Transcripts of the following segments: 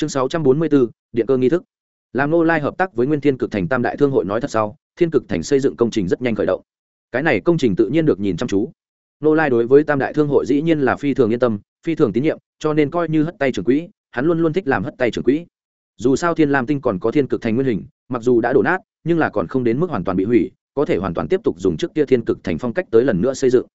chương sáu trăm bốn mươi bốn điện cơ nghi thức. Làm nô lai hợp tác với nguyên thiên cực thành tam đại thương hội nói thật sau, thiên cực thành xây dựng công trình rất nhanh khởi động. Cái này công trình tự nhiên được nhìn chăm chú. Nô lai đối với tam đại thương hội dĩ nhiên là phi thường yên tâm, phi thường tín nhiệm, cho nên coi như hất tay trưởng quỹ, hắn luôn luôn thích làm hất tay trưởng quỹ. Dù sao thiên lam tinh còn có thiên cực thành nguyên hình, mặc dù đã đổ nát, nhưng là còn không đến mức hoàn toàn bị hủy, có thể hoàn toàn tiếp tục dùng trước kia thiên cực thành phong cách tới lần nữa xây dựng.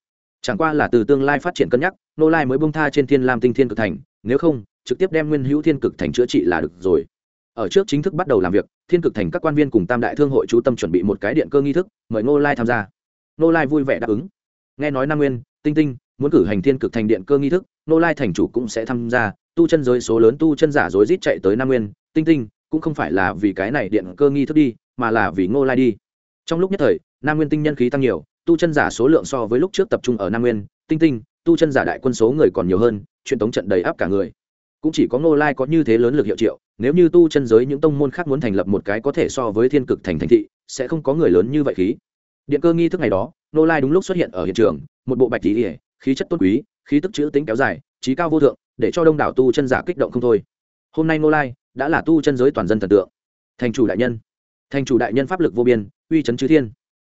Chẳng qua là từ tương lai phát triển cân nhắc nô lai mới bông tha trên thiên lam tinh thiên cực thành, nếu không trực tiếp đem nguyên hữu thiên cực thành chữa trị là được rồi. Ở trước chính thức bắt đầu làm việc, thiên cực thành các quan viên cùng tam đại thương hội chú tâm chuẩn bị một cái điện cơ nghi thức, mời ngô lai tham gia. Ngô lai vui vẻ đáp ứng. Nghe nói nam nguyên, tinh tinh muốn cử hành thiên cực thành điện cơ nghi thức, ngô lai thành chủ cũng sẽ tham gia. Tu chân giới số lớn tu chân giả rối rít chạy tới nam nguyên, tinh tinh cũng không phải là vì cái này điện cơ nghi thức đi, mà là vì ngô lai đi. Trong lúc nhất thời, nam nguyên tinh nhân khí tăng nhiều, tu chân giả số lượng so với lúc trước tập trung ở nam nguyên, tinh tinh, tu chân giả đại quân số người còn nhiều hơn, truyền tống trận đầy áp cả người cũng chỉ có ngô lai có như thế lớn lực hiệu triệu, nếu như tu chân giới những tông môn khác muốn thành lập một cái có thể so với thiên cực thành thành thị, sẽ không có người lớn như vậy khí. Điện cơ nghi thức ngày đó, ngô lai đúng lúc xuất hiện ở hiện trường, một bộ bạch tí khí chất tôn quý, khí tức chữ tính kéo dài, trí cao vô thượng, để cho đông đảo tu chân giả kích động không thôi. Hôm nay ngô lai đã là tu chân giới toàn dân thần tượng. Thành chủ đại nhân. Thành chủ đại nhân pháp lực vô biên, uy chấn chư thiên.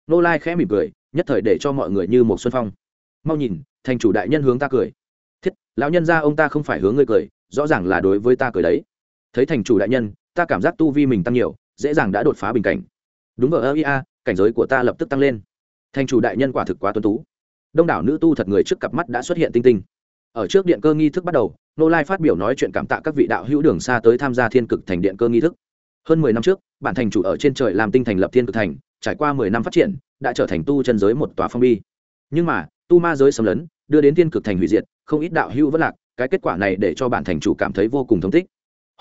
Ngô lai khẽ mỉm cười, nhất thời để cho mọi người như một xuân phong. Mau nhìn, thành chủ đại nhân hướng ta cười. Thiết, lão nhân ra ông ta không phải hướng ngươi cười rõ ràng là đối với ta cười đấy. Thấy thành chủ đại nhân, ta cảm giác tu vi mình tăng nhiều, dễ dàng đã đột phá bình cảnh. Đúng vào ơ ia cảnh giới của ta lập tức tăng lên. Thành chủ đại nhân quả thực quá tuân tú. Đông đảo nữ tu thật người trước cặp mắt đã xuất hiện tinh tinh. Ở trước điện cơ nghi thức bắt đầu nô lai phát biểu nói chuyện cảm tạ các vị đạo hữu đường xa tới tham gia thiên cực thành điện cơ nghi thức. Hơn mười năm trước, bản thành chủ ở trên trời làm tinh thành lập thiên cực thành, trải qua mười năm phát triển, đã trở thành tu chân giới một tòa phong bi. Nhưng mà, tu ma giới xâm lấn, đưa đến thiên cực thành hủy diệt, không ít đạo hữu vất lạc cái kết quả này để cho bản thành chủ cảm thấy vô cùng thống tích.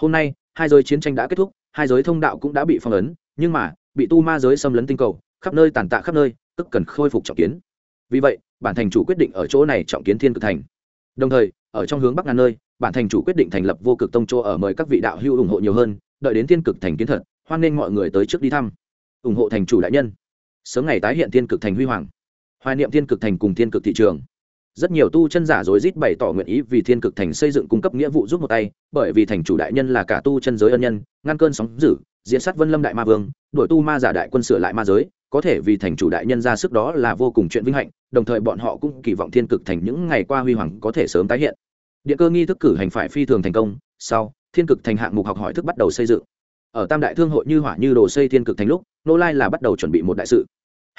Hôm nay, hai giới chiến tranh đã kết thúc, hai giới thông đạo cũng đã bị phong ấn, nhưng mà, bị tu ma giới xâm lấn tinh cầu, khắp nơi tàn tạ khắp nơi, tức cần khôi phục trọng kiến. Vì vậy, bản thành chủ quyết định ở chỗ này trọng kiến thiên cực thành. Đồng thời, ở trong hướng bắc ngàn nơi, bản thành chủ quyết định thành lập vô cực tông chỗ ở mời các vị đạo hữu ủng hộ nhiều hơn, đợi đến thiên cực thành kiến thật, hoan nghênh mọi người tới trước đi thăm. Ủng hộ thành chủ đại nhân. Sớm ngày tái hiện thiên cực thành huy hoàng. Hoài niệm thiên cực thành cùng thiên cực thị trường rất nhiều tu chân giả rối rít bày tỏ nguyện ý vì thiên cực thành xây dựng cung cấp nghĩa vụ giúp một tay, bởi vì thành chủ đại nhân là cả tu chân giới ân nhân, ngăn cơn sóng dữ diễn sát vân lâm đại ma vương đội tu ma giả đại quân sửa lại ma giới, có thể vì thành chủ đại nhân ra sức đó là vô cùng chuyện vinh hạnh, đồng thời bọn họ cũng kỳ vọng thiên cực thành những ngày qua huy hoàng có thể sớm tái hiện. Địa cơ nghi thức cử hành phải phi thường thành công, sau, thiên cực thành hạng mục học hỏi thức bắt đầu xây dựng. Ở tam đại thương hội như hỏa như đồ xây thiên cực thành lúc, nô lai là bắt đầu chuẩn bị một đại sự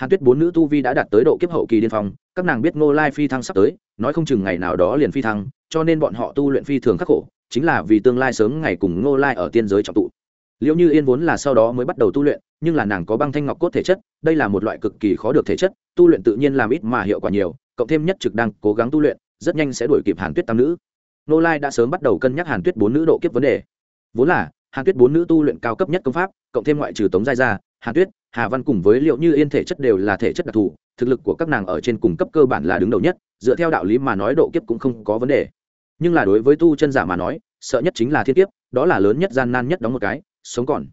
hàn tuyết bốn nữ tu vi đã đạt tới độ kiếp hậu kỳ điên phong, các nàng biết Ngô lai phi thăng sắp tới, nói không chừng ngày nào đó liền phi thăng, cho nên bọn họ tu luyện phi thường khắc khổ, chính là vì tương lai sớm ngày cùng Ngô lai ở tiên giới trọng tụ. Liệu như yên vốn là sau đó mới bắt đầu tu luyện, nhưng là nàng có băng thanh ngọc cốt thể chất, đây là một loại cực kỳ khó được thể chất, tu luyện tự nhiên làm ít mà hiệu quả nhiều, cộng thêm nhất trực đang cố gắng tu luyện, rất nhanh sẽ đuổi kịp hàn tuyết tam nữ. Ngô lai đã sớm bắt đầu cân nhắc hàn tuyết bốn nữ độ kiếp vấn đề. Vốn là, hàn tuyết bốn nữ tu luyện cao cấp nhất công pháp, cộng thêm ngoại trừ tống giai gia, hàn tuyết hà văn cùng với liệu như yên thể chất đều là thể chất đặc thù, thực lực của các nàng ở trên cùng cấp cơ bản là đứng đầu nhất, dựa theo đạo lý mà nói độ kiếp cũng không có vấn đề. Nhưng là đối với tu chân giả mà nói, sợ nhất chính là thiên kiếp, đó là lớn nhất gian nan nhất đóng một cái, sống còn.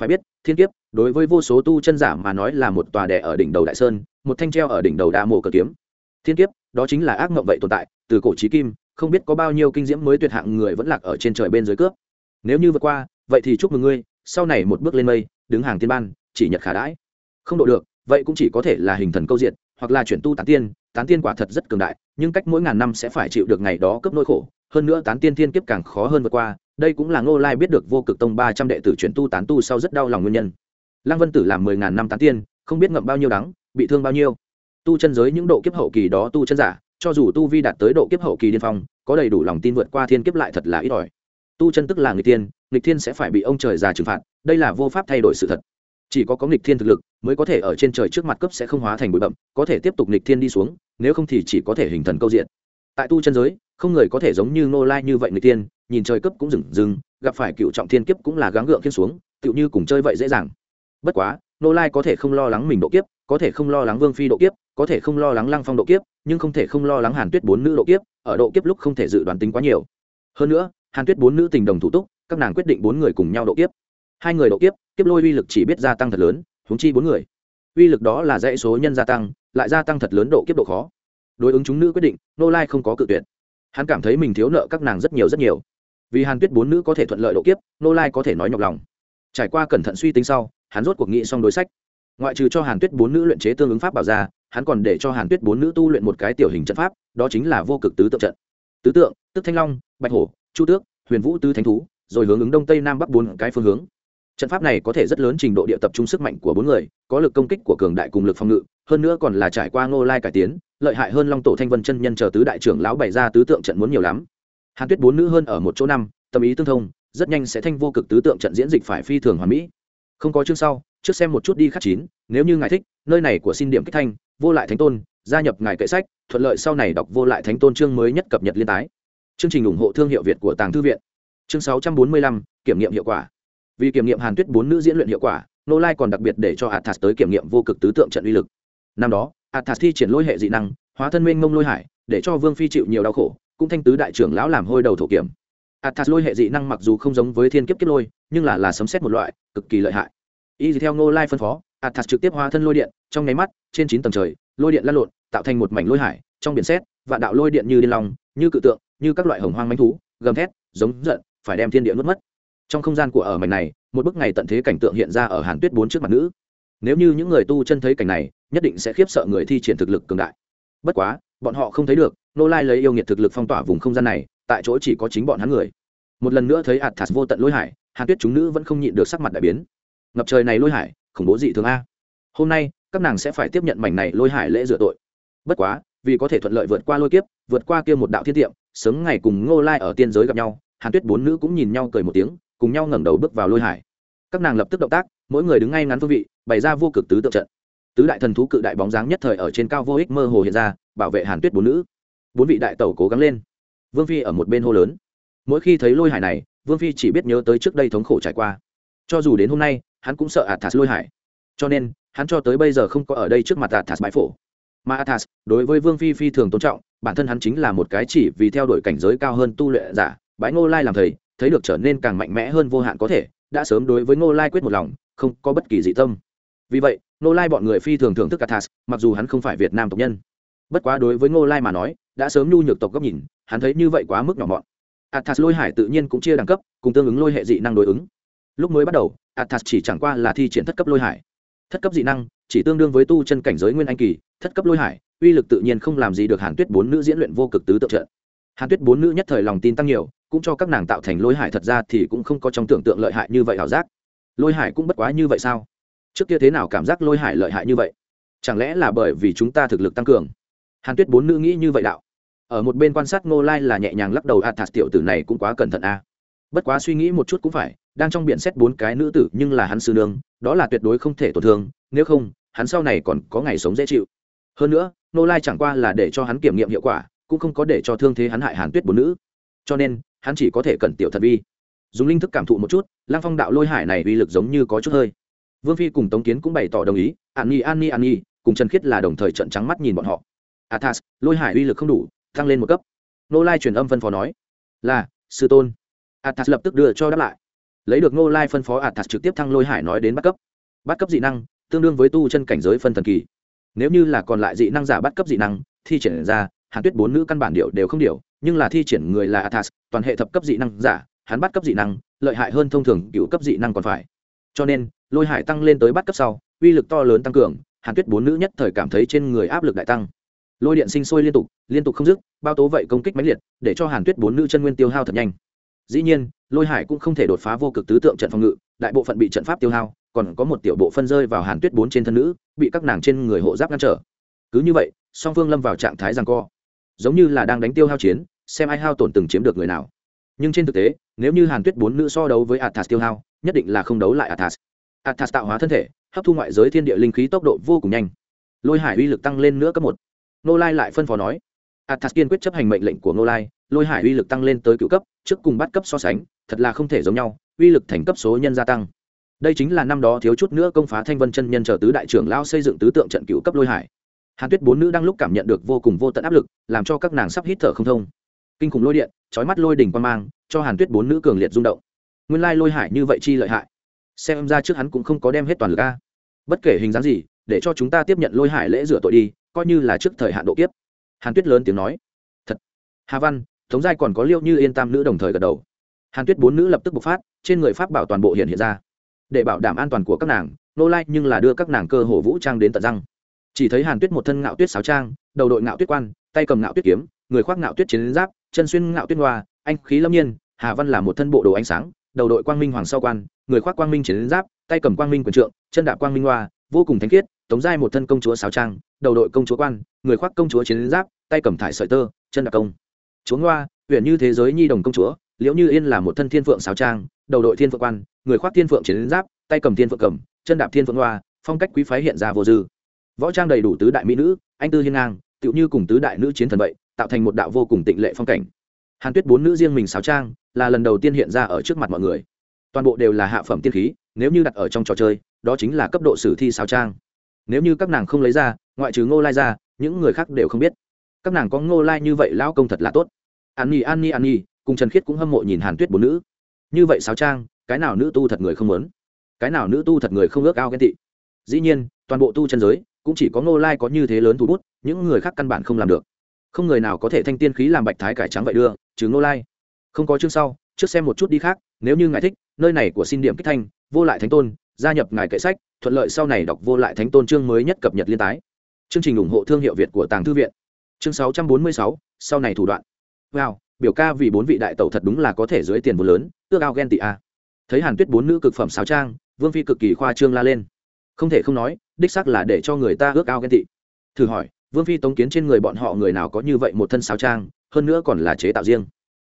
Phải biết, thiên kiếp, đối với vô số tu chân giả mà nói là một tòa đẻ ở đỉnh đầu đại sơn, một thanh treo ở đỉnh đầu đa mộ cờ kiếm. Thiên kiếp, đó chính là ác mộng vậy tồn tại, từ cổ trí kim, không biết có bao nhiêu kinh diễm mới tuyệt hạng người vẫn lạc ở trên trời bên dưới cướp. Nếu như vượt qua, vậy thì chúc mừng ngươi, sau này một bước lên mây, đứng hàng tiên ban chỉ nhật khả đãi. Không độ được, vậy cũng chỉ có thể là hình thần câu diện hoặc là chuyển tu tán tiên tán tiên quả thật rất cường đại, nhưng cách mỗi ngàn năm sẽ phải chịu được ngày đó cấp nỗi khổ, hơn nữa tán tiên thiên kiếp càng khó hơn vượt qua, đây cũng là ngô lai biết được vô cực tông ba trăm đệ tử chuyển tu tán tu sau rất đau lòng nguyên nhân. Lăng vân tử làm mười ngàn năm tán tiên, không biết ngậm bao nhiêu đắng, bị thương bao nhiêu. Tu chân giới những độ kiếp hậu kỳ đó tu chân giả, cho dù tu vi đạt tới độ kiếp hậu kỳ điên phong, có đầy đủ lòng tin vượt qua thiên kiếp lại thật là ít ỏi. Tu chân tức là người tiên nghịch tiên sẽ phải bị ông trời già trừng phạt, đây là vô pháp thay đổi sự thật chỉ có có nghịch thiên thực lực mới có thể ở trên trời trước mặt cấp sẽ không hóa thành bụi bậm, có thể tiếp tục nghịch thiên đi xuống, nếu không thì chỉ có thể hình thần câu diện. Tại tu chân giới, không người có thể giống như nô lai như vậy người tiên nhìn trời cấp cũng dừng dừng gặp phải cựu trọng thiên kiếp cũng là gắng gượng khiến xuống, tựu như cùng chơi vậy dễ dàng. Bất quá nô lai có thể không lo lắng mình độ kiếp, có thể không lo lắng vương phi độ kiếp, có thể không lo lắng lăng phong độ kiếp, nhưng không thể không lo lắng hàn tuyết bốn nữ độ kiếp, ở độ kiếp lúc không thể dự đoán tính quá nhiều. Hơn nữa, hàn tuyết bốn nữ tình đồng thủ túc, các nàng quyết định bốn người cùng nhau độ kiếp hai người độ kiếp kiếp lôi uy lực chỉ biết gia tăng thật lớn húng chi bốn người. Uy lực đó là dãy số nhân gia tăng, lại gia tăng thật lớn độ kiếp độ khó. Đối ứng chúng nữ quyết định nô lai không có cự tuyệt. Hắn cảm thấy mình thiếu nợ các nàng rất nhiều rất nhiều. Vì hàn tuyết bốn nữ có thể thuận lợi độ kiếp nô lai có thể nói nhọc lòng. Trải qua cẩn thận suy tính sau, hắn rốt cuộc nghị xong đối sách. Ngoại trừ cho hàn tuyết bốn nữ luyện chế tương ứng pháp bảo ra, hắn còn để cho hàn tuyết bốn nữ tu luyện một cái tiểu hình trận pháp, đó chính là vô cực tứ tượng trận. Tứ tượng, tức thanh long, bạch hổ, chu tước, huyền vũ tứ thánh thú, rồi hướng ứng đông tây nam bắc bốn cái phương hướng trận pháp này có thể rất lớn trình độ địa tập trung sức mạnh của bốn người, có lực công kích của cường đại cùng lực phòng ngự, hơn nữa còn là trải qua ngô lai cải tiến, lợi hại hơn long tổ thanh vân chân nhân chờ tứ đại trưởng lão bày ra tứ tượng trận muốn nhiều lắm. Hàn tuyết bốn nữ hơn ở một chỗ năm, tâm ý tương thông, rất nhanh sẽ thanh vô cực tứ tượng trận diễn dịch phải phi thường hoàn mỹ. Không có chương sau, trước xem một chút đi khắc chín, nếu như ngài thích, nơi này của xin điểm kích thanh, vô lại thánh tôn, gia nhập ngài kệ sách, thuận lợi sau này đọc vô lại thánh tôn chương mới nhất cập nhật liên tái. Chương trình ủng hộ thương hiệu việt của tàng thư viện. Chương sáu trăm bốn mươi lăm, kiểm nghiệm hiệu quả vì kiểm nghiệm hàn tuyết bốn nữ diễn luyện hiệu quả, nô lai còn đặc biệt để cho athas tới kiểm nghiệm vô cực tứ tượng trận uy lực. Năm đó, athas thi triển lôi hệ dị năng, hóa thân minh mông lôi hải, để cho vương phi chịu nhiều đau khổ, cũng thanh tứ đại trưởng lão làm hôi đầu thổ kiểm. Athas lôi hệ dị năng mặc dù không giống với thiên kiếp kiếp lôi, nhưng là là sấm xét một loại, cực kỳ lợi hại. Y theo nô lai phân phó, athas trực tiếp hóa thân lôi điện, trong nháy mắt, trên chín tầng trời, lôi điện lăn lộn, tạo thành một mảnh lôi hải, trong biển xét và đạo lôi điện như điên long, như cự tượng, như các loại hồng hoang manh thú, gầm thét, giống giận, phải đem thiên địa nuốt mất trong không gian của ở mảnh này, một bức ngày tận thế cảnh tượng hiện ra ở hàn tuyết bốn trước mặt nữ. Nếu như những người tu chân thấy cảnh này, nhất định sẽ khiếp sợ người thi triển thực lực cường đại. Bất quá, bọn họ không thấy được, nô lai lấy yêu nghiệt thực lực phong tỏa vùng không gian này, tại chỗ chỉ có chính bọn hắn người. Một lần nữa thấy ạt thạt vô tận lôi hải, hàn tuyết chúng nữ vẫn không nhịn được sắc mặt đại biến. Ngập trời này lôi hải, khủng bố dị thường a. Hôm nay, các nàng sẽ phải tiếp nhận mảnh này lôi hải lễ rửa tội. Bất quá, vì có thể thuận lợi vượt qua lôi kiếp, vượt qua kia một đạo thiên tiệm, sớm ngày cùng ngô lai ở tiên giới gặp nhau, hàn tuyết bốn nữ cũng nhìn nhau cười một tiếng cùng nhau ngẩng đầu bước vào lôi hải. Các nàng lập tức động tác, mỗi người đứng ngay ngắn phương vị, bày ra vô cực tứ tượng trận. Tứ đại thần thú cự đại bóng dáng nhất thời ở trên cao vô ích mơ hồ hiện ra, bảo vệ hàn tuyết bốn nữ. Bốn vị đại tẩu cố gắng lên. Vương phi ở một bên hô lớn. Mỗi khi thấy lôi hải này, vương phi chỉ biết nhớ tới trước đây thống khổ trải qua. Cho dù đến hôm nay, hắn cũng sợ athas lôi hải. Cho nên, hắn cho tới bây giờ không có ở đây trước mặt athas bãi phổ. Mà athas đối với vương phi phi thường tôn trọng, bản thân hắn chính là một cái chỉ vì theo đuổi cảnh giới cao hơn tu luyện giả, bãi ngô lai làm thầy thấy được trở nên càng mạnh mẽ hơn vô hạn có thể, đã sớm đối với ngô lai quyết một lòng, không có bất kỳ dị tâm. Vì vậy, ngô lai bọn người phi thường thưởng thức athas mặc dù hắn không phải việt nam tộc nhân. Bất quá đối với ngô lai mà nói, đã sớm nhu nhược tộc góc nhìn, hắn thấy như vậy quá mức nhỏ mọn. Athas lôi hải tự nhiên cũng chia đẳng cấp, cùng tương ứng lôi hệ dị năng đối ứng. Lúc mới bắt đầu athas chỉ chẳng qua là thi triển thất cấp lôi hải. Thất cấp dị năng, chỉ tương đương với tu chân cảnh giới nguyên anh kỳ, thất cấp lôi hải, uy lực tự nhiên không làm gì được hàn tuyết bốn nữ diễn luyện vô cực tứ tượng trận hàn tuyết bốn nữ nhất thời lòng tin tăng nhiều cũng cho các nàng tạo thành lôi hải thật ra thì cũng không có trong tưởng tượng lợi hại như vậy ảo giác. Lôi hải cũng bất quá như vậy sao? Trước kia thế nào cảm giác lôi hải lợi hại như vậy? Chẳng lẽ là bởi vì chúng ta thực lực tăng cường? Hàn tuyết bốn nữ nghĩ như vậy đạo. Ở một bên quan sát ngô lai là nhẹ nhàng lắc đầu, a thạt tiểu tử này cũng quá cẩn thận a. Bất quá suy nghĩ một chút cũng phải, đang trong biển xét bốn cái nữ tử, nhưng là hắn sư nương, đó là tuyệt đối không thể tổn thương, nếu không, hắn sau này còn có ngày sống dễ chịu. Hơn nữa, ngô lai chẳng qua là để cho hắn kiểm nghiệm hiệu quả, cũng không có để cho thương thế hắn hại hàn tuyết bốn nữ. Cho nên hắn chỉ có thể cẩn tiểu thật vi. Dùng linh thức cảm thụ một chút lang phong đạo lôi hải này uy lực giống như có chút hơi. Vương phi cùng tống kiến cũng bày tỏ đồng ý, an nhi an nhi an nhi, cùng trần khiết là đồng thời trận trắng mắt nhìn bọn họ. Athas, lôi hải uy lực không đủ, tăng lên một cấp. Nô lai truyền âm phân phó nói, là, sư tôn. Athas lập tức đưa cho đáp lại. Lấy được nô lai phân phó, athas trực tiếp thăng lôi hải nói đến bắt cấp. Bắt cấp dị năng, tương đương với tu chân cảnh giới phân thần kỳ. Nếu như là còn lại dị năng giả bắt cấp dị năng, thi triển ra hàn tuyết bốn nữ căn bản điệu đều không điệu nhưng là thi triển người là athas, toàn hệ thập cấp dị năng giả, hắn bắt cấp dị năng, lợi hại hơn thông thường cựu cấp dị năng còn phải. Cho nên, lôi hải tăng lên tới bắt cấp sau, uy lực to lớn tăng cường, hàn tuyết bốn nữ nhất thời cảm thấy trên người áp lực đại tăng. Lôi điện sinh sôi liên tục liên tục không dứt, bao tố vậy công kích mãnh liệt, để cho hàn tuyết bốn nữ chân nguyên tiêu hao thật nhanh. Dĩ nhiên, lôi hải cũng không thể đột phá vô cực tứ tượng trận phòng ngự, đại bộ phận bị trận pháp tiêu hao, còn có một tiểu bộ phân rơi vào hàn tuyết bốn trên thân nữ, bị các nàng trên người hộ giáp ngăn trở. Cứ như vậy, song phương lâm vào trạng thái rằng co giống như là đang đánh tiêu hao chiến, xem ai hao tổn từng chiếm được người nào. Nhưng trên thực tế, nếu như hàn tuyết bốn nữ so đấu với athas tiêu hao, nhất định là không đấu lại athas athas tạo hóa thân thể, hấp thu ngoại giới thiên địa linh khí tốc độ vô cùng nhanh. Lôi hải uy lực tăng lên nữa cấp một. Nô lai lại phân phó nói athas kiên quyết chấp hành mệnh lệnh của nô lai, lôi hải uy lực tăng lên tới cựu cấp, trước cùng bắt cấp so sánh, thật là không thể giống nhau, uy lực thành cấp số nhân gia tăng. Đây chính là năm đó thiếu chút nữa công phá thanh vân chân nhân chờ tứ đại trưởng lao xây dựng tứ tượng trận cựu cấp lôi hải hàn tuyết bốn nữ đang lúc cảm nhận được vô cùng vô tận áp lực, làm cho các nàng sắp hít thở không thông. Kinh khủng lôi điện trói mắt lôi đỉnh quan mang, cho hàn tuyết bốn nữ cường liệt rung động. Nguyên lai lôi hải như vậy chi lợi hại. Xem ra trước hắn cũng không có đem hết toàn lực a. Bất kể hình dáng gì, để cho chúng ta tiếp nhận lôi hải lễ rửa tội đi, coi như là trước thời hạn độ kiếp. Hàn tuyết lớn tiếng nói. Thật. Hà văn thống giai còn có liêu như yên tam nữ đồng thời gật đầu. Hàn tuyết bốn nữ lập tức bộc phát, trên người pháp bảo toàn bộ hiện hiện ra. Để bảo đảm an toàn của các nàng, nô lai nhưng là đưa các nàng cơ hồ vũ trang đến tận răng chỉ thấy hàn tuyết một thân ngạo tuyết sáo trang, đầu đội ngạo tuyết quan, tay cầm ngạo tuyết kiếm, người khoác ngạo tuyết chiến giáp, chân xuyên ngạo tuyết hoa, anh khí lâm nhiên, hà văn là một thân bộ đồ ánh sáng, đầu đội quang minh hoàng sau quan, người khoác quang minh chiến giáp, tay cầm quang minh quần trượng, chân đạp quang minh hoa, vô cùng thánh khiết, tống giai một thân công chúa sáo trang, đầu đội công chúa quan, người khoác công chúa chiến giáp, tay cầm thải sợi tơ, chân đạp công. Chúa ngoa huyện như thế giới nhi đồng công chúa, liễu như yên là một thân thiên phượng sáo trang, đầu đội thiên phượng quan, người khoác thiên phượng chiến giáp, tay cầm thiên phượng cầm, chân đạp thiên phượng hoa, phong cách quý phái hiện ra vô dư võ trang đầy đủ tứ đại mỹ nữ, anh tư hiên ngang, tựu như cùng tứ đại nữ chiến thần vậy, tạo thành một đạo vô cùng tịnh lệ phong cảnh. Hàn tuyết bốn nữ riêng mình sáo trang, là lần đầu tiên hiện ra ở trước mặt mọi người. Toàn bộ đều là hạ phẩm tiên khí, nếu như đặt ở trong trò chơi, đó chính là cấp độ sử thi sáo trang. Nếu như các nàng không lấy ra, ngoại trừ ngô lai ra, những người khác đều không biết. Các nàng có ngô lai như vậy lao công thật là tốt. An nhi an nhi an nhi, cùng trần khiết cũng hâm mộ nhìn hàn tuyết bốn nữ. Như vậy sáo trang, cái nào nữ tu thật người không muốn? Cái nào nữ tu thật người không ước ao ghen tị? Dĩ nhiên, toàn bộ tu chân giới cũng chỉ có ngô lai có như thế lớn thủ bút những người khác căn bản không làm được. Không người nào có thể thanh tiên khí làm bạch thái cải trắng vậy đưa chứ ngô lai. Không có chương sau trước xem một chút đi khác nếu như ngài thích nơi này của xin điểm kích thanh vô lại thánh tôn gia nhập ngài kệ sách thuận lợi sau này đọc vô lại thánh tôn chương mới nhất cập nhật liên tái. Chương trình ủng hộ thương hiệu việt của tàng thư viện. Chương 646, sau này thủ đoạn. Wow biểu ca vì bốn vị đại tẩu thật đúng là có thể dưới tiền vô lớn ước ao ghen tị a. Thấy hàn tuyết bốn nữ cực phẩm sáo trang vương phi cực kỳ khoa trương la lên không thể không nói, đích sắc là để cho người ta ước ao ghen tị. Thử hỏi, vương phi tống kiến trên người bọn họ người nào có như vậy một thân sáo trang, hơn nữa còn là chế tạo riêng?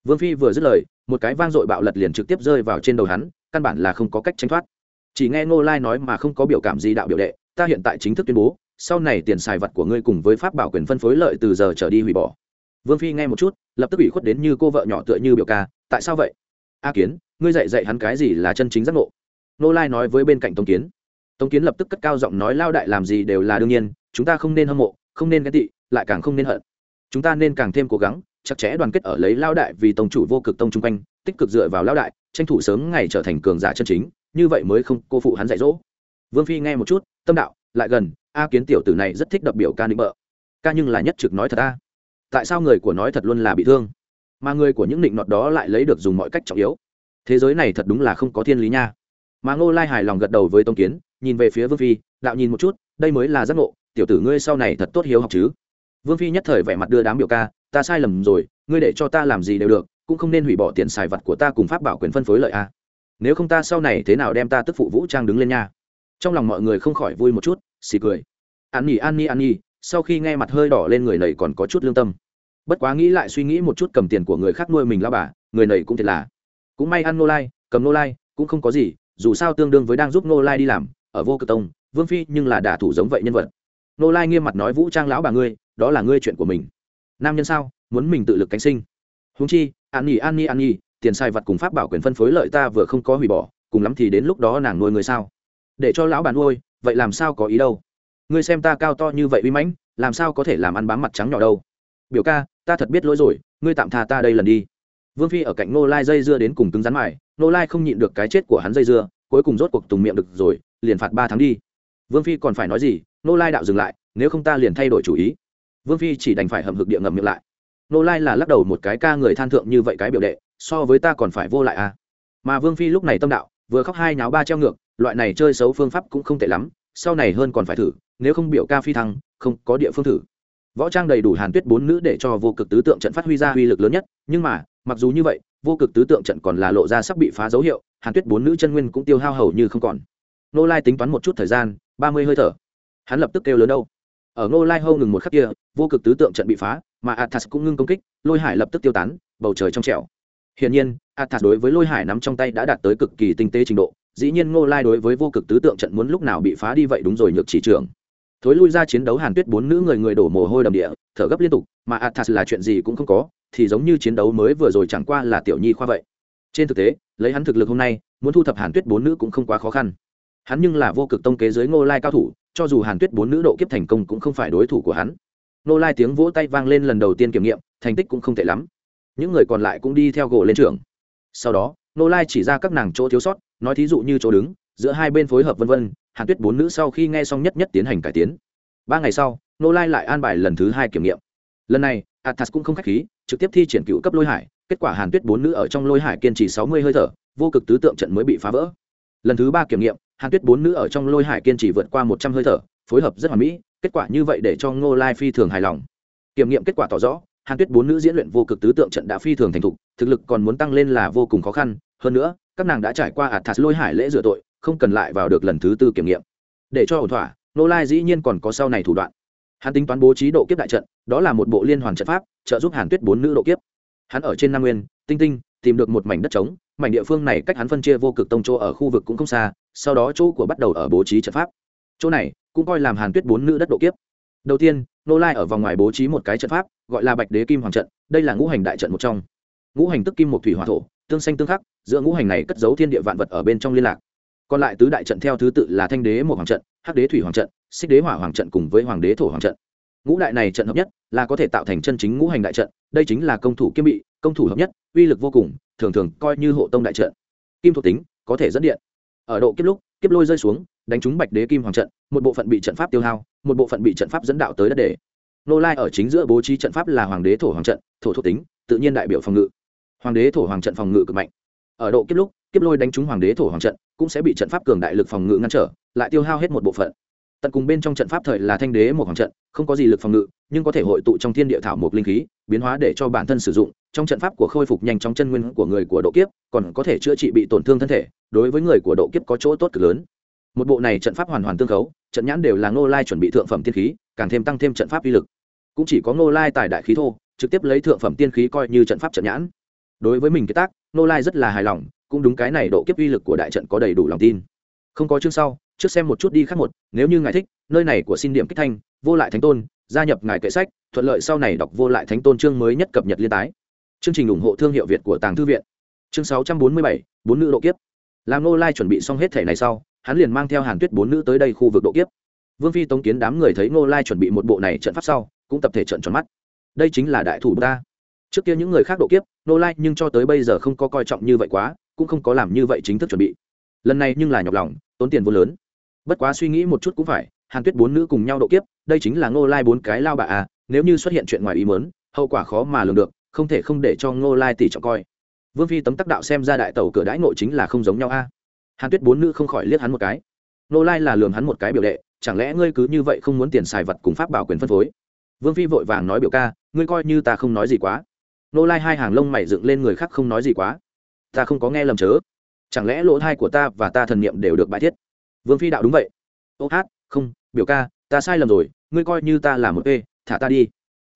Vương phi vừa dứt lời, một cái vang dội bạo lật liền trực tiếp rơi vào trên đầu hắn, căn bản là không có cách tránh thoát. Chỉ nghe ngô lai nói mà không có biểu cảm gì đạo biểu đệ, ta hiện tại chính thức tuyên bố, sau này tiền xài vật của ngươi cùng với pháp bảo quyền phân phối lợi từ giờ trở đi hủy bỏ. Vương phi nghe một chút, lập tức ủy khuất đến như cô vợ nhỏ tựa như biểu ca, tại sao vậy? A kiến, ngươi dạy dạy hắn cái gì là chân chính giác ngộ? Nô lai nói với bên cạnh tống kiến tống kiến lập tức cất cao giọng nói, lao đại làm gì đều là đương nhiên, chúng ta không nên hâm mộ, không nên ghét tị, lại càng không nên hận. Chúng ta nên càng thêm cố gắng, chặt chẽ đoàn kết ở lấy lao đại vì tông chủ vô cực tông chung quanh, tích cực dựa vào lao đại, tranh thủ sớm ngày trở thành cường giả chân chính, như vậy mới không cô phụ hắn dạy dỗ. Vương phi nghe một chút, tâm đạo, lại gần, a kiến tiểu tử này rất thích đập biểu ca định bợ. Ca nhưng là nhất trực nói thật a. Tại sao người của nói thật luôn là bị thương? Mà người của những định nọt đó lại lấy được dùng mọi cách trọng yếu. Thế giới này thật đúng là không có thiên lý nha. Mà ngô lai hài lòng gật đầu với tông kiến nhìn về phía vương phi, đạo nhìn một chút, đây mới là giác ngộ, tiểu tử ngươi sau này thật tốt hiếu học chứ. Vương phi nhất thời vẻ mặt đưa đám biểu ca, ta sai lầm rồi, ngươi để cho ta làm gì đều được, cũng không nên hủy bỏ tiền xài vật của ta cùng pháp bảo quyền phân phối lợi a. Nếu không ta sau này thế nào đem ta tức phụ vũ trang đứng lên nha. Trong lòng mọi người không khỏi vui một chút, xì cười. An nhỉ an nhi an nhi, sau khi nghe mặt hơi đỏ lên người này còn có chút lương tâm. Bất quá nghĩ lại suy nghĩ một chút cầm tiền của người khác nuôi mình lao bà, người này cũng thiệt là. Cũng may ăn nô lai, cầm nô lai, cũng không có gì, dù sao tương đương với đang giúp nô lai đi làm ở vô cực tông, vương phi nhưng là đả thủ giống vậy nhân vật. Nô lai nghiêm mặt nói, vũ trang lão bà ngươi, đó là ngươi chuyện của mình. Nam nhân sao, muốn mình tự lực cánh sinh? Húng chi, an nhi an nhi an nhi, tiền sai vật cùng pháp bảo quyền phân phối lợi ta vừa không có hủy bỏ, cùng lắm thì đến lúc đó nàng nuôi người sao? Để cho lão bà nuôi, vậy làm sao có ý đâu? Ngươi xem ta cao to như vậy uy mãnh, làm sao có thể làm ăn bám mặt trắng nhỏ đâu? Biểu ca, ta thật biết lỗi rồi, ngươi tạm tha ta đây lần đi. Vương phi ở cạnh nô lai dây dưa đến cùng cứng rắn mải nô lai không nhịn được cái chết của hắn dây dưa cuối cùng rốt cuộc tùng miệng được rồi, liền phạt ba tháng đi. Vương phi còn phải nói gì? Nô lai đạo dừng lại, nếu không ta liền thay đổi chủ ý. Vương phi chỉ đành phải hầm hực địa ngầm miệng lại. Nô lai là lắc đầu một cái ca người than thượng như vậy cái biểu đệ, so với ta còn phải vô lại à. Mà vương phi lúc này tâm đạo, vừa khóc hai nháo ba treo ngược, loại này chơi xấu phương pháp cũng không tệ lắm, sau này hơn còn phải thử, nếu không biểu ca phi thăng, không có địa phương thử. Võ trang đầy đủ hàn tuyết bốn nữ để cho vô cực tứ tượng trận phát huy ra uy lực lớn nhất, nhưng mà, mặc dù như vậy, vô cực tứ tượng trận còn là lộ ra sắp bị phá dấu hiệu hàn tuyết bốn nữ chân nguyên cũng tiêu hao hầu như không còn. Nô lai tính toán một chút thời gian, ba mươi hơi thở. Hắn lập tức kêu lớn đâu. Ở nô lai hâu ngừng một khắc kia, vô cực tứ tượng trận bị phá, mà athas cũng ngưng công kích, lôi hải lập tức tiêu tán, bầu trời trong trẻo. Hiển nhiên athas đối với lôi hải nắm trong tay đã đạt tới cực kỳ tinh tế trình độ, dĩ nhiên ngô lai đối với vô cực tứ tượng trận muốn lúc nào bị phá đi vậy đúng rồi, nhược chỉ trưởng. Thối lui ra chiến đấu hàn tuyết bốn nữ người người đổ mồ hôi đầm địa, thở gấp liên tục, mà athas là chuyện gì cũng không có, thì giống như chiến đấu mới vừa rồi chẳng qua là tiểu nhi khoa vậy. Trên thực tế lấy hắn thực lực hôm nay, muốn thu thập hàn tuyết bốn nữ cũng không quá khó khăn. Hắn nhưng là vô cực tông kế giới ngô lai cao thủ, cho dù hàn tuyết bốn nữ độ kiếp thành công cũng không phải đối thủ của hắn. Ngô lai tiếng vỗ tay vang lên lần đầu tiên kiểm nghiệm, thành tích cũng không tệ lắm. Những người còn lại cũng đi theo gỗ lên trường. Sau đó, ngô lai chỉ ra các nàng chỗ thiếu sót, nói thí dụ như chỗ đứng, giữa hai bên phối hợp vân vân, hàn tuyết bốn nữ sau khi nghe xong nhất nhất tiến hành cải tiến. Ba ngày sau nô lai lại an bài lần thứ hai kiểm nghiệm. Lần này, athas cũng không k h á c h khí, trực tiếp thi triển cựu cấp lôi hải kết quả hàn tuyết bốn nữ ở trong lôi hải kiên trì sáu mươi hơi thở, vô cực tứ tượng trận mới bị phá vỡ. Lần thứ ba kiểm nghiệm, hàn tuyết bốn nữ ở trong lôi hải kiên trì vượt qua một trăm hơi thở, phối hợp rất hoàn mỹ, kết quả như vậy để cho ngô lai phi thường hài lòng. Kiểm nghiệm kết quả tỏ rõ, hàn tuyết bốn nữ diễn luyện vô cực tứ tượng trận đã phi thường thành thục, thực lực còn muốn tăng lên là vô cùng khó khăn, hơn nữa, các nàng đã trải qua ạt thạt lôi hải lễ rửa tội, không cần lại vào được lần thứ tư kiểm nghiệm. Để cho ổn thỏa, Ngô lai dĩ nhiên còn có sau này thủ đoạn. Hắn tính toán bố trí độ kiếp đại trận, đó là một bộ liên hoàn trận pháp, trợ giúp hàn tuyết bốn nữ độ kiếp hắn ở trên nam nguyên, tinh tinh, tìm được một mảnh đất trống, mảnh địa phương này cách hắn phân chia vô cực tông chỗ ở khu vực cũng không xa, sau đó chỗ của bắt đầu ở bố trí trận pháp. Chỗ này cũng coi làm hàn tuyết bốn nữ đất độ kiếp. Đầu tiên, nô lai ở vòng ngoài bố trí một cái trận pháp, gọi là bạch đế kim hoàng trận, đây là ngũ hành đại trận một trong. Ngũ hành tức kim một thủy hòa thổ, tương xanh tương khắc, giữa ngũ hành này cất giấu thiên địa vạn vật ở bên trong liên lạc. Còn lại tứ đại trận theo thứ tự là thanh đế một hoàng trận, hắc đế thủy hoàng trận, xích đế hỏa hoàng trận cùng với hoàng đế thổ hoàng trận ngũ đại này trận hợp nhất là có thể tạo thành chân chính ngũ hành đại trận, đây chính là công thủ kiêm bị, công thủ hợp nhất, uy lực vô cùng, thường thường coi như hộ tông đại trận. Kim thuộc tính, có thể dẫn điện. Ở độ kiếp lúc, kiếp lôi rơi xuống, đánh trúng bạch đế kim hoàng trận, một bộ phận bị trận pháp tiêu hao, một bộ phận bị trận pháp dẫn đạo tới đất đề nô lai ở chính giữa bố trí trận pháp là hoàng đế thổ hoàng trận, thổ thuộc tính, tự nhiên đại biểu phòng ngự. Hoàng đế thổ hoàng trận phòng ngự cực mạnh. Ở độ kiếp lúc, kiếp lôi đánh trúng hoàng đế thổ hoàng trận, cũng sẽ bị trận pháp cường đại lực phòng ngự ngăn trở, lại tiêu hao hết một bộ phận tận cùng bên trong trận pháp thời là thanh đế một hoàng trận, không có gì lực phòng ngự, nhưng có thể hội tụ trong thiên địa thảo một linh khí, biến hóa để cho bản thân sử dụng. Trong trận pháp của khôi phục nhanh chóng chân nguyên của người của độ kiếp, còn có thể chữa trị bị tổn thương thân thể, đối với người của độ kiếp có chỗ tốt cực lớn. Một bộ này trận pháp hoàn hoàn tương khấu, trận nhãn đều là ngô lai chuẩn bị thượng phẩm tiên khí, càng thêm tăng thêm trận pháp uy lực. Cũng chỉ có ngô lai tài đại khí thô, trực tiếp lấy thượng phẩm tiên khí coi như trận pháp trận nhãn. Đối với mình kế tác, ngô lai rất là hài lòng, cũng đúng cái này độ kiếp uy lực của đại trận có đầy đủ lòng tin không có chương sau, trước xem một chút đi khác một, nếu như ngài thích, nơi này của xin điểm kích thanh, vô lại thánh tôn, gia nhập ngài kệ sách, thuận lợi sau này đọc vô lại thánh tôn chương mới nhất cập nhật liên tái. Chương trình ủng hộ thương hiệu việt của tàng thư viện. Chương sáu trăm bốn mươi bảy, bốn nữ độ kiếp. Làm nô lai chuẩn bị xong hết thể này sau, hắn liền mang theo hàn tuyết bốn nữ tới đây khu vực độ kiếp. Vương phi tống kiến đám người thấy nô lai chuẩn bị một bộ này trận pháp sau, cũng tập thể trận tròn mắt. Đây chính là đại thủ ta trước kia những người khác độ kiếp nô lai nhưng cho tới bây giờ không có coi trọng như vậy quá, cũng không có làm như vậy chính thức chuẩn bị lần này nhưng là nhọc lòng, tốn tiền vô lớn. Bất quá suy nghĩ một chút cũng phải, hàn tuyết bốn nữ cùng nhau độ kiếp, đây chính là ngô lai bốn cái lao bà à nếu như xuất hiện chuyện ngoài ý mớn hậu quả khó mà lường được, không thể không để cho ngô lai tỷ trọng coi. Vương phi tấm tắc đạo xem ra đại tàu cửa đãi ngộ chính là không giống nhau a. Hàn tuyết bốn nữ không khỏi liếc hắn một cái. Ngô lai là lường hắn một cái biểu đệ, chẳng lẽ ngươi cứ như vậy không muốn tiền xài vật cùng pháp bảo quyền phân phối? Vương phi vội vàng nói biểu ca, ngươi coi như ta không nói gì quá. Ngô lai hai hàng lông mày dựng lên người khác không nói gì quá. Ta không có nghe lầm chớ chẳng lẽ lỗ thai của ta và ta thần niệm đều được bài thiết? Vương phi đạo đúng vậy. Ô hát, không, biểu ca, ta sai lầm rồi, ngươi coi như ta là một ê, thả ta đi.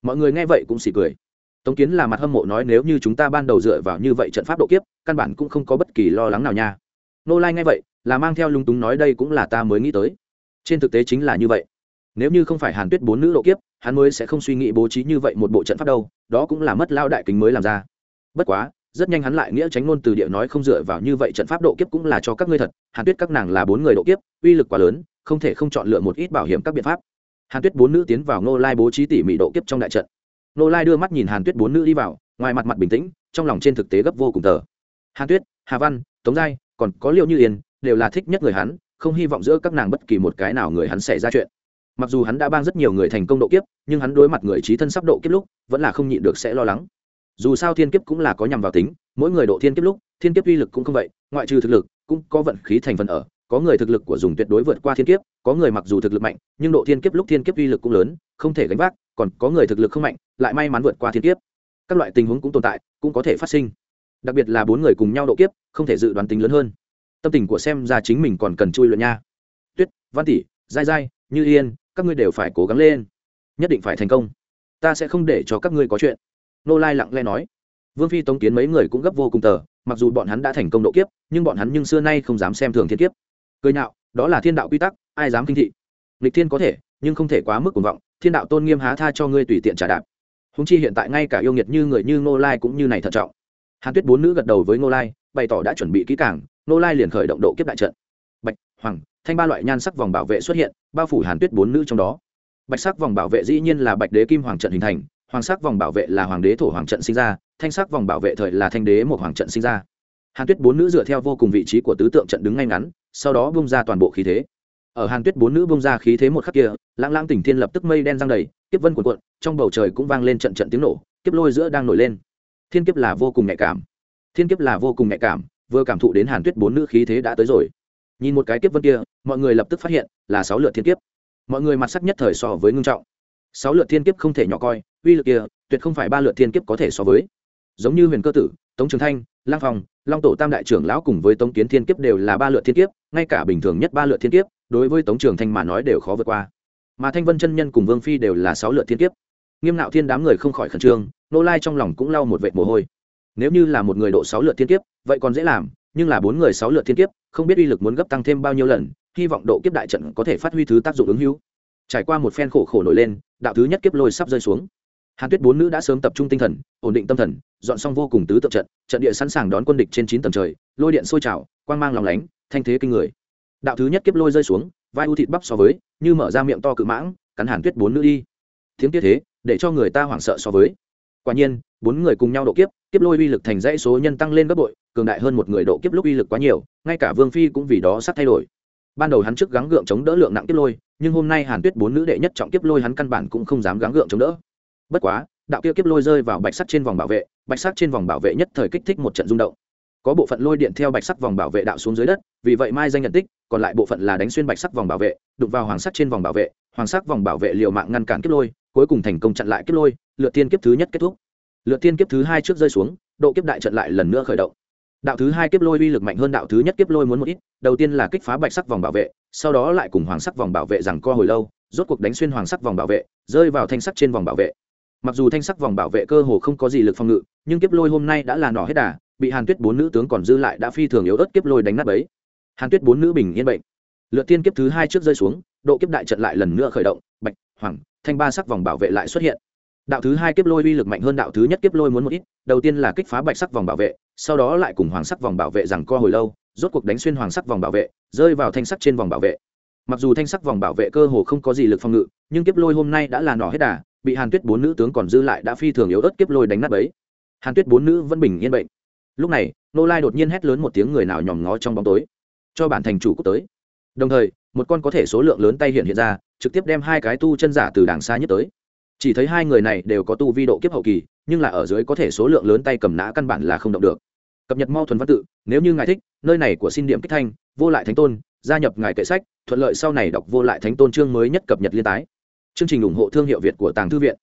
Mọi người nghe vậy cũng xì cười. Tống kiến là mặt hâm mộ nói nếu như chúng ta ban đầu dựa vào như vậy trận pháp độ kiếp, căn bản cũng không có bất kỳ lo lắng nào nha. Nô lai nghe vậy, là mang theo lung túng nói đây cũng là ta mới nghĩ tới. Trên thực tế chính là như vậy. Nếu như không phải hàn tuyết bốn nữ độ kiếp, hắn mới sẽ không suy nghĩ bố trí như vậy một bộ trận pháp đâu, đó cũng là mất lao đại kính mới làm ra. Bất quá rất nhanh hắn lại nghĩa tránh ngôn từ địa nói không dựa vào như vậy trận pháp độ kiếp cũng là cho các ngươi thật. Hàn tuyết các nàng là bốn người độ kiếp, uy lực quá lớn, không thể không chọn lựa một ít bảo hiểm các biện pháp. Hàn tuyết bốn nữ tiến vào ngô lai bố trí tỉ mỉ độ kiếp trong đại trận. Ngô lai đưa mắt nhìn hàn tuyết bốn nữ đi vào, ngoài mặt mặt bình tĩnh, trong lòng trên thực tế gấp vô cùng tờ hàn tuyết, hà văn, tống giai, còn có liệu như yên, đều là thích nhất người hắn, không hy vọng giữa các nàng bất kỳ một cái nào người hắn xảy ra chuyện. Mặc dù hắn đã ban rất nhiều người thành công độ kiếp, nhưng hắn đối mặt người trí thân sắp độ kiếp lúc, vẫn là không nhịn được sẽ lo lắng dù sao thiên kiếp cũng là có nhằm vào tính, mỗi người độ thiên kiếp lúc, thiên kiếp uy lực cũng không vậy, ngoại trừ thực lực, cũng có vận khí thành phần ở, có người thực lực của dùng tuyệt đối vượt qua thiên kiếp, có người mặc dù thực lực mạnh, nhưng độ thiên kiếp lúc thiên kiếp uy lực cũng lớn, không thể gánh vác, còn có người thực lực không mạnh, lại may mắn vượt qua thiên kiếp. Các loại tình huống cũng tồn tại, cũng có thể phát sinh. Đặc biệt là bốn người cùng nhau độ kiếp, không thể dự đoán tính lớn hơn. Tâm tình của xem ra chính mình còn cần chui luyện nha. Tuyết, văn tỷ dai dai như yên, các ngươi đều phải cố gắng lên. Nhất định phải thành công. Ta sẽ không để cho các ngươi có chuyện nô lai lặng lẽ nói, vương phi tống kiến mấy người cũng gấp vô cùng tờ, mặc dù bọn hắn đã thành công độ kiếp, nhưng bọn hắn nhưng xưa nay không dám xem thường thiên kiếp. Cười nhạo, đó là thiên đạo quy tắc, ai dám kinh thị? Lịch thiên có thể, nhưng không thể quá mức cuồng vọng, thiên đạo tôn nghiêm há tha cho ngươi tùy tiện trả đạp. Húng chi hiện tại ngay cả yêu nghiệt như người như Nô lai cũng như này thận trọng. Hàn tuyết bốn nữ gật đầu với Nô lai, bày tỏ đã chuẩn bị kỹ càng. Nô lai liền khởi động độ kiếp đại trận. Bạch, hoàng, thanh ba loại nhan sắc vòng bảo vệ xuất hiện, bao phủ hàn tuyết bốn nữ trong đó. Bạch sắc vòng bảo vệ dĩ nhiên là bạch đế kim hoàng trận hình thành hoàng sắc vòng bảo vệ là hoàng đế thổ hoàng trận sinh ra, thanh sắc vòng bảo vệ thời là thanh đế một hoàng trận sinh ra. Hàn tuyết bốn nữ dựa theo vô cùng vị trí của tứ tượng trận đứng ngay ngắn, sau đó bung ra toàn bộ khí thế. Ở hàn tuyết bốn nữ bung ra khí thế một khắc kia, lãng lãng tỉnh thiên lập tức mây đen giang đầy, Kiếp vân cuộn cuộn, trong bầu trời cũng vang lên trận trận tiếng nổ, Kiếp lôi giữa đang nổi lên. Thiên kiếp là vô cùng nhạy cảm. Thiên kiếp là vô cùng nhạy cảm, vừa cảm thụ đến hàn tuyết bốn nữ khí thế đã tới rồi. Nhìn một cái kiếp vân kia, mọi người lập tức phát hiện là sáu lượt thiên kiếp. Mọi người mặt sắc nhất thời so với ngưng trọng sáu lượt thiên kiếp không thể nhỏ coi, uy lực kia, tuyệt không phải ba lượt thiên kiếp có thể so với. Giống như huyền cơ tử, tống trường thanh, lang phong, long tổ tam đại trưởng lão cùng với tống kiến thiên kiếp đều là ba lượt thiên kiếp, ngay cả bình thường nhất ba lượt thiên kiếp, đối với tống trường thanh mà nói đều khó vượt qua. Mà thanh vân chân nhân cùng vương phi đều là sáu lượt thiên kiếp. Nghiêm nạo thiên đám người không khỏi khẩn trương, nô lai trong lòng cũng lau một vệt mồ hôi. Nếu như là một người độ sáu lượt thiên kiếp, vậy còn dễ làm, nhưng là bốn người sáu lượt thiên kiếp, không biết uy lực muốn gấp tăng thêm bao nhiêu lần, hy vọng độ kiếp đại trận có thể phát huy thứ tác dụng ứng hữu trải qua một phen khổ khổ nổi lên, đạo thứ nhất kiếp lôi sắp rơi xuống. Hàn tuyết bốn nữ đã sớm tập trung tinh thần, ổn định tâm thần, dọn xong vô cùng tứ tượng trận trận địa sẵn sàng đón quân địch trên chín tầng trời, lôi điện sôi trào, quang mang lòng lánh, thanh thế kinh người. Đạo thứ nhất kiếp lôi rơi xuống, vai u thịt bắp so với, như mở ra miệng to cự mãng, cắn hàn tuyết bốn nữ đi. Tiếng tiết thế, để cho người ta hoảng sợ so với. Quả nhiên, bốn người cùng nhau độ kiếp kiếp lôi uy lực thành dãy số nhân tăng lên gấp bội, cường đại hơn một người độ kiếp lúc uy lực quá nhiều, ngay cả vương phi cũng vì đó sắp thay đổi. Ban đầu hắn trước gắng gượng chống đỡ lượng nặng kiếp lôi nhưng hôm nay hàn tuyết bốn nữ đệ nhất trọng kiếp lôi hắn căn bản cũng không dám gắng gượng chống đỡ. Bất quá, đạo kia kiếp lôi rơi vào bạch sắc trên vòng bảo vệ, bạch sắc trên vòng bảo vệ nhất thời kích thích một trận rung động. Có bộ phận lôi điện theo bạch sắc vòng bảo vệ đạo xuống dưới đất, vì vậy mai danh nhận tích, còn lại bộ phận là đánh xuyên bạch sắc vòng bảo vệ, đụng vào hoàng sắc trên vòng bảo vệ, hoàng sắc vòng bảo vệ liều mạng ngăn cản kiếp lôi, cuối cùng thành công chặn lại kiếp lôi, lượt tiên kiếp thứ nhất kết thúc. Lượt tiên kiếp thứ hai trước rơi xuống, độ kiếp đại trận lại lần nữa khởi động đạo thứ hai kiếp lôi uy lực mạnh hơn đạo thứ nhất kiếp lôi muốn một ít, đầu tiên là kích phá bạch sắc vòng bảo vệ, sau đó lại cùng hoàng sắc vòng bảo vệ rằng co hồi lâu, rốt cuộc đánh xuyên hoàng sắc vòng bảo vệ, rơi vào thanh sắc trên vòng bảo vệ. Mặc dù thanh sắc vòng bảo vệ cơ hồ không có gì lực phòng ngự, nhưng kiếp lôi hôm nay đã là nỏ hết đà, bị hàn tuyết bốn nữ tướng còn dư lại đã phi thường yếu ớt kiếp lôi đánh nát ấy hàn tuyết bốn nữ bình yên bệnh. Lượt tiên kiếp thứ hai trước rơi xuống, độ kiếp đại trận lại lần nữa khởi động, bạch, hoàng, thanh ba sắc vòng bảo vệ lại xuất hiện. Đạo thứ hai kiếp lôi uy lực mạnh hơn đạo thứ nhất kiếp lôi muốn một ít, đầu tiên là kích phá bạch sắc vòng bảo vệ sau đó lại cùng hoàng sắc vòng bảo vệ rằng co hồi lâu, rốt cuộc đánh xuyên hoàng sắc vòng bảo vệ, rơi vào thanh sắc trên vòng bảo vệ. Mặc dù thanh sắc vòng bảo vệ cơ hồ không có gì lực phòng ngự, nhưng kiếp lôi hôm nay đã là nỏ hết đà, bị hàn tuyết bốn nữ tướng còn dư lại đã phi thường yếu ớt kiếp lôi đánh nát ấy hàn tuyết bốn nữ vẫn bình yên bệnh. Lúc này, nô lai đột nhiên hét lớn một tiếng người nào nhòm ngó trong bóng tối. Cho bản thành chủ quốc tới. Đồng thời, một con có thể số lượng lớn tay hiện hiện ra, trực tiếp đem hai cái tu chân giả từ đàng xa nhất tới. Chỉ thấy hai người này đều có tu vi độ kiếp hậu kỳ, nhưng là ở dưới có thể số lượng lớn tay cầm nã căn bản là không động được cập nhật mau thuần văn tự, nếu như ngài thích, nơi này của xin điểm kích thanh, vô lại thánh tôn, gia nhập ngài kệ sách, thuận lợi sau này đọc vô lại thánh tôn chương mới nhất cập nhật liên tái. Chương trình ủng hộ thương hiệu việt của tàng thư viện.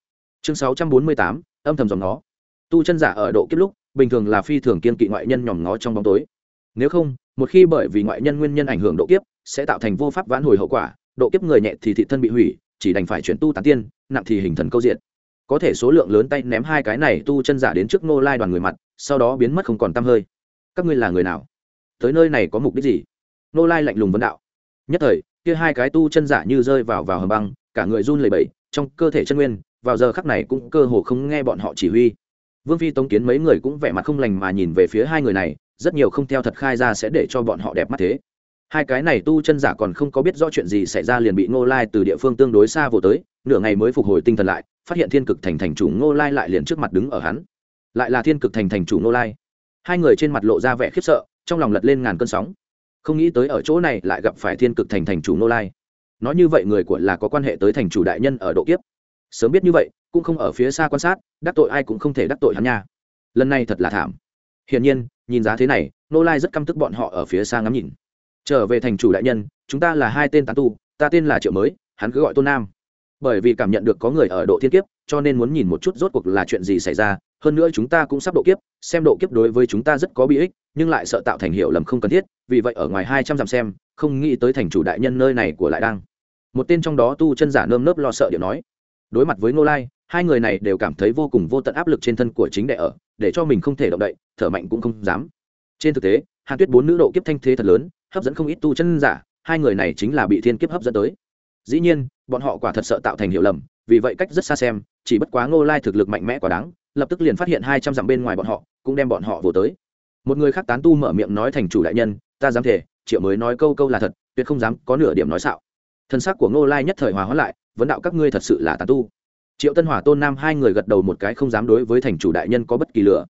Chương sáu trăm bốn mươi tám, âm thầm dòng nó tu chân giả ở độ kiếp lúc, bình thường là phi thường kiên kỵ ngoại nhân nhòm ngó trong bóng tối. Nếu không, một khi bởi vì ngoại nhân nguyên nhân ảnh hưởng độ kiếp, sẽ tạo thành vô pháp vãn hồi hậu quả, độ kiếp người nhẹ thì thị thân bị hủy, chỉ đành phải chuyển tu tán tiên, nặng thì hình thần câu diện có thể số lượng lớn tay ném hai cái này tu chân giả đến trước nô lai đoàn người mặt, sau đó biến mất không còn t hơi. Các ngươi là người nào? Tới nơi này có mục đích gì? Nô lai lạnh lùng vấn đạo. Nhất thời, kia hai cái tu chân giả như rơi vào vào hầm băng, cả người run lẩy bẩy, trong cơ thể chân nguyên, vào giờ khắc này cũng cơ hồ không nghe bọn họ chỉ huy. Vương phi tống kiến mấy người cũng vẻ mặt không lành mà nhìn về phía hai người này, rất nhiều không theo thật khai ra sẽ để cho bọn họ đẹp mắt thế hai cái này tu chân giả còn không có biết rõ chuyện gì xảy ra liền bị ngô lai từ địa phương tương đối xa vô tới, nửa ngày mới phục hồi tinh thần lại, phát hiện thiên cực thành thành chủ ngô lai lại liền trước mặt đứng ở hắn. Lại là thiên cực thành thành chủ ngô lai. Hai người trên mặt lộ ra vẻ khiếp sợ, trong lòng lật lên ngàn cơn sóng. Không nghĩ tới ở chỗ này lại gặp phải thiên cực thành thành chủ ngô lai. Nói như vậy người của là có quan hệ tới thành chủ đại nhân ở độ kiếp. Sớm biết như vậy, cũng không ở phía xa quan sát, đắc tội ai cũng không thể đắc tội hắn nha. Lần này thật là thảm. Hiển nhiên, nhìn giá thế này, Ngô lai rất căm tức bọn họ ở phía xa ngắm nhìn trở về thành chủ đại nhân, chúng ta là hai tên tán tu, ta tên là triệu mới, hắn cứ gọi tôn nam. Bởi vì cảm nhận được có người ở độ thiên kiếp, cho nên muốn nhìn một chút rốt cuộc là chuyện gì xảy ra, hơn nữa chúng ta cũng sắp độ kiếp, xem độ kiếp đối với chúng ta rất có bi ích, nhưng lại sợ tạo thành hiệu lầm không cần thiết, vì vậy ở ngoài hai trăm dặm xem, không nghĩ tới thành chủ đại nhân nơi này của lại đang. Một tên trong đó tu chân giả nơm nớp lo sợ điệu nói. Đối mặt với ngô lai, hai người này đều cảm thấy vô cùng vô tận áp lực trên thân của chính đệ ở, để cho mình không thể động đậy, thở mạnh cũng không dám. Trên thực tế, hàn tuyết bốn nữ độ kiếp thanh thế thật lớn hấp dẫn không ít tu chân giả, hai người này chính là bị thiên kiếp hấp dẫn tới. Dĩ nhiên, bọn họ quả thật sợ tạo thành hiểu lầm, vì vậy cách rất xa xem, chỉ bất quá ngô lai thực lực mạnh mẽ quá đáng, lập tức liền phát hiện hai trăm dặm bên ngoài bọn họ, cũng đem bọn họ vồ tới. Một người khác tán tu mở miệng nói thành chủ đại nhân, ta dám thể triệu mới nói câu câu là thật, tuyệt không dám có nửa điểm nói xạo. Thân xác của ngô lai nhất thời hòa hóa lại, vấn đạo các ngươi thật sự là tán tu. Triệu tân hòa tôn nam hai người gật đầu một cái không dám đối với thành chủ đại nhân có bất kỳ lửa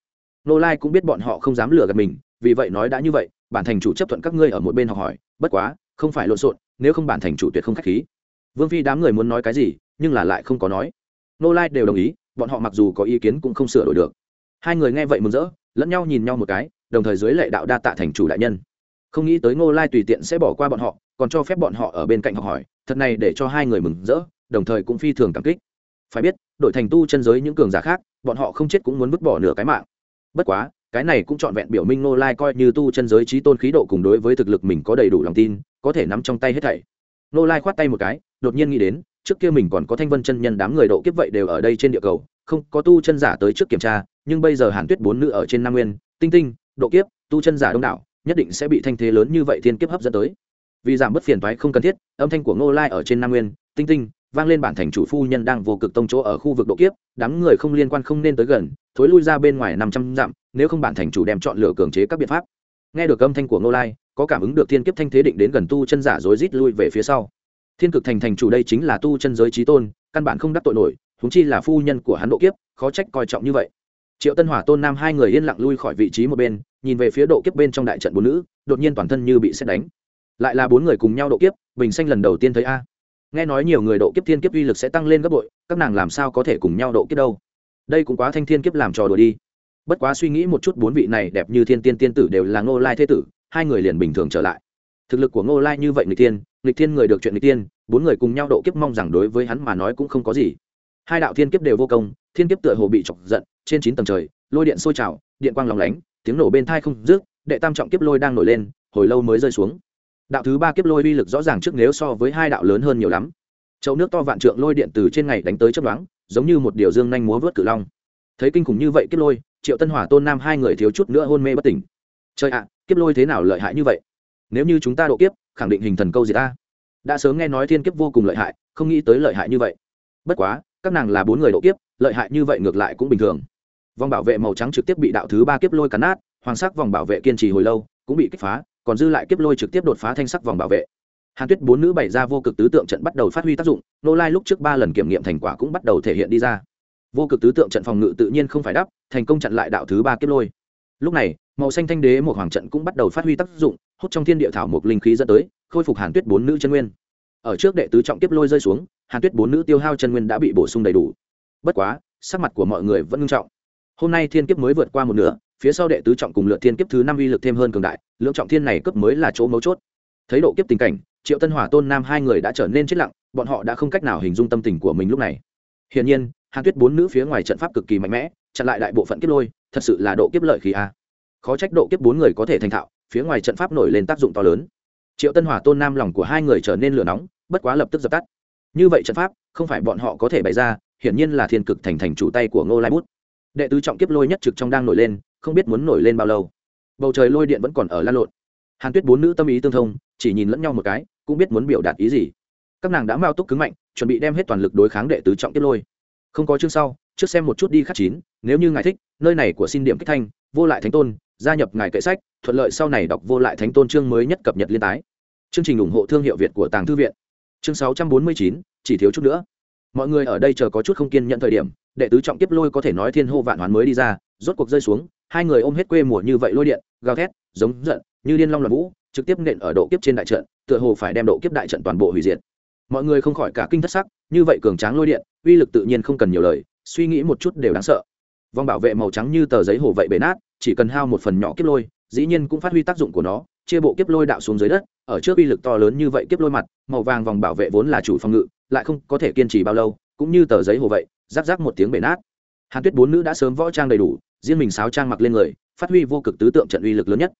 ngô lai cũng biết bọn họ không dám lừa gạt mình, vì vậy nói đã như vậy bản thành chủ chấp thuận các ngươi ở một bên học hỏi, bất quá, không phải lộn xộn, nếu không bản thành chủ tuyệt không k h á c h khí. Vương phi đám người muốn nói cái gì, nhưng là lại không có nói. Nô lai đều đồng ý, bọn họ mặc dù có ý kiến cũng không sửa đổi được. Hai người nghe vậy mừng rỡ, lẫn nhau nhìn nhau một cái, đồng thời dưới lệ đạo đa tạ thành chủ đại nhân. Không nghĩ tới ngô lai tùy tiện sẽ bỏ qua bọn họ, còn cho phép bọn họ ở bên cạnh học hỏi, thật này để cho hai người mừng rỡ, đồng thời cũng phi thường cảm kích. Phải biết, đội thành tu chân giới những cường giả khác, bọn họ không chết cũng muốn vứt bỏ nửa cái mạng. Bất quá cái này cũng trọn vẹn biểu minh ngô lai coi như tu chân giới trí tôn khí độ cùng đối với thực lực mình có đầy đủ lòng tin, có thể nắm trong tay hết thảy. Ngô lai khoát tay một cái, đột nhiên nghĩ đến, trước kia mình còn có thanh vân chân nhân đám người độ kiếp vậy đều ở đây trên địa cầu, không, có tu chân giả tới trước kiểm tra, nhưng bây giờ hàn tuyết bốn nữ ở trên nam nguyên, tinh tinh, độ kiếp, tu chân giả đông đảo, nhất định sẽ bị thanh thế lớn như vậy thiên kiếp hấp dẫn tới. Vì giảm bớt phiền toái không cần thiết, âm thanh của ngô lai ở trên nam nguyên, tinh tinh vang lên bản thành chủ phu nhân đang vô cực tông chỗ ở khu vực độ kiếp, đám người không liên quan không nên tới gần, thối lui ra bên ngoài năm trăm dặm, nếu không bản thành chủ đem chọn lựa cường chế các biện pháp. Nghe được âm thanh của ngô lai, có cảm ứng được thiên kiếp thanh thế định đến gần tu chân giả rối rít lui về phía sau. Thiên cực thành thành chủ đây chính là tu chân giới trí tôn, căn bản không đắc tội nổi thúng chi là phu nhân của hắn độ kiếp, khó trách coi trọng như vậy. Triệu tân hỏa tôn nam hai người yên lặng lui khỏi vị trí một bên, nhìn về phía độ kiếp bên trong đại trận bốn nữ, đột nhiên toàn thân như bị xét đánh. Lại là bốn người cùng nhau độ kiếp, bình xanh lần đầu tiên thấy a nghe nói nhiều người độ kiếp thiên kiếp uy lực sẽ tăng lên gấp bội, các nàng làm sao có thể cùng nhau độ kiếp đâu? Đây cũng quá thanh thiên kiếp làm trò đùa đi. Bất quá suy nghĩ một chút, bốn vị này đẹp như thiên tiên tiên tử đều là ngô lai thế tử, hai người liền bình thường trở lại. Thực lực của ngô lai như vậy người tiên nghịch thiên người được chuyện nghịch tiên bốn người cùng nhau độ kiếp mong rằng đối với hắn mà nói cũng không có gì. Hai đạo thiên kiếp đều vô công, thiên kiếp tựa hồ bị chọc giận, trên chín tầng trời, lôi điện sôi trào, điện quang lóng lánh, tiếng nổ bên thai không rước đệ tam trọng kiếp lôi đang nổi lên, hồi lâu mới rơi xuống đạo thứ ba kiếp lôi uy lực rõ ràng trước nếu so với hai đạo lớn hơn nhiều lắm. Chậu nước to vạn trượng lôi điện từ trên ngày đánh tới chấp đoán giống như một điều dương nhanh múa vớt cử long. Thấy kinh khủng như vậy kiếp lôi, triệu tân hỏa tôn nam hai người thiếu chút nữa hôn mê bất tỉnh. Trời ạ, kiếp lôi thế nào lợi hại như vậy? Nếu như chúng ta độ kiếp, khẳng định hình thần câu gì ta đã sớm nghe nói thiên kiếp vô cùng lợi hại, không nghĩ tới lợi hại như vậy. Bất quá, các nàng là bốn người độ kiếp, lợi hại như vậy ngược lại cũng bình thường. Vòng bảo vệ màu trắng trực tiếp bị đạo thứ ba kiếp lôi cắn nát, hoàng sắc vòng bảo vệ kiên trì hồi lâu, cũng bị kích phá còn dư lại kiếp lôi trực tiếp đột phá thanh sắc vòng bảo vệ. Hàn tuyết bốn nữ bày ra vô cực tứ tượng trận bắt đầu phát huy tác dụng, nô lai lúc trước ba lần kiểm nghiệm thành quả cũng bắt đầu thể hiện đi ra. Vô cực tứ tượng trận phòng ngự tự nhiên không phải đắp, thành công chặn lại đạo thứ ba kiếp lôi. Lúc này, màu xanh thanh đế một hoàng trận cũng bắt đầu phát huy tác dụng, hút trong thiên địa thảo một linh khí dẫn tới, khôi phục hàn tuyết bốn nữ chân nguyên. Ở trước đệ tứ trọng kiếp lôi rơi xuống, hàn tuyết bốn nữ tiêu hao chân nguyên đã bị bổ sung đầy đủ. Bất quá, sắc mặt của mọi người vẫn nghiêm trọng. Hôm nay thiên kiếp mới vượt qua một nửa phía sau đệ tứ trọng cùng lượt thiên kiếp thứ năm uy lực thêm hơn cường đại lượng trọng thiên này cấp mới là chỗ mấu chốt. Thấy độ kiếp tình cảnh, triệu tân hỏa tôn nam hai người đã trở nên chết lặng, bọn họ đã không cách nào hình dung tâm tình của mình lúc này. Hiển nhiên, hàn tuyết bốn nữ phía ngoài trận pháp cực kỳ mạnh mẽ, chặn lại đại bộ phận kiếp lôi, thật sự là độ kiếp lợi khí a. Khó trách độ kiếp bốn người có thể thành thạo, phía ngoài trận pháp nổi lên tác dụng to lớn. Triệu tân hỏa tôn nam lòng của hai người trở nên lửa nóng, bất quá lập tức dập tắt. Như vậy trận pháp, không phải bọn họ có thể bày ra, hiển nhiên là thiên cực thành thành chủ tay của ngô lai bút. Đệ tứ trọng kiếp lôi nhất trực trong đang nổi lên không biết muốn nổi lên bao lâu. Bầu trời lôi điện vẫn còn ở lan lộn. Hàn tuyết bốn nữ tâm ý tương thông, chỉ nhìn lẫn nhau một cái, cũng biết muốn biểu đạt ý gì. Các nàng đã mao túc cứng mạnh, chuẩn bị đem hết toàn lực đối kháng đệ tứ trọng tiếp lôi. Không có chương sau, trước xem một chút đi khắc chín, nếu như ngài thích, nơi này của xin điểm kích thanh, vô lại thánh tôn, gia nhập ngài kệ sách, thuận lợi sau này đọc vô lại thánh tôn chương mới nhất cập nhật liên tái. Chương trình ủng hộ thương hiệu việt của tàng thư viện. Chương sáu trăm bốn mươi chín, chỉ thiếu chút nữa. Mọi người ở đây chờ có chút không kiên nhận thời điểm, đệ tứ trọng tiếp lôi có thể nói thiên hô vạn hoán mới đi ra, rốt cuộc rơi xuống hai người ôm hết quê mùa như vậy lôi điện, gào thét, giống giận, như liên long loạn vũ, trực tiếp nện ở độ kiếp trên đại trận, tựa hồ phải đem độ kiếp đại trận toàn bộ hủy diệt. Mọi người không khỏi cả kinh thất sắc, như vậy cường tráng lôi điện, uy lực tự nhiên không cần nhiều lời, suy nghĩ một chút đều đáng sợ. Vòng bảo vệ màu trắng như tờ giấy hồ vậy bể nát, chỉ cần hao một phần nhỏ kiếp lôi, dĩ nhiên cũng phát huy tác dụng của nó, chia bộ kiếp lôi đạo xuống dưới đất, ở trước uy lực to lớn như vậy kiếp lôi mặt, màu vàng vòng bảo vệ vốn là chủ phòng ngự, lại không có thể kiên trì bao lâu, cũng như tờ giấy hồ vậy giáp giáp một tiếng bể nát. Hàn tuyết bốn nữ đã sớm võ trang đầy đủ riêng mình sáo trang mặc lên người, phát huy vô cực tứ tượng trận uy lực lớn nhất.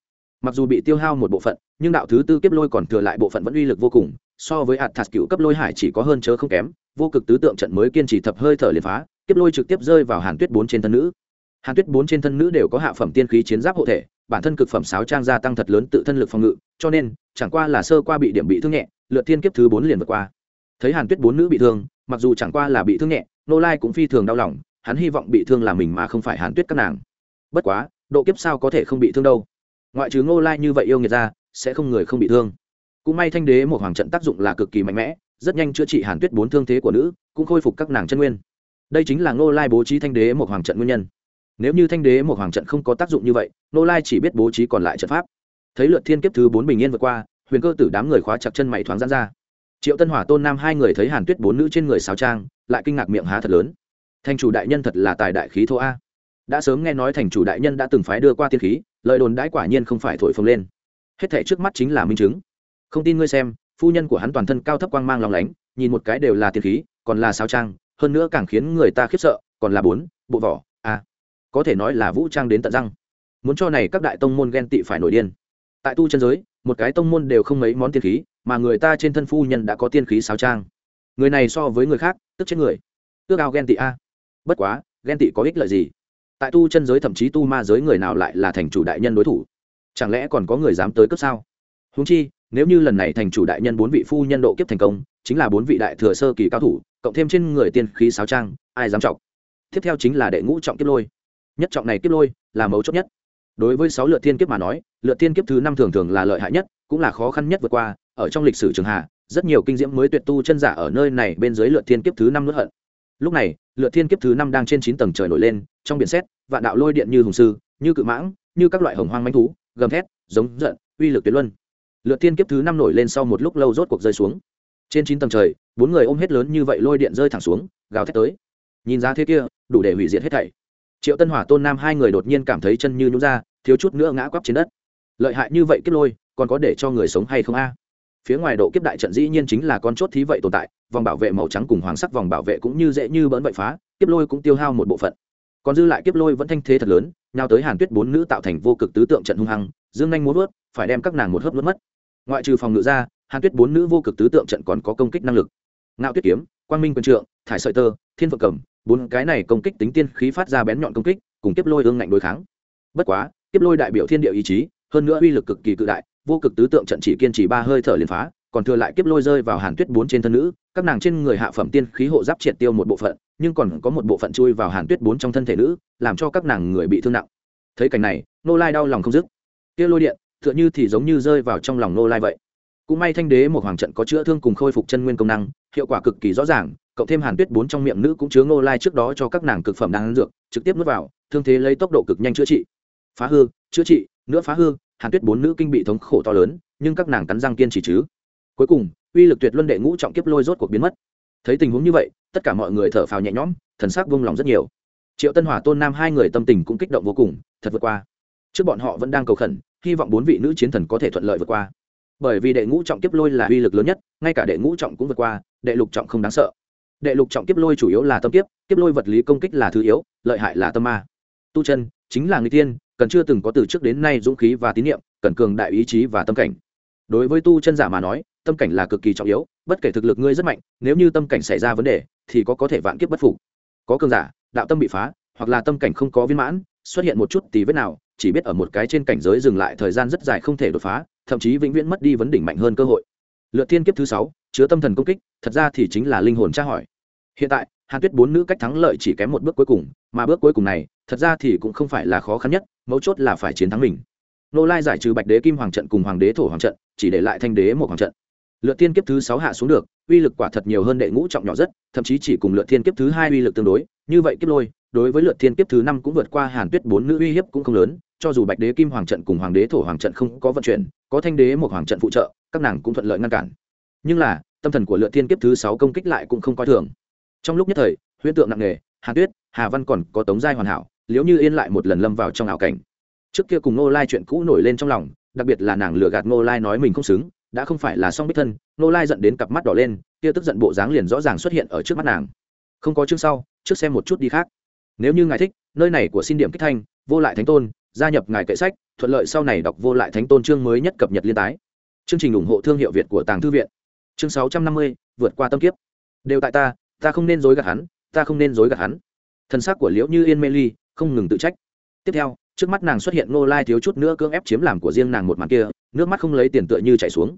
Mặc dù bị tiêu hao một bộ phận, nhưng đạo thứ tư kiếp lôi còn thừa lại bộ phận vẫn uy lực vô cùng, so với hạt thạt cựu cấp lôi hải chỉ có hơn chớ không kém, vô cực tứ tượng trận mới kiên trì thập hơi thở liền phá, kiếp lôi trực tiếp rơi vào hàn tuyết bốn trên thân nữ. Hàn tuyết bốn trên thân nữ đều có hạ phẩm tiên khí chiến giáp hộ thể, bản thân cực phẩm sáo trang gia tăng thật lớn tự thân lực phòng ngự, cho nên, chẳng qua là sơ qua bị điểm bị thương nhẹ, lượt thiên kiếp thứ bốn liền vượt qua. Thấy hàn tuyết bốn nữ bị thương, mặc dù chẳng qua là bị thương nhẹ, nô lai cũng phi thường đau lòng hắn hy vọng bị thương là mình mà không phải hàn tuyết các nàng. Bất quá, độ kiếp sao có thể không bị thương đâu. Ngoại trừ ngô lai như vậy yêu nghiệt ra, sẽ không người không bị thương. Cũng may thanh đế một hoàng trận tác dụng là cực kỳ mạnh mẽ, rất nhanh chữa trị hàn tuyết bốn thương thế của nữ, cũng khôi phục các nàng chân nguyên. Đây chính là ngô lai bố trí thanh đế một hoàng trận nguyên nhân. Nếu như thanh đế một hoàng trận không có tác dụng như vậy, ngô lai chỉ biết bố trí còn lại trận pháp. Thấy lượt thiên kiếp thứ bốn bình yên vượt qua, huyền cơ tử đám người khóa chặt chân mày thoáng dán ra. Triệu tân hỏa tôn nam hai người thấy hàn tuyết bốn nữ trên người xáo trang, lại kinh ngạc miệng há thật lớn thanh chủ đại nhân thật là tài đại khí thô a. Đã sớm nghe nói thành chủ đại nhân đã từng phái đưa qua tiên khí, lời đồn đãi quả nhiên không phải thổi phồng lên. Hết thể trước mắt chính là minh chứng. Không tin ngươi xem, phu nhân của hắn toàn thân cao thấp quang mang lòng lánh, nhìn một cái đều là tiên khí, còn là sao trang, hơn nữa càng khiến người ta khiếp sợ, còn là bốn, bộ vỏ à có thể nói là vũ trang đến tận răng. Muốn cho này các đại tông môn ghen tị phải nổi điên. Tại tu chân giới, một cái tông môn đều không mấy món tiên khí, mà người ta trên thân phu nhân đã có tiên khí sáo trang. Người này so với người khác, tức chết người. Ước ao ghen tị a bất quá, ghen tị có ích lợi gì? Tại tu chân giới thậm chí tu ma giới người nào lại là thành chủ đại nhân đối thủ? Chẳng lẽ còn có người dám tới cấp sao? Húng chi, nếu như lần này thành chủ đại nhân bốn vị phu nhân độ kiếp thành công, chính là bốn vị đại thừa sơ kỳ cao thủ, cộng thêm trên người tiên khí sáo trang, ai dám trọng tiếp theo chính là đệ ngũ trọng kiếp lôi. Nhất trọng này kiếp lôi là mấu chốt nhất. Đối với sáu lượt thiên kiếp mà nói, lượt thiên kiếp thứ năm thường thường là lợi hại nhất, cũng là khó khăn nhất vượt qua. Ở trong lịch sử trường hạ, rất nhiều kinh diễm mới tuyệt tu chân giả ở nơi này bên dưới lượt thiên kiếp thứ năm nuốt hận lúc này lựa thiên kiếp thứ năm đang trên chín tầng trời nổi lên, trong biển xét vạn đạo lôi điện như hùng sư, như cự mãng, như các loại hồng hoang manh thú, gầm thét, giống giận, uy lực tuyệt luân. Lựa thiên kiếp thứ năm nổi lên sau một lúc lâu rốt cuộc rơi xuống. Trên chín tầng trời, bốn người ôm hết lớn như vậy lôi điện rơi thẳng xuống, gào thét tới. Nhìn ra thế kia, đủ để hủy diệt hết thảy. Triệu tân hỏa tôn nam hai người đột nhiên cảm thấy chân như nhún ra, thiếu chút nữa ngã quắp trên đất. Lợi hại như vậy kiếp lôi, còn có để cho người sống hay không a? Phía ngoài độ kiếp đại trận dĩ nhiên chính là con chốt thí vậy tồn tại vòng bảo vệ màu trắng cùng hoàng sắc vòng bảo vệ cũng như dễ như bỡn vậy phá, kiếp lôi cũng tiêu hao một bộ phận. Còn dư lại kiếp lôi vẫn thanh thế thật lớn, nhào tới hàn tuyết bốn nữ tạo thành vô cực tứ tượng trận hung hăng, dương nhanh muốn vớt phải đem các nàng một hớp vớt mất. Ngoại trừ phòng ngự ra, hàn tuyết bốn nữ vô cực tứ tượng trận còn có công kích năng lực. Ngạo tuyết kiếm, quang minh quân trượng, thải sợi tơ, thiên phượng cầm, bốn cái này công kích tính tiên khí phát ra bén nhọn công kích, cùng kiếp lôi ương ngạnh đối kháng. Bất quá, kiếp lôi đại biểu thiên địa ý chí, hơn nữa uy lực cực kỳ cự đại, vô cực tứ tượng trận chỉ kiên trì ba hơi thở liền phá còn thừa lại kiếp lôi rơi vào hàn tuyết bốn trên thân nữ, các nàng trên người hạ phẩm tiên khí hộ giáp triệt tiêu một bộ phận, nhưng còn có một bộ phận chui vào hàn tuyết bốn trong thân thể nữ, làm cho các nàng người bị thương nặng. Thấy cảnh này, nô lai đau lòng không dứt. Kia lôi điện, tựa như thì giống như rơi vào trong lòng nô lai vậy. Cũng may thanh đế một hoàng trận có chữa thương cùng khôi phục chân nguyên công năng, hiệu quả cực kỳ rõ ràng, cộng thêm hàn tuyết bốn trong miệng nữ cũng chứa nô lai trước đó cho các nàng cực phẩm đang dược, trực tiếp nuốt vào, thương thế lấy tốc độ cực nhanh chữa trị. Phá hư, chữa trị, nữa phá hư, hàn tuyết bốn nữ kinh bị thống khổ to lớn, nhưng các nàng cắn răng kiên trì chứ cuối cùng, uy lực tuyệt luân đệ ngũ trọng kiếp lôi rốt cuộc biến mất. Thấy tình huống như vậy, tất cả mọi người thở phào nhẹ nhõm, thần sắc vung lòng rất nhiều. Triệu tân hỏa tôn nam hai người tâm tình cũng kích động vô cùng, thật vượt qua. Trước bọn họ vẫn đang cầu khẩn, hy vọng bốn vị nữ chiến thần có thể thuận lợi vượt qua. Bởi vì đệ ngũ trọng kiếp lôi là uy lực lớn nhất, ngay cả đệ ngũ trọng cũng vượt qua, đệ lục trọng không đáng sợ. Đệ lục trọng kiếp lôi chủ yếu là tâm kiếp kiếp lôi vật lý công kích là thứ yếu, lợi hại là tâm ma. Tu chân chính là người tiên, cần chưa từng có từ trước đến nay dũng khí và tín nhiệm cần cường đại ý chí và tâm cảnh đối với tu chân giả mà nói, tâm cảnh là cực kỳ trọng yếu, bất kể thực lực ngươi rất mạnh, nếu như tâm cảnh xảy ra vấn đề, thì có có thể vạn kiếp bất phục. Có cường giả, đạo tâm bị phá, hoặc là tâm cảnh không có viên mãn, xuất hiện một chút tí vết nào, chỉ biết ở một cái trên cảnh giới dừng lại thời gian rất dài không thể đột phá, thậm chí vĩnh viễn mất đi vấn đỉnh mạnh hơn cơ hội. Lượt thiên kiếp thứ sáu, chứa tâm thần công kích, thật ra thì chính là linh hồn tra hỏi. Hiện tại, hàn tuyết bốn nữ cách thắng lợi chỉ kém một bước cuối cùng, mà bước cuối cùng này, thật ra thì cũng không phải là khó khăn nhất, mấu chốt là phải chiến thắng mình nô lai giải trừ bạch đế kim hoàng trận cùng hoàng đế thổ hoàng trận, chỉ để lại thanh đế một hoàng trận. Lượt thiên kiếp thứ sáu hạ xuống được, uy lực quả thật nhiều hơn đệ ngũ trọng nhỏ rất, thậm chí chỉ cùng lượt thiên kiếp thứ hai uy lực tương đối, như vậy kiếp lôi, đối với lượt thiên kiếp thứ năm cũng vượt qua hàn tuyết bốn nữ uy hiếp cũng không lớn, cho dù bạch đế kim hoàng trận cùng hoàng đế thổ hoàng trận không có vận chuyển, có thanh đế một hoàng trận phụ trợ, các nàng cũng thuận lợi ngăn cản. Nhưng là, tâm thần của lượt thiên kiếp thứ sáu công kích lại cũng không coi thường. Trong lúc nhất thời, huyễn tượng nặng nề, hàn tuyết, hà văn còn có tống giai hoàn hảo, liếu như yên lại một lần lâm vào trong ảo cảnh trước kia cùng nô lai chuyện cũ nổi lên trong lòng, đặc biệt là nàng lừa gạt nô lai nói mình không xứng, đã không phải là song bích thân nô lai dẫn đến cặp mắt đỏ lên, kia tức giận bộ dáng liền rõ ràng xuất hiện ở trước mắt nàng. Không có chương sau, trước xem một chút đi khác. Nếu như ngài thích, nơi này của xin điểm kích thanh, vô lại thánh tôn, gia nhập ngài kệ sách, thuận lợi sau này đọc vô lại thánh tôn chương mới nhất cập nhật liên tái. Chương trình ủng hộ thương hiệu việt của tàng thư viện. Chương sáu trăm năm mươi, vượt qua tâm kiếp. Đều tại ta ta không nên dối gạt hắn, ta không nên dối gạt hắn. Thân xác của liễu như yên mê ly, không ngừng tự trách. Tiếp theo trước mắt nàng xuất hiện nô lai thiếu chút nữa cưỡng ép chiếm làm của riêng nàng một màn kia, nước mắt không lấy tiền tựa như chảy xuống.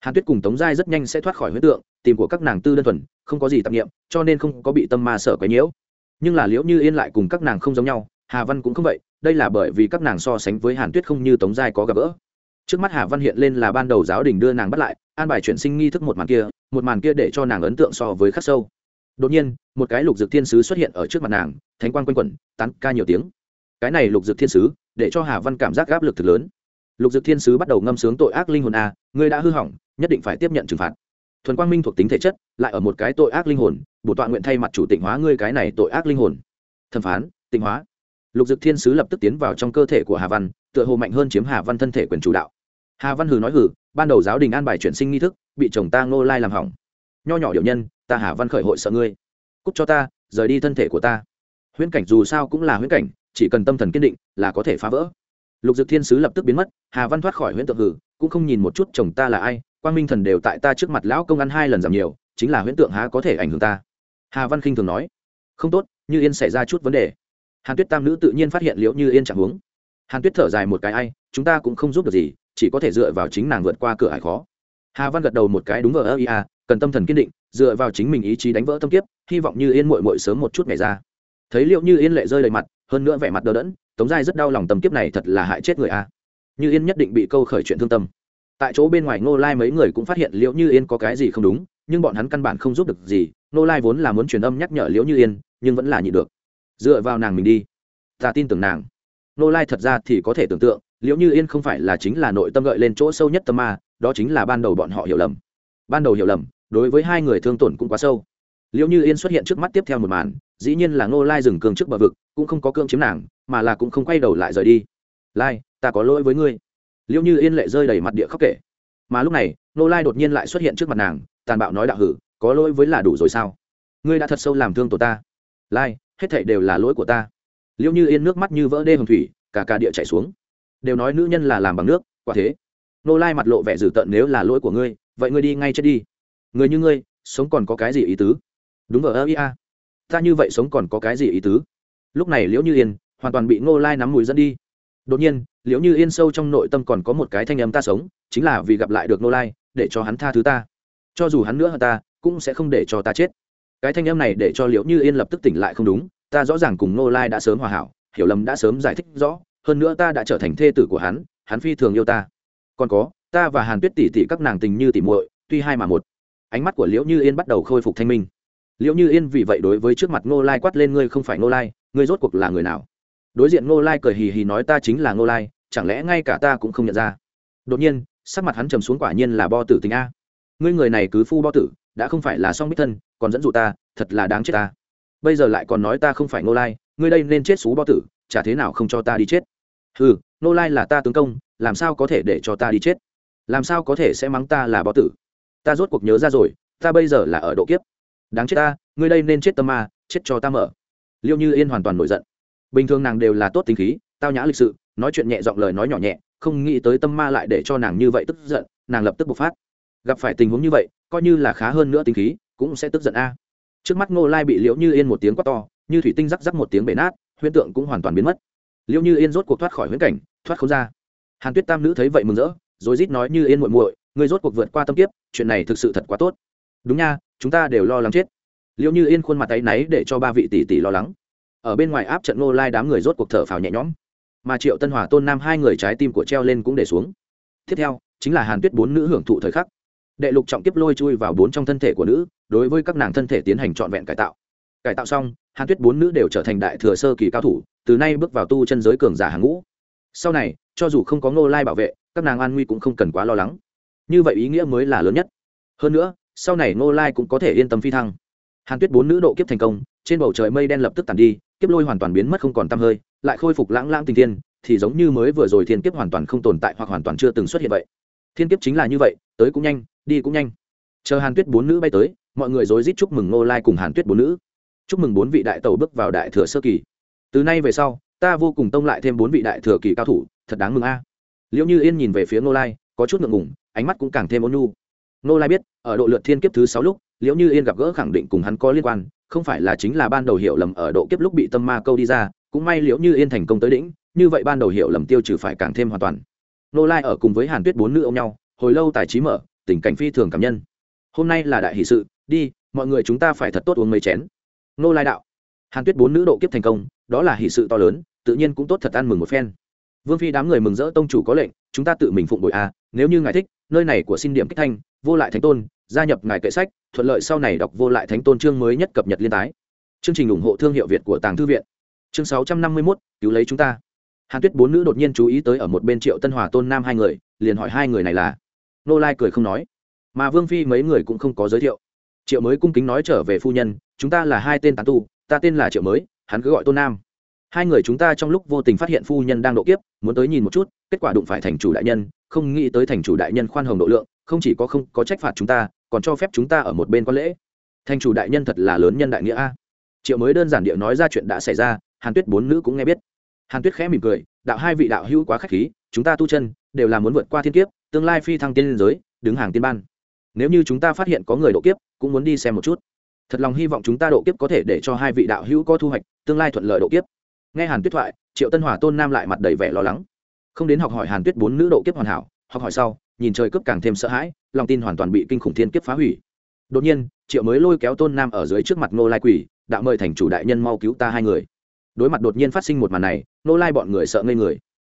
Hàn tuyết cùng tống giai rất nhanh sẽ thoát khỏi huyết tượng, tìm của các nàng tư đơn thuần, không có gì tạp nghiệm cho nên không có bị tâm ma sợ quấy nhiễu. Nhưng là liễu như yên lại cùng các nàng không giống nhau, hà văn cũng không vậy, đây là bởi vì các nàng so sánh với hàn tuyết không như tống giai có gặp gỡ. Trước mắt hà văn hiện lên là ban đầu giáo đình đưa nàng bắt lại, an bài chuyển sinh nghi thức một màn kia, một màn kia để cho nàng ấn tượng so với khắc sâu. Đột nhiên, một cái lục dược thiên sứ xuất hiện ở trước mặt nàng, thánh quang quanh quẩn, tán ca nhiều tiếng cái này lục dược thiên sứ, để cho hà văn cảm giác áp lực thực lớn. Lục dược thiên sứ bắt đầu ngâm sướng tội ác linh hồn a, ngươi đã hư hỏng, nhất định phải tiếp nhận trừng phạt. Thuần quang minh thuộc tính thể chất, lại ở một cái tội ác linh hồn bổ tọa nguyện thay mặt chủ tịnh hóa ngươi cái này tội ác linh hồn. Thẩm phán, tịnh hóa. Lục dực thiên sứ lập tức tiến vào trong cơ thể của hà văn, tựa hồ mạnh hơn chiếm hà văn thân thể quyền chủ đạo. Hà văn hừ nói hừ, ban đầu giáo đình an bài chuyển sinh nghi thức, bị chồng ta ngô lai làm hỏng. Nho nhỏ điệu nhân, ta hà văn khởi hội sợ ngươi. Cúc cho ta, rời đi thân thể của ta. Huyễn cảnh dù sao cũng là huyễn cảnh chỉ cần tâm thần kiên định là có thể phá vỡ. Lục dực thiên sứ lập tức biến mất, hà văn thoát khỏi huyễn tượng hử, cũng không nhìn một chút chồng ta là ai, quang minh thần đều tại ta trước mặt lão công ăn hai lần giảm nhiều, chính là huyễn tượng há có thể ảnh hưởng ta. Hà văn khinh thường nói, không tốt, như yên xảy ra chút vấn đề. Hàn tuyết tam nữ tự nhiên phát hiện liệu như yên chẳng hướng. hàn tuyết thở dài một cái, ai, chúng ta cũng không giúp được gì, chỉ có thể dựa vào chính nàng vượt qua cửa hải khó. Hà văn gật đầu một cái, đúng ở ơ ia cần tâm thần kiên định, dựa vào chính mình ý chí đánh vỡ tâm kiếp, hy vọng như yên mội mội sớm một chút ngày ra thấy liệu như yên lệ rơi đầy mặt, hơn nữa vẻ mặt đờ đẫn, tống giai rất đau lòng tâm kiếp này thật là hại chết người a. Như yên nhất định bị câu khởi chuyện thương tâm. Tại chỗ bên ngoài ngô lai mấy người cũng phát hiện liệu như yên có cái gì không đúng, nhưng bọn hắn căn bản không giúp được gì, ngô lai vốn là muốn truyền âm nhắc nhở liễu như yên, nhưng vẫn là nhịn được. Dựa vào nàng mình đi. Ta tin tưởng nàng. Ngô lai thật ra thì có thể tưởng tượng liễu như yên không phải là chính là nội tâm gợi lên chỗ sâu nhất tâm ma, đó chính là ban đầu bọn họ hiểu lầm. Ban đầu hiểu lầm, đối với hai người thương tổn cũng quá sâu. Liễu như yên xuất hiện trước mắt tiếp theo một màn dĩ nhiên là ngô lai dừng cường trước bờ vực, cũng không có cương chiếm nàng, mà là cũng không quay đầu lại rời đi. Lai, ta có lỗi với ngươi. Liệu như yên lệ rơi đầy mặt địa khóc kể. Mà lúc này, ngô lai đột nhiên lại xuất hiện trước mặt nàng, tàn bạo nói đạo hử, có lỗi với là đủ rồi sao? Ngươi đã thật sâu làm thương tổ ta. Lai, hết thảy đều là lỗi của ta. Liệu như yên nước mắt như vỡ đê hồng thủy, cả cả địa chảy xuống. Đều nói nữ nhân là làm bằng nước, quả thế. Nô lai mặt lộ vẻ dữ tợn, nếu là lỗi của ngươi, vậy ngươi đi ngay chết đi. Người như ngươi, sống còn có cái gì ý tứ? Đúng ở ơ ia ta như vậy sống còn có cái gì ý tứ? Lúc này liễu như yên hoàn toàn bị ngô lai nắm mùi dẫn đi. Đột nhiên, liễu như yên sâu trong nội tâm còn có một cái thanh âm ta sống, chính là vì gặp lại được ngô lai, để cho hắn tha thứ ta. Cho dù hắn nữa hơn ta, cũng sẽ không để cho ta chết. Cái thanh âm này để cho liễu như yên lập tức tỉnh lại không đúng, ta rõ ràng cùng ngô lai đã sớm hòa hảo, hiểu lầm đã sớm giải thích rõ, hơn nữa ta đã trở thành thê tử của hắn hắn phi thường yêu ta. Còn có, ta và hàn tuyết tỷ tỷ các nàng tình như tỷ muội, tuy hai mà một. Ánh mắt của liễu như yên bắt đầu khôi phục thanh minh liệu như yên vì vậy đối với trước mặt ngô lai quát lên, ngươi không phải ngô lai, ngươi rốt cuộc là người nào? Đối diện ngô lai cười hì hì nói, ta chính là ngô lai, chẳng lẽ ngay cả ta cũng không nhận ra? Đột nhiên, sắc mặt hắn trầm xuống quả nhiên là bo tử tình a. Ngươi người này cứ phu bo tử, đã không phải là song bích thân, còn dẫn dụ ta, thật là đáng chết ta. Bây giờ lại còn nói ta không phải ngô lai, ngươi đây nên chết xú bo tử, chả thế nào không cho ta đi chết? Ừ ngô lai là ta tướng công, làm sao có thể để cho ta đi chết? Làm sao có thể sẽ mắng ta là bo tử? Ta rốt cuộc nhớ ra rồi, ta bây giờ là ở độ kiếp đáng chết ta, ngươi đây nên chết tâm ma, chết cho ta mở. Liêu như yên hoàn toàn nổi giận. Bình thường nàng đều là tốt tính khí, tao nhã lịch sự, nói chuyện nhẹ giọng lời nói nhỏ nhẹ, không nghĩ tới tâm ma lại để cho nàng như vậy tức giận, nàng lập tức bộc phát. Gặp phải tình huống như vậy, coi như là khá hơn nữa tính khí, cũng sẽ tức giận a. Trước mắt ngô lai bị liễu như yên một tiếng quát to, như thủy tinh rắc rắc một tiếng bể nát, huyễn tượng cũng hoàn toàn biến mất. Liễu như yên rốt cuộc thoát khỏi huyễn cảnh, thoát không ra. Hàn tuyết tam nữ thấy vậy mừng rỡ rồi rít nói như yên muội muội, ngươi rốt cuộc vượt qua tâm kiếp, chuyện này thực sự thật quá tốt. Đúng nha chúng ta đều lo lắng chết. Liệu như yên khuôn mặt tay náy để cho ba vị tỷ tỷ lo lắng. Ở bên ngoài áp trận ngô lai đám người rốt cuộc thở phào nhẹ nhõm. Mà triệu tân hòa, tôn nam hai người trái tim của treo lên cũng để xuống. Tiếp theo, chính là hàn tuyết bốn nữ hưởng thụ thời khắc. Đệ lục trọng kiếp lôi chui vào bốn trong thân thể của nữ, đối với các nàng thân thể tiến hành trọn vẹn cải tạo. Cải tạo xong, hàn tuyết bốn nữ đều trở thành đại thừa sơ kỳ cao thủ, từ nay bước vào tu chân giới cường giả hàng ngũ. Sau này, cho dù không có ngô lai bảo vệ, các nàng an nguy cũng không cần quá lo lắng. Như vậy ý nghĩa mới là lớn nhất. Hơn nữa sau này ngô lai cũng có thể yên tâm phi thăng. Hàn tuyết bốn nữ độ kiếp thành công, trên bầu trời mây đen lập tức tàn đi, kiếp lôi hoàn toàn biến mất không còn t hơi, lại khôi phục lãng lãng tình thiên, thì giống như mới vừa rồi thiên kiếp hoàn toàn không tồn tại hoặc hoàn toàn chưa từng xuất hiện vậy. Thiên kiếp chính là như vậy, tới cũng nhanh, đi cũng nhanh. Chờ hàn tuyết bốn nữ bay tới, mọi người rối rít chúc mừng ngô lai cùng hàn tuyết bốn nữ. Chúc mừng bốn vị đại tàu bước vào đại thừa sơ kỳ. Từ nay về sau, ta vô cùng tông lại thêm bốn vị đại thừa kỳ cao thủ, thật đáng mừng a. À. liệu như yên nhìn về phía ngô lai, có chút ngượng ngùng, ánh mắt cũng càng thêm ôn nhu. Nô lai biết, ở độ lượt thiên kiếp thứ sáu lúc, liễu như yên gặp gỡ khẳng định cùng hắn có liên quan, không phải là chính là ban đầu hiểu lầm ở độ kiếp lúc bị tâm ma câu đi ra, cũng may liễu như yên thành công tới đỉnh, như vậy ban đầu hiểu lầm tiêu trừ phải càng thêm hoàn toàn. Nô lai ở cùng với hàn tuyết bốn nữ ôm nhau, hồi lâu tài trí mở, tình cảnh phi thường cảm nhân. Hôm nay là đại hỷ sự, đi, mọi người chúng ta phải thật tốt uống mấy chén. Nô lai đạo, hàn tuyết bốn nữ độ kiếp thành công, đó là hỷ sự to lớn, tự nhiên cũng tốt thật ăn mừng một phen vương phi đám người mừng rỡ tông chủ có lệnh chúng ta tự mình phụng bội a à, nếu như ngài thích nơi này của xin điểm kích thanh vô lại thánh tôn gia nhập ngài kệ sách thuận lợi sau này đọc vô lại thánh tôn chương mới nhất cập nhật liên tái. Chương trình ủng hộ thương hiệu việt của tàng thư viện. Chương sáu trăm năm mươi mốt cứu lấy chúng ta. Hàn tuyết bốn nữ đột nhiên chú ý tới ở một bên triệu tân hòa tôn nam hai người liền hỏi hai người này là. Nô lai cười không nói. Mà vương phi mấy người cũng không có giới thiệu. Triệu mới cung kính nói trở về phu nhân chúng ta là hai tên tán tu ta tên là triệu mới hắn cứ gọi tôn nam hai người chúng ta trong lúc vô tình phát hiện phu nhân đang độ kiếp, muốn tới nhìn một chút, kết quả đụng phải thành chủ đại nhân, không nghĩ tới thành chủ đại nhân khoan hồng độ lượng, không chỉ có không có trách phạt chúng ta, còn cho phép chúng ta ở một bên quan lễ. Thành chủ đại nhân thật là lớn nhân đại nghĩa a. Triệu mới đơn giản địa nói ra chuyện đã xảy ra, hàn tuyết bốn nữ cũng nghe biết. Hàn tuyết khẽ mỉm cười, đạo hai vị đạo hữu quá k h á c h khí, chúng ta tu chân, đều là muốn vượt qua thiên kiếp, tương lai phi thăng tiên liên giới, đứng hàng tiên ban. Nếu như chúng ta phát hiện có người độ kiếp, cũng muốn đi xem một chút. Thật lòng hy vọng chúng ta độ kiếp có thể để cho hai vị đạo hữu có thu hoạch, tương lai thuận lợi độ kiếp nghe hàn tuyết thoại, triệu tân hòa tôn nam lại mặt đầy vẻ lo lắng. Không đến học hỏi hàn tuyết bốn nữ độ kiếp hoàn hảo, học hỏi sau, nhìn trời cướp càng thêm sợ hãi, lòng tin hoàn toàn bị kinh khủng thiên kiếp phá hủy. Đột nhiên, triệu mới lôi kéo tôn nam ở dưới trước mặt nô lai quỷ đạo mời thành chủ đại nhân mau cứu ta hai người. Đối mặt đột nhiên phát sinh một màn này nô lai bọn người sợ ngây người.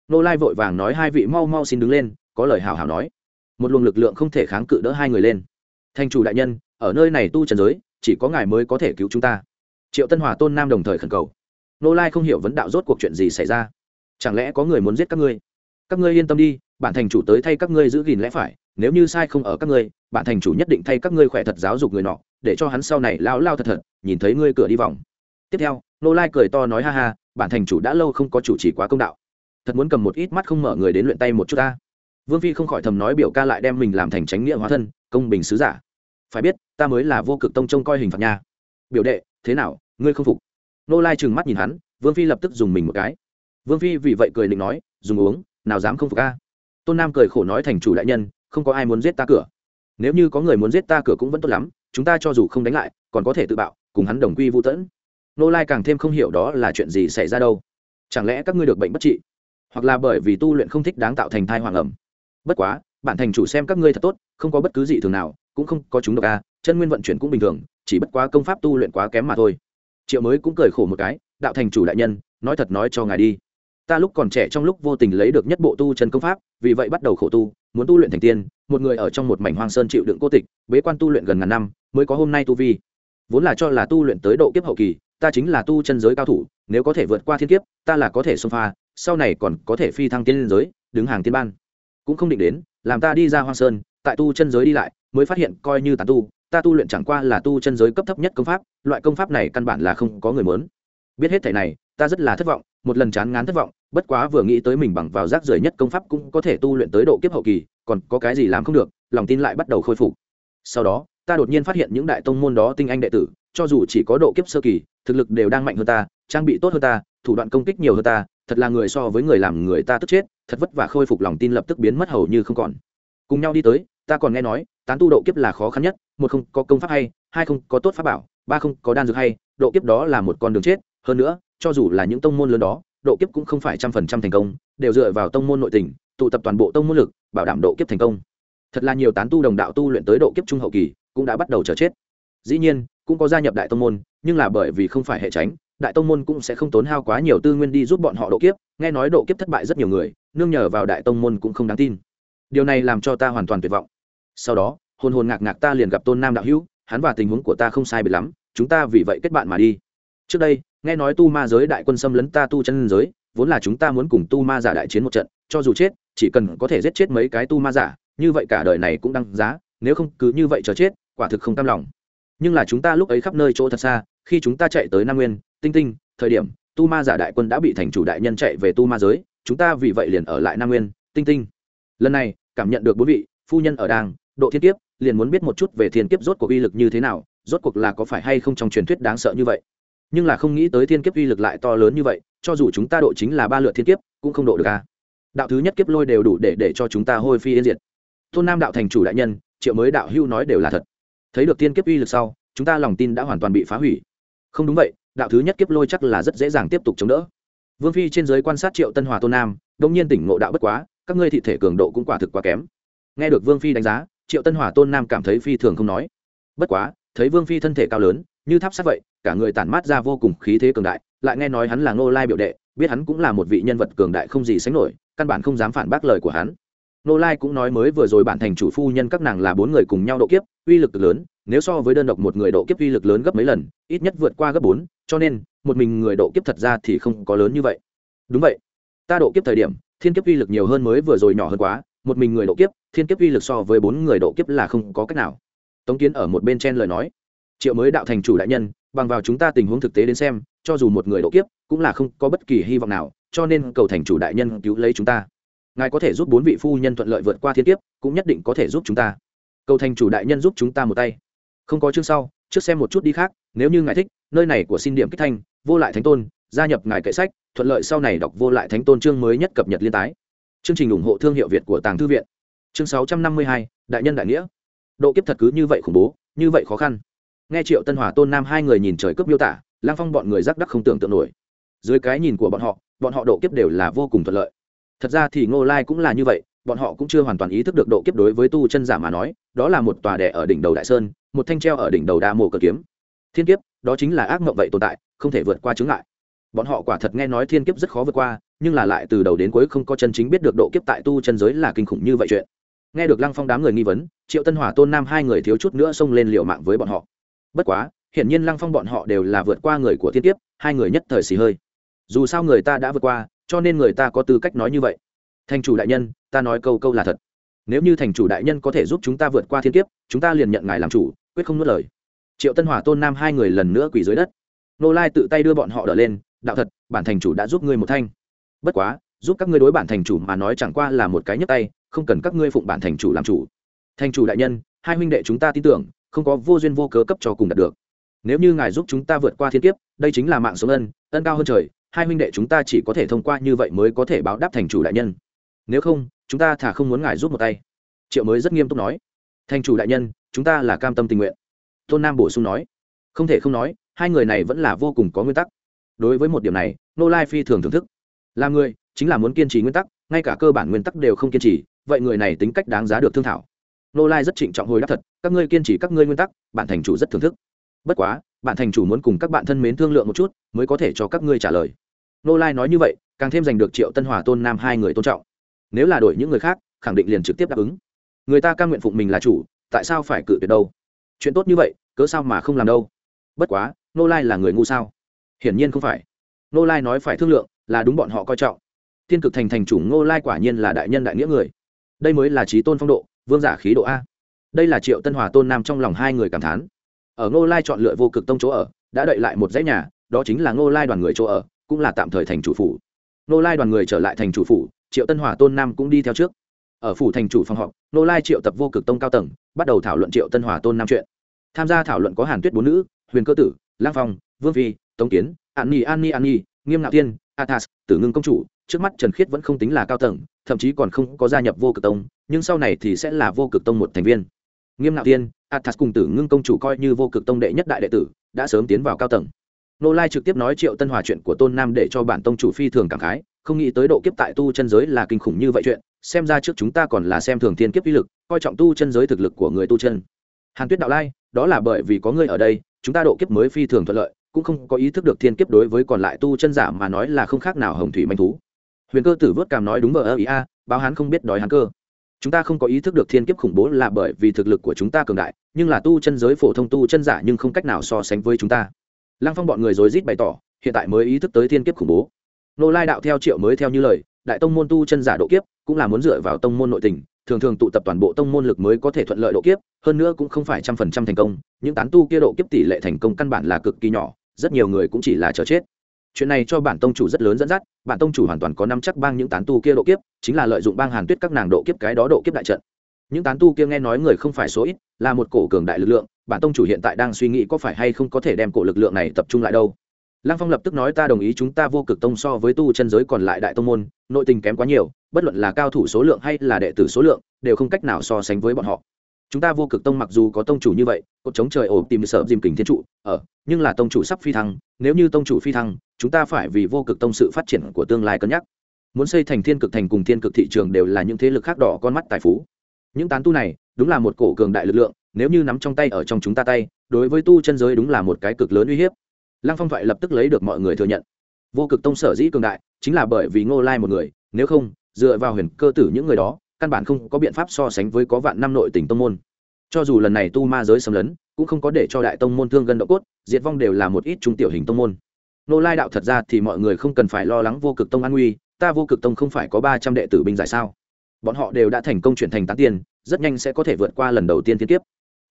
Nô lai vội vàng nói hai vị mau mau xin đứng lên, có lời hào hào nói. Một luồng lực lượng không thể kháng cự đỡ hai người lên. Thành chủ đại nhân, ở nơi này tu trần giới, chỉ có ngài mới có thể cứu chúng ta. Triệu tân hòa tôn nam đồng thời khẩn cầu nô lai không hiểu vấn đạo rốt cuộc chuyện gì xảy ra. Chẳng lẽ có người muốn giết các ngươi? Các ngươi yên tâm đi, bản thành chủ tới thay các ngươi giữ gìn lẽ phải, nếu như sai không ở các ngươi, bản thành chủ nhất định thay các ngươi khỏe thật giáo dục người nọ, để cho hắn sau này lao lao thật thật, nhìn thấy ngươi cửa đi vòng. Tiếp theo, nô lai cười to nói ha ha, bản thành chủ đã lâu không có chủ trì quá công đạo. Thật muốn cầm một ít mắt không mở người đến luyện tay một chút ta. Vương phi không khỏi thầm nói biểu ca lại đem mình làm thành tránh nghĩa hóa thân, công bình sứ giả. Phải biết, ta mới là vô cực tông trông coi hình phạt nha. Biểu đệ, thế nào, ngươi không phục? Nô lai trừng mắt nhìn hắn, vương phi lập tức dùng mình một cái. Vương phi vì vậy cười định nói, dùng uống, nào dám không phục ca tôn nam cười khổ nói thành chủ đại nhân, không có ai muốn giết ta cửa. Nếu như có người muốn giết ta cửa cũng vẫn tốt lắm, chúng ta cho dù không đánh lại, còn có thể tự bạo, cùng hắn đồng quy vũ tẫn nô lai càng thêm không hiểu đó là chuyện gì xảy ra đâu. Chẳng lẽ các ngươi được bệnh bất trị? Hoặc là bởi vì tu luyện không thích đáng tạo thành thai hoàng ẩm? Bất quá, bản thành chủ xem các ngươi thật tốt, không có bất cứ gì thường nào, cũng không có chúng độc a, chân nguyên vận chuyển cũng bình thường, chỉ bất quá công pháp tu luyện quá kém mà thôi triệu mới cũng cười khổ một cái, đạo thành chủ đại nhân, nói thật nói cho ngài đi. Ta lúc còn trẻ trong lúc vô tình lấy được nhất bộ tu chân công pháp, vì vậy bắt đầu khổ tu, muốn tu luyện thành tiên, một người ở trong một mảnh hoang sơn chịu đựng cô tịch, bế quan tu luyện gần ngàn năm, mới có hôm nay tu vi. Vốn là cho là tu luyện tới độ kiếp hậu kỳ, ta chính là tu chân giới cao thủ, nếu có thể vượt qua thiên kiếp, ta là có thể xông pha, sau này còn có thể phi thăng tiên giới, đứng hàng tiên ban. Cũng không định đến, làm ta đi ra hoang sơn, tại tu chân giới đi lại, mới phát hiện coi như tàn tu ta tu luyện chẳng qua là tu chân giới cấp thấp nhất công pháp, loại công pháp này căn bản là không có người muốn. Biết hết thảy này, ta rất là thất vọng, một lần chán ngán thất vọng, bất quá vừa nghĩ tới mình bằng vào rác rưởi nhất công pháp cũng có thể tu luyện tới độ kiếp hậu kỳ, còn có cái gì làm không được, lòng tin lại bắt đầu khôi phục. Sau đó, ta đột nhiên phát hiện những đại tông môn đó tinh anh đệ tử, cho dù chỉ có độ kiếp sơ kỳ, thực lực đều đang mạnh hơn ta, trang bị tốt hơn ta, thủ đoạn công kích nhiều hơn ta, thật là người so với người làm người ta tức chết, thật vất vả khôi phục lòng tin lập tức biến mất hầu như không còn. Cùng nhau đi tới, ta còn nghe nói, tán tu độ kiếp là khó khăn nhất một không có công pháp hay, hai không có tốt pháp bảo, ba không có đan dược hay, độ kiếp đó là một con đường chết. Hơn nữa, cho dù là những tông môn lớn đó, độ kiếp cũng không phải trăm phần trăm thành công, đều dựa vào tông môn nội tình, tụ tập toàn bộ tông môn lực, bảo đảm độ kiếp thành công. Thật là nhiều tán tu đồng đạo tu luyện tới độ kiếp trung hậu kỳ, cũng đã bắt đầu chờ chết. Dĩ nhiên, cũng có gia nhập đại tông môn, nhưng là bởi vì không phải hệ tránh đại tông môn cũng sẽ không tốn hao quá nhiều tư nguyên đi giúp bọn họ độ kiếp. Nghe nói độ kiếp thất bại rất nhiều người, nương nhờ vào đại tông môn cũng không đáng tin. Điều này làm cho ta hoàn toàn tuyệt vọng. Sau đó hồn hồn ngạc ngạc ta liền gặp tôn nam đạo hữu, hắn và tình huống của ta không sai biệt lắm, chúng ta vì vậy kết bạn mà đi. Trước đây, nghe nói tu ma giới đại quân xâm lấn ta tu chân giới, vốn là chúng ta muốn cùng tu ma giả đại chiến một trận, cho dù chết, chỉ cần có thể giết chết mấy cái tu ma giả, như vậy cả đời này cũng đăng giá, nếu không cứ như vậy chờ chết, quả thực không cam lòng. Nhưng là chúng ta lúc ấy khắp nơi chỗ thật xa, khi chúng ta chạy tới nam nguyên, tinh tinh, thời điểm, tu ma giả đại quân đã bị thành chủ đại nhân chạy về tu ma giới, chúng ta vì vậy liền ở lại nam nguyên, tinh tinh. Lần này, cảm nhận được bốn vị, phu nhân ở đàng, độ thiên kiếp liền muốn biết một chút về thiên kiếp rốt cuộc uy lực như thế nào, rốt cuộc là có phải hay không trong truyền thuyết đáng sợ như vậy. Nhưng là không nghĩ tới thiên kiếp uy lực lại to lớn như vậy, cho dù chúng ta độ chính là ba lượt thiên kiếp, cũng không độ được a đạo thứ nhất kiếp lôi đều đủ để để cho chúng ta hôi phi yên diệt. Tôn nam đạo thành chủ đại nhân, triệu mới đạo hưu nói đều là thật. Thấy được thiên kiếp uy lực sau, chúng ta lòng tin đã hoàn toàn bị phá hủy. Không đúng vậy, đạo thứ nhất kiếp lôi chắc là rất dễ dàng tiếp tục chống đỡ. Vương phi trên giới quan sát triệu tân hòa tôn nam, đông nhiên tỉnh ngộ đạo bất quá, các ngươi thị thể cường độ cũng quả thực quá kém. Nghe được vương phi đánh giá triệu tân hòa tôn nam cảm thấy phi thường không nói. Bất quá, thấy vương phi thân thể cao lớn, như tháp sắt vậy, cả người tản mát ra vô cùng khí thế cường đại, lại nghe nói hắn là ngô lai biểu đệ, biết hắn cũng là một vị nhân vật cường đại không gì sánh nổi, căn bản không dám phản bác lời của hắn. Ngô lai cũng nói mới vừa rồi bản thành chủ phu nhân các nàng là bốn người cùng nhau độ kiếp, uy lực lớn, nếu so với đơn độc một người độ kiếp uy lực lớn gấp mấy lần, ít nhất vượt qua gấp bốn, cho nên, một mình người độ kiếp thật ra thì không có lớn như vậy. Đúng vậy. Ta độ kiếp thời điểm, thiên kiếp uy lực nhiều hơn mới vừa rồi nhỏ hơn quá một mình người độ kiếp, thiên kiếp uy lực so với bốn người độ kiếp là không có cách nào. Tống kiến ở một bên chen lời nói, triệu mới đạo thành chủ đại nhân, bằng vào chúng ta tình huống thực tế đến xem, cho dù một người độ kiếp, cũng là không có bất kỳ hy vọng nào, cho nên cầu thành chủ đại nhân cứu lấy chúng ta. Ngài có thể giúp bốn vị phu nhân thuận lợi vượt qua thiên kiếp, cũng nhất định có thể giúp chúng ta. Cầu thành chủ đại nhân giúp chúng ta một tay. Không có chương sau, trước xem một chút đi khác, nếu như ngài thích, nơi này của xin điểm kích thanh, vô lại thánh tôn, gia nhập ngài kệ sách, thuận lợi sau này đọc vô lại thánh tôn chương mới nhất cập nhật liên tái chương trình ủng hộ thương hiệu việt của tàng thư viện. Chương sáu trăm năm mươi hai, đại nhân đại nghĩa. Độ kiếp thật cứ như vậy khủng bố, như vậy khó khăn. Nghe triệu tân hòa, tôn nam hai người nhìn trời cướp miêu tả, lang phong bọn người rắc đắc không tưởng tượng nổi. Dưới cái nhìn của bọn họ bọn họ độ kiếp đều là vô cùng thuận lợi. Thật ra thì ngô lai cũng là như vậy, bọn họ cũng chưa hoàn toàn ý thức được độ kiếp đối với tu chân giả mà nói, đó là một tòa đẻ ở đỉnh đầu đại sơn, một thanh treo ở đỉnh đầu đa mồ cờ kiếm. Thiên kiếp, đó chính là ác mộng vậy tồn tại, không thể vượt qua chứng ngại. Bọn họ quả thật nghe nói thiên kiếp rất khó vượt qua nhưng là lại từ đầu đến cuối không có chân chính biết được độ kiếp tại tu chân giới là kinh khủng như vậy chuyện. Nghe được lăng phong đám người nghi vấn, triệu tân hỏa, tôn nam hai người thiếu chút nữa xông lên liệu mạng với bọn họ. Bất quá, hiển nhiên lăng phong bọn họ đều là vượt qua người của thiên kiếp, hai người nhất thời xì hơi. Dù sao người ta đã vượt qua, cho nên người ta có tư cách nói như vậy. Thành chủ đại nhân, ta nói câu câu là thật. Nếu như thành chủ đại nhân có thể giúp chúng ta vượt qua thiên kiếp, chúng ta liền nhận ngài làm chủ, quyết không nuốt lời. Triệu tân hỏa, tôn nam hai người lần nữa quỳ dưới đất. Nô lai tự tay đưa bọn họ đỡ lên, đạo thật, bản thành chủ đã giúp ngươi một thanh bất quá, giúp các ngươi đối bản thành chủ mà nói chẳng qua là một cái nhấp tay, không cần các ngươi phụng bản thành chủ làm chủ. Thành chủ đại nhân, hai huynh đệ chúng ta tin tưởng, không có vô duyên vô cớ cấp cho cùng đạt được. Nếu như ngài giúp chúng ta vượt qua thiên kiếp, đây chính là mạng sống ân ân cao hơn trời, hai huynh đệ chúng ta chỉ có thể thông qua như vậy mới có thể báo đáp thành chủ đại nhân. Nếu không, chúng ta thả không muốn ngài giúp một tay. Triệu mới rất nghiêm túc nói. Thành chủ đại nhân, chúng ta là cam tâm tình nguyện. Tôn nam bổ sung nói. Không thể không nói, hai người này vẫn là vô cùng có nguyên tắc. Đối với một điểm này nô lai phi thường thưởng thức là người, chính là muốn kiên trì nguyên tắc, ngay cả cơ bản nguyên tắc đều không kiên trì, vậy người này tính cách đáng giá được thương thảo. Nô lai rất trịnh trọng hồi đáp thật, các ngươi kiên trì các ngươi nguyên tắc bạn thành chủ rất thưởng thức. Bất quá bạn thành chủ muốn cùng các bạn thân mến thương lượng một chút, mới có thể cho các ngươi trả lời. Nô lai nói như vậy, càng thêm giành được triệu tân hòa tôn nam hai người tôn trọng. Nếu là đổi những người khác, khẳng định liền trực tiếp đáp ứng. Người ta cam nguyện phụng mình là chủ, tại sao phải cự tuyệt đâu? Chuyện tốt như vậy, cớ sao mà không làm đâu? Bất quá, nô lai là người ngu sao? Hiển nhiên không phải. Nô lai nói phải thương lượng là đúng bọn họ coi trọng. Thiên cực thành thành chủ Ngô lai quả nhiên là đại nhân đại nghĩa người. Đây mới là trí tôn phong độ, vương giả khí độ a. Đây là triệu tân hòa tôn nam trong lòng hai người cảm thán. Ở ngô lai chọn lựa vô cực tông chỗ ở, đã đợi lại một dãy nhà, đó chính là ngô lai đoàn người chỗ ở, cũng là tạm thời thành chủ phủ. Ngô lai đoàn người trở lại thành chủ phủ, triệu tân hòa tôn nam cũng đi theo trước. Ở phủ thành chủ phòng họp, ngô lai triệu tập vô cực tông cao tầng, bắt đầu thảo luận triệu tân hòa tôn nam chuyện. Tham gia thảo luận có hàn tuyết bốn nữ, huyền cơ tử lang phong, vương phi, tống kiến, an ni an nhi an nhi, nghiêm ngạo tiên athas, tử ngưng công chủ, trước mắt trần khiết vẫn không tính là cao tầng, thậm chí còn không có gia nhập vô cực tông, nhưng sau này thì sẽ là vô cực tông một thành viên. Nghiêm ngạo tiên athas cùng tử ngưng công chủ coi như vô cực tông đệ nhất đại đệ tử, đã sớm tiến vào cao tầng. Nô lai trực tiếp nói triệu tân hòa chuyện của tôn nam để cho bản tông chủ phi thường cảm khái, không nghĩ tới độ kiếp tại tu chân giới là kinh khủng như vậy chuyện, xem ra trước chúng ta còn là xem thường thiên kiếp uy lực, coi trọng tu chân giới thực lực của người tu chân. Hàn tuyết đạo lai, đó là bởi vì có ngươi ở đây, chúng ta độ kiếp mới phi thường thuận lợi cũng không có ý thức được thiên kiếp đối với còn lại tu chân giả mà nói là không khác nào hồng thủy manh thú. Huyền cơ tử vớt cảm nói đúng vờ ơ ý a, báo hắn không biết đói hắn cơ. Chúng ta không có ý thức được thiên kiếp khủng bố là bởi vì thực lực của chúng ta cường đại, nhưng là tu chân giới phổ thông tu chân giả nhưng không cách nào so sánh với chúng ta. Lăng phong bọn người rối rít bày tỏ, hiện tại mới ý thức tới thiên kiếp khủng bố. Nô lai đạo theo triệu mới theo như lời, đại tông môn tu chân giả độ kiếp, cũng là muốn dựa vào tông môn nội tình, thường thường tụ tập toàn bộ tông môn lực mới có thể thuận lợi độ kiếp, hơn nữa cũng không phải trăm phần trăm thành công, những tán tu kia độ kiếp tỷ lệ thành công căn bản là cực kỳ nhỏ rất nhiều người cũng chỉ là chờ chết. Chuyện này cho bản tông chủ rất lớn dẫn dắt, bản tông chủ hoàn toàn có năm chắc bang những tán tu kia độ kiếp, chính là lợi dụng bang hàn tuyết các nàng độ kiếp cái đó độ kiếp đại trận. Những tán tu kia nghe nói người không phải số ít, là một cổ cường đại lực lượng, bản tông chủ hiện tại đang suy nghĩ có phải hay không có thể đem cổ lực lượng này tập trung lại đâu. Lăng phong lập tức nói ta đồng ý chúng ta vô cực tông so với tu chân giới còn lại đại tông môn, nội tình kém quá nhiều, bất luận là cao thủ số lượng hay là đệ tử số lượng, đều không cách nào so sánh với bọn họ chúng ta vô cực tông mặc dù có tông chủ như vậy, cột chống trời ổ tìm sợ dìm kình thiên trụ, ở, nhưng là tông chủ sắp phi thăng, nếu như tông chủ phi thăng, chúng ta phải vì vô cực tông sự phát triển của tương lai cân nhắc. Muốn xây thành thiên cực thành cùng thiên cực thị trường đều là những thế lực khác đỏ con mắt tài phú. Những tán tu này, đúng là một cổ cường đại lực lượng, nếu như nắm trong tay ở trong chúng ta tay, đối với tu chân giới đúng là một cái cực lớn uy hiếp. Lăng phong thoại lập tức lấy được mọi người thừa nhận. Vô cực tông sở dĩ cường đại, chính là bởi vì ngô lai một người, nếu không, dựa vào huyền cơ tử những người đó căn bản không có biện pháp so sánh với có vạn năm nội tỉnh tông môn. Cho dù lần này tu ma giới xâm lấn, cũng không có để cho đại tông môn thương gần độ cốt, diệt vong đều là một ít trung tiểu hình tông môn. Nô lai đạo thật ra thì mọi người không cần phải lo lắng vô cực tông an nguy, ta vô cực tông không phải có ba trăm đệ tử binh giải sao? Bọn họ đều đã thành công chuyển thành tán tiên, rất nhanh sẽ có thể vượt qua lần đầu tiên thiên kiếp.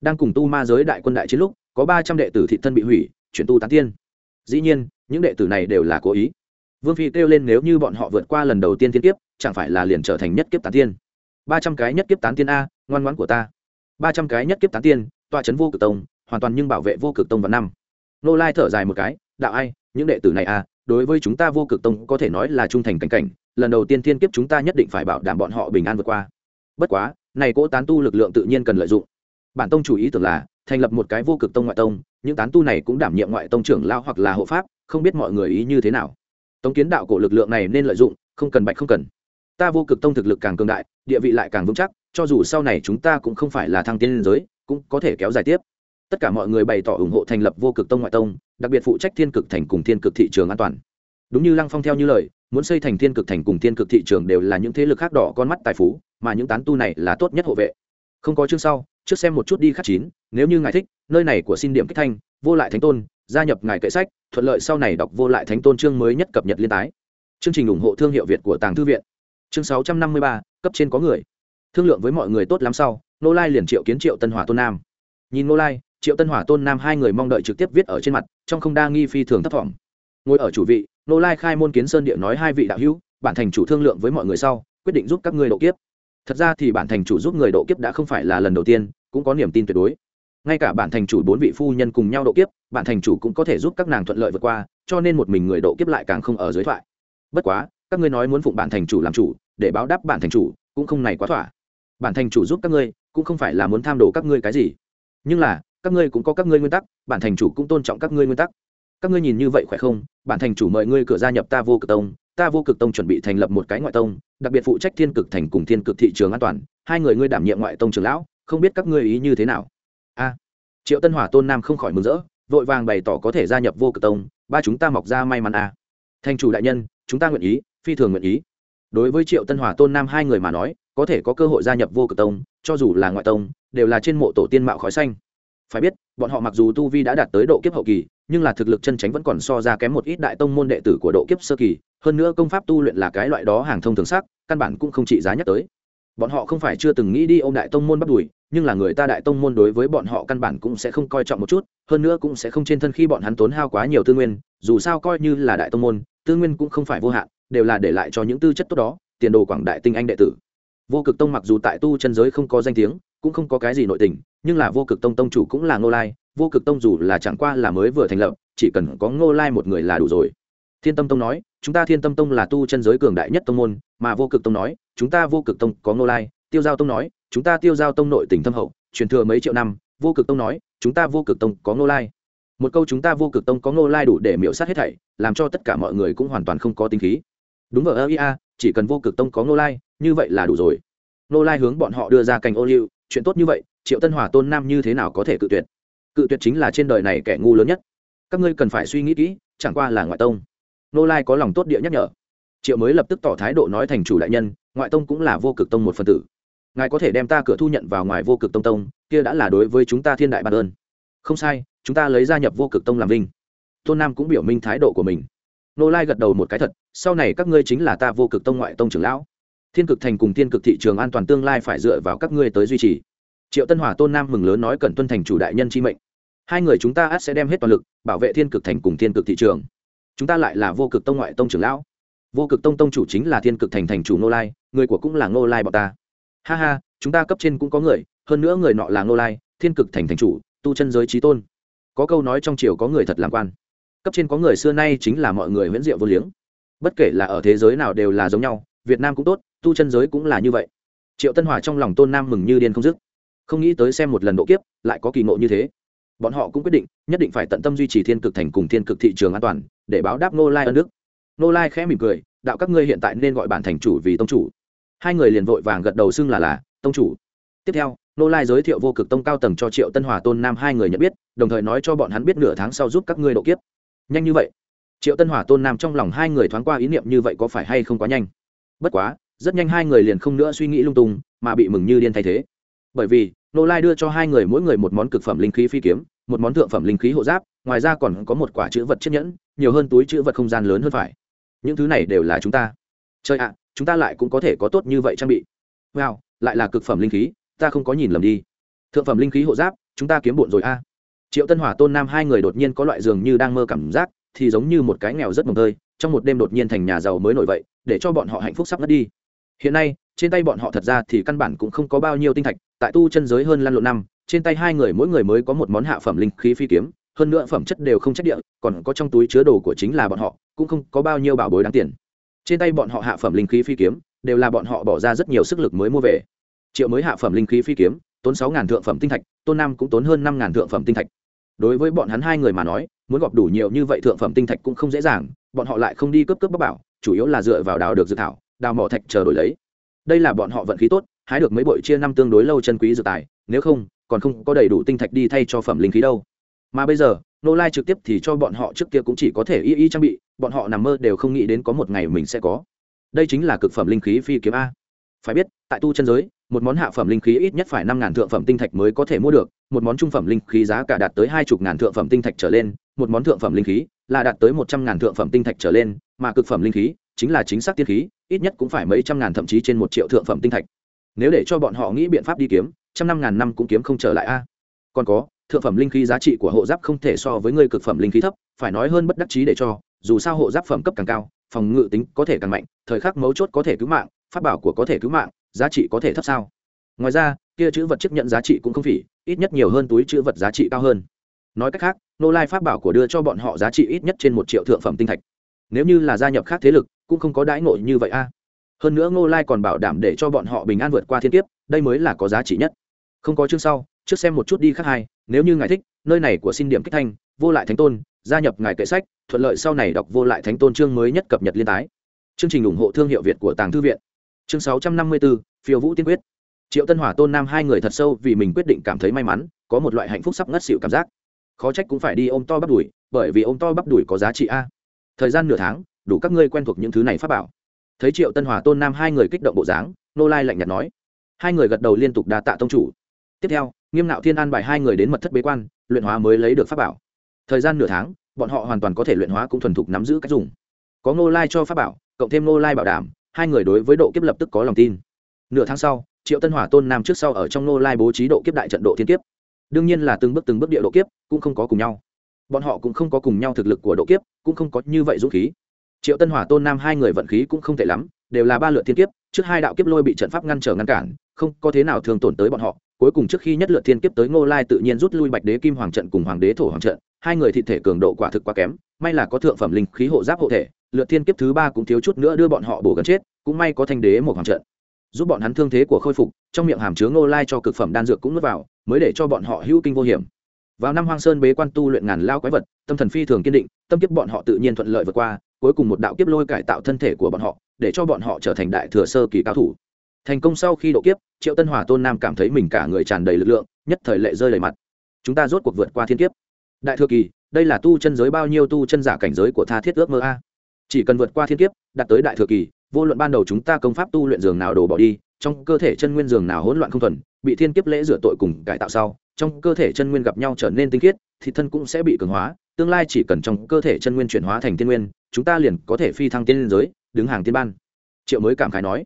Đang cùng tu ma giới đại quân đại chiến lúc, có ba trăm đệ tử thị thân bị hủy, chuyển tu tán tiên. Dĩ nhiên, những đệ tử này đều là cố ý. Vương phi kêu lên nếu như bọn họ vượt qua lần đầu tiên thiên kiếp, chẳng phải là liền trở thành nhất kiếp tán tiên? Ba trăm cái nhất kiếp tán tiên a, ngoan ngoãn của ta. Ba trăm cái nhất kiếp tán tiên, tọa trấn vô cực tông, hoàn toàn nhưng bảo vệ vô cực tông vào năm. Nô lai thở dài một cái, đạo ai, những đệ tử này a, đối với chúng ta vô cực tông có thể nói là trung thành cảnh cảnh, lần đầu tiên thiên kiếp chúng ta nhất định phải bảo đảm bọn họ bình an vượt qua. Bất quá, này cỗ tán tu lực lượng tự nhiên cần lợi dụng. Bản tông chủ ý tưởng là, thành lập một cái vô cực tông ngoại tông, những tán tu này cũng đảm nhiệm ngoại tông trưởng lao hoặc là hộ pháp, không biết mọi người ý như thế nào. Tống kiến đạo cổ lực lượng này nên lợi dụng, không cần bạch không cần ta vô cực tông thực lực càng cường đại, địa vị lại càng vững chắc, cho dù sau này chúng ta cũng không phải là thăng tiên liên giới, cũng có thể kéo dài tiếp. Tất cả mọi người bày tỏ ủng hộ thành lập vô cực tông ngoại tông, đặc biệt phụ trách thiên cực thành cùng thiên cực thị trường an toàn. Đúng như lăng phong theo như lời, muốn xây thành thiên cực thành cùng thiên cực thị trường đều là những thế lực khác đỏ con mắt tài phú, mà những tán tu này là tốt nhất hộ vệ. Không có chương sau, trước xem một chút đi khắc chín, nếu như ngài thích, nơi này của xin điểm kích thanh, vô lại thánh tôn, gia nhập ngài kệ sách, thuận lợi sau này đọc vô lại thánh tôn chương mới nhất cập nhật liên tái. Chương trình ủng hộ thương hiệu việt của tàng thư viện chương sáu trăm năm mươi ba, cấp trên có người. Thương lượng với mọi người tốt lắm sau nô lai liền triệu kiến triệu tân hỏa tôn nam. Nhìn nô lai, triệu tân hỏa tôn nam hai người mong đợi trực tiếp viết ở trên mặt, trong không đa nghi phi thường thấp thỏm. Ngồi ở chủ vị nô lai khai môn kiến sơn địa nói hai vị đạo hữu, bản thành chủ thương lượng với mọi người sau, quyết định giúp các ngươi độ kiếp. Thật ra thì bản thành chủ giúp người độ kiếp đã không phải là lần đầu tiên, cũng có niềm tin tuyệt đối. Ngay cả bản thành chủ bốn vị phu nhân cùng nhau độ kiếp, bản thành chủ cũng có thể giúp các nàng thuận lợi vượt qua, cho nên một mình người độ kiếp lại càng không ở dưới thoại. Bất quá các ngươi nói muốn phụng bản thành chủ làm chủ, để báo đáp bản thành chủ, cũng không này quá thỏa. Bản thành chủ giúp các ngươi, cũng không phải là muốn tham đồ các ngươi cái gì. Nhưng là, các ngươi cũng có các ngươi nguyên tắc, bản thành chủ cũng tôn trọng các ngươi nguyên tắc. Các ngươi nhìn như vậy khỏe không? Bản thành chủ mời ngươi cửa gia nhập ta vô cực tông, ta vô cực tông chuẩn bị thành lập một cái ngoại tông, đặc biệt phụ trách thiên cực thành cùng thiên cực thị trường an toàn, hai người ngươi đảm nhiệm ngoại tông trường lão, không biết các ngươi ý như thế nào? A. Triệu tân hỏa tôn nam không khỏi mừng rỡ, vội vàng bày tỏ có thể gia nhập vô cực tông, ba chúng ta mọc ra may mắn a. À. thành chủ đại nhân, chúng ta nguyện ý phi thường nguyện ý. Đối với triệu tân hòa, tôn nam hai người mà nói, có thể có cơ hội gia nhập vô cực tông, cho dù là ngoại tông, đều là trên mộ tổ tiên mạo khói xanh. Phải biết, bọn họ mặc dù tu vi đã đạt tới độ kiếp hậu kỳ, nhưng là thực lực chân tránh vẫn còn so ra kém một ít đại tông môn đệ tử của độ kiếp sơ kỳ. Hơn nữa công pháp tu luyện là cái loại đó hàng thông thường sắc, căn bản cũng không trị giá nhất tới. Bọn họ không phải chưa từng nghĩ đi ô đại tông môn bắt đùi nhưng là người ta đại tông môn đối với bọn họ căn bản cũng sẽ không coi trọng một chút, hơn nữa cũng sẽ không trên thân khi bọn hắn tốn hao quá nhiều tư nguyên, dù sao coi như là đại tông môn tư nguyên cũng không phải vô hạn, đều là để lại cho những tư chất tốt đó, tiền đồ quảng đại tinh anh đệ tử. Vô cực tông mặc dù tại tu chân giới không có danh tiếng, cũng không có cái gì nội tình, nhưng là vô cực tông tông chủ cũng là ngô lai, vô cực tông dù là chẳng qua là mới vừa thành lập, chỉ cần có ngô lai một người là đủ rồi. Thiên tâm tông nói, chúng ta thiên tâm tông là tu chân giới cường đại nhất tông môn, mà vô cực tông nói, chúng ta vô cực tông có ngô lai. Tiêu giao tông nói, chúng ta tiêu giao tông nội tỉnh thâm hậu, truyền thừa mấy triệu năm. Vô cực tông nói, chúng ta vô cực tông có ngô lai một câu chúng ta vô cực tông có ngô lai đủ để miễu sát hết thảy, làm cho tất cả mọi người cũng hoàn toàn không có tính khí. Đúng vào ơ ia chỉ cần vô cực tông có ngô lai, như vậy là đủ rồi. Ngô lai hướng bọn họ đưa ra cành ô liu, chuyện tốt như vậy, triệu tân hòa tôn nam như thế nào có thể cự tuyệt? Cự tuyệt chính là trên đời này kẻ ngu lớn nhất. Các ngươi cần phải suy nghĩ kỹ, chẳng qua là ngoại tông. Ngô lai có lòng tốt địa nhắc nhở. Triệu mới lập tức tỏ thái độ nói thành chủ đại nhân, ngoại tông cũng là vô cực tông một phần tử. Ngài có thể đem ta cửa thu nhận vào ngoài vô cực tông tông, kia đã là đối với chúng ta thiên đại bản ơn. Không sai chúng ta lấy gia nhập vô cực tông làm vinh. Tôn nam cũng biểu minh thái độ của mình. Nô lai gật đầu một cái thật, sau này các ngươi chính là ta vô cực tông ngoại tông trưởng lão. Thiên cực thành cùng thiên cực thị trường an toàn tương lai phải dựa vào các ngươi tới duy trì. Triệu tân hòa tôn nam mừng lớn nói cần tuân thành chủ đại nhân chi mệnh. Hai người chúng ta ắt sẽ đem hết toàn lực, bảo vệ thiên cực thành cùng thiên cực thị trường. Chúng ta lại là vô cực tông ngoại tông trưởng lão. Vô cực tông tông chủ chính là thiên cực thành thành chủ nô lai, người của cũng là nô lai bọn ta. Ha ha, chúng ta cấp trên cũng có người, hơn nữa người nọ là nô lai, thiên cực thành thành chủ, tu chân giới trí tôn có câu nói trong triều có người thật làm quan. Cấp trên có người xưa nay chính là mọi người huyễn diệu vô liếng. Bất kể là ở thế giới nào đều là giống nhau, việt nam cũng tốt, tu chân giới cũng là như vậy. Triệu tân hòa trong lòng tôn nam mừng như điên không dứt. Không nghĩ tới xem một lần độ kiếp, lại có kỳ ngộ như thế. Bọn họ cũng quyết định, nhất định phải tận tâm duy trì thiên cực thành cùng thiên cực thị trường an toàn, để báo đáp nô lai ân đức. Nô lai khẽ mỉm cười, đạo các ngươi hiện tại nên gọi bản thành chủ vì tông chủ. Hai người liền vội vàng gật đầu xưng là là, tông chủ. Tiếp theo nô lai giới thiệu vô cực tông cao tầng cho triệu tân hòa tôn nam hai người nhận biết, đồng thời nói cho bọn hắn biết nửa tháng sau giúp các ngươi độ kiếp. Nhanh như vậy. Triệu tân hòa tôn nam trong lòng hai người thoáng qua ý niệm như vậy có phải hay không quá nhanh. Bất quá, rất nhanh hai người liền không nữa suy nghĩ lung tung, mà bị mừng như điên thay thế. Bởi vì, nô lai đưa cho hai người mỗi người một món cực phẩm linh khí phi kiếm, một món thượng phẩm linh khí hộ giáp, ngoài ra còn có một quả chữ vật chiếc nhẫn, nhiều hơn túi chữ vật không gian lớn hơn phải. Những thứ này đều là chúng ta. Chơi ạ, chúng ta lại cũng có thể có tốt như vậy trang bị. Wow, lại là cực phẩm linh khí ta không có nhìn lầm đi. Thượng phẩm linh khí hộ giáp, chúng ta kiếm bộn rồi a. Triệu tân hòa tôn nam hai người đột nhiên có loại giường như đang mơ cảm giác, thì giống như một cái nghèo rất mồng tơi, trong một đêm đột nhiên thành nhà giàu mới nổi vậy, để cho bọn họ hạnh phúc sắp mất đi. Hiện nay, trên tay bọn họ thật ra thì căn bản cũng không có bao nhiêu tinh thạch, tại tu chân giới hơn lăn lộn năm, trên tay hai người mỗi người mới có một món hạ phẩm linh khí phi kiếm, hơn nữa phẩm chất đều không chất địa, còn có trong túi chứa đồ của chính là bọn họ, cũng không có bao nhiêu bảo bối đáng tiền. Trên tay bọn họ hạ phẩm linh khí phi kiếm, đều là bọn họ bỏ ra rất nhiều sức lực mới mua về triệu mới hạ phẩm linh khí phi kiếm, tốn sáu ngàn thượng phẩm tinh thạch, tôn nam cũng tốn hơn năm ngàn thượng phẩm tinh thạch. Đối với bọn hắn hai người mà nói, muốn gọp đủ nhiều như vậy thượng phẩm tinh thạch cũng không dễ dàng, bọn họ lại không đi cướp cướp bóc bảo, chủ yếu là dựa vào đào được dự thảo, đào mỏ thạch chờ đổi lấy. Đây là bọn họ vận khí tốt, hái được mấy bội chia năm tương đối lâu chân quý dự tài, nếu không, còn không có đầy đủ tinh thạch đi thay cho phẩm linh khí đâu. Mà bây giờ, nô lai trực tiếp thì cho bọn họ trước kia cũng chỉ có thể y y trang bị, bọn họ nằm mơ đều không nghĩ đến có một ngày mình sẽ có. Đây chính là cực phẩm linh khí phi kiếm a phải biết, tại tu chân giới, một món hạ phẩm linh khí ít nhất phải năm ngàn thượng phẩm tinh thạch mới có thể mua được, một món trung phẩm linh khí giá cả đạt tới hai chục ngàn thượng phẩm tinh thạch trở lên, một món thượng phẩm linh khí là đạt tới một trăm ngàn thượng phẩm tinh thạch trở lên, mà cực phẩm linh khí chính là chính xác tiên khí, ít nhất cũng phải mấy trăm ngàn thậm chí trên một triệu thượng phẩm tinh thạch. Nếu để cho bọn họ nghĩ biện pháp đi kiếm, trăm năm ngàn năm cũng kiếm không trở lại a. Còn có, thượng phẩm linh khí giá trị của hộ giáp không thể so với người cực phẩm linh khí thấp, phải nói hơn bất đắc chí để cho, dù sao hộ giáp phẩm cấp càng cao phòng ngự tính có thể càng mạnh, thời khắc mấu chốt có thể cứu mạng phát bảo của có thể cứu mạng, giá trị có thể thấp sao? Ngoài ra, kia chữ vật chấp nhận giá trị cũng không phỉ, ít nhất nhiều hơn túi chữ vật giá trị cao hơn. Nói cách khác, nô lai pháp bảo của đưa cho bọn họ giá trị ít nhất trên một triệu thượng phẩm tinh thạch. Nếu như là gia nhập khác thế lực, cũng không có đãi ngộ như vậy a. Hơn nữa ngô lai còn bảo đảm để cho bọn họ bình an vượt qua thiên kiếp, đây mới là có giá trị nhất. Không có chương sau trước xem một chút đi khác hai, nếu như ngài thích, nơi này của xin điểm kích thanh, vô lại thánh tôn, gia nhập ngài kệ sách, thuận lợi sau này đọc vô lại thánh tôn chương mới nhất cập nhật liên tái. Chương trình ủng hộ thương hiệu việt của tàng thư viện. Chương sáu trăm năm mươi bốn phiêu vũ tiên quyết. Triệu tân hỏa tôn nam hai người thật sâu vì mình quyết định cảm thấy may mắn, có một loại hạnh phúc sắp ngất xịu cảm giác. Khó trách cũng phải đi ôm to bắp đùi, bởi vì ôm to bắp đùi có giá trị a. Thời gian nửa tháng, đủ các ngươi quen thuộc những thứ này pháp bảo. Thấy triệu tân hòa tôn nam hai người kích động bộ dáng, nô lai lạnh nhạt nói. Hai người gật đầu liên tục đa tạ tông chủ. Tiếp theo nghiêm nạo thiên an bài hai người đến mật thất bế quan, luyện hóa mới lấy được pháp bảo. Thời gian nửa tháng, bọn họ hoàn toàn có thể luyện hóa cũng thuần thục nắm giữ cách dùng. Có nô lai cho pháp bảo, cộng thêm nô lai bảo đảm, hai người đối với độ kiếp lập tức có lòng tin. Nửa tháng sau, triệu tân hỏa tôn nam trước sau ở trong nô lai bố trí độ kiếp đại trận độ thiên kiếp. Đương nhiên là từng bước từng bước địa độ kiếp, cũng không có cùng nhau. Bọn họ cũng không có cùng nhau thực lực của độ kiếp, cũng không có như vậy dũng khí. Triệu tân hỏa tôn nam hai người vận khí cũng không tệ lắm, đều là ba lượt thiên kiếp, trước hai đạo kiếp lôi bị trận pháp ngăn trở ngăn cản không có thế nào thường tổn tới bọn họ, cuối cùng trước khi nhất lượt thiên kiếp tới ngô lai tự nhiên rút lui bạch đế kim hoàng trận cùng hoàng đế thổ hoàng trận, hai người thị thể cường độ quả thực quá kém, may là có thượng phẩm linh khí hộ giáp hộ thể, lượt thiên kiếp thứ ba cũng thiếu chút nữa đưa bọn họ bổ gần chết, cũng may có thanh đế một hoàng trận. Giúp bọn hắn thương thế của khôi phục, trong miệng hàm chứa ngô lai cho cực phẩm đan dược cũng nuốt vào, mới để cho bọn họ hữu kinh vô hiểm. Vào năm hoang sơn bế quan tu luyện ngàn lao quái vật, tâm thần phi thường kiên định, tâm kiếp bọn họ tự nhiên thuận lợi vượt qua, cuối cùng một đạo kiếp lôi cải tạo thân thể của bọn họ, để cho bọn họ trở thành đại thừa sơ kỳ cao thủ thành công sau khi độ kiếp, triệu tân hòa tôn nam cảm thấy mình cả người tràn đầy lực lượng, nhất thời lệ rơi đầy mặt. Chúng ta rốt cuộc vượt qua thiên kiếp. Đại thừa kỳ, đây là tu chân giới bao nhiêu tu chân giả cảnh giới của tha thiết ước mơ a? Chỉ cần vượt qua thiên kiếp, đạt tới đại thừa kỳ, vô luận ban đầu chúng ta công pháp tu luyện giường nào đổ bỏ đi, trong cơ thể chân nguyên giường nào hỗn loạn không thuần, bị thiên kiếp lễ rửa tội cùng cải tạo sau, trong cơ thể chân nguyên gặp nhau trở nên tinh khiết, thì thân cũng sẽ bị cường hóa, tương lai chỉ cần trong cơ thể chân nguyên chuyển hóa thành tiên nguyên, chúng ta liền có thể phi thăng tiên liên giới, đứng hàng tiên ban. Triệu mới cảm khái nói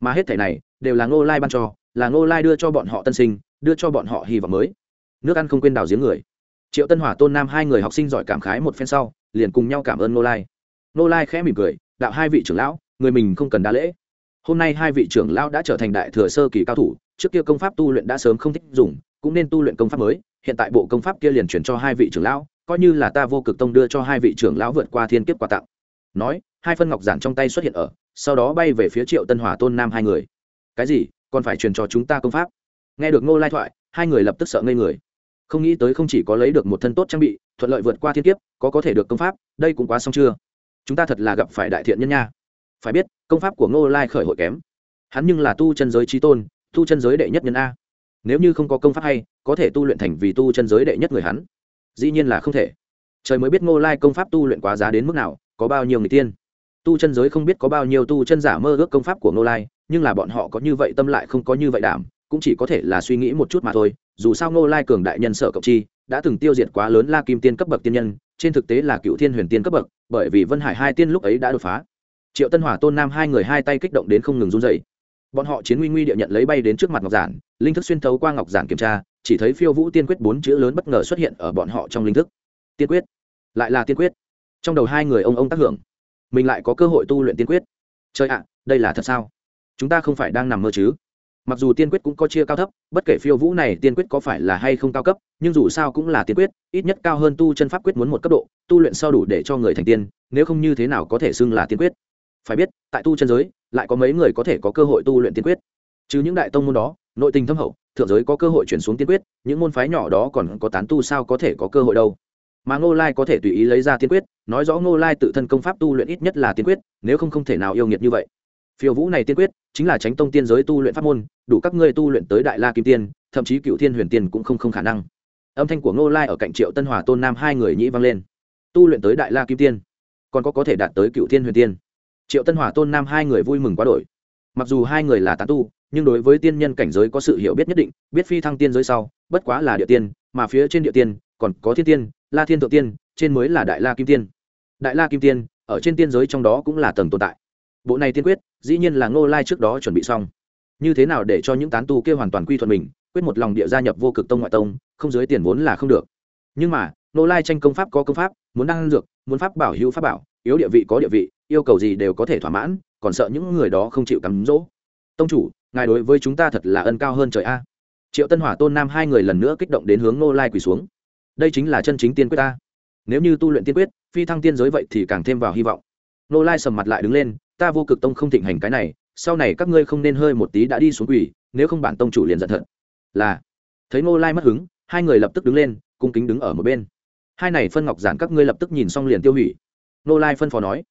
mà hết thể này đều là ngô lai ban cho, là ngô lai đưa cho bọn họ tân sinh, đưa cho bọn họ hy vọng mới. Nước ăn không quên đào giếng người. Triệu tân hỏa tôn nam hai người học sinh giỏi cảm khái một phen sau, liền cùng nhau cảm ơn ngô lai. Ngô lai khẽ mỉm cười, đạo hai vị trưởng lão, người mình không cần đa lễ. Hôm nay hai vị trưởng lão đã trở thành đại thừa sơ kỳ cao thủ, trước kia công pháp tu luyện đã sớm không thích dùng, cũng nên tu luyện công pháp mới. Hiện tại bộ công pháp kia liền chuyển cho hai vị trưởng lão, coi như là ta vô cực tông đưa cho hai vị trưởng lão vượt qua thiên kiếp quà tặng. Nói, hai phân ngọc giản trong tay xuất hiện ở sau đó bay về phía triệu tân hòa tôn nam hai người. Cái gì? Còn phải truyền cho chúng ta công pháp? Nghe được ngô lai thoại, hai người lập tức sợ ngây người. Không nghĩ tới không chỉ có lấy được một thân tốt trang bị, thuận lợi vượt qua thiên kiếp, có có thể được công pháp, đây cũng quá xong chưa? Chúng ta thật là gặp phải đại thiện nhân nha. Phải biết, công pháp của ngô lai khởi hội kém. Hắn nhưng là tu chân giới trí tôn, tu chân giới đệ nhất nhân a. Nếu như không có công pháp hay, có thể tu luyện thành vì tu chân giới đệ nhất người hắn. Dĩ nhiên là không thể. Trời mới biết ngô lai công pháp tu luyện quá giá đến mức nào, có bao nhiêu người tiên tu chân giới không biết có bao nhiêu tu chân giả mơ ước công pháp của ngô lai, nhưng là bọn họ có như vậy tâm lại không có như vậy đảm, cũng chỉ có thể là suy nghĩ một chút mà thôi. Dù sao ngô lai cường đại nhân sở cộng chi, đã từng tiêu diệt quá lớn la kim tiên cấp bậc tiên nhân, trên thực tế là cựu thiên huyền tiên cấp bậc, bởi vì vân hải hai tiên lúc ấy đã đột phá. Triệu tân hỏa tôn nam hai người hai tay kích động đến không ngừng run dậy bọn họ chiến nguy nguy địa nhận lấy bay đến trước mặt ngọc giản, linh thức xuyên thấu qua ngọc giản kiểm tra, chỉ thấy phiêu vũ tiên quyết bốn chữ lớn bất ngờ xuất hiện ở bọn họ trong linh thức. Tiên quyết. Lại là tiên quyết. Trong đầu hai người ông ông tác hưởng mình lại có cơ hội tu luyện tiên quyết. Chơi ạ, đây là thật sao? Chúng ta không phải đang nằm mơ chứ? Mặc dù tiên quyết cũng có chia cao thấp, bất kể phiêu vũ này tiên quyết có phải là hay không cao cấp, nhưng dù sao cũng là tiên quyết, ít nhất cao hơn tu chân pháp quyết muốn một cấp độ, tu luyện sau đủ để cho người thành tiên, nếu không như thế nào có thể xưng là tiên quyết? Phải biết, tại tu chân giới, lại có mấy người có thể có cơ hội tu luyện tiên quyết. Chứ những đại tông môn đó, nội tình thâm hậu, thượng giới có cơ hội chuyển xuống tiên quyết, những môn phái nhỏ đó còn có tán tu sao có thể có cơ hội đâu? Mà ngô lai có thể tùy ý lấy ra tiên quyết, nói rõ ngô lai tự thân công pháp tu luyện ít nhất là tiên quyết, nếu không không thể nào yêu nghiệt như vậy. Phiêu vũ này tiên quyết, chính là tránh tông tiên giới tu luyện pháp môn, đủ các ngươi tu luyện tới đại la kim tiên, thậm chí cựu thiên huyền tiên cũng không không khả năng. Âm thanh của ngô lai ở cạnh triệu tân hòa tôn nam hai người nhĩ vang lên. Tu luyện tới đại la kim tiên, còn có có thể đạt tới cựu thiên huyền tiên. Triệu tân hòa tôn nam hai người vui mừng quá đổi. Mặc dù hai người là tán tu, nhưng đối với tiên nhân cảnh giới có sự hiểu biết nhất định, biết phi thăng tiên giới sau, bất quá là địa tiên, mà phía trên địa tiên còn có thiên tiên, la thiên thượng tiên, trên mới là đại la kim tiên. Đại la kim tiên, ở trên tiên giới trong đó cũng là tầng tồn tại. Bộ này tiên quyết, dĩ nhiên là ngô lai trước đó chuẩn bị xong. Như thế nào để cho những tán tu kia hoàn toàn quy thuận mình, quyết một lòng địa gia nhập vô cực tông ngoại tông, không dưới tiền vốn là không được. Nhưng mà, ngô lai tranh công pháp có công pháp, muốn đăng dược, muốn pháp bảo hữu pháp bảo, yếu địa vị có địa vị, yêu cầu gì đều có thể thỏa mãn, còn sợ những người đó không chịu cắm dỗ tông chủ, ngài đối với chúng ta thật là ân cao hơn trời a. Triệu tân hỏa tôn nam hai người lần nữa kích động đến hướng ngô lai quỳ xuống đây chính là chân chính tiên quyết ta. Nếu như tu luyện tiên quyết phi thăng tiên giới vậy thì càng thêm vào hy vọng. Nô lai sầm mặt lại đứng lên ta vô cực tông không thịnh hành cái này sau này các ngươi không nên hơi một tí đã đi xuống quỷ, nếu không bản tông chủ liền giận thật. Là thấy Nô lai mất hứng hai người lập tức đứng lên cung kính đứng ở một bên. Hai này phân ngọc giản các ngươi lập tức nhìn xong liền tiêu hủy. Nô lai phân phó nói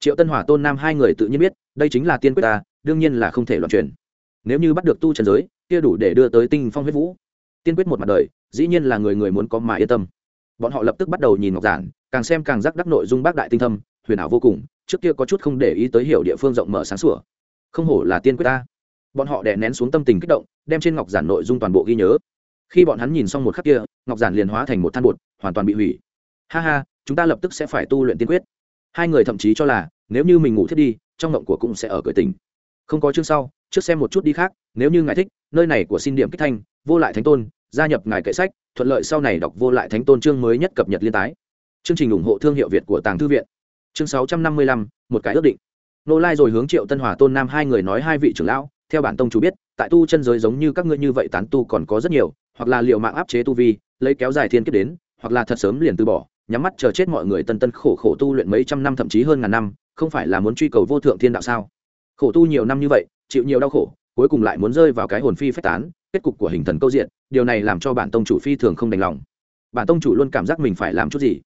triệu tân hỏa tôn nam hai người tự nhiên biết đây chính là tiên quyết ta đương nhiên là không thể loạn truyền nếu như bắt được tu trần giới kia đủ để đưa tới tinh phong huyết vũ tiên quyết một mặt đời, dĩ nhiên là người người muốn có mà yên tâm. Bọn họ lập tức bắt đầu nhìn ngọc giản, càng xem càng rắc đắc nội dung bác đại tinh thâm, huyền ảo vô cùng, trước kia có chút không để ý tới hiểu địa phương rộng mở sáng sủa. Không hổ là tiên quyết ta. Bọn họ đè nén xuống tâm tình kích động, đem trên ngọc giản nội dung toàn bộ ghi nhớ. Khi bọn hắn nhìn xong một khắc kia, ngọc giản liền hóa thành một than bột, hoàn toàn bị hủy. Ha ha, chúng ta lập tức sẽ phải tu luyện tiên quyết. Hai người thậm chí cho là, nếu như mình ngủ thiết đi, trong ngộng của cũng sẽ ở cởi tình không có chương sau, trước xem một chút đi khác, nếu như ngài thích, nơi này của xin điểm kích thanh, vô lại thánh tôn gia nhập ngài kệ sách, thuận lợi sau này đọc vô lại thánh tôn chương mới nhất cập nhật liên tái. Chương trình ủng hộ thương hiệu việt của tàng thư viện. Chương sáu trăm năm mươi lăm, một cái ước định. Nô lai rồi hướng triệu tân hòa tôn nam hai người nói hai vị trưởng lão, theo bản tông chủ biết, tại tu chân giới giống như các ngươi như vậy tán tu còn có rất nhiều, hoặc là liệu mạng áp chế tu vi, lấy kéo dài thiên kiếp đến, hoặc là thật sớm liền từ bỏ, nhắm mắt chờ chết mọi người tân tân khổ khổ tu luyện mấy trăm năm thậm chí hơn ngàn năm, không phải là muốn truy cầu vô thượng thiên đạo sao? Khổ tu nhiều năm như vậy, chịu nhiều đau khổ, cuối cùng lại muốn rơi vào cái hồn phi phách tán kết cục của hình thần câu diện, điều này làm cho bản tông chủ phi thường không đành lòng. Bản tông chủ luôn cảm giác mình phải làm chút gì.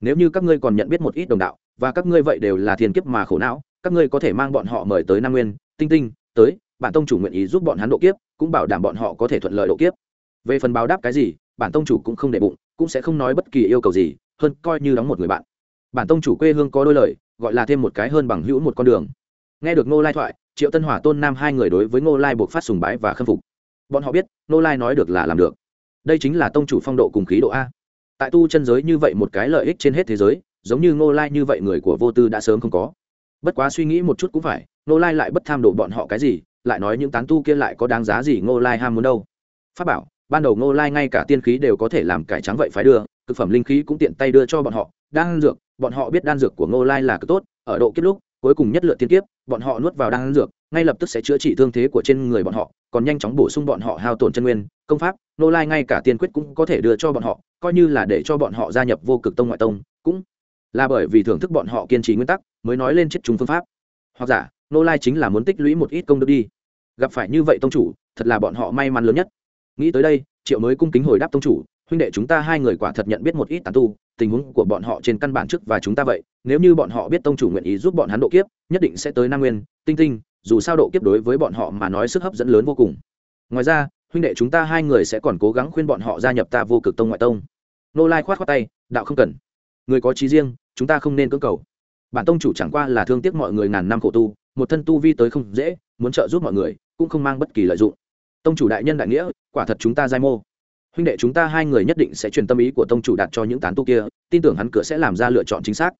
Nếu như các ngươi còn nhận biết một ít đồng đạo, và các ngươi vậy đều là thiên kiếp mà khổ não, các ngươi có thể mang bọn họ mời tới nam nguyên, tinh tinh, tới, bản tông chủ nguyện ý giúp bọn hắn độ kiếp, cũng bảo đảm bọn họ có thể thuận lợi độ kiếp. Về phần báo đáp cái gì, bản tông chủ cũng không để bụng, cũng sẽ không nói bất kỳ yêu cầu gì, hơn coi như đóng một người bạn. Bản tông chủ quê hương có đôi lời, gọi là thêm một cái hơn bằng hữu một con đường. Nghe được ngô lai thoại, triệu tân hỏa tôn nam hai người đối với ngô lai buộc phát sùng bái và khâm phục bọn họ biết ngô lai nói được là làm được. Đây chính là tông chủ phong độ cùng khí độ a. Tại tu chân giới như vậy một cái lợi ích trên hết thế giới, giống như ngô lai như vậy người của vô tư đã sớm không có. Bất quá suy nghĩ một chút cũng phải ngô lai lại bất tham đồ bọn họ cái gì, lại nói những tán tu kia lại có đáng giá gì ngô lai ham muốn đâu. Phát bảo, ban đầu ngô lai ngay cả tiên khí đều có thể làm cải trắng vậy phải đưa thực phẩm linh khí cũng tiện tay đưa cho bọn họ. Đan dược, bọn họ biết đan dược của ngô lai là cực tốt, ở độ kết lúc, cuối cùng nhất lượt tiên kiếp bọn họ nuốt vào đan dược, ngay lập tức sẽ chữa trị thương thế của trên người bọn họ, còn nhanh chóng bổ sung bọn họ hao tổn chân nguyên, công pháp, nô lai ngay cả tiên quyết cũng có thể đưa cho bọn họ, coi như là để cho bọn họ gia nhập vô cực tông ngoại tông, cũng là bởi vì thưởng thức bọn họ kiên trì nguyên tắc, mới nói lên chết chúng phương pháp. Hoặc giả, nô lai chính là muốn tích lũy một ít công đức đi. Gặp phải như vậy tông chủ, thật là bọn họ may mắn lớn nhất. Nghĩ tới đây, triệu mới cung kính hồi đáp tông chủ huynh đệ chúng ta hai người quả thật nhận biết một ít tàn tu, tình huống của bọn họ trên căn bản trước và chúng ta vậy. Nếu như bọn họ biết tông chủ nguyện ý giúp bọn hắn độ kiếp, nhất định sẽ tới nam nguyên. Tinh tinh, dù sao độ kiếp đối với bọn họ mà nói sức hấp dẫn lớn vô cùng. Ngoài ra, huynh đệ chúng ta hai người sẽ còn cố gắng khuyên bọn họ gia nhập ta vô cực tông ngoại tông. Nô lai khoát khoát tay, đạo không cần. Người có trí riêng, chúng ta không nên cưỡng cầu. Bản tông chủ chẳng qua là thương tiếc mọi người ngàn năm khổ tu, một thân tu vi tới không dễ, muốn trợ giúp mọi người, cũng không mang bất kỳ lợi dụng. Tông chủ đại nhân đại nghĩa, quả thật chúng ta giai mô huynh đệ chúng ta hai người nhất định sẽ truyền tâm ý của tông chủ đạt cho những tán tu kia, tin tưởng hắn cửa sẽ làm ra lựa chọn chính xác.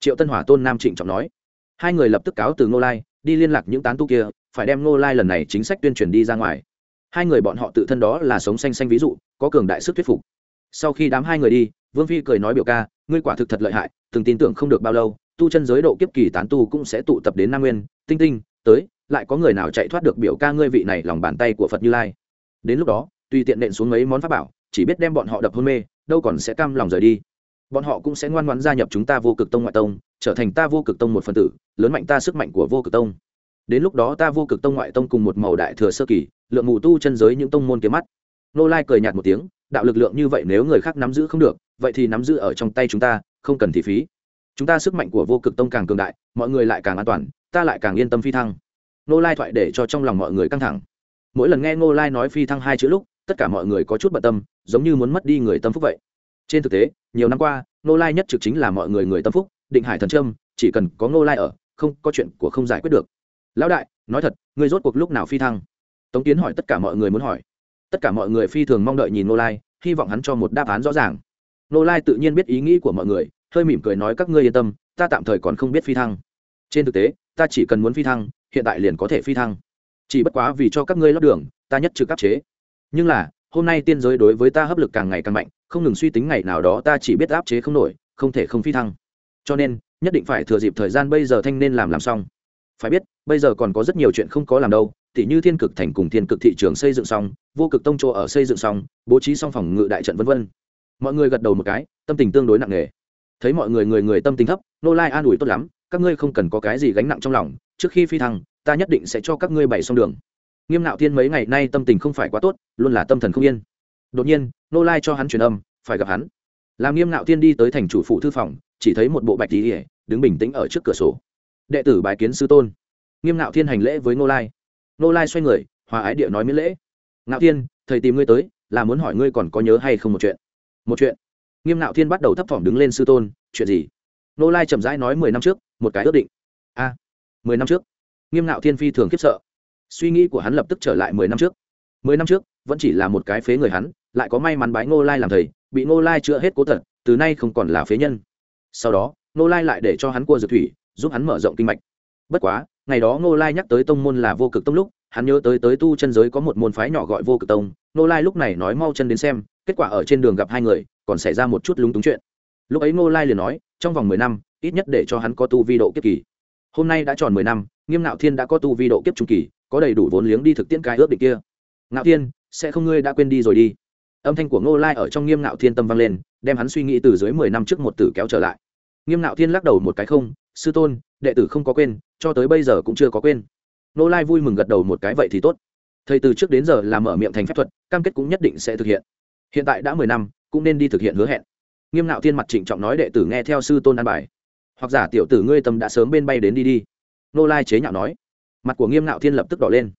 Triệu tân hỏa tôn nam trịnh trọng nói. Hai người lập tức cáo từ ngô lai, đi liên lạc những tán tu kia, phải đem ngô lai lần này chính sách tuyên truyền đi ra ngoài. Hai người bọn họ tự thân đó là sống xanh xanh ví dụ, có cường đại sức thuyết phục. Sau khi đám hai người đi, vương phi cười nói biểu ca, ngươi quả thực thật lợi hại, từng tin tưởng không được bao lâu, tu chân giới độ kiếp kỳ tán tu cũng sẽ tụ tập đến nam nguyên, tinh tinh, tới, lại có người nào chạy thoát được biểu ca ngươi vị này lòng bàn tay của phật như lai. Đến lúc đó tùy tiện nện xuống mấy món pháp bảo, chỉ biết đem bọn họ đập hôn mê, đâu còn sẽ cam lòng rời đi. Bọn họ cũng sẽ ngoan ngoãn gia nhập chúng ta vô cực tông ngoại tông, trở thành ta vô cực tông một phần tử, lớn mạnh ta sức mạnh của vô cực tông. Đến lúc đó ta vô cực tông ngoại tông cùng một màu đại thừa sơ kỳ, lượng mù tu chân giới những tông môn kiếm mắt. Nô lai cười nhạt một tiếng, đạo lực lượng như vậy nếu người khác nắm giữ không được, vậy thì nắm giữ ở trong tay chúng ta, không cần thị phí. Chúng ta sức mạnh của vô cực tông càng cường đại, mọi người lại càng an toàn, ta lại càng yên tâm phi thăng. Nô lai thoại để cho trong lòng mọi người căng thẳng. Mỗi lần nghe nô lai nói phi thăng hai chữ lúc tất cả mọi người có chút bận tâm, giống như muốn mất đi người tâm phúc vậy. Trên thực tế, nhiều năm qua nô lai nhất trực chính là mọi người người tâm phúc, định hải thần trâm chỉ cần có nô lai ở, không có chuyện của không giải quyết được. Lão đại, nói thật người rốt cuộc lúc nào phi thăng? Tống tiến hỏi tất cả mọi người muốn hỏi. Tất cả mọi người phi thường mong đợi nhìn nô lai, hy vọng hắn cho một đáp án rõ ràng. Nô lai tự nhiên biết ý nghĩ của mọi người, hơi mỉm cười nói các ngươi yên tâm, ta tạm thời còn không biết phi thăng. Trên thực tế, ta chỉ cần muốn phi thăng, hiện tại liền có thể phi thăng. Chỉ bất quá vì cho các ngươi lót đường, ta nhất trực cấp chế nhưng là, hôm nay tiên giới đối với ta hấp lực càng ngày càng mạnh, không ngừng suy tính ngày nào đó ta chỉ biết áp chế không nổi, không thể không phi thăng. Cho nên, nhất định phải thừa dịp thời gian bây giờ thanh nên làm làm xong. Phải biết, bây giờ còn có rất nhiều chuyện không có làm đâu, tỉ như thiên cực thành cùng thiên cực thị trường xây dựng xong, vô cực tông chỗ ở xây dựng xong, bố trí xong phòng ngự đại trận v v mọi người gật đầu một cái, tâm tình tương đối nặng nề. Thấy mọi người người người tâm tình thấp, nô lai an ủi tốt lắm, các ngươi không cần có cái gì gánh nặng trong lòng, trước khi phi thăng, ta nhất định sẽ cho các ngươi bày xong đường nghiêm nạo thiên mấy ngày nay tâm tình không phải quá tốt, luôn là tâm thần không yên. Đột nhiên, nô lai cho hắn truyền âm, phải gặp hắn. Làm nghiêm nạo thiên đi tới thành chủ phụ thư phòng, chỉ thấy một bộ bạch tỉ ỉa đứng bình tĩnh ở trước cửa sổ. Đệ tử bài kiến sư tôn. Nghiêm nạo thiên hành lễ với nô lai. Nô lai xoay người, hòa ái địa nói miễn lễ. Ngạo thiên, thầy tìm ngươi tới, là muốn hỏi ngươi còn có nhớ hay không một chuyện? Một chuyện? Nghiêm nạo thiên bắt đầu thấp thỏm đứng lên sư tôn, chuyện gì? Nô lai chậm rãi nói mười năm trước, một cái ước định. A mười năm trước. Nghiêm nạo thiên phi thường khiếp sợ suy nghĩ của hắn lập tức trở lại mười năm trước. Mười năm trước, vẫn chỉ là một cái phế người hắn, lại có may mắn bái ngô lai làm thầy, bị ngô lai chữa hết cố tật, từ nay không còn là phế nhân. Sau đó, ngô lai lại để cho hắn cua dược thủy, giúp hắn mở rộng kinh mạch. Bất quá, ngày đó ngô lai nhắc tới tông môn là vô cực tông lúc, hắn nhớ tới tới tu chân giới có một môn phái nhỏ gọi vô cực tông, ngô lai lúc này nói mau chân đến xem, kết quả ở trên đường gặp hai người, còn xảy ra một chút lúng túng chuyện. Lúc ấy ngô lai liền nói, trong vòng mười năm, ít nhất để cho hắn có tu vi độ kiếp kỳ. Hôm nay đã tròn mười năm, nghiêm nạo thiên đã có tu vi độ kiếp trung kỳ có đầy đủ vốn liếng đi thực tiễn cái ước định kia. Ngạo thiên, sẽ không ngươi đã quên đi rồi đi. Âm thanh của ngô lai ở trong nghiêm ngạo thiên tâm vang lên, đem hắn suy nghĩ từ dưới mười năm trước một tử kéo trở lại. Nghiêm ngạo thiên lắc đầu một cái không, sư tôn, đệ tử không có quên, cho tới bây giờ cũng chưa có quên. Ngô lai vui mừng gật đầu một cái, vậy thì tốt. Thầy từ trước đến giờ làm mở miệng thành phép thuật, cam kết cũng nhất định sẽ thực hiện. Hiện tại đã mười năm, cũng nên đi thực hiện hứa hẹn. Nghiêm ngạo thiên mặt trịnh trọng nói, đệ tử nghe theo sư tôn an bài. Hoặc giả tiểu tử ngươi tâm đã sớm bên bay đến đi đi. Nô lai chế nhạo nói mặt của nghiêm nạo thiên lập tức đỏ lên.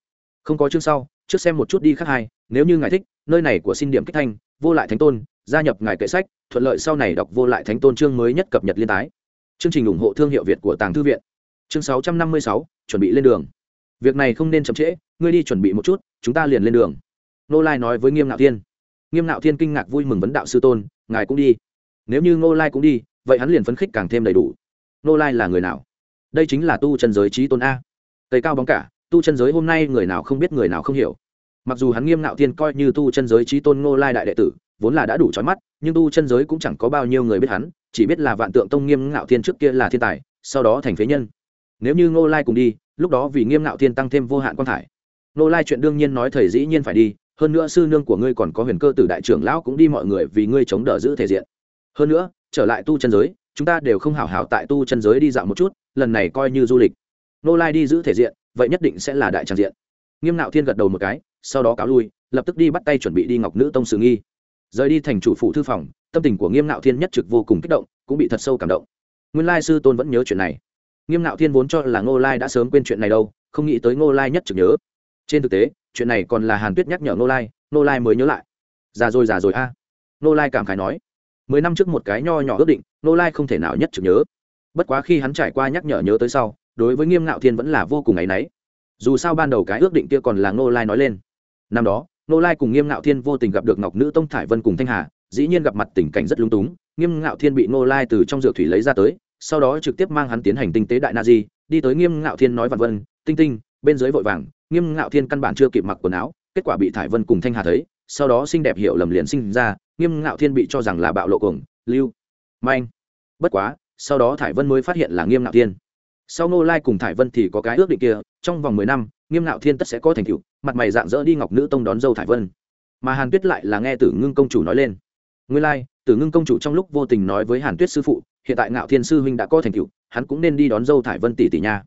Không có chương sau, trước xem một chút đi khác hai, nếu như ngài thích, nơi này của xin điểm kích thanh, vô lại thánh tôn, gia nhập ngài kệ sách, thuận lợi sau này đọc vô lại thánh tôn chương mới nhất cập nhật liên tái. Chương trình ủng hộ thương hiệu việt của tàng thư viện. Chương sáu trăm năm mươi sáu, chuẩn bị lên đường. Việc này không nên chậm trễ, ngươi đi chuẩn bị một chút, chúng ta liền lên đường. Nô lai nói với nghiêm nạo thiên. Nghiêm nạo thiên kinh ngạc vui mừng vấn đạo sư tôn, ngài cũng đi. Nếu như ngô lai cũng đi, vậy hắn liền phấn khích càng thêm đầy đủ. Nô lai là người nào? Đây chính là tu chân giới trí tôn a tây cao bóng cả, tu chân giới hôm nay người nào không biết người nào không hiểu. Mặc dù hắn nghiêm ngạo thiên coi như tu chân giới trí tôn ngô lai đại đệ tử, vốn là đã đủ trói mắt, nhưng tu chân giới cũng chẳng có bao nhiêu người biết hắn, chỉ biết là vạn tượng tông nghiêm ngạo thiên trước kia là thiên tài, sau đó thành phế nhân. Nếu như ngô lai cùng đi, lúc đó vì nghiêm ngạo thiên tăng thêm vô hạn quan thải. Ngô lai chuyện đương nhiên nói thầy dĩ nhiên phải đi, hơn nữa sư nương của ngươi còn có huyền cơ tử đại trưởng lão cũng đi mọi người vì ngươi chống đỡ giữ thể diện. Hơn nữa, trở lại tu chân giới, chúng ta đều không hảo hảo tại tu chân giới đi dạo một chút, lần này coi như du lịch nô lai đi giữ thể diện, vậy nhất định sẽ là đại tràng diện. Nghiêm nạo thiên gật đầu một cái, sau đó cáo lui, lập tức đi bắt tay chuẩn bị đi ngọc nữ tông sử nghi. Rời đi thành chủ phủ thư phòng, tâm tình của nghiêm nạo thiên nhất trực vô cùng kích động, cũng bị thật sâu cảm động. Nguyên lai sư tôn vẫn nhớ chuyện này. Nghiêm nạo thiên vốn cho là ngô lai đã sớm quên chuyện này đâu, không nghĩ tới ngô lai nhất trực nhớ. Trên thực tế, chuyện này còn là hàn tuyết nhắc nhở ngô lai ngô lai mới nhớ lại. Già rồi già rồi a. À. ngô lai cảm khái nói, mười năm trước một cái nho nhỏ ước định, ngô lai không thể nào nhất trực nhớ. Bất quá khi hắn trải qua nhắc nhở nhớ tới sau đối với nghiêm ngạo thiên vẫn là vô cùng áy náy. Dù sao ban đầu cái ước định kia còn là ngô lai nói lên. Năm đó, ngô lai cùng nghiêm ngạo thiên vô tình gặp được ngọc nữ tông thải vân cùng thanh hà, dĩ nhiên gặp mặt tình cảnh rất lung túng. Nghiêm ngạo thiên bị ngô lai từ trong dược thủy lấy ra tới, sau đó trực tiếp mang hắn tiến hành tinh tế đại na di, đi tới nghiêm ngạo thiên nói vạn vân, tinh tinh, bên dưới vội vàng. Nghiêm ngạo thiên căn bản chưa kịp mặc quần áo, kết quả bị thải vân cùng thanh hà thấy, sau đó xinh đẹp hiểu lầm liền sinh ra, nghiêm ngạo thiên bị cho rằng là bạo lộ cuồng, lưu manh bất quá, sau đó thải vân mới phát hiện là nghiêm ngạo thiên sau nô lai cùng thải vân thì có cái ước định kia, trong vòng mười năm, nghiêm ngạo thiên tất sẽ có thành tựu, mặt mày dạng dỡ đi ngọc nữ tông đón dâu thải vân. Mà hàn tuyết lại là nghe tử ngưng công chủ nói lên. Nguyên lai, tử ngưng công chủ trong lúc vô tình nói với hàn tuyết sư phụ, hiện tại ngạo thiên sư huynh đã có thành tựu, hắn cũng nên đi đón dâu thải vân tỷ tỷ nha.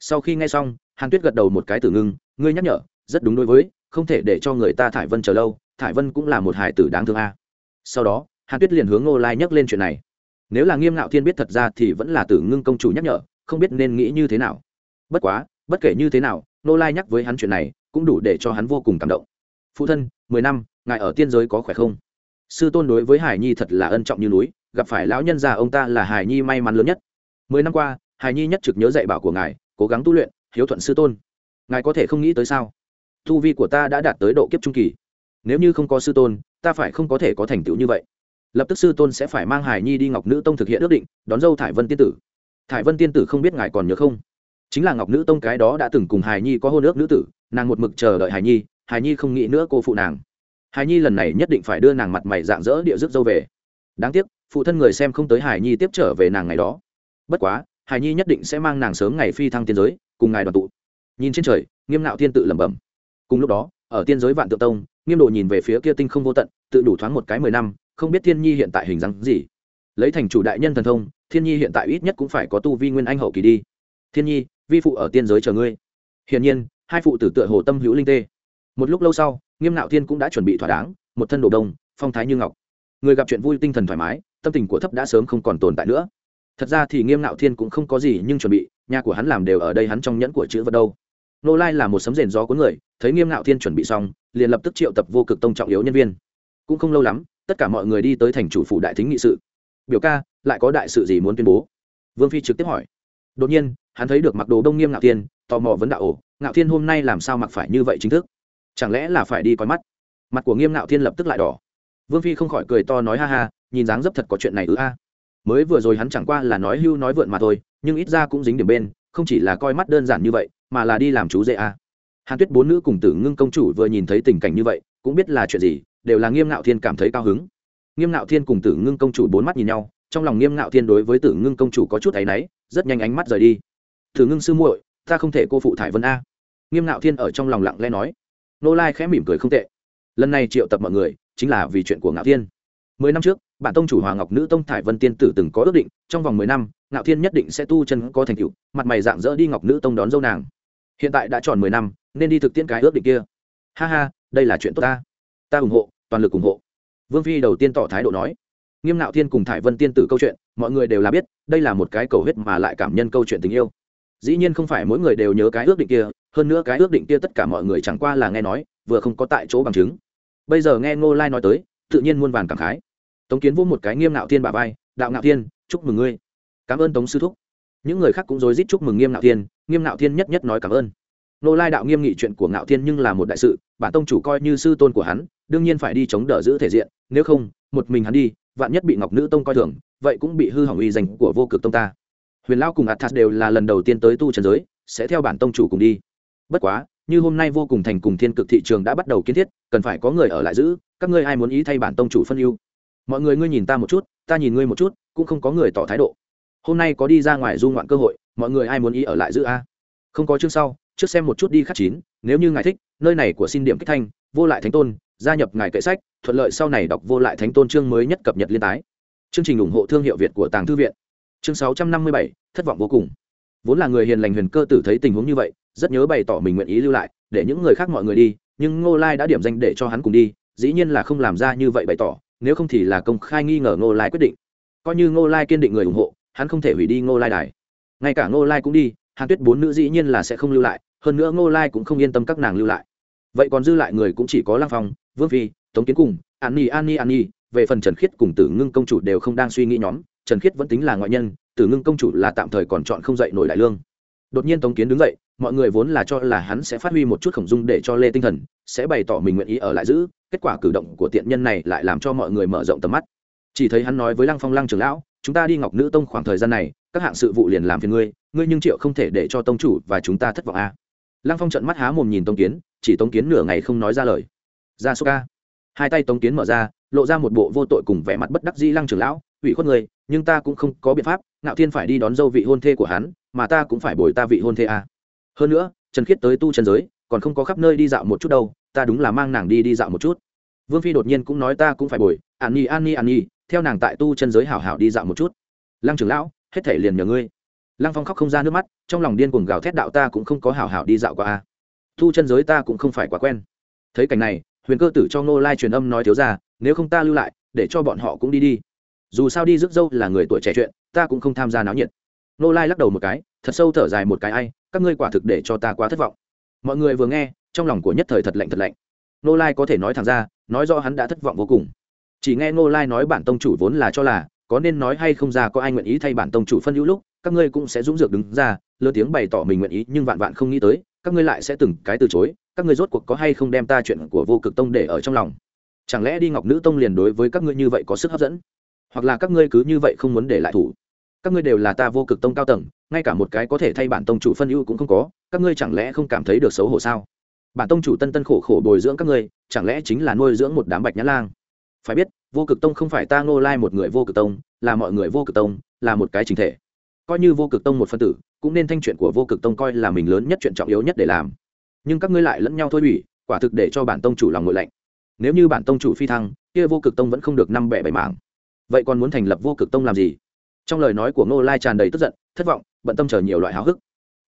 Sau khi nghe xong, hàn tuyết gật đầu một cái tử ngưng, ngươi nhắc nhở, rất đúng đối với, không thể để cho người ta thải vân chờ lâu, thải vân cũng là một hải tử đáng thương a. Sau đó, hàn tuyết liền hướng ngô lai nhắc lên chuyện này. Nếu là nghiêm ngạo thiên biết thật ra thì vẫn là tử ngưng công chủ nhắc nhở không biết nên nghĩ như thế nào. Bất quá, bất kể như thế nào, Nô lai nhắc với hắn chuyện này cũng đủ để cho hắn vô cùng cảm động. Phụ thân, mười năm, ngài ở tiên giới có khỏe không? Sư tôn đối với hải nhi thật là ân trọng như núi, gặp phải lão nhân già ông ta là hải nhi may mắn lớn nhất. Mười năm qua, hải nhi nhất trực nhớ dạy bảo của ngài, cố gắng tu luyện, hiếu thuận sư tôn. Ngài có thể không nghĩ tới sao? Tu vi của ta đã đạt tới độ kiếp trung kỳ. Nếu như không có sư tôn, ta phải không có thể có thành tựu như vậy. Lập tức sư tôn sẽ phải mang hải nhi đi ngọc nữ tông thực hiện ước định, đón dâu thải vân tiên tử thải vân tiên tử không biết ngài còn nhớ không? Chính là ngọc nữ tông cái đó đã từng cùng hải nhi có hôn ước nữ tử, nàng một mực chờ đợi hải nhi hải nhi không nghĩ nữa cô phụ nàng. Hải nhi lần này nhất định phải đưa nàng mặt mày dạng dỡ địa rước dâu về. Đáng tiếc, phụ thân người xem không tới hải nhi tiếp trở về nàng ngày đó. Bất quá, hải nhi nhất định sẽ mang nàng sớm ngày phi thăng tiên giới, cùng ngài đoàn tụ. Nhìn trên trời, nghiêm nạo tiên tự lẩm bẩm. Cùng lúc đó, ở tiên giới vạn tự tông, nghiêm đồ nhìn về phía kia tinh không vô tận, tự đủ thoáng một cái mười năm, không biết thiên nhi hiện tại hình dáng gì. Lấy thành chủ đại nhân thần thông thiên nhi hiện tại ít nhất cũng phải có tu vi nguyên anh hậu kỳ đi. Thiên nhi, vi phụ ở tiên giới chờ ngươi. Hiển nhiên, hai phụ tử tựa hồ tâm hữu linh tê. Một lúc lâu sau, nghiêm nạo thiên cũng đã chuẩn bị thỏa đáng, một thân đồ đông, phong thái như ngọc. Người gặp chuyện vui tinh thần thoải mái, tâm tình của thấp đã sớm không còn tồn tại nữa. Thật ra thì nghiêm nạo thiên cũng không có gì nhưng chuẩn bị, nhà của hắn làm đều ở đây hắn trong nhẫn của chữ vật đâu. Nô lai là một sấm rền gió của người, thấy nghiêm Nạo thiên chuẩn bị xong, liền lập tức triệu tập vô cực tông trọng yếu nhân viên. Cũng không lâu lắm, tất cả mọi người đi tới thành chủ phủ đại thính nghị sự biểu ca, lại có đại sự gì muốn tuyên bố? Vương phi trực tiếp hỏi. Đột nhiên, hắn thấy được mặc đồ đông nghiêm ngạo thiên, tò mò vấn đạo ổ ngạo thiên hôm nay làm sao mặc phải như vậy chính thức? Chẳng lẽ là phải đi coi mắt? Mặt của nghiêm ngạo thiên lập tức lại đỏ. Vương phi không khỏi cười to nói ha ha, nhìn dáng dấp thật có chuyện này ư a. Mới vừa rồi hắn chẳng qua là nói hưu nói vượn mà thôi, nhưng ít ra cũng dính điểm bên, không chỉ là coi mắt đơn giản như vậy, mà là đi làm chú dễ a. Hàn tuyết bốn nữ cùng tử ngưng công chủ vừa nhìn thấy tình cảnh như vậy, cũng biết là chuyện gì, đều là nghiêm ngạo thiên cảm thấy cao hứng nghiêm ngạo thiên cùng tử ngưng công chủ bốn mắt nhìn nhau, trong lòng nghiêm ngạo thiên đối với tử ngưng công chủ có chút áy náy, rất nhanh ánh mắt rời đi. Tử ngưng sư muội, ta không thể cô phụ thải vân a. Nghiêm ngạo thiên ở trong lòng lặng lẽ nói. Nô lai khẽ mỉm cười không tệ. Lần này triệu tập mọi người, chính là vì chuyện của ngạo thiên. Mười năm trước, bản tông chủ hòa ngọc nữ tông thải vân tiên tử từng có ước định, trong vòng mười năm, ngạo thiên nhất định sẽ tu chân có thành tựu, mặt mày dạng dỡ đi ngọc nữ tông đón dâu nàng. Hiện tại đã tròn mười năm, nên đi thực tiễn cái ước định kia. Ha ha, đây là chuyện tốt ta. Ta ủng hộ, toàn lực ủng hộ vương phi đầu tiên tỏ thái độ nói, nghiêm ngạo thiên cùng thải vân tiên tử câu chuyện, mọi người đều là biết, đây là một cái cầu huyết mà lại cảm nhân câu chuyện tình yêu. Dĩ nhiên không phải mỗi người đều nhớ cái ước định kia, hơn nữa cái ước định kia tất cả mọi người chẳng qua là nghe nói, vừa không có tại chỗ bằng chứng. Bây giờ nghe ngô lai nói tới, tự nhiên muôn vàn cảm khái. Tống kiến vô một cái nghiêm ngạo thiên bà vai, đạo ngạo thiên, chúc mừng ngươi. Cảm ơn tống sư thúc. Những người khác cũng rối rít chúc mừng nghiêm ngạo thiên, nghiêm ngạo thiên nhất nhất nói cảm ơn. Nô lai đạo nghiêm nghị chuyện của ngạo thiên nhưng là một đại sự, bản tông chủ coi như sư tôn của hắn đương nhiên phải đi chống đỡ giữ thể diện, nếu không, một mình hắn đi, vạn nhất bị ngọc nữ tông coi thường, vậy cũng bị hư hỏng uy danh của vô cực tông ta. Huyền lao cùng athas đều là lần đầu tiên tới tu trần giới, sẽ theo bản tông chủ cùng đi. Bất quá, như hôm nay vô cùng thành cùng thiên cực thị trường đã bắt đầu kiến thiết, cần phải có người ở lại giữ, các ngươi ai muốn ý thay bản tông chủ phân ưu? Mọi người ngươi nhìn ta một chút, ta nhìn ngươi một chút, cũng không có người tỏ thái độ. Hôm nay có đi ra ngoài du ngoạn cơ hội, mọi người ai muốn ý ở lại giữ a? Không có chương sau, trước xem một chút đi khắc chín, nếu như ngài thích, nơi này của xin điểm kích thanh, vô lại thánh tôn gia nhập ngài kệ sách, thuận lợi sau này đọc vô lại thánh tôn chương mới nhất cập nhật liên tái. Chương trình ủng hộ thương hiệu việt của tàng thư viện. Chương sáu trăm năm mươi bảy, thất vọng vô cùng. Vốn là người hiền lành huyền cơ tử thấy tình huống như vậy, rất nhớ bày tỏ mình nguyện ý lưu lại, để những người khác mọi người đi, nhưng ngô lai đã điểm danh để cho hắn cùng đi, dĩ nhiên là không làm ra như vậy bày tỏ, nếu không thì là công khai nghi ngờ ngô lai quyết định. Coi như ngô lai kiên định người ủng hộ, hắn không thể hủy đi ngô lai đài. Ngay cả ngô lai cũng đi, hàn tuyết bốn nữ dĩ nhiên là sẽ không lưu lại, hơn nữa ngô lai cũng không yên tâm các nàng lưu lại. Vậy còn dư lại người cũng chỉ có lang phong vương phi, tống kiến cùng, an nhi an nhi an nhi, về phần trần khiết cùng tử ngưng công chủ đều không đang suy nghĩ nhóm, trần khiết vẫn tính là ngoại nhân, tử ngưng công chủ là tạm thời còn chọn không dậy nổi đại lương. Đột nhiên tống kiến đứng dậy, mọi người vốn là cho là hắn sẽ phát huy một chút khổng dung để cho lê tinh thần sẽ bày tỏ mình nguyện ý ở lại giữ, kết quả cử động của tiện nhân này lại làm cho mọi người mở rộng tầm mắt. Chỉ thấy hắn nói với lăng phong, lăng trường lão, chúng ta đi ngọc nữ tông khoảng thời gian này, các hạng sự vụ liền làm phiền ngươi ngươi nhưng triệu không thể để cho tông chủ và chúng ta thất vọng a à. lăng phong trận mắt há mồm nhìn Tông kiến, chỉ Tông kiến nửa ngày không nói ra lời ra số ca hai tay tống kiến mở ra, lộ ra một bộ vô tội cùng vẻ mặt bất đắc dĩ lăng trưởng lão, ủy khuất người, nhưng ta cũng không có biện pháp, ngạo thiên phải đi đón dâu vị hôn thê của hắn, mà ta cũng phải bồi ta vị hôn thê à. hơn nữa, trần khiết tới tu trần giới, còn không có khắp nơi đi dạo một chút đâu, ta đúng là mang nàng đi đi dạo một chút. Vương phi đột nhiên cũng nói, ta cũng phải bồi, an nhi an nhi an nhi, theo nàng tại tu chân giới hảo hảo đi dạo một chút. Lăng trưởng lão, hết thể liền nhờ ngươi. Lăng phong khóc không ra nước mắt, trong lòng điên cuồng gào thét, đạo ta cũng không có hảo hảo đi dạo qua a tu chân giới ta cũng không phải quá quen. Thấy cảnh này huyền cơ tử cho ngô lai truyền âm nói thiếu ra nếu không ta lưu lại, để cho bọn họ cũng đi đi. Dù sao đi rước dâu là người tuổi trẻ chuyện, ta cũng không tham gia náo nhiệt. Ngô lai lắc đầu một cái, thật sâu thở dài một cái ai, các ngươi quả thực để cho ta quá thất vọng. Mọi người vừa nghe, trong lòng của nhất thời thật lạnh thật lạnh. Ngô lai có thể nói thẳng ra, nói do hắn đã thất vọng vô cùng. Chỉ nghe ngô lai nói bản tông chủ vốn là cho là, có nên nói hay không ra có ai nguyện ý thay bản tông chủ phân hữu lúc, các ngươi cũng sẽ dũng dược đứng ra lơ tiếng bày tỏ mình nguyện ý nhưng vạn vạn không nghĩ tới, các ngươi lại sẽ từng cái từ chối các ngươi rốt cuộc có hay không đem ta chuyện của vô cực tông để ở trong lòng? Chẳng lẽ đi ngọc nữ tông liền đối với các ngươi như vậy có sức hấp dẫn? Hoặc là các ngươi cứ như vậy không muốn để lại thủ? Các ngươi đều là ta vô cực tông cao tầng, ngay cả một cái có thể thay bản tông chủ phân ưu cũng không có, các ngươi chẳng lẽ không cảm thấy được xấu hổ sao? Bản tông chủ tân tân khổ khổ bồi dưỡng các ngươi, chẳng lẽ chính là nuôi dưỡng một đám bạch nhã lang? Phải biết, vô cực tông không phải ta ngô lai một người vô cực tông, là mọi người vô cực tông, là một cái chính thể. Coi như vô cực tông một phân tử, cũng nên thanh chuyện của vô cực tông coi là mình lớn nhất chuyện trọng yếu nhất để làm nhưng các ngươi lại lẫn nhau thôi ủy, quả thực để cho bản tông chủ lòng ngội lạnh. Nếu như bản tông chủ phi thăng, kia vô cực tông vẫn không được năm bẻ bảy mảng. Vậy còn muốn thành lập vô cực tông làm gì? Trong lời nói của ngô lai tràn đầy tức giận, thất vọng, bận tâm chờ nhiều loại háo hức.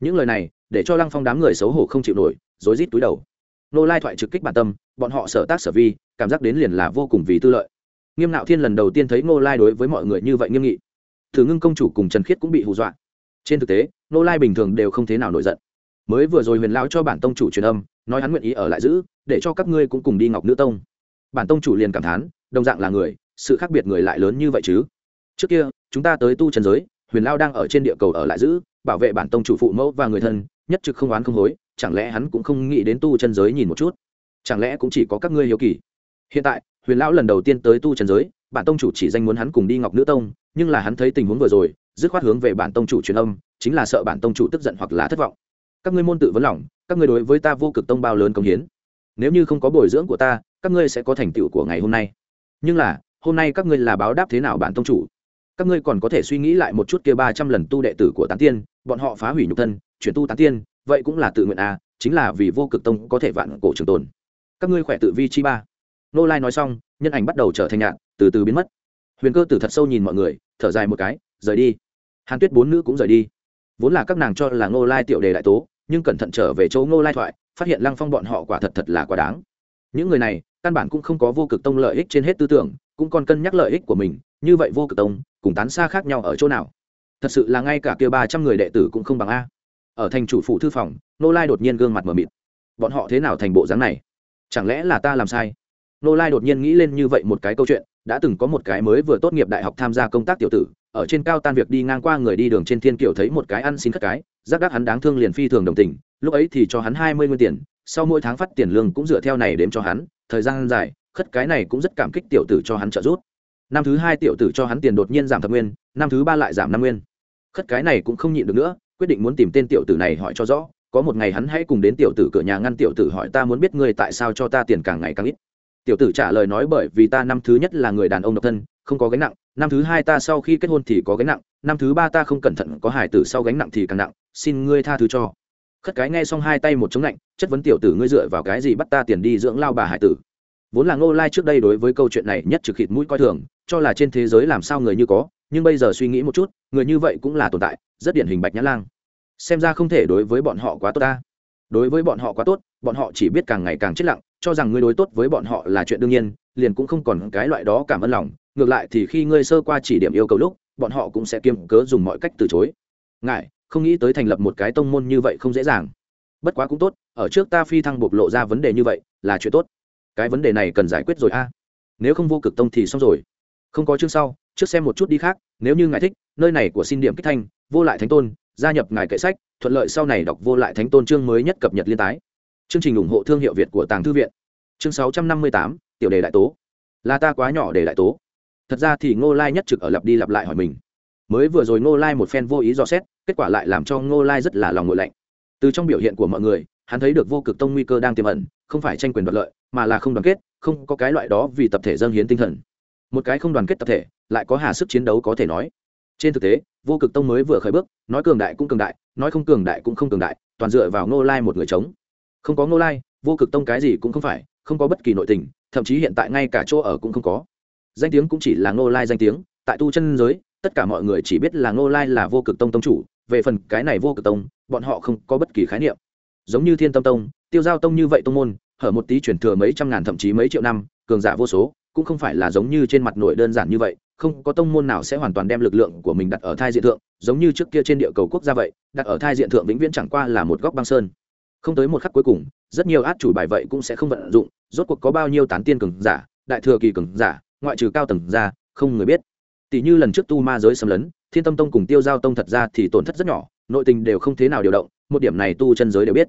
Những lời này, để cho lăng phong đám người xấu hổ không chịu nổi, rối rít túi đầu. Ngô lai thoại trực kích bản tâm, bọn họ sở tác sở vi, cảm giác đến liền là vô cùng vì tư lợi. Nghiêm nạo thiên lần đầu tiên thấy ngô lai đối với mọi người như vậy nghiêm nghị. Thử ngưng công chủ cùng trần khiết cũng bị hù dọa. Trên thực tế, ngô lai bình thường đều không thế nào nổi giận mới vừa rồi huyền lão cho bản tông chủ truyền âm, nói hắn nguyện ý ở lại giữ, để cho các ngươi cũng cùng đi ngọc nữ tông. Bản tông chủ liền cảm thán, đồng dạng là người, sự khác biệt người lại lớn như vậy chứ. Trước kia, chúng ta tới tu trần giới, huyền lao đang ở trên địa cầu ở lại giữ, bảo vệ bản tông chủ phụ mẫu và người thân, nhất trực không oán không hối, chẳng lẽ hắn cũng không nghĩ đến tu chân giới nhìn một chút? Chẳng lẽ cũng chỉ có các ngươi hiếu kỳ? Hiện tại, huyền lão lần đầu tiên tới tu trần giới, bản tông chủ chỉ danh muốn hắn cùng đi ngọc nữ tông, nhưng là hắn thấy tình huống vừa rồi, dứt khoát hướng về bản tông chủ truyền âm, chính là sợ bản tông chủ tức giận hoặc là thất vọng các ngươi môn tự vấn lòng, các ngươi đối với ta vô cực tông bao lớn công hiến. Nếu như không có bồi dưỡng của ta, các ngươi sẽ có thành tựu của ngày hôm nay. Nhưng là, hôm nay các ngươi là báo đáp thế nào bản tông chủ? Các ngươi còn có thể suy nghĩ lại một chút kia ba trăm lần tu đệ tử của tán tiên, bọn họ phá hủy nhục thân, chuyển tu tán tiên, vậy cũng là tự nguyện à chính là vì vô cực tông có thể vạn cổ trường tồn. Các ngươi khỏe tự vi chi ba. Nô lai nói xong, nhân ảnh bắt đầu trở thành nhạn từ từ biến mất. Huyền cơ tử thật sâu nhìn mọi người, thở dài một cái, rời đi. Hàn tuyết bốn nữ cũng rời đi vốn là các nàng cho là ngô lai tiểu đề đại tố, nhưng cẩn thận trở về chỗ ngô lai thoại, phát hiện lăng phong bọn họ quả thật thật là quá đáng. Những người này, căn bản cũng không có vô cực tông lợi ích trên hết tư tưởng, cũng còn cân nhắc lợi ích của mình, như vậy vô cực tông, cùng tán xa khác nhau ở chỗ nào? Thật sự là ngay cả kia ba trăm người đệ tử cũng không bằng a. Ở thành chủ phụ thư phòng nô lai đột nhiên gương mặt mờ mịt. Bọn họ thế nào thành bộ dáng này? Chẳng lẽ là ta làm sai? Nô lai đột nhiên nghĩ lên như vậy một cái câu chuyện, đã từng có một cái mới vừa tốt nghiệp đại học tham gia công tác tiểu tử ở trên cao tan việc đi ngang qua người đi đường trên thiên kiều thấy một cái ăn xin khất cái, giác đắc hắn đáng thương liền phi thường đồng tình, lúc ấy thì cho hắn hai mươi nguyên tiền, sau mỗi tháng phát tiền lương cũng dựa theo này đếm cho hắn, thời gian dài, khất cái này cũng rất cảm kích tiểu tử cho hắn trợ giúp. Năm thứ hai tiểu tử cho hắn tiền đột nhiên giảm thập nguyên, năm thứ ba lại giảm năm nguyên. Khất cái này cũng không nhịn được nữa, quyết định muốn tìm tên tiểu tử này hỏi cho rõ, có một ngày hắn hãy cùng đến tiểu tử cửa nhà ngăn tiểu tử hỏi ta muốn biết ngươi tại sao cho ta tiền càng ngày càng ít. Tiểu tử trả lời nói bởi vì ta năm thứ nhất là người đàn ông độc thân không có gánh nặng, năm thứ hai ta sau khi kết hôn thì có gánh nặng, năm thứ ba ta không cẩn thận, có hải tử sau gánh nặng thì càng nặng, xin ngươi tha thứ cho. Khất cái nghe xong hai tay một chống lạnh, chất vấn tiểu tử ngươi dựa vào cái gì bắt ta tiền đi dưỡng lao bà hải tử? Vốn là ngô lai trước đây đối với câu chuyện này nhất trực khịt mũi coi thường, cho là trên thế giới làm sao người như có, nhưng bây giờ suy nghĩ một chút, người như vậy cũng là tồn tại, rất điển hình bạch nhã lang. Xem ra không thể đối với bọn họ quá tốt ta. Đối với bọn họ quá tốt, bọn họ chỉ biết càng ngày càng chết lặng, cho rằng ngươi đối tốt với bọn họ là chuyện đương nhiên, liền cũng không còn cái loại đó cảm ơn lòng ngược lại thì khi ngươi sơ qua chỉ điểm yêu cầu lúc, bọn họ cũng sẽ kiêm cớ dùng mọi cách từ chối. Ngại không nghĩ tới thành lập một cái tông môn như vậy không dễ dàng. Bất quá cũng tốt, ở trước ta phi thăng bộc lộ ra vấn đề như vậy, là chuyện tốt. Cái vấn đề này cần giải quyết rồi a. Nếu không vô cực tông thì xong rồi. Không có chương sau, trước xem một chút đi khác, nếu như ngài thích, nơi này của xin điểm kích thanh, vô lại thánh tôn, gia nhập ngài kệ sách, thuận lợi sau này đọc vô lại thánh tôn chương mới nhất cập nhật liên tái. Chương trình ủng hộ thương hiệu việt của tàng thư viện. Chương sáu trăm năm mươi tám, tiểu đề đại tố. Là ta quá nhỏ để đại tố thật ra thì ngô lai nhất trực ở lặp đi lặp lại hỏi mình. Mới vừa rồi ngô lai một phen vô ý dò xét, kết quả lại làm cho ngô lai rất là lòng ngội lạnh. Từ trong biểu hiện của mọi người, hắn thấy được vô cực tông nguy cơ đang tiềm ẩn, không phải tranh quyền đoạt lợi, mà là không đoàn kết, không có cái loại đó vì tập thể dâng hiến tinh thần. Một cái không đoàn kết tập thể, lại có hà sức chiến đấu có thể nói. Trên thực tế, vô cực tông mới vừa khởi bước, nói cường đại cũng cường đại, nói không cường đại cũng không cường đại, toàn dựa vào ngô lai một người chống. Không có ngô lai, vô cực tông cái gì cũng không phải, không có bất kỳ nội tình, thậm chí hiện tại ngay cả chỗ ở cũng không có danh tiếng cũng chỉ là ngô lai danh tiếng, tại tu chân giới, tất cả mọi người chỉ biết là ngô lai là vô cực tông tông chủ, về phần cái này vô cực tông, bọn họ không có bất kỳ khái niệm. Giống như thiên tâm tông, tiêu giao tông như vậy tông môn, hở một tí chuyển thừa mấy trăm ngàn thậm chí mấy triệu năm, cường giả vô số, cũng không phải là giống như trên mặt nội đơn giản như vậy, không có tông môn nào sẽ hoàn toàn đem lực lượng của mình đặt ở thai diện thượng, giống như trước kia trên địa cầu quốc gia vậy, đặt ở thai diện thượng vĩnh viễn chẳng qua là một góc băng sơn. Không tới một khắc cuối cùng, rất nhiều át chủ bài vậy cũng sẽ không vận dụng, rốt cuộc có bao nhiêu tán tiên cường giả, đại thừa kỳ cường giả ngoại trừ cao tầng ra, không người biết. Tỷ như lần trước tu ma giới xâm lấn, thiên tâm tông cùng tiêu giao tông thật ra thì tổn thất rất nhỏ, nội tình đều không thế nào điều động, một điểm này tu chân giới đều biết.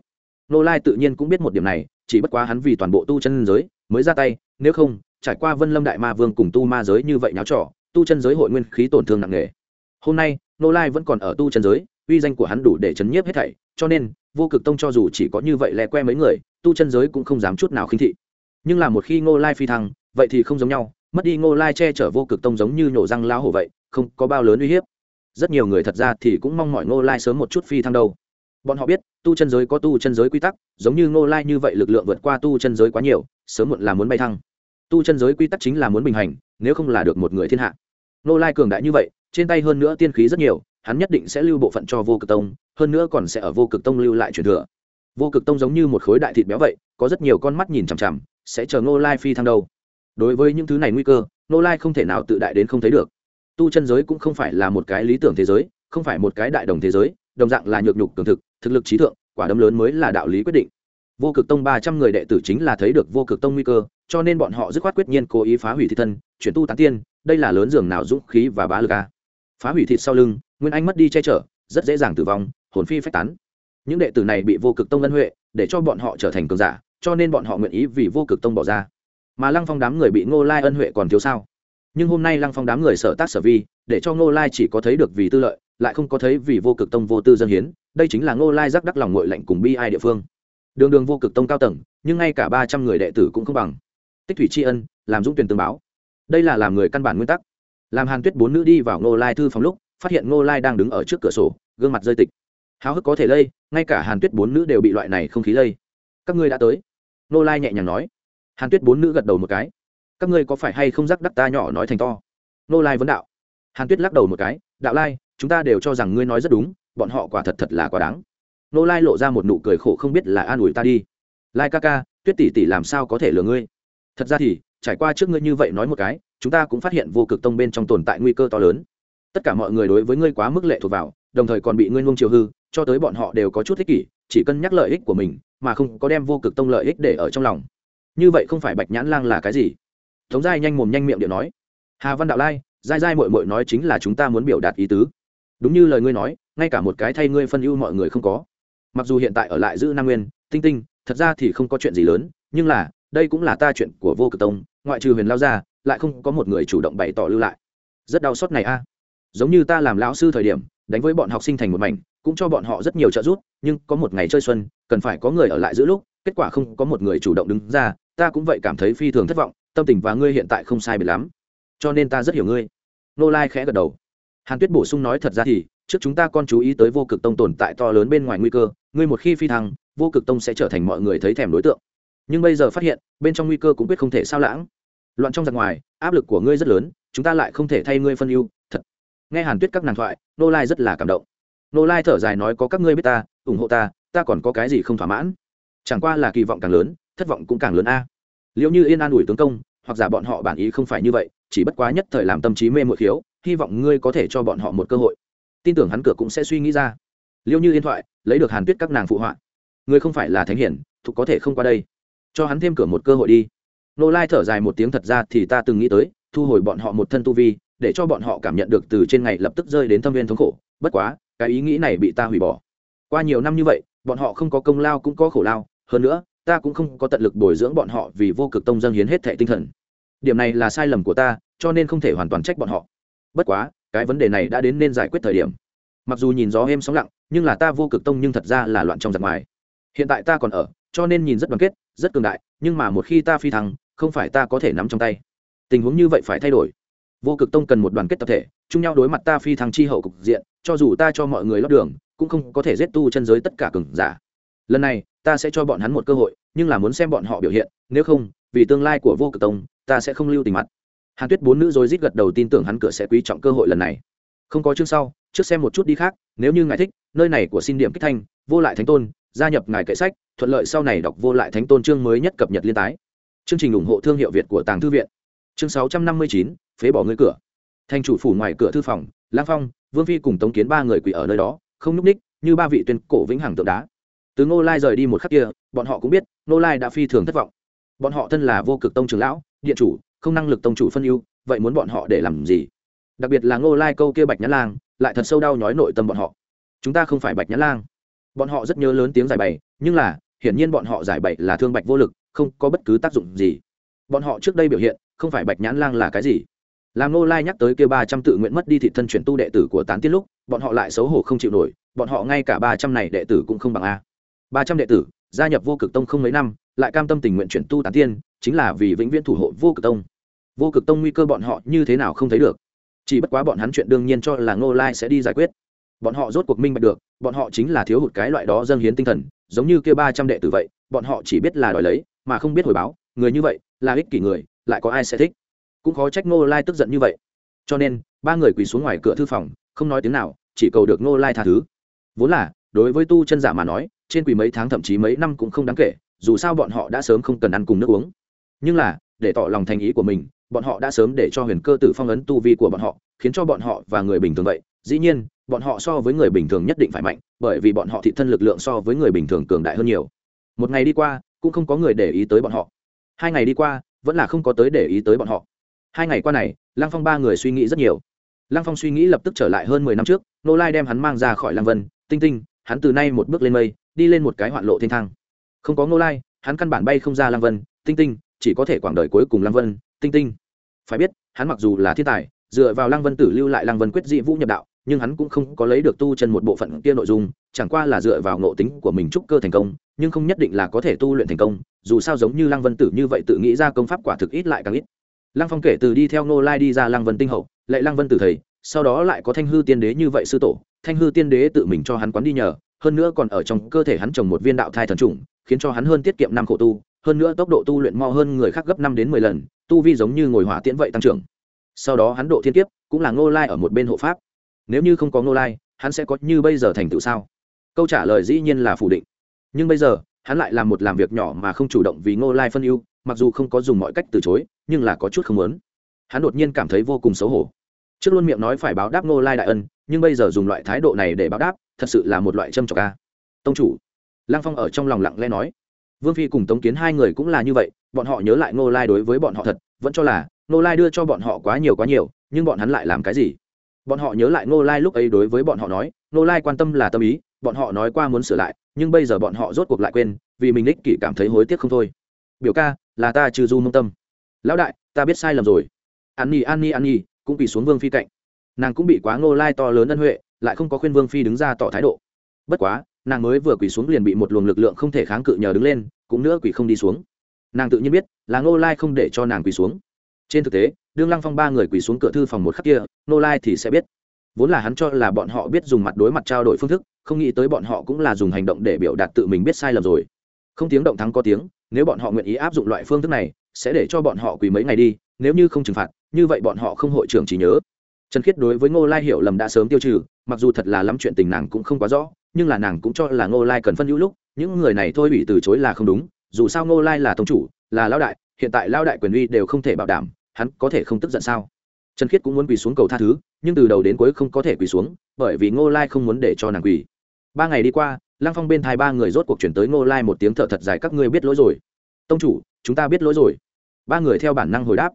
Nô lai tự nhiên cũng biết một điểm này, chỉ bất quá hắn vì toàn bộ tu chân giới mới ra tay, nếu không, trải qua vân lâm đại ma vương cùng tu ma giới như vậy nháo trò, tu chân giới hội nguyên khí tổn thương nặng nề. Hôm nay, nô lai vẫn còn ở tu chân giới, uy danh của hắn đủ để chấn nhiếp hết thảy, cho nên, vô cực tông cho dù chỉ có như vậy lẹ que mấy người, tu chân giới cũng không dám chút nào khinh thị. Nhưng là một khi ngô lai phi thăng, vậy thì không giống nhau mất đi ngô lai che chở vô cực tông giống như nhổ răng lao hổ vậy, không có bao lớn uy hiếp. Rất nhiều người thật ra thì cũng mong mọi ngô lai sớm một chút phi thăng đâu. Bọn họ biết, tu chân giới có tu chân giới quy tắc, giống như ngô lai như vậy lực lượng vượt qua tu chân giới quá nhiều, sớm muộn là muốn bay thăng. Tu chân giới quy tắc chính là muốn bình hành, nếu không là được một người thiên hạ. Ngô lai cường đại như vậy, trên tay hơn nữa tiên khí rất nhiều, hắn nhất định sẽ lưu bộ phận cho vô cực tông, hơn nữa còn sẽ ở vô cực tông lưu lại truyền thừa. Vô cực tông giống như một khối đại thịt béo vậy, có rất nhiều con mắt nhìn chằm chằm, sẽ chờ ngô lai phi thăng đâu đối với những thứ này nguy cơ, nô lai không thể nào tự đại đến không thấy được. Tu chân giới cũng không phải là một cái lý tưởng thế giới, không phải một cái đại đồng thế giới, đồng dạng là nhược nhục cường thực thực lực trí thượng, quả đấm lớn mới là đạo lý quyết định. Vô cực tông ba trăm người đệ tử chính là thấy được vô cực tông nguy cơ, cho nên bọn họ dứt khoát quyết nhiên cố ý phá hủy thị thân, chuyển tu tán tiên, đây là lớn dường nào dũng khí và bá lực a. Phá hủy thịt sau lưng, nguyên anh mất đi che chở, rất dễ dàng tử vong, hồn phi phách tán. Những đệ tử này bị vô cực tông ân huệ, để cho bọn họ trở thành cường giả, cho nên bọn họ nguyện ý vì vô cực tông bỏ ra mà lăng phong đám người bị ngô lai ân huệ còn thiếu sao? Nhưng hôm nay lăng phong đám người sở tác sở vi, để cho ngô lai chỉ có thấy được vì tư lợi, lại không có thấy vì vô cực tông vô tư dân hiến, đây chính là ngô lai giác đắc lòng ngội lạnh cùng bi ai địa phương. Đường đường vô cực tông cao tầng, nhưng ngay cả ba trăm người đệ tử cũng không bằng. Tích thủy tri ân, làm dũng tuyển tương báo. Đây là làm người căn bản nguyên tắc. Làm hàn tuyết bốn nữ đi vào ngô lai thư phòng lúc, phát hiện ngô lai đang đứng ở trước cửa sổ, gương mặt rơi tịch. Háo hức có thể lây, ngay cả hàn tuyết bốn nữ đều bị loại này không khí lây. Các ngươi đã tới. Ngô lai nhẹ nhàng nói hàn tuyết bốn nữ gật đầu một cái. Các ngươi có phải hay không rắc đắc ta nhỏ nói thành to? Ngô lai vấn đạo. Hàn tuyết lắc đầu một cái, đạo lai, chúng ta đều cho rằng ngươi nói rất đúng, bọn họ quả thật thật là quá đáng. Ngô lai lộ ra một nụ cười khổ không biết là an ủi ta đi. Lai ca ca, tuyết tỷ tỷ làm sao có thể lừa ngươi? Thật ra thì, trải qua trước ngươi như vậy nói một cái, chúng ta cũng phát hiện vô cực tông bên trong tồn tại nguy cơ to lớn. Tất cả mọi người đối với ngươi quá mức lệ thuộc vào, đồng thời còn bị ngươi ngông chiều hư, cho tới bọn họ đều có chút thích kỷ, chỉ cân nhắc lợi ích của mình, mà không có đem vô cực tông lợi ích để ở trong lòng như vậy không phải bạch nhãn lang là cái gì? Tống giai nhanh mồm nhanh miệng điện nói. Hà văn đạo lai, giai giai mội mội nói chính là chúng ta muốn biểu đạt ý tứ. Đúng như lời ngươi nói, ngay cả một cái thay ngươi phân ưu mọi người không có. Mặc dù hiện tại ở lại giữ nam nguyên, tinh tinh, thật ra thì không có chuyện gì lớn, nhưng là, đây cũng là ta chuyện của vô cực tông, ngoại trừ huyền lao ra lại không có một người chủ động bày tỏ lưu lại. Rất đau xót này a. Giống như ta làm lão sư thời điểm, đánh với bọn học sinh thành một mảnh, cũng cho bọn họ rất nhiều trợ giúp, nhưng có một ngày chơi xuân, cần phải có người ở lại giữa lúc, kết quả không có một người chủ động đứng ra ta cũng vậy cảm thấy phi thường thất vọng, tâm tình và ngươi hiện tại không sai biệt lắm. Cho nên ta rất hiểu ngươi. Nô lai khẽ gật đầu. Hàn tuyết bổ sung nói, thật ra thì, trước chúng ta con chú ý tới vô cực tông tồn tại to lớn bên ngoài nguy cơ, ngươi một khi phi thăng, vô cực tông sẽ trở thành mọi người thấy thèm đối tượng. Nhưng bây giờ phát hiện, bên trong nguy cơ cũng quyết không thể sao lãng. Loạn trong giặc ngoài, áp lực của ngươi rất lớn, chúng ta lại không thể thay ngươi phân ưu. Thật. Nghe hàn tuyết các nàng thoại nô lai rất là cảm động. Nô lai thở dài nói, có các ngươi biết ta, ủng hộ ta ta còn có cái gì không thỏa mãn? Chẳng qua là kỳ vọng càng lớn thất vọng cũng càng lớn a. Liệu như yên an ủi tướng công, hoặc giả bọn họ bản ý không phải như vậy, chỉ bất quá nhất thời làm tâm trí mê mội khiếu, hy vọng ngươi có thể cho bọn họ một cơ hội. Tin tưởng hắn cửa cũng sẽ suy nghĩ ra. Liệu như yên thoại, lấy được hàn tuyết các nàng phụ họa. Ngươi không phải là thánh hiển thục có thể không qua đây. Cho hắn thêm cửa một cơ hội đi. Nô lai thở dài một tiếng thật ra thì ta từng nghĩ tới, thu hồi bọn họ một thân tu vi, để cho bọn họ cảm nhận được từ trên ngày lập tức rơi đến thâm viên thống khổ. Bất quá, cái ý nghĩ này bị ta hủy bỏ. Qua nhiều năm như vậy, bọn họ không có công lao cũng có khổ lao. Hơn nữa ta cũng không có tận lực bồi dưỡng bọn họ vì vô cực tông dâng hiến hết thệ tinh thần. Điểm này là sai lầm của ta, cho nên không thể hoàn toàn trách bọn họ. Bất quá, cái vấn đề này đã đến nên giải quyết thời điểm. Mặc dù nhìn gió êm sóng lặng, nhưng là ta vô cực tông nhưng thật ra là loạn trong giặc ngoài. Hiện tại ta còn ở, cho nên nhìn rất đoàn kết, rất cường đại, nhưng mà một khi ta phi thăng, không phải ta có thể nắm trong tay. Tình huống như vậy phải thay đổi. Vô cực tông cần một đoàn kết tập thể, chung nhau đối mặt ta phi thăng chi hậu cục diện, cho dù ta cho mọi người lót đường, cũng không có thể giết tu chân giới tất cả cường giả lần này, ta sẽ cho bọn hắn một cơ hội, nhưng là muốn xem bọn họ biểu hiện, nếu không, vì tương lai của vô cực tông, ta sẽ không lưu tình mặt. Hàn tuyết bốn nữ rồi rít gật đầu tin tưởng hắn cửa sẽ quý trọng cơ hội lần này. Không có chương sau, trước xem một chút đi khác, nếu như ngài thích, nơi này của xin điểm kích thanh, vô lại thánh tôn, gia nhập ngài kệ sách, thuận lợi sau này đọc vô lại thánh tôn chương mới nhất cập nhật liên tái. Chương trình ủng hộ thương hiệu việt của tàng thư viện. Chương sáu trăm năm mươi chín, phế bỏ ngươi cửa. Thành chủ phủ ngoài cửa thư phòng, lang phong, vương phi cùng tống kiến ba người quỳ ở nơi đó, không nhúc ních như ba vị tuyên cổ vĩnh hằng tượng đá từ ngô lai rời đi một khắc kia, bọn họ cũng biết, ngô lai đã phi thường thất vọng. Bọn họ thân là vô cực tông trường lão, điện chủ, không năng lực tông chủ phân ưu, vậy muốn bọn họ để làm gì? Đặc biệt là ngô lai câu kia bạch nhã lang, lại thật sâu đau nhói nội tâm bọn họ. Chúng ta không phải bạch nhã lang. Bọn họ rất nhớ lớn tiếng giải bày, nhưng là, hiển nhiên bọn họ giải bày là thương bạch vô lực, không có bất cứ tác dụng gì. Bọn họ trước đây biểu hiện, không phải bạch nhãn lang là cái gì. Làm Ngô lai nhắc tới kia ba trăm tự nguyện mất đi thị thân chuyển tu đệ tử của tán Tiết lúc, bọn họ lại xấu hổ không chịu nổi, bọn họ ngay cả ba trăm này đệ tử cũng không bằng a ba trăm đệ tử, gia nhập vô cực tông không mấy năm, lại cam tâm tình nguyện chuyển tu tán tiên, chính là vì vĩnh viễn thủ hộ vô cực tông. Vô cực tông nguy cơ bọn họ như thế nào không thấy được. Chỉ bất quá bọn hắn chuyện đương nhiên cho là ngô lai sẽ đi giải quyết. Bọn họ rốt cuộc minh bạch được, bọn họ chính là thiếu hụt cái loại đó dâng hiến tinh thần, giống như kia ba trăm đệ tử vậy, bọn họ chỉ biết là đòi lấy, mà không biết hồi báo, người như vậy, là ích kỷ người, lại có ai sẽ thích? Cũng khó trách ngô lai tức giận như vậy. Cho nên, ba người quỳ xuống ngoài cửa thư phòng, không nói tiếng nào, chỉ cầu được ngô lai tha thứ. Vốn là, đối với tu chân giả mà nói trên quỳ mấy tháng thậm chí mấy năm cũng không đáng kể, dù sao bọn họ đã sớm không cần ăn cùng nước uống. Nhưng là, để tỏ lòng thành ý của mình, bọn họ đã sớm để cho huyền cơ tử phong ấn tu vi của bọn họ, khiến cho bọn họ và người bình thường vậy. Dĩ nhiên, bọn họ so với người bình thường nhất định phải mạnh, bởi vì bọn họ thị thân lực lượng so với người bình thường cường đại hơn nhiều. Một ngày đi qua, cũng không có người để ý tới bọn họ. Hai ngày đi qua, vẫn là không có tới để ý tới bọn họ. Hai ngày qua này, lăng phong ba người suy nghĩ rất nhiều. Lăng phong suy nghĩ lập tức trở lại hơn mười năm trước, nô lai đem hắn mang ra khỏi lăng vân. Tinh tinh, hắn từ nay một bước lên mây đi lên một cái hoạn lộ thiên thang. Không có nô lai, hắn căn bản bay không ra lăng vân, tinh tinh, chỉ có thể quảng đời cuối cùng lăng vân, tinh tinh. Phải biết, hắn mặc dù là thiên tài, dựa vào lăng vân tử lưu lại lăng vân quyết dị vũ nhập đạo, nhưng hắn cũng không có lấy được tu chân một bộ phận kia nội dung, chẳng qua là dựa vào ngộ tính của mình trúc cơ thành công, nhưng không nhất định là có thể tu luyện thành công, dù sao giống như lăng vân tử như vậy tự nghĩ ra công pháp quả thực ít lại càng ít. Lăng phong kể từ đi theo ngô lai đi ra lăng vân tinh hậu lại lăng vân tử thầy, sau đó lại có thanh hư tiên đế như vậy sư tổ, thanh hư tiên đế tự mình cho hắn quán đi nhờ hơn nữa còn ở trong cơ thể hắn trồng một viên đạo thai thần trùng khiến cho hắn hơn tiết kiệm năm khổ tu, hơn nữa tốc độ tu luyện mau hơn người khác gấp năm đến mười lần, tu vi giống như ngồi hỏa tiễn vậy tăng trưởng. Sau đó hắn độ thiên kiếp, cũng là ngô lai ở một bên hộ pháp. Nếu như không có ngô lai, hắn sẽ có như bây giờ thành tựu sao? Câu trả lời dĩ nhiên là phủ định. Nhưng bây giờ, hắn lại làm một làm việc nhỏ mà không chủ động vì ngô lai phân ưu, mặc dù không có dùng mọi cách từ chối, nhưng là có chút không muốn. Hắn đột nhiên cảm thấy vô cùng xấu hổ. Trước luôn miệng nói phải báo đáp ngô lai đại ân, nhưng bây giờ dùng loại thái độ này để báo đáp thật sự là một loại châm trọc ca. Tông chủ. Lăng phong ở trong lòng lặng lẽ nói. Vương phi cùng tống kiến hai người cũng là như vậy, bọn họ nhớ lại ngô lai đối với bọn họ thật, vẫn cho là ngô lai đưa cho bọn họ quá nhiều quá nhiều, nhưng bọn hắn lại làm cái gì? Bọn họ nhớ lại ngô lai lúc ấy đối với bọn họ nói, ngô lai quan tâm là tâm ý, bọn họ nói qua muốn sửa lại, nhưng bây giờ bọn họ rốt cuộc lại quên, vì mình ích kỷ cảm thấy hối tiếc không thôi. Biểu ca, là ta trừ du mông tâm. Lão đại, ta biết sai lầm rồi. An nhi an nhi an nhi, cũng bị xuống vương phi cạnh. Nàng cũng bị quá ngô lai to lớn ân huệ lại không có khuyên vương phi đứng ra tỏ thái độ. Bất quá, nàng mới vừa quỳ xuống liền bị một luồng lực lượng không thể kháng cự nhờ đứng lên, cũng nữa quỳ không đi xuống. Nàng tự nhiên biết là ngô lai không để cho nàng quỳ xuống. Trên thực tế, đương lăng phong ba người quỳ xuống cửa thư phòng một khắc kia, ngô lai thì sẽ biết. Vốn là hắn cho là bọn họ biết dùng mặt đối mặt trao đổi phương thức, không nghĩ tới bọn họ cũng là dùng hành động để biểu đạt tự mình biết sai lầm rồi. Không tiếng động thắng có tiếng, nếu bọn họ nguyện ý áp dụng loại phương thức này, sẽ để cho bọn họ quỳ mấy ngày đi, nếu như không trừng phạt, như vậy bọn họ không hội trưởng chỉ nhớ. Trần khiết đối với ngô lai hiểu lầm đã sớm tiêu trừ mặc dù thật là lắm chuyện tình nàng cũng không quá rõ, nhưng là nàng cũng cho là ngô lai cần phân hữu lúc, những người này thôi bị từ chối là không đúng, dù sao ngô lai là tông chủ, là lao đại, hiện tại lao đại quyền uy đều không thể bảo đảm, hắn có thể không tức giận sao? Trần khiết cũng muốn quỳ xuống cầu tha thứ, nhưng từ đầu đến cuối không có thể quỳ xuống, bởi vì ngô lai không muốn để cho nàng quỳ. Ba ngày đi qua, lăng phong bên thai ba người rốt cuộc chuyển tới ngô lai một tiếng thở thật dài, các ngươi biết lỗi rồi. Tông chủ, chúng ta biết lỗi rồi. Ba người theo bản năng hồi đáp.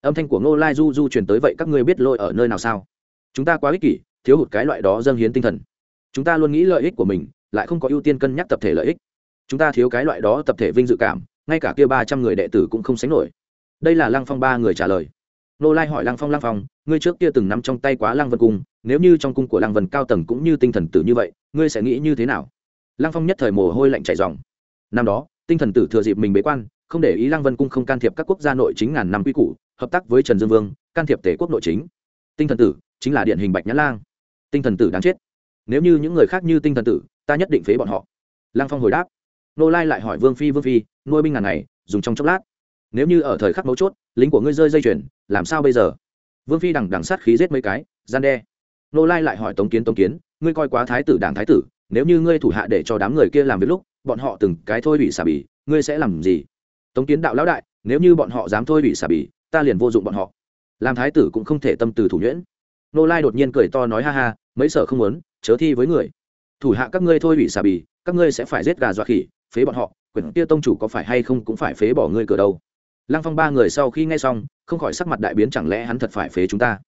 Âm thanh của ngô lai du du chuyển tới, vậy các ngươi biết lỗi ở nơi nào sao? Chúng ta quá ích kỷ thiếu hụt cái loại đó dâng hiến tinh thần. Chúng ta luôn nghĩ lợi ích của mình, lại không có ưu tiên cân nhắc tập thể lợi ích. Chúng ta thiếu cái loại đó tập thể vinh dự cảm, ngay cả kia ba trăm người đệ tử cũng không sánh nổi. Đây là lăng phong ba người trả lời. Nô lai hỏi lăng phong lăng phong, ngươi trước kia từng nắm trong tay quá lăng vân cung, nếu như trong cung của lăng vân cao tầng cũng như tinh thần tử như vậy, ngươi sẽ nghĩ như thế nào? Lăng phong nhất thời mồ hôi lạnh chảy dòng năm đó, tinh thần tử thừa dịp mình bế quan, không để ý lăng vân cung không can thiệp các quốc gia nội chính ngàn năm quy củ, hợp tác với trần dương vương, can thiệp tể quốc nội chính. Tinh thần tử chính là điện hình bạch nhã lang tinh thần tử đáng chết. Nếu như những người khác như tinh thần tử, ta nhất định phế bọn họ. Lăng phong hồi đáp. Nô lai lại hỏi vương phi vương phi, nuôi binh ngàn này dùng trong chốc lát. Nếu như ở thời khắc mấu chốt, lính của ngươi rơi dây chuyền, làm sao bây giờ? Vương phi đằng đằng sát khí giết mấy cái, gian đe. Nô lai lại hỏi tống kiến tống kiến, ngươi coi quá thái tử đảng thái tử, nếu như ngươi thủ hạ để cho đám người kia làm việc lúc, bọn họ từng cái thôi bị xả bỉ ngươi sẽ làm gì? Tống kiến đạo lão đại, nếu như bọn họ dám thôi bị xả bỉ ta liền vô dụng bọn họ. Làm thái tử cũng không thể tâm từ thủ nhuyễn nô lai đột nhiên cười to nói ha ha mấy sở không muốn chớ thi với người. Thủ hạ các ngươi thôi bị xà bì, các ngươi sẽ phải giết gà dọa khỉ phế bọn họ quyển kia tông chủ có phải hay không cũng phải phế bỏ ngươi cửa đâu. Lăng phong ba người sau khi nghe xong không khỏi sắc mặt đại biến chẳng lẽ hắn thật phải phế chúng ta?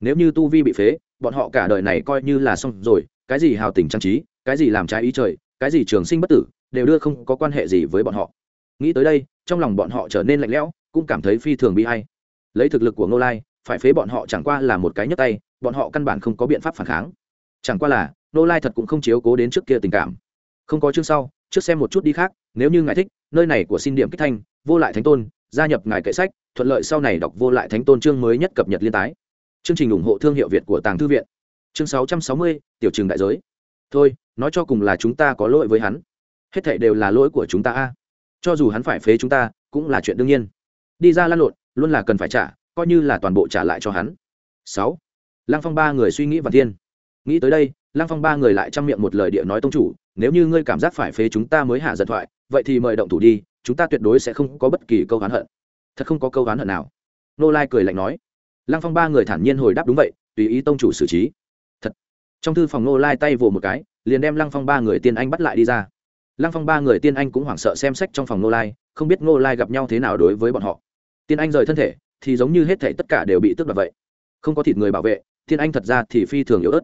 Nếu như tu vi bị phế bọn họ cả đời này coi như là xong rồi cái gì hào tình trang trí cái gì làm trái ý trời cái gì trường sinh bất tử đều đưa không có quan hệ gì với bọn họ. Nghĩ tới đây trong lòng bọn họ trở nên lạnh lẽo cũng cảm thấy phi thường bị hay lấy thực lực của ngô lai phải phế bọn họ chẳng qua là một cái nhấp tay, bọn họ căn bản không có biện pháp phản kháng. Chẳng qua là, Nô lai thật cũng không chiếu cố đến trước kia tình cảm. Không có chương sau, trước xem một chút đi khác, nếu như ngài thích, nơi này của xin điểm kích thanh, vô lại thánh tôn, gia nhập ngài kệ sách, thuận lợi sau này đọc vô lại thánh tôn chương mới nhất cập nhật liên tái. Chương trình ủng hộ thương hiệu việt của tàng thư viện. Chương sáu trăm sáu mươi, tiểu trường đại giới. Thôi, nói cho cùng là chúng ta có lỗi với hắn. Hết thảy đều là lỗi của chúng ta a. Cho dù hắn phải phế chúng ta, cũng là chuyện đương nhiên. Đi ra lan lộn, luôn là cần phải trả coi như là toàn bộ trả lại cho hắn. Sáu, lăng phong ba người suy nghĩ và thiên. Nghĩ tới đây, lăng phong ba người lại chăm miệng một lời địa nói tông chủ, nếu như ngươi cảm giác phải phế chúng ta mới hạ giật thoại, vậy thì mời động thủ đi, chúng ta tuyệt đối sẽ không có bất kỳ câu oán hận. Thật không có câu oán hận nào. Nô lai cười lạnh nói. Lăng phong ba người thản nhiên hồi đáp đúng vậy, tùy ý tông chủ xử trí. Thật. Trong thư phòng nô lai tay vồ một cái, liền đem lăng phong ba người tiên anh bắt lại đi ra. Lăng phong ba người tiên anh cũng hoảng sợ xem sách trong phòng nô lai, không biết nô lai gặp nhau thế nào đối với bọn họ. Tiên anh rời thân thể thì giống như hết thảy tất cả đều bị tước đoạt vậy. Không có thịt người bảo vệ, thiên anh thật ra thì phi thường yếu ớt.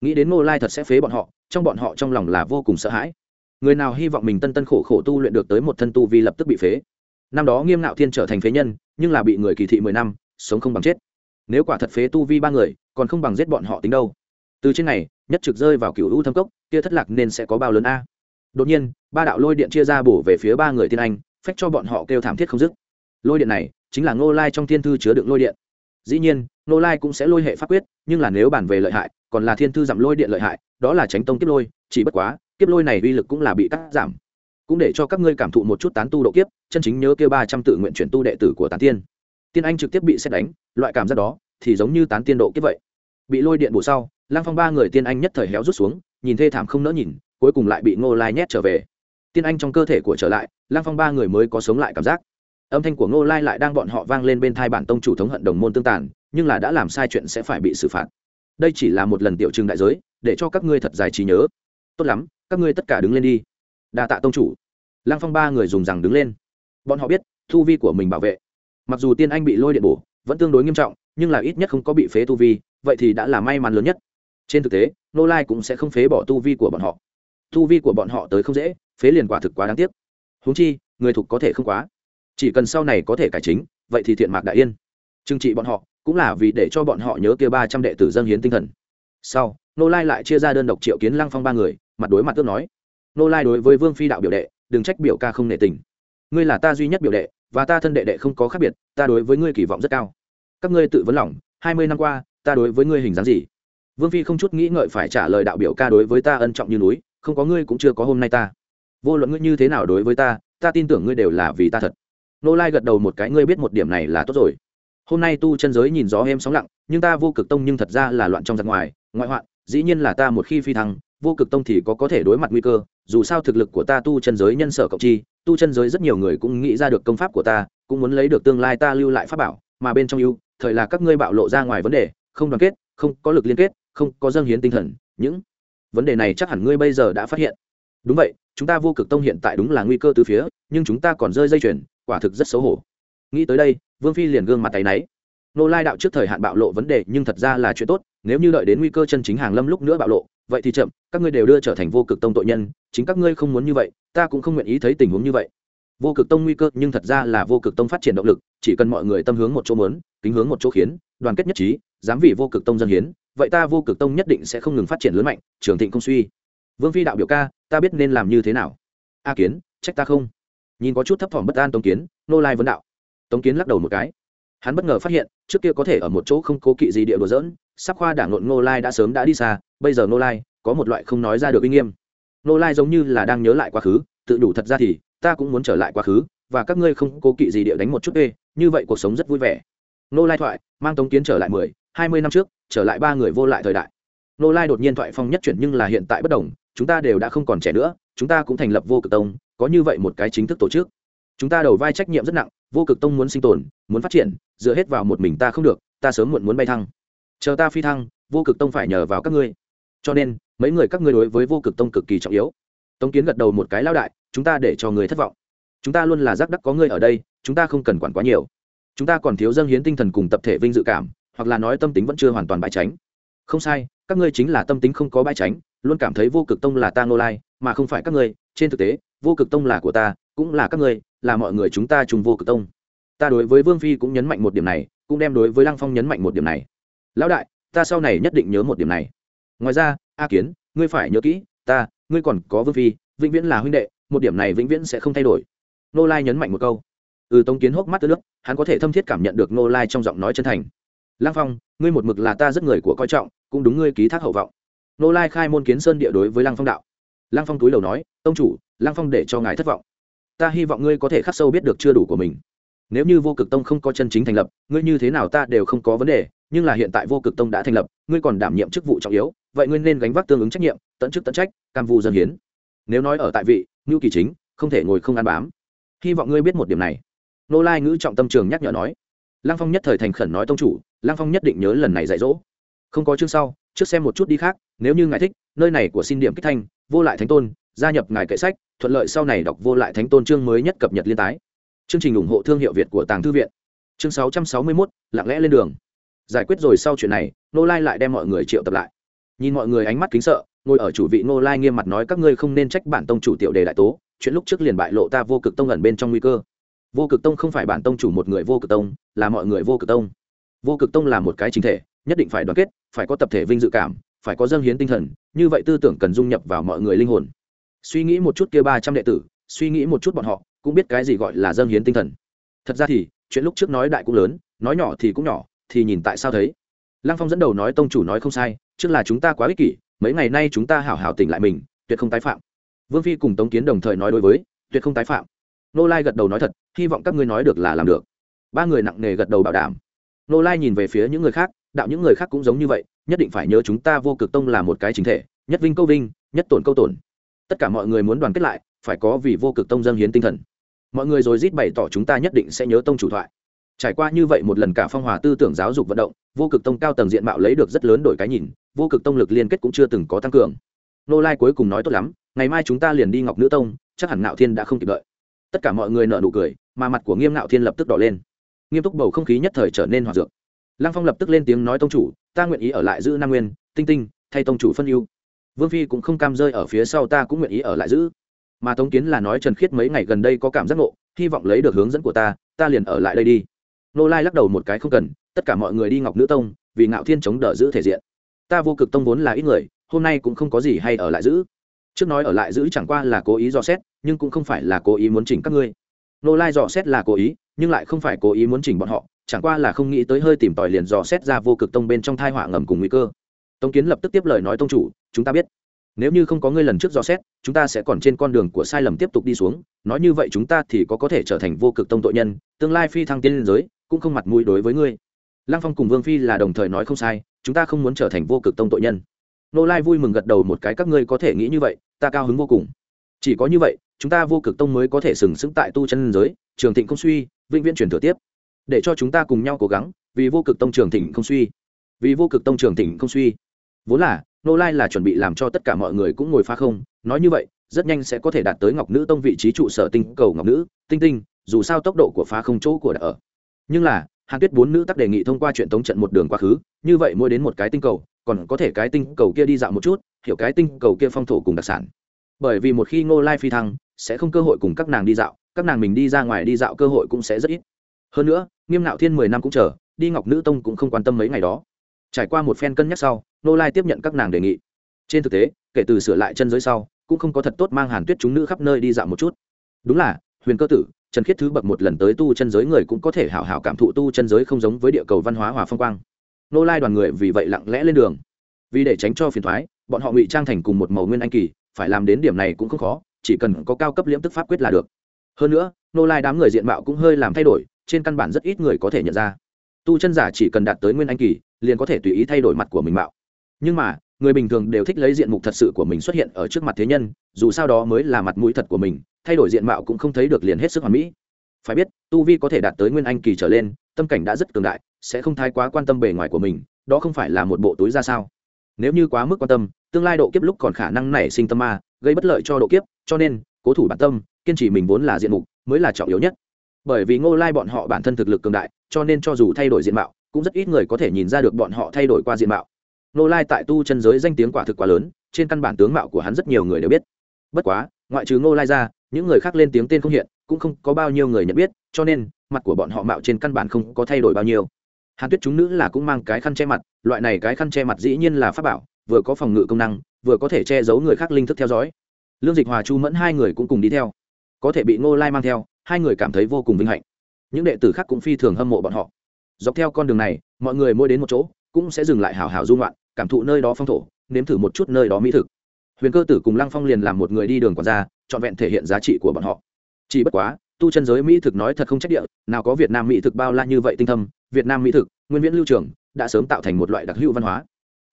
Nghĩ đến nô lai thật sẽ phế bọn họ, trong bọn họ trong lòng là vô cùng sợ hãi. Người nào hy vọng mình tân tân khổ khổ tu luyện được tới một thân tu vi lập tức bị phế. Năm đó nghiêm Nạo thiên trở thành phế nhân, nhưng là bị người kỳ thị mười năm, sống không bằng chết. Nếu quả thật phế tu vi ba người, còn không bằng giết bọn họ tính đâu. Từ trên này, nhất trực rơi vào cựu u thâm cốc, kia thất lạc nên sẽ có bao lớn a? Đột nhiên, ba đạo lôi điện chia ra bổ về phía ba người tiên anh, phách cho bọn họ kêu thảm thiết không dứt. Lôi điện này chính là ngô lai trong thiên thư chứa đựng lôi điện. Dĩ nhiên, ngô lai cũng sẽ lôi hệ pháp quyết, nhưng là nếu bản về lợi hại, còn là thiên thư giảm lôi điện lợi hại, đó là tránh tông kiếp lôi, chỉ bất quá, kiếp lôi này uy lực cũng là bị cắt giảm. Cũng để cho các ngươi cảm thụ một chút tán tu độ kiếp, chân chính nhớ kêu ba trăm tự nguyện chuyển tu đệ tử của tán tiên. Tiên anh trực tiếp bị xét đánh, loại cảm giác đó thì giống như tán tiên độ kiếp vậy. Bị lôi điện bổ sau lang phong ba người tiên anh nhất thời héo rút xuống, nhìn thê thảm không nỡ nhìn, cuối cùng lại bị ngô lai nhét trở về. Tiên anh trong cơ thể của trở lại lang phong ba người mới có sống lại cảm giác âm thanh của ngô lai lại đang bọn họ vang lên bên thai bản tông chủ thống hận đồng môn tương tàn, nhưng là đã làm sai chuyện sẽ phải bị xử phạt. Đây chỉ là một lần tiểu trưng đại giới, để cho các ngươi thật dài trí nhớ. Tốt lắm, các ngươi tất cả đứng lên đi. Đa tạ tông chủ. Lang phong ba người dùng rằng đứng lên. Bọn họ biết, thu vi của mình bảo vệ. Mặc dù tiên anh bị lôi điện bổ, vẫn tương đối nghiêm trọng, nhưng là ít nhất không có bị phế tu vi, vậy thì đã là may mắn lớn nhất. Trên thực tế nô lai cũng sẽ không phế bỏ tu vi của bọn họ. Tu vi của bọn họ tới không dễ, phế liền quả thực quá đáng tiếc. Húng chi, người thục có thể không quá chỉ cần sau này có thể cải chính, vậy thì thiện mạc đại yên. Trừng trị bọn họ, cũng là vì để cho bọn họ nhớ kia ba trăm đệ tử dân hiến tinh thần. Sau nô lai lại chia ra đơn độc triệu kiến lăng phong ba người, mặt đối mặt tước nói nô lai đối với vương phi đạo biểu đệ, đừng trách biểu ca không nể tình. Ngươi là ta duy nhất biểu đệ, và ta thân đệ đệ không có khác biệt, ta đối với ngươi kỳ vọng rất cao. Các ngươi tự vấn lòng, hai mươi năm qua, ta đối với ngươi hình dáng gì? Vương phi không chút nghĩ ngợi phải trả lời đạo biểu ca đối với ta ân trọng như núi, không có ngươi cũng chưa có hôm nay ta. Vô luận ngươi như thế nào đối với ta ta tin tưởng ngươi đều là vì ta thật nô lai gật đầu một cái, ngươi biết một điểm này là tốt rồi. Hôm nay tu chân giới nhìn gió êm sóng lặng, nhưng ta vô cực tông nhưng thật ra là loạn trong giặc ngoài. Ngoại hoạn, dĩ nhiên là ta một khi phi thăng, vô cực tông thì có có thể đối mặt nguy cơ. Dù sao thực lực của ta tu chân giới nhân sở cộng chi, tu chân giới rất nhiều người cũng nghĩ ra được công pháp của ta, cũng muốn lấy được tương lai ta lưu lại pháp bảo. Mà bên trong ưu, thời là các ngươi bạo lộ ra ngoài vấn đề, không đoàn kết, không có lực liên kết, không có dâng hiến tinh thần. Những vấn đề này chắc hẳn ngươi bây giờ đã phát hiện. Đúng vậy chúng ta vô cực tông hiện tại đúng là nguy cơ từ phía, nhưng chúng ta còn rơi dây chuyền, quả thực rất xấu hổ. Nghĩ tới đây, vương phi liền gương mặt tay náy. Nô lai đạo trước thời hạn bạo lộ vấn đề, nhưng thật ra là chuyện tốt, nếu như đợi đến nguy cơ chân chính hàng lâm lúc nữa bạo lộ, vậy thì chậm, các ngươi đều đưa trở thành vô cực tông tội nhân, chính các ngươi không muốn như vậy, ta cũng không nguyện ý thấy tình huống như vậy. Vô cực tông nguy cơ, nhưng thật ra là vô cực tông phát triển động lực, chỉ cần mọi người tâm hướng một chỗ mớn kính hướng một chỗ khiến, đoàn kết nhất trí, dám vì vô cực tông dân hiến, vậy ta vô cực tông nhất định sẽ không ngừng phát triển lớn mạnh, trường thịnh công suy vương phi đạo biểu ca, ta biết nên làm như thế nào. A kiến, trách ta không? Nhìn có chút thấp thỏm bất an tống kiến, nô lai vấn đạo. Tống kiến lắc đầu một cái. Hắn bất ngờ phát hiện, trước kia có thể ở một chỗ không cố kỵ gì địa đồ dỡn sắp khoa đảng nộn nô lai đã sớm đã đi xa, bây giờ nô lai có một loại không nói ra được uy nghiêm. Nô lai giống như là đang nhớ lại quá khứ, tự đủ thật ra thì, ta cũng muốn trở lại quá khứ, và các ngươi không cố kỵ gì địa đánh một chút ê, như vậy cuộc sống rất vui vẻ. Nô lai thoại, mang tống kiến trở lại mười, hai mươi năm trước, trở lại ba người vô lại thời đại. Nô lai đột nhiên thoại phong nhất chuyển nhưng là hiện tại bất đồng chúng ta đều đã không còn trẻ nữa, chúng ta cũng thành lập vô cực tông, có như vậy một cái chính thức tổ chức. Chúng ta đầu vai trách nhiệm rất nặng, vô cực tông muốn sinh tồn, muốn phát triển, dựa hết vào một mình ta không được, ta sớm muộn muốn bay thăng. Chờ ta phi thăng, vô cực tông phải nhờ vào các ngươi. Cho nên, mấy người các ngươi đối với vô cực tông cực kỳ trọng yếu. Tống kiến gật đầu một cái lao đại, chúng ta để cho người thất vọng. Chúng ta luôn là giác đắc có ngươi ở đây, chúng ta không cần quản quá nhiều. Chúng ta còn thiếu dâng hiến tinh thần cùng tập thể vinh dự cảm, hoặc là nói tâm tính vẫn chưa hoàn toàn bãi tránh. Không sai, các ngươi chính là tâm tính không có bãi tránh luôn cảm thấy vô cực tông là ta nô lai, mà không phải các ngươi. Trên thực tế, vô cực tông là của ta, cũng là các ngươi, là mọi người chúng ta chung vô cực tông. Ta đối với vương phi cũng nhấn mạnh một điểm này, cũng đem đối với lăng phong nhấn mạnh một điểm này. Lão đại, ta sau này nhất định nhớ một điểm này. Ngoài ra, a kiến, ngươi phải nhớ kỹ, ta, ngươi còn có vương phi, vĩnh viễn là huynh đệ, một điểm này vĩnh viễn sẽ không thay đổi. Nô lai nhấn mạnh một câu. Ừ tống kiến hốc mắt nước, hắn có thể thâm thiết cảm nhận được nô lai trong giọng nói chân thành. Lăng phong, ngươi một mực là ta rất người của coi trọng, cũng đúng ngươi ký thác hậu vọng nô lai khai môn kiến sơn địa đối với lăng phong đạo. Lăng phong túi đầu nói, Ông chủ, lăng phong để cho ngài thất vọng. Ta hy vọng ngươi có thể khắc sâu biết được chưa đủ của mình. Nếu như vô cực tông không có chân chính thành lập, ngươi như thế nào ta đều không có vấn đề, nhưng là hiện tại vô cực tông đã thành lập, ngươi còn đảm nhiệm chức vụ trọng yếu, vậy ngươi nên gánh vác tương ứng trách nhiệm, tận chức tận trách, cam vu dân hiến. Nếu nói ở tại vị ngưu kỳ chính, không thể ngồi không ăn bám. Hy vọng ngươi biết một điểm này. Nô lai ngữ trọng tâm trường nhắc nhở nói. Lăng phong nhất thời thành khẩn nói, tông chủ, lăng phong nhất định nhớ lần này dạy dỗ. Không có chương sau trước xem một chút đi khác, nếu như ngài thích, nơi này của xin điểm kích thanh, vô lại thánh tôn, gia nhập ngài kệ sách, thuận lợi sau này đọc vô lại thánh tôn chương mới nhất cập nhật liên tái. Chương trình ủng hộ thương hiệu việt của tàng thư viện. Chương sáu trăm sáu mươi mốt, lặng lẽ lên đường. Giải quyết rồi sau chuyện này nô lai lại đem mọi người triệu tập lại. Nhìn mọi người ánh mắt kính sợ, ngồi ở chủ vị nô lai nghiêm mặt nói các ngươi không nên trách bản tông chủ tiểu đề đại tố, chuyện lúc trước liền bại lộ ta vô cực tông ẩn bên trong nguy cơ. Vô cực tông không phải bản tông chủ một người vô cực tông, là mọi người vô cực tông. Vô cực tông là một cái chính thể nhất định phải đoàn kết, phải có tập thể vinh dự cảm, phải có dâng hiến tinh thần, như vậy tư tưởng cần dung nhập vào mọi người linh hồn. Suy nghĩ một chút kia ba trăm đệ tử, suy nghĩ một chút bọn họ, cũng biết cái gì gọi là dâng hiến tinh thần. Thật ra thì, chuyện lúc trước nói đại cũng lớn, nói nhỏ thì cũng nhỏ, thì nhìn tại sao thấy. Lăng phong dẫn đầu nói tông chủ nói không sai, trước là chúng ta quá ích kỷ, mấy ngày nay chúng ta hảo hảo tỉnh lại mình, tuyệt không tái phạm. Vương phi cùng tống kiến đồng thời nói đối với, tuyệt không tái phạm. Nô lai gật đầu nói thật, hy vọng các ngươi nói được là làm được. Ba người nặng nề gật đầu bảo đảm. Nô lai nhìn về phía những người khác đạo những người khác cũng giống như vậy, nhất định phải nhớ chúng ta vô cực tông là một cái chính thể, nhất vinh câu vinh, nhất tổn câu tổn. Tất cả mọi người muốn đoàn kết lại, phải có vì vô cực tông dân hiến tinh thần. Mọi người rồi rít bày tỏ chúng ta nhất định sẽ nhớ tông chủ thoại. Trải qua như vậy một lần cả phong hòa tư tưởng giáo dục vận động, vô cực tông cao tầng diện mạo lấy được rất lớn đổi cái nhìn, vô cực tông lực liên kết cũng chưa từng có tăng cường. Nô lai cuối cùng nói tốt lắm, ngày mai chúng ta liền đi ngọc nữ tông, chắc hẳn nạo thiên đã không kịp đợi. Tất cả mọi người nợ nụ cười, mà mặt của nghiêm nạo thiên lập tức đỏ lên. Nghiêm túc bầu không khí nhất thời trở nên hòa dược lăng phong lập tức lên tiếng nói, tông chủ, ta nguyện ý ở lại giữ nam nguyên, tinh tinh, thay tông chủ phân ưu. Vương phi cũng không cam rơi ở phía sau ta cũng nguyện ý ở lại giữ. Mà tống kiến là nói, trần khiết mấy ngày gần đây có cảm giác ngộ, hy vọng lấy được hướng dẫn của ta ta liền ở lại đây đi. Nô lai lắc đầu một cái, không cần, tất cả mọi người đi ngọc nữ tông, vì ngạo thiên chống đỡ giữ thể diện. Ta vô cực tông vốn là ít người, hôm nay cũng không có gì hay ở lại giữ. Trước nói ở lại giữ chẳng qua là cố ý dò xét, nhưng cũng không phải là cố ý muốn chỉnh các ngươi. Nô lai dò xét là cố ý, nhưng lại không phải cố ý muốn chỉnh bọn họ chẳng qua là không nghĩ tới hơi tìm tòi liền dò xét ra vô cực tông bên trong thai họa ngầm cùng nguy cơ. Tống kiến lập tức tiếp lời nói tông chủ, chúng ta biết, nếu như không có ngươi lần trước dò xét, chúng ta sẽ còn trên con đường của sai lầm tiếp tục đi xuống. Nói như vậy chúng ta thì có có thể trở thành vô cực tông tội nhân, tương lai phi thăng tiên liên giới, cũng không mặt mũi đối với ngươi. Lăng phong cùng vương phi là đồng thời nói không sai, chúng ta không muốn trở thành vô cực tông tội nhân. Nô lai vui mừng gật đầu một cái, các ngươi có thể nghĩ như vậy, ta cao hứng vô cùng. Chỉ có như vậy, chúng ta vô cực tông mới có thể sừng sững tại tu chân giới, trường thịnh công suy, vĩnh viễn truyền thừa tiếp để cho chúng ta cùng nhau cố gắng, vì vô cực tông trường thịnh không suy. Vì vô cực tông trường thịnh không suy. Vốn là, nô lai là chuẩn bị làm cho tất cả mọi người cũng ngồi pha không, nói như vậy, rất nhanh sẽ có thể đạt tới ngọc nữ tông vị trí trụ sở tinh cầu ngọc nữ. Tinh tinh, dù sao tốc độ của phá không chỗ của đã ở. Nhưng là, hàn tuyết bốn nữ tắc đề nghị thông qua chuyện tống trận một đường quá khứ, như vậy mỗi đến một cái tinh cầu, còn có thể cái tinh cầu kia đi dạo một chút, hiểu cái tinh cầu kia phong thổ cùng đặc sản. Bởi vì một khi ngô lai phi thăng, sẽ không cơ hội cùng các nàng đi dạo, các nàng mình đi ra ngoài đi dạo cơ hội cũng sẽ rất ít hơn nữa, nghiêm nạo thiên mười năm cũng chờ, đi ngọc nữ tông cũng không quan tâm mấy ngày đó. Trải qua một phen cân nhắc sau, nô lai tiếp nhận các nàng đề nghị. Trên thực tế, kể từ sửa lại chân giới sau, cũng không có thật tốt mang hàn tuyết chúng nữ khắp nơi đi dạo một chút. Đúng là, huyền cơ tử, trần khiết thứ bậc một lần tới tu chân giới người cũng có thể hảo hảo cảm thụ tu chân giới không giống với địa cầu văn hóa hòa phong quang. Nô lai đoàn người vì vậy lặng lẽ lên đường. Vì để tránh cho phiền thoái bọn họ ngụy trang thành cùng một màu nguyên anh kỳ, phải làm đến điểm này cũng không khó, chỉ cần có cao cấp liễm tức pháp quyết là được. Hơn nữa, nô lai đám người diện mạo cũng hơi làm thay đổi trên căn bản rất ít người có thể nhận ra. Tu chân giả chỉ cần đạt tới nguyên anh kỳ, liền có thể tùy ý thay đổi mặt của mình mạo. Nhưng mà, người bình thường đều thích lấy diện mục thật sự của mình xuất hiện ở trước mặt thế nhân, dù sao đó mới là mặt mũi thật của mình, thay đổi diện mạo cũng không thấy được liền hết sức hoàn mỹ. Phải biết, tu vi có thể đạt tới nguyên anh kỳ trở lên, tâm cảnh đã rất cường đại, sẽ không thái quá quan tâm bề ngoài của mình, đó không phải là một bộ túi ra sao. Nếu như quá mức quan tâm, tương lai độ kiếp lúc còn khả năng nảy sinh tâm ma, gây bất lợi cho độ kiếp, cho nên, cố thủ bản tâm, kiên trì mình vốn là diện mục, mới là trọng yếu nhất bởi vì ngô lai bọn họ bản thân thực lực cường đại, cho nên cho dù thay đổi diện mạo, cũng rất ít người có thể nhìn ra được bọn họ thay đổi qua diện mạo. Ngô lai tại tu chân giới danh tiếng quả thực quá lớn, trên căn bản tướng mạo của hắn rất nhiều người đều biết. Bất quá, ngoại trừ ngô lai ra, những người khác lên tiếng tên không hiện, cũng không có bao nhiêu người nhận biết, cho nên, mặt của bọn họ mạo trên căn bản không có thay đổi bao nhiêu. Hàn tuyết chúng nữ là cũng mang cái khăn che mặt, loại này cái khăn che mặt dĩ nhiên là pháp bảo, vừa có phòng ngự công năng, vừa có thể che giấu người khác linh thức theo dõi. Lương dịch hòa, chu mẫn hai người cũng cùng đi theo. Có thể bị ngô lai mang theo hai người cảm thấy vô cùng vinh hạnh. Những đệ tử khác cũng phi thường hâm mộ bọn họ. Dọc theo con đường này, mọi người mỗi đến một chỗ, cũng sẽ dừng lại hào hào dung loạn cảm thụ nơi đó phong thổ, nếm thử một chút nơi đó mỹ thực. Huyền cơ tử cùng lăng phong liền làm một người đi đường còn ra trọn vẹn thể hiện giá trị của bọn họ. Chỉ bất quá, tu chân giới mỹ thực nói thật không trách địa, nào có việt nam mỹ thực bao la như vậy tinh thâm, việt nam mỹ thực, nguyên viễn lưu trường, đã sớm tạo thành một loại đặc hữu văn hóa.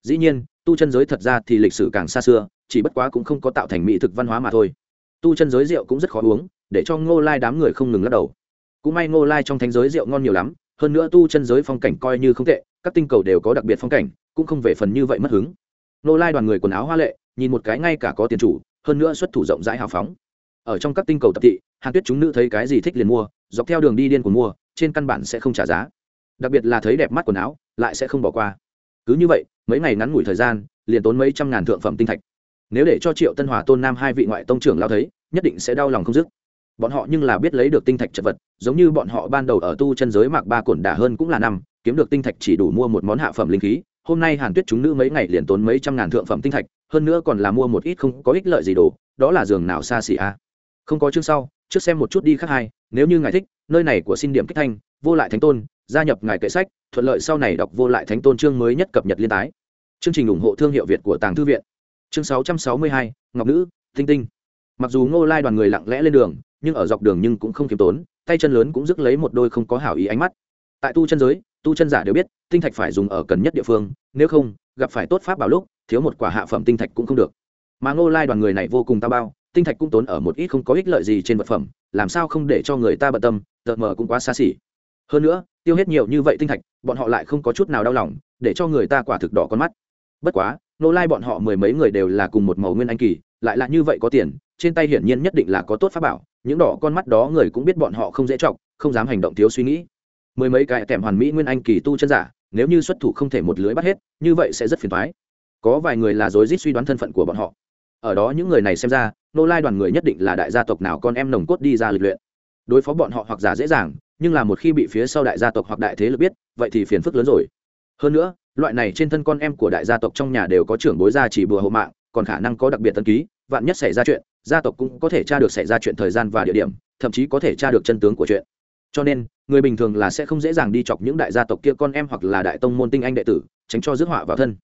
Dĩ nhiên, tu chân giới thật ra thì lịch sử càng xa xưa, chỉ bất quá cũng không có tạo thành mỹ thực văn hóa mà thôi. Tu chân giới rượu cũng rất khó uống để cho ngô lai đám người không ngừng lắc đầu. Cũng may ngô lai trong thánh giới rượu ngon nhiều lắm, hơn nữa tu chân giới phong cảnh coi như không tệ, các tinh cầu đều có đặc biệt phong cảnh, cũng không về phần như vậy mất hứng. Ngô lai đoàn người quần áo hoa lệ, nhìn một cái ngay cả có tiền chủ, hơn nữa xuất thủ rộng rãi hào phóng. Ở trong các tinh cầu tập thị, hàn tuyết chúng nữ thấy cái gì thích liền mua, dọc theo đường đi điên của mua, trên căn bản sẽ không trả giá. Đặc biệt là thấy đẹp mắt quần áo, lại sẽ không bỏ qua. Cứ như vậy, mấy ngày ngắn ngủi thời gian, liền tốn mấy trăm ngàn thượng phẩm tinh thạch. Nếu để cho triệu tân hòa tôn nam hai vị ngoại tông trưởng lao thấy, nhất định sẽ đau lòng không dứt bọn họ nhưng là biết lấy được tinh thạch chật vật giống như bọn họ ban đầu ở tu chân giới mạc ba cổn đả hơn cũng là năm kiếm được tinh thạch chỉ đủ mua một món hạ phẩm linh khí hôm nay hàn tuyết chúng nữ mấy ngày liền tốn mấy trăm ngàn thượng phẩm tinh thạch hơn nữa còn là mua một ít không có ích lợi gì đồ đó là giường nào xa xỉ a. À. không có chương sau trước xem một chút đi khác hai nếu như ngài thích nơi này của xin điểm kích thanh vô lại thánh tôn gia nhập ngài kệ sách thuận lợi sau này đọc vô lại thánh tôn chương mới nhất cập nhật liên tái. Chương trình ủng hộ thương hiệu việt của tàng thư viện. Chương 662, ngọc nữ tinh tinh. Mặc dù ngô lai đoàn người lặng lẽ lên đường nhưng ở dọc đường nhưng cũng không kiếm tốn, tay chân lớn cũng rước lấy một đôi không có hảo ý ánh mắt. Tại tu chân giới, tu chân giả đều biết, tinh thạch phải dùng ở cần nhất địa phương, nếu không, gặp phải tốt pháp bảo lúc, thiếu một quả hạ phẩm tinh thạch cũng không được. Mà ngô lai đoàn người này vô cùng tao bao, tinh thạch cũng tốn ở một ít không có ích lợi gì trên vật phẩm, làm sao không để cho người ta bận tâm tợt mờ cũng quá xa xỉ. Hơn nữa, tiêu hết nhiều như vậy tinh thạch, bọn họ lại không có chút nào đau lòng, để cho người ta quả thực đỏ con mắt. Bất quá nô lai bọn họ mười mấy người đều là cùng một màu nguyên anh kỳ, lại là như vậy có tiền trên tay hiển nhiên nhất định là có tốt pháp bảo, những đỏ con mắt đó người cũng biết bọn họ không dễ chọc, không dám hành động thiếu suy nghĩ. Mười mấy cái tẻm hoàn mỹ nguyên anh kỳ tu chân giả, nếu như xuất thủ không thể một lưới bắt hết, như vậy sẽ rất phiền thoái có vài người là dối rít suy đoán thân phận của bọn họ. Ở đó những người này xem ra, nô lai đoàn người nhất định là đại gia tộc nào con em nồng cốt đi ra lịch luyện. Đối phó bọn họ hoặc giả dễ dàng, nhưng là một khi bị phía sau đại gia tộc hoặc đại thế lực biết, vậy thì phiền phức lớn rồi. Hơn nữa, loại này trên thân con em của đại gia tộc trong nhà đều có trưởng bối gia chỉ bừa hộ mạng, còn khả năng có đặc biệt tân ký, vạn nhất xảy ra chuyện gia tộc cũng có thể tra được xảy ra chuyện thời gian và địa điểm, thậm chí có thể tra được chân tướng của chuyện. Cho nên, người bình thường là sẽ không dễ dàng đi chọc những đại gia tộc kia con em hoặc là đại tông môn tinh anh đệ tử, tránh cho rước họa vào thân.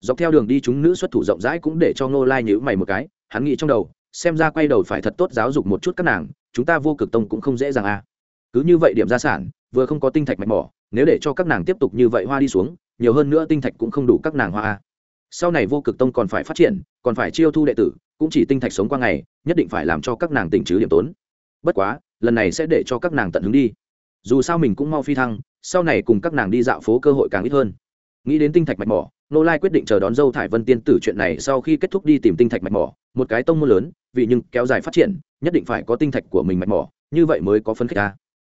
Dọc theo đường đi chúng nữ xuất thủ rộng rãi cũng để cho ngô lai nhữ mày một cái, hắn nghĩ trong đầu, xem ra quay đầu phải thật tốt giáo dục một chút các nàng, chúng ta vô cực tông cũng không dễ dàng à. Cứ như vậy điểm gia sản, vừa không có tinh thạch mạch mỏ, nếu để cho các nàng tiếp tục như vậy hoa đi xuống, nhiều hơn nữa tinh thạch cũng không đủ các nàng hoa à? sau này vô cực tông còn phải phát triển, còn phải chiêu thu đệ tử cũng chỉ tinh thạch sống qua ngày, nhất định phải làm cho các nàng tỉnh trừ điểm tốn. Bất quá, lần này sẽ để cho các nàng tận hứng đi. Dù sao mình cũng mau phi thăng, sau này cùng các nàng đi dạo phố cơ hội càng ít hơn. Nghĩ đến tinh thạch mạch mỏ, nô lai quyết định chờ đón dâu thải vân tiên tử chuyện này sau khi kết thúc đi tìm tinh thạch mạch mỏ, một cái tông môn lớn, vì nhưng kéo dài phát triển, nhất định phải có tinh thạch của mình mạch mỏ, như vậy mới có phấn khích ta.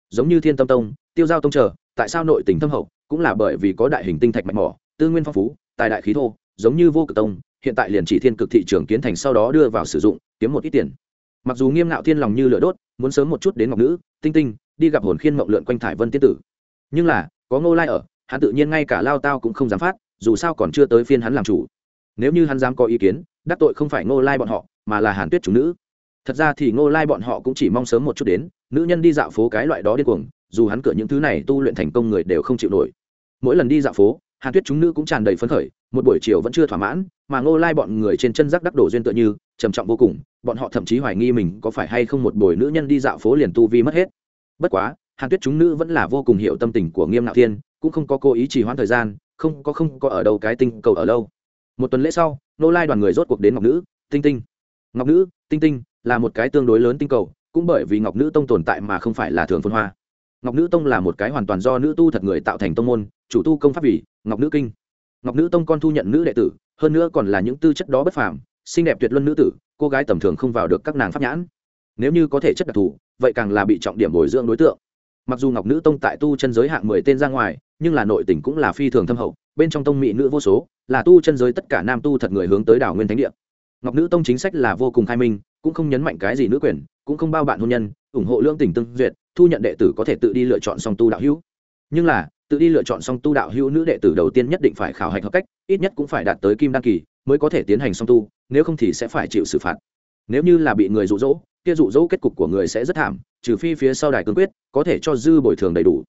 Giống như thiên tâm tông, tiêu giao tông chờ, tại sao nội tỉnh thâm hậu, cũng là bởi vì có đại hình tinh thạch mạch mỏ, tư nguyên phong phú, tài đại khí thô, giống như vô cực tông hiện tại liền chỉ thiên cực thị trường kiến thành sau đó đưa vào sử dụng, kiếm một ít tiền. Mặc dù nghiêm ngạo thiên lòng như lửa đốt, muốn sớm một chút đến ngọc nữ, tinh tinh, đi gặp hồn khiên mộng lượn quanh thải vân tiên tử. Nhưng là, có ngô lai ở, hắn tự nhiên ngay cả lao tao cũng không dám phát, dù sao còn chưa tới phiên hắn làm chủ. Nếu như hắn dám có ý kiến, đắc tội không phải ngô lai bọn họ, mà là hàn tuyết chúng nữ. Thật ra thì ngô lai bọn họ cũng chỉ mong sớm một chút đến, nữ nhân đi dạo phố cái loại đó điên cuồng, dù hắn cửa những thứ này tu luyện thành công người đều không chịu nổi. Mỗi lần đi dạo phố hàn tuyết chúng nữ cũng tràn đầy phấn khởi, một buổi chiều vẫn chưa thỏa mãn, mà ngô lai bọn người trên chân rắc đắc đổ duyên tựa như, trầm trọng vô cùng, bọn họ thậm chí hoài nghi mình có phải hay không một buổi nữ nhân đi dạo phố liền tu vi mất hết. Bất quá, hàn tuyết chúng nữ vẫn là vô cùng hiểu tâm tình của nghiêm ngạo thiên, cũng không có cố ý trì hoãn thời gian, không có không có ở đâu cái tinh cầu ở lâu. Một tuần lễ sau, Ngô lai đoàn người rốt cuộc đến ngọc nữ, tinh tinh. Ngọc nữ, tinh tinh là một cái tương đối lớn tinh cầu, cũng bởi vì ngọc nữ tông tồn tại mà không phải là thường phân hoa ngọc nữ tông là một cái hoàn toàn do nữ tu thật người tạo thành tông môn, chủ tu công pháp vì ngọc nữ kinh. Ngọc nữ tông con thu nhận nữ đệ tử, hơn nữa còn là những tư chất đó bất phàm, xinh đẹp tuyệt luân nữ tử, cô gái tầm thường không vào được các nàng pháp nhãn. Nếu như có thể chất đặc thù, vậy càng là bị trọng điểm bồi dưỡng đối tượng. Mặc dù ngọc nữ tông tại tu chân giới hạng mười tên ra ngoài, nhưng là nội tình cũng là phi thường thâm hậu, bên trong tông mỹ nữ vô số, là tu chân giới tất cả nam tu thật người hướng tới đảo nguyên thánh địa. Ngọc nữ tông chính sách là vô cùng khai minh, cũng không nhấn mạnh cái gì nữ quyền, cũng không bao bạn hôn nhân, ủng hộ lương tỉnh tương duyệt thu nhận đệ tử có thể tự đi lựa chọn song tu đạo hữu. Nhưng là, tự đi lựa chọn song tu đạo hữu nữ đệ tử đầu tiên nhất định phải khảo hạch hợp cách, ít nhất cũng phải đạt tới kim đăng kỳ mới có thể tiến hành song tu, nếu không thì sẽ phải chịu xử phạt. Nếu như là bị người rụ rỗ kia rụ rỗ kết cục của người sẽ rất thảm, trừ phi phía sau đài cương quyết có thể cho dư bồi thường đầy đủ.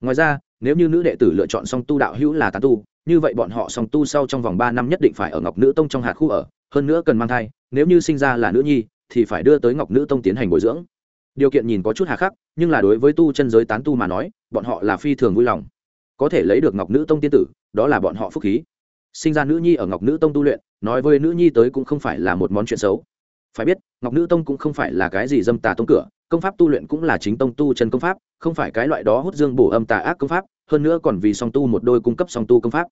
Ngoài ra, nếu như nữ đệ tử lựa chọn song tu đạo hữu là tán tu, như vậy bọn họ song tu sau trong vòng ba năm nhất định phải ở ngọc nữ tông trong hạt khu ở, hơn nữa cần mang thai, nếu như sinh ra là nữ nhi, thì phải đưa tới ngọc nữ tông tiến hành bồi dưỡng. Điều kiện nhìn có chút hà khắc nhưng là đối với tu chân giới tán tu mà nói, bọn họ là phi thường vui lòng. Có thể lấy được ngọc nữ tông tiên tử, đó là bọn họ phúc khí. Sinh ra nữ nhi ở ngọc nữ tông tu luyện, nói với nữ nhi tới cũng không phải là một món chuyện xấu. Phải biết, ngọc nữ tông cũng không phải là cái gì dâm tà tông cửa, công pháp tu luyện cũng là chính tông tu chân công pháp, không phải cái loại đó hút dương bổ âm tà ác công pháp, hơn nữa còn vì song tu một đôi cung cấp song tu công pháp.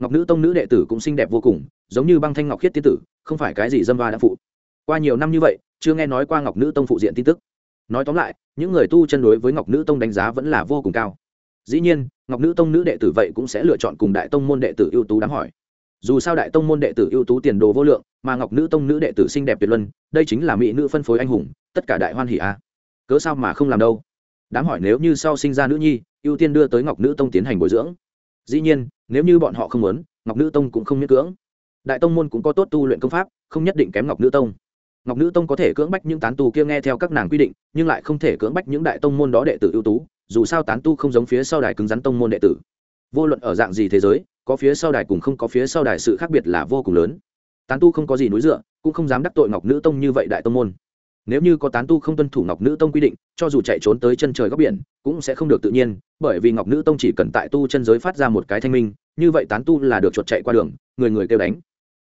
Ngọc nữ tông nữ đệ tử cũng xinh đẹp vô cùng, giống như băng thanh ngọc khiết tiên tử, không phải cái gì dâm va đã phụ. Qua nhiều năm như vậy, chưa nghe nói qua ngọc nữ tông phụ diện tin tức nói tóm lại, những người tu chân đối với ngọc nữ tông đánh giá vẫn là vô cùng cao. Dĩ nhiên, ngọc nữ tông nữ đệ tử vậy cũng sẽ lựa chọn cùng đại tông môn đệ tử ưu tú đáng hỏi. Dù sao đại tông môn đệ tử ưu tú tiền đồ vô lượng, mà ngọc nữ tông nữ đệ tử xinh đẹp tuyệt luân, đây chính là mỹ nữ phân phối anh hùng, tất cả đại hoan hỷ a. Cớ sao mà không làm đâu? Đám hỏi nếu như sau sinh ra nữ nhi, ưu tiên đưa tới ngọc nữ tông tiến hành bồi dưỡng. Dĩ nhiên, nếu như bọn họ không muốn, ngọc nữ tông cũng không miễn cưỡng. Đại tông môn cũng có tốt tu luyện công pháp, không nhất định kém ngọc nữ tông ngọc nữ tông có thể cưỡng bách những tán tu kia nghe theo các nàng quy định, nhưng lại không thể cưỡng bách những đại tông môn đó đệ tử ưu tú, dù sao tán tu không giống phía sau đài cứng rắn tông môn đệ tử. Vô luận ở dạng gì thế giới, có phía sau đài cùng không có phía sau đài sự khác biệt là vô cùng lớn. Tán tu không có gì núi dựa, cũng không dám đắc tội ngọc nữ tông như vậy đại tông môn. Nếu như có tán tu không tuân thủ ngọc nữ tông quy định, cho dù chạy trốn tới chân trời góc biển, cũng sẽ không được tự nhiên, bởi vì ngọc nữ tông chỉ cần tại tu chân giới phát ra một cái thanh minh, như vậy tán tu là được chuột chạy qua đường, người người kêu đánh.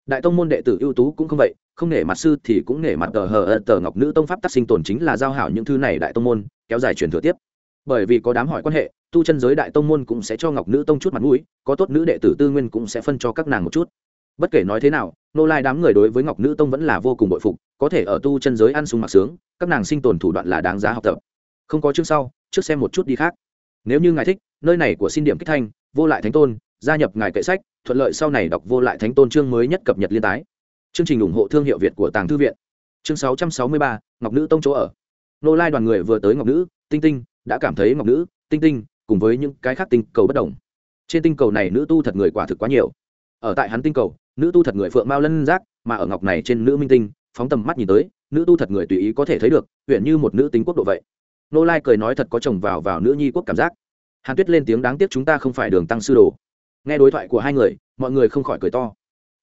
Đại tông môn đệ tử ưu tú cũng không vậy không nể mặt sư thì cũng nể mặt tờ hờ tờ ngọc nữ tông pháp tác sinh tồn chính là giao hảo những thứ này đại tông môn, kéo dài truyền thừa tiếp. Bởi vì có đám hỏi quan hệ, tu chân giới đại tông môn cũng sẽ cho ngọc nữ tông chút mặt mũi, có tốt nữ đệ tử tư nguyên cũng sẽ phân cho các nàng một chút. Bất kể nói thế nào, nô lai đám người đối với ngọc nữ tông vẫn là vô cùng bội phục, có thể ở tu chân giới ăn sung mặc sướng, các nàng sinh tồn thủ đoạn là đáng giá học tập. Không có chương sau, trước xem một chút đi khác. Nếu như ngài thích, nơi này của xin điểm kích thanh, vô lại thánh tôn, gia nhập ngài kệ sách, thuận lợi sau này đọc vô lại thánh tôn chương mới nhất cập nhật liên tái chương trình ủng hộ thương hiệu việt của tàng thư viện. Chương 663, ngọc nữ tông chỗ ở. Nô lai đoàn người vừa tới ngọc nữ tinh tinh đã cảm thấy ngọc nữ tinh tinh cùng với những cái khác tinh cầu bất đồng. Trên tinh cầu này nữ tu thật người quả thực quá nhiều. Ở tại hắn tinh cầu nữ tu thật người phượng mao lân giác mà ở ngọc này trên nữ minh tinh phóng tầm mắt nhìn tới nữ tu thật người tùy ý có thể thấy được huyện như một nữ tính quốc độ vậy. Nô lai cười nói thật có chồng vào vào nữ nhi quốc cảm giác. Hàn tuyết lên tiếng đáng tiếc chúng ta không phải đường tăng sư đồ. Nghe đối thoại của hai người mọi người không khỏi cười to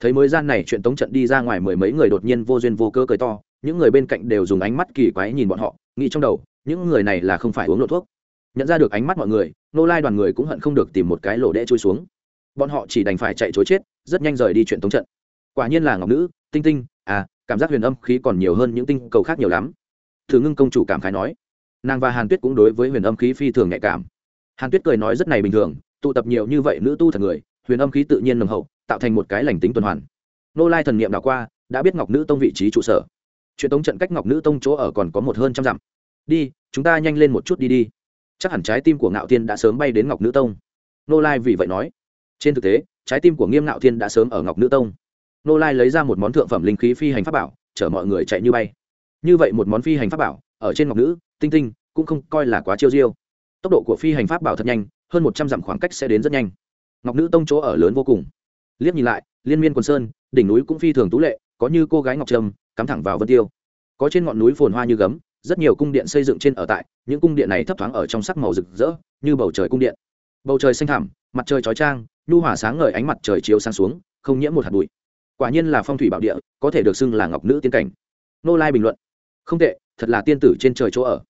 thấy mới gian này chuyện tống trận đi ra ngoài mười mấy người đột nhiên vô duyên vô cơ cười to, những người bên cạnh đều dùng ánh mắt kỳ quái nhìn bọn họ, nghĩ trong đầu, những người này là không phải uống lộ thuốc. Nhận ra được ánh mắt mọi người, nô lai đoàn người cũng hận không được tìm một cái lỗ đẽ trôi xuống. Bọn họ chỉ đành phải chạy chối chết, rất nhanh rời đi chuyện tống trận. Quả nhiên là ngọc nữ, tinh tinh à cảm giác huyền âm khí còn nhiều hơn những tinh cầu khác nhiều lắm. Thử ngưng công chủ cảm khái nói. Nàng và hàn tuyết cũng đối với huyền âm khí phi thường nhạy cảm. Hàn tuyết cười nói rất này bình thường, tụ tập nhiều như vậy nữ tu thật người, huyền âm khí tự nhiên nồng hậu tạo thành một cái lành tính tuần hoàn. Nô lai thần niệm đảo qua, đã biết ngọc nữ tông vị trí trụ sở. Chuyện tống trận cách ngọc nữ tông chỗ ở còn có một hơn trăm dặm. Đi, chúng ta nhanh lên một chút đi đi. Chắc hẳn trái tim của ngạo thiên đã sớm bay đến ngọc nữ tông. Nô lai vì vậy nói. Trên thực tế, trái tim của nghiêm ngạo thiên đã sớm ở ngọc nữ tông. Nô lai lấy ra một món thượng phẩm linh khí phi hành pháp bảo, chở mọi người chạy như bay. Như vậy một món phi hành pháp bảo, ở trên ngọc nữ, tinh tinh, cũng không coi là quá chiêu diêu. Tốc độ của phi hành pháp bảo thật nhanh, hơn một trăm dặm khoảng cách sẽ đến rất nhanh. Ngọc nữ tông chỗ ở lớn vô cùng liếc nhìn lại, liên miên quần sơn, đỉnh núi cũng phi thường tú lệ, có như cô gái ngọc trâm, cắm thẳng vào vân tiêu. Có trên ngọn núi phồn hoa như gấm, rất nhiều cung điện xây dựng trên ở tại, những cung điện này thấp thoáng ở trong sắc màu rực rỡ, như bầu trời cung điện. Bầu trời xanh thẳm, mặt trời chói trang nhu hỏa sáng ngời ánh mặt trời chiếu sang xuống, không nhiễm một hạt bụi. Quả nhiên là phong thủy bảo địa, có thể được xưng là ngọc nữ tiên cảnh. Nô lai bình luận. Không tệ, thật là tiên tử trên trời chỗ ở.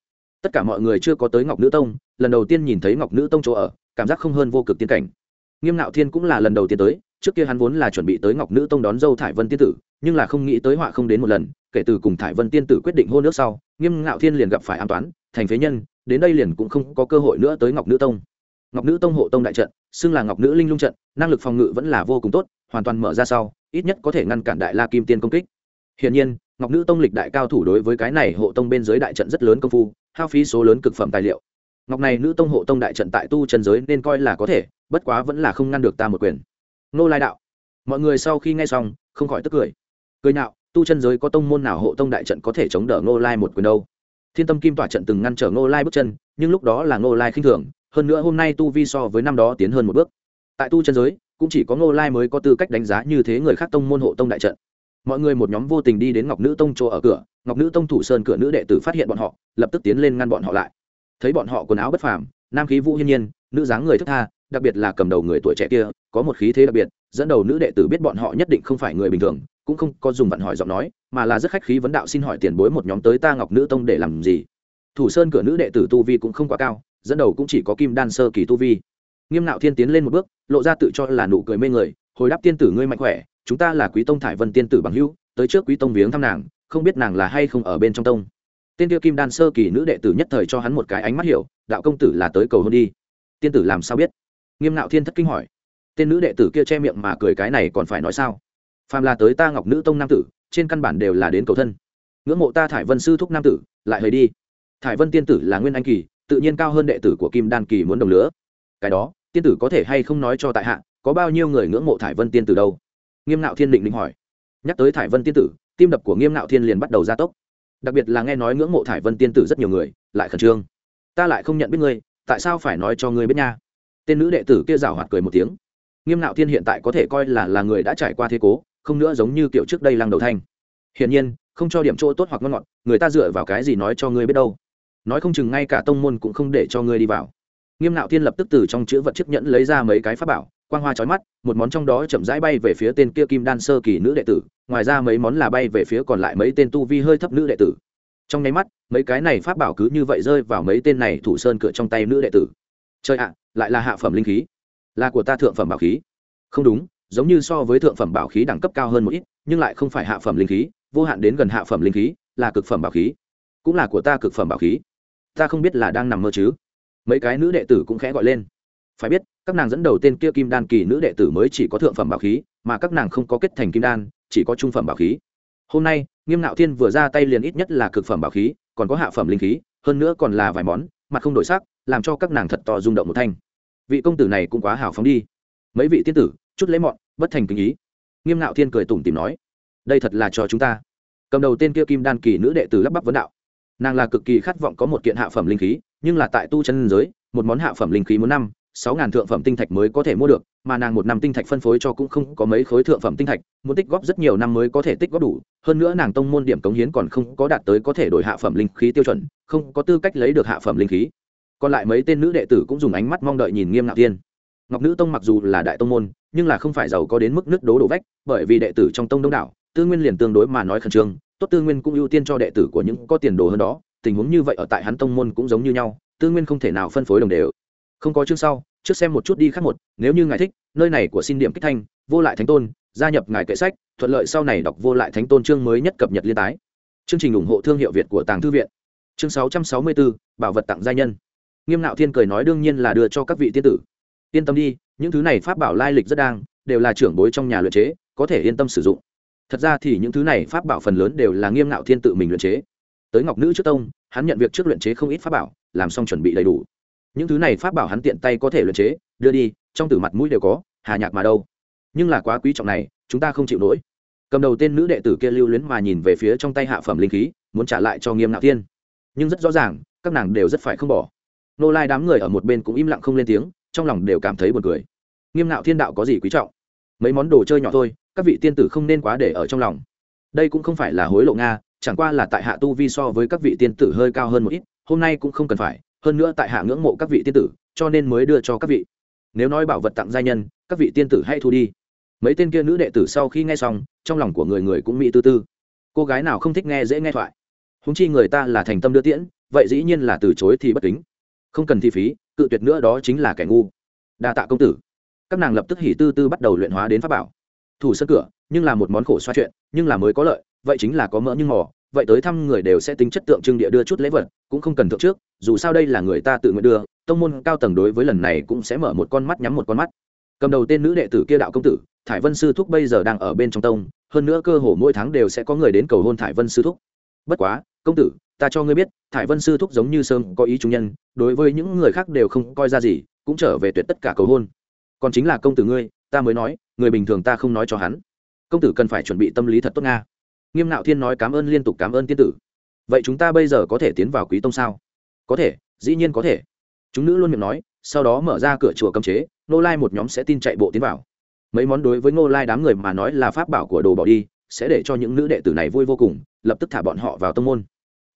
Tất cả mọi người chưa có tới ngọc nữ tông, lần đầu tiên nhìn thấy ngọc nữ tông chỗ ở, cảm giác không hơn vô cực tiên cảnh. Nghiêm nạo thiên cũng là lần đầu tiên tới trước kia hắn vốn là chuẩn bị tới ngọc nữ tông đón dâu thải vân tiên tử, nhưng là không nghĩ tới họa không đến một lần, kể từ cùng thải vân tiên tử quyết định hôn nước sau, nghiêm ngạo thiên liền gặp phải an toán, thành phế nhân, đến đây liền cũng không có cơ hội nữa tới ngọc nữ tông. Ngọc nữ tông hộ tông đại trận, xưng là ngọc nữ linh lung trận, năng lực phòng ngự vẫn là vô cùng tốt, hoàn toàn mở ra sau, ít nhất có thể ngăn cản đại la kim tiên công kích. Hiển nhiên, ngọc nữ tông lịch đại cao thủ đối với cái này hộ tông bên dưới đại trận rất lớn công phu, hao phí số lớn cực phẩm tài liệu. Ngọc này nữ tông hộ tông đại trận tại tu chân giới nên coi là có thể, bất quá vẫn là không ngăn được ta một quyền nô lai đạo. Mọi người sau khi nghe xong, không khỏi tức cười. Cười nào tu chân giới có tông môn nào hộ tông đại trận có thể chống đỡ nô lai một quyền đâu? Thiên tâm kim tỏa trận từng ngăn trở nô lai bước chân, nhưng lúc đó là nô lai khinh thường, hơn nữa hôm nay tu vi so với năm đó tiến hơn một bước. Tại tu chân giới, cũng chỉ có nô lai mới có tư cách đánh giá như thế người khác tông môn hộ tông đại trận. Mọi người một nhóm vô tình đi đến ngọc nữ tông chỗ ở cửa, ngọc nữ tông thủ sơn cửa nữ đệ tử phát hiện bọn họ, lập tức tiến lên ngăn bọn họ lại. Thấy bọn họ quần áo bất phàm, nam khí vũ hiên nhiên, nữ dáng người thức tha đặc biệt là cầm đầu người tuổi trẻ kia, có một khí thế đặc biệt, dẫn đầu nữ đệ tử biết bọn họ nhất định không phải người bình thường, cũng không có dùng vặn hỏi giọng nói, mà là rất khách khí vấn đạo xin hỏi tiền bối một nhóm tới ta ngọc nữ tông để làm gì. Thủ sơn cửa nữ đệ tử tu vi cũng không quá cao, dẫn đầu cũng chỉ có kim đan sơ kỳ tu vi. Nghiêm nạo thiên tiến lên một bước, lộ ra tự cho là nụ cười mê người, hồi đáp tiên tử ngươi mạnh khỏe, chúng ta là quý tông thải vân tiên tử bằng hữu, tới trước quý tông viếng thăm nàng, không biết nàng là hay không ở bên trong tông. Tên tiêu kim đan sơ kỳ nữ đệ tử nhất thời cho hắn một cái ánh mắt hiểu, đạo công tử là tới cầu hôn đi. Tiên tử làm sao biết? Nghiêm nạo thiên thất kinh hỏi, tên nữ đệ tử kia che miệng mà cười cái này còn phải nói sao? Phàm là tới ta ngọc nữ tông nam tử, trên căn bản đều là đến cầu thân. Ngưỡng mộ ta thải vân sư thúc nam tử, lại hơi đi. Thải vân tiên tử là nguyên anh kỳ, tự nhiên cao hơn đệ tử của kim đan kỳ muốn đồng lứa. Cái đó, tiên tử có thể hay không nói cho tại hạ, có bao nhiêu người ngưỡng mộ thải vân tiên tử đâu? Nghiêm nạo thiên định định hỏi. Nhắc tới thải vân tiên tử, tim đập của nghiêm nạo thiên liền bắt đầu gia tốc. Đặc biệt là nghe nói ngưỡng mộ thải vân tiên tử rất nhiều người, lại khẩn trương. Ta lại không nhận biết ngươi, tại sao phải nói cho ngươi biết nha? Tên nữ đệ tử kia rào hoạt cười một tiếng. Nghiêm nạo thiên hiện tại có thể coi là là người đã trải qua thế cố, không nữa giống như kiểu trước đây lăng đầu thanh. Hiển nhiên, không cho điểm chỗ tốt hoặc ngon ngọt, người ta dựa vào cái gì nói cho ngươi biết đâu. Nói không chừng ngay cả tông môn cũng không để cho ngươi đi vào. Nghiêm nạo thiên lập tức từ trong chữ vật chiếc nhẫn lấy ra mấy cái pháp bảo, quang hoa trói mắt, một món trong đó chậm rãi bay về phía tên kia kim đan sơ kỳ nữ đệ tử, ngoài ra mấy món là bay về phía còn lại mấy tên tu vi hơi thấp nữ đệ tử. Trong nháy mắt, mấy cái này pháp bảo cứ như vậy rơi vào mấy tên này thủ sơn cửa trong tay nữ đệ tử. Chơi ạ lại là hạ phẩm linh khí. Là của ta thượng phẩm bảo khí. Không đúng, giống như so với thượng phẩm bảo khí đẳng cấp cao hơn một ít, nhưng lại không phải hạ phẩm linh khí, vô hạn đến gần hạ phẩm linh khí, là cực phẩm bảo khí. Cũng là của ta cực phẩm bảo khí. Ta không biết là đang nằm mơ chứ. Mấy cái nữ đệ tử cũng khẽ gọi lên. Phải biết, các nàng dẫn đầu tên kia kim đan kỳ nữ đệ tử mới chỉ có thượng phẩm bảo khí, mà các nàng không có kết thành kim đan, chỉ có trung phẩm bảo khí. Hôm nay, nghiêm nạo thiên vừa ra tay liền ít nhất là cực phẩm bảo khí, còn có hạ phẩm linh khí, hơn nữa còn là vài món, mặt không đổi sắc, làm cho các nàng thật to rung động một thanh vị công tử này cũng quá hào phóng đi. Mấy vị tiên tử, chút lấy mọn, bất thành kinh ý. Nghiêm nạo thiên cười tủm tìm nói, đây thật là cho chúng ta. Cầm đầu tên kia kim đan kỳ nữ đệ tử lắp bắp vấn đạo. Nàng là cực kỳ khát vọng có một kiện hạ phẩm linh khí, nhưng là tại tu chân giới, một món hạ phẩm linh khí muốn năm, sáu ngàn thượng phẩm tinh thạch mới có thể mua được, mà nàng một năm tinh thạch phân phối cho cũng không có mấy khối thượng phẩm tinh thạch, muốn tích góp rất nhiều năm mới có thể tích góp đủ. Hơn nữa nàng tông môn điểm cống hiến còn không có đạt tới có thể đổi hạ phẩm linh khí tiêu chuẩn, không có tư cách lấy được hạ phẩm linh khí còn lại mấy tên nữ đệ tử cũng dùng ánh mắt mong đợi nhìn nghiêm ngạo tiên ngọc nữ tông mặc dù là đại tông môn, nhưng là không phải giàu có đến mức nước đố đổ vách, bởi vì đệ tử trong tông đông đảo, tư nguyên liền tương đối mà nói khẩn trương, tốt tư nguyên cũng ưu tiên cho đệ tử của những có tiền đồ hơn đó, tình huống như vậy ở tại hắn tông môn cũng giống như nhau, tư nguyên không thể nào phân phối đồng đều. Không có chương sau, trước xem một chút đi khác một, nếu như ngài thích, nơi này của xin điểm kích thanh, vô lại thánh tôn, gia nhập ngài kệ sách, thuận lợi sau này đọc vô lại thánh tôn chương mới nhất cập nhật liên tái. Chương trình ủng hộ thương hiệu việt của tàng thư viện. Chương sáu trăm sáu mươi bốn, bảo vật tặng gia nhân nghiêm nạo thiên cười nói đương nhiên là đưa cho các vị tiên tử. Yên tâm đi, những thứ này pháp bảo lai lịch rất đang, đều là trưởng bối trong nhà luyện chế, có thể yên tâm sử dụng. Thật ra thì những thứ này pháp bảo phần lớn đều là nghiêm nạo thiên tự mình luyện chế. Tới ngọc nữ trước tông, hắn nhận việc trước luyện chế không ít pháp bảo, làm xong chuẩn bị đầy đủ. Những thứ này pháp bảo hắn tiện tay có thể luyện chế, đưa đi, trong tử mặt mũi đều có, hà nhạc mà đâu. Nhưng là quá quý trọng này, chúng ta không chịu nổi. Cầm đầu tên nữ đệ tử kia lưu luyến mà nhìn về phía trong tay hạ phẩm linh khí, muốn trả lại cho nghiêm nạo thiên. Nhưng rất rõ ràng, các nàng đều rất phải không bỏ nô lai đám người ở một bên cũng im lặng không lên tiếng, trong lòng đều cảm thấy buồn cười. Nghiêm nạo thiên đạo có gì quý trọng? Mấy món đồ chơi nhỏ thôi, các vị tiên tử không nên quá để ở trong lòng. Đây cũng không phải là hối lộ nga, chẳng qua là tại hạ tu vi so với các vị tiên tử hơi cao hơn một ít, hôm nay cũng không cần phải, hơn nữa tại hạ ngưỡng mộ các vị tiên tử, cho nên mới đưa cho các vị. Nếu nói bảo vật tặng gia nhân, các vị tiên tử hãy thu đi. Mấy tên kia nữ đệ tử sau khi nghe xong, trong lòng của người người cũng mỹ tư tư. Cô gái nào không thích nghe dễ nghe thoại? Húng chi người ta là thành tâm đưa tiễn, vậy dĩ nhiên là từ chối thì bất kính không cần thi phí, cự tuyệt nữa đó chính là kẻ ngu. Đa tạ công tử. Các nàng lập tức hỉ tư tư bắt đầu luyện hóa đến pháp bảo. Thủ sân cửa, nhưng là một món khổ xoa chuyện, nhưng là mới có lợi, vậy chính là có mỡ nhưng mò, vậy tới thăm người đều sẽ tính chất tượng trưng địa đưa chút lễ vật, cũng không cần thượng trước, dù sao đây là người ta tự nguyện đưa, tông môn cao tầng đối với lần này cũng sẽ mở một con mắt nhắm một con mắt. Cầm đầu tên nữ đệ tử kia đạo công tử, thải vân sư thúc bây giờ đang ở bên trong tông, hơn nữa cơ hồ mỗi tháng đều sẽ có người đến cầu hôn thải vân sư thúc. Bất quá, công tử ta cho ngươi biết, thải vân sư thúc giống như sơn có ý chúng nhân, đối với những người khác đều không coi ra gì, cũng trở về tuyệt tất cả cầu hôn. Còn chính là công tử ngươi, ta mới nói, người bình thường ta không nói cho hắn. Công tử cần phải chuẩn bị tâm lý thật tốt nga. Nghiêm nạo thiên nói cảm ơn liên tục cảm ơn tiên tử. Vậy chúng ta bây giờ có thể tiến vào quý tông sao? Có thể, dĩ nhiên có thể. Chúng nữ luôn miệng nói, sau đó mở ra cửa chùa cấm chế nô lai một nhóm sẽ tin chạy bộ tiến vào. Mấy món đối với nô lai đám người mà nói là pháp bảo của đồ bỏ đi, sẽ để cho những nữ đệ tử này vui vô cùng, lập tức thả bọn họ vào tông môn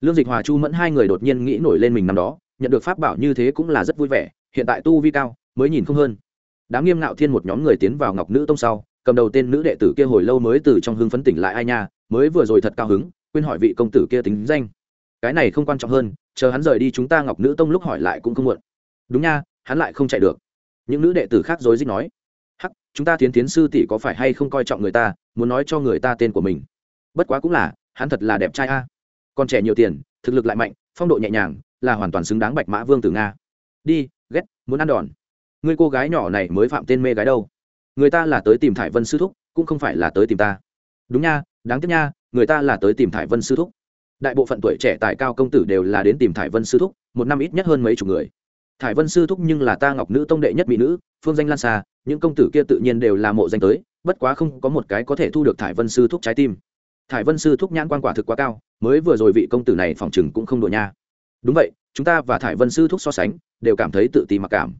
lương dịch hòa chu mẫn hai người đột nhiên nghĩ nổi lên mình năm đó, nhận được pháp bảo như thế cũng là rất vui vẻ, hiện tại tu vi cao, mới nhìn không hơn. Đám nghiêm ngạo thiên một nhóm người tiến vào ngọc nữ tông sau, cầm đầu tên nữ đệ tử kia hồi lâu mới từ trong hưng phấn tỉnh lại ai nha, mới vừa rồi thật cao hứng, quên hỏi vị công tử kia tính danh. Cái này không quan trọng hơn, chờ hắn rời đi chúng ta ngọc nữ tông lúc hỏi lại cũng không muộn. Đúng nha, hắn lại không chạy được. Những nữ đệ tử khác rối rít nói, hắc, chúng ta tiến tiến sư tỷ có phải hay không coi trọng người ta, muốn nói cho người ta tên của mình? Bất quá cũng là, hắn thật là đẹp trai a còn trẻ nhiều tiền, thực lực lại mạnh, phong độ nhẹ nhàng, là hoàn toàn xứng đáng bạch mã vương tử nga. Đi, ghét, muốn ăn đòn. Người cô gái nhỏ này mới phạm tên mê gái đâu. Người ta là tới tìm thải vân sư thúc, cũng không phải là tới tìm ta. Đúng nha, đáng tiếc nha, người ta là tới tìm thải vân sư thúc. Đại bộ phận tuổi trẻ tại cao công tử đều là đến tìm thải vân sư thúc, một năm ít nhất hơn mấy chục người. Thải vân sư thúc nhưng là ta ngọc nữ tông đệ nhất mỹ nữ, phương danh lan xa những công tử kia tự nhiên đều là mộ danh tới, bất quá không có một cái có thể thu được thải vân sư thúc trái tim. Thải vân sư thúc nhãn quan quả thực quá cao mới vừa rồi vị công tử này phòng chừng cũng không đùa nha. Đúng vậy, chúng ta và thải vân sư thúc so sánh, đều cảm thấy tự ti mặc cảm.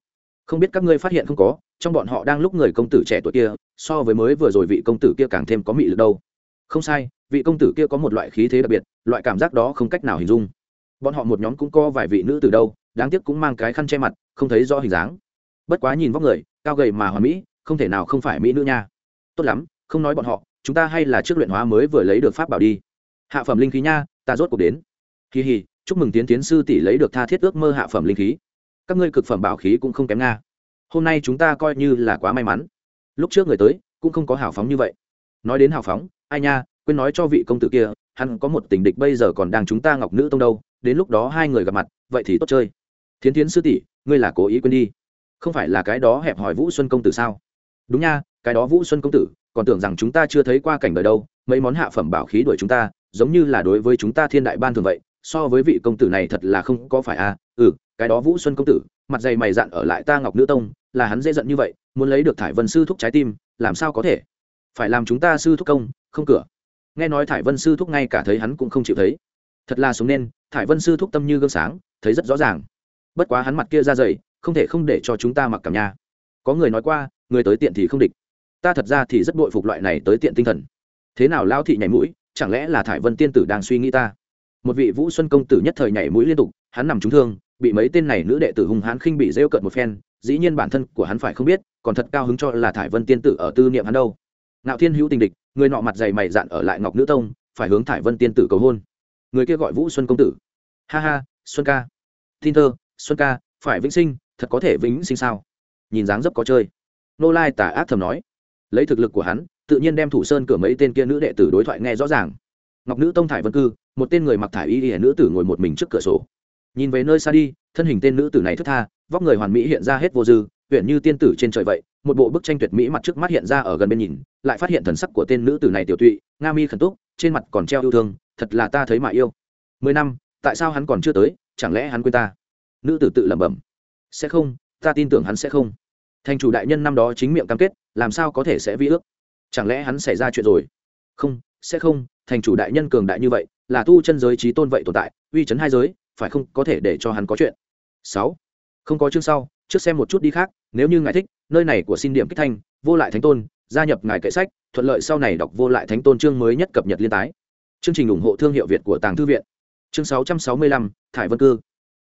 Không biết các ngươi phát hiện không có, trong bọn họ đang lúc người công tử trẻ tuổi kia, so với mới vừa rồi vị công tử kia càng thêm có mị lực đâu. Không sai, vị công tử kia có một loại khí thế đặc biệt, loại cảm giác đó không cách nào hình dung. Bọn họ một nhóm cũng có vài vị nữ từ đâu, đáng tiếc cũng mang cái khăn che mặt, không thấy rõ hình dáng. Bất quá nhìn vóc người, cao gầy mà hoàn mỹ, không thể nào không phải mỹ nữ nha. Tốt lắm, không nói bọn họ, chúng ta hay là trước luyện hóa mới vừa lấy được pháp bảo đi hạ phẩm linh khí nha, ta rốt cuộc đến. Kỳ hì chúc mừng tiến tiến sư tỷ lấy được tha thiết ước mơ hạ phẩm linh khí. Các ngươi cực phẩm bảo khí cũng không kém nga. Hôm nay chúng ta coi như là quá may mắn. Lúc trước người tới, cũng không có hào phóng như vậy. Nói đến hào phóng, ai nha, quên nói cho vị công tử kia, hắn có một tình địch bây giờ còn đang chúng ta ngọc nữ tông đâu, đến lúc đó hai người gặp mặt, vậy thì tốt chơi. Thiến thiến sư tỷ, ngươi là cố ý quên đi. Không phải là cái đó hẹp hỏi vũ xuân công tử sao? Đúng nha, cái đó vũ xuân công tử, còn tưởng rằng chúng ta chưa thấy qua cảnh đời đâu, mấy món hạ phẩm bảo khí đuổi chúng ta giống như là đối với chúng ta thiên đại ban thường vậy, so với vị công tử này thật là không có phải à ừ cái đó vũ xuân công tử, mặt dày mày dạn ở lại ta ngọc nữ tông, là hắn dễ giận như vậy, muốn lấy được thải vân sư thúc trái tim, làm sao có thể? Phải làm chúng ta sư thúc công, không cửa. Nghe nói thải vân sư thúc ngay cả thấy hắn cũng không chịu thấy. Thật là sống nên, thải vân sư thúc tâm như gương sáng, thấy rất rõ ràng. Bất quá hắn mặt kia ra dày, không thể không để cho chúng ta mặc cảm nha. Có người nói qua, người tới tiện thì không địch. Ta thật ra thì rất bội phục loại này tới tiện tinh thần. Thế nào lao thị nhảy mũi? Chẳng lẽ là thải vân tiên tử đang suy nghĩ ta? Một vị vũ xuân công tử nhất thời nhảy mũi liên tục, hắn nằm trúng thương, bị mấy tên này nữ đệ tử hung hãn khinh bị rêu cợt một phen, dĩ nhiên bản thân của hắn phải không biết, còn thật cao hứng cho là thải vân tiên tử ở tư niệm hắn đâu. Ngạo thiên hữu tình địch, người nọ mặt dày mày dạn ở lại ngọc nữ tông, phải hướng thải vân tiên tử cầu hôn. Người kia gọi vũ xuân công tử. Ha ha, xuân ca. Tin thơ, xuân ca, phải vĩnh sinh, thật có thể vĩnh sinh sao? Nhìn dáng dấp có chơi. Nô lai tả ác thầm nói. Lấy thực lực của hắn tự nhiên đem thủ sơn cửa mấy tên kia nữ đệ tử đối thoại nghe rõ ràng. Ngọc nữ tông thải vân cư, một tên người mặc thải y y nữ tử ngồi một mình trước cửa sổ. Nhìn về nơi xa đi, thân hình tên nữ tử này thức tha, vóc người hoàn mỹ hiện ra hết vô dư huyện như tiên tử trên trời vậy, một bộ bức tranh tuyệt mỹ mặt trước mắt hiện ra ở gần bên nhìn, lại phát hiện thần sắc của tên nữ tử này tiểu tụy, nga mi khẩn túc, trên mặt còn treo yêu thương, thật là ta thấy mà yêu. Mười năm, tại sao hắn còn chưa tới, chẳng lẽ hắn quên ta? Nữ tử tự lẩm bẩm. Sẽ không, ta tin tưởng hắn sẽ không. Thành chủ đại nhân năm đó chính miệng cam kết, làm sao có thể sẽ vi ước? Chẳng lẽ hắn xảy ra chuyện rồi? Không sẽ không thành chủ đại nhân cường đại như vậy là tu chân giới trí tôn vậy tồn tại uy chấn hai giới phải không có thể để cho hắn có chuyện. Sáu không có chương sau trước xem một chút đi khác nếu như ngài thích nơi này của xin điểm kích thanh vô lại thánh tôn gia nhập ngài kệ sách thuận lợi sau này đọc vô lại thánh tôn chương mới nhất cập nhật liên tái. Chương trình ủng hộ thương hiệu việt của tàng thư viện. Chương 665, thải vân cư.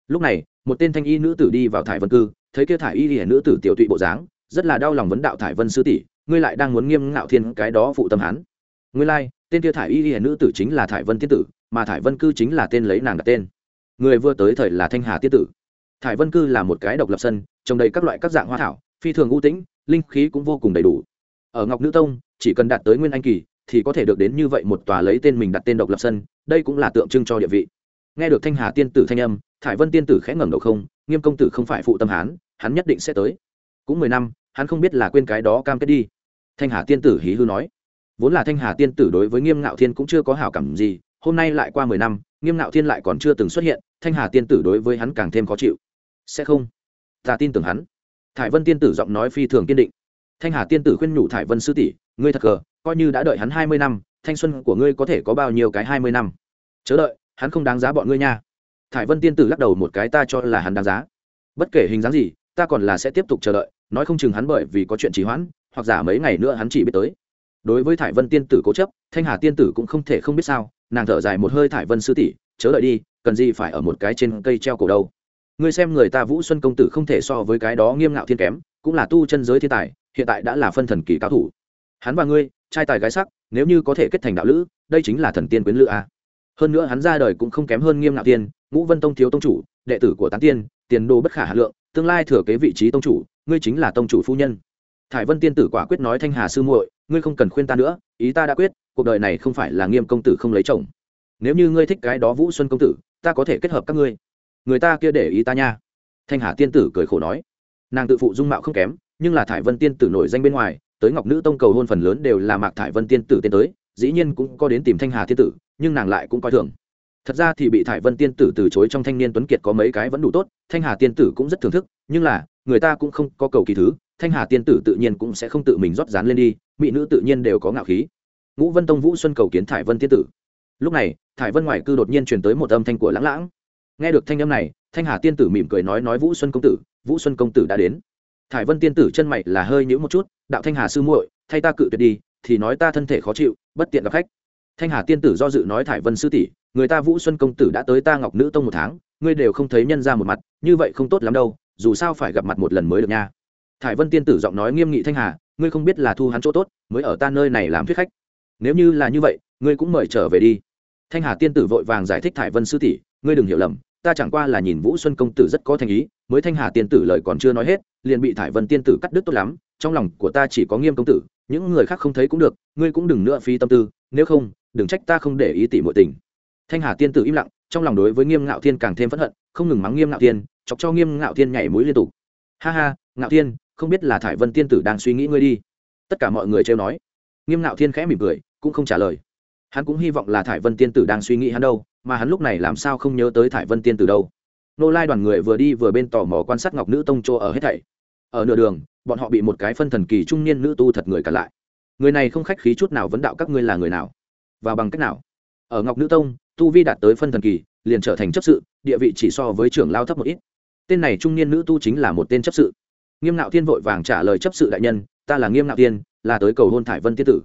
Lúc này một tên thanh y nữ tử đi vào thải vân cư thấy kia thải y hiển nữ tử tiểu tụy bộ dáng rất là đau lòng vấn đạo thải vân sư tỷ ngươi lại đang muốn nghiêm ngạo thiên cái đó phụ tâm hắn ngươi lai、like, tên kia thải y hiển nữ tử chính là thải vân tiên tử mà thải vân cư chính là tên lấy nàng đặt tên. Người vừa tới thời là thanh hà tiên tử. Thải vân cư là một cái độc lập sân trồng đầy các loại các dạng hoa thảo phi thường ưu tĩnh linh khí cũng vô cùng đầy đủ. Ở ngọc nữ tông chỉ cần đạt tới nguyên anh kỳ thì có thể được đến như vậy một tòa lấy tên mình đặt tên độc lập sân đây cũng là tượng trưng cho địa vị. Nghe được thanh hà tiên tử thanh âm thải vân tiên tử khẽ ngẩng đầu không nghiêm công tử không phải phụ tâm hán hắn nhất định sẽ tới. Cũng mười năm hắn không biết là quên cái đó cam kết đi thanh hà tiên tử hí hư nói. Vốn là thanh hà tiên tử đối với nghiêm ngạo thiên cũng chưa có hảo cảm gì, hôm nay lại qua mười năm, nghiêm ngạo thiên lại còn chưa từng xuất hiện, thanh hà tiên tử đối với hắn càng thêm khó chịu. Sẽ không? Ta tin tưởng hắn. Thải vân tiên tử giọng nói phi thường kiên định. Thanh hà tiên tử khuyên nhủ thải vân sư tỷ, ngươi thật cờ coi như đã đợi hắn hai mươi năm, thanh xuân của ngươi có thể có bao nhiêu cái hai mươi năm? Chớ đợi, hắn không đáng giá bọn ngươi nha. Thải vân tiên tử lắc đầu một cái ta cho là hắn đáng giá. Bất kể hình dáng gì, ta còn là sẽ tiếp tục chờ đợi, nói không chừng hắn bởi vì có chuyện trì hoãn hoặc giả mấy ngày nữa hắn chỉ biết tới. Đối với thải vân tiên tử cố chấp, thanh hà tiên tử cũng không thể không biết sao, nàng thở dài một hơi thải vân sư tỷ, chớ đợi đi, cần gì phải ở một cái trên cây treo cổ đâu. Ngươi xem người ta vũ xuân công tử không thể so với cái đó nghiêm ngạo thiên kém, cũng là tu chân giới thiên tài, hiện tại đã là phân thần kỳ cao thủ. Hắn và ngươi, trai tài gái sắc, nếu như có thể kết thành đạo lữ, đây chính là thần tiên quyến lữ a. Hơn nữa hắn ra đời cũng không kém hơn nghiêm ngạo tiên, ngũ vân tông thiếu tông chủ, đệ tử của tán tiên, tiền đồ bất khả hà lượng, tương lai thừa kế vị trí tông chủ, ngươi chính là tông chủ phu nhân thải vân tiên tử quả quyết nói thanh hà sư muội, ngươi không cần khuyên ta nữa, ý ta đã quyết, cuộc đời này không phải là nghiêm công tử không lấy chồng. Nếu như ngươi thích cái đó vũ xuân công tử, ta có thể kết hợp các ngươi. Người ta kia để ý ta nha. Thanh hà tiên tử cười khổ nói. Nàng tự phụ dung mạo không kém, nhưng là thải vân tiên tử nổi danh bên ngoài, tới ngọc nữ tông cầu hôn phần lớn đều là mạc thải vân tiên tử tiến tới, dĩ nhiên cũng có đến tìm thanh hà tiên tử, nhưng nàng lại cũng coi thường. Thật ra thì bị thải vân tiên tử từ chối trong thanh niên tuấn kiệt có mấy cái vẫn đủ tốt, thanh hà tiên tử cũng rất thưởng thức, nhưng là, người ta cũng không có cầu kỳ thứ thanh hà tiên tử tự nhiên cũng sẽ không tự mình rót rán lên đi, mỹ nữ tự nhiên đều có ngạo khí. Ngũ vân tông vũ xuân cầu kiến thải vân tiên tử. Lúc này, thải vân ngoài cư đột nhiên truyền tới một âm thanh của lãng lãng. Nghe được thanh âm này, thanh hà tiên tử mỉm cười nói nói vũ xuân công tử, vũ xuân công tử đã đến. Thải vân tiên tử chân mày là hơi nhữ một chút, đạo thanh hà sư muội, thay ta cự tuyệt đi, thì nói ta thân thể khó chịu, bất tiện gặp khách. Thanh hà tiên tử do dự nói thải vân sư tỷ, người ta vũ xuân công tử đã tới ta ngọc nữ tông một tháng, ngươi đều không thấy nhân ra một mặt, như vậy không tốt lắm đâu, dù sao phải gặp mặt một lần mới được nha thải vân tiên tử giọng nói nghiêm nghị thanh hà, ngươi không biết là thu hắn chỗ tốt, mới ở ta nơi này làm thuyết khách. Nếu như là như vậy, ngươi cũng mời trở về đi. Thanh hà tiên tử vội vàng giải thích thải vân sư tỷ, ngươi đừng hiểu lầm, ta chẳng qua là nhìn vũ xuân công tử rất có thành ý, mới thanh hà tiên tử lời còn chưa nói hết, liền bị thải vân tiên tử cắt đứt tốt lắm, trong lòng của ta chỉ có nghiêm công tử, những người khác không thấy cũng được, ngươi cũng đừng nữa phí tâm tư, nếu không, đừng trách ta không để ý tỷ muội tình. Thanh hà tiên tử im lặng, trong lòng đối với nghiêm ngạo thiên càng thêm phẫn hận, không ngừng mắng nghiêm ngạo thiên, chọc cho nghiêm ngạo thiên nhảy mũi liên tục. Ha ha, ngạo thiên không biết là thải vân tiên tử đang suy nghĩ ngươi đi. Tất cả mọi người trêu nói. Nghiêm ngạo thiên khẽ mỉm cười, cũng không trả lời. Hắn cũng hy vọng là thải vân tiên tử đang suy nghĩ hắn đâu, mà hắn lúc này làm sao không nhớ tới thải vân tiên tử đâu. Nô lai đoàn người vừa đi vừa bên tò mò quan sát ngọc nữ tông chỗ ở hết thảy. Ở nửa đường, bọn họ bị một cái phân thần kỳ trung niên nữ tu thật người cả lại. Người này không khách khí chút nào vấn đạo các ngươi là người nào? Và bằng cách nào? Ở ngọc nữ tông, tu vi đạt tới phân thần kỳ, liền trở thành chấp sự, địa vị chỉ so với trưởng lao thấp một ít. Tên này trung niên nữ tu chính là một tên chấp sự nghiêm nạo thiên vội vàng trả lời chấp sự đại nhân ta là nghiêm nạo Thiên, là tới cầu hôn thải vân tiên tử.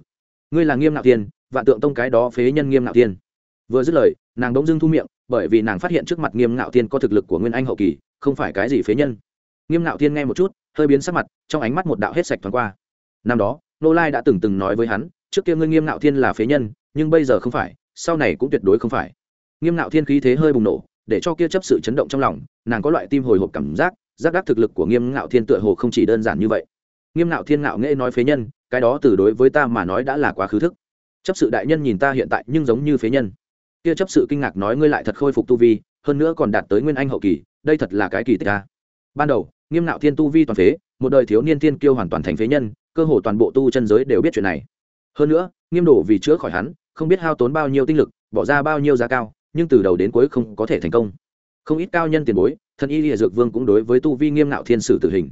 Ngươi là nghiêm nạo Thiên, vạn tượng tông cái đó phế nhân nghiêm nạo Thiên. vừa dứt lời nàng đống dưng thu miệng bởi vì nàng phát hiện trước mặt nghiêm nạo Thiên có thực lực của nguyên anh hậu kỳ không phải cái gì phế nhân. Nghiêm nạo Thiên nghe một chút hơi biến sắc mặt trong ánh mắt một đạo hết sạch thoáng qua. Năm đó nô lai đã từng từng nói với hắn trước kia ngươi nghiêm nạo thiên là phế nhân nhưng bây giờ không phải sau này cũng tuyệt đối không phải. Nghiêm nạo thiên khí thế hơi bùng nổ để cho kia chấp sự chấn động trong lòng nàng có loại tim hồi hộp cảm giác giác đắc thực lực của nghiêm ngạo thiên tựa hồ không chỉ đơn giản như vậy. Nghiêm ngạo thiên ngạo nghễ nói phế nhân, cái đó từ đối với ta mà nói đã là quá khứ thức. Chấp sự đại nhân nhìn ta hiện tại nhưng giống như phế nhân. Kia chấp sự kinh ngạc nói ngươi lại thật khôi phục tu vi, hơn nữa còn đạt tới nguyên anh hậu kỳ, đây thật là cái kỳ tích ta ban đầu, nghiêm ngạo thiên tu vi toàn phế, một đời thiếu niên thiên kiêu hoàn toàn thành phế nhân, cơ hồ toàn bộ tu chân giới đều biết chuyện này. Hơn nữa, nghiêm đổ vì chữa khỏi hắn, không biết hao tốn bao nhiêu tinh lực, bỏ ra bao nhiêu giá cao, nhưng từ đầu đến cuối không có thể thành công. Không ít cao nhân tiền bối thần y lìa dược vương cũng đối với tu vi nghiêm ngạo thiên sử tử hình.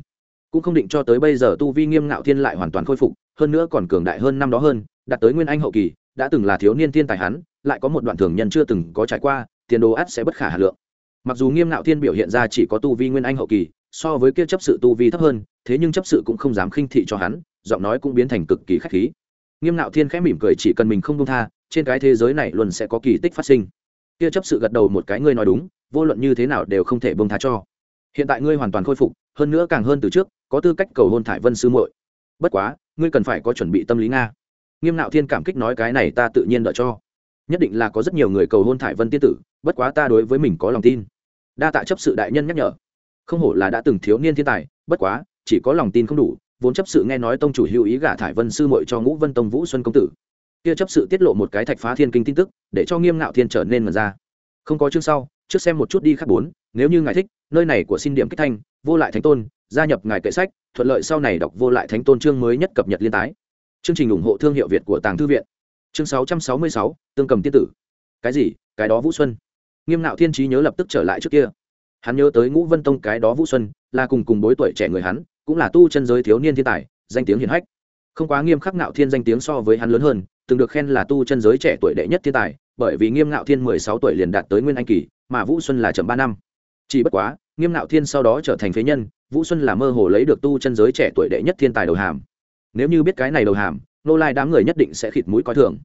Cũng không định cho tới bây giờ tu vi nghiêm ngạo thiên lại hoàn toàn khôi phục, hơn nữa còn cường đại hơn năm đó hơn, đạt tới nguyên anh hậu kỳ, đã từng là thiếu niên thiên tài hắn, lại có một đoạn thường nhân chưa từng có trải qua, tiền đồ ắt sẽ bất khả hà lượng. Mặc dù nghiêm ngạo thiên biểu hiện ra chỉ có tu vi nguyên anh hậu kỳ, so với kia chấp sự tu vi thấp hơn, thế nhưng chấp sự cũng không dám khinh thị cho hắn, giọng nói cũng biến thành cực kỳ khách khí. Nghiêm ngạo thiên khẽ mỉm cười chỉ cần mình không công tha, trên cái thế giới này luôn sẽ có kỳ tích phát sinh. Kia chấp sự gật đầu một cái, ngươi nói đúng vô luận như thế nào đều không thể bông tha cho. Hiện tại ngươi hoàn toàn khôi phục, hơn nữa càng hơn từ trước, có tư cách cầu hôn thải vân sư muội. Bất quá, ngươi cần phải có chuẩn bị tâm lý nga. Nghiêm nạo thiên cảm kích nói cái này ta tự nhiên đợi cho. Nhất định là có rất nhiều người cầu hôn thải vân tiên tử, bất quá ta đối với mình có lòng tin. Đa tạ chấp sự đại nhân nhắc nhở. Không hổ là đã từng thiếu niên thiên tài, bất quá, chỉ có lòng tin không đủ, vốn chấp sự nghe nói tông chủ hữu ý gả thải vân sư muội cho ngũ vân tông vũ xuân công tử. Kia chấp sự tiết lộ một cái thạch phá thiên kinh tin tức, để cho nghiêm ngạo thiên trở nên mật ra. Không có chương sau trước xem một chút đi khác bốn, nếu như ngài thích, nơi này của xin điểm kích thanh, vô lại thánh tôn, gia nhập ngài kệ sách, thuận lợi sau này đọc vô lại thánh tôn chương mới nhất cập nhật liên tái. Chương trình ủng hộ thương hiệu việt của tàng thư viện. Chương sáu trăm sáu mươi sáu, tương cầm tiên tử. Cái gì? Cái đó vũ xuân. Nghiêm ngạo thiên trí nhớ lập tức trở lại trước kia. Hắn nhớ tới ngũ vân tông cái đó vũ xuân, là cùng cùng bối tuổi trẻ người hắn, cũng là tu chân giới thiếu niên thiên tài, danh tiếng hiển hách. Không quá nghiêm khắc ngạo thiên danh tiếng so với hắn lớn hơn, từng được khen là tu chân giới trẻ tuổi đệ nhất thiên tài, bởi vì nghiêm ngạo thiên mười sáu tuổi liền đạt tới nguyên anh kỳ mà vũ xuân là chậm ba năm. Chỉ bất quá, nghiêm nạo thiên sau đó trở thành phế nhân, vũ xuân là mơ hồ lấy được tu chân giới trẻ tuổi đệ nhất thiên tài đầu hàm. Nếu như biết cái này đầu hàm, nô lai đám người nhất định sẽ khịt mũi coi thường.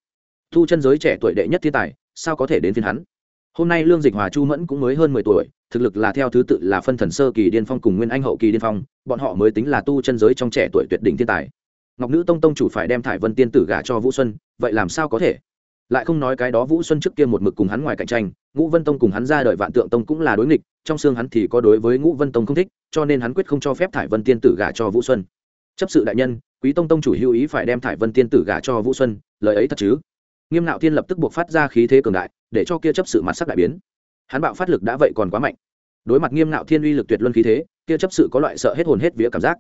Tu chân giới trẻ tuổi đệ nhất thiên tài, sao có thể đến phiên hắn? Hôm nay lương dịch hòa chu mẫn cũng mới hơn mười tuổi, thực lực là theo thứ tự là phân thần sơ kỳ điên phong cùng nguyên anh hậu kỳ điên phong, bọn họ mới tính là tu chân giới trong trẻ tuổi tuyệt đỉnh thiên tài. Ngọc nữ tông tông chủ phải đem thải vân tiên tử gả cho vũ xuân, vậy làm sao có thể? Lại không nói cái đó vũ xuân trước kia một mực cùng hắn ngoài cạnh tranh, ngũ vân tông cùng hắn ra đời vạn tượng tông cũng là đối nghịch, trong xương hắn thì có đối với ngũ vân tông không thích, cho nên hắn quyết không cho phép thải vân tiên tử gả cho vũ xuân. Chấp sự đại nhân, quý tông tông chủ hưu ý phải đem thải vân tiên tử gả cho vũ xuân, lời ấy thật chứ? Nghiêm nạo thiên lập tức buộc phát ra khí thế cường đại, để cho kia chấp sự mặt sắc đại biến. Hắn bạo phát lực đã vậy còn quá mạnh. Đối mặt nghiêm nạo thiên uy lực tuyệt luân khí thế, kia chấp sự có loại sợ hết hồn hết vía cảm giác.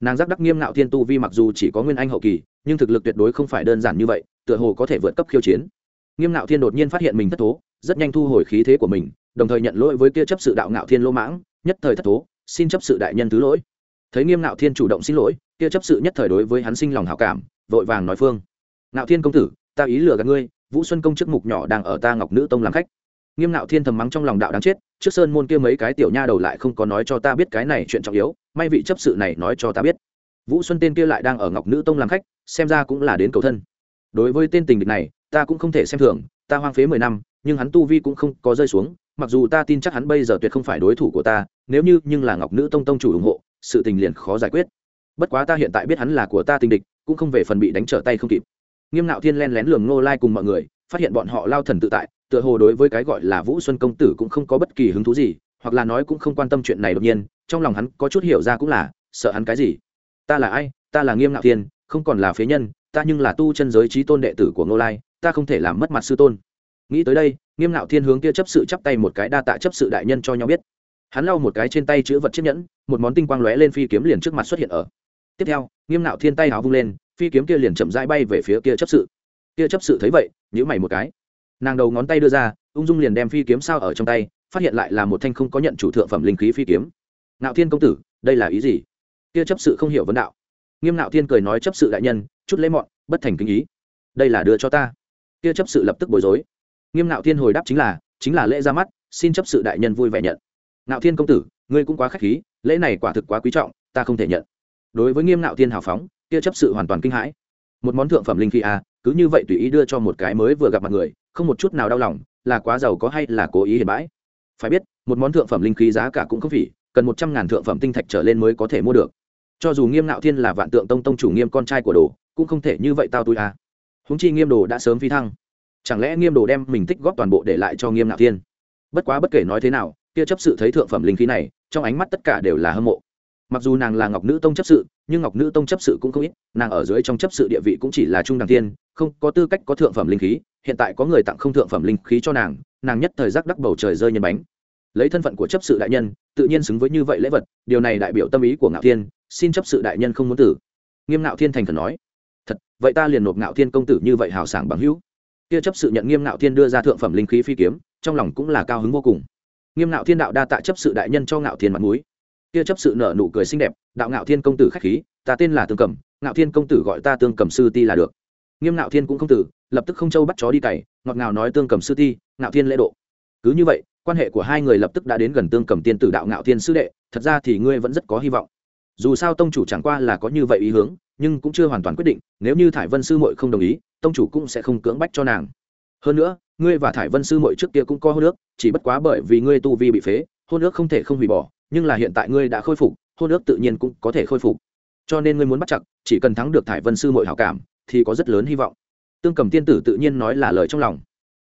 Nàng giác đắc nghiêm nạo thiên tu vi mặc dù chỉ có nguyên anh hậu kỳ, nhưng thực lực tuyệt đối không phải đơn giản như vậy tựa hồ có thể vượt cấp khiêu chiến. Nghiêm nạo thiên đột nhiên phát hiện mình thất thố, rất nhanh thu hồi khí thế của mình, đồng thời nhận lỗi với kia chấp sự đạo ngạo thiên lô mãng, nhất thời thất thố, xin chấp sự đại nhân thứ lỗi. Thấy nghiêm nạo thiên chủ động xin lỗi, kia chấp sự nhất thời đối với hắn sinh lòng hảo cảm, vội vàng nói phương. Nạo thiên công tử, ta ý lừa gạt ngươi, vũ xuân công chức mục nhỏ đang ở ta ngọc nữ tông làm khách. Nghiêm nạo thiên thầm mắng trong lòng đạo đáng chết, trước sơn môn kia mấy cái tiểu nha đầu lại không có nói cho ta biết cái này chuyện trọng yếu, may vị chấp sự này nói cho ta biết. Vũ xuân tên kia lại đang ở ngọc nữ tông làm khách, xem ra cũng là đến cầu thân đối với tên tình địch này, ta cũng không thể xem thường, ta hoang phế mười năm, nhưng hắn tu vi cũng không có rơi xuống, mặc dù ta tin chắc hắn bây giờ tuyệt không phải đối thủ của ta, nếu như nhưng là ngọc nữ tông tông chủ ủng hộ, sự tình liền khó giải quyết. Bất quá ta hiện tại biết hắn là của ta tình địch, cũng không về phần bị đánh trở tay không kịp. Nghiêm nạo thiên len lén lường ngô lai cùng mọi người, phát hiện bọn họ lao thần tự tại, tựa hồ đối với cái gọi là vũ xuân công tử cũng không có bất kỳ hứng thú gì, hoặc là nói cũng không quan tâm chuyện này đột nhiên, trong lòng hắn có chút hiểu ra cũng là, sợ hắn cái gì. Ta là ai? Ta là nghiêm nạo thiên, không còn là phế nhân ta nhưng là tu chân giới trí tôn đệ tử của ngô lai, ta không thể làm mất mặt sư tôn. Nghĩ tới đây, nghiêm nạo thiên hướng kia chấp sự chắp tay một cái đa tạ chấp sự đại nhân cho nhau biết. Hắn lau một cái trên tay chữ vật chiếc nhẫn, một món tinh quang lóe lên phi kiếm liền trước mặt xuất hiện ở. Tiếp theo, nghiêm nạo thiên tay áo vung lên, phi kiếm kia liền chậm rãi bay về phía kia chấp sự. Kia chấp sự thấy vậy nhữ mày một cái. Nàng đầu ngón tay đưa ra, ung dung liền đem phi kiếm sao ở trong tay, phát hiện lại là một thanh không có nhận chủ thượng phẩm linh khí phi kiếm. Nạo thiên công tử, đây là ý gì? Kia chấp sự không hiểu vấn đạo. Nghiêm nạo thiên cười nói chấp sự đại nhân chút lễ mọn, bất thành kinh ý. Đây là đưa cho ta. Kia chấp sự lập tức bối rối. Nghiêm nạo thiên hồi đáp chính là chính là lễ ra mắt, xin chấp sự đại nhân vui vẻ nhận. Nạo thiên công tử, ngươi cũng quá k h á c h khí, lễ này quả thực quá quý trọng, ta không thể nhận. Đối với nghiêm nạo thiên hào phóng kia chấp sự hoàn toàn kinh hãi. Một món thượng phẩm linh khí a cứ như vậy tùy ý đưa cho một cái mới vừa gặp mặt người, không một chút nào đau lòng, là quá giàu có hay là cố ý hiển bãi. Phải biết, một món thượng phẩm linh khí giá cả cũng không phỉ, cần một trăm ngàn thượng phẩm tinh thạch trở lên mới có thể mua được. Cho dù nghiêm ngạo thiên là vạn tượng tông tông chủ, nghiêm con trai của đồ cũng không thể như vậy tao tôi à. húng chi nghiêm đồ đã sớm phi thăng. Chẳng lẽ nghiêm đồ đem mình tích góp toàn bộ để lại cho nghiêm ngạo thiên? Bất quá bất kể nói thế nào kia chấp sự thấy thượng phẩm linh khí này, trong ánh mắt tất cả đều là hâm mộ. Mặc dù nàng là ngọc nữ tông chấp sự, nhưng ngọc nữ tông chấp sự cũng không ít, nàng ở dưới trong chấp sự địa vị cũng chỉ là trung đẳng tiên không có tư cách có thượng phẩm linh khí, hiện tại có người tặng không thượng phẩm linh khí cho nàng nàng nhất thời giác đắc bầu trời rơi nhân bánh. Lấy thân phận của chấp sự đại nhân, tự nhiên xứng với như vậy lễ vật, điều này đại biểu tâm ý của ngạo thiên, xin chấp sự đại nhân không muốn tử. Nghiêm ngạo thiên thành khẩn nói vậy ta liền nộp ngạo thiên công tử như vậy hào sảng bằng hữu. Kia chấp sự nhận nghiêm ngạo thiên đưa ra thượng phẩm linh khí phi kiếm, trong lòng cũng là cao hứng vô cùng. Nghiêm ngạo thiên đạo đa tạ chấp sự đại nhân cho ngạo thiên mặt mũi. Kia chấp sự nở nụ cười xinh đẹp, đạo ngạo thiên công tử khách khí, ta tên là tương cầm ngạo thiên công tử gọi ta tương cầm sư ti là được. Nghiêm ngạo thiên cũng không tử, lập tức không châu bắt chó đi cày, ngọt ngào nói tương cầm sư ti, ngạo thiên lễ độ. Cứ như vậy, quan hệ của hai người lập tức đã đến gần tương cầm tiên tử đạo ngạo thiên sư đệ, thật ra thì ngươi vẫn rất có hy vọng dù sao tông chủ chẳng qua là có như vậy ý hướng, nhưng cũng chưa hoàn toàn quyết định, nếu như thải vân sư muội không đồng ý, tông chủ cũng sẽ không cưỡng bách cho nàng. Hơn nữa, ngươi và thải vân sư muội trước kia cũng có hôn ước, chỉ bất quá bởi vì ngươi tu vi bị phế, hôn ước không thể không hủy bỏ, nhưng là hiện tại ngươi đã khôi phục, hôn ước tự nhiên cũng có thể khôi phục. Cho nên ngươi muốn bắt chặt, chỉ cần thắng được thải vân sư muội hảo cảm, thì có rất lớn hy vọng. Tương cầm tiên tử tự nhiên nói là lời trong lòng.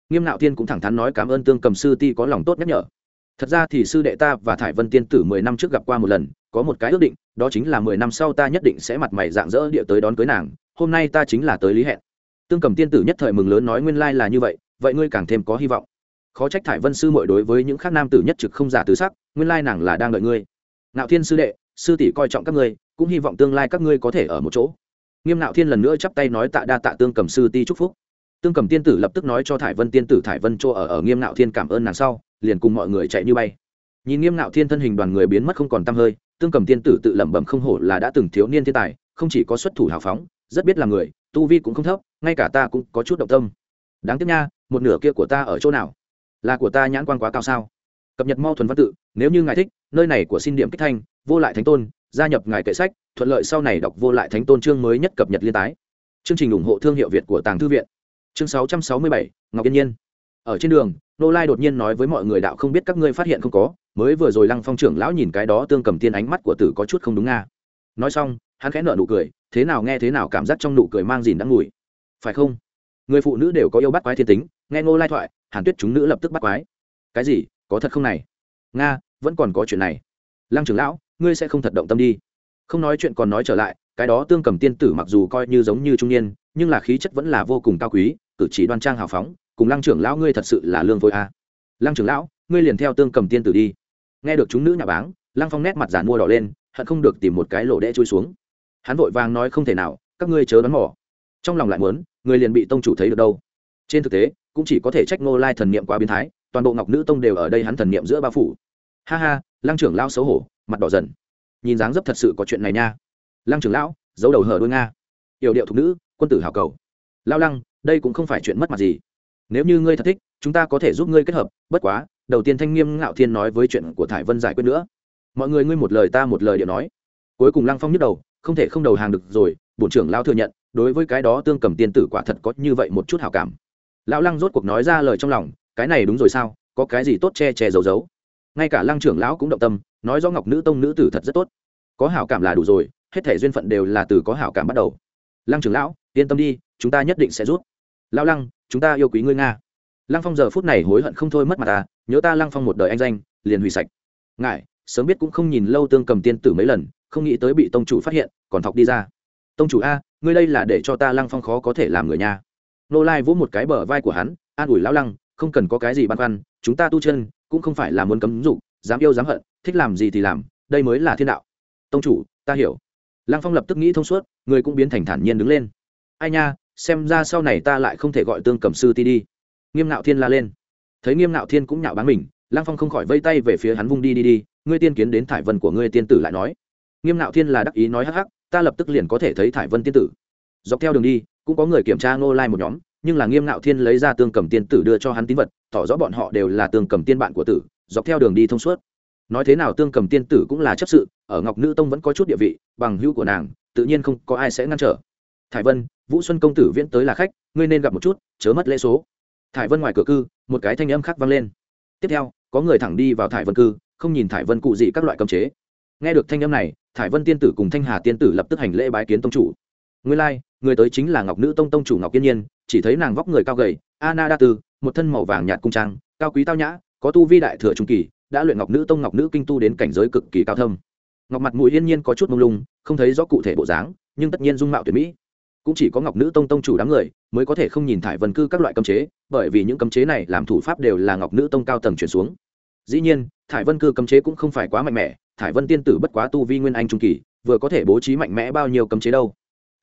Nghiêm nạo tiên cũng thẳng thắn nói cảm ơn tương cầm sư ti có lòng tốt nhắc nhở. Thật ra thì sư đệ ta và thải vân tiên tử mười năm trước gặp qua một lần có một cái ước định, đó chính là mười năm sau ta nhất định sẽ mặt mày dạng dỡ địa tới đón cưới nàng, hôm nay ta chính là tới lý hẹn. Tương cầm tiên tử nhất thời mừng lớn nói nguyên lai là như vậy vậy ngươi càng thêm có hy vọng. Khó trách thải vân sư mội đối với những khác nam tử nhất trực không giả tứ sắc, nguyên lai nàng là đang đợi ngươi. Nạo thiên sư đệ, sư tỷ coi trọng các ngươi, cũng hy vọng tương lai các ngươi có thể ở một chỗ. Nghiêm nạo thiên lần nữa chắp tay nói tạ đa tạ tương cầm sư ti chúc phúc. Tương cầm tiên tử lập tức nói cho thải vân tiên tử thải vân chỗ ở ở nghiêm nạo thiên cảm ơn nàng sau, liền cùng mọi người chạy như bay. Nhìn nghiêm nạo thiên thân hình đoàn người biến mất không còn t hơi tương cầm tiên tử tự lẩm bẩm không hổ là đã từng thiếu niên thiên tài không chỉ có xuất thủ hào phóng rất biết là người tu vi cũng không thấp ngay cả ta cũng có chút động tâm. Đáng tiếc nha một nửa kia của ta ở chỗ nào? Là của ta nhãn quan quá cao sao? Cập nhật mau thuần văn tự nếu như ngài thích nơi này của xin điểm kích thanh vô lại thánh tôn gia nhập ngài kệ sách thuận lợi sau này đọc vô lại thánh tôn chương mới nhất cập nhật liên tái. Chương trình ủng hộ thương hiệu việt của tàng thư viện. Chương 667, ngọc yên nhiên. Ở trên đường nô lai đột nhiên nói với mọi người đạo không biết các ngươi phát hiện không có mới vừa rồi lăng phong trưởng lão nhìn cái đó tương cầm tiên ánh mắt của tử có chút không đúng nga. Nói xong, hắn khẽ nợ nụ cười, thế nào nghe thế nào cảm giác trong nụ cười mang dìn đang ngủi. Phải không? Người phụ nữ đều có yêu bắt quái thiên tính, nghe ngô lai thoại, hàn tuyết chúng nữ lập tức bắt quái. Cái gì? Có thật không này? Nga, vẫn còn có chuyện này. Lăng trưởng lão, ngươi sẽ không thật động tâm đi. Không nói chuyện còn nói trở lại, cái đó tương cầm tiên tử mặc dù coi như giống như trung niên, nhưng là khí chất vẫn là vô cùng cao quý, cử chỉ đoan trang hào phóng, cùng lăng trưởng lão ngươi thật sự là lương vội a. À. lăng trưởng lão, ngươi liền theo tương cầm tiên tử đi nghe được chúng nữ nhà báng, lăng phong nét mặt giản mua đỏ lên, hận không được tìm một cái lỗ đẽ chui xuống. Hắn vội vàng nói không thể nào, các ngươi chớ đoán mỏ trong lòng lại muốn, người liền bị tông chủ thấy được đâu. Trên thực tế, cũng chỉ có thể trách ngô lai thần niệm quá biến thái, toàn bộ ngọc nữ tông đều ở đây hắn thần niệm giữa ba phủ. Ha ha, lăng trưởng lão xấu hổ, mặt đỏ dần. Nhìn dáng dấp thật sự có chuyện này nha. Lăng trưởng lão, giấu đầu hở đôi nga. Yểu điệu thục nữ, quân tử hào cầu. Lao lăng, đây cũng không phải chuyện mất mặt gì. Nếu như ngươi thật thích, chúng ta có thể giúp ngươi kết hợp, bất quá đầu tiên thanh nghiêm ngạo thiên nói với chuyện của thải vân giải quyết nữa. Mọi người ngươi một lời ta một lời điệu nói. Cuối cùng lăng phong nhức đầu, không thể không đầu hàng được rồi, bổn trưởng lao thừa nhận, đối với cái đó tương cầm tiên tử quả thật có như vậy một chút hào cảm. Lão lăng rốt cuộc nói ra lời trong lòng, cái này đúng rồi sao, có cái gì tốt che che giấu giấu. Ngay cả lăng trưởng lão cũng động tâm, nói do ngọc nữ tông nữ tử thật rất tốt. Có hảo cảm là đủ rồi, hết thể duyên phận đều là từ có hảo cảm bắt đầu. Lăng trưởng lão, yên tâm đi, chúng ta nhất định sẽ rút lão lăng, chúng ta yêu quý ngươi nga lăng phong giờ phút này hối hận không thôi mất mặt ta nhớ ta lăng phong một đời anh danh, liền hủy sạch. Ngại sớm biết cũng không nhìn lâu tương cầm tiên tử mấy lần, không nghĩ tới bị tông chủ phát hiện, còn thọc đi ra. Tông chủ a, ngươi đây là để cho ta lăng phong khó có thể làm người nha. Nô lai vỗ một cái bờ vai của hắn, an ủi lão lăng, không cần có cái gì băn khoăn, chúng ta tu chân, cũng không phải là muốn cấm dục, dám yêu dám hận, thích làm gì thì làm, đây mới là thiên đạo. Tông chủ, ta hiểu. Lăng phong lập tức nghĩ thông suốt, người cũng biến thành thản nhiên đứng lên. Ai nha, xem ra sau này ta lại không thể gọi tương cầm sư ti đi nghiêm ngạo thiên la lên. Thấy nghiêm ngạo thiên cũng nhạo báng mình Lang phong không khỏi vây tay về phía hắn vung đi đi đi, ngươi tiên kiến đến thải vân của ngươi tiên tử lại nói. Nghiêm ngạo thiên là đắc ý nói hắc hắc, ta lập tức liền có thể thấy thải vân tiên tử. Dọc theo đường đi, cũng có người kiểm tra ngô lai một nhóm, nhưng là nghiêm ngạo thiên lấy ra tương cầm tiên tử đưa cho hắn tín vật, tỏ rõ bọn họ đều là tương cầm tiên bạn của tử, dọc theo đường đi thông suốt. Nói thế nào tương cầm tiên tử cũng là chấp sự, ở ngọc nữ tông vẫn có chút địa vị, bằng hữu của nàng, tự nhiên không có ai sẽ ngăn trở. Thải vân, vũ xuân công tử viễn tới là khách, ngươi nên gặp một chút, chớ mất lễ số thải vân ngoài cửa cư một cái thanh âm khác vang lên. Tiếp theo có người thẳng đi vào thải vân cư không nhìn thải vân cụ dị các loại cấm chế. Nghe được thanh âm này thải vân tiên tử cùng thanh hà tiên tử lập tức hành lễ bái kiến tông chủ. Nguyên lai、like, người tới chính là ngọc nữ tông tông chủ ngọc yên nhiên chỉ thấy nàng vóc người cao gầy ana đa tư một thân màu vàng nhạt cung trang cao quý tao nhã có tu vi đại thừa trung kỳ đã luyện ngọc nữ tông ngọc nữ kinh tu đến cảnh giới cực kỳ cao thâm. Ngọc mặt mũi yên nhiên có chút mông lung không thấy rõ cụ thể bộ dáng nhưng tất nhiên dung mạo tuyệt mỹ cũng chỉ có ngọc nữ tông tông chủ đám người mới có thể không nhìn thải vân cư các loại cấm chế, bởi vì những cấm chế này làm thủ pháp đều là ngọc nữ tông cao tầng chuyển xuống. Dĩ nhiên, thải vân cư cấm chế cũng không phải quá mạnh mẽ, thải vân tiên tử bất quá tu vi nguyên anh trung kỳ, vừa có thể bố trí mạnh mẽ bao nhiêu cấm chế đâu.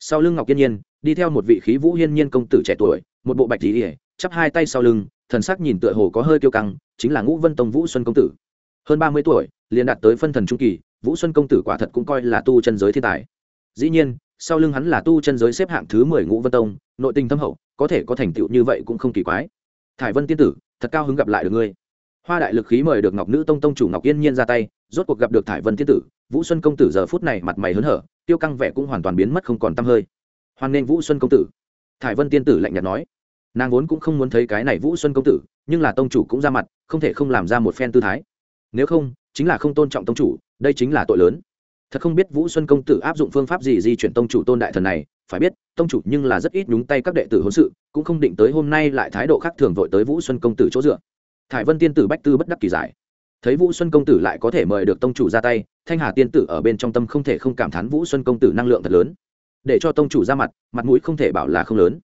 Sau lưng ngọc yên nhiên, đi theo một vị khí vũ hiên nhiên công tử trẻ tuổi, một bộ bạch tí ỉa chắp hai tay sau lưng, thần sắc nhìn tựa hồ có hơi kiêu căng, chính là ngũ vân tông vũ xuân công tử. Hơn ba mươi tuổi, liền đạt tới phân thần trung kỳ, vũ xuân công tử quả thật cũng coi là tu chân giới thiên tài. Dĩ nhiên sau lưng hắn là tu chân giới xếp hạng thứ mười ngũ vân tông, nội tình thâm hậu, có thể có thành tựu như vậy cũng không kỳ quái. Thải vân tiên tử, thật cao hứng gặp lại được ngươi. Hoa đại lực khí mời được ngọc nữ tông tông chủ ngọc yên nhiên ra tay, rốt cuộc gặp được thải vân tiên tử, vũ xuân công tử giờ phút này mặt mày hớn hở, tiêu căng vẻ cũng hoàn toàn biến mất không còn tăm hơi. Hoan nghênh vũ xuân công tử. Thải vân tiên tử lạnh nhạt nói. Nàng vốn cũng không muốn thấy cái này vũ xuân công tử, nhưng là tông chủ cũng ra mặt, không thể không làm ra một phen tư thái. Nếu không, chính là không tôn trọng tông chủ, đây chính là tội lớn thật không biết vũ xuân công tử áp dụng phương pháp gì di chuyển tông chủ tôn đại thần này, phải biết, tông chủ nhưng là rất ít nhúng tay các đệ tử hôn sự, cũng không định tới hôm nay lại thái độ khác thường vội tới vũ xuân công tử chỗ dựa. Thải vân tiên tử bách tư bất đắc kỳ giải. Thấy vũ xuân công tử lại có thể mời được tông chủ ra tay, thanh hà tiên tử ở bên trong tâm không thể không cảm thán vũ xuân công tử năng lượng thật lớn. Để cho tông chủ ra mặt mặt mũi không thể bảo là không lớn.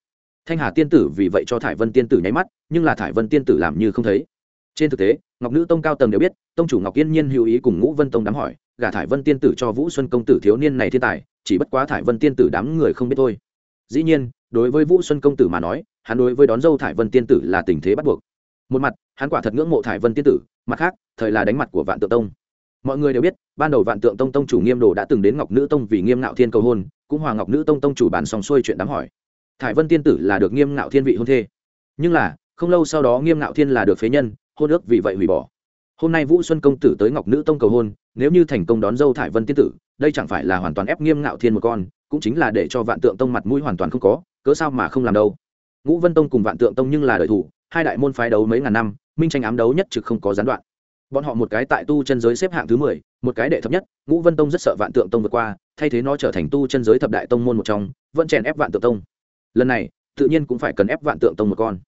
Thanh hà tiên tử vì vậy cho thải vân tiên tử nháy mắt, nhưng là thải vân tiên tử làm như không thấy. Trên thực tế, ngọc nữ tông cao tầng đều biết, tông chủ ngọc yên nhiên hữu ý cùng ngũ vân tông đám hỏi gả thải vân tiên tử cho vũ xuân công tử thiếu niên này thiên tài, chỉ bất quá thải vân tiên tử đám người không biết thôi. Dĩ nhiên, đối với vũ xuân công tử mà nói, hắn đối với đón dâu thải vân tiên tử là tình thế bắt buộc. Một mặt, hắn quả thật ngưỡng mộ thải vân tiên tử, mặt khác, thời là đánh mặt của vạn tượng tông. Mọi người đều biết, ban đầu vạn tượng tông tông chủ nghiêm đồ đã từng đến ngọc nữ tông vì nghiêm ngạo thiên cầu hôn, cũng hòa ngọc nữ tông tông chủ bàn xong xuôi chuyện đám hỏi. Thải vân tiên tử là được nghiêm ngạo thiên vị hôn thê. Nhưng là, không lâu sau đó nghiêm ngạo thiên là được phế nhân, hôn ước vì vậy hủy bỏ hôm nay vũ xuân công tử tới ngọc nữ tông cầu hôn, nếu như thành công đón dâu thải vân tiên tử, đây chẳng phải là hoàn toàn ép nghiêm ngạo thiên một con, cũng chính là để cho vạn tượng tông mặt mũi hoàn toàn không có, cớ sao mà không làm đâu. Ngũ vân tông cùng vạn tượng tông nhưng là đời thủ, hai đại môn phái đấu mấy ngàn năm, minh tranh ám đấu nhất trực không có gián đoạn. Bọn họ một cái tại tu chân giới xếp hạng thứ mười, một cái đệ thấp nhất, ngũ vân tông rất sợ vạn tượng tông vượt qua, thay thế nó trở thành tu chân giới thập đại tông môn một trong, vẫn chèn ép vạn tượng tông. Lần này, tự nhiên cũng phải cần ép vạn tượng tông một con.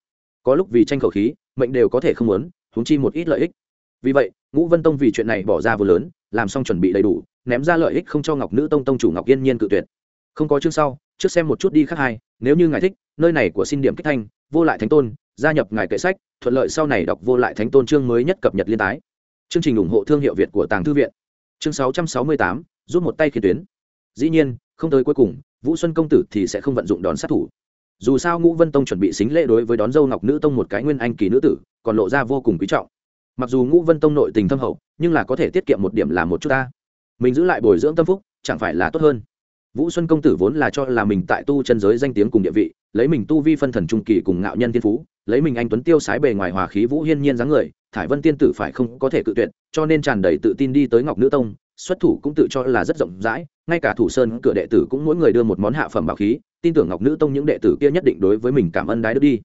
Có lúc vì tranh khẩu khí, mệnh đều có thể không muốn húng chi một ít lợi ích vì vậy, ngũ vân tông vì chuyện này bỏ ra vừa lớn, làm xong chuẩn bị đầy đủ, ném ra lợi ích không cho ngọc nữ tông tông chủ ngọc yên nhiên cự tuyệt. Không có chương sau, trước xem một chút đi khác hai, nếu như ngài thích, nơi này của xin điểm kích thanh, vô lại thánh tôn, gia nhập ngài kệ sách, thuận lợi sau này đọc vô lại thánh tôn chương mới nhất cập nhật liên tái. Chương trình ủng hộ thương hiệu việt của tàng thư viện. Chương sáu trăm sáu mươi tám, rút một tay khiến tuyến. Dĩ nhiên, không tới cuối cùng, vũ xuân công tử thì sẽ không vận dụng đón sát thủ. Dù sao ngũ vân tông chuẩn bị xính lễ đối với đón dâu ngọc nữ tông một cái nguyên anh kỳ nữ tử, còn lộ ra vô cùng quý trọng mặc dù ngũ vân tông nội tình thâm hậu, nhưng là có thể tiết kiệm một điểm là một chút ta. Mình giữ lại bồi dưỡng tâm phúc, chẳng phải là tốt hơn. Vũ xuân công tử vốn là cho là mình tại tu chân giới danh tiếng cùng địa vị, lấy mình tu vi phân thần trung kỳ cùng ngạo nhân thiên phú, lấy mình anh tuấn tiêu sái bề ngoài hòa khí vũ hiên nhiên dáng người, thải vân tiên tử phải không có thể cự tuyệt, cho nên tràn đầy tự tin đi tới ngọc nữ tông, xuất thủ cũng tự cho là rất rộng rãi, ngay cả thủ sơn cửa đệ tử cũng mỗi người đưa một món hạ phẩm bảo khí, tin tưởng ngọc nữ tông những đệ tử kia nhất định đối với mình cảm ơn đái đức đi.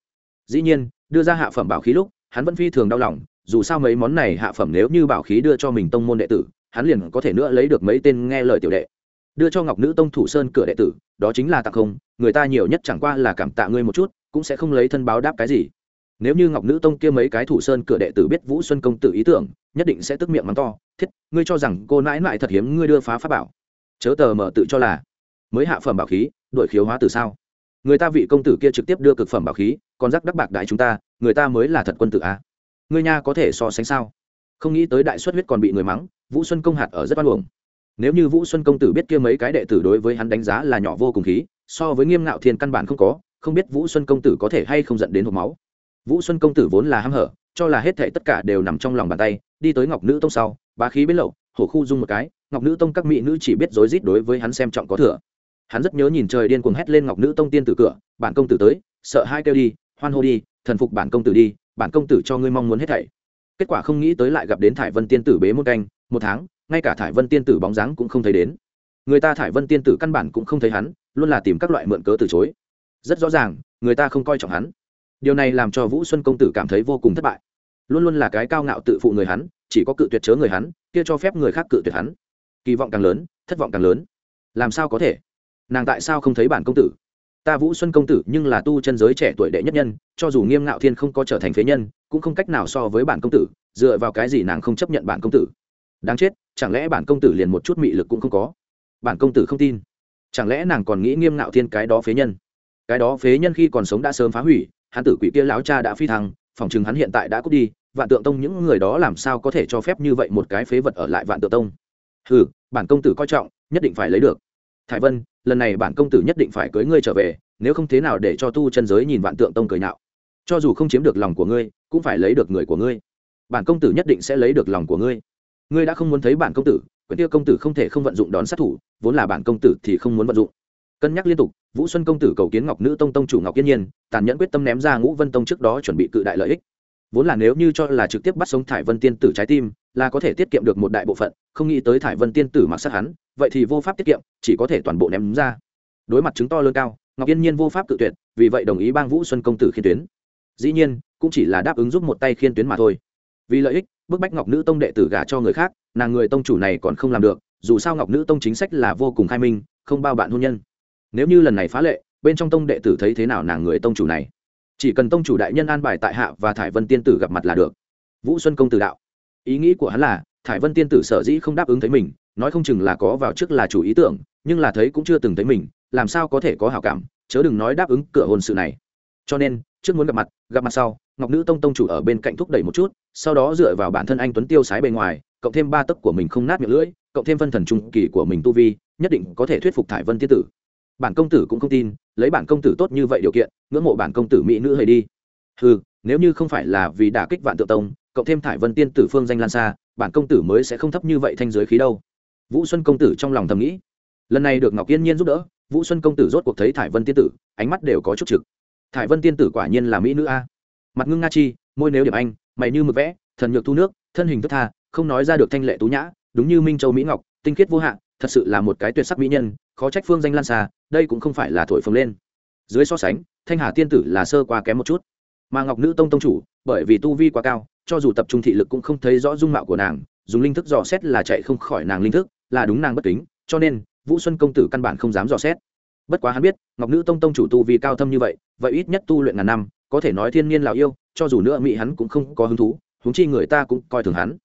Dĩ nhiên, đưa ra hạ phẩm bảo khí lúc, hắn vẫn phi thường đau lòng dù sao mấy món này hạ phẩm nếu như bảo khí đưa cho mình tông môn đệ tử, hắn liền có thể nữa lấy được mấy tên nghe lời tiểu đệ. Đưa cho ngọc nữ tông thủ sơn cửa đệ tử, đó chính là tặng không, người ta nhiều nhất chẳng qua là cảm tạ ngươi một chút, cũng sẽ không lấy thân báo đáp cái gì. Nếu như ngọc nữ tông kia mấy cái thủ sơn cửa đệ tử biết vũ xuân công tử ý tưởng, nhất định sẽ tức miệng mắng to, thiết, ngươi cho rằng cô nãi nãi thật hiếm ngươi đưa phá pháp bảo. Chớ tờ mở tự cho là, mới hạ phẩm bảo khí, đổi khiếu hóa từ sao? Người ta vị công tử kia trực tiếp đưa cực phẩm bảo khí, còn rắc đắc bạc đại chúng ta, người ta mới là thật quân tử a ngươi nha có thể so sánh sao? Không nghĩ tới đại xuất huyết còn bị người mắng, vũ xuân công hạt ở rất oan uổng. Nếu như vũ xuân công tử biết kia mấy cái đệ tử đối với hắn đánh giá là nhỏ vô cùng khí, so với nghiêm ngạo thiên căn bản không có, không biết vũ xuân công tử có thể hay không dẫn đến hộp máu. Vũ xuân công tử vốn là hăm hở, cho là hết thệ tất cả đều nằm trong lòng bàn tay, đi tới ngọc nữ tông sau, bá khí bên lậu, hổ khu dung một cái, ngọc nữ tông các mỹ nữ chỉ biết rối rít đối với hắn xem trọng có thừa. Hắn rất nhớ nhìn trời điên cuồng hét lên ngọc nữ tông tiên tử cửa, bản công tử tới, sợ hai kêu đi, hoan hô đi, thần phục bản công tử đi bản công tử cho ngươi mong muốn hết thảy. Kết quả không nghĩ tới lại gặp đến thải vân tiên tử bế một canh, một tháng, ngay cả thải vân tiên tử bóng dáng cũng không thấy đến. Người ta thải vân tiên tử căn bản cũng không thấy hắn, luôn là tìm các loại mượn cớ từ chối. Rất rõ ràng, người ta không coi trọng hắn. Điều này làm cho vũ xuân công tử cảm thấy vô cùng thất bại. Luôn luôn là cái cao ngạo tự phụ người hắn, chỉ có cự tuyệt chớ người hắn, kia cho phép người khác cự tuyệt hắn. Kỳ vọng càng lớn, thất vọng càng lớn. Làm sao có thể? Nàng tại sao không thấy bản công tử? Ta vũ xuân công tử nhưng là tu chân giới trẻ tuổi đệ nhất nhân, cho dù nghiêm ngạo thiên không có trở thành phế nhân, cũng không cách nào so với bản công tử, dựa vào cái gì nàng không chấp nhận bản công tử? Đáng chết, chẳng lẽ bản công tử liền một chút mị lực cũng không có? Bản công tử không tin. Chẳng lẽ nàng còn nghĩ nghiêm ngạo thiên cái đó phế nhân? Cái đó phế nhân khi còn sống đã sớm phá hủy hắn tử quỷ kia láo cha đã phi thăng, phòng chừng hắn hiện tại đã cút đi, vạn tượng tông những người đó làm sao có thể cho phép như vậy một cái phế vật ở lại vạn tượng tông? Ừ bản công tử coi trọng, nhất định phải lấy được thải vân, lần này bản công tử nhất định phải cưới ngươi trở về, nếu không thế nào để cho tu chân giới nhìn vạn tượng tông cười nạo cho dù không chiếm được lòng của ngươi, cũng phải lấy được người của ngươi. Bản công tử nhất định sẽ lấy được lòng của ngươi. Ngươi đã không muốn thấy bản công tử, quyển tiêu công tử không thể không vận dụng đón sát thủ, vốn là bản công tử thì không muốn vận dụng. Cân nhắc liên tục, vũ xuân công tử cầu kiến ngọc nữ tông tông chủ ngọc yên nhiên, tàn nhẫn quyết tâm ném ra ngũ vân tông trước đó chuẩn bị cự đại lợi ích. Vốn là nếu như cho là trực tiếp bắt sống thải vân tiên tử trái tim, là có thể tiết kiệm được một đại bộ phận, không nghĩ tới thải vân tiên tử mặc sát hắn vậy thì vô pháp tiết kiệm, chỉ có thể toàn bộ ném ra. Đối mặt chứng to lớn cao, ngọc yên nhiên vô pháp tự tuyệt, vì vậy đồng ý bang vũ xuân công tử khiên tuyến. Dĩ nhiên, cũng chỉ là đáp ứng giúp một tay khiên tuyến mà thôi. Vì lợi ích, bức bách ngọc nữ tông đệ tử gả cho người khác, nàng người tông chủ này còn không làm được, dù sao ngọc nữ tông chính sách là vô cùng khai minh, không bao bạn hôn nhân. Nếu như lần này phá lệ, bên trong tông đệ tử thấy thế nào nàng người tông chủ này? Chỉ cần tông chủ đại nhân an bài tại hạ và thải vân tiên tử gặp mặt là được. Vũ xuân công tử đạo. Ý nghĩ của hắn là, thải vân tiên tử sở dĩ không đáp ứng thấy mình nói không chừng là có vào trước là chủ ý tưởng, nhưng là thấy cũng chưa từng thấy mình, làm sao có thể có hảo cảm, chớ đừng nói đáp ứng cửa hôn sự này. Cho nên, trước muốn gặp mặt gặp mặt sau, ngọc nữ tông tông chủ ở bên cạnh thúc đẩy một chút, sau đó dựa vào bản thân anh tuấn tiêu sái bề ngoài, cộng thêm ba tấc của mình không nát miệng lưỡi, cộng thêm phân thần trung kỳ của mình tu vi, nhất định có thể thuyết phục thải vân tiên tử. Bản công tử cũng không tin, lấy bản công tử tốt như vậy điều kiện, ngưỡng mộ bản công tử mỹ nữ hời đi. Ừ nếu như không phải là vì đả kích vạn tự tông, cộng thêm thải vân tiên tử phương danh lan xa, bản công tử mới sẽ không thấp như vậy thanh giới khí đâu vũ xuân công tử trong lòng thầm nghĩ. Lần này được ngọc yên nhiên giúp đỡ, vũ xuân công tử rốt cuộc thấy thải vân tiên tử, ánh mắt đều có chút trực. Thải vân tiên tử quả nhiên là mỹ nữ a. Mặt ngưng nga chi, môi nếu điểm anh, mày như mực vẽ, thần nhược thu nước, thân hình thức tha, không nói ra được thanh lệ tú nhã, đúng như minh châu mỹ ngọc, tinh khiết vô hạn thật sự là một cái tuyệt sắc mỹ nhân, khó trách phương danh lan xa, đây cũng không phải là thổi phồng lên. Dưới so sánh, thanh hà tiên tử là sơ qua kém một chút. Mà ngọc nữ tông tông chủ, bởi vì tu vi quá cao, cho dù tập trung thị lực cũng không thấy rõ dung mạo của nàng, dùng linh thức dò xét là chạy không khỏi nàng linh thức là đúng nàng bất kính, cho nên, vũ xuân công tử căn bản không dám dò xét. Bất quá hắn biết, ngọc nữ tông tông chủ tu vi cao thâm như vậy vậy ít nhất tu luyện ngàn năm, có thể nói thiên nhiên lào yêu, cho dù nữa mỹ hắn cũng không có hứng thú, huống chi người ta cũng coi thường hắn.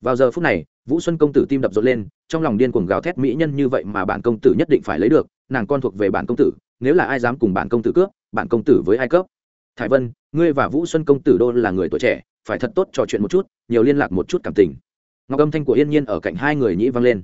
Vào giờ phút này, vũ xuân công tử tim đập rộn lên, trong lòng điên cuồng gào thét mỹ nhân như vậy mà bản công tử nhất định phải lấy được, nàng con thuộc về bản công tử, nếu là ai dám cùng bản công tử cướp, bản công tử với ai cướp? thái vân, ngươi và vũ xuân công tử đô là người tuổi trẻ, phải thật tốt trò chuyện một chút, nhiều liên lạc một chút cảm tình. Ngọc âm thanh của yên nhiên ở cạnh hai người nhĩ vang lên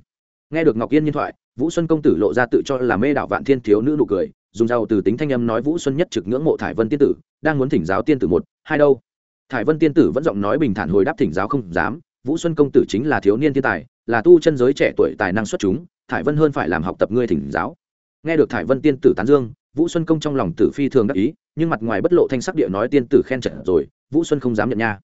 nghe được ngọc yên nhiên thoại, vũ xuân công tử lộ ra tự cho là mê đạo vạn thiên thiếu nữ nụ cười, dùng giàu từ tính thanh âm nói vũ xuân nhất trực ngưỡng mộ thải vân tiên tử, đang muốn thỉnh giáo tiên tử một, hai đâu. Thải vân tiên tử vẫn giọng nói bình thản hồi đáp thỉnh giáo không dám, vũ xuân công tử chính là thiếu niên thiên tài, là tu chân giới trẻ tuổi tài năng xuất chúng, thải vân hơn phải làm học tập ngươi thỉnh giáo. Nghe được thải vân tiên tử tán dương, vũ xuân công trong lòng tử phi thường đắc ý, nhưng mặt ngoài bất lộ thanh sắc địa nói tiên tử khen trận rồi, vũ xuân không dám nhận nha.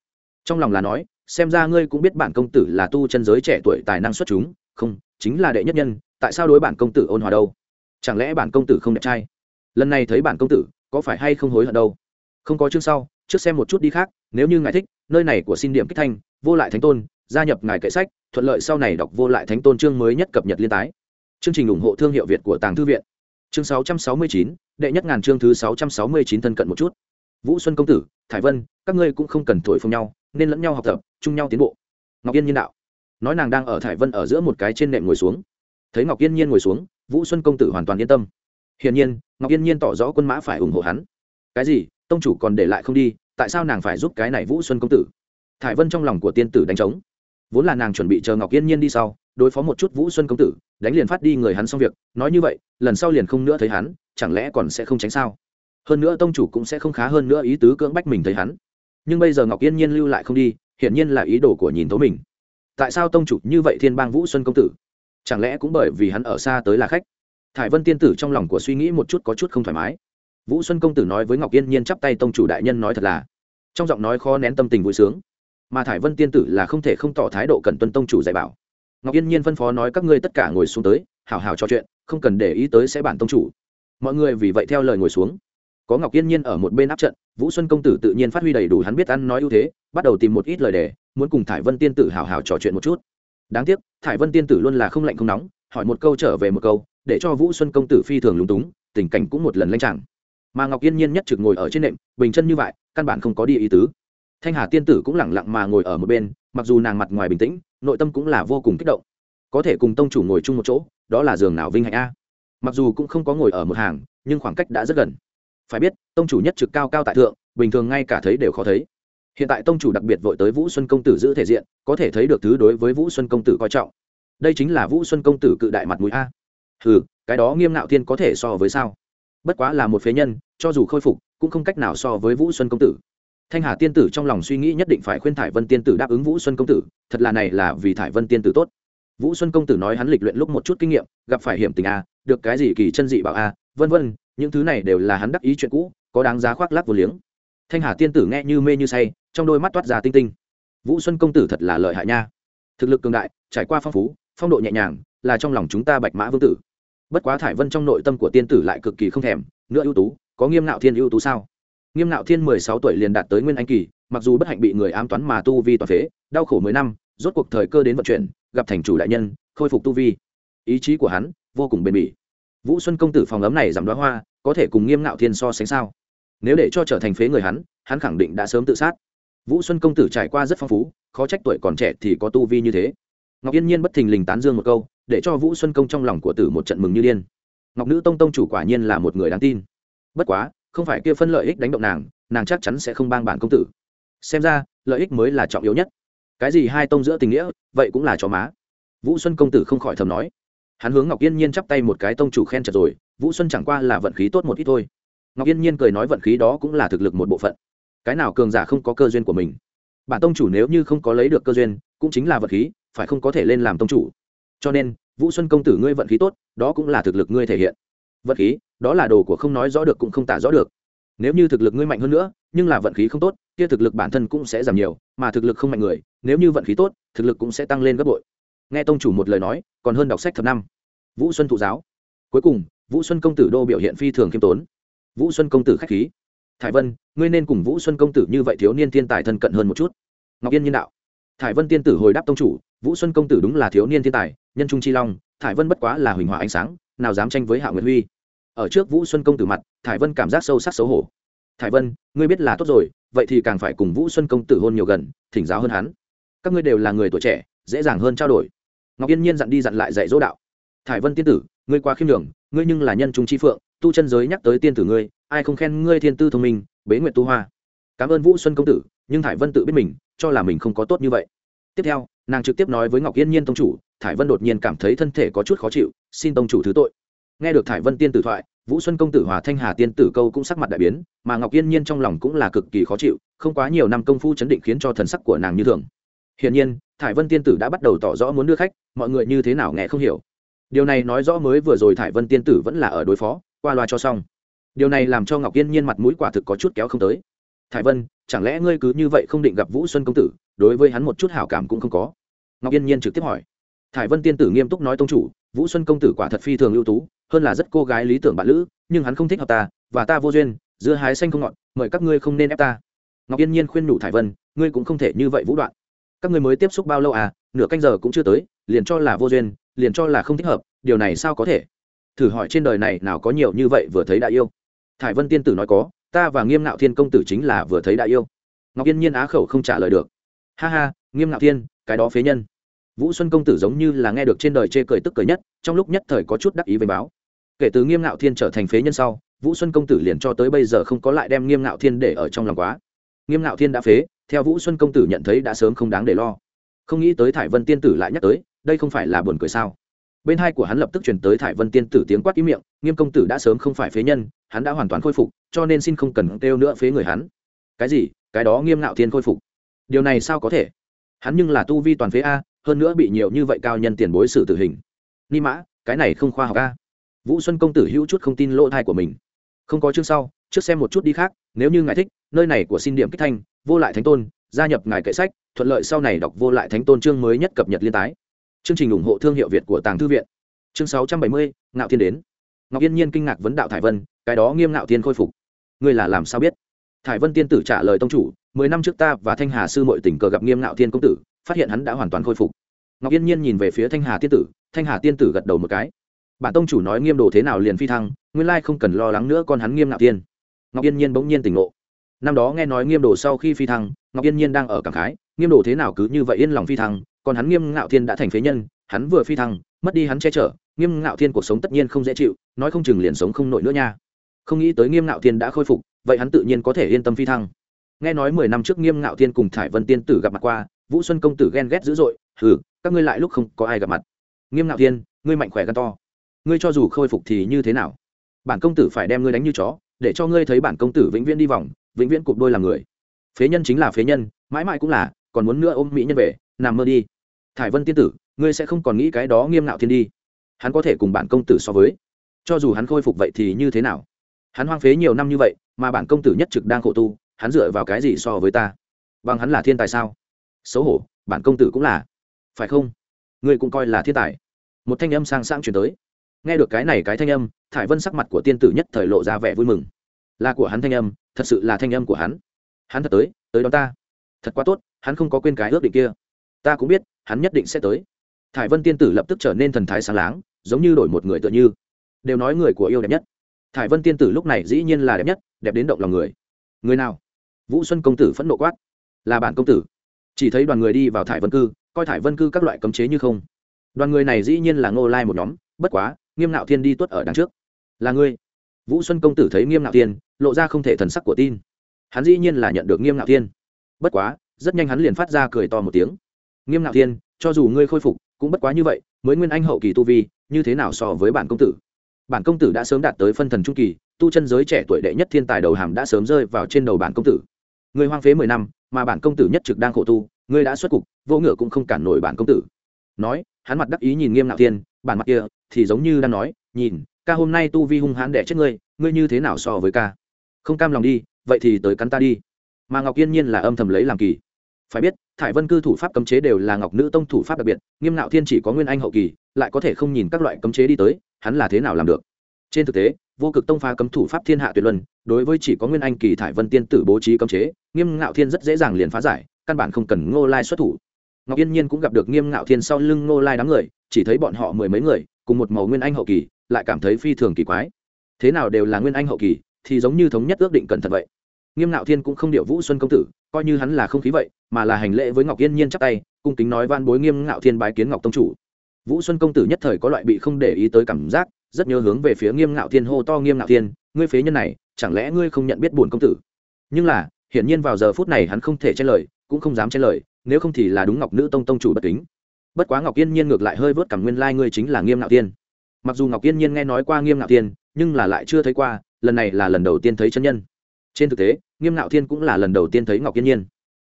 Trong lòng là nói, xem ra ngươi cũng biết bản công tử là tu chân giới trẻ tuổi tài năng xuất chúng không chính là đệ nhất nhân tại sao đối bản công tử ôn hòa đâu? Chẳng lẽ bản công tử không đẹp trai? Lần này thấy bản công tử có phải hay không hối hận đâu? Không có chương sau trước xem một chút đi khác nếu như ngài thích nơi này của xin điểm kích thanh vô lại thánh tôn gia nhập ngài kệ sách thuận lợi sau này đọc vô lại thánh tôn chương mới nhất cập nhật liên tái. Chương trình ủng hộ thương hiệu việt của tàng thư viện. Chương 669, đệ nhất ngàn chương thứ 669 thân cận một chút. Vũ xuân công tử thải vân các ngươi cũng không cần thổi phồng nhau nên lẫn nhau học tập chung nhau tiến bộ. Ngọc yên nhân đạo nói nàng đang ở thải vân ở giữa một cái trên nệm ngồi xuống. Thấy ngọc yên nhiên ngồi xuống, vũ xuân công tử hoàn toàn yên tâm. Hiển nhiên, ngọc yên nhiên tỏ rõ quân mã phải ủng hộ hắn. Cái gì? Tông chủ còn để lại không đi, tại sao nàng phải giúp cái này vũ xuân công tử? Thải vân trong lòng của tiên tử đánh trống. Vốn là nàng chuẩn bị chờ ngọc yên nhiên đi sau, đối phó một chút vũ xuân công tử, đánh liền phát đi người hắn xong việc, nói như vậy, lần sau liền không nữa thấy hắn, chẳng lẽ còn sẽ không tránh sao? Hơn nữa tông chủ cũng sẽ không khá hơn nữa ý tứ cưỡng bách mình thấy hắn. Nhưng bây giờ ngọc yên nhiên lưu lại không đi, hiển nhiên là ý đồ của nhìn tố mình tại sao tông chủ như vậy thiên bang vũ xuân công tử? Chẳng lẽ cũng bởi vì hắn ở xa tới là khách? Thải vân tiên tử trong lòng của suy nghĩ một chút có chút không thoải mái. Vũ xuân công tử nói với ngọc yên nhiên chắp tay tông chủ đại nhân nói thật là, trong giọng nói khó nén tâm tình vui sướng. Mà thải vân tiên tử là không thể không tỏ thái độ cần tuân tông chủ dạy bảo. Ngọc yên nhiên phân phó nói các ngươi tất cả ngồi xuống tới hào hào trò chuyện, không cần để ý tới sẽ bản tông chủ. Mọi người vì vậy theo lời ngồi xuống có ngọc yên nhiên ở một bên áp trận, vũ xuân công tử tự nhiên phát huy đầy đủ hắn biết ăn nói ưu thế, bắt đầu tìm một ít lời đề, muốn cùng thải vân tiên tử hào hào trò chuyện một chút. Đáng tiếc, thải vân tiên tử luôn là không lạnh không nóng, hỏi một câu trở về một câu, để cho vũ xuân công tử phi thường lúng túng, tình cảnh cũng một lần lanh chẳng. Mà ngọc yên nhiên nhất trực ngồi ở trên nệm, bình chân như vậy, căn bản không có đi ý tứ. Thanh hà tiên tử cũng lẳng lặng mà ngồi ở một bên, mặc dù nàng mặt ngoài bình tĩnh, nội tâm cũng là vô cùng kích động. Có thể cùng tông chủ ngồi chung một chỗ, đó là giường nào vinh hạnh a? Mặc dù cũng không có ngồi ở một hàng, nhưng khoảng cách đã rất gần phải biết, tông chủ nhất trực cao cao tại thượng, bình thường ngay cả thấy đều khó thấy. Hiện tại tông chủ đặc biệt vội tới vũ xuân công tử giữ thể diện, có thể thấy được thứ đối với vũ xuân công tử coi trọng. Đây chính là vũ xuân công tử cự đại mặt mũi a. Ừ cái đó nghiêm ngạo thiên có thể so với sao? Bất quá là một phế nhân, cho dù khôi phục, cũng không cách nào so với vũ xuân công tử. Thanh hà tiên tử trong lòng suy nghĩ nhất định phải khuyên thải vân tiên tử đáp ứng vũ xuân công tử, thật là này là vì thải vân tiên tử tốt vũ xuân công tử nói hắn lịch luyện lúc một chút kinh nghiệm, gặp phải hiểm tình a, được cái gì kỳ chân dị bảo a, vân vân, những thứ này đều là hắn đắc ý chuyện cũ, có đáng giá khoác lác vô liếng. Thanh hà tiên tử nghe như mê như say, trong đôi mắt toát ra tinh tinh. Vũ xuân công tử thật là lợi hại nha. Thực lực cường đại, trải qua phong phú, phong độ nhẹ nhàng, là trong lòng chúng ta bạch mã vương tử. Bất quá thải vân trong nội tâm của tiên tử lại cực kỳ không thèm, nữa ưu tú, có nghiêm nạo thiên ưu tú sao? Nghiêm nạo thiên mười sáu tuổi liền đạt tới nguyên anh kỳ, mặc dù bất hạnh bị người ám toán mà tu vi toàn phế, đau khổ mười năm rốt cuộc thời cơ đến vận chuyển, gặp thành chủ đại nhân, khôi phục tu vi. Ý chí của hắn vô cùng bền bỉ. Vũ xuân công tử phòng ấm này giảm đoá hoa, có thể cùng nghiêm ngạo thiên so sánh sao? Nếu để cho trở thành phế người hắn hắn khẳng định đã sớm tự sát. Vũ xuân công tử trải qua rất phong phú, khó trách tuổi còn trẻ thì có tu vi như thế. Ngọc yên nhiên bất thình lình tán dương một câu, để cho vũ xuân công trong lòng của tử một trận mừng như điên. Ngọc nữ tông tông chủ quả nhiên là một người đáng tin. Bất quá, không phải kia phân lợi ích đánh động nàng nàng chắc chắn sẽ không bang bản công tử. Xem ra, lợi ích mới là trọng yếu nhất cái gì hai tông giữa tình nghĩa, vậy cũng là chó má. Vũ xuân công tử không khỏi thầm nói. Hắn hướng ngọc yên nhiên chắp tay một cái tông chủ khen chật rồi, vũ xuân chẳng qua là vận khí tốt một ít thôi. Ngọc yên nhiên cười nói vận khí đó cũng là thực lực một bộ phận. Cái nào cường giả không có cơ duyên của mình? Bản tông chủ nếu như không có lấy được cơ duyên, cũng chính là vận khí, phải không có thể lên làm tông chủ. Cho nên, vũ xuân công tử ngươi vận khí tốt, đó cũng là thực lực ngươi thể hiện. Vận khí, đó là đồ của không nói rõ được cũng không tả rõ được nếu như thực lực ngươi mạnh hơn nữa, nhưng là vận khí không tốt, kia thực lực bản thân cũng sẽ giảm nhiều, mà thực lực không mạnh người, nếu như vận khí tốt, thực lực cũng sẽ tăng lên gấp bội. Nghe tông chủ một lời nói, còn hơn đọc sách thập năm. Vũ xuân thụ giáo. Cuối cùng, vũ xuân công tử đô biểu hiện phi thường khiêm tốn. Vũ xuân công tử khách khí. Thải vân, ngươi nên cùng vũ xuân công tử như vậy thiếu niên thiên tài thân cận hơn một chút. Ngọc yên nhân đạo. Thải vân tiên tử hồi đáp tông chủ, vũ xuân công tử đúng là thiếu niên thiên tài, nhân trung chi long, thải vân bất quá là huỳnh hòa ánh sáng, nào dám tranh với hạ nguyễn huy ở trước vũ xuân công tử mặt, thải vân cảm giác sâu sắc xấu hổ. Thải vân, ngươi biết là tốt rồi, vậy thì càng phải cùng vũ xuân công tử hôn nhiều gần, thỉnh giáo hơn hắn. Các ngươi đều là người tuổi trẻ, dễ dàng hơn trao đổi. Ngọc yên nhiên dặn đi dặn lại dạy dỗ đạo. Thải vân tiên tử, ngươi qua khiêm đường ngươi nhưng là nhân trung chi phượng, tu chân giới nhắc tới tiên tử ngươi, ai không khen ngươi thiên tư thông minh, bế nguyện tu hoa. Cảm ơn vũ xuân công tử, nhưng thải vân tự biết mình, cho là mình không có tốt như vậy. Tiếp theo, nàng trực tiếp nói với ngọc yên nhiên tông chủ, thải vân đột nhiên cảm thấy thân thể có chút khó chịu, xin tông chủ thứ tội nghe được thải vân tiên tử thoại, vũ xuân công tử hòa thanh hà tiên tử câu cũng sắc mặt đại biến, mà ngọc yên nhiên trong lòng cũng là cực kỳ khó chịu, không quá nhiều năm công phu chấn định khiến cho thần sắc của nàng như thường. Hiển nhiên, thải vân tiên tử đã bắt đầu tỏ rõ muốn đưa khách, mọi người như thế nào nghe không hiểu. Điều này nói rõ mới vừa rồi thải vân tiên tử vẫn là ở đối phó, qua loa cho xong. Điều này làm cho ngọc yên nhiên mặt mũi quả thực có chút kéo không tới. Thải vân, chẳng lẽ ngươi cứ như vậy không định gặp vũ xuân công tử, đối với hắn một chút hảo cảm cũng không có? Ngọc yên nhiên trực tiếp hỏi. Thải vân tiên tử nghiêm túc nói tông chủ, vũ xuân công tử quả thật phi thường ưu tú hơn là rất cô gái lý tưởng bạn lữ, nhưng hắn không thích hợp ta, và ta vô duyên giữa hái xanh không ngọt, mời các ngươi không nên ép ta. Ngọc yên nhiên khuyên nhủ thải vân, ngươi cũng không thể như vậy vũ đoạn. Các ngươi mới tiếp xúc bao lâu à nửa canh giờ cũng chưa tới, liền cho là vô duyên, liền cho là không thích hợp, điều này sao có thể? Thử hỏi trên đời này nào có nhiều như vậy vừa thấy đã yêu? Thải vân tiên tử nói có, ta và nghiêm ngạo thiên công tử chính là vừa thấy đã yêu. Ngọc yên nhiên á khẩu không trả lời được. Ha ha, nghiêm ngạo thiên, cái đó phế nhân. Vũ xuân công tử giống như là nghe được trên đời chê cười tức cười nhất, trong lúc nhất thời có chút đắc ý với báo kể từ nghiêm ngạo thiên trở thành phế nhân sau, vũ xuân công tử liền cho tới bây giờ không có lại đem nghiêm ngạo thiên để ở trong lòng quá. Nghiêm ngạo thiên đã phế, theo vũ xuân công tử nhận thấy đã sớm không đáng để lo. Không nghĩ tới thải vân tiên tử lại nhắc tới, đây không phải là buồn cười sao? Bên hai của hắn lập tức chuyển tới thải vân tiên tử tiếng quát ý miệng, nghiêm công tử đã sớm không phải phế nhân, hắn đã hoàn toàn khôi phục, cho nên xin không cần kêu nữa phế người hắn. Cái gì? Cái đó nghiêm ngạo thiên khôi phục? Điều này sao có thể? Hắn nhưng là tu vi toàn phế a, hơn nữa bị nhiều như vậy cao nhân tiền bối xử tử hình. Ni mã, cái này không khoa học a vũ xuân công tử hữu chút không tin lỗ thai của mình. Không có chương sau, trước xem một chút đi khác, nếu như ngài thích, nơi này của xin điểm kích thanh, vô lại thánh tôn, gia nhập ngài kệ sách, thuận lợi sau này đọc vô lại thánh tôn chương mới nhất cập nhật liên tái. Chương trình ủng hộ thương hiệu việt của tàng thư viện. Chương sáu trăm bảy mươi, ngạo thiên đến. Ngọc yên nhiên kinh ngạc vấn đạo thải vân, cái đó nghiêm ngạo thiên khôi phục. Ngươi là làm sao biết? Thải vân tiên tử trả lời tông chủ, mười năm trước ta và thanh hà sư mội tình cờ gặp nghiêm ngạo thiên công tử, phát hiện hắn đã hoàn toàn khôi phục. Ngọc yên nhiên nhìn về phía thanh hà tiên tử, thanh hà tiên tử gật đầu một cái bản tông chủ nói nghiêm đồ thế nào liền phi thăng, nguyên lai không cần lo lắng nữa con hắn nghiêm ngạo tiên. Ngọc yên nhiên bỗng nhiên tỉnh ngộ. Năm đó nghe nói nghiêm đồ sau khi phi thăng, ngọc yên nhiên đang ở cảng khái, nghiêm đồ thế nào cứ như vậy yên lòng phi thăng, còn hắn nghiêm ngạo thiên đã thành phế nhân, hắn vừa phi thăng, mất đi hắn che chở, nghiêm ngạo thiên cuộc sống tất nhiên không dễ chịu, nói không chừng liền sống không nổi nữa nha. Không nghĩ tới nghiêm ngạo thiên đã khôi phục, vậy hắn tự nhiên có thể yên tâm phi thăng. Nghe nói mười năm trước nghiêm ngạo thiên cùng thải vân tiên tử gặp mặt qua, vũ xuân công tử ghen ghét dữ dội, hừ, các ngươi lại lúc không có ai gặp mặt. Nghiêm ngạo thiên ngươi mạnh khỏe gan to ngươi cho dù khôi phục thì như thế nào? Bản công tử phải đem ngươi đánh như chó, để cho ngươi thấy bản công tử vĩnh viễn đi vòng, vĩnh viễn cụp đôi làm người. Phế nhân chính là phế nhân, mãi mãi cũng là, còn muốn nữa ôm mỹ nhân về, nằm mơ đi. Thải vân tiên tử, ngươi sẽ không còn nghĩ cái đó nghiêm ngạo thiên đi. Hắn có thể cùng bản công tử so với. Cho dù hắn khôi phục vậy thì như thế nào? Hắn hoang phế nhiều năm như vậy, mà bản công tử nhất trực đang khổ tu, hắn dựa vào cái gì so với ta? Bằng hắn là thiên tài sao? Xấu hổ, bản công tử cũng là. Phải không? Ngươi cũng coi là thiên tài. Một thanh âm sang sang chuyển tới nghe được cái này cái thanh âm, thải vân sắc mặt của tiên tử nhất thời lộ ra vẻ vui mừng. Là của hắn thanh âm, thật sự là thanh âm của hắn. Hắn thật tới tới đó ta. Thật quá tốt, hắn không có quên cái ước định kia. Ta cũng biết, hắn nhất định sẽ tới. Thải vân tiên tử lập tức trở nên thần thái sáng láng, giống như đổi một người tựa như. Đều nói người của yêu đẹp nhất. Thải vân tiên tử lúc này dĩ nhiên là đẹp nhất, đẹp đến động lòng người. Người nào? Vũ xuân công tử phẫn nộ quát. Là bản công tử. Chỉ thấy đoàn người đi vào thải vân cư, coi thải vân cư các loại cấm chế như không. Đoàn người này dĩ nhiên là ngô lai một nhóm, bất quá nghiêm nạo thiên đi tuất ở đằng trước. Là ngươi. Vũ xuân công tử thấy nghiêm nạo thiên, lộ ra không thể thần sắc của tin. Hắn dĩ nhiên là nhận được nghiêm nạo thiên. Bất quá, rất nhanh hắn liền phát ra cười to một tiếng. Nghiêm nạo thiên, cho dù ngươi khôi phục, cũng bất quá như vậy, mới nguyên anh hậu kỳ tu vi, như thế nào so với bản công tử? Bản công tử đã sớm đạt tới phân thần trung kỳ, tu chân giới trẻ tuổi đệ nhất thiên tài đầu hàm đã sớm rơi vào trên đầu bản công tử. Người hoang phế mười năm, mà bản công tử nhất trực đang khổ tu, ngươi đã xuất cục, vô ngựa cũng không cản nổi bản công tử. Nói, hắn mặt đắc ý nhìn nghiêm nạo thiên, bản mặt kia thì giống như đang nói, nhìn, ca hôm nay tu vi hung hãn đẻ chết ngươi ngươi như thế nào so với ca? Không cam lòng đi, vậy thì tới cắn ta đi. Mà ngọc yên nhiên là âm thầm lấy làm kỳ. Phải biết, thải vân cư thủ pháp cấm chế đều là ngọc nữ tông thủ pháp đặc biệt, nghiêm nạo thiên chỉ có nguyên anh hậu kỳ, lại có thể không nhìn các loại cấm chế đi tới, hắn là thế nào làm được? Trên thực tế, vô cực tông phá cấm thủ pháp thiên hạ tuyệt luân, đối với chỉ có nguyên anh kỳ thải vân tiên tử bố trí cấm chế, nghiêm ngạo thiên rất dễ dàng liền phá giải, căn bản không cần ngô lai xuất thủ. Ngọc yên nhiên cũng gặp được nghiêm ngạo thiên sau lưng ngô lai đám người, chỉ thấy bọn họ mười mấy người cùng một màu nguyên anh hậu kỳ, lại cảm thấy phi thường kỳ quái. Thế nào đều là nguyên anh hậu kỳ, thì giống như thống nhất ước định cẩn thận vậy. Nghiêm ngạo thiên cũng không điệu vũ xuân công tử, coi như hắn là không khí vậy, mà là hành lễ với ngọc yên nhiên chắp tay, cung kính nói van bối nghiêm ngạo thiên bái kiến ngọc tông chủ. Vũ xuân công tử nhất thời có loại bị không để ý tới cảm giác, rất nhớ hướng về phía nghiêm ngạo thiên hô to nghiêm ngạo thiên, ngươi phế nhân này, chẳng lẽ ngươi không nhận biết buồn công tử? Nhưng là, hiển nhiên vào giờ phút này hắn không thể chen lời, cũng không dám chen lời, nếu không thì là đúng ngọc nữ tông tông chủ bất kính bất quá ngọc yên nhiên ngược lại hơi vớt cảm nguyên lai、like、ngươi chính là nghiêm ngạo tiên. mặc dù ngọc yên nhiên nghe nói qua nghiêm ngạo tiên, nhưng là lại chưa thấy qua lần này là lần đầu tiên thấy chân nhân. Trên thực tế nghiêm ngạo thiên cũng là lần đầu tiên thấy ngọc yên nhiên.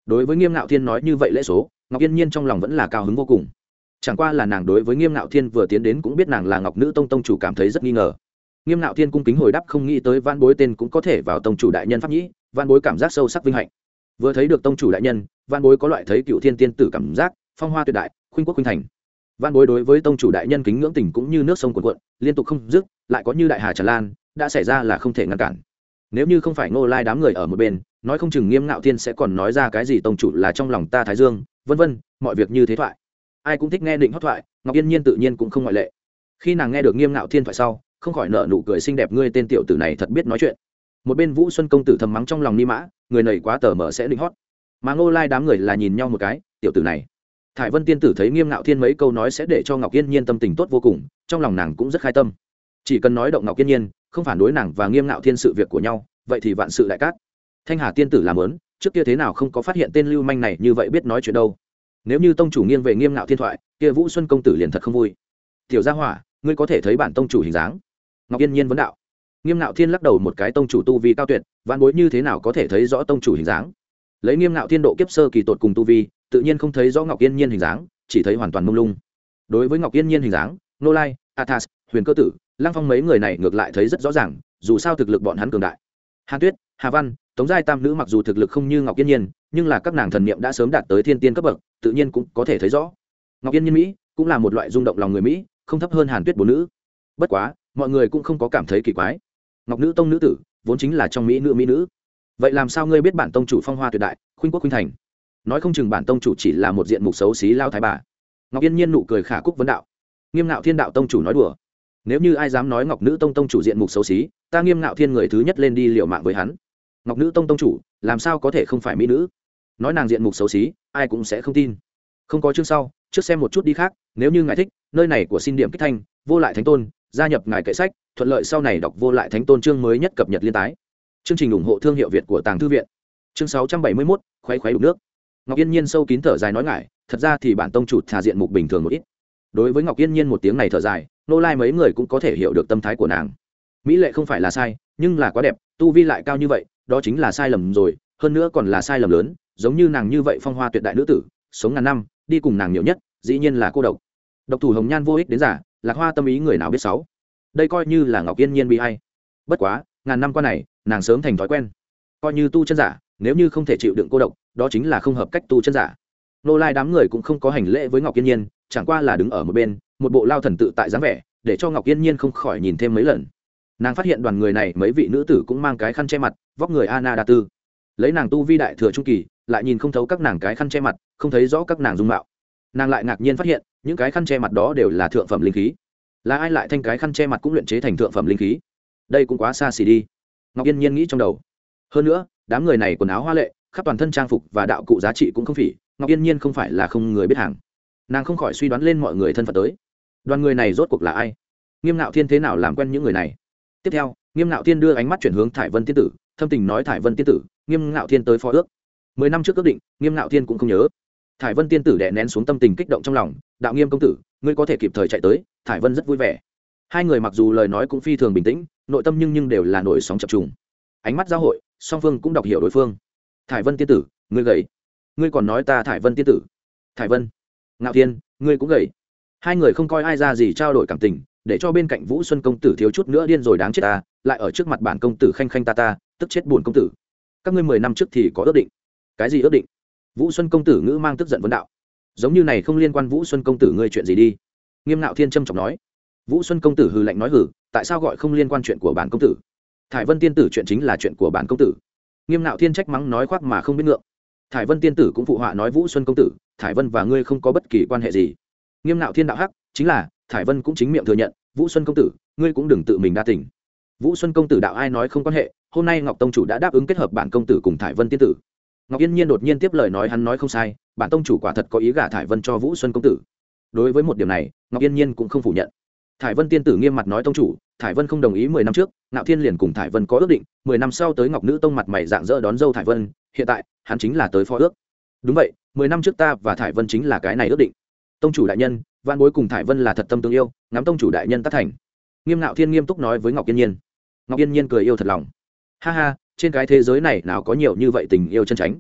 Đối với nghiêm ngạo thiên nói như vậy lễ số ngọc yên nhiên trong lòng vẫn là cao hứng vô cùng. Chẳng qua là nàng đối với nghiêm ngạo thiên vừa tiến đến cũng biết nàng là ngọc nữ tông tông chủ cảm thấy rất nghi ngờ. Nghiêm ngạo thiên cung kính hồi đáp không nghĩ tới van bối tên cũng có thể vào tông chủ đại nhân pháp nhĩ van bối cảm giác sâu sắc vinh hạnh. Vừa thấy được tông chủ đại nhân van bối có loại thấy cựu thiên tiên tử cảm giác phong hoa tuyệt đại khuynh quốc khuynh thành. Văn bối đối với tông chủ đại nhân kính ngưỡng tình cũng như nước sông cuộn cuộn, liên tục không dứt, lại có như đại hà tràn lan, đã xảy ra là không thể ngăn cản. Nếu như không phải ngô lai đám người ở một bên, nói không chừng nghiêm ngạo thiên sẽ còn nói ra cái gì tông chủ là trong lòng ta thái dương, vân vân, mọi việc như thế thoại. Ai cũng thích nghe định hót thoại, ngọc yên nhiên tự nhiên cũng không ngoại lệ. Khi nàng nghe được nghiêm ngạo thiên thoại sau, không khỏi nợ nụ cười xinh đẹp, ngươi tên tiểu tử này thật biết nói chuyện. Một bên vũ xuân công tử thầm mắng trong lòng ni mã, người này quá tờ mở sẽ định hót. Mà ngô lai đám người là nhìn nhau một cái, tiểu tử này thải vân tiên tử thấy nghiêm ngạo thiên mấy câu nói sẽ để cho ngọc yên nhiên tâm tình tốt vô cùng, trong lòng nàng cũng rất khai tâm. Chỉ cần nói động ngọc yên nhiên, không phản đối nàng và nghiêm ngạo thiên sự việc của nhau, vậy thì vạn sự đại cát. Thanh hà tiên tử làm lớn trước kia thế nào không có phát hiện tên lưu manh này như vậy biết nói chuyện đâu. Nếu như tông chủ nghiêng về nghiêm ngạo thiên thoại, kia vũ xuân công tử liền thật không vui. Tiểu gia hỏa, ngươi có thể thấy bản tông chủ hình dáng. Ngọc yên nhiên vấn đạo. Nghiêm ngạo thiên lắc đầu một cái tông chủ tu vi cao tuyệt văn bối như thế nào có thể thấy rõ tông chủ hình dáng? Lấy nghiêm ngạo thiên độ kiếp sơ kỳ tột cùng tu vi tự nhiên không thấy rõ ngọc yên nhiên hình dáng, chỉ thấy hoàn toàn mông lung. Đối với ngọc yên nhiên hình dáng nô lai, athas, huyền cơ tử, lăng phong mấy người này ngược lại thấy rất rõ ràng, dù sao thực lực bọn hắn cường đại. Hàn tuyết, hà văn, tống giai tam nữ mặc dù thực lực không như ngọc yên nhiên, nhưng là các nàng thần niệm đã sớm đạt tới thiên tiên cấp bậc, tự nhiên cũng có thể thấy rõ. Ngọc yên nhiên mỹ cũng là một loại rung động lòng người mỹ, không thấp hơn hàn tuyết bốn nữ. Bất quá, mọi người cũng không có cảm thấy kỳ quái. Ngọc nữ tông nữ tử vốn chính là trong mỹ nữ mỹ nữ. Vậy làm sao ngươi biết bản tông chủ phong hoa tuyệt đại, khuynh quốc khuynh thành? Nói không chừng bản tông chủ chỉ là một diện mục xấu xí lao thái bà. Ngọc yên nhiên nụ cười khả cúc vấn đạo. Nghiêm ngạo thiên đạo tông chủ nói đùa. Nếu như ai dám nói ngọc nữ tông tông chủ diện mục xấu xí, ta nghiêm ngạo thiên người thứ nhất lên đi liệu mạng với hắn. Ngọc nữ tông tông chủ, làm sao có thể không phải mỹ nữ? Nói nàng diện mục xấu xí, ai cũng sẽ không tin. Không có chương sau, trước xem một chút đi khác, nếu như ngài thích, nơi này của xin điểm kích thanh, vô lại thánh tôn, gia nhập ngài kệ sách, thuận lợi sau này đọc vô lại thánh tôn chương mới nhất cập nhật liên tái. Chương trình ủng hộ thương hiệu việt của tàng thư viện. Chương sáu trăm bảy mươi mốt khoáy khoáy đục nước ngọc yên nhiên sâu kín thở dài nói ngại, thật ra thì bản tông chủ thà diện mục bình thường một ít. Đối với ngọc yên nhiên một tiếng này thở dài, nô lai mấy người cũng có thể hiểu được tâm thái của nàng. Mỹ lệ không phải là sai, nhưng là quá đẹp, tu vi lại cao như vậy, đó chính là sai lầm rồi, hơn nữa còn là sai lầm lớn, giống như nàng như vậy phong hoa tuyệt đại nữ tử, sống ngàn năm, đi cùng nàng nhiều nhất, dĩ nhiên là cô độc. Độc thủ hồng nhan vô ích đến giả, lạc hoa tâm ý người nào biết sáu đây coi như là ngọc yên nhiên bị hay. Bất quá, ngàn năm qua này, nàng sớm thành thói quen. Coi như tu chân giả, nếu như không thể chịu đựng cô độc đó chính là không hợp cách tu chân giả. Nô lai đám người cũng không có hành lễ với ngọc yên nhiên, chẳng qua là đứng ở một bên, một bộ lao thần tự tại dáng vẻ, để cho ngọc yên nhiên không khỏi nhìn thêm mấy lần. Nàng phát hiện đoàn người này, mấy vị nữ tử cũng mang cái khăn che mặt, vóc người ana đa tư lấy nàng tu vi đại thừa trung kỳ, lại nhìn không thấu các nàng cái khăn che mặt, không thấy rõ các nàng dung mạo. Nàng lại ngạc nhiên phát hiện, những cái khăn che mặt đó đều là thượng phẩm linh khí. Là ai lại thanh cái khăn che mặt cũng luyện chế thành thượng phẩm linh khí? Đây cũng quá xa xỉ đi. Ngọc yên nhiên nghĩ trong đầu. Hơn nữa, đám người này quần áo hoa lệ khắp toàn thân trang phục và đạo cụ giá trị cũng không phỉ, ngọc yên nhiên không phải là không người biết hàng. Nàng không khỏi suy đoán lên mọi người thân phận tới. Đoàn người này rốt cuộc là ai? Nghiêm ngạo thiên thế nào làm quen những người này? Tiếp theo, nghiêm ngạo thiên đưa ánh mắt chuyển hướng thải vân tiên tử, thâm tình nói thải vân tiên tử, nghiêm ngạo thiên tới phó ước. Mười năm trước ước định, nghiêm ngạo thiên cũng không nhớ. Thải vân tiên tử đè nén xuống tâm tình kích động trong lòng, đạo nghiêm công tử, ngươi có thể kịp thời chạy tới, thải vân rất vui vẻ. Hai người mặc dù lời nói cũng phi thường bình tĩnh, nội tâm nhưng nhưng đều là nổi sóng chập trùng. Ánh mắt giao hội, song phương cũng đọc hiểu đối phương thải vân tiên tử, ngươi gầy. Ngươi còn nói ta thải vân tiên tử. Thải vân, ngạo thiên, ngươi cũng gầy. Hai người không coi ai ra gì trao đổi cảm tình, để cho bên cạnh vũ xuân công tử thiếu chút nữa điên rồi đáng chết ta, lại ở trước mặt bản công tử khanh khanh ta ta, tức chết buồn công tử. Các ngươi mười năm trước thì có ước định. Cái gì ước định? Vũ xuân công tử ngữ mang tức giận vấn đạo. Giống như này không liên quan vũ xuân công tử ngươi chuyện gì đi. Nghiêm ngạo thiên trâm trọng nói. Vũ xuân công tử hừ lạnh nói hử tại sao gọi không liên quan chuyện của bản công tử? Thải vân tiên tử chuyện chính là chuyện của bản công tử nghiêm Nạo thiên trách mắng nói khoác mà không biết ngượng. Thải vân tiên tử cũng phụ họa nói vũ xuân công tử, thải vân và ngươi không có bất kỳ quan hệ gì. Nghiêm Nạo thiên đạo hắc, chính là, thải vân cũng chính miệng thừa nhận, vũ xuân công tử, ngươi cũng đừng tự mình đa tình. Vũ xuân công tử đạo ai nói không quan hệ, hôm nay ngọc tông chủ đã đáp ứng kết hợp bản công tử cùng thải vân tiên tử. Ngọc yên nhiên đột nhiên tiếp lời nói hắn nói không sai, bản tông chủ quả thật có ý gả thải vân cho vũ xuân công tử. Đối với một điểm này, ngọc yên nhiên cũng không phủ nhận thải vân tiên tử nghiêm mặt nói tông chủ, thải vân không đồng ý mười năm trước Nạo thiên liền cùng thải vân có ước định, mười năm sau tới ngọc nữ tông mặt mày dạng dỡ đón dâu thải vân, hiện tại, hắn chính là tới phó ước. Đúng vậy, mười năm trước ta và thải vân chính là cái này ước định. Tông chủ đại nhân văn bối cùng thải vân là thật tâm tương yêu, ngắm tông chủ đại nhân tác thành. Nghiêm Nạo thiên nghiêm túc nói với ngọc yên nhiên. Ngọc yên nhiên cười yêu thật lòng. Ha ha, trên cái thế giới này nào có nhiều như vậy tình yêu chân tránh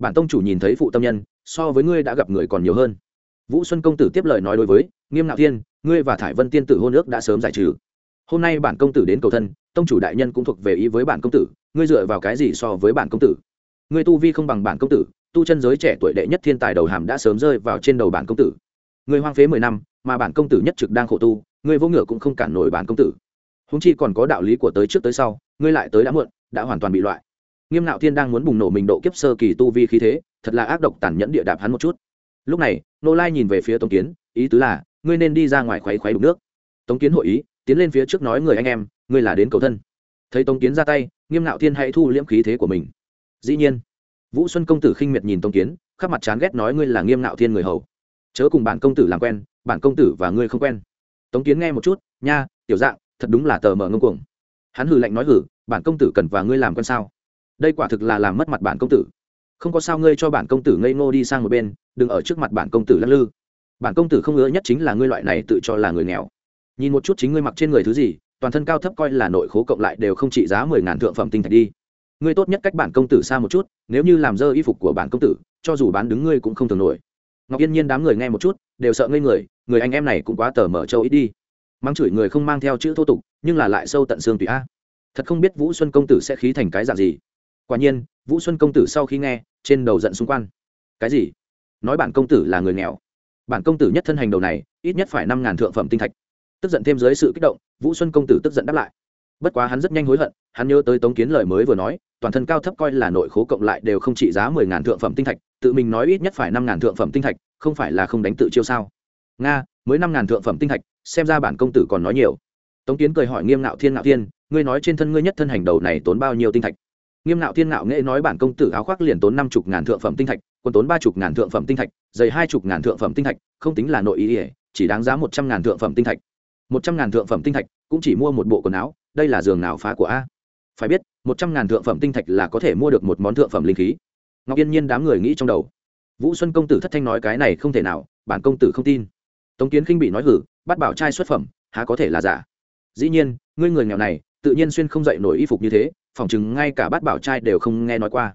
bản tông chủ nhìn thấy phụ tâm nhân, so với ngươi đã gặp người còn nhiều hơn vũ xuân công tử tiếp lời nói đối với, nghiêm ngạo thiên, ngươi và thải vân tiên tử hôn ước đã sớm giải trừ. Hôm nay bản công tử đến cầu thân, tông chủ đại nhân cũng thuộc về ý với bản công tử, ngươi dựa vào cái gì so với bản công tử? Ngươi tu vi không bằng bản công tử, tu chân giới trẻ tuổi đệ nhất thiên tài đầu hàm đã sớm rơi vào trên đầu bản công tử. Ngươi hoang phế mười năm, mà bản công tử nhất trực đang khổ tu, ngươi vô ngựa cũng không cản nổi bản công tử. Húng chi còn có đạo lý của tới trước tới sau, ngươi lại tới đã muộn, đã hoàn toàn bị loại. Nghiêm nạo thiên đang muốn bùng nổ mình độ kiếp sơ kỳ tu vi khí thế, thật là ác độc tàn nhẫn địa đạp hắn một chút lúc này nô lai nhìn về phía tống kiến, ý tứ là, ngươi nên đi ra ngoài khoáy khoáy đục nước. Tống kiến hội ý, tiến lên phía trước nói người anh em, ngươi là đến cầu thân. Thấy tống kiến ra tay, nghiêm nạo thiên hãy thu liễm khí thế của mình. Dĩ nhiên, vũ xuân công tử khinh miệt nhìn tống kiến, khắp mặt chán ghét nói ngươi là nghiêm nạo thiên người hầu. Chớ cùng bản công tử làm quen, bản công tử và ngươi không quen. Tống kiến nghe một chút, nha, tiểu dạng, thật đúng là tờ mở ngông cuồng. Hắn hừ lạnh nói hử, bản công tử cần và ngươi làm quen sao? Đây quả thực là làm mất mặt bản công tử không có sao ngươi cho bản công tử ngây ngô đi sang một bên, đừng ở trước mặt bản công tử lắc lư. Bản công tử không ngứa nhất chính là ngươi loại này tự cho là người nghèo. Nhìn một chút chính ngươi mặc trên người thứ gì, toàn thân cao thấp coi là nội khố cộng lại đều không trị giá mười ngàn thượng phẩm tinh thạch đi. Ngươi tốt nhất cách bản công tử xa một chút, nếu như làm dơ y phục của bản công tử, cho dù bán đứng ngươi cũng không thường nổi. Ngọc yên nhiên đám người nghe một chút, đều sợ ngây người người anh em này cũng quá tờ mở châu ít đi. Mang chửi người không mang theo chữ thô tục, nhưng là lại sâu tận xương tùy a. Thật không biết vũ xuân công tử sẽ khí thành cái dạng gì quả nhiên, vũ xuân công tử sau khi nghe, trên đầu giận xung quanh. Cái gì? Nói bản công tử là người nghèo. Bản công tử nhất thân hành đầu này, ít nhất phải năm ngàn thượng phẩm tinh thạch. Tức giận thêm dưới sự kích động, vũ xuân công tử tức giận đáp lại. Bất quá hắn rất nhanh hối hận, hắn nhớ tới tống kiến lời mới vừa nói, toàn thân cao thấp coi là nội khố cộng lại đều không trị giá mười ngàn thượng phẩm tinh thạch, tự mình nói ít nhất phải năm ngàn thượng phẩm tinh thạch, không phải là không đánh tự chiêu sao? Nga, mới năm ngàn thượng phẩm tinh thạch, xem ra bản công tử còn nói nhiều. Tống kiến cười hỏi nghiêm ngạo thiên ngạo thiên, ngươi nói trên thân ngươi nhất thân hành đầu này tốn bao nhiêu tinh thạch? Nghiêm ngạo thiên ngạo nghệ nói bản công tử áo khoác liền tốn năm chục ngàn thượng phẩm tinh thạch, quân tốn ba chục ngàn thượng phẩm tinh thạch dày hai chục ngàn thượng phẩm tinh thạch, không tính là nội ý ỉa chỉ đáng giá một trăm ngàn thượng phẩm tinh thạch. Một trăm ngàn thượng phẩm tinh thạch, cũng chỉ mua một bộ quần áo, đây là giường nào phá của a? Phải biết, một trăm ngàn thượng phẩm tinh thạch là có thể mua được một món thượng phẩm linh khí. Ngọc yên nhiên đám người nghĩ trong đầu. Vũ xuân công tử thất thanh nói cái này không thể nào, bản công tử không tin. Tống kiến khinh bị nói hử, bắt bảo trai xuất phẩm, há có thể là giả? Dĩ nhiên, ngươi người nghèo này, tự nhiên xuyên không dậy nổi y phục như thế phỏng chừng ngay cả bát bảo trai đều không nghe nói qua.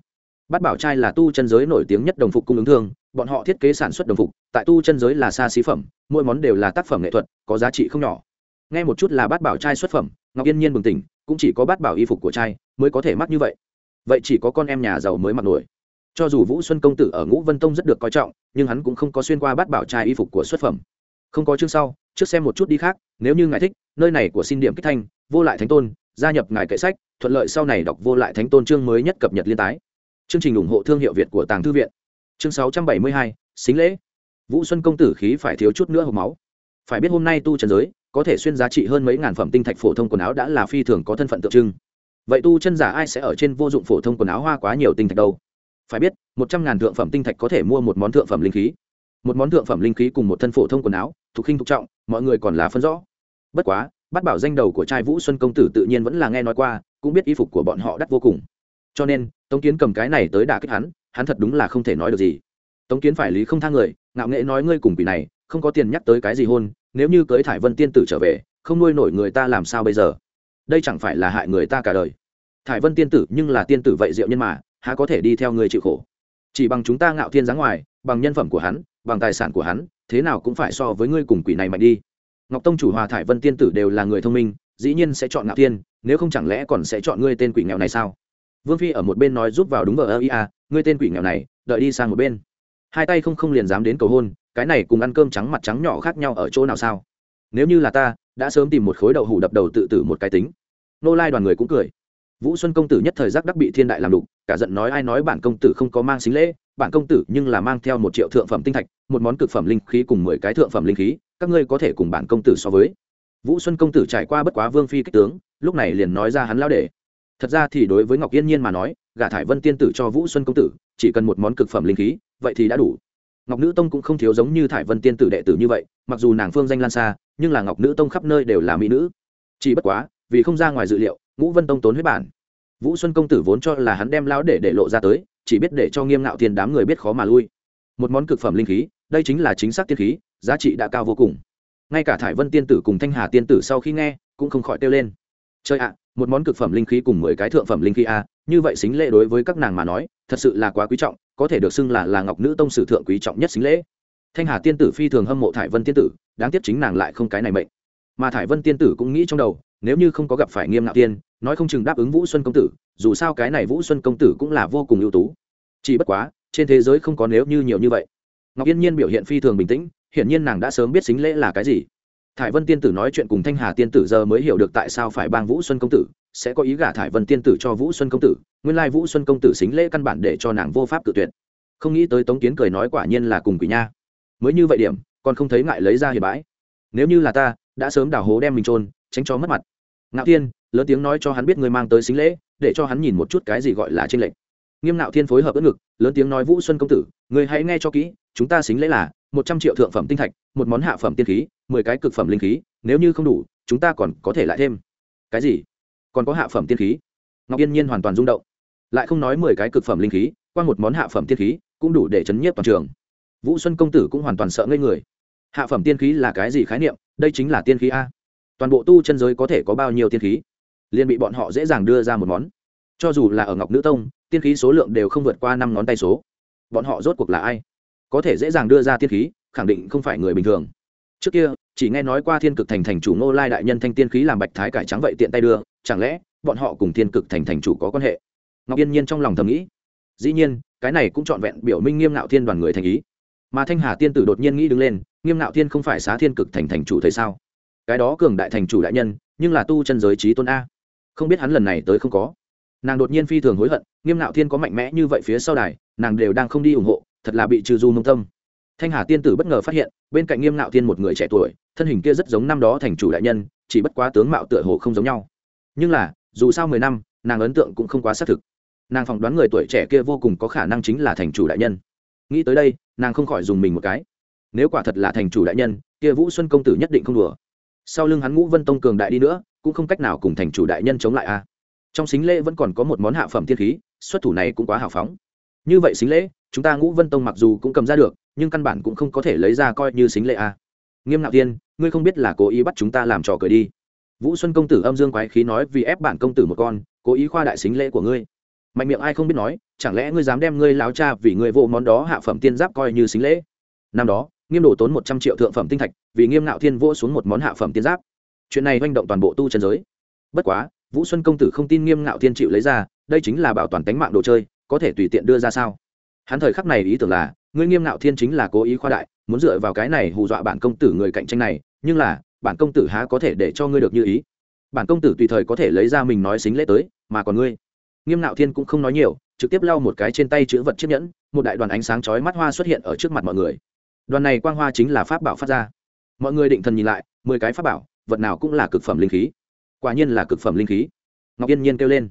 Bát bảo trai là tu chân giới nổi tiếng nhất đồng phục cung ứng thương bọn họ thiết kế sản xuất đồng phục, tại tu chân giới là xa xí phẩm, mỗi món đều là tác phẩm nghệ thuật, có giá trị không nhỏ. Nghe một chút là bát bảo trai xuất phẩm, ngọc yên nhiên bừng tỉnh, cũng chỉ có bát bảo y phục của trai mới có thể mắc như vậy. Vậy chỉ có con em nhà giàu mới mặc nổi. Cho dù vũ xuân công tử ở ngũ vân tông rất được coi trọng, nhưng hắn cũng không có xuyên qua bát bảo trai y phục của xuất phẩm. Không có chương sau, trước xem một chút đi khác, nếu như ngài thích, nơi này của xin điểm kích thanh, vô lại thánh tôn gia nhập ngài kệ sách, thuận lợi sau này đọc vô lại thánh tôn chương mới nhất cập nhật liên tái. Chương trình ủng hộ thương hiệu việt của tàng thư viện. Chương sáu trăm bảy mươi hai, xính lễ. Vũ xuân công tử khí phải thiếu chút nữa hộp máu. Phải biết hôm nay tu trần giới, có thể xuyên giá trị hơn mấy ngàn phẩm tinh thạch phổ thông quần áo đã là phi thường có thân phận tượng trưng. Vậy tu chân giả ai sẽ ở trên vô dụng phổ thông quần áo hoa quá nhiều tinh thạch đâu? Phải biết, một trăm ngàn thượng phẩm tinh thạch có thể mua một món thượng phẩm linh khí. Một món thượng phẩm linh khí cùng một thân phổ thông quần áo thuộc khinh thục trọng, mọi người còn là phân rõ. Bất quá bắt bảo danh đầu của trai vũ xuân công tử tự nhiên vẫn là nghe nói qua, cũng biết y phục của bọn họ đắt vô cùng. Cho nên, tống kiến cầm cái này tới đả kích hắn hắn thật đúng là không thể nói được gì. Tống kiến phải lý không thang người, ngạo nghệ nói ngươi cùng quỷ này, không có tiền nhắc tới cái gì hôn, nếu như cưới thải vân tiên tử trở về, không nuôi nổi người ta làm sao bây giờ? Đây chẳng phải là hại người ta cả đời. Thải vân tiên tử nhưng là tiên tử vậy diệu nhân mà, há có thể đi theo người chịu khổ? Chỉ bằng chúng ta ngạo thiên dáng ngoài, bằng nhân phẩm của hắn, bằng tài sản của hắn, thế nào cũng phải so với ngươi cùng quỷ này mạnh đi ngọc tông chủ hòa thải vân tiên tử đều là người thông minh, dĩ nhiên sẽ chọn ngạo tiên. nếu không chẳng lẽ còn sẽ chọn ngươi tên quỷ nghèo này sao? Vương phi ở một bên nói giúp vào đúng vợ ơ ia ngươi tên quỷ nghèo này, đợi đi sang một bên. Hai tay không không liền dám đến cầu hôn, cái này cùng ăn cơm trắng mặt trắng nhỏ khác nhau ở chỗ nào sao? Nếu như là ta, đã sớm tìm một khối đậu hủ đập đầu tự tử một cái tính. Nô lai đoàn người cũng cười. Vũ xuân công tử nhất thời giác đắc bị thiên đại làm đục, cả giận nói ai nói bản công tử không có mang xính lễ, bản công tử nhưng là mang theo một triệu thượng phẩm tinh thạch, một món cực phẩm linh khí cùng mười cái thượng phẩm linh khí các ngươi có thể cùng bản công tử so với. Vũ xuân công tử trải qua bất quá vương phi kích tướng, lúc này liền nói ra hắn lao để thật ra thì đối với ngọc yên nhiên mà nói, gả thải vân tiên tử cho vũ xuân công tử, chỉ cần một món cực phẩm linh khí, vậy thì đã đủ. Ngọc nữ tông cũng không thiếu giống như thải vân tiên tử đệ tử như vậy, mặc dù nàng phương danh lan xa, nhưng là ngọc nữ tông khắp nơi đều là mỹ nữ. Chỉ bất quá, vì không ra ngoài dự liệu, ngũ vân tông tốn huyết bản. Vũ xuân công tử vốn cho là hắn đem lão để để lộ ra tới, chỉ biết để cho nghiêm ngạo thiên đám người biết khó mà lui. Một món cực phẩm linh khí, đây chính là chính xác tiên khí giá trị đã cao vô cùng. Ngay cả thải vân tiên tử cùng thanh hà tiên tử sau khi nghe, cũng không khỏi kêu lên. Chơi ạ, một món cực phẩm linh khí cùng mười cái thượng phẩm linh khí a như vậy xính lễ đối với các nàng mà nói, thật sự là quá quý trọng, có thể được xưng là là ngọc nữ tông sử thượng quý trọng nhất xính lễ. Thanh hà tiên tử phi thường hâm mộ thải vân tiên tử, đáng tiếc chính nàng lại không cái này mệnh. Mà thải vân tiên tử cũng nghĩ trong đầu, nếu như không có gặp phải nghiêm ngạo tiên, nói không chừng đáp ứng vũ xuân công tử, dù sao cái này vũ xuân công tử cũng là vô cùng ưu tú. Chỉ bất quá, trên thế giới không có nếu như nhiều như vậy. Ngọc yên nhiên biểu hiện phi thường bình tĩnh hiển nhiên nàng đã sớm biết xính lễ là cái gì. Thải vân tiên tử nói chuyện cùng thanh hà tiên tử giờ mới hiểu được tại sao phải bang vũ xuân công tử, sẽ có ý gả thải vân tiên tử cho vũ xuân công tử, nguyên lai vũ xuân công tử xính lễ căn bản để cho nàng vô pháp tự tuyệt. Không nghĩ tới tống kiến cười nói quả nhiên là cùng quỷ nha. Mới như vậy điểm, còn không thấy ngại lấy ra hiền bãi. Nếu như là ta, đã sớm đào hố đem mình trôn tránh cho mất mặt. Ngạo thiên, lớn tiếng nói cho hắn biết người mang tới xính lễ, để cho hắn nhìn một chút cái gì gọi là trên lệch nghiêm Nạo thiên phối hợp ớt ngực, lớn tiếng nói, vũ xuân công tử người hãy nghe cho kỹ, chúng ta xính lễ là một trăm triệu thượng phẩm tinh thạch, một món hạ phẩm tiên khí, mười cái cực phẩm linh khí, nếu như không đủ, chúng ta còn có thể lại thêm. Cái gì? Còn có hạ phẩm tiên khí? Ngọc yên nhiên hoàn toàn rung động. Lại không nói mười cái cực phẩm linh khí, qua một món hạ phẩm tiên khí, cũng đủ để chấn nhiếp toàn trường. Vũ xuân công tử cũng hoàn toàn sợ ngây người. Hạ phẩm tiên khí là cái gì khái niệm? Đây chính là tiên khí a. Toàn bộ tu chân giới có thể có bao nhiêu tiên khí? Liền bị bọn họ dễ dàng đưa ra một món cho dù là ở ngọc nữ tông, tiên khí số lượng đều không vượt qua năm ngón tay số. Bọn họ rốt cuộc là ai? Có thể dễ dàng đưa ra tiên khí, khẳng định không phải người bình thường. Trước kia, chỉ nghe nói qua thiên cực thành thành chủ ngô lai đại nhân thanh tiên khí làm bạch thái cải trắng vậy tiện tay đưa, chẳng lẽ bọn họ cùng thiên cực thành thành chủ có quan hệ? Ngọc yên nhiên trong lòng thầm nghĩ. Dĩ nhiên, cái này cũng trọn vẹn biểu minh nghiêm ngạo thiên đoàn người thành ý. Mà thanh hà tiên tử đột nhiên nghĩ đứng lên, nghiêm ngạo thiên không phải xá thiên cực thành thành chủ thấy sao? Cái đó cường đại thành chủ đại nhân, nhưng là tu chân giới trí tôn a. Không biết hắn lần này tới không có nàng đột nhiên phi thường hối hận, nghiêm ngạo thiên có mạnh mẽ như vậy phía sau đài, nàng đều đang không đi ủng hộ, thật là bị trừ du nông tâm. Thanh hà tiên tử bất ngờ phát hiện, bên cạnh nghiêm ngạo thiên một người trẻ tuổi, thân hình kia rất giống năm đó thành chủ đại nhân, chỉ bất quá tướng mạo tựa hồ không giống nhau. Nhưng là, dù sao mười năm, nàng ấn tượng cũng không quá xác thực. Nàng phỏng đoán người tuổi trẻ kia vô cùng có khả năng chính là thành chủ đại nhân. Nghĩ tới đây, nàng không khỏi dùng mình một cái. Nếu quả thật là thành chủ đại nhân, kia vũ xuân công tử nhất định không đùa. Sau lưng hắn ngũ vân tông cường đại đi nữa, cũng không cách nào cùng thành chủ đại nhân chống lại a trong xính lễ vẫn còn có một món hạ phẩm thiên khí, xuất thủ này cũng quá hào phóng. Như vậy xính lễ, chúng ta ngũ vân tông mặc dù cũng cầm ra được, nhưng căn bản cũng không có thể lấy ra coi như xính lễ a. Nghiêm nạo tiên ngươi không biết là cố ý bắt chúng ta làm trò cười đi. Vũ xuân công tử âm dương quái khí nói vì ép bản công tử một con, cố ý khoa đại xính lễ của ngươi. Mạnh miệng ai không biết nói, chẳng lẽ ngươi dám đem ngươi láo cha vì ngươi vô món đó hạ phẩm tiên giáp coi như xính lễ? Năm đó, nghiêm đổ tốn một trăm triệu thượng phẩm tinh thạch, vì nghiêm nạo thiên vỗ xuống một món hạ phẩm tiên giáp. Chuyện này manh động toàn bộ tu chân giới. Bất quá vũ xuân công tử không tin nghiêm ngạo thiên chịu lấy ra, đây chính là bảo toàn tánh mạng đồ chơi, có thể tùy tiện đưa ra sao? Hắn thời khắc này ý tưởng là, ngươi nghiêm ngạo thiên chính là cố ý khoa đại, muốn dựa vào cái này hù dọa bản công tử người cạnh tranh này, nhưng là, bản công tử há có thể để cho ngươi được như ý? Bản công tử tùy thời có thể lấy ra mình nói xính lễ tới, mà còn ngươi? Nghiêm ngạo thiên cũng không nói nhiều, trực tiếp lau một cái trên tay chữ vật chiếc nhẫn, một đại đoàn ánh sáng chói mắt hoa xuất hiện ở trước mặt mọi người. Đoàn này quang hoa chính là pháp bảo phát ra. Mọi người định thần nhìn lại, mười cái pháp bảo, vật nào cũng là cực phẩm linh khí quả nhiên là cực phẩm linh khí. Ngọc yên nhiên kêu lên.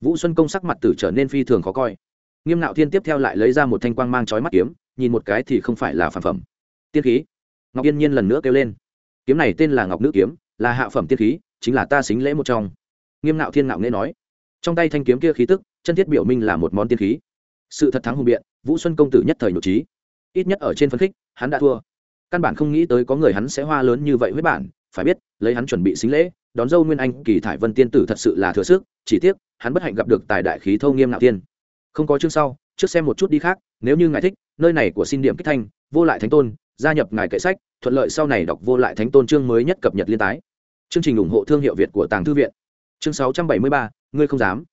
Vũ xuân công sắc mặt tử trở nên phi thường khó coi. Nghiêm nạo thiên tiếp theo lại lấy ra một thanh quang mang chói mắt kiếm, nhìn một cái thì không phải là phản phẩm. Tiên khí. Ngọc yên nhiên lần nữa kêu lên. Kiếm này tên là ngọc nữ kiếm, là hạ phẩm tiên khí, chính là ta xính lễ một trong. Nghiêm nạo thiên nạo nghe nói. Trong tay thanh kiếm kia khí tức, chân thiết biểu minh là một món tiên khí. Sự thật thắng hùng biện, vũ xuân công tử nhất thời nhộ trí ít nhất ở trên phân khích, hắn đã thua. Căn bản không nghĩ tới có người hắn sẽ hoa lớn như vậy với bản, phải biết, lấy hắn chuẩn bị xính lễ đón dâu nguyên anh, kỳ thải vân tiên tử thật sự là thừa sức, chỉ tiếc, hắn bất hạnh gặp được tài đại khí thâu nghiêm nạo tiên. Không có chương sau, trước xem một chút đi khác, nếu như ngài thích, nơi này của xin điểm kích thanh, vô lại thánh tôn, gia nhập ngài kệ sách, thuận lợi sau này đọc vô lại thánh tôn chương mới nhất cập nhật liên tái. Chương trình ủng hộ thương hiệu việt của tàng thư viện. Chương sáu trăm bảy mươi ba, ngươi không dám.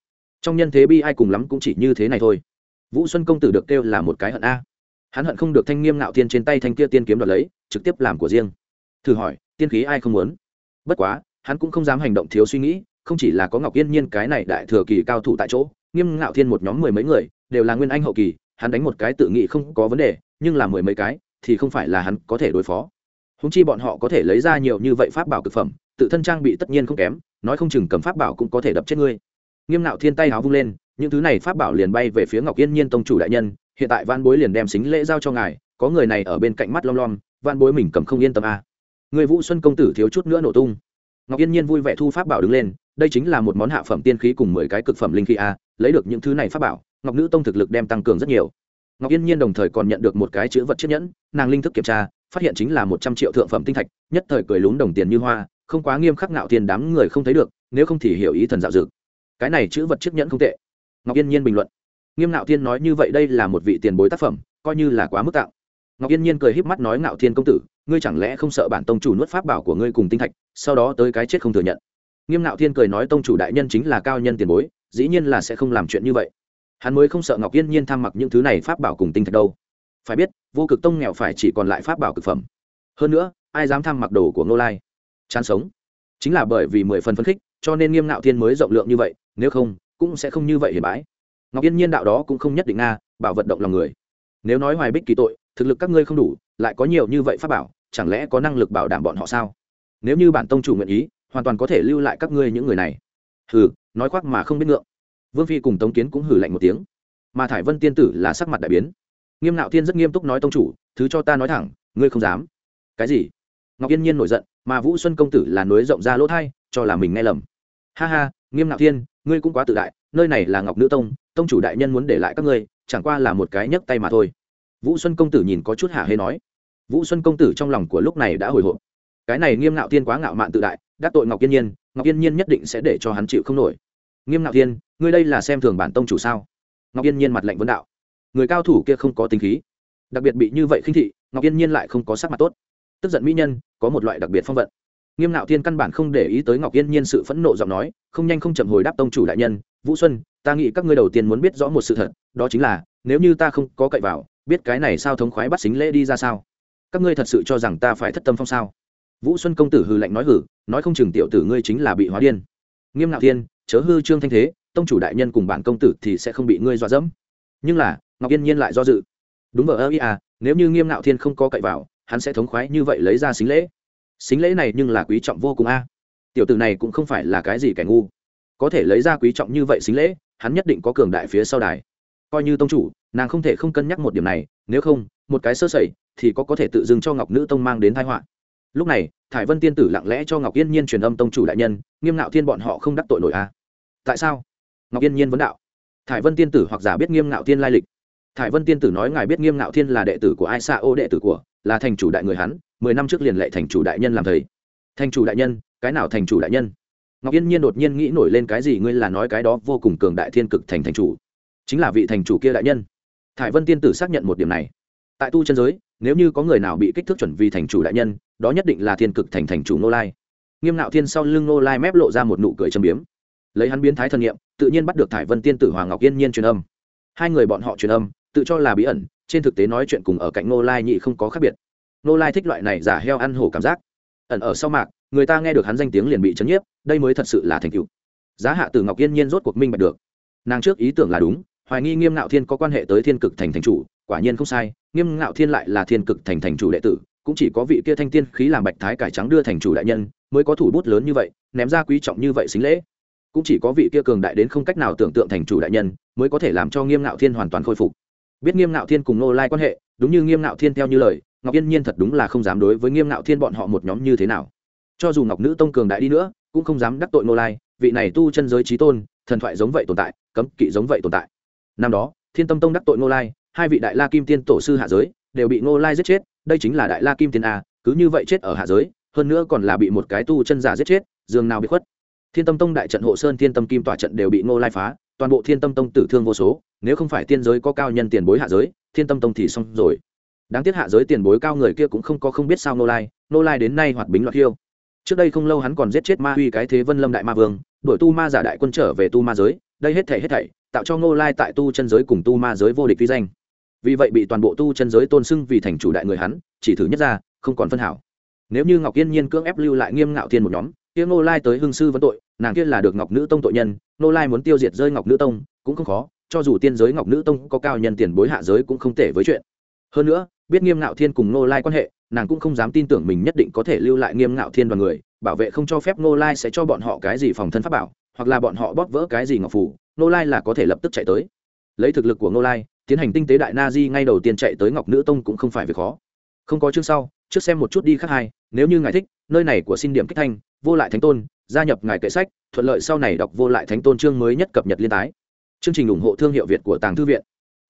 Trong nhân thế bi ai cùng lắm cũng chỉ như thế này thôi. Vũ xuân công tử được kêu là một cái hận a. Hắn hận không được thanh nghiêm ngạo tiên trên tay thanh kia tiên kiếm đoạt lấy, trực tiếp làm của riêng. Thử hỏi, tiên khí ai không muốn? Bất quá hắn cũng không dám hành động thiếu suy nghĩ, không chỉ là có ngọc yên nhiên cái này đại thừa kỳ cao thủ tại chỗ, nghiêm ngạo thiên một nhóm mười mấy người, đều là nguyên anh hậu kỳ, hắn đánh một cái tự nghĩ không có vấn đề, nhưng là mười mấy cái, thì không phải là hắn có thể đối phó. Húng chi bọn họ có thể lấy ra nhiều như vậy pháp bảo cực phẩm, tự thân trang bị tất nhiên không kém, nói không chừng cầm pháp bảo cũng có thể đập chết ngươi. Nghiêm ngạo thiên tay háo vung lên, những thứ này pháp bảo liền bay về phía ngọc yên nhiên tông chủ đại nhân, hiện tại van bối liền đem xính lễ giao cho ngài, có người này ở bên cạnh mắt lom lom van bối mình cầm không yên tâm a à. người vũ xuân công tử thiếu chút nữa nổ tung ngọc yên nhiên vui vẻ thu pháp bảo đứng lên, đây chính là một món hạ phẩm tiên khí cùng mười cái cực phẩm linh khí a, lấy được những thứ này pháp bảo, ngọc nữ tông thực lực đem tăng cường rất nhiều. Ngọc yên nhiên đồng thời còn nhận được một cái chữ vật chiếc nhẫn, nàng linh thức kiểm tra, phát hiện chính là một trăm triệu thượng phẩm tinh thạch, nhất thời cười lún đồng tiền như hoa, không quá nghiêm khắc ngạo tiền đám người không thấy được, nếu không thì hiểu ý thần dạo dực. Cái này chữ vật chiếc nhẫn không tệ. Ngọc yên nhiên bình luận. Nghiêm ngạo thiên nói như vậy đây là một vị tiền bối tác phẩm, coi như là quá mức tạo. Ngọc yên nhiên cười híp mắt nói ngạo thiên công tử ngươi chẳng lẽ không sợ bản tông chủ nuốt pháp bảo của ngươi cùng tinh thạch, sau đó tới cái chết không thừa nhận? Nghiêm ngạo thiên cười nói tông chủ đại nhân chính là cao nhân tiền bối, dĩ nhiên là sẽ không làm chuyện như vậy. Hắn mới không sợ ngọc yên nhiên tham mặc những thứ này pháp bảo cùng tinh thạch đâu. Phải biết, vô cực tông nghèo phải chỉ còn lại pháp bảo cực phẩm. Hơn nữa, ai dám tham mặc đồ của ngô lai? Chán sống. Chính là bởi vì mười phần phấn khích, cho nên nghiêm ngạo thiên mới rộng lượng như vậy, nếu không, cũng sẽ không như vậy hiển bãi. Ngọc yên nhiên đạo đó cũng không nhất định nga, bảo vận động lòng người. Nếu nói hoài bích kỳ tội thực lực các ngươi không đủ, lại có nhiều như vậy pháp bảo, chẳng lẽ có năng lực bảo đảm bọn họ sao? Nếu như bản tông chủ nguyện ý, hoàn toàn có thể lưu lại các ngươi những người này. Hừ, nói khoác mà không biết ngượng. Vương phi cùng tống kiến cũng hử lạnh một tiếng. Mà thải vân tiên tử là sắc mặt đại biến. Nghiêm nạo thiên rất nghiêm túc nói tông chủ, thứ cho ta nói thẳng, ngươi không dám. Cái gì? Ngọc yên nhiên nổi giận, mà vũ xuân công tử là nối rộng ra lỗ thai, cho là mình nghe lầm. Ha ha, nghiêm nạo thiên, ngươi cũng quá tự đại, nơi này là ngọc nữ tông tông chủ đại nhân muốn để lại các ngươi, chẳng qua là một cái nhấc tay mà thôi vũ xuân công tử nhìn có chút hạ hê nói. Vũ xuân công tử trong lòng của lúc này đã hồi hộp. Cái này nghiêm ngạo thiên quá ngạo mạn tự đại, đắc tội ngọc yên nhiên, ngọc yên nhiên nhất định sẽ để cho hắn chịu không nổi. Nghiêm ngạo thiên, ngươi đây là xem thường bản tông chủ sao? Ngọc yên nhiên mặt lạnh vấn đạo. Người cao thủ kia không có tính khí. Đặc biệt bị như vậy khinh thị, ngọc yên nhiên lại không có sắc mặt tốt. Tức giận mỹ nhân, có một loại đặc biệt phong vận. Nghiêm ngạo thiên căn bản không để ý tới ngọc yên nhiên sự phẫn nộ giọng nói, không nhanh không chậm hồi đáp tông chủ đại nhân, vũ xuân, ta nghĩ các ngươi đầu tiên muốn biết rõ một sự thật, đó chính là, nếu như ta không có cậy vào biết cái này sao thống khoái bắt xính lễ đi ra sao? Các ngươi thật sự cho rằng ta phải thất tâm phong sao? Vũ xuân công tử hư lạnh nói hử, nói không chừng tiểu tử ngươi chính là bị hóa điên. Nghiêm ngạo thiên, chớ hư trương thanh thế, tông chủ đại nhân cùng bản công tử thì sẽ không bị ngươi dọa dẫm. Nhưng là, ngọc yên nhiên lại do dự. Đúng vợ ơ, ý à nếu như nghiêm ngạo thiên không có cậy vào, hắn sẽ thống khoái như vậy lấy ra xính lễ. Xính lễ này nhưng là quý trọng vô cùng a. Tiểu tử này cũng không phải là cái gì kẻ ngu. Có thể lấy ra quý trọng như vậy xính lễ, hắn nhất định có cường đại phía sau đài. Coi như tông chủ nàng không thể không cân nhắc một điểm này, nếu không, một cái sơ sẩy thì có có thể tự dưng cho ngọc nữ tông mang đến thái họa. Lúc này, thải vân tiên tử lặng lẽ cho ngọc yên nhiên truyền âm tông chủ đại nhân, nghiêm ngạo thiên bọn họ không đắc tội nổi à? tại sao? Ngọc yên nhiên vấn đạo. Thải vân tiên tử hoặc giả biết nghiêm ngạo thiên lai lịch. Thải vân tiên tử nói ngài biết nghiêm ngạo thiên là đệ tử của ai xa ô đệ tử của, là thành chủ đại người hắn, mười năm trước liền lệ thành chủ đại nhân làm thầy. Thành chủ đại nhân, cái nào thành chủ đại nhân? Ngọc yên nhiên đột nhiên nghĩ nổi lên cái gì ngươi là nói cái đó vô cùng cường đại thiên cực thành thành chủ. Chính là vị thành chủ kia đại nhân thải vân tiên tử xác nhận một điểm này. Tại tu chân giới, nếu như có người nào bị kích thước chuẩn vì thành chủ đại nhân, đó nhất định là thiên cực thành thành chủ nô lai. Nghiêm nạo thiên sau lưng nô lai mép lộ ra một nụ cười châm biếm. Lấy hắn biến thái thân nhiệm tự nhiên bắt được thải vân tiên tử hoàng ngọc yên nhiên truyền âm. Hai người bọn họ truyền âm, tự cho là bí ẩn, trên thực tế nói chuyện cùng ở cạnh nô lai nhị không có khác biệt. Nô lai thích loại này giả heo ăn hổ cảm giác. Ẩn ở sau mạc, người ta nghe được hắn danh tiếng liền bị chấn nhiếp, đây mới thật sự là thành tựu. Giá hạ từ ngọc yên nhiên rốt cuộc minh bạch được. Nàng trước ý tưởng là đúng hoài nghi nghiêm ngạo thiên có quan hệ tới thiên cực thành thành chủ, quả nhiên không sai, nghiêm ngạo thiên lại là thiên cực thành thành chủ đệ tử, cũng chỉ có vị kia thanh tiên khí làm bạch thái cải trắng đưa thành chủ đại nhân, mới có thủ bút lớn như vậy, ném ra quý trọng như vậy xính lễ. Cũng chỉ có vị kia cường đại đến không cách nào tưởng tượng thành chủ đại nhân, mới có thể làm cho nghiêm ngạo thiên hoàn toàn khôi phục. Biết nghiêm ngạo thiên cùng nô lai quan hệ, đúng như nghiêm ngạo thiên theo như lời, ngọc yên nhiên thật đúng là không dám đối với nghiêm ngạo thiên bọn họ một nhóm như thế nào. Cho dù ngọc nữ tông cường đại đi nữa, cũng không dám đắc tội nô lai, vị này tu chân giới trí tôn, thần thoại giống vậy tồn tại, cấm kỵ giống vậy tồn tại năm đó, thiên tâm tông đắc tội Ngô lai, hai vị đại la kim tiên tổ sư hạ giới đều bị Ngô lai giết chết, đây chính là đại la kim tiên a, cứ như vậy chết ở hạ giới, hơn nữa còn là bị một cái tu chân giả giết chết, dường nào bị khuất thiên tâm tông đại trận hộ sơn, thiên tâm kim tòa trận đều bị Ngô lai phá, toàn bộ thiên tâm tông tử thương vô số, nếu không phải tiên giới có cao nhân tiền bối hạ giới, thiên tâm tông thì xong rồi đáng tiếc hạ giới tiền bối cao người kia cũng không có không biết sao nô lai nô lai đến nay hoạt bính loạt hiêu. trước đây không lâu hắn còn giết chết ma huy cái thế vân lâm đại ma vương đổi tu ma giả đại quân trở về tu ma giới, đây hết thảy hết thảy tạo cho Ngô lai tại tu chân giới cùng tu ma giới vô địch vi danh. Vì vậy bị toàn bộ tu chân giới tôn xưng vì thành chủ đại người hắn, chỉ thử nhất ra, không còn phân hảo. Nếu như ngọc yên nhiên cưỡng ép lưu lại nghiêm ngạo thiên một nhóm, kia Ngô lai tới hương sư vấn tội, nàng kia là được ngọc nữ tông tội nhân, Ngô lai muốn tiêu diệt rơi ngọc nữ tông, cũng không khó, cho dù tiên giới ngọc nữ tông có cao nhân tiền bối hạ giới cũng không thể với chuyện. Hơn nữa, biết nghiêm ngạo thiên cùng Ngô lai quan hệ, nàng cũng không dám tin tưởng mình nhất định có thể lưu lại nghiêm ngạo thiên đoàn người, bảo vệ không cho phép Ngô lai sẽ cho bọn họ cái gì phòng thân pháp bảo, hoặc là bọn họ bóp vỡ cái gì ngọc phủ nô lai là có thể lập tức chạy tới. Lấy thực lực của nô lai, tiến hành tinh tế đại na di ngay đầu tiên chạy tới ngọc nữ tông cũng không phải việc khó. Không có chương sau, trước xem một chút đi khác hai, nếu như ngài thích, nơi này của xin điểm kích thanh, vô lại thánh tôn, gia nhập ngài kệ sách, thuận lợi sau này đọc vô lại thánh tôn chương mới nhất cập nhật liên tái. Chương trình ủng hộ thương hiệu việt của tàng thư viện.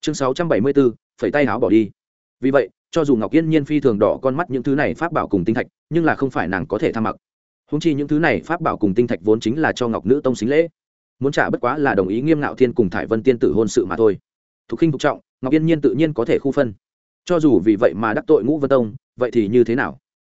Chương sáu trăm bảy mươi bốn phẩy tay áo bỏ đi. Vì vậy, cho dù ngọc yên nhiên phi thường đỏ con mắt những thứ này pháp bảo cùng tinh thạch, nhưng là không phải nàng có thể tham mặc. Húng chi những thứ này pháp bảo cùng tinh thạch vốn chính là cho ngọc nữ tông xính lễ muốn trả bất quá là đồng ý nghiêm ngạo thiên cùng thải vân tiên tử hôn sự mà thôi. Thục khinh thục trọng, ngọc yên nhiên tự nhiên có thể khu phân. Cho dù vì vậy mà đắc tội ngũ vân tông, vậy thì như thế nào?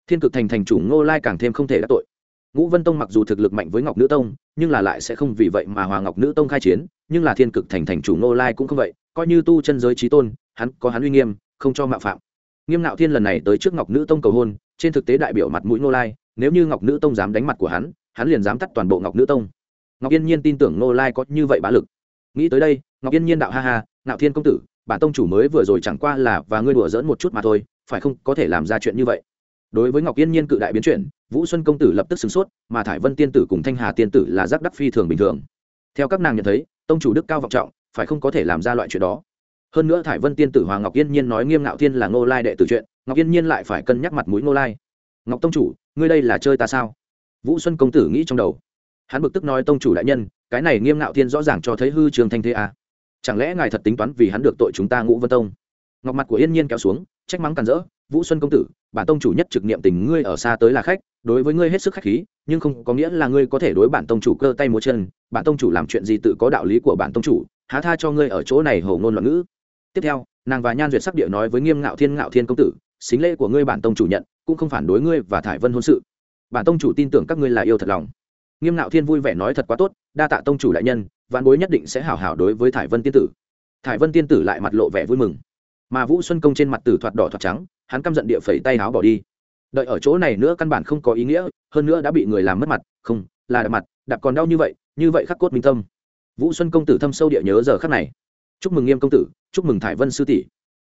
Thiên cực thành thành chủ ngô lai càng thêm không thể đắc tội. Ngũ vân tông mặc dù thực lực mạnh với ngọc nữ tông, nhưng là lại sẽ không vì vậy mà hòa ngọc nữ tông khai chiến, nhưng là thiên cực thành thành chủ ngô lai cũng không vậy, coi như tu chân giới trí tôn, hắn có hắn uy nghiêm, không cho mạo phạm. Nghiêm ngạo thiên lần này tới trước ngọc nữ tông cầu hôn, trên thực tế đại biểu mặt mũi ngô lai, nếu như ngọc nữ tông dám đánh mặt của hắn hắn liền dám tắt toàn bộ ngọc nữ tông ngọc yên nhiên tin tưởng Nô lai có như vậy bá lực. Nghĩ tới đây, ngọc yên nhiên đạo ha ha ngạo thiên công tử, bản tông chủ mới vừa rồi chẳng qua là và ngươi đùa dỡn một chút mà thôi, phải không? Có thể làm ra chuyện như vậy. Đối với ngọc yên nhiên cự đại biến chuyển, vũ xuân công tử lập tức sửng sốt, mà thải vân tiên tử cùng thanh hà tiên tử là giác đắc phi thường bình thường. Theo các nàng nhận thấy, tông chủ đức cao vọng trọng, phải không có thể làm ra loại chuyện đó. Hơn nữa thải vân tiên tử hoàng ngọc yên nhiên nói nghiêm ngạo thiên là ngô lai đệ tử chuyện, ngọc yên nhiên lại phải cân nhắc mặt mũi ngô lai. Ngọc tông chủ, ngươi đây là chơi ta sao? Vũ xuân công tử nghĩ trong đầu hắn bực tức nói, tông chủ đại nhân, cái này nghiêm ngạo thiên rõ ràng cho thấy hư trường thanh thế à. chẳng lẽ ngài thật tính toán vì hắn được tội chúng ta ngũ vân tông? Ngọc mặt của yên nhiên kéo xuống, trách mắng càn rỡ, vũ xuân công tử, bản tông chủ nhất trực niệm tình ngươi ở xa tới là khách, đối với ngươi hết sức khách khí, nhưng không có nghĩa là ngươi có thể đối bản tông chủ cơ tay múa chân, bản tông chủ làm chuyện gì tự có đạo lý của bản tông chủ, há tha cho ngươi ở chỗ này hầu ngôn loạn ngữ. Tiếp theo, nàng và nhan duyệt sắc địa nói với nghiêm ngạo thiên ngạo thiên công tử, xính lễ của ngươi bản tông chủ nhận, cũng không phản đối ngươi và thải vân hôn sự. Bản tông chủ tin tưởng các ngươi là yêu thật lòng nghiêm ngạo thiên vui vẻ nói thật quá tốt, đa tạ tông chủ đại nhân, vạn bối nhất định sẽ hảo hảo đối với thải vân tiên tử. Thải vân tiên tử lại mặt lộ vẻ vui mừng. Mà vũ xuân công trên mặt tử thoạt đỏ thoạt trắng, hắn căm giận địa phẩy tay áo bỏ đi. Đợi ở chỗ này nữa căn bản không có ý nghĩa, hơn nữa đã bị người làm mất mặt, không, là đạp mặt, đạp còn đau như vậy như vậy khắc cốt minh tâm. Vũ xuân công tử thâm sâu địa nhớ giờ khắc này. Chúc mừng nghiêm công tử, chúc mừng thải vân sư tỷ.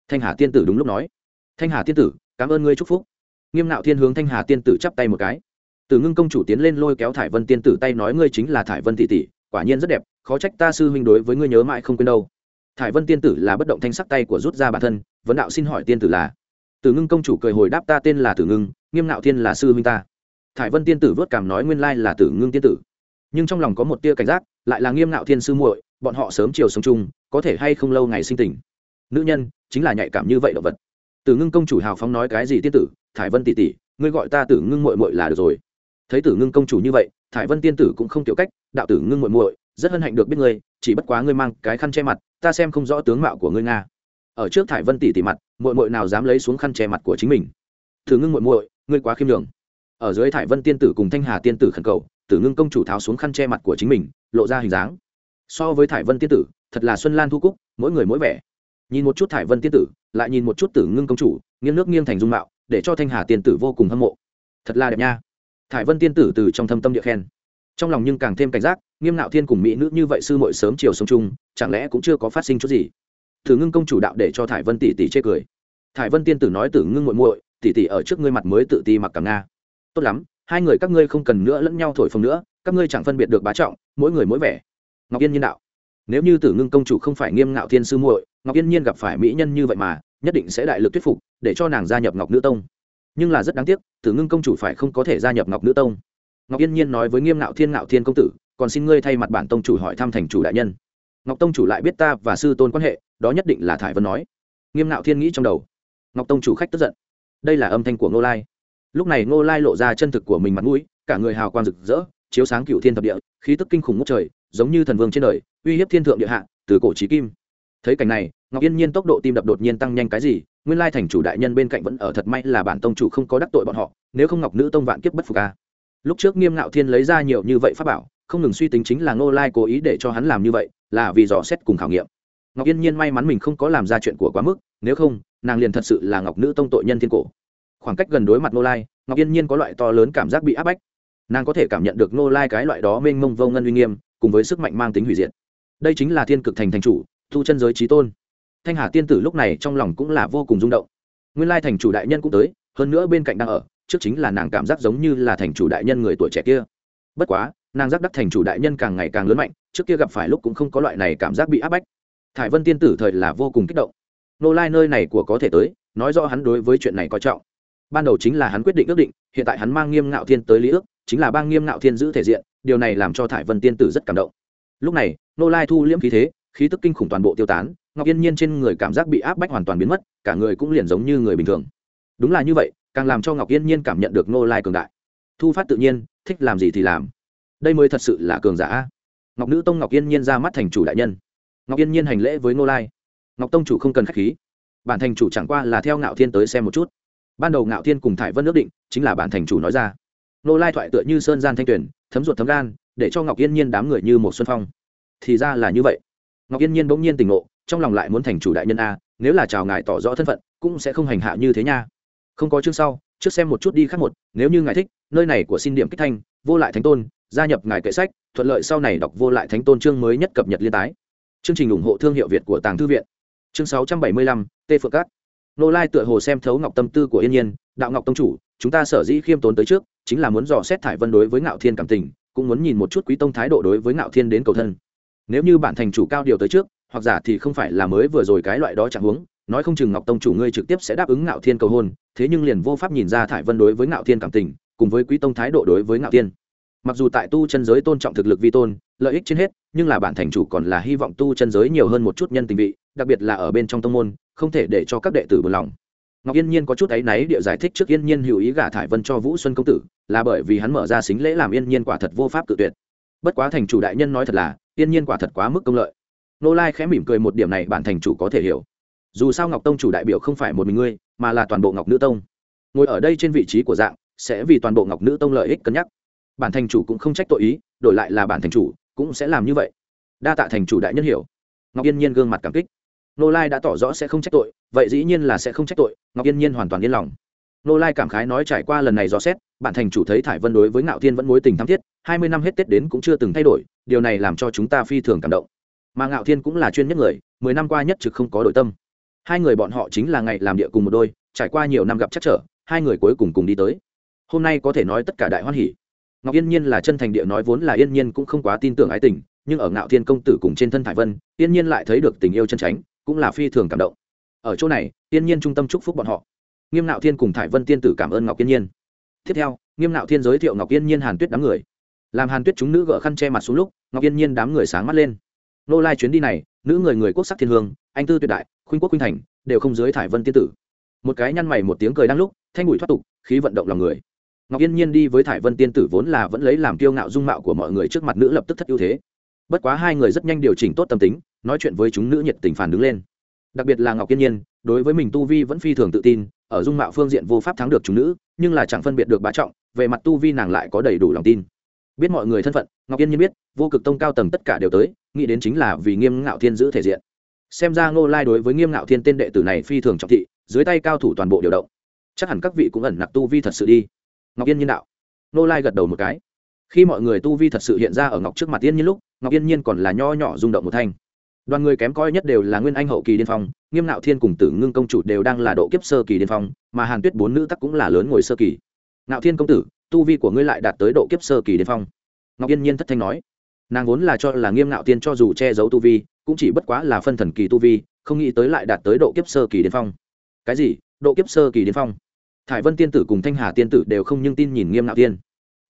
Thanh hà tiên tử đúng lúc nói. Thanh hà tiên tử, cảm ơn ngươi chúc phúc. Nghiêm nạo thiên hướng thanh hà tiên tử chắp tay một cái từ ngưng công chủ tiến lên lôi kéo thải vân tiên tử tay nói ngươi chính là thải vân tỷ tỷ, quả nhiên rất đẹp, khó trách ta sư huynh đối với ngươi nhớ mãi không quên đâu. Thải vân tiên tử là bất động thanh sắc tay của rút ra bản thân, vấn đạo xin hỏi tiên tử là? Từ ngưng công chủ cười hồi đáp ta tên là tử ngưng, nghiêm nạo thiên là sư huynh ta. Thải vân tiên tử vớt cảm nói nguyên lai là tử ngưng tiên tử. Nhưng trong lòng có một tia cảnh giác, lại là nghiêm nạo thiên sư muội, bọn họ sớm chiều sống chung, có thể hay không lâu ngày sinh tình. Nữ nhân, chính là nhạy cảm như vậy động vật. Tử ngưng công chủ hào phóng nói cái gì tiên tử? Thải vân tỷ tỷ, ngươi gọi ta tử ngưng muội muội là được rồi thấy tử ngưng công chủ như vậy, thải vân tiên tử cũng không tiểu cách, đạo tử ngưng muội muội, rất hân hạnh được biết ngươi, chỉ bất quá ngươi mang cái khăn che mặt, ta xem không rõ tướng mạo của ngươi nga. Ở trước thải vân tỷ tỷ mặt, muội muội nào dám lấy xuống khăn che mặt của chính mình? Tử ngưng muội muội, ngươi quá khiêm đường ở dưới thải vân tiên tử cùng thanh hà tiên tử khẩn cầu, tử ngưng công chủ tháo xuống khăn che mặt của chính mình, lộ ra hình dáng. So với thải vân tiên tử, thật là xuân lan thu cúc, mỗi người mỗi vẻ. Nhìn một chút thải vân tiên tử, lại nhìn một chút tử ngưng công chủ, nghiêng nước nghiêng thành dung mạo, để cho thanh hà tiên tử vô cùng hâm mộ. Thật là đẹp nha thải vân tiên tử từ trong thâm tâm địa khen. Trong lòng nhưng càng thêm cảnh giác, nghiêm nạo thiên cùng mỹ nữ như vậy sư muội sớm chiều sống chung, chẳng lẽ cũng chưa có phát sinh chút gì? Thử ngưng công chủ đạo để cho thải vân tỷ tỷ chê cười. Thải vân tiên tử nói tử ngưng muội muội, tỷ tỷ ở trước ngươi mặt mới tự ti mặc cảm nga. Tốt lắm, hai người các ngươi không cần nữa lẫn nhau thổi phồng nữa, các ngươi chẳng phân biệt được bá trọng, mỗi người mỗi vẻ. Ngọc yên nhiên đạo. Nếu như tử ngưng công chủ không phải nghiêm ngạo thiên sư muội, ngọc yên nhiên gặp phải mỹ nhân như vậy mà, nhất định sẽ đại lực thuyết phục, để cho nàng gia nhập ngọc nữ tông nhưng là rất đáng tiếc, tử ngưng công chủ phải không có thể gia nhập ngọc nữ tông. Ngọc yên nhiên nói với nghiêm ngạo thiên ngạo thiên công tử, còn xin ngươi thay mặt bản tông chủ hỏi thăm thành chủ đại nhân. Ngọc tông chủ lại biết ta và sư tôn quan hệ, đó nhất định là thải vân nói. Nghiêm ngạo thiên nghĩ trong đầu. Ngọc tông chủ khách tức giận. Đây là âm thanh của ngô lai. Lúc này ngô lai lộ ra chân thực của mình mặt mũi, cả người hào quang rực rỡ, chiếu sáng cựu thiên thập địa, khí tức kinh khủng ngốc trời, giống như thần vương trên đời, uy hiếp thiên thượng địa hạ, từ cổ trí kim. Thấy cảnh này ngọc yên nhiên tốc độ tim đập đột nhiên tăng nhanh cái gì, nguyên lai thành chủ đại nhân bên cạnh vẫn ở thật may là bản tông chủ không có đắc tội bọn họ, nếu không ngọc nữ tông vạn kiếp bất phục a. Lúc trước nghiêm ngạo thiên lấy ra nhiều như vậy pháp bảo, không ngừng suy tính chính là ngô lai cố ý để cho hắn làm như vậy, là vì dò xét cùng khảo nghiệm. Ngọc yên nhiên may mắn mình không có làm ra chuyện của quá mức, nếu không, nàng liền thật sự là ngọc nữ tông tội nhân thiên cổ. Khoảng cách gần đối mặt ngô lai, ngọc yên nhiên có loại to lớn cảm giác bị áp bách. Nàng có thể cảm nhận được ngô lai cái loại đó mênh mông vô ngân uy nghiêm, cùng với sức mạnh mang tính hủy diệt. Đây chính là thiên cực thành thành chủ, thu chân giới trí tôn thanh hà tiên tử lúc này trong lòng cũng là vô cùng rung động. Nguyên lai thành chủ đại nhân cũng tới, hơn nữa bên cạnh đang ở, trước chính là nàng cảm giác giống như là thành chủ đại nhân người tuổi trẻ kia. Bất quá, nàng giác đắc thành chủ đại nhân càng ngày càng lớn mạnh, trước kia gặp phải lúc cũng không có loại này cảm giác bị áp bách. Thải vân tiên tử thời là vô cùng kích động. Nô lai nơi này của có thể tới, nói rõ hắn đối với chuyện này coi trọng. Ban đầu chính là hắn quyết định ước định, hiện tại hắn mang nghiêm ngạo thiên tới lý ước, chính là bang nghiêm ngạo thiên giữ thể diện, điều này làm cho thải vân tiên tử rất cảm động. Lúc này, nô lai thu liễm khí thế, khí tức kinh khủng toàn bộ tiêu tán ngọc yên nhiên trên người cảm giác bị áp bách hoàn toàn biến mất, cả người cũng liền giống như người bình thường. Đúng là như vậy, càng làm cho ngọc yên nhiên cảm nhận được nô lai cường đại. Thu phát tự nhiên, thích làm gì thì làm. Đây mới thật sự là cường giả ngọc nữ tông ngọc yên nhiên ra mắt thành chủ đại nhân. Ngọc yên nhiên hành lễ với nô lai. Ngọc tông chủ không cần k h á c h khí. Bản thành chủ chẳng qua là theo ngạo thiên tới xem một chút. Ban đầu ngạo thiên cùng thải vân ước định, chính là bản thành chủ nói ra. Nô lai thoại tựa như sơn gian thanh tuyển, thấm ruột thấm gan, để cho ngọc yên nhiên đám người như một xuân phong. Thì ra là như vậy. Ngọc yên nhiên bỗng nhiên tỉnh ngộ trong lòng lại muốn thành chủ đại nhân a, nếu là chào ngài tỏ rõ thân phận, cũng sẽ không hành hạ như thế nha. Không có chương sau, trước xem một chút đi khác một, nếu như ngài thích, nơi này của xin điểm kích thanh, vô lại thánh tôn, gia nhập ngài kệ sách, thuận lợi sau này đọc vô lại thánh tôn chương mới nhất cập nhật liên tái. Chương trình ủng hộ thương hiệu việt của tàng thư viện. Chương sáu trăm bảy mươi lăm, tê phượng cát nô lai tựa hồ xem thấu ngọc tâm tư của yên nhiên, đạo ngọc tông chủ, chúng ta sở dĩ khiêm tốn tới trước, chính là muốn dò xét thải vân đối với ngạo thiên cảm tình, cũng muốn nhìn một chút quý tông thái độ đối với ngạo thiên đến cầu thân. Nếu như bản thành chủ cao điều tới trước hoặc giả thì không phải là mới vừa rồi cái loại đó chẳng huống, nói không chừng ngọc tông chủ ngươi trực tiếp sẽ đáp ứng ngạo thiên cầu hôn, thế nhưng liền vô pháp nhìn ra thải vân đối với ngạo thiên cảm tình, cùng với quý tông thái độ đối với ngạo thiên. Mặc dù tại tu chân giới tôn trọng thực lực vi tôn, lợi ích trên hết, nhưng là bản thành chủ còn là hy vọng tu chân giới nhiều hơn một chút nhân tình vị, đặc biệt là ở bên trong tông môn, không thể để cho các đệ tử buồn lòng. Ngọc yên nhiên có chút áy náy địa giải thích trước yên nhiên hữu ý gả thải vân cho vũ xuân công tử, là bởi vì hắn mở ra xính lễ làm yên nhiên quả thật vô pháp tự tuyệt. Bất quá thành chủ đại nhân nói thật là, yên nhiên quả thật quá mức công lợi nô lai khẽ mỉm cười một điểm này bản thành chủ có thể hiểu. Dù sao ngọc tông chủ đại biểu không phải một mình ngươi, mà là toàn bộ ngọc nữ tông. Ngồi ở đây trên vị trí của dạng, sẽ vì toàn bộ ngọc nữ tông lợi ích cân nhắc. Bản thành chủ cũng không trách tội ý, đổi lại là bản thành chủ, cũng sẽ làm như vậy. Đa tạ thành chủ đại nhân hiểu. Ngọc yên nhiên gương mặt cảm kích. Nô lai đã tỏ rõ sẽ không trách tội, vậy dĩ nhiên là sẽ không trách tội, ngọc yên nhiên hoàn toàn yên lòng. Nô lai cảm khái nói trải qua lần này dò xét, bản thành chủ thấy thải vân đối với ngạo thiên vẫn mối tình thắm thiết, hai mươi năm hết tết đến cũng chưa từng thay đổi, điều này làm cho chúng ta phi thường cảm động mà ngạo thiên cũng là chuyên nhất người, mười năm qua nhất trực không có đổi tâm. Hai người bọn họ chính là ngày làm địa cùng một đôi, trải qua nhiều năm gặp chắc trở, hai người cuối cùng cùng đi tới. Hôm nay có thể nói tất cả đại hoan hỉ. Ngọc yên nhiên là chân thành địa nói vốn là yên nhiên cũng không quá tin tưởng ái tình, nhưng ở ngạo thiên công tử cùng trên thân thải vân, yên nhiên lại thấy được tình yêu chân tránh, cũng là phi thường cảm động. Ở chỗ này, yên nhiên trung tâm chúc phúc bọn họ. Nghiêm ngạo thiên cùng thải vân tiên tử cảm ơn ngọc yên nhiên. Tiếp theo, nghiêm ngạo thiên giới thiệu ngọc yên nhiên hàn tuyết đám người. Làm hàn tuyết chúng nữ gỡ khăn che mặt xuống lúc, ngọc yên nhiên đám người sáng mắt lên nô lai chuyến đi này, nữ người người quốc sắc thiên hương, anh tư tuyệt đại, khuynh quốc khuynh thành, đều không dưới thải vân tiên tử. Một cái nhăn mày một tiếng cười đang lúc, thanh bụi thoát tục, khí vận động lòng người. Ngọc yên nhiên đi với thải vân tiên tử vốn là vẫn lấy làm kiêu ngạo dung mạo của mọi người trước mặt nữ lập tức thất ưu thế. Bất quá hai người rất nhanh điều chỉnh tốt tâm tính, nói chuyện với chúng nữ nhiệt tình phản đứng lên. Đặc biệt là ngọc yên nhiên, đối với mình tu vi vẫn phi thường tự tin, ở dung mạo phương diện vô pháp thắng được chúng nữ, nhưng là chẳng phân biệt được bá trọng, về mặt tu vi nàng lại có đầy đủ lòng tin biết mọi người thân phận, ngọc yên nhiên biết, vô cực tông cao tầng tất cả đều tới, nghĩ đến chính là vì nghiêm ngạo thiên giữ thể diện. Xem ra ngô lai đối với nghiêm ngạo thiên tên đệ tử này phi thường trọng thị, dưới tay cao thủ toàn bộ điều động. Chắc hẳn các vị cũng ẩn nặc tu vi thật sự đi. Ngọc yên nhiên đạo. Ngô lai gật đầu một cái. Khi mọi người tu vi thật sự hiện ra ở ngọc trước mặt yên nhiên lúc, ngọc yên nhiên còn là nho nhỏ rung động một thanh. Đoàn người kém coi nhất đều là nguyên anh hậu kỳ điên phong, nghiêm nạo thiên cùng tử ngưng công chủ đều đang là độ kiếp sơ kỳ điên phong, mà hàn tuyết bốn nữ tắc cũng là lớn ngồi sơ kỳ. Nạo thiên công tử tu vi của ngươi lại đạt tới độ kiếp sơ kỳ điên phong. Ngọc yên nhiên thất thanh nói, nàng vốn là cho là nghiêm ngạo tiên cho dù che giấu tu vi, cũng chỉ bất quá là phân thần kỳ tu vi, không nghĩ tới lại đạt tới độ kiếp sơ kỳ điên phong. Cái gì? Độ kiếp sơ kỳ điên phong? Thải vân tiên tử cùng thanh hà tiên tử đều không nhưng tin nhìn nghiêm ngạo tiên.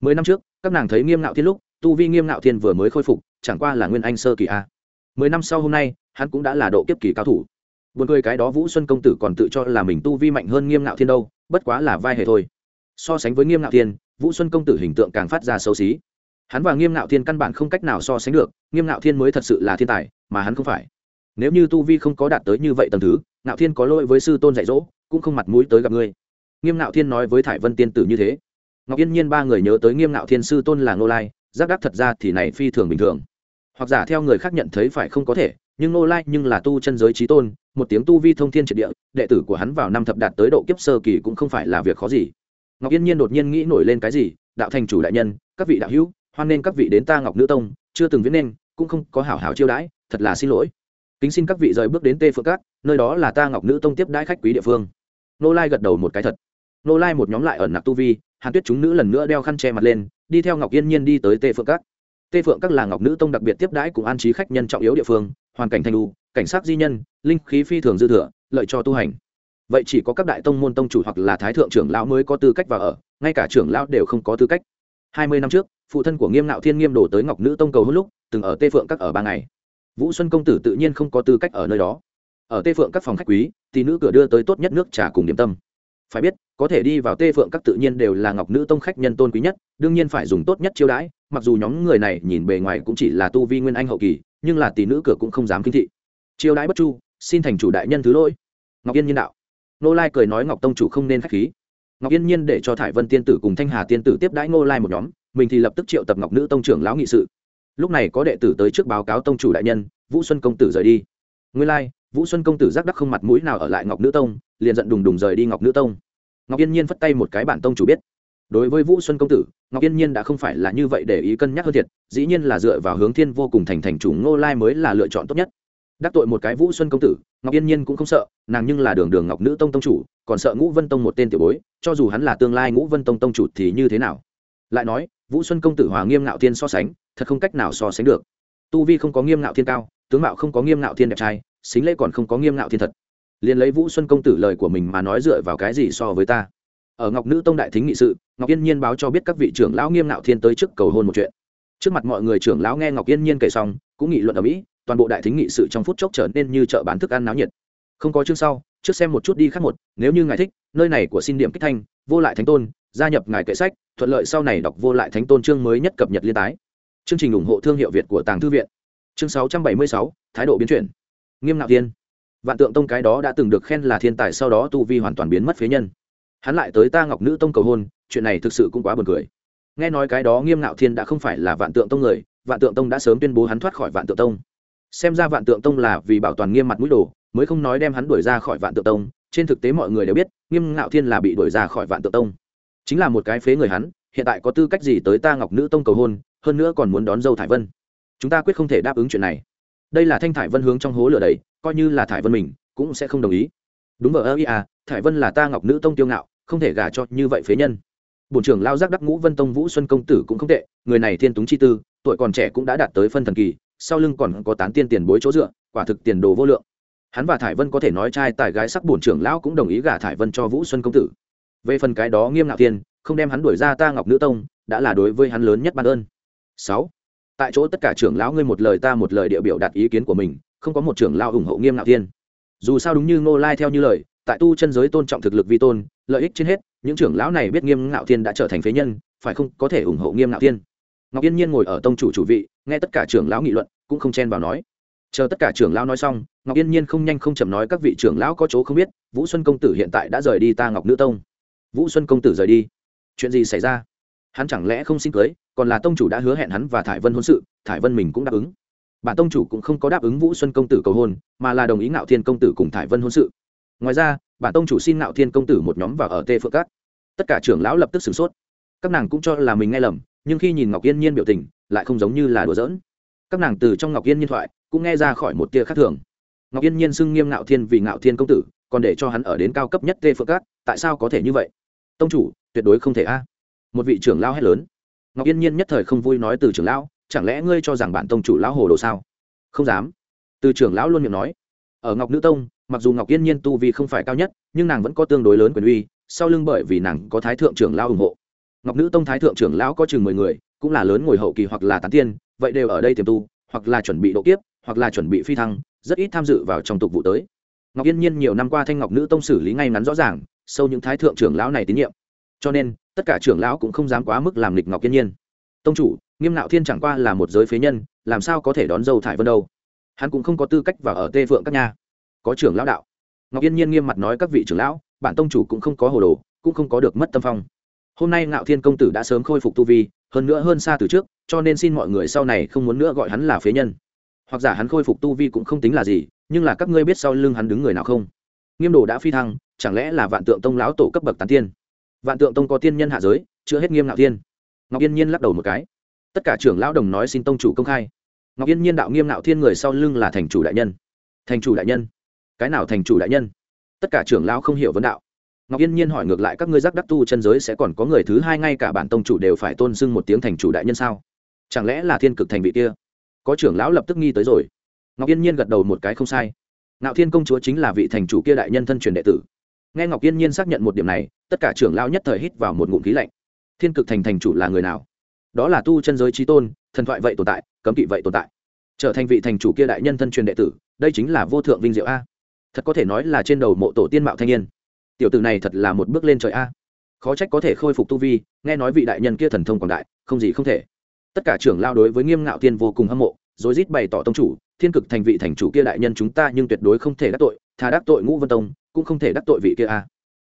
Mười năm trước, các nàng thấy nghiêm ngạo tiên lúc, tu vi nghiêm ngạo tiên vừa mới khôi phục, chẳng qua là nguyên anh sơ kỳ a. Mười năm sau hôm nay, hắn cũng đã là độ kiếp kỳ cao thủ. Buồn cười cái đó vũ xuân công tử còn tự cho là mình tu vi mạnh hơn nghiêm ngạo thiên đâu, bất quá là vai hề thôi. So sánh với nghiêm ngạo thiên vũ xuân công tử hình tượng càng phát ra xấu xí. Hắn và nghiêm ngạo thiên căn bản không cách nào so sánh được, nghiêm ngạo thiên mới thật sự là thiên tài, mà hắn không phải. Nếu như tu vi không có đạt tới như vậy tầm thứ, ngạo thiên có lỗi với sư tôn dạy dỗ, cũng không mặt mũi tới gặp ngươi. Nghiêm ngạo thiên nói với thải vân tiên tử như thế. Ngọc yên nhiên ba người nhớ tới nghiêm ngạo thiên sư tôn là ngô lai, giác đắc thật ra thì này phi thường bình thường. Hoặc giả theo người khác nhận thấy phải không có thể, nhưng nô lai nhưng là tu chân giới trí tôn, một tiếng tu vi thông thiên triệt địa, đệ tử của hắn vào năm thập đạt tới độ kiếp sơ kỳ cũng không phải là việc khó gì ngọc yên nhiên đột nhiên nghĩ nổi lên cái gì, đạo thành chủ đại nhân, các vị đạo hữu, hoan nên các vị đến ta ngọc nữ tông, chưa từng viết nên, cũng không có hảo hảo chiêu đãi, thật là xin lỗi. Kính xin các vị rời bước đến tê phượng cát nơi đó là ta ngọc nữ tông tiếp đãi khách quý địa phương. Nô lai gật đầu một cái thật. Nô lai một nhóm lại ẩn nặc tu vi, hàn tuyết chúng nữ lần nữa đeo khăn che mặt lên, đi theo ngọc yên nhiên đi tới tê phượng cát tê phượng các là ngọc nữ tông đặc biệt tiếp đãi cùng an trí khách nhân trọng yếu địa phương, hoàn cảnh thanh lu cảnh sát di nhân, linh khí phi thường dư thừa, lợi cho tu hành vậy chỉ có các đại tông môn tông chủ hoặc là thái thượng trưởng lão mới có tư cách vào ở, ngay cả trưởng lão đều không có tư cách. Hai mươi năm trước, phụ thân của nghiêm nạo thiên nghiêm đổ tới ngọc nữ tông cầu hôn lúc, từng ở tê phượng các ở ba ngày. Vũ xuân công tử tự nhiên không có tư cách ở nơi đó. Ở tê phượng các phòng khách quý, thì nữ cửa đưa tới tốt nhất nước trà cùng điểm tâm. Phải biết, có thể đi vào tê phượng các tự nhiên đều là ngọc nữ tông khách nhân tôn quý nhất, đương nhiên phải dùng tốt nhất chiêu đãi, mặc dù nhóm người này nhìn bề ngoài cũng chỉ là tu vi nguyên anh hậu kỳ, nhưng là tỷ nữ cửa cũng không dám kinh thị. Chiêu đãi bất chu, xin thành chủ đại nhân thứ lỗi. Ngọc yên nhân đạo nô lai cười nói ngọc tông chủ không nên k h á c h khí. Ngọc yên nhiên để cho thải vân tiên tử cùng thanh hà tiên tử tiếp đãi ngô lai một nhóm, mình thì lập tức triệu tập ngọc nữ tông trưởng lão nghị sự. Lúc này có đệ tử tới trước báo cáo tông chủ đại nhân, vũ xuân công tử rời đi. Nguyên lai, vũ xuân công tử giác đắc không mặt mũi nào ở lại ngọc nữ tông, liền giận đùng đùng rời đi ngọc nữ tông. Ngọc yên nhiên phất tay một cái bản tông chủ biết. Đối với vũ xuân công tử, ngọc yên nhiên đã không phải là như vậy để ý cân nhắc hơn thiệt, dĩ nhiên là dựa vào hướng thiên vô cùng thành thành chủ ngô lai mới là lựa chọn tốt nhất đắc tội một cái vũ xuân công tử, ngọc yên nhiên cũng không sợ, nàng nhưng là đường đường ngọc nữ tông tông chủ, còn sợ ngũ vân tông một tên tiểu bối, cho dù hắn là tương lai ngũ vân tông tông chủ thì như thế nào? Lại nói, vũ xuân công tử hòa nghiêm ngạo thiên so sánh, thật không cách nào so sánh được. Tu vi không có nghiêm ngạo thiên cao, tướng mạo không có nghiêm ngạo thiên đẹp trai, xính lễ còn không có nghiêm ngạo thiên thật. Liền lấy vũ xuân công tử lời của mình mà nói dựa vào cái gì so với ta? Ở ngọc nữ tông đại thính nghị sự, ngọc yên nhiên báo cho biết các vị trưởng lão nghiêm ngạo thiên tới trước cầu hôn một chuyện. Trước mặt mọi người trưởng lão nghe ngọc yên nhiên kể xong, cũng nghị luận ở mỹ toàn bộ đại thính nghị sự trong phút chốc trở nên như chợ bán thức ăn náo nhiệt. Không có chương sau trước xem một chút đi khác một nếu như ngài thích nơi này của xin điểm kích thanh vô lại thánh tôn gia nhập ngài kệ sách thuận lợi sau này đọc vô lại thánh tôn chương mới nhất cập nhật liên tái. Chương trình ủng hộ thương hiệu việt của tàng thư viện. Chương 676, thái độ biến chuyển. Nghiêm ngạo thiên. Vạn tượng tông cái đó đã từng được khen là thiên tài sau đó tu vi hoàn toàn biến mất phế nhân. Hắn lại tới ta ngọc nữ tông cầu hôn chuyện này thực sự cũng quá buồn cười. Nghe nói cái đó nghiêm ngạo thiên đã không phải là vạn tượng tông người vạn tượng tông đã sớm tuyên bố hắn thoát khỏi vạn tượng tông xem ra vạn tượng tông là vì bảo toàn nghiêm mặt mũi đồ, mới không nói đem hắn đuổi ra khỏi vạn tượng tông. Trên thực tế mọi người đều biết, nghiêm ngạo thiên là bị đuổi ra khỏi vạn tượng tông. Chính là một cái phế người hắn, hiện tại có tư cách gì tới ta ngọc nữ tông cầu hôn, hơn nữa còn muốn đón dâu thải vân. Chúng ta quyết không thể đáp ứng chuyện này. Đây là thanh thải vân hướng trong hố lửa đầy coi như là thải vân mình, cũng sẽ không đồng ý. Đúng ở ơ ia à, thải vân là ta ngọc nữ tông tiêu ngạo, không thể gả cho như vậy phế nhân. Bổn trưởng lao giác đắc ngũ vân tông vũ xuân công tử cũng không tệ, người này thiên túng chi tư, tuổi còn trẻ cũng đã đạt tới phân thần kỳ sau lưng còn có tán tiên tiền bối chỗ dựa, quả thực tiền đồ vô lượng. Hắn và thải vân có thể nói trai tài gái sắc bổn trưởng lão cũng đồng ý gả thải vân cho vũ xuân công tử. Về phần cái đó nghiêm ngạo thiên, không đem hắn đuổi ra ta ngọc nữ tông, đã là đối với hắn lớn nhất ban ơn. Sáu, tại chỗ tất cả trưởng lão ngươi một lời ta một lời địa biểu đạt ý kiến của mình, không có một trưởng lão ủng hộ nghiêm ngạo thiên. Dù sao đúng như ngô lai theo như lời, tại tu chân giới tôn trọng thực lực vi tôn, lợi ích trên hết, những trưởng lão này biết nghiêm ngạo thiên đã trở thành phế nhân, phải không có thể ủng hộ nghiêm ngạo thiên. Ngọc yên nhiên ngồi ở tông chủ chủ vị, nghe tất cả trưởng lão nghị luận cũng không chen vào nói. Chờ tất cả trưởng lão nói xong, ngọc yên nhiên không nhanh không chậm nói các vị trưởng lão có chỗ không biết, vũ xuân công tử hiện tại đã rời đi ta ngọc nữ tông. Vũ xuân công tử rời đi. Chuyện gì xảy ra? Hắn chẳng lẽ không xin cưới, còn là tông chủ đã hứa hẹn hắn và thải vân hôn sự, thải vân mình cũng đáp ứng. Bản tông chủ cũng không có đáp ứng vũ xuân công tử cầu hôn, mà là đồng ý ngạo thiên công tử cùng thải vân hôn sự. Ngoài ra, bản tông chủ xin ngạo thiên công tử một nhóm vào ở tê phượng các. Tất cả trưởng lão lập tức sửng sốt. Các nàng cũng cho là mình nghe lầm, nhưng khi nhìn ngọc yên nhiên biểu tình, lại không giống như là đùa giỡn các nàng từ trong ngọc yên nhiên thoại, cũng nghe ra khỏi một tia khác thường. Ngọc yên nhiên xưng nghiêm ngạo thiên vì ngạo thiên công tử, còn để cho hắn ở đến cao cấp nhất tê phượng cát tại sao có thể như vậy? Tông chủ, tuyệt đối không thể a. À. Một vị trưởng lão hét lớn. Ngọc yên nhiên nhất thời không vui nói từ trưởng lão, chẳng lẽ ngươi cho rằng bản tông chủ lão hồ đồ sao? Không dám. Từ trưởng lão luôn miệng nói. Ở ngọc nữ tông, mặc dù ngọc yên nhiên tu vi không phải cao nhất, nhưng nàng vẫn có tương đối lớn quyền uy, sau lưng bởi vì nàng có thái thượng trưởng lão ủng hộ. Ngọc nữ tông thái thượng trưởng lão có chừng mười người, cũng là lớn ngồi hậu kỳ hoặc là tán tiên vậy đều ở đây tiềm tu, hoặc là chuẩn bị độ kiếp, hoặc là chuẩn bị phi thăng, rất ít tham dự vào trong tục vụ tới. Ngọc yên nhiên nhiều năm qua thanh ngọc nữ tông xử lý ngay ngắn rõ ràng, sâu những thái thượng trưởng lão này tín nhiệm. Cho nên, tất cả trưởng lão cũng không dám quá mức làm lịch ngọc yên nhiên. Tông chủ, nghiêm nạo thiên chẳng qua là một giới phế nhân, làm sao có thể đón dâu thải vân đâu? Hắn cũng không có tư cách vào ở tê phượng các nhà. Có trưởng lão đạo. Ngọc yên nhiên nghiêm mặt nói các vị trưởng lão, bản tông chủ cũng không có hồ đồ, cũng không có được mất tâm phong. Hôm nay ngạo thiên công tử đã sớm khôi phục tu vi, hơn nữa hơn xa từ trước cho nên xin mọi người sau này không muốn nữa gọi hắn là phế nhân. Hoặc giả hắn khôi phục tu vi cũng không tính là gì, nhưng là các ngươi biết sau lưng hắn đứng người nào không? Nghiêm đồ đã phi thăng, chẳng lẽ là vạn tượng tông lão tổ cấp bậc tán tiên? Vạn tượng tông có tiên nhân hạ giới, chưa hết nghiêm ngạo thiên. Ngọc yên nhiên lắc đầu một cái. Tất cả trưởng lão đồng nói xin tông chủ công khai. Ngọc yên nhiên đạo nghiêm ngạo thiên người sau lưng là thành chủ đại nhân. Thành chủ đại nhân? Cái nào thành chủ đại nhân? Tất cả trưởng lão không hiểu vấn đạo. Ngọc yên nhiên hỏi ngược lại các ngươi giác đắc tu chân giới sẽ còn có người thứ hai ngay cả bản tông chủ đều phải tôn xưng một tiếng thành chủ đại nhân sao? Chẳng lẽ là thiên cực thành vị kia? Có trưởng lão lập tức nghi tới rồi. Ngọc yên nhiên gật đầu một cái không sai. Ngạo thiên công chúa chính là vị thành chủ kia đại nhân thân truyền đệ tử. Nghe ngọc yên nhiên xác nhận một điểm này, tất cả trưởng lão nhất thời hít vào một ngụm khí lạnh. Thiên cực thành thành chủ là người nào? Đó là tu chân giới trí tôn, thần thoại vậy tồn tại, cấm kỵ vậy tồn tại. Trở thành vị thành chủ kia đại nhân thân truyền đệ tử, đây chính là vô thượng vinh diệu a. Thật có thể nói là trên đầu mộ tổ tiên mạo thanh niên. Tiểu tử này thật là một bước lên trời a. Khó trách có thể khôi phục tu vi, nghe nói vị đại nhân kia thần thông quảng đại, không gì không thể tất cả trưởng lao đối với nghiêm ngạo tiên vô cùng hâm mộ, rồi rít bày tỏ tông chủ, thiên cực thành vị thành chủ kia đại nhân chúng ta nhưng tuyệt đối không thể đắc tội, thà đắc tội ngũ vân tông, cũng không thể đắc tội vị kia a.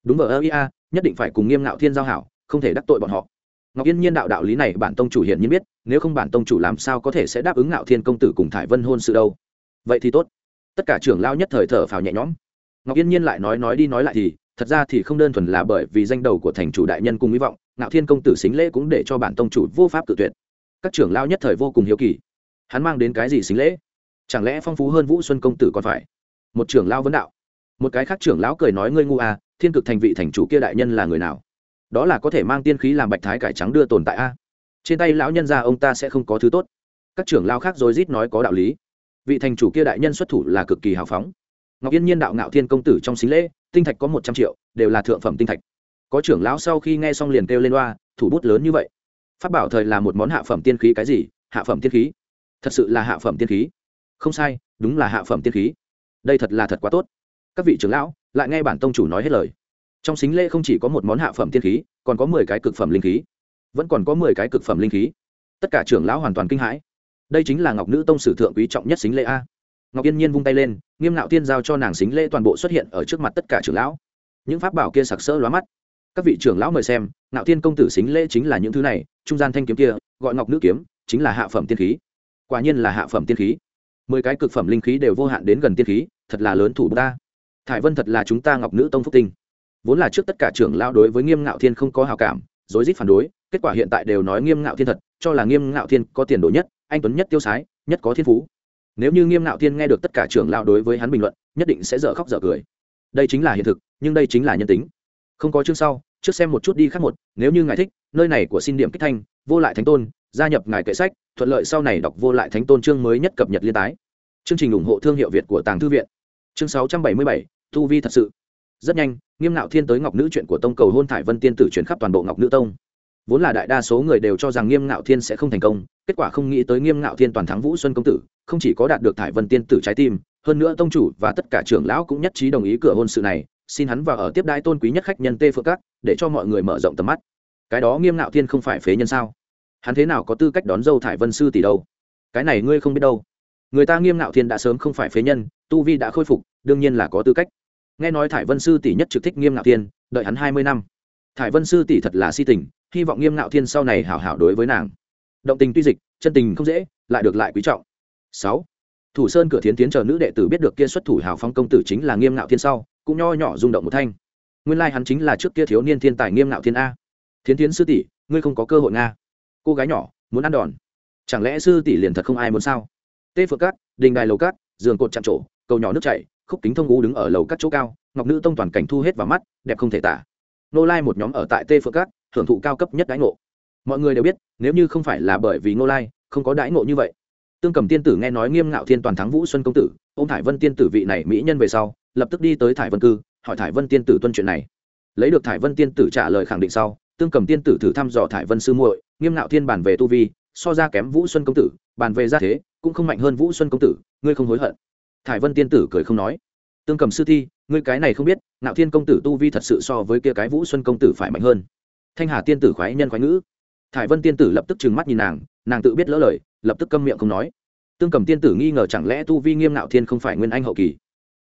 Đúng vờ ơ ia, nhất định phải cùng nghiêm ngạo thiên giao hảo, không thể đắc tội bọn họ. Ngọc yên nhiên đạo đạo lý này bản tông chủ hiện nhiên biết, nếu không bản tông chủ làm sao có thể sẽ đáp ứng ngạo thiên công tử cùng thải vân hôn sự đâu. Vậy thì tốt. Tất cả trưởng lao nhất thời thở phào nhẹ nhõm. Ngọc yên nhiên lại nói nói đi nói lại thì, thật ra thì không đơn thuần là bởi vì danh đầu của thành chủ đại nhân cùng hy vọng, ngạo thiên công tử xính lễ cũng để cho bản tông chủ vô pháp tự tuyệt các trưởng lao nhất thời vô cùng hiếu kỳ. Hắn mang đến cái gì xính lễ? Chẳng lẽ phong phú hơn vũ xuân công tử còn phải? Một trưởng lao vấn đạo. Một cái khác trưởng lão cười nói, ngươi ngu à thiên cực thành vị thành chủ kia đại nhân là người nào? Đó là có thể mang tiên khí làm bạch thái cải trắng đưa tồn tại a. Trên tay lão nhân ra ông ta sẽ không có thứ tốt. Các trưởng lao khác rồi rít nói, có đạo lý. Vị thành chủ kia đại nhân xuất thủ là cực kỳ hào phóng. Ngọc yên nhiên đạo ngạo thiên công tử trong xính lễ, tinh thạch có một trăm triệu, đều là thượng phẩm tinh thạch. Có trưởng lão sau khi nghe xong liền kêu lên loa, thủ bút lớn như vậy. Pháp bảo thời là một món hạ phẩm tiên khí cái gì? Hạ phẩm tiên khí? Thật sự là hạ phẩm tiên khí. Không sai, đúng là hạ phẩm tiên khí. Đây thật là thật quá tốt. Các vị trưởng lão, lại nghe bản tông chủ nói hết lời. Trong xính lễ không chỉ có một món hạ phẩm tiên khí, còn có mười cái cực phẩm linh khí. Vẫn còn có mười cái cực phẩm linh khí. Tất cả trưởng lão hoàn toàn kinh hãi. Đây chính là ngọc nữ tông sử thượng quý trọng nhất xính lễ a. Ngọc yên nhiên vung tay lên, nghiêm ngạo tiên giao cho nàng xính lễ toàn bộ xuất hiện ở trước mặt tất cả trưởng lão. Những pháp bảo kia sặc sỡ lóa mắt các vị trưởng lão mời xem, ngạo tiên công tử xính lễ chính là những thứ này, trung gian thanh kiếm kia, gọi ngọc nữ kiếm, chính là hạ phẩm tiên khí. Quả nhiên là hạ phẩm tiên khí. Mười cái cực phẩm linh khí đều vô hạn đến gần tiên khí, thật là lớn thủ ta. Thải vân thật là chúng ta ngọc nữ tông phúc tinh. Vốn là trước tất cả trưởng lão đối với nghiêm ngạo thiên không có hào cảm, rối rít phản đối, kết quả hiện tại đều nói nghiêm ngạo thiên thật, cho là nghiêm ngạo thiên có tiền đồ nhất, anh tuấn nhất tiêu sái, nhất có thiên phú. Nếu như nghiêm ngạo thiên nghe được tất cả trưởng lão đối với hắn bình luận, nhất định sẽ dở khóc dở cười. Đây chính là hiện thực, nhưng đây chính là nhân tính không có chương sau, trước xem một chút đi khác một, nếu như ngài thích, nơi này của xin điểm kích thanh, vô lại thánh tôn, gia nhập ngài kệ sách, thuận lợi sau này đọc vô lại thánh tôn chương mới nhất cập nhật liên tái. Chương trình ủng hộ thương hiệu việt của tàng thư viện. Chương sáu trăm bảy mươi bảy, thu vi thật sự. Rất nhanh, nghiêm ngạo thiên tới ngọc nữ chuyện của tông cầu hôn thải vân tiên tử chuyển khắp toàn bộ ngọc nữ tông. Vốn là đại đa số người đều cho rằng nghiêm ngạo thiên sẽ không thành công, kết quả không nghĩ tới nghiêm ngạo thiên toàn thắng vũ xuân công tử, không chỉ có đạt được thải vân tiên tử trái tim, hơn nữa tông chủ và tất cả trưởng lão cũng nhất trí đồng ý cửa hôn sự này xin hắn vào ở tiếp đai tôn quý nhất khách nhân tê phượng các, để cho mọi người mở rộng tầm mắt. Cái đó nghiêm ngạo thiên không phải phế nhân sao? Hắn thế nào có tư cách đón dâu thải vân sư tỷ đâu? Cái này ngươi không biết đâu. Người ta nghiêm ngạo thiên đã sớm không phải phế nhân, tu vi đã khôi phục, đương nhiên là có tư cách. Nghe nói thải vân sư tỷ nhất trực thích nghiêm ngạo thiên, đợi hắn hai mươi năm. Thải vân sư tỷ thật là si tình, hy vọng nghiêm ngạo thiên sau này hảo hảo đối với nàng. Động tình tuy dịch, chân tình không dễ, lại được lại quý trọng. Sáu. Thủ sơn cửa thiến tiến chờ nữ đệ tử biết được kia xuất thủ hào phong công tử chính là nghiêm ngạo thiên sau cũng nho nhỏ rung động một thanh. Nguyên lai hắn chính là trước kia thiếu niên thiên tài nghiêm ngạo thiên a. Thiến tiến sư tỷ, ngươi không có cơ hội nga. Cô gái nhỏ, muốn ăn đòn. Chẳng lẽ sư tỷ liền thật không ai muốn sao? Tê phượng cát, đình đài lầu cát, giường cột chạm trổ, cầu nhỏ nước chảy, khúc kính thông ngũ đứng ở lầu cát chỗ cao, ngọc nữ tông toàn cảnh thu hết vào mắt, đẹp không thể tả. Nô lai một nhóm ở tại tê phượng cát thưởng thụ cao cấp nhất đãi ngộ. Mọi người đều biết, nếu như không phải là bởi vì nô lai, không có đãi ngộ như vậy. Tương cầm tiên tử nghe nói nghiêm ngạo thiên toàn thắng vũ xuân công tử ô m thải vân tiên tử vị này mỹ nhân về sau lập tức đi tới thải vân cư, hỏi thải vân tiên tử tuân chuyện này. Lấy được thải vân tiên tử trả lời khẳng định sau, tương cầm tiên tử thử thăm dò thải vân sư muội, nghiêm ngạo thiên bàn về tu vi, so ra kém vũ xuân công tử bàn về gia thế, cũng không mạnh hơn vũ xuân công tử, ngươi không hối hận. Thải vân tiên tử cười không nói. Tương cầm sư thi, ngươi cái này không biết nạo thiên công tử tu vi thật sự so với kia cái vũ xuân công tử phải mạnh hơn. Thanh hà tiên tử khoái nhân khoái ngữ. Thải vân tiên tử lập tức trừng mắt nhìn nàng nàng tự biết lỡ lời, lập tức câm miệng không nói. Tương cầm tiên tử nghi ngờ chẳng lẽ tu vi nghiêm ngạo thiên không phải nguyên anh hậu kỳ?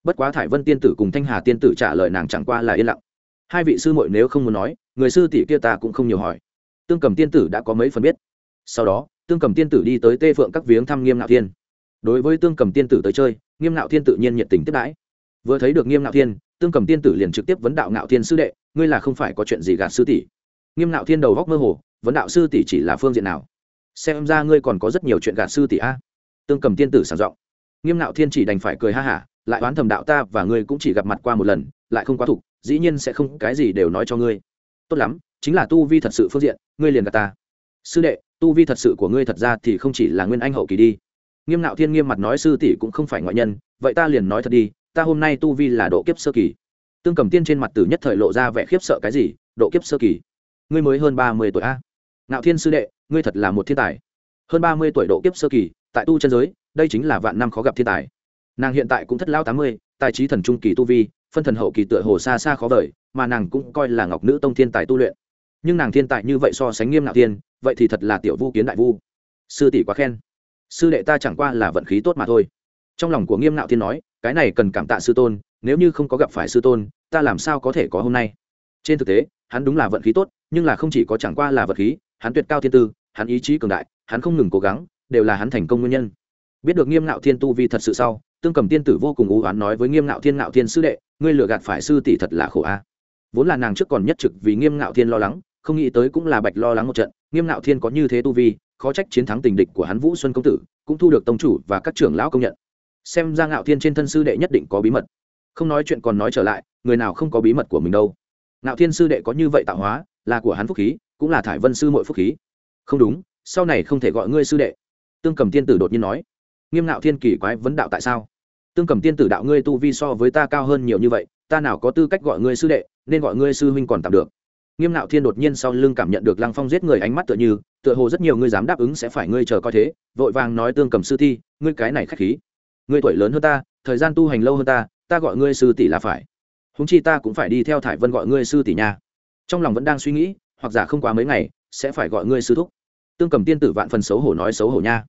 Bất quá thải vân tiên tử cùng thanh hà tiên tử trả lời nàng chẳng qua là yên lặng. Hai vị sư muội nếu không muốn nói, người sư tỷ kia ta cũng không nhiều hỏi. Tương cầm tiên tử đã có mấy phần biết. Sau đó, tương cầm tiên tử đi tới tê phượng các viếng thăm nghiêm Nạo thiên. Đối với tương cầm tiên tử tới chơi, nghiêm Nạo thiên tự nhiên nhiệt tình tiếp đãi. Vừa thấy được nghiêm Nạo thiên, tương cầm tiên tử liền trực tiếp vấn đạo ngạo thiên sư đệ, ngươi là không phải có chuyện gì gạt sư tỷ? Nghiêm Nạo thiên đầu góc mơ hồ, vấn đạo sư tỷ chỉ là phương diện nào? Xem ra ngươi còn có rất nhiều chuyện gạt sư tỷ a. Tương cầm tiên tử sảng giọng. Nghiêm Nạo thiên chỉ đành phải cười ha hả lại oán thầm đạo ta và ngươi cũng chỉ gặp mặt qua một lần, lại không quá thục, dĩ nhiên sẽ không cái gì đều nói cho ngươi. Tốt lắm, chính là tu vi thật sự phương diện, ngươi liền gạt ta. Sư đệ, tu vi thật sự của ngươi thật ra thì không chỉ là nguyên anh hậu kỳ đi. Nghiêm nạo thiên nghiêm mặt nói sư tỷ cũng không phải ngoại nhân, vậy ta liền nói thật đi, ta hôm nay tu vi là độ kiếp sơ kỳ. Tương cầm tiên trên mặt tử nhất thời lộ ra vẻ khiếp sợ cái gì, độ kiếp sơ kỳ? Ngươi mới hơn ba mươi tuổi a. Ngạo thiên sư đệ, ngươi thật là một thiên tài. Hơn ba mươi tuổi độ kiếp sơ kỳ, tại tu chân giới, đây chính là vạn năm khó gặp thiên tài nàng hiện tại cũng thất lao tám mươi, tài trí thần trung kỳ tu vi, phân thần hậu kỳ tựa hồ xa xa khó vời, mà nàng cũng coi là ngọc nữ tông thiên tài tu luyện. Nhưng nàng thiên tài như vậy so sánh nghiêm ngạo thiên, vậy thì thật là tiểu vu kiến đại vu. Sư tỷ quá khen. Sư đệ ta chẳng qua là vận khí tốt mà thôi. Trong lòng của nghiêm ngạo thiên nói, cái này cần cảm tạ sư tôn, nếu như không có gặp phải sư tôn, ta làm sao có thể có hôm nay? Trên thực tế, hắn đúng là vận khí tốt, nhưng là không chỉ có chẳng qua là vật khí, hắn tuyệt cao thiên tư, hắn ý chí cường đại, hắn không ngừng cố gắng, đều là hắn thành công nguyên nhân. Biết được nghiêm ngạo thiên tu vi thật sự sau tương cầm tiên tử vô cùng ưu oán nói với nghiêm ngạo thiên ngạo thiên sư đệ, ngươi lừa gạt phải sư tỷ thật là khổ a. Vốn là nàng trước còn nhất trực vì nghiêm ngạo thiên lo lắng, không nghĩ tới cũng là bạch lo lắng một trận. Nghiêm ngạo thiên có như thế tu vi, khó trách chiến thắng tình địch của hắn vũ xuân công tử cũng thu được tông chủ và các trưởng lão công nhận. Xem ra ngạo thiên trên thân sư đệ nhất định có bí mật. Không nói chuyện còn nói trở lại, người nào không có bí mật của mình đâu. Ngạo thiên sư đệ có như vậy tạo hóa, là của hắn phúc khí, cũng là thải vân sư mội phúc khí. Không đúng, sau này không thể gọi ngươi sư đệ. Tương cầm tiên tử đột nhiên nói nghiêm ngạo thiên kỳ quái vấn đạo tại sao? Tương cầm tiên tử đạo ngươi tu vi so với ta cao hơn nhiều như vậy, ta nào có tư cách gọi ngươi sư đệ, nên gọi ngươi sư huynh còn tạm được. Nghiêm ngạo thiên đột nhiên sau lưng cảm nhận được lăng phong giết người ánh mắt tựa như, tựa hồ rất nhiều ngươi dám đáp ứng sẽ phải ngươi chờ coi thế, vội vàng nói tương cầm sư thi, ngươi cái này k h á c h khí. Ngươi tuổi lớn hơn ta, thời gian tu hành lâu hơn ta ta gọi ngươi sư tỷ là phải. Húng chi ta cũng phải đi theo thải vân gọi ngươi sư tỷ nha. Trong lòng vẫn đang suy nghĩ, hoặc giả không quá mấy ngày, sẽ phải gọi ngươi sư thúc. Tương cầm tiên tử vạn phần xấu hổ nói xấu hổ nha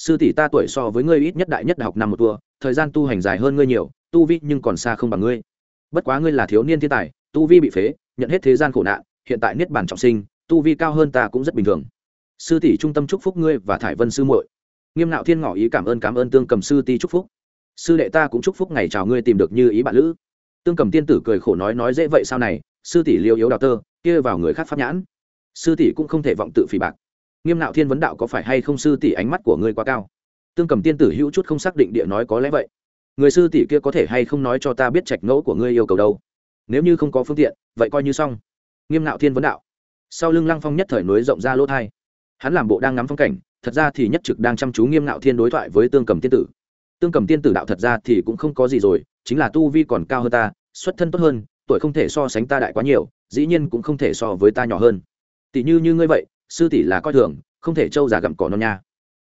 sư tỷ ta tuổi so với ngươi ít nhất đại nhất đại học năm một tour thời gian tu hành dài hơn ngươi nhiều, tu vi nhưng còn xa không bằng ngươi. Bất quá ngươi là thiếu niên thiên tài, tu vi bị phế, nhận hết thế gian khổ nạn, hiện tại niết bản trọng sinh, tu vi cao hơn ta cũng rất bình thường. Sư tỷ trung tâm chúc phúc ngươi và thải vân sư muội. Nghiêm ngạo thiên ngỏ ý cảm ơn cảm ơn tương cầm sư ti chúc phúc. Sư đệ ta cũng chúc phúc ngày chào ngươi tìm được như ý bạn lữ. Tương cầm tiên tử cười khổ nói nói dễ vậy sao này, sư tỷ liêu yếu đào tơ, kia vào người khác pháp nhãn. Sư tỷ cũng không thể vọng tự phỉ bạc nghiêm Nạo thiên vấn đạo có phải hay không sư tỷ ánh mắt của ngươi quá cao? Tương cầm tiên tử hữu chút không xác định địa nói có lẽ vậy. Người sư tỷ kia có thể hay không nói cho ta biết trạch ngẫu của ngươi yêu cầu đâu? Nếu như không có phương tiện, vậy coi như xong. Nghiêm Nạo thiên vấn đạo. Sau lưng lăng phong nhất thời nối rộng ra lỗ thai. Hắn làm bộ đang ngắm phong cảnh, thật ra thì nhất trực đang chăm chú nghiêm Nạo thiên đối thoại với tương cầm tiên tử. Tương cầm tiên tử đạo thật ra thì cũng không có gì rồi, chính là tu vi còn cao hơn ta, xuất thân tốt hơn, tuổi không thể so sánh ta đại quá nhiều, dĩ nhiên cũng không thể so với ta nhỏ hơn. Tỷ như như ngươi vậy sư tỷ là coi thường, không thể trâu già gặm cỏ non nha.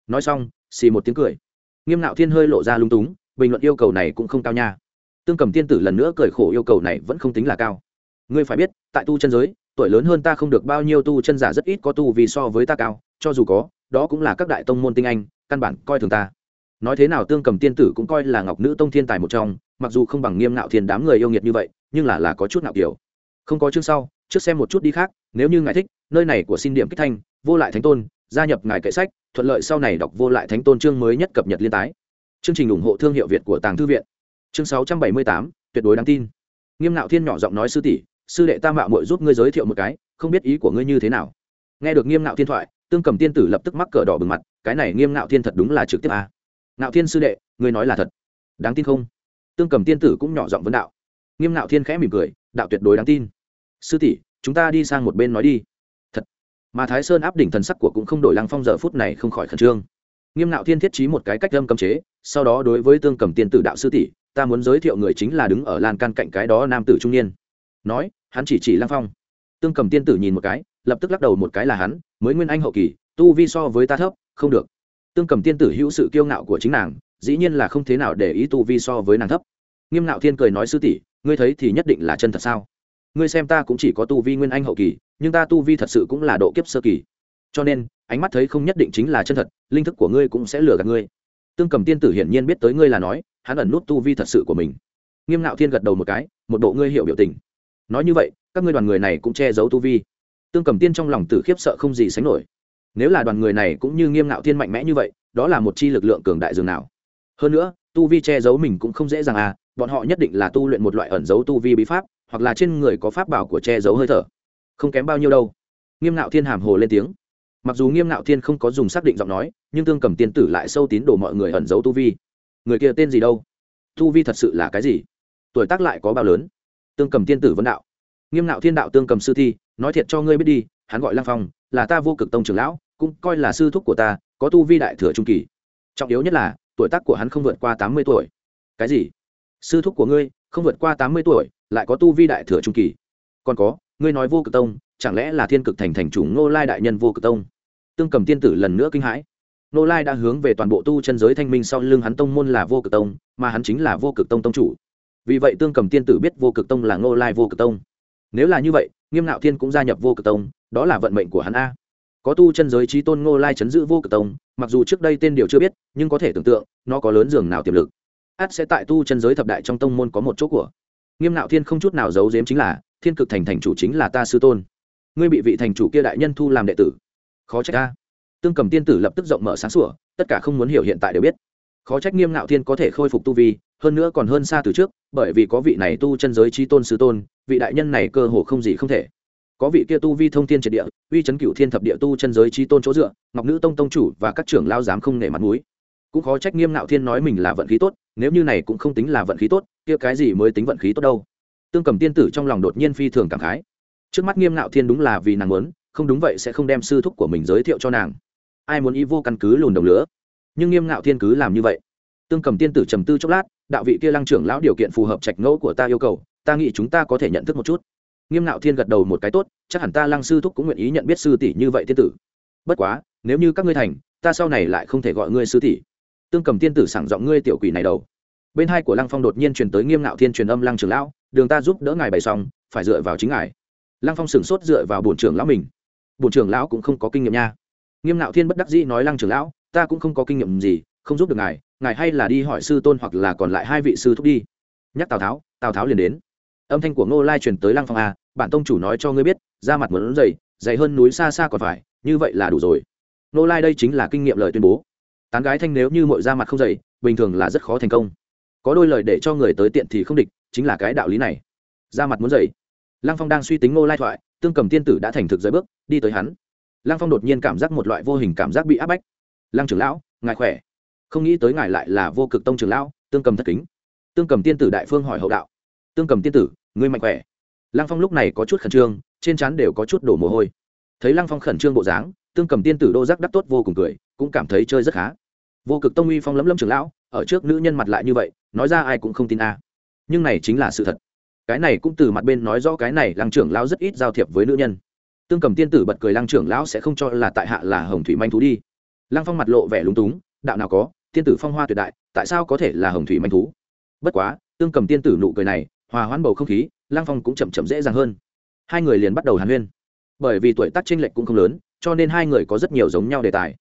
Nói xong, xì một tiếng cười. Nghiêm nạo thiên hơi lộ ra lung túng, bình luận yêu cầu này cũng không cao nha. Tương cầm tiên tử lần nữa cười khổ yêu cầu này vẫn không tính là cao. Ngươi phải biết, tại tu chân giới, tuổi lớn hơn ta không được bao nhiêu tu chân giả rất ít có tu vì so với ta cao, cho dù có, đó cũng là các đại tông môn tinh anh, căn bản coi thường ta. Nói thế nào tương cầm tiên tử cũng coi là ngọc nữ tông thiên tài một trong, mặc dù không bằng nghiêm ngạo thiên đám người yêu nghiệt như vậy, nhưng là là có chút ngạo kiểu. Không có chương sau trước xem một chút đi khác, nếu như ngài thích, nơi này của xin điểm kích thanh, vô lại thánh tôn, gia nhập ngài kệ sách, thuận lợi sau này đọc vô lại thánh tôn chương mới nhất cập nhật liên tái. Chương trình ủng hộ thương hiệu việt của tàng thư viện. Chương sáu trăm bảy mươi tám, tuyệt đối đáng tin. Nghiêm nạo thiên nhỏ giọng nói sư tỷ, sư đệ tam mạo mội giúp ngươi giới thiệu một cái, không biết ý của ngươi như thế nào. Nghe được nghiêm nạo thiên thoại, tương cầm tiên tử lập tức mắc cờ đỏ bừng mặt, cái này nghiêm nạo thiên thật đúng là trực tiếp a à. nạo thiên sư đệ, ngươi nói là thật. Đáng tin không? Tương cầm tiên tử cũng nhỏ giọng vấn đạo. Nghiêm nạo thiên khẽ mỉm cười, đạo tuyệt đối đáng tin sư tỷ, chúng ta đi sang một bên nói đi. Thật. Mà thái sơn áp đỉnh thần sắc của cũng không đổi lăng phong giờ phút này không khỏi khẩn trương. Nghiêm nạo thiên thiết trí một cái cách lâm cấm chế, sau đó đối với tương cầm tiên tử đạo sư tỷ, ta muốn giới thiệu người chính là đứng ở lan can cạnh cái đó nam tử trung niên. Nói, hắn chỉ chỉ lăng phong. Tương cầm tiên tử nhìn một cái, lập tức lắc đầu một cái là hắn, mới nguyên anh hậu kỳ, tu vi so với ta thấp, không được. Tương cầm tiên tử hữu sự kiêu ngạo của chính nàng, dĩ nhiên là không thế nào để ý tu vi so với nàng thấp. Nghiêm ngạo thiên cười nói, sư tỷ, ngươi thấy thì nhất định là chân thật sao? Ngươi xem ta cũng chỉ có tu vi nguyên anh hậu kỳ, nhưng ta tu vi thật sự cũng là độ kiếp sơ kỳ. Cho nên, ánh mắt thấy không nhất định chính là chân thật, linh thức của ngươi cũng sẽ lừa gạt ngươi. Tương cầm tiên tử hiển nhiên biết tới ngươi là nói, hắn ẩn nút tu vi thật sự của mình. Nghiêm ngạo thiên gật đầu một cái, một bộ ngươi hiểu biểu tình. Nói như vậy, các ngươi đoàn người này cũng che giấu tu vi. Tương cầm tiên trong lòng tử khiếp sợ không gì sánh nổi. Nếu là đoàn người này cũng như nghiêm ngạo thiên mạnh mẽ như vậy, đó là một chi lực lượng cường đại dường nào. Hơn nữa, tu vi che giấu mình cũng không dễ dàng à bọn họ nhất định là tu luyện một loại ẩn giấu tu vi bí pháp hoặc là trên người có pháp bảo của che giấu hơi thở. Không kém bao nhiêu đâu. Nghiêm ngạo thiên hàm hồ lên tiếng. Mặc dù nghiêm ngạo thiên không có dùng xác định giọng nói, nhưng tương cầm tiên tử lại sâu tín đồ mọi người ẩn giấu tu vi. Người kia tên gì đâu? Tu vi thật sự là cái gì? Tuổi tác lại có bao lớn? Tương cầm tiên tử vấn đạo. Nghiêm ngạo thiên đạo tương cầm sư thi, nói thiệt cho ngươi biết đi, hắn gọi lang phong, là ta vô cực tông trưởng lão, cũng coi là sư thúc của ta, có tu vi đại thừa trung kỳ. Trọng yếu nhất là, tuổi tác của hắn không vượt qua tám mươi tuổi. Cái gì? Sư thúc của ngươi không vượt qua tám mươi tuổi, lại có tu vi đại thừa trung kỳ. Còn có, ngươi nói vô cực tông, chẳng lẽ là thiên cực thành thành chủ ngô lai đại nhân vô cực tông? Tương cầm tiên tử lần nữa kinh hãi. Ngô lai đã hướng về toàn bộ tu chân giới thanh minh sau lưng hắn tông môn là vô cực tông, mà hắn chính là vô cực tông tông chủ. Vì vậy tương cầm tiên tử biết vô cực tông là ngô lai vô cực tông. Nếu là như vậy, nghiêm ngạo thiên cũng gia nhập vô cực tông, đó là vận mệnh của hắn a. Có tu chân giới trí tôn ngô lai chấn giữ vô cực tông, mặc dù trước đây tên điều chưa biết, nhưng có thể tưởng tượng, nó có lớn dường nào tiềm lực át sẽ tại tu chân giới thập đại trong tông môn có một chỗ của. Nghiêm ngạo thiên không chút nào giấu giếm chính là, thiên cực thành thành chủ chính là ta sư tôn. Ngươi bị vị thành chủ kia đại nhân thu làm đệ tử. Khó trách ta. Tương cầm tiên tử lập tức rộng mở sáng sủa, tất cả không muốn hiểu hiện tại đều biết. Khó trách nghiêm ngạo thiên có thể khôi phục tu vi, hơn nữa còn hơn xa từ trước, bởi vì có vị này tu chân giới trí tôn sư tôn, vị đại nhân này cơ hồ không gì không thể. Có vị kia tu vi thông thiên triệt địa, uy chấn cửu thiên thập địa tu chân giới trí tôn chỗ dựa, ngọc nữ tông tông chủ và các trưởng lao dám không nể mặt mũi. Cũng khó trách nghiêm ngạo thiên nói mình là vận khí tốt nếu như này cũng không tính là vận khí tốt, kia cái gì mới tính vận khí tốt đâu. Tương cầm tiên tử trong lòng đột nhiên phi thường cảm khái. Trước mắt nghiêm ngạo thiên đúng là vì nàng muốn, không đúng vậy sẽ không đem sư thúc của mình giới thiệu cho nàng. Ai muốn y vô căn cứ lùn đồng lửa? Nhưng nghiêm ngạo thiên cứ làm như vậy. Tương cầm tiên tử trầm tư chốc lát, đạo vị kia lăng trưởng lão điều kiện phù hợp trạch ngẫu của ta yêu cầu, ta nghĩ chúng ta có thể nhận thức một chút. Nghiêm ngạo thiên gật đầu một cái tốt, chắc hẳn ta lăng sư thúc cũng nguyện ý nhận biết sư tỷ như vậy tiên tử. Bất quá, nếu như các ngươi thành, ta sau này lại không thể gọi ngươi sư tỷ tương cầm tiên tử sảng giọng ngươi tiểu quỷ này đầu. Bên hai của lăng phong đột nhiên truyền tới nghiêm ngạo thiên truyền âm lăng trưởng lão, đường ta giúp đỡ ngài bày xong, phải dựa vào chính ngài. Lăng phong sửng sốt dựa vào bổn trưởng lão mình. Bổn trưởng lão cũng không có kinh nghiệm nha. Nghiêm ngạo thiên bất đắc dĩ nói lăng trưởng lão, ta cũng không có kinh nghiệm gì, không giúp được ngài ngài hay là đi hỏi sư tôn hoặc là còn lại hai vị sư thúc đi. Nhắc tào tháo tào tháo liền đến. Âm thanh của ngô lai truyền tới lăng phong a, bản tông chủ nói cho ngươi biết, da mặt muốn dày dày hơn núi xa xa còn phải, như vậy là đủ rồi. Ngô lai đây chính là kinh nghiệm lời tuyên bố tán gái thanh nếu như mọi da mặt không dày bình thường là rất khó thành công. Có đôi lời để cho người tới tiện thì không địch, chính là cái đạo lý này. Da mặt muốn dày lăng phong đang suy tính ngô lai thoại, tương cầm tiên tử đã thành thực giới bước, đi tới hắn. Lăng phong đột nhiên cảm giác một loại vô hình cảm giác bị áp bách. Lăng trưởng lão, ngài khỏe? Không nghĩ tới ngài lại là vô cực tông trưởng lão, tương cầm thất kính. Tương cầm tiên tử đại phương hỏi hậu đạo. Tương cầm tiên tử, ngươi mạnh khỏe? Lăng phong lúc này có chút khẩn trương, trên trán đều có chút đổ mồ hôi. Thấy lăng phong khẩn trương bộ dáng, tương cầm tiên tử đô giác đắc tốt vô cùng cười cũng cảm thấy chơi rất khá. Vô cực tông uy phong lấm lấm trưởng lão, ở trước nữ nhân mặt lại như vậy, nói ra ai cũng không tin a. Nhưng này chính là sự thật. Cái này cũng từ mặt bên nói rõ cái này lăng trưởng lão rất ít giao thiệp với nữ nhân. Tương cầm tiên tử bật cười lăng trưởng lão sẽ không cho là tại hạ là hồng thủy manh thú đi. Lăng phong mặt lộ vẻ lúng túng, đạo nào có, tiên tử phong hoa tuyệt đại, tại sao có thể là hồng thủy manh thú? Bất quá, tương cầm tiên tử nụ cười này, hòa hoãn bầu không khí, lăng phong cũng chậm chậm dễ dàng hơn. Hai người liền bắt đầu hàn huyên. Bởi vì tuổi tác tranh lệch cũng không lớn, cho nên hai người có rất nhiều giống nhau đề tài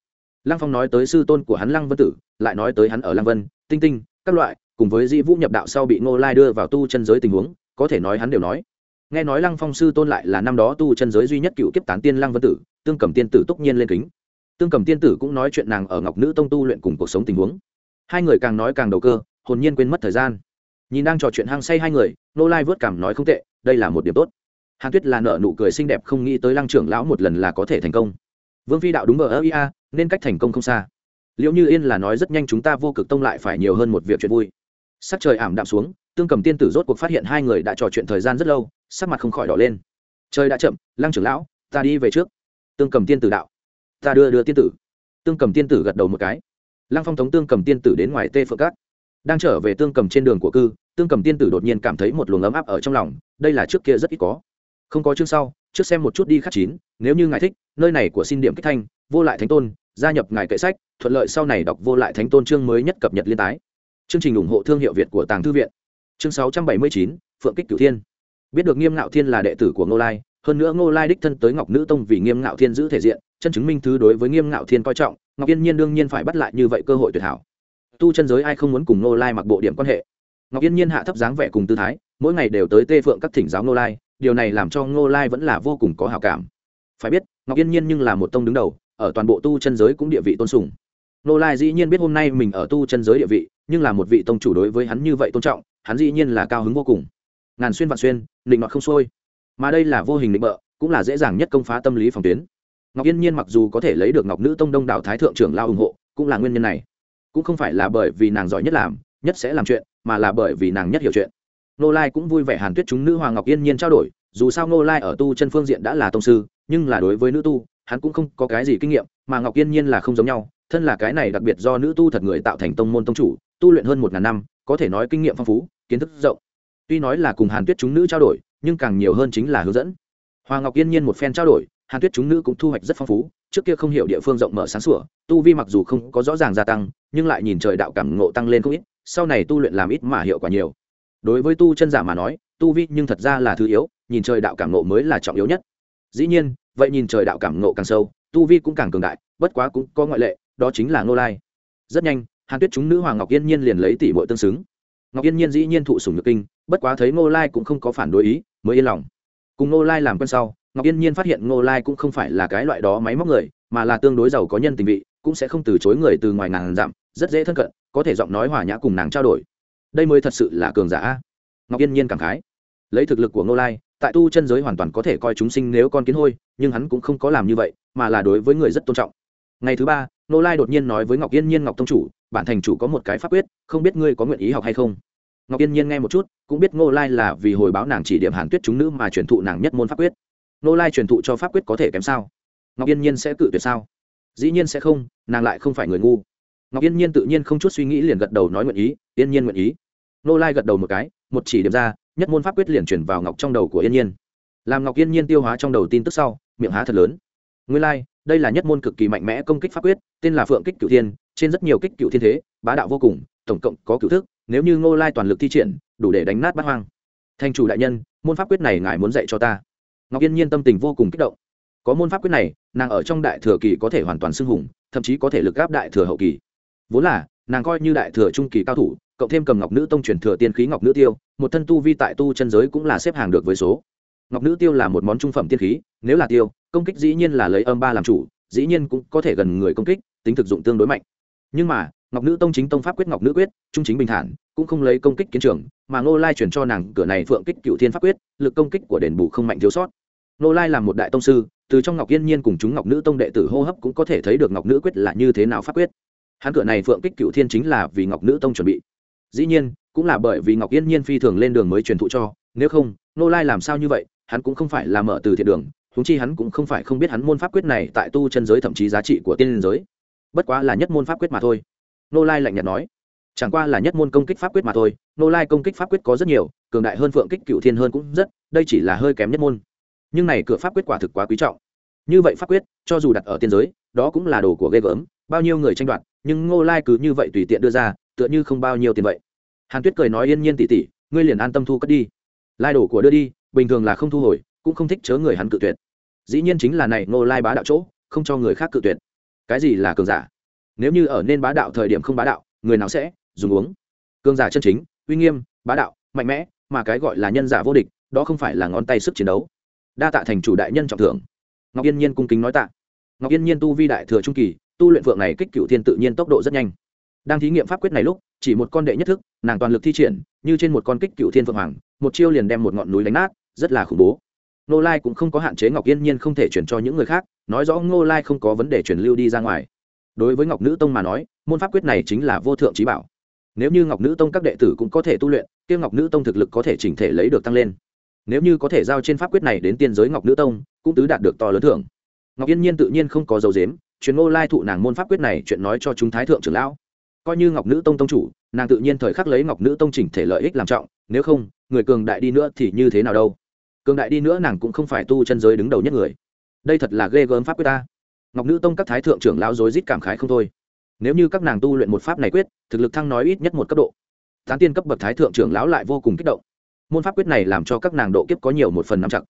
lăng phong nói tới sư tôn của hắn lăng vân tử, lại nói tới hắn ở lăng vân, tinh tinh, các loại, cùng với dĩ vũ nhập đạo sau bị ngô lai đưa vào tu chân giới tình huống, có thể nói hắn đều nói. Nghe nói lăng phong sư tôn lại là năm đó tu chân giới duy nhất cựu kiếp tán tiên lăng vân tử, tương cầm tiên tử túc nhiên lên kính. Tương cầm tiên tử cũng nói chuyện nàng ở ngọc nữ tông tu luyện cùng cuộc sống tình huống. Hai người càng nói càng đầu cơ, hồn nhiên quên mất thời gian. Nhìn đang trò chuyện hăng say hai người nô lai vớt cảm nói không tệ, đây là một điểm tốt. Hàn tuyết là nợ nụ cười xinh đẹp không nghĩ tới lăng trưởng lão một lần là có thể thành công vương phi đạo đúng ở ơ ia nên cách thành công không xa. Liệu như yên là nói rất nhanh chúng ta vô cực tông lại phải nhiều hơn một việc chuyện vui. Sắc trời ảm đạm xuống, tương cầm tiên tử rốt cuộc phát hiện hai người đã trò chuyện thời gian rất lâu, sắc mặt không khỏi đỏ lên. Trời đã chậm, lăng trưởng lão, ta đi về trước. Tương cầm tiên tử đạo, ta đưa đưa tiên tử. Tương cầm tiên tử gật đầu một cái. Lăng phong thống tương cầm tiên tử đến ngoài tê phượng cát. Đang trở về tương cầm trên đường của cư, tương cầm tiên tử đột nhiên cảm thấy một luồng ấm áp ở trong lòng, đây là trước kia rất ít có. Không có chương sau trước xem một chút đi khắc chín, nếu như ngài thích, nơi này của xin điểm kích thanh, vô lại thánh tôn, gia nhập ngài kệ sách, thuận lợi sau này đọc vô lại thánh tôn chương mới nhất cập nhật liên tái. Chương trình ủng hộ thương hiệu việt của tàng thư viện. Chương sáu trăm bảy mươi chín, phượng kích cửu thiên. Biết được nghiêm ngạo thiên là đệ tử của ngô lai, hơn nữa ngô lai đích thân tới ngọc nữ tông vì nghiêm ngạo thiên giữ thể diện, chân chứng minh thứ đối với nghiêm ngạo thiên coi trọng, ngọc yên nhiên đương nhiên phải bắt lại như vậy cơ hội tuyệt hảo. Tu chân giới ai không muốn cùng ngô lai mặc bộ điểm quan hệ. Ngọc yên nhiên hạ thấp dáng vẻ cùng tư thái, mỗi ngày đều tới tê phượng các thỉnh giáo ngô lai điều này làm cho ngô lai vẫn là vô cùng có hào cảm. Phải biết, ngọc yên nhiên nhưng là một tông đứng đầu, ở toàn bộ tu chân giới cũng địa vị tôn sùng. Ngô lai dĩ nhiên biết hôm nay mình ở tu chân giới địa vị, nhưng là một vị tông chủ đối với hắn như vậy tôn trọng, hắn dĩ nhiên là cao hứng vô cùng. Ngàn xuyên vạn xuyên định ngọt không xuôi. Mà đây là vô hình định bợ, cũng là dễ dàng nhất công phá tâm lý phòng tuyến. Ngọc yên nhiên mặc dù có thể lấy được ngọc nữ tông đông đạo thái thượng trưởng lao ủng hộ, cũng là nguyên nhân này. Cũng không phải là bởi vì nàng giỏi nhất làm, nhất sẽ làm chuyện, mà là bởi vì nàng nhất hiểu chuyện nô lai cũng vui vẻ hàn tuyết chúng nữ hoàng ngọc yên nhiên trao đổi, dù sao nô lai ở tu chân phương diện đã là tông sư, nhưng là đối với nữ tu, hắn cũng không có cái gì kinh nghiệm, mà ngọc yên nhiên là không giống nhau, thân là cái này đặc biệt do nữ tu thật người tạo thành tông môn tông chủ, tu luyện hơn một ngàn năm, có thể nói kinh nghiệm phong phú, kiến thức rộng. Tuy nói là cùng hàn tuyết chúng nữ trao đổi, nhưng càng nhiều hơn chính là hướng dẫn. Hoàng ngọc yên nhiên một phen trao đổi, hàn tuyết chúng nữ cũng thu hoạch rất phong phú, trước kia không hiểu địa phương rộng mở sáng sủa, tu vi mặc dù không có rõ ràng gia tăng, nhưng lại nhìn trời đạo cảm ngộ tăng lên không ít, sau này tu luyện làm ít mà hiệu quả nhiều đối với tu chân giả mà nói, tu vi nhưng thật ra là thứ yếu, nhìn trời đạo cảm ngộ mới là trọng yếu nhất. Dĩ nhiên, vậy nhìn trời đạo cảm ngộ càng sâu, tu vi cũng càng cường đại, bất quá cũng có ngoại lệ, đó chính là ngô lai. Rất nhanh, hàn tuyết chúng nữ hoàng ngọc yên nhiên liền lấy tỷ bội tương xứng. Ngọc yên nhiên dĩ nhiên thụ sùng nhược kinh, bất quá thấy ngô lai cũng không có phản đối ý, mới yên lòng. Cùng ngô lai làm quen sau, ngọc yên nhiên phát hiện ngô lai cũng không phải là cái loại đó máy móc người, mà là tương đối giàu có nhân tình vị, cũng sẽ không từ chối người từ ngoài ngàn dặm, rất dễ thân cận, có thể giọng nói hòa nhã cùng nàng trao đổi đây mới thật sự là cường giả ngọc yên nhiên cảm khái. Lấy thực lực của ngô lai, tại tu chân giới hoàn toàn có thể coi chúng sinh nếu con kiến hôi, nhưng hắn cũng không có làm như vậy, mà là đối với người rất tôn trọng. Ngày thứ ba, ngô lai đột nhiên nói với ngọc yên nhiên, ngọc tông chủ, bản thành chủ có một cái pháp quyết, không biết ngươi có nguyện ý học hay không? Ngọc yên nhiên nghe một chút, cũng biết ngô lai là vì hồi báo nàng chỉ điểm hàn tuyết chúng nữ mà truyền thụ nàng nhất môn pháp quyết. Ngô lai truyền thụ cho pháp quyết có thể kém sao? Ngọc yên nhiên sẽ cự tuyệt sao? Dĩ nhiên sẽ không, nàng lại không phải người ngu. Ngọc yên nhiên tự nhiên không chút suy nghĩ liền gật đầu nói nguyện ý, yên nhiên nguyện ý ngô lai gật đầu một cái một chỉ điểm ra nhất môn pháp quyết liền chuyển vào ngọc trong đầu của yên nhiên. Làm ngọc yên nhiên tiêu hóa trong đầu tin tức sau miệng há thật lớn. Nguyên lai、like, đây là nhất môn cực kỳ mạnh mẽ công kích pháp quyết tên là phượng kích cựu thiên trên rất nhiều kích cựu thiên thế bá đạo vô cùng tổng cộng có cựu thức nếu như ngô lai toàn lực thi triển đủ để đánh nát bát hoang. Thanh chủ đại nhân môn pháp quyết này ngài muốn dạy cho ta. Ngọc yên nhiên tâm tình vô cùng kích động. Có môn pháp quyết này nàng ở trong đại thừa kỳ có thể hoàn toàn xưng hùng thậm chí có thể lực gáp đại thừa hậu kỳ. Vốn là nàng coi như đại thừa trung kỳ cao thủ cộng thêm cầm ngọc nữ tông truyền thừa tiên khí ngọc nữ tiêu, một thân tu vi tại tu chân giới cũng là xếp hàng được với số. Ngọc nữ tiêu là một món trung phẩm tiên khí, nếu là tiêu, công kích dĩ nhiên là lấy âm ba làm chủ, dĩ nhiên cũng có thể gần người công kích, tính thực dụng tương đối mạnh. Nhưng mà, ngọc nữ tông chính tông pháp quyết ngọc nữ quyết, trung chính bình thản, cũng không lấy công kích kiến trường, mà ngô lai chuyển cho nàng cửa này phượng kích cựu thiên pháp quyết, lực công kích của đền bù không mạnh thiếu sót. Ngô lai là một đại tông sư, từ trong ngọc yên nhiên cùng chúng ngọc nữ tông đệ tử hô hấp cũng có thể thấy được ngọc nữ quyết là như thế nào pháp quyết. Hắn cửa này phượng kích cựu thiên chính là vì ngọc nữ tông chuẩn bị dĩ nhiên, cũng là bởi vì ngọc yên nhiên phi thường lên đường mới truyền thụ cho, nếu không, nô lai làm sao như vậy, hắn cũng không phải là mở từ thiện đường húng chi hắn cũng không phải không biết hắn môn pháp quyết này tại tu chân giới thậm chí giá trị của tiên giới. Bất quá là nhất môn pháp quyết mà thôi. Nô lai lạnh nhạt nói, chẳng qua là nhất môn công kích pháp quyết mà thôi, nô lai công kích pháp quyết có rất nhiều, cường đại hơn phượng kích cựu thiên hơn cũng rất, đây chỉ là hơi kém nhất môn. Nhưng này cửa pháp quyết quả thực quá quý trọng. Như vậy pháp quyết, cho dù đặt ở tiên giới, đó cũng là đồ của ghê gớm, bao nhiêu người tranh đoạt, nhưng ngô lai cứ như vậy tùy tiện đưa ra tựa như không bao nhiêu tiền vậy. Hàn tuyết cười nói yên nhiên tỉ tỉ, ngươi liền an tâm thu cất đi. Lai đổ của đưa đi, bình thường là không thu hồi, cũng không thích chớ người hắn cự tuyệt. Dĩ nhiên chính là này ngô lai bá đạo chỗ, không cho người khác cự tuyệt. Cái gì là cường giả? Nếu như ở nên bá đạo thời điểm không bá đạo, người nào sẽ dùng uống? Cường giả chân chính, uy nghiêm, bá đạo, mạnh mẽ, mà cái gọi là nhân giả vô địch, đó không phải là ngón tay sức chiến đấu. Đa tạ thành chủ đại nhân trọng thưởng. Ngọc yên nhiên cung kính nói tạ. Ngọc yên nhiên tu vi đại thừa trung kỳ, tu luyện phượng này kích cựu thiên tự nhiên tốc độ rất nhanh đang thí nghiệm pháp quyết này lúc, chỉ một con đệ nhất thức, nàng toàn lực thi triển, như trên một con kích cựu thiên phượng hoàng, một chiêu liền đem một ngọn núi đánh nát, rất là khủng bố. Nô lai cũng không có hạn chế ngọc yên nhiên không thể chuyển cho những người khác, nói rõ ngô lai không có vấn đề truyền lưu đi ra ngoài. Đối với ngọc nữ tông mà nói, môn pháp quyết này chính là vô thượng trí bảo. Nếu như ngọc nữ tông các đệ tử cũng có thể tu luyện, kia ngọc nữ tông thực lực có thể chỉnh thể lấy được tăng lên. Nếu như có thể giao trên pháp quyết này đến tiên giới ngọc nữ tông, cũng tứ đạt được to lớn thưởng. Ngọc yên nhiên tự nhiên không có dấu dếm chuyến ngô lai thụ nàng môn pháp quyết này chuyện nói cho chúng thái thượng trưởng lão coi như ngọc nữ tông tông chủ, nàng tự nhiên thời khắc lấy ngọc nữ tông chỉnh thể lợi ích làm trọng, nếu không, người cường đại đi nữa thì như thế nào đâu? Cường đại đi nữa nàng cũng không phải tu chân giới đứng đầu nhất người. Đây thật là ghê gớm pháp quyết ta. Ngọc nữ tông các thái thượng trưởng lão dối rít cảm khái không thôi. Nếu như các nàng tu luyện một pháp này quyết, thực lực thăng nói ít nhất một cấp độ. Tán tiên cấp bậc thái thượng trưởng lão lại vô cùng kích động. Môn pháp quyết này làm cho các nàng độ kiếp có nhiều một phần nắm chặt.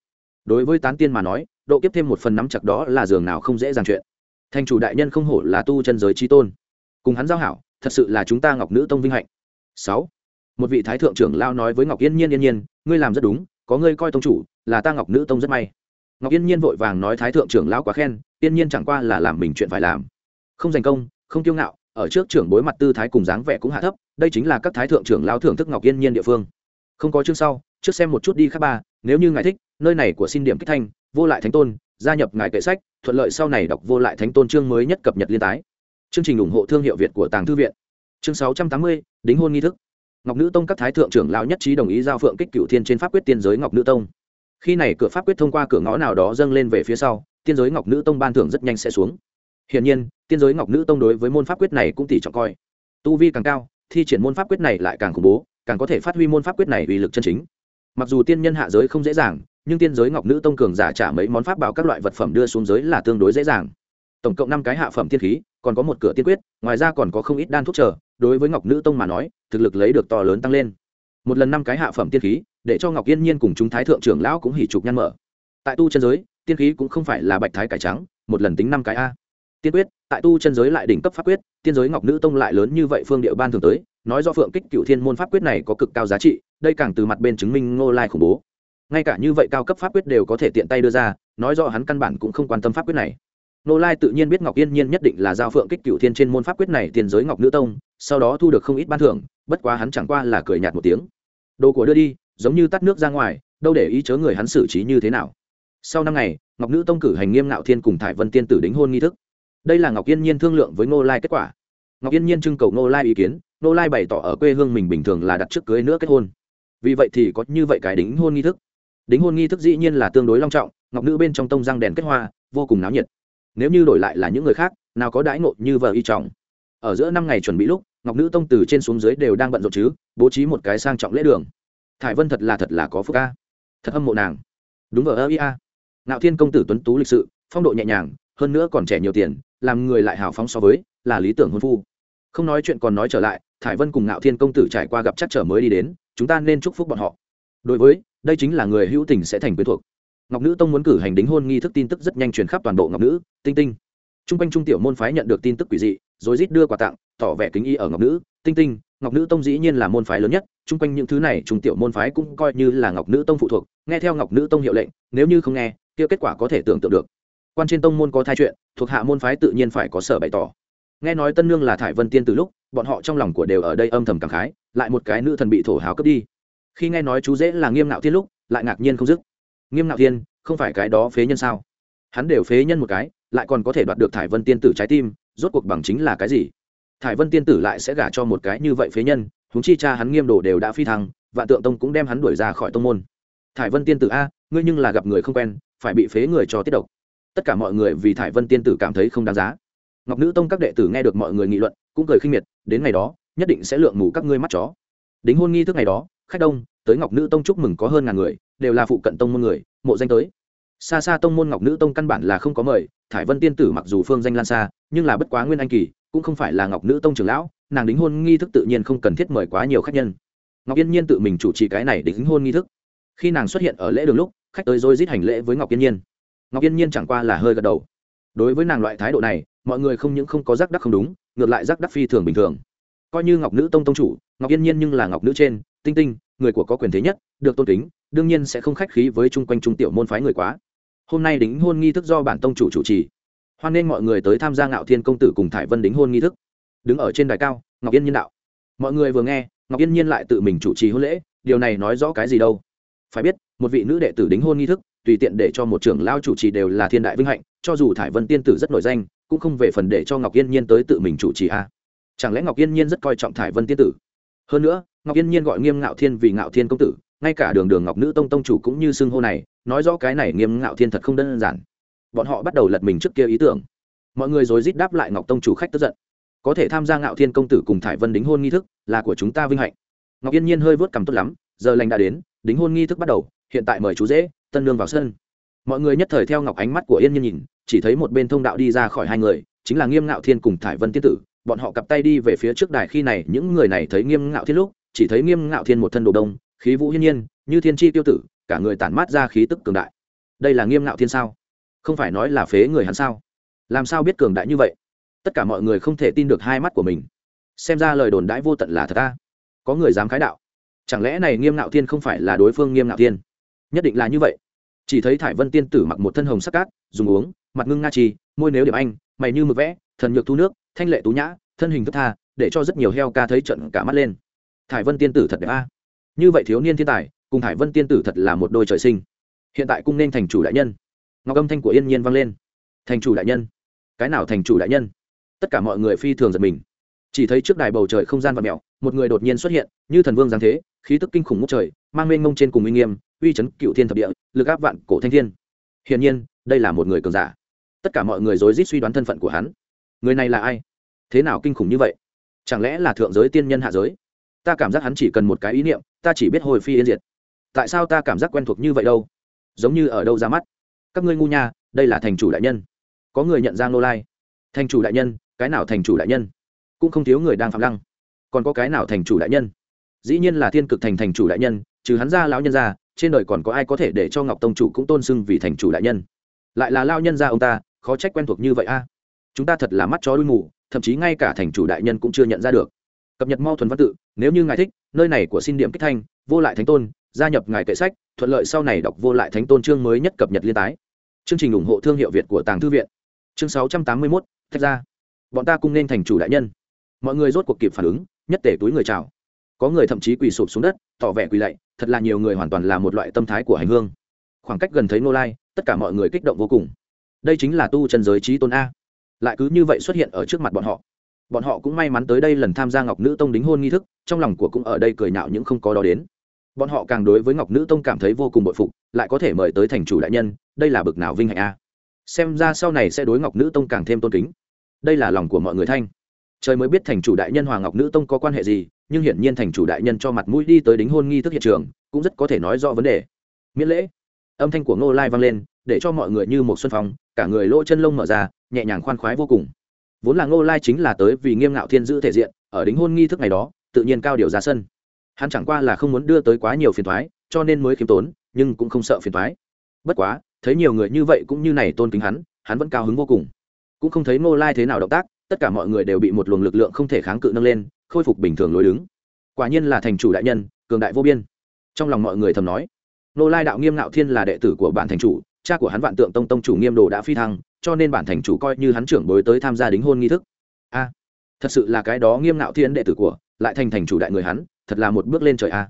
Đối với tán tiên mà nói, độ kiếp thêm một phần nắm chặt đó là giường nào không dễ dàng chuyện. Thành chủ đại nhân không hổ là tu chân giới trí tôn. Cùng hắn giao hảo thật sự là chúng ta ngọc nữ tông vinh hạnh. Sáu, một vị thái thượng trưởng lao nói với ngọc yên nhiên yên nhiên, ngươi làm rất đúng, có ngươi coi tông chủ là ta ngọc nữ tông rất may. Ngọc yên nhiên vội vàng nói thái thượng trưởng lão quá khen, yên nhiên chẳng qua là làm mình chuyện phải làm. Không giành công, không kiêu ngạo, ở trước trưởng bối mặt tư thái cùng dáng vẻ cũng hạ thấp, đây chính là các thái thượng trưởng lao thưởng thức ngọc yên nhiên địa phương. Không có chương sau, trước xem một chút đi khác ba, nếu như ngài thích, nơi này của xin điểm kích thanh, vô lại thánh tôn, gia nhập ngài kệ sách, thuận lợi sau này đọc vô lại thánh tôn chương mới nhất cập nhật liên tái chương trình ủng hộ thương hiệu việt của tàng thư viện. Chương sáu trăm tám mươi, đính hôn nghi thức. Ngọc nữ tông các thái thượng trưởng Lão nhất trí đồng ý giao phượng kích cựu thiên trên pháp quyết tiên giới ngọc nữ tông. Khi này cửa pháp quyết thông qua cửa ngõ nào đó dâng lên về phía sau, tiên giới ngọc nữ tông ban thưởng rất nhanh sẽ xuống. Hiển nhiên, tiên giới ngọc nữ tông đối với môn pháp quyết này cũng tỷ trọng coi. Tu vi càng cao, thi triển môn pháp quyết này lại càng khủng bố, càng có thể phát huy môn pháp quyết này uy lực chân chính. Mặc dù tiên nhân hạ giới không dễ dàng, nhưng tiên giới ngọc nữ tông cường giả trả mấy món pháp bảo các loại vật phẩm đưa xuống giới là tương đối dễ dàng. Tổng cộng năm cái hạ phẩm tiên khí còn có một cửa tiên quyết, ngoài ra còn có không ít đan thuốc chờ, đối với ngọc nữ tông mà nói, thực lực lấy được to lớn tăng lên. Một lần năm cái hạ phẩm tiên khí, để cho ngọc yên nhiên cùng chúng thái thượng trưởng lão cũng hỉ trục nhăn mở. Tại tu chân giới, tiên khí cũng không phải là bạch thái cải trắng, một lần tính năm cái a. Tiên quyết, tại tu chân giới lại đỉnh cấp pháp quyết, tiên giới ngọc nữ tông lại lớn như vậy phương địa ban thường tới, nói do phượng kích cựu thiên môn pháp quyết này có cực cao giá trị, đây càng từ mặt bên chứng minh ngô lai khủng bố. Ngay cả như vậy cao cấp pháp quyết đều có thể tiện tay đưa ra, nói rõ hắn căn bản cũng không quan tâm pháp quyết này. Nô lai tự nhiên biết ngọc yên nhiên nhất định là giao phượng kích cựu thiên trên môn pháp quyết này tiền giới ngọc nữ tông, sau đó thu được không ít ban thưởng, bất quá hắn chẳng qua là cười nhạt một tiếng. Đồ của đưa đi, giống như tắt nước ra ngoài, đâu để ý chớ người hắn xử trí như thế nào. Sau năm ngày, ngọc nữ tông cử hành nghiêm ngạo thiên cùng thải vân tiên tử đính hôn nghi thức. Đây là ngọc yên nhiên thương lượng với ngô lai kết quả. Ngọc yên nhiên trưng cầu ngô lai ý kiến ngô lai bày tỏ ở quê hương mình bình thường là đặt trước cưới nữa kết hôn. Vì vậy thì có như vậy cái đính hôn nghi thức. Đính hôn nghi thức dĩ nhiên là tương đối long trọng, ngọc nữ bên trong tông răng đèn kết hoa, vô cùng náo nhiệt nếu như đổi lại là những người khác, nào có đãi ngộ như vợ y trọng ở giữa năm ngày chuẩn bị lúc, ngọc nữ tông từ trên xuống dưới đều đang bận rộn chứ, bố trí một cái sang trọng lễ đường. Thải vân thật là thật là có phúc ca. Thật âm mộ nàng. Đúng vợ ơ ia Nạo thiên công tử tuấn tú lịch sự, phong độ nhẹ nhàng, hơn nữa còn trẻ nhiều tiền, làm người lại hào phóng so với là lý tưởng hôn phu. Không nói chuyện còn nói trở lại, thải vân cùng ngạo thiên công tử trải qua gặp chắc trở mới đi đến, chúng ta nên chúc phúc bọn họ. Đối với, đây chính là người hữu tình sẽ thành quyến thuộc ngọc nữ tông muốn cử hành đính hôn nghi thức tin tức rất nhanh truyền khắp toàn bộ ngọc nữ, tinh tinh. T r u n g quanh trung tiểu môn phái nhận được tin tức quỷ dị, rồi rít đưa quà tặng, tỏ vẻ kính y ở ngọc nữ, tinh tinh. Ngọc nữ tông dĩ nhiên là môn phái lớn nhất t r u n g quanh những thứ này trung tiểu môn phái cũng coi như là ngọc nữ tông phụ thuộc, nghe theo ngọc nữ tông hiệu lệnh, nếu như không nghe, kia kết quả có thể tưởng tượng được. Quan trên tông môn có thai chuyện, thuộc hạ môn phái tự nhiên phải có sở bày tỏ. Nghe nói tân nương là thải vân tiên từ lúc, bọn họ trong lòng của đều ở đây âm thầm cảm khái, lại một cái nữ thần bị thổ hào cướp đi. Khi nghe nói chú dễ là nghiêm ngạo thiên lúc, lại ngạc nhiên không dứt nghiêm ngạo thiên, không phải cái đó phế nhân sao? Hắn đều phế nhân một cái, lại còn có thể đoạt được thải vân tiên tử trái tim, rốt cuộc bằng chính là cái gì? Thải vân tiên tử lại sẽ gả cho một cái như vậy phế nhân húng chi cha hắn nghiêm đồ đều đã phi thăng và tượng tông cũng đem hắn đuổi ra khỏi tông môn. Thải vân tiên tử a, ngươi nhưng là gặp người không quen, phải bị phế người cho tiết độc. Tất cả mọi người vì thải vân tiên tử cảm thấy không đáng giá. Ngọc nữ tông các đệ tử nghe được mọi người nghị luận, cũng cười khinh miệt, đến ngày đó, nhất định sẽ lượng mù các ngươi mắt chó. Đính hôn nghi thức ngày đó, khách đông, tới ngọc nữ tông chúc mừng có hơn ngàn người đều là phụ cận tông môn người, mộ danh tới. Xa xa tông môn ngọc nữ tông căn bản là không có mời, thải vân tiên tử mặc dù phương danh lan xa, nhưng là bất quá nguyên anh kỳ, cũng không phải là ngọc nữ tông trưởng lão, nàng đính hôn nghi thức tự nhiên không cần thiết mời quá nhiều khách nhân. Ngọc yên nhiên tự mình chủ trì cái này đính hôn nghi thức. Khi nàng xuất hiện ở lễ đường lúc, khách tới rồi dít hành lễ với ngọc yên nhiên. Ngọc yên nhiên chẳng qua là hơi gật đầu. Đối với nàng loại thái độ này, mọi người không những không có giác đắc không đúng, ngược lại giác đắc phi thường bình thường. Coi như ngọc nữ tông tông chủ, ngọc yên nhiên nhưng là ngọc nữ trên, tinh tinh người của có quyền thế nhất, được tôn kính, đương nhiên sẽ không khách khí với chung quanh trung tiểu môn phái người quá. Hôm nay đính hôn nghi thức do bản tông chủ chủ trì. Hoan nghênh mọi người tới tham gia ngạo thiên công tử cùng thải vân đính hôn nghi thức. Đứng ở trên đài cao, ngọc yên nhiên đạo. Mọi người vừa nghe, ngọc yên nhiên lại tự mình chủ trì hôn lễ, điều này nói rõ cái gì đâu? Phải biết, một vị nữ đệ tử đính hôn nghi thức, tùy tiện để cho một trưởng lao chủ trì đều là thiên đại vinh hạnh, cho dù thải vân tiên tử rất nổi danh, cũng không về phần để cho ngọc yên nhiên tới tự mình chủ trì a. À. chẳng lẽ ngọc yên nhiên rất coi trọng thải vân tiên tử? Hơn nữa, ngọc yên nhiên gọi nghiêm ngạo thiên vì ngạo thiên công tử, ngay cả đường đường ngọc nữ tông tông chủ cũng như xưng hô này, nói rõ cái này nghiêm ngạo thiên thật không đơn giản. Bọn họ bắt đầu lật mình trước kia ý tưởng. Mọi người rồi rít đáp lại ngọc tông chủ khách tức giận. Có thể tham gia ngạo thiên công tử cùng thải vân đính hôn nghi thức, là của chúng ta vinh hạnh. Ngọc yên nhiên hơi vớt cầm tốt lắm, giờ lành đã đến, đính hôn nghi thức bắt đầu, hiện tại mời chú dễ tân lương vào sân. Mọi người nhất thời theo ngọc ánh mắt của yên nhiên nhìn, chỉ thấy một bên thông đạo đi ra khỏi hai người, chính là nghiêm ngạo thiên cùng thải vân tiên tử bọn họ cặp tay đi về phía trước đài khi này những người này thấy nghiêm ngạo thiên lúc, chỉ thấy nghiêm ngạo thiên một thân đồ đông, khí vũ hiên nhiên, như thiên tri tiêu tử, cả người tản mát ra khí tức cường đại. Đây là nghiêm ngạo thiên sao? Không phải nói là phế người hắn sao? Làm sao biết cường đại như vậy? Tất cả mọi người không thể tin được hai mắt của mình. Xem ra lời đồn đãi vô tận là thật ta. Có người dám khái đạo. Chẳng lẽ này nghiêm ngạo thiên không phải là đối phương nghiêm ngạo thiên? Nhất định là như vậy. Chỉ thấy thải vân tiên tử mặc một thân hồng sắc cát, dùng uống, mặt ngưng nga trì môi nếu điểm anh, mày như mực vẽ, thần nhược thu nước thanh lệ tú nhã, thân hình thức tha, để cho rất nhiều heo ca thấy trận cả mắt lên. Thải vân tiên tử thật đẹp a. Như vậy thiếu niên thiên tài, cùng thải vân tiên tử thật là một đôi trời sinh. Hiện tại cung nên thành chủ đại nhân. Ngọc âm thanh của yên nhiên vang lên. Thành chủ đại nhân. Cái nào thành chủ đại nhân? Tất cả mọi người phi thường giật mình. Chỉ thấy trước đài bầu trời không gian và mẹo một người đột nhiên xuất hiện, như thần vương giáng thế, khí tức kinh khủng ngút trời, mang mênh mông trên cùng uy nghiêm, uy chấn cựu thiên thập địa, lực áp vạn cổ thanh thiên. Hiển nhiên, đây là một người cường giả. Tất cả mọi người rối rít suy đoán thân phận của hắn người này là ai? Thế nào kinh khủng như vậy? Chẳng lẽ là thượng giới tiên nhân hạ giới? Ta cảm giác hắn chỉ cần một cái ý niệm, ta chỉ biết hồi phi yên diệt. Tại sao ta cảm giác quen thuộc như vậy đâu? Giống như ở đâu ra mắt? Các ngươi ngu nha, đây là thành chủ đại nhân. Có người nhận ra nô lai. Thành chủ đại nhân, cái nào thành chủ đại nhân? Cũng không thiếu người đang phạm lăng. Còn có cái nào thành chủ đại nhân? Dĩ nhiên là thiên cực thành thành chủ đại nhân, trừ hắn ra lão nhân ra, trên đời còn có ai có thể để cho ngọc tông chủ cũng tôn xưng vì thành chủ đại nhân? Lại là lao nhân ra ông ta, khó trách quen thuộc như vậy a chúng ta thật là mắt chó đuôi ngủ thậm chí ngay cả thành chủ đại nhân cũng chưa nhận ra được. Cập nhật mau thuần văn tự, nếu như ngài thích, nơi này của xin điểm kích thanh, vô lại thánh tôn, gia nhập ngài kệ sách, thuận lợi sau này đọc vô lại thánh tôn chương mới nhất cập nhật liên tái. Chương trình ủng hộ thương hiệu việt của tàng thư viện. Chương sáu trăm tám mươi mốt, thách ra bọn ta cùng nên thành chủ đại nhân. Mọi người rốt cuộc kịp phản ứng, nhất tể túi người chào. Có người thậm chí quỳ sụp xuống đất, tỏ vẻ quỳ lạy, thật là nhiều người hoàn toàn là một loại tâm thái của hành hương. Khoảng cách gần thấy nô lai, tất cả mọi người kích động vô cùng. Đây chính là tu chân giới trí tôn a lại cứ như vậy xuất hiện ở trước mặt bọn họ. Bọn họ cũng may mắn tới đây lần tham gia ngọc nữ tông đính hôn nghi thức, trong lòng của cũng ở đây cười nhạo những không có đó đến. Bọn họ càng đối với ngọc nữ tông cảm thấy vô cùng bội phục, lại có thể mời tới thành chủ đại nhân, đây là bực nào vinh hạnh a. Xem ra sau này sẽ đối ngọc nữ tông càng thêm tôn kính. Đây là lòng của mọi người thanh. Trời mới biết thành chủ đại nhân hoàng ngọc nữ tông có quan hệ gì, nhưng hiển nhiên thành chủ đại nhân cho mặt mũi đi tới đính hôn nghi thức hiện trường, cũng rất có thể nói rõ vấn đề. Miễn lễ. Âm thanh của ngô lai vang lên để cho mọi người như một xuân phong, cả người lỗ chân lông mở ra, nhẹ nhàng khoan khoái vô cùng. Vốn là ngô lai chính là tới vì nghiêm ngạo thiên giữ thể diện, ở đính hôn nghi thức này đó, tự nhiên cao điều ra sân. Hắn chẳng qua là không muốn đưa tới quá nhiều phiền thoái cho nên mới khiêm tốn, nhưng cũng không sợ phiền thoái bất quá, thấy nhiều người như vậy cũng như này tôn kính hắn hắn vẫn cao hứng vô cùng. Cũng không thấy ngô lai thế nào động tác, tất cả mọi người đều bị một luồng lực lượng không thể kháng cự nâng lên, khôi phục bình thường lối đứng. Quả nhiên là thành chủ đại nhân, cường đại vô biên. Trong lòng mọi người thầm nói, Ngô lai đạo nghiêm ngạo thiên là đệ tử của bản thành chủ cha của hắn vạn tượng tông tông chủ nghiêm đồ đã phi thăng, cho nên bản thành chủ coi như hắn trưởng bối tới tham gia đính hôn nghi thức. A, thật sự là cái đó nghiêm ngạo thiên đệ tử của, lại thành thành chủ đại người hắn, thật là một bước lên trời a.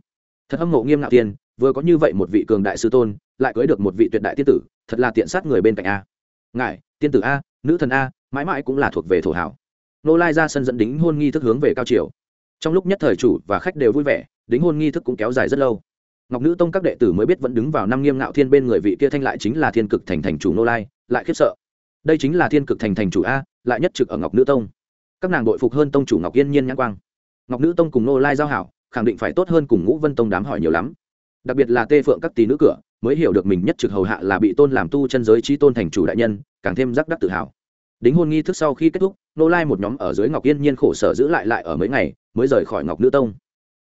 Thật hâm mộ nghiêm ngạo thiên, vừa có như vậy một vị cường đại sư tôn, lại cưới được một vị tuyệt đại tiên tử, thật là tiện sát người bên cạnh a. Ngài, tiên tử a, nữ thần a, mãi mãi cũng là thuộc về thổ hảo. Nô lai ra sân dẫn đính hôn nghi thức hướng về cao triều. Trong lúc nhất thời chủ và khách đều vui vẻ, đính hôn nghi thức cũng kéo dài rất lâu ngọc nữ tông các đệ tử mới biết vẫn đứng vào năm nghiêm ngạo thiên bên người vị kia thanh lại chính là thiên cực thành thành chủ nô lai, lại khiếp sợ. Đây chính là thiên cực thành thành chủ a, lại nhất trực ở ngọc nữ tông. Các nàng đội phục hơn tông chủ ngọc yên nhiên nhãn quang. Ngọc nữ tông cùng nô lai giao hảo, khẳng định phải tốt hơn cùng ngũ vân tông đám hỏi nhiều lắm. Đặc biệt là tê phượng các tỷ nữ cửa, mới hiểu được mình nhất trực hầu hạ là bị tôn làm tu chân giới trí tôn thành chủ đại nhân, càng thêm giác đắc tự hào. Đính hôn nghi thức sau khi kết thúc, nô lai một nhóm ở dưới ngọc yên nhiên khổ sở giữ lại lại ở mấy ngày, mới rời khỏi ngọc nữ tông.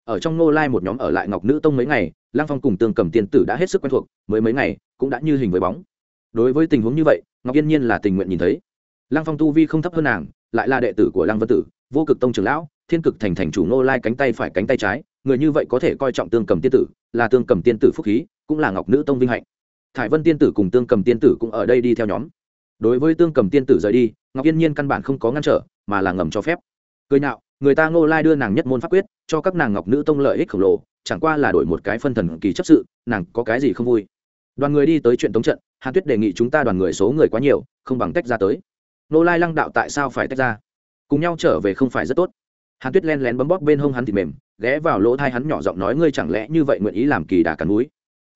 Ở trong nô lai một nhóm ở lại ngọc nữ tông mấy ngày lang phong cùng tương cầm tiên tử đã hết sức quen thuộc, mới mấy ngày, cũng đã như hình với bóng. Đối với tình huống như vậy, ngọc yên nhiên là tình nguyện nhìn thấy. Lang phong tu vi không thấp hơn nàng, lại là đệ tử của lang vân tử, vô cực tông trưởng lão, thiên cực thành thành chủ nô lai cánh tay phải cánh tay trái, người như vậy có thể coi trọng tương cầm tiên tử, là tương cầm tiên tử phúc khí, cũng là ngọc nữ tông vinh hạnh. Thải vân tiên tử cùng tương cầm tiên tử cũng ở đây đi theo nhóm. Đối với tương cầm tiên tử rời đi, ngọc yên nhiên căn bản không có ngăn trở, mà là ngầm cho phép. Cười nhạo người ta ngô lai đưa nàng nhất môn pháp quyết, cho các nàng ngọc nữ tông lợi ích khổng lồ, chẳng qua là đổi một cái phân thần kỳ chấp sự, nàng có cái gì không vui? Đoàn người đi tới chuyện tống trận, hàn tuyết đề nghị chúng ta đoàn người số người quá nhiều, không bằng tách ra tới. Ngô lai lăng đạo tại sao phải tách ra? Cùng nhau trở về không phải rất tốt. Hàn tuyết len lén bấm bóp bên hông hắn thịt mềm, ghé vào lỗ thai hắn nhỏ giọng nói, ngươi chẳng lẽ như vậy nguyện ý làm kỳ đà cắn núi?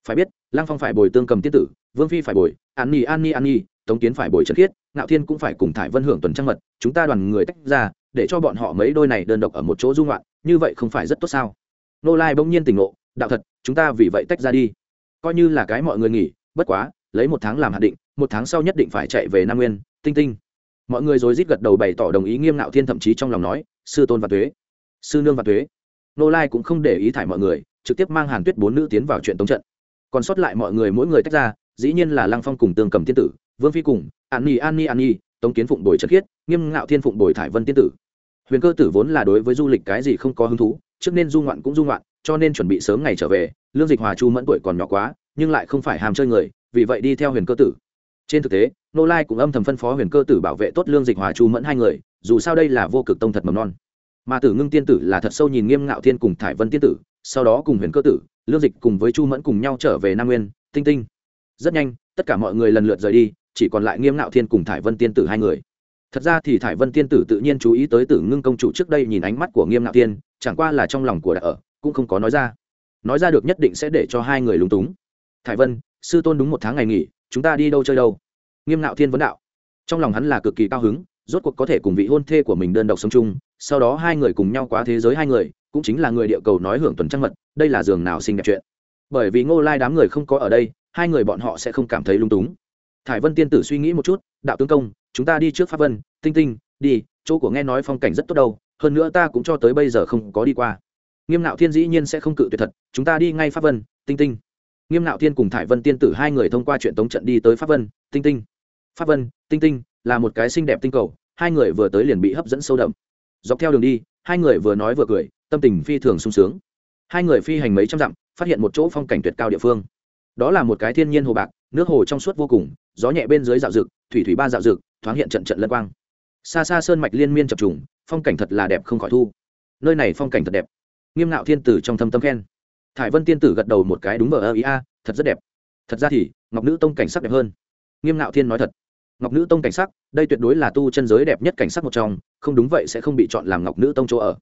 Phải biết, lăng phong phải bồi tương cầm tiết tử, vương phi phải bồi, an nhi an nhi an nhi, tống kiến phải bồi trần khiết ngạo thiên cũng phải cùng thải vân hưởng tuần trăng mật, chúng ta đoàn người tách ra, để cho bọn họ mấy đôi này đơn độc ở một chỗ dung loạn như vậy không phải rất tốt sao? Nô lai bỗng nhiên tỉnh ngộ, đạo thật, chúng ta vì vậy tách ra đi. Coi như là cái mọi người nghỉ, bất quá, lấy một tháng làm hạn định, một tháng sau nhất định phải chạy về nam nguyên, tinh tinh. Mọi người rồi rít gật đầu bày tỏ đồng ý nghiêm ngạo thiên thậm chí trong lòng nói, sư tôn và thuế sư nương và thuế nô lai cũng không để ý thải mọi người, trực tiếp mang hàn tuyết bốn nữ tiến vào chuyện tống trận. Còn sót lại mọi người mỗi người tách ra, dĩ nhiên là lăng phong cùng tương cầm tiên tử vương phi cùng, an nhi an nhi an nhi tống kiến phụng bồi trật khiết, nghiêm ngạo thiên phụng bồi thải vân tiên tử. Huyền cơ tử vốn là đối với du lịch cái gì không có hứng thú, trước nên du ngoạn cũng du ngoạn, cho nên chuẩn bị sớm ngày trở về, lương dịch hòa chu mẫn tuổi còn nhỏ quá, nhưng lại không phải hàm chơi người, vì vậy đi theo huyền cơ tử. Trên thực tế, nô lai cũng âm thầm phân phó huyền cơ tử bảo vệ tốt lương dịch hòa chu mẫn hai người, dù sao đây là vô cực tông thật mầm non. Mà tử ngưng tiên tử là thật sâu nhìn nghiêm ngạo thiên cùng thải vân tiên tử, sau đó cùng huyền cơ tử, lương dịch cùng với chu mẫn cùng nhau trở về nam nguyên, tinh tinh. Rất nhanh, tất cả mọi người lần lượt rời đi chỉ còn lại nghiêm ngạo thiên cùng thải vân tiên tử hai người. Thật ra thì thải vân tiên tử tự nhiên chú ý tới tử ngưng công chủ trước đây nhìn ánh mắt của nghiêm ngạo thiên, chẳng qua là trong lòng của đại ở, cũng không có nói ra. Nói ra được nhất định sẽ để cho hai người lúng túng. Thải vân, sư tôn đúng một tháng ngày nghỉ, chúng ta đi đâu chơi đâu? Nghiêm ngạo thiên vấn đạo. Trong lòng hắn là cực kỳ cao hứng, rốt cuộc có thể cùng vị hôn thê của mình đơn độc sống chung, sau đó hai người cùng nhau quá thế giới hai người, cũng chính là người địa cầu nói hưởng tuần trăng mật, đây là giường nào xinh đẹp chuyện. Bởi vì ngô lai đám người không có ở đây, hai người bọn họ sẽ không cảm thấy lung túng thải vân tiên tử suy nghĩ một chút, đạo tướng công, chúng ta đi trước pháp vân, tinh tinh, đi, chỗ của nghe nói phong cảnh rất tốt đâu, hơn nữa ta cũng cho tới bây giờ không có đi qua. Nghiêm nạo thiên dĩ nhiên sẽ không cự tuyệt thật, chúng ta đi ngay pháp vân, tinh tinh. Nghiêm nạo thiên cùng thải vân tiên tử hai người thông qua chuyện tống trận đi tới pháp vân, tinh tinh. Pháp vân, tinh tinh là một cái xinh đẹp tinh cầu, hai người vừa tới liền bị hấp dẫn sâu đậm. Dọc theo đường đi, hai người vừa nói vừa cười, tâm tình phi thường sung sướng. Hai người phi hành mấy trăm dặm, phát hiện một chỗ phong cảnh tuyệt cao địa phương. Đó là một cái thiên nhiên hồ bạc, nước hồ trong suốt vô cùng gió nhẹ bên dưới dạo rực, thủy thủy ba dạo rực, thoáng hiện trận trận lân quang. Xa xa sơn mạch liên miên chập trùng, phong cảnh thật là đẹp không khỏi thu. Nơi này phong cảnh thật đẹp. Nghiêm ngạo thiên tử trong thâm tâm khen. Thải vân tiên tử gật đầu một cái đúng vờ ơ, ý a, thật rất đẹp. Thật ra thì, ngọc nữ tông cảnh sắc đẹp hơn. Nghiêm ngạo thiên nói thật. Ngọc nữ tông cảnh sắc, đây tuyệt đối là tu chân giới đẹp nhất cảnh sắc một trong, không đúng vậy sẽ không bị chọn làm ngọc nữ tông chỗ ở.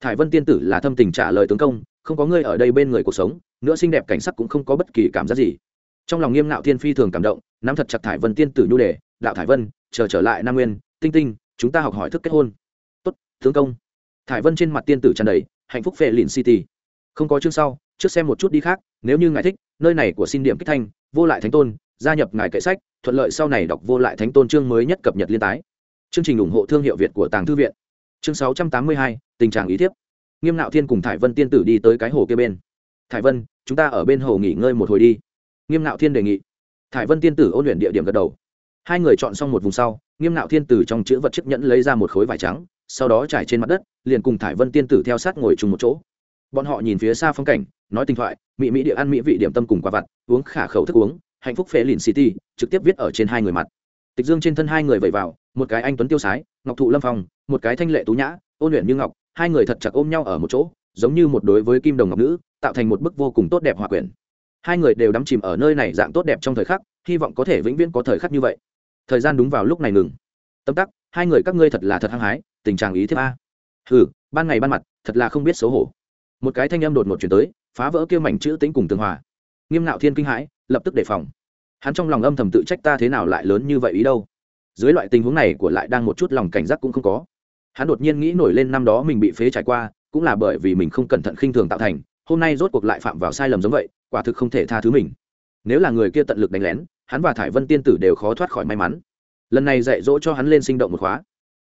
Thải vân tiên tử là thâm tình trả lời tướng công, không có ngươi ở đây bên người cuộc sống, nữa xinh đẹp cảnh sắc cũng không có bất kỳ cảm giác gì trong lòng nghiêm ngạo thiên phi thường cảm động, nắm thật chặt thải vân tiên tử nhu đề, đạo thải vân, chờ trở lại nam nguyên, tinh tinh, chúng ta học hỏi thức kết hôn. Tốt, tướng công. Thải vân trên mặt tiên tử tràn đầy hạnh phúc phệ lìn city. Không có chương sau, trước xem một chút đi khác, nếu như ngài thích, nơi này của xin điểm kích thanh, vô lại thánh tôn, gia nhập ngài kệ sách, thuận lợi sau này đọc vô lại thánh tôn chương mới nhất cập nhật liên tái. Chương trình ủng hộ thương hiệu việt của tàng thư viện. Chương sáu trăm tám mươi hai, tình trạng ý thiếp. Nghiêm nạo thiên cùng thải vân tiên tử đi tới cái hồ kia bên. Thải vân, chúng ta ở bên hồ nghỉ ngơi một hồi đi nghiêm nạo thiên đề nghị. Thải vân tiên tử ôn luyện địa điểm gật đầu. Hai người chọn xong một vùng sau, nghiêm nạo thiên tử trong chữ vật chiếc nhẫn lấy ra một khối vải trắng, sau đó trải trên mặt đất, liền cùng thải vân tiên tử theo sát ngồi chung một chỗ. Bọn họ nhìn phía xa phong cảnh, nói tình thoại mỹ mỹ địa ăn mỹ vị điểm tâm cùng quả vặt, uống khả khẩu thức uống, hạnh phúc phế lìn city trực tiếp viết ở trên hai người mặt. Tịch dương trên thân hai người vẩy vào, một cái anh tuấn tiêu sái, ngọc thụ lâm phong, một cái thanh lệ tú nhã, ôn luyện như ngọc, hai người thật chặt ôm nhau ở một chỗ, giống như một đối với kim đồng ngọc nữ, tạo thành một bức vô cùng tốt đẹp hòa quyển hai người đều đắm chìm ở nơi này dạng tốt đẹp trong thời khắc, hy vọng có thể vĩnh viễn có thời khắc như vậy. Thời gian đúng vào lúc này ngừng. Tâm tắc, hai người các ngươi thật là thật hăng hái, tình trạng ý thiếp a. Hừ, ban ngày ban mặt, thật là không biết xấu hổ. Một cái thanh âm đột ngột chuyển tới, phá vỡ kêu mảnh chữ tính cùng tường hòa. Nghiêm nạo thiên kinh hãi, lập tức đề phòng. Hắn trong lòng âm thầm tự trách ta thế nào lại lớn như vậy ý đâu. Dưới loại tình huống này của lại đang một chút lòng cảnh giác cũng không có. Hắn đột nhiên nghĩ nổi lên năm đó mình bị phế trải qua, cũng là bởi vì mình không cẩn thận khinh thường tạo thành, hôm nay rốt cuộc lại phạm vào sai lầm giống vậy quả thực không thể tha thứ mình. Nếu là người kia tận lực đánh lén, hắn và thải vân tiên tử đều khó thoát khỏi may mắn. Lần này dạy dỗ cho hắn lên sinh động một khóa.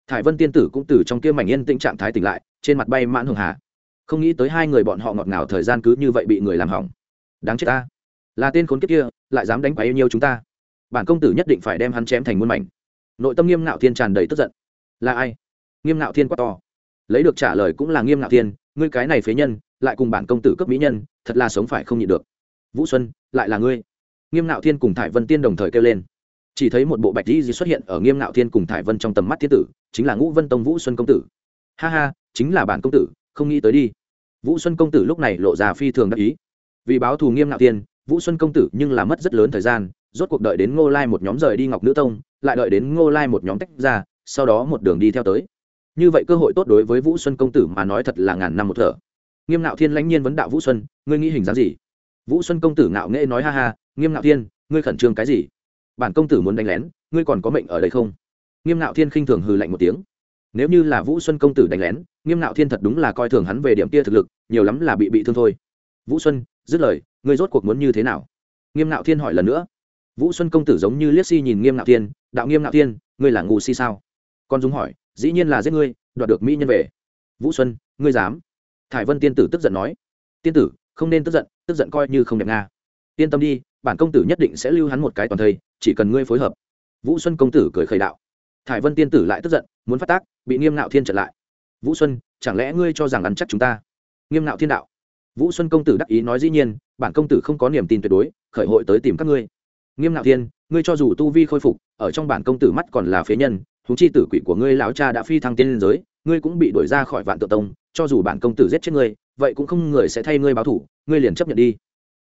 Thải vân tiên tử cũng từ trong kia mảnh yên tĩnh trạng thái tỉnh lại, trên mặt bay mãn hường hà. Không nghĩ tới hai người bọn họ ngọt ngào thời gian cứ như vậy bị người làm hỏng. Đáng chết ta. Là tên khốn kiếp kia, lại dám đánh quái yêu nhiều chúng ta. Bản công tử nhất định phải đem hắn chém thành muôn mảnh. Nội tâm nghiêm ngạo thiên tràn đầy tức giận. Là ai? Nghiêm ngạo thiên quá to. Lấy được trả lời cũng là nghiêm ngạo thiên, ngươi cái này phế nhân, lại cùng bản công tử cấp mỹ nhân, thật là sống phải không nhịn được vũ xuân, lại là ngươi? Nghiêm ngạo thiên cùng thải vân tiên đồng thời kêu lên. Chỉ thấy một bộ bạch di xuất hiện ở nghiêm ngạo thiên cùng thải vân trong tầm mắt thiên tử, chính là ngũ vân tông vũ xuân công tử. Ha ha, chính là bản công tử, không nghĩ tới đi. Vũ xuân công tử lúc này lộ ra phi thường đắc ý. Vì báo thù nghiêm ngạo thiên, vũ xuân công tử nhưng là mất rất lớn thời gian, rốt cuộc đợi đến ngô lai một nhóm rời đi ngọc nữ tông, lại đợi đến ngô lai một nhóm tách ra, sau đó một đường đi theo tới. Như vậy cơ hội tốt đối với vũ xuân công tử mà nói thật là ngàn năm một thở. Nghiêm ngạo thiên lãnh nhiên vấn đạo vũ xuân, ngươi nghĩ hình dáng gì? Vũ xuân công tử ngạo nghễ nói ha ha, nghiêm ngạo thiên, ngươi khẩn trương cái gì? Bản công tử muốn đánh lén, ngươi còn có mệnh ở đây không? Nghiêm ngạo thiên khinh thường hừ lạnh một tiếng. Nếu như là vũ xuân công tử đánh lén, nghiêm ngạo thiên thật đúng là coi thường hắn về điểm kia thực lực, nhiều lắm là bị bị thương thôi. Vũ xuân, dứt lời, ngươi rốt cuộc muốn như thế nào? Nghiêm ngạo thiên hỏi lần nữa. Vũ xuân công tử giống như liếc si nhìn nghiêm ngạo thiên, đạo nghiêm ngạo thiên, ngươi là ngu si sao? Con dũng hỏi, dĩ nhiên là giết ngươi, đoạt được mỹ nhân về. Vũ xuân, ngươi dám? Thải vân tiên tử tức giận nói. Tiên tử, không nên tức giận tức giận coi như không đẹp nga. Yên tâm đi, bản công tử nhất định sẽ lưu hắn một cái toàn thây, chỉ cần ngươi phối hợp. Vũ xuân công tử cười khởi đạo. Thải vân tiên tử lại tức giận, muốn phát tác, bị nghiêm ngạo thiên trở lại. Vũ xuân, chẳng lẽ ngươi cho rằng ăn chắc chúng ta? Nghiêm ngạo thiên đạo. Vũ xuân công tử đắc ý nói dĩ nhiên, bản công tử không có niềm tin tuyệt đối, khởi hội tới tìm các ngươi. Nghiêm ngạo thiên, ngươi cho dù tu vi khôi phục, ở trong bản công tử mắt còn là phế nhân thú chi tử quỷ của ngươi lão cha đã phi thăng tiên liên giới, ngươi cũng bị đuổi ra khỏi vạn tự tông cho dù bản công tử giết chết ngươi, vậy cũng không người sẽ thay ngươi báo thủ, ngươi liền chấp nhận đi.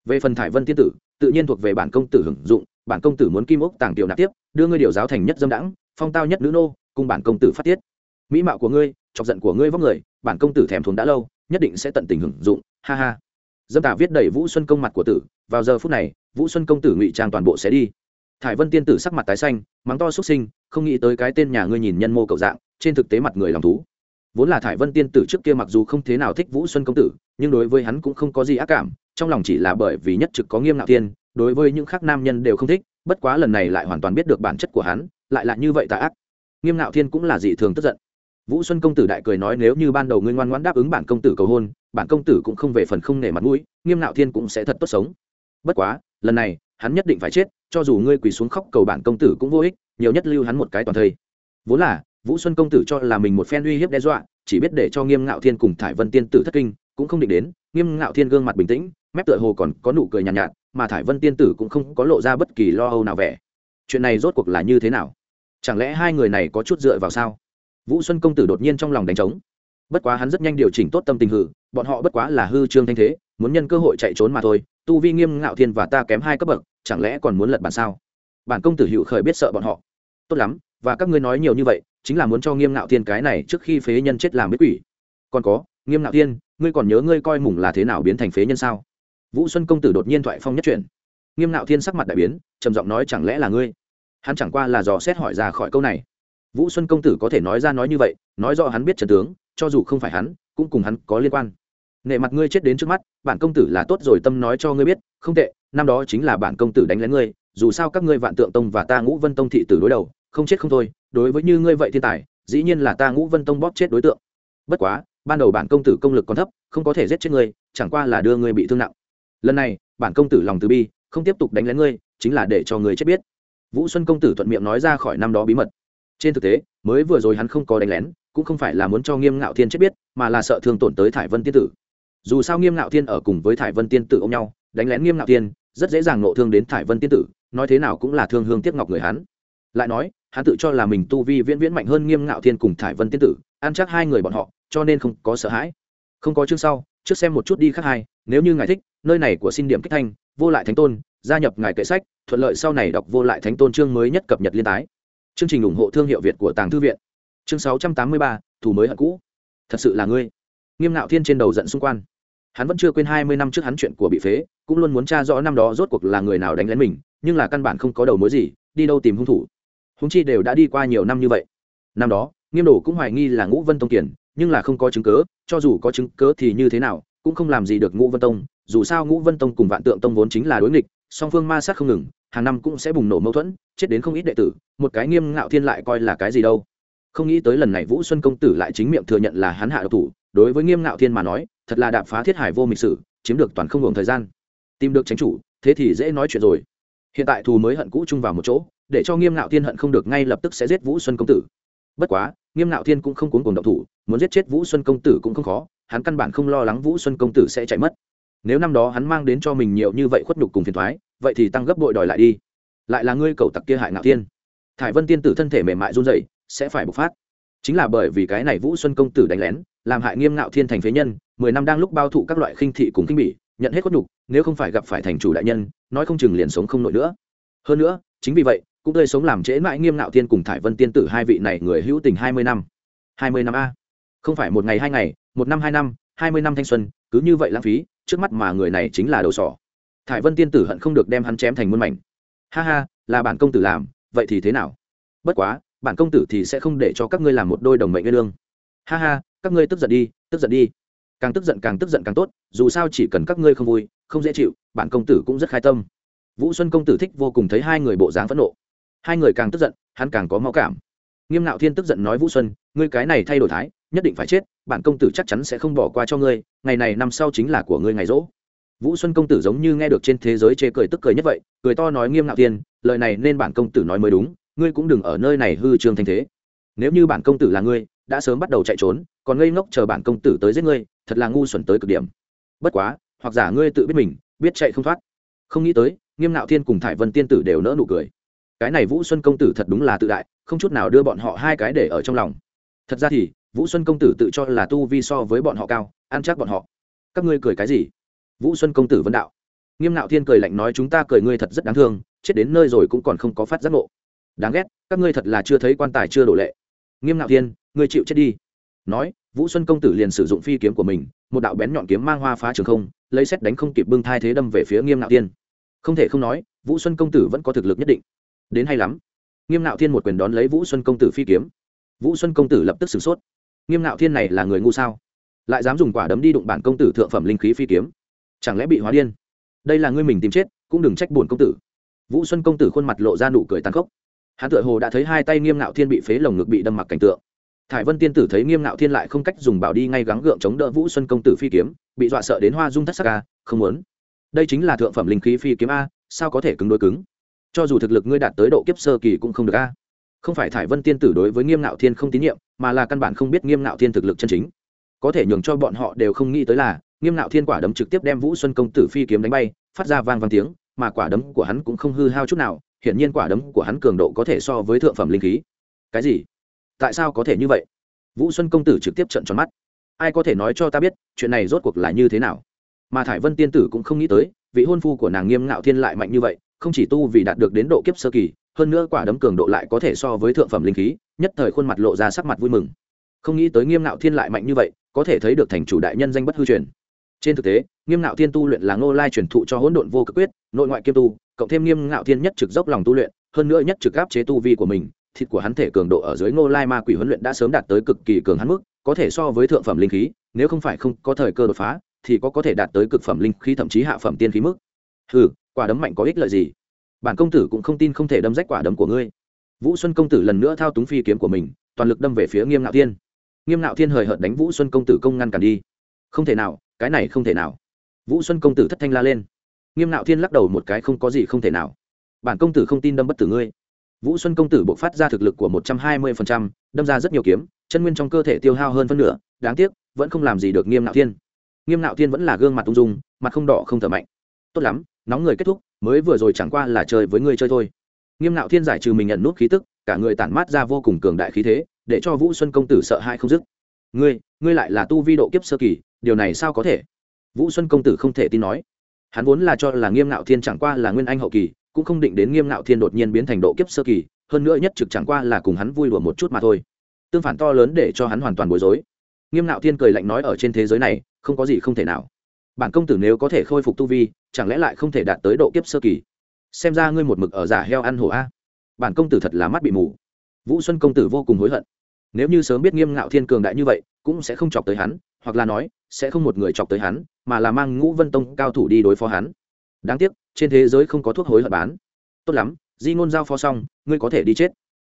Về phần thải vân tiên tử, tự nhiên thuộc về bản công tử hưởng dụng, bản công tử muốn kim ốc tàng tiểu nạp tiếp, đưa ngươi điều giáo thành nhất dâm đãng, phong tao nhất nữ nô, cùng bản công tử phát tiết. Mỹ mạo của ngươi, chọc giận của ngươi vóc người, bản công tử thèm thuồng đã lâu, nhất định sẽ tận tình hưởng dụng, ha ha. Dâm tả viết đầy vũ xuân công mặt của tử, vào giờ phút này, vũ xuân công tử ngụy trang toàn bộ sẽ đi. Thải vân tiên tử sắc mặt tái xanh, mắng to xuất sinh, không nghĩ tới cái tên nhà ngươi nhìn nhân mô cậu dạng, trên thực tế mặt người làm thú vốn là thải vân tiên tử trước kia mặc dù không thế nào thích vũ xuân công tử, nhưng đối với hắn cũng không có gì ác cảm, trong lòng chỉ là bởi vì nhất trực có nghiêm ngạo tiên, đối với những khác nam nhân đều không thích, bất quá lần này lại hoàn toàn biết được bản chất của hắn, lại là như vậy tà ác. Nghiêm ngạo thiên cũng là dị thường tức giận. Vũ xuân công tử đại cười nói nếu như ban đầu ngươi ngoan ngoãn đáp ứng bản công tử cầu hôn, bản công tử cũng không về phần không nể mặt mũi, nghiêm ngạo thiên cũng sẽ thật tốt sống. Bất quá, lần này, hắn nhất định phải chết, cho dù ngươi quỳ xuống khóc cầu bản công tử cũng vô ích, nhiều nhất lưu hắn một cái toàn thây. Vốn là vũ xuân công tử cho là mình một phen uy hiếp đe dọa chỉ biết để cho nghiêm ngạo thiên cùng thải vân tiên tử thất kinh cũng không định đến. Nghiêm ngạo thiên gương mặt bình tĩnh mép tựa hồ còn có nụ cười nhàn nhạt, nhạt mà thải vân tiên tử cũng không có lộ ra bất kỳ lo âu nào vẻ. Chuyện này rốt cuộc là như thế nào? Chẳng lẽ hai người này có chút dựa vào sao? Vũ xuân công tử đột nhiên trong lòng đánh trống. Bất quá hắn rất nhanh điều chỉnh tốt tâm tình hử bọn họ bất quá là hư trương thanh thế muốn nhân cơ hội chạy trốn mà thôi tu vi nghiêm ngạo thiên và ta kém hai cấp bậc chẳng lẽ còn muốn lật bản sao? Bản công tử hữu khởi biết sợ bọn họ. Tốt lắm và các ngươi nói nhiều như vậy chính là muốn cho nghiêm ngạo thiên cái này trước khi phế nhân chết làm biết quỷ. Còn có, nghiêm ngạo thiên, ngươi còn nhớ ngươi coi mùng là thế nào biến thành phế nhân sao? Vũ xuân công tử đột nhiên thoại phong nhất chuyển. Nghiêm ngạo thiên sắc mặt đại biến, trầm giọng nói chẳng lẽ là ngươi? Hắn chẳng qua là dò xét hỏi ra khỏi câu này. Vũ xuân công tử có thể nói ra nói như vậy, nói rõ hắn biết trần tướng, cho dù không phải hắn, cũng cùng hắn có liên quan. Nệ mặt ngươi chết đến trước mắt, bản công tử là tốt rồi tâm nói cho ngươi biết, không tệ, năm đó chính là bản công tử đánh lén ngươi, dù sao các ngươi vạn tượng tông và ta ngũ vân tông thị tử đối đầu, không chết không thôi đối với như ngươi vậy thiên tài, dĩ nhiên là ta ngũ vân tông bóp chết đối tượng. Bất quá, ban đầu bản công tử công lực còn thấp, không có thể giết chết ngươi, chẳng qua là đưa ngươi bị thương nặng. Lần này, bản công tử lòng từ bi, không tiếp tục đánh lén ngươi, chính là để cho ngươi chết biết. Vũ xuân công tử thuận miệng nói ra khỏi năm đó bí mật. Trên thực tế, mới vừa rồi hắn không có đánh lén, cũng không phải là muốn cho nghiêm ngạo thiên chết biết, mà là sợ thương tổn tới thải vân tiên tử. Dù sao nghiêm ngạo thiên ở cùng với thải vân tiên tử ôm nhau, đánh lén nghiêm ngạo thiên, rất dễ dàng nộ thương đến thải vân tiên tử, nói thế nào cũng là thương hương tiếc ngọc người hắn lại nói, hắn tự cho là mình tu vi viễn viễn mạnh hơn nghiêm ngạo thiên cùng thải vân tiên tử, ăn chắc hai người bọn họ, cho nên không có sợ hãi. Không có chương sau, trước xem một chút đi khác hai, nếu như ngài thích, nơi này của xin điểm kích thanh, vô lại thánh tôn, gia nhập ngài kệ sách, thuận lợi sau này đọc vô lại thánh tôn chương mới nhất cập nhật liên tái. Chương trình ủng hộ thương hiệu việt của tàng thư viện. Chương sáu trăm tám mươi ba, thủ mới hận cũ. Thật sự là ngươi. Nghiêm ngạo thiên trên đầu giận xung quanh. Hắn vẫn chưa quên hai mươi năm trước hắn chuyện của bị phế, cũng luôn muốn tra rõ năm đó rốt cuộc là người nào đánh lén mình, nhưng là căn bản không có đầu mối gì, đi đâu tìm hung thủ húng chi đều đã đi qua nhiều năm như vậy. Năm đó, nghiêm đồ cũng hoài nghi là ngũ vân tông kiển nhưng là không có chứng cớ, cho dù có chứng cớ thì như thế nào, cũng không làm gì được ngũ vân tông. Dù sao ngũ vân tông cùng vạn tượng tông vốn chính là đối nghịch, song phương ma sát không ngừng, hàng năm cũng sẽ bùng nổ mâu thuẫn, chết đến không ít đệ tử, một cái nghiêm ngạo thiên lại coi là cái gì đâu. Không nghĩ tới lần này vũ xuân công tử lại chính miệng thừa nhận là hắn hạ độc thủ, đối với nghiêm ngạo thiên mà nói, thật là đạp phá thiết hải vô mịch sử, chiếm được toàn không ngừng thời gian. Tìm được tránh chủ, thế thì dễ nói chuyện rồi. Hiện tại thù mới hận cũ chung vào một chỗ để cho nghiêm ngạo thiên hận không được ngay lập tức sẽ giết vũ xuân công tử. Bất quá, nghiêm ngạo thiên cũng không cuốn cùng động thủ, muốn giết chết vũ xuân công tử cũng không khó, hắn căn bản không lo lắng vũ xuân công tử sẽ chạy mất. Nếu năm đó hắn mang đến cho mình nhiều như vậy khuất nhục cùng phiền thoái vậy thì tăng gấp bội đòi lại đi. Lại là ngươi cầu tặc kia hại ngạo thiên. Thải vân tiên tử thân thể mềm mại run dậy sẽ phải bộc phát. Chính là bởi vì cái này vũ xuân công tử đánh lén, làm hại nghiêm ngạo thiên thành phế nhân, mười năm đang lúc bao thụ các loại khinh thị cùng khinh bỉ, nhận hết khuất nhục, nếu không phải gặp phải thành chủ đại nhân, nói không chừng liền sống không nổi nữa. Hơn nữa, chính vì vậy cũng tươi sống làm trễ mãi nghiêm ngạo thiên cùng thải vân tiên tử hai vị này người hữu tình hai mươi năm. Hai mươi năm a. Không phải một ngày hai ngày, một năm hai năm, hai mươi năm thanh xuân, cứ như vậy lãng phí, trước mắt mà người này chính là đầu sỏ. Thải vân tiên tử hận không được đem hắn chém thành muôn mảnh. Ha ha, là bản công tử làm, vậy thì thế nào? Bất quá, bản công tử thì sẽ không để cho các ngươi làm một đôi đồng mệnh nguyên lương. Ha ha, các ngươi tức giận đi, tức giận đi. Càng tức giận càng tức giận càng tốt, dù sao chỉ cần các ngươi không vui, không dễ chịu, bản công tử cũng rất khai tâm. Vũ xuân công tử thích vô cùng thấy hai người bộ dáng phẫn nộ hai người càng tức giận, hắn càng có máu cảm. Nghiêm Nạo thiên tức giận nói, vũ xuân, ngươi cái này thay đổi thái, nhất định phải chết, bản công tử chắc chắn sẽ không bỏ qua cho ngươi, ngày này năm sau chính là của ngươi ngày rỗ. Vũ xuân công tử giống như nghe được trên thế giới chê cười tức cười nhất vậy, cười to nói, nghiêm Nạo thiên, lời này nên bản công tử nói mới đúng, ngươi cũng đừng ở nơi này hư trương thanh thế. Nếu như bản công tử là ngươi, đã sớm bắt đầu chạy trốn, còn ngây ngốc chờ bản công tử tới giết ngươi, thật là ngu xuẩn tới cực điểm. Bất quá, hoặc giả ngươi tự biết mình, biết chạy không thoát. Không nghĩ tới, nghiêm Nạo thiên cùng thải vân tiên tử đều nỡ nụ cười cái này vũ xuân công tử thật đúng là tự đại, không chút nào đưa bọn họ hai cái để ở trong lòng. Thật ra thì, vũ xuân công tử tự cho là tu vi so với bọn họ cao, ăn chắc bọn họ. Các ngươi cười cái gì? Vũ xuân công tử vấn đạo. Nghiêm ngạo thiên cười lạnh nói chúng ta cười ngươi thật rất đáng thương, chết đến nơi rồi cũng còn không có phát giác ngộ. Đáng ghét, các ngươi thật là chưa thấy quan tài chưa đổ lệ. Nghiêm ngạo thiên, ngươi chịu chết đi. Nói, vũ xuân công tử liền sử dụng phi kiếm của mình, một đạo bén nhọn kiếm mang hoa phá trường không, lấy xét đánh không kịp bưng thai thế đâm về phía nghiêm ngạo thiên. Không thể không nói, vũ xuân công tử vẫn có thực lực nhất định đến hay lắm. Nghiêm nạo thiên một quyền đón lấy vũ xuân công tử phi kiếm. Vũ xuân công tử lập tức sửng sốt. Nghiêm nạo thiên này là người ngu sao? Lại dám dùng quả đấm đi đụng bản công tử thượng phẩm linh khí phi kiếm? Chẳng lẽ bị hóa điên? Đây là ngươi mình tìm chết, cũng đừng trách buồn công tử. Vũ xuân công tử khuôn mặt lộ ra nụ cười tàn khốc. Hắn tựa hồ đã thấy hai tay nghiêm nạo thiên bị phế lồng ngực bị đâm mặc cảnh tượng. Thải vân tiên tử thấy nghiêm nạo thiên lại không cách dùng bảo đi ngay gắng gượng chống đỡ vũ xuân công tử phi kiếm, bị dọa sợ đến hoa dung thất sắc a, không muốn. Đây chính là thượng phẩm linh khí phi kiếm a, sao có thể cứng đối cứng? Cho dù thực lực ngươi đạt tới độ kiếp sơ kỳ cũng không được a. Không phải thải vân tiên tử đối với nghiêm ngạo thiên không tín nhiệm, mà là căn bản không biết nghiêm ngạo thiên thực lực chân chính. Có thể nhường cho bọn họ đều không nghĩ tới là, nghiêm ngạo thiên quả đấm trực tiếp đem vũ xuân công tử phi kiếm đánh bay, phát ra vang vang tiếng, mà quả đấm của hắn cũng không hư hao chút nào, hiển nhiên quả đấm của hắn cường độ có thể so với thượng phẩm linh khí. Cái gì? Tại sao có thể như vậy? Vũ xuân công tử trực tiếp trận tròn mắt. Ai có thể nói cho ta biết, chuyện này rốt cuộc là như thế nào? Mà thải vân tiên tử cũng không nghĩ tới, vị hôn phu của nàng nghiêm ngạo thiên lại mạnh như vậy không chỉ tu vì đạt được đến độ kiếp sơ kỳ, hơn nữa quả đấm cường độ lại có thể so với thượng phẩm linh khí, nhất thời khuôn mặt lộ ra sắc mặt vui mừng. Không nghĩ tới nghiêm ngạo thiên lại mạnh như vậy, có thể thấy được thành chủ đại nhân danh bất hư truyền. Trên thực tế, nghiêm ngạo thiên tu luyện là ngô lai truyền thụ cho hỗn độn vô cực quyết, nội ngoại kiêm tu, cộng thêm nghiêm ngạo thiên nhất trực dốc lòng tu luyện, hơn nữa nhất trực áp chế tu vi của mình, thịt của hắn thể cường độ ở dưới ngô lai ma quỷ huấn luyện đã sớm đạt tới cực kỳ cường hắn mức, có thể so với thượng phẩm linh khí, nếu không phải không có thời cơ đột phá, thì có có thể đạt tới cực phẩm linh khí thậm chí hạ phẩm tiên khí mức. Hừ quả đấm mạnh có ích lợi gì? Bản công tử cũng không tin không thể đâm rách quả đấm của ngươi. Vũ xuân công tử lần nữa thao túng phi kiếm của mình, toàn lực đâm về phía nghiêm ngạo thiên. Nghiêm ngạo thiên hời hợt đánh vũ xuân công tử công ngăn cản đi. Không thể nào, cái này không thể nào. Vũ xuân công tử thất thanh la lên. Nghiêm ngạo thiên lắc đầu một cái không có gì không thể nào. Bản công tử không tin đâm bất tử ngươi. Vũ xuân công tử buộc phát ra thực lực của một trăm hai mươi đâm ra rất nhiều kiếm, chân nguyên trong cơ thể tiêu hao hơn phân nửa, đáng tiếc, vẫn không làm gì được nghiêm ngạo thiên. Nghiêm ngạo thiên vẫn là gương mặt ung dung, mặt không đỏ không thở mạnh. Tốt lắm nóng người kết thúc, mới vừa rồi chẳng qua là chơi với ngươi chơi thôi. Nghiêm Nạo thiên giải trừ mình nhận nút khí tức, cả người tản mát ra vô cùng cường đại khí thế, để cho vũ xuân công tử sợ hãi không dứt. Ngươi ngươi lại là tu vi độ kiếp sơ kỳ, điều này sao có thể? Vũ xuân công tử không thể tin nói. Hắn vốn là cho là nghiêm Nạo thiên chẳng qua là nguyên anh hậu kỳ, cũng không định đến nghiêm Nạo thiên đột nhiên biến thành độ kiếp sơ kỳ, hơn nữa nhất trực chẳng qua là cùng hắn vui đùa một chút mà thôi. Tương phản to lớn để cho hắn hoàn toàn bối rối. Nghiêm Nạo thiên cười lạnh nói ở trên thế giới này, không có gì không thể nào bản công tử nếu có thể khôi phục tu vi, chẳng lẽ lại không thể đạt tới độ kiếp sơ kỳ? Xem ra ngươi một mực ở giả heo ăn hổ a. Bản công tử thật là mắt bị mù. Vũ xuân công tử vô cùng hối hận. Nếu như sớm biết nghiêm ngạo thiên cường đại như vậy, cũng sẽ không chọc tới hắn, hoặc là nói, sẽ không một người chọc tới hắn, mà là mang ngũ vân tông cao thủ đi đối phó hắn. Đáng tiếc, trên thế giới không có thuốc hối hận bán. Tốt lắm, di ngôn giao phó xong, ngươi có thể đi chết.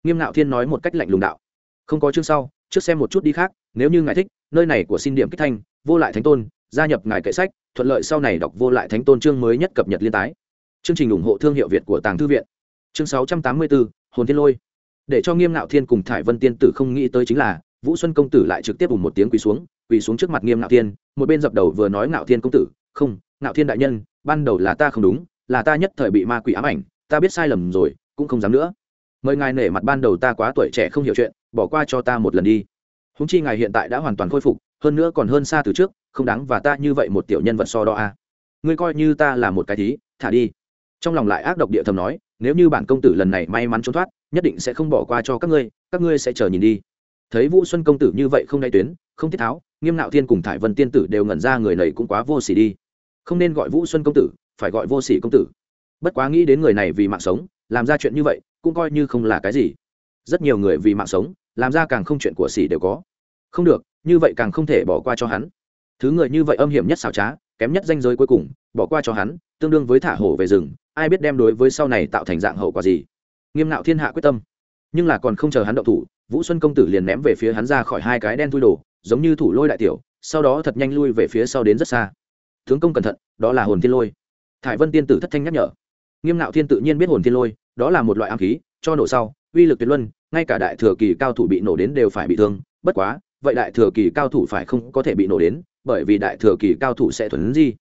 Nghiêm ngạo thiên nói một cách lạnh lùng đạo. Không có chương sau, trước xem một chút đi khác, nếu như ngài thích, nơi này của xin điểm kích thanh, vô lại thánh tôn gia nhập ngài kệ sách, thuận lợi sau này đọc vô lại thánh tôn chương mới nhất cập nhật liên tái. Chương trình ủng hộ thương hiệu việt của tàng thư viện. Chương sáu trăm tám mươi bốn hồn thiên lôi. Để cho nghiêm ngạo thiên cùng thải vân tiên tử không nghĩ tới chính là, vũ xuân công tử lại trực tiếp ủng một tiếng quỳ xuống quỳ xuống trước mặt nghiêm ngạo thiên, một bên dập đầu vừa nói ngạo thiên công tử, không, ngạo thiên đại nhân, ban đầu là ta không đúng, là ta nhất thời bị ma quỷ ám ảnh, ta biết sai lầm rồi, cũng không dám nữa. Mời ngài nể mặt ban đầu ta quá tuổi trẻ không hiểu chuyện, bỏ qua cho ta một lần đi. Húng chi ngài hiện tại đã hoàn toàn khôi phục hơn nữa còn hơn xa từ trước, không đáng và ta như vậy một tiểu nhân vật so đo a. Ngươi coi như ta là một cái thí, thả đi. Trong lòng lại ác độc địa thầm nói, nếu như bản công tử lần này may mắn trốn thoát, nhất định sẽ không bỏ qua cho các ngươi các ngươi sẽ chờ nhìn đi. Thấy vũ xuân công tử như vậy không đay tuyến, không tiết tháo, nghiêm nạo thiên cùng thải vân tiên tử đều ngẩn ra người này cũng quá vô s ỉ đi. Không nên gọi vũ xuân công tử, phải gọi vô s ỉ công tử. Bất quá nghĩ đến người này vì mạng sống, làm ra chuyện như vậy, cũng coi như không là cái gì. Rất nhiều người vì mạng sống, làm ra càng không chuyện của xỉ đều có. Không được như vậy càng không thể bỏ qua cho hắn. Thứ người như vậy âm hiểm nhất xảo trá, kém nhất danh giới cuối cùng, bỏ qua cho hắn, tương đương với thả hổ về rừng, ai biết đem đối với sau này tạo thành dạng hậu quả gì. Nghiêm nạo thiên hạ quyết tâm. Nhưng là còn không chờ hắn động thủ, vũ xuân công tử liền ném về phía hắn ra khỏi hai cái đen thui đồ, giống như thủ lôi đại tiểu, sau đó thật nhanh lui về phía sau đến rất xa. Tướng công cẩn thận, đó là hồn thiên lôi. Thải vân tiên tử thất thanh nhắc nhở. Nghiêm nạo thiên tự nhiên biết hồn thiên lôi, đó là một loại ám khí, cho nổ sau, uy lực tuyệt luân, ngay cả đại thừa kỳ cao thủ bị nổ đến đều phải bị thương, bất quá vậy đại thừa kỳ cao thủ phải không có thể bị nổ đến, bởi vì đại thừa kỳ cao thủ sẽ thuần di.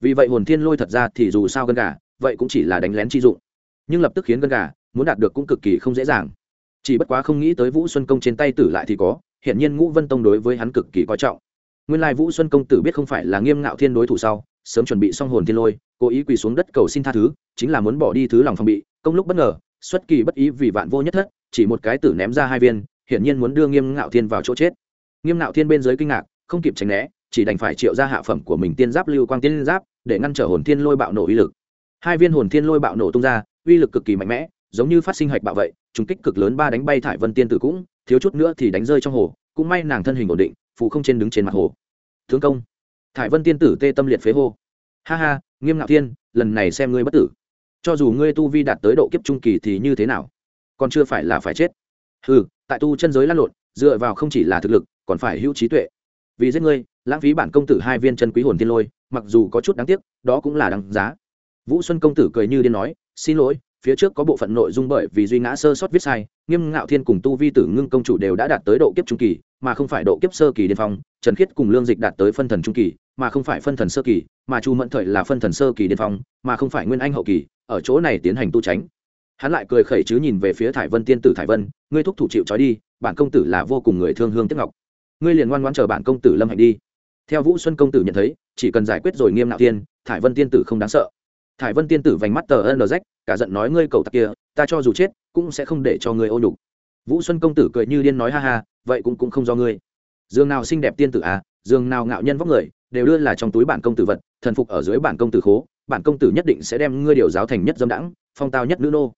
Vì vậy hồn thiên lôi thật ra thì dù sao gân gà, vậy cũng chỉ là đánh lén chi dụng. Nhưng lập tức khiến gân gà muốn đạt được cũng cực kỳ không dễ dàng. Chỉ bất quá không nghĩ tới vũ xuân công trên tay tử lại thì có hiện nhiên ngũ vân tông đối với hắn cực kỳ coi trọng. Nguyên lai vũ xuân công tử biết không phải là nghiêm ngạo thiên đối thủ sau, sớm chuẩn bị xong hồn thiên lôi, cố ý quỳ xuống đất cầu xin tha thứ, chính là muốn bỏ đi thứ lòng phòng bị, công lúc bất ngờ, xuất kỳ bất ý vì vạn vô nhất thất, chỉ một cái tử ném ra hai viên, hiển nhiên muốn đưa nghiêm ngạo thiên vào chỗ chết nghiêm ngạo thiên bên dưới kinh ngạc, không kịp tránh né, chỉ đành phải triệu ra hạ phẩm của mình tiên giáp lưu quang tiên giáp để ngăn trở hồn thiên lôi bạo nổ uy lực. Hai viên hồn thiên lôi bạo nổ tung ra, uy lực cực kỳ mạnh mẽ, giống như phát sinh hạch bạo vậy, trùng kích cực lớn ba đánh bay thải vân tiên tử cũng, thiếu chút nữa thì đánh rơi trong hồ, cũng may nàng thân hình ổn định, phụ không trên đứng trên mặt hồ. Thương công, thải vân tiên tử tê tâm liệt phế hô. Ha ha, nghiêm ngạo thiên, lần này xem ngươi bất tử. Cho dù ngươi tu vi đạt tới độ kiếp trung kỳ thì như thế nào? Còn chưa phải là phải chết. Ừ tại tu chân giới lăn lộn, dựa vào không chỉ là thực lực còn phải hữu trí tuệ. Vì giết ngươi, lãng phí bản công tử hai viên chân quý hồn tiên lôi, mặc dù có chút đáng tiếc, đó cũng là đáng giá. Vũ xuân công tử cười như điên nói, xin lỗi, phía trước có bộ phận nội dung bởi vì duy ngã sơ sót viết sai, nghiêm ngạo thiên cùng tu vi tử ngưng công chủ đều đã đạt tới độ kiếp trung kỳ, mà không phải độ kiếp sơ kỳ điên phong, trần khiết cùng lương dịch đạt tới phân thần trung kỳ, mà không phải phân thần sơ kỳ, mà chu mẫn thời là phân thần sơ kỳ điên phong, mà không phải nguyên anh hậu kỳ, ở chỗ này tiến hành tu tránh. Hắn lại cười khẩy chứ nhìn về phía thải vân tiên tử thải vân, ngươi thúc thủ chịu trói đi, bản công tử là vô cùng người thương hương tiếc ngọc ngươi liền ngoan ngoan chờ bản công tử lâm hạnh đi. Theo vũ xuân công tử nhận thấy, chỉ cần giải quyết rồi nghiêm nạo thiên, thải vân tiên tử không đáng sợ. Thải vân tiên tử vành mắt tờ ân rách, cả giận nói ngươi cầu tặc kia, ta cho dù chết, cũng sẽ không để cho ngươi ô nhục. Vũ xuân công tử cười như điên nói ha ha, vậy cũng cũng không do ngươi. Dương nào xinh đẹp tiên tử à dương nào ngạo nhân vóc người, đều đưa là trong túi bản công tử vật, thần phục ở dưới bản công tử khố, bản công tử nhất định sẽ đem ngươi điều giáo thành nhất dâm đãng, phong tao nhất nữ nô.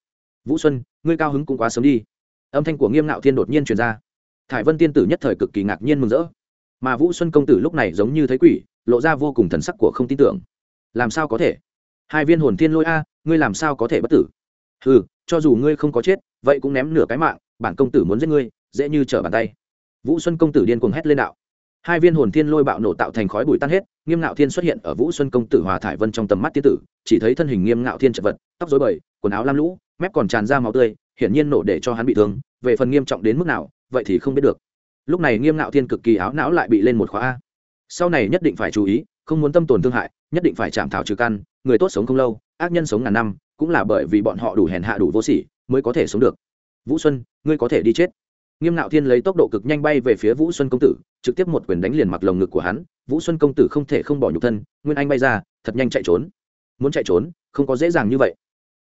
Vũ xuân, ngươi cao hứng cũng quá sớm đi. Âm thanh của nghiêm Nạo thiên đột nhiên truyền ra thải vân tiên tử nhất thời cực kỳ ngạc nhiên mừng rỡ. Mà vũ xuân công tử lúc này giống như thấy quỷ, lộ ra vô cùng thần sắc của không tin tưởng. Làm sao có thể? Hai viên hồn thiên lôi a, ngươi làm sao có thể bất tử? Ừ cho dù ngươi không có chết, vậy cũng ném nửa cái mạng, bản công tử muốn giết ngươi, dễ như trở bàn tay. Vũ xuân công tử điên cuồng hét lên đạo. Hai viên hồn thiên lôi bạo nổ tạo thành khói bụi tan hết, nghiêm ngạo thiên xuất hiện ở vũ xuân công tử hòa thải vân trong tầm mắt tiên tử, chỉ thấy thân hình nghiêm ngạo thiên chật vật, tóc dối bời, quần áo lam lũ, mép còn tràn ra máu tươi, hiển nhiên nổ để cho hắn bị thương, về phần nghiêm trọng đến mức nào vậy thì không biết được. Lúc này nghiêm ngạo thiên cực kỳ áo não lại bị lên một khóa a. Sau này nhất định phải chú ý, không muốn tâm tồn thương hại, nhất định phải chạm thảo trừ căn, người tốt sống không lâu, ác nhân sống ngàn năm, cũng là bởi vì bọn họ đủ hèn hạ đủ vô sỉ, mới có thể sống được. Vũ xuân, ngươi có thể đi chết. Nghiêm ngạo thiên lấy tốc độ cực nhanh bay về phía vũ xuân công tử, trực tiếp một quyền đánh liền mặc lồng ngực của hắn. Vũ xuân công tử không thể không bỏ nhục thân, nguyên anh bay ra, thật nhanh chạy trốn. Muốn chạy trốn, không có dễ dàng như vậy.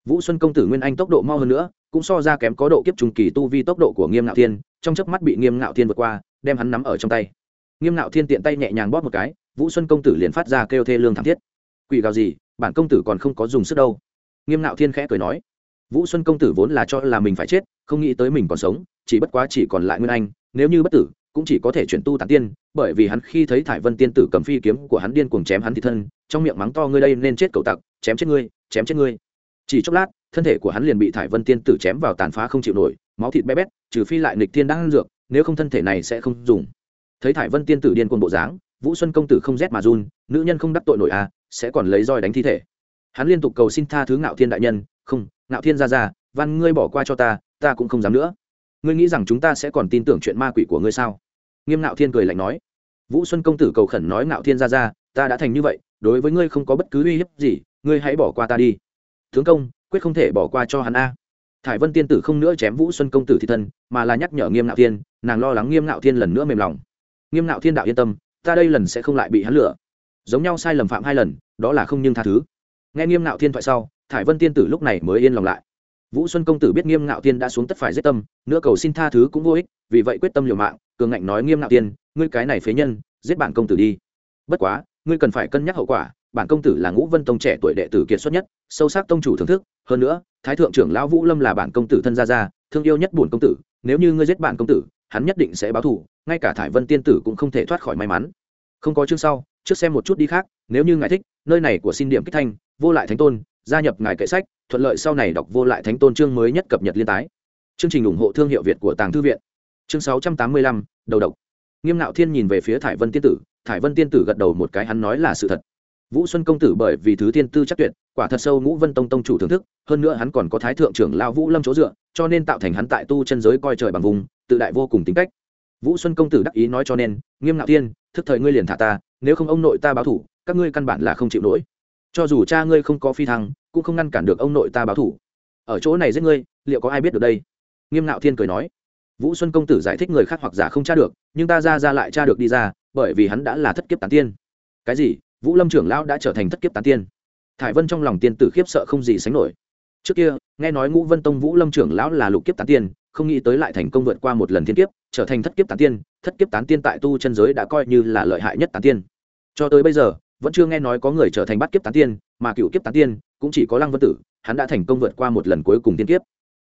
Vũ xuân công tử nguyên anh tốc độ mau hơn nữa cũng so ra kém có độ kiếp trùng kỳ tu vi tốc độ của nghiêm ngạo thiên, trong chớp mắt bị nghiêm ngạo thiên vượt qua, đem hắn nắm ở trong tay. Nghiêm ngạo thiên tiện tay nhẹ nhàng bóp một cái, vũ xuân công tử liền phát ra kêu thê lương thảm thiết. Quỷ gào gì, bản công tử còn không có dùng sức đâu. Nghiêm ngạo thiên khẽ cười nói, vũ xuân công tử vốn là cho là mình phải chết, không nghĩ tới mình còn sống, chỉ bất quá chỉ còn lại nguyên anh, nếu như bất tử, cũng chỉ có thể chuyển tu tản tiên, bởi vì hắn khi thấy thải vân tiên tử cầm phi kiếm của hắn điên cuồng chém hắn thì thân, trong miệng mắng to, ngươi đây nên chết cầu tặc, chém chết ngươi, chém chết ngươi. Chỉ chốc lát thân thể của hắn liền bị thải vân tiên tử chém vào tàn phá không chịu nổi, máu thịt bé bét, trừ phi lại nịch Tiên đang ăn dược, nếu không thân thể này sẽ không dùng. Thấy thải vân tiên tử điên cuồng bộ dáng, vũ xuân công tử không rét mà run, nữ nhân không đắc tội nổi à sẽ còn lấy roi đánh thi thể. Hắn liên tục cầu xin tha thứ ngạo thiên đại nhân, không, ngạo thiên ra ra văn ngươi bỏ qua cho ta ta cũng không dám nữa. Ngươi nghĩ rằng chúng ta sẽ còn tin tưởng chuyện ma quỷ của ngươi sao? Nghiêm ngạo thiên cười lạnh nói. Vũ xuân công tử cầu khẩn nói, ngạo thiên ra ra ta đã thành như vậy, đối với ngươi không có bất cứ uy hiếp gì, ngươi hãy bỏ qua ta đi. Tướng công quyết không thể bỏ qua cho hắn a. Thải vân tiên tử không nữa chém vũ xuân công tử thị thân, mà là nhắc nhở nghiêm ngạo thiên, nàng lo lắng nghiêm ngạo thiên lần nữa mềm lòng. Nghiêm ngạo thiên đạo yên tâm, ta đây lần sẽ không lại bị hắn lừa. Giống nhau sai lầm phạm hai lần, đó là không nhưng tha thứ. Nghe nghiêm ngạo thiên thoại sau, thải vân tiên tử lúc này mới yên lòng lại. Vũ xuân công tử biết nghiêm ngạo thiên đã xuống tất phải giết tâm nữa cầu xin tha thứ cũng vô ích, vì vậy quyết tâm liều mạng, cường ngạnh nói nghiêm ngạo thiên, ngươi cái này phế nhân, giết bản công tử đi. Bất quá, ngươi cần phải cân nhắc hậu quả bản công tử là ngũ vân tông trẻ tuổi đệ tử kiệt xuất nhất, sâu sắc tông chủ thưởng thức. Hơn nữa, thái thượng trưởng lão vũ lâm là bản công tử thân gia gia, thương yêu nhất bổn công tử. Nếu như ngươi giết bản công tử, hắn nhất định sẽ báo thù, ngay cả thải vân tiên tử cũng không thể thoát khỏi may mắn. Không có chương sau, trước xem một chút đi khác, nếu như ngài thích, nơi này của xin điểm kích thanh, vô lại thánh tôn, gia nhập ngài kệ sách, thuận lợi sau này đọc vô lại thánh tôn chương mới nhất cập nhật liên tái. Chương trình ủng hộ thương hiệu việt của tàng thư viện. Chương sáu trăm tám mươi lăm, đầu độc. Nghiêm nạo thiên nhìn về phía thải vân tiên tử, thải vân tiên tử gật đầu một cái, hắn nói là sự thật vũ xuân công tử bởi vì thứ tiên tư chắc tuyệt, quả thật sâu ngũ vân tông tông chủ thưởng thức, hơn nữa hắn còn có thái thượng trưởng lao vũ lâm chỗ dựa, cho nên tạo thành hắn tại tu chân giới coi trời bằng vùng, tự đại vô cùng tính cách. Vũ xuân công tử đắc ý nói cho nên, nghiêm ngạo thiên, thức thời ngươi liền thả ta, nếu không ông nội ta báo thủ, các ngươi căn bản là không chịu nổi. Cho dù cha ngươi không có phi thăng, cũng không ngăn cản được ông nội ta báo thủ. Ở chỗ này giết ngươi, liệu có ai biết được đây? Nghiêm ngạo thiên cười nói. Vũ xuân công tử giải thích người khác hoặc giả không tra được, nhưng ta ra ra lại tra được đi ra, bởi vì hắn đã là thất kiếp tán tiên. Cái gì? Vũ lâm trưởng lão đã trở thành thất kiếp tán tiên. Thải vân trong lòng tiên tử khiếp sợ không gì sánh nổi. Trước kia, nghe nói ngũ vân tông vũ lâm trưởng lão là lục kiếp tán tiên, không nghĩ tới lại thành công vượt qua một lần thiên kiếp, trở thành thất kiếp tán tiên, thất kiếp tán tiên tại tu chân giới đã coi như là lợi hại nhất tán tiên. Cho tới bây giờ, vẫn chưa nghe nói có người trở thành bắt kiếp tán tiên, mà cựu kiếp tán tiên cũng chỉ có lăng vân tử, hắn đã thành công vượt qua một lần cuối cùng tiên kiếp.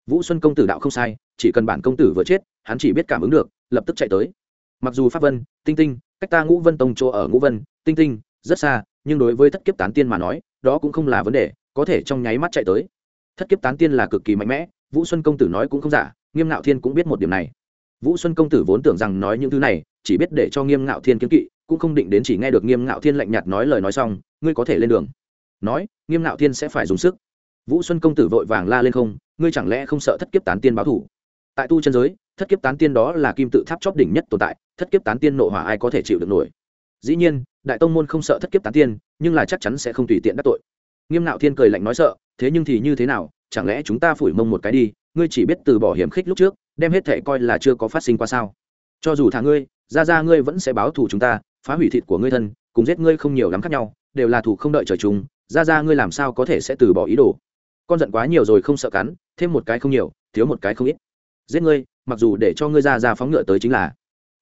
Vũ xuân công tử đạo không sai, chỉ cần bản công tử vừa chết, hắn chỉ biết cảm ứng được, lập tức chạy tới. Mặc dù pháp vân, tinh tinh, cách ta ngũ vân tông chỗ ở ngũ vân, tinh tinh rất xa, nhưng đối với thất kiếp tán tiên mà nói, đó cũng không là vấn đề, có thể trong nháy mắt chạy tới. Thất kiếp tán tiên là cực kỳ mạnh mẽ, vũ xuân công tử nói cũng không giả, nghiêm ngạo thiên cũng biết một điểm này. Vũ xuân công tử vốn tưởng rằng nói những thứ này, chỉ biết để cho nghiêm ngạo thiên kiếm kỵ, cũng không định đến chỉ nghe được nghiêm ngạo thiên lạnh nhạt nói lời nói xong, ngươi có thể lên đường. Nói, nghiêm ngạo thiên sẽ phải dùng sức. Vũ xuân công tử vội vàng la lên không, ngươi chẳng lẽ không sợ thất kiếp tán tiên báo thủ? Tại tu chân giới, thất kiếp tán tiên đó là kim tự tháp chóp đỉnh nhất tồn tại, thất kiếp tán tiên nộ hỏa ai có thể chịu được nổi? Dĩ nhiên, đại tông môn không sợ thất kiếp tán tiên, nhưng là chắc chắn sẽ không tùy tiện đắc tội. Nghiêm nạo thiên cười lạnh nói sợ, thế nhưng thì như thế nào, chẳng lẽ chúng ta phủi mông một cái đi, ngươi chỉ biết từ bỏ hiểm khích lúc trước, đem hết thể coi là chưa có phát sinh qua sao? Cho dù thả ngươi, ra ra ngươi vẫn sẽ báo thù chúng ta, phá hủy thịt của ngươi thân, cùng giết ngươi không nhiều lắm khác nhau, đều là thủ không đợi trời chúng ra ra ngươi làm sao có thể sẽ từ bỏ ý đồ? Con giận quá nhiều rồi không sợ cắn, thêm một cái không nhiều, thiếu một cái không ít. Giết ngươi, mặc dù để cho ngươi ra ra phóng ngựa tới chính là.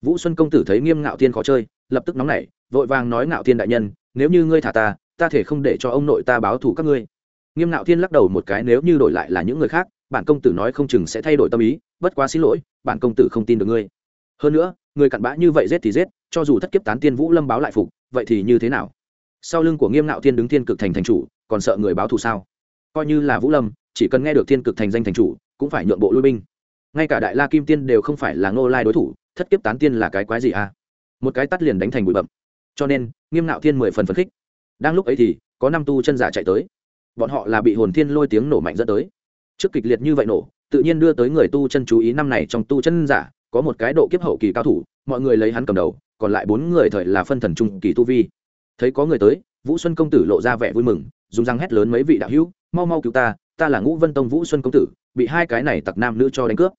Vũ xuân công tử thấy nghiêm ngạo thiên khó chơi lập tức nóng nảy, vội vàng nói ngạo thiên đại nhân, nếu như ngươi thả ta ta thể không để cho ông nội ta báo thù các ngươi. Nghiêm ngạo thiên lắc đầu một cái, nếu như đổi lại là những người khác, bản công tử nói không chừng sẽ thay đổi tâm ý, bất quá xin lỗi, bản công tử không tin được ngươi. Hơn nữa, người cặn bã như vậy giết thì giết, cho dù thất kiếp tán tiên vũ lâm báo lại phục, vậy thì như thế nào? Sau lưng của nghiêm ngạo thiên đứng thiên cực thành thành chủ, còn sợ người báo thù sao? Coi như là vũ lâm, chỉ cần nghe được thiên cực thành danh thành chủ, cũng phải nhượng bộ lui binh. Ngay cả đại la kim tiên đều không phải là ngô lai đối thủ, thất kiếp tán tiên là cái quái gì à? Một cái tắt liền đánh thành bụi bậm. Cho nên, nghiêm ngạo thiên mười phần phấn khích. Đang lúc ấy thì, có năm tu chân giả chạy tới. Bọn họ là bị hồn thiên lôi tiếng nổ mạnh dẫn tới. Trước kịch liệt như vậy nổ, tự nhiên đưa tới người tu chân chú ý năm này trong tu chân giả, có một cái độ kiếp hậu kỳ cao thủ, mọi người lấy hắn cầm đầu, còn lại bốn người thời là phân thần trung kỳ tu vi. Thấy có người tới, vũ xuân công tử lộ ra vẻ vui mừng, dùng răng hét lớn mấy vị đạo hữu, mau mau cứu ta ta là ngũ vân tông vũ xuân công tử, bị hai cái này tặc nam nữ cho đánh cướp.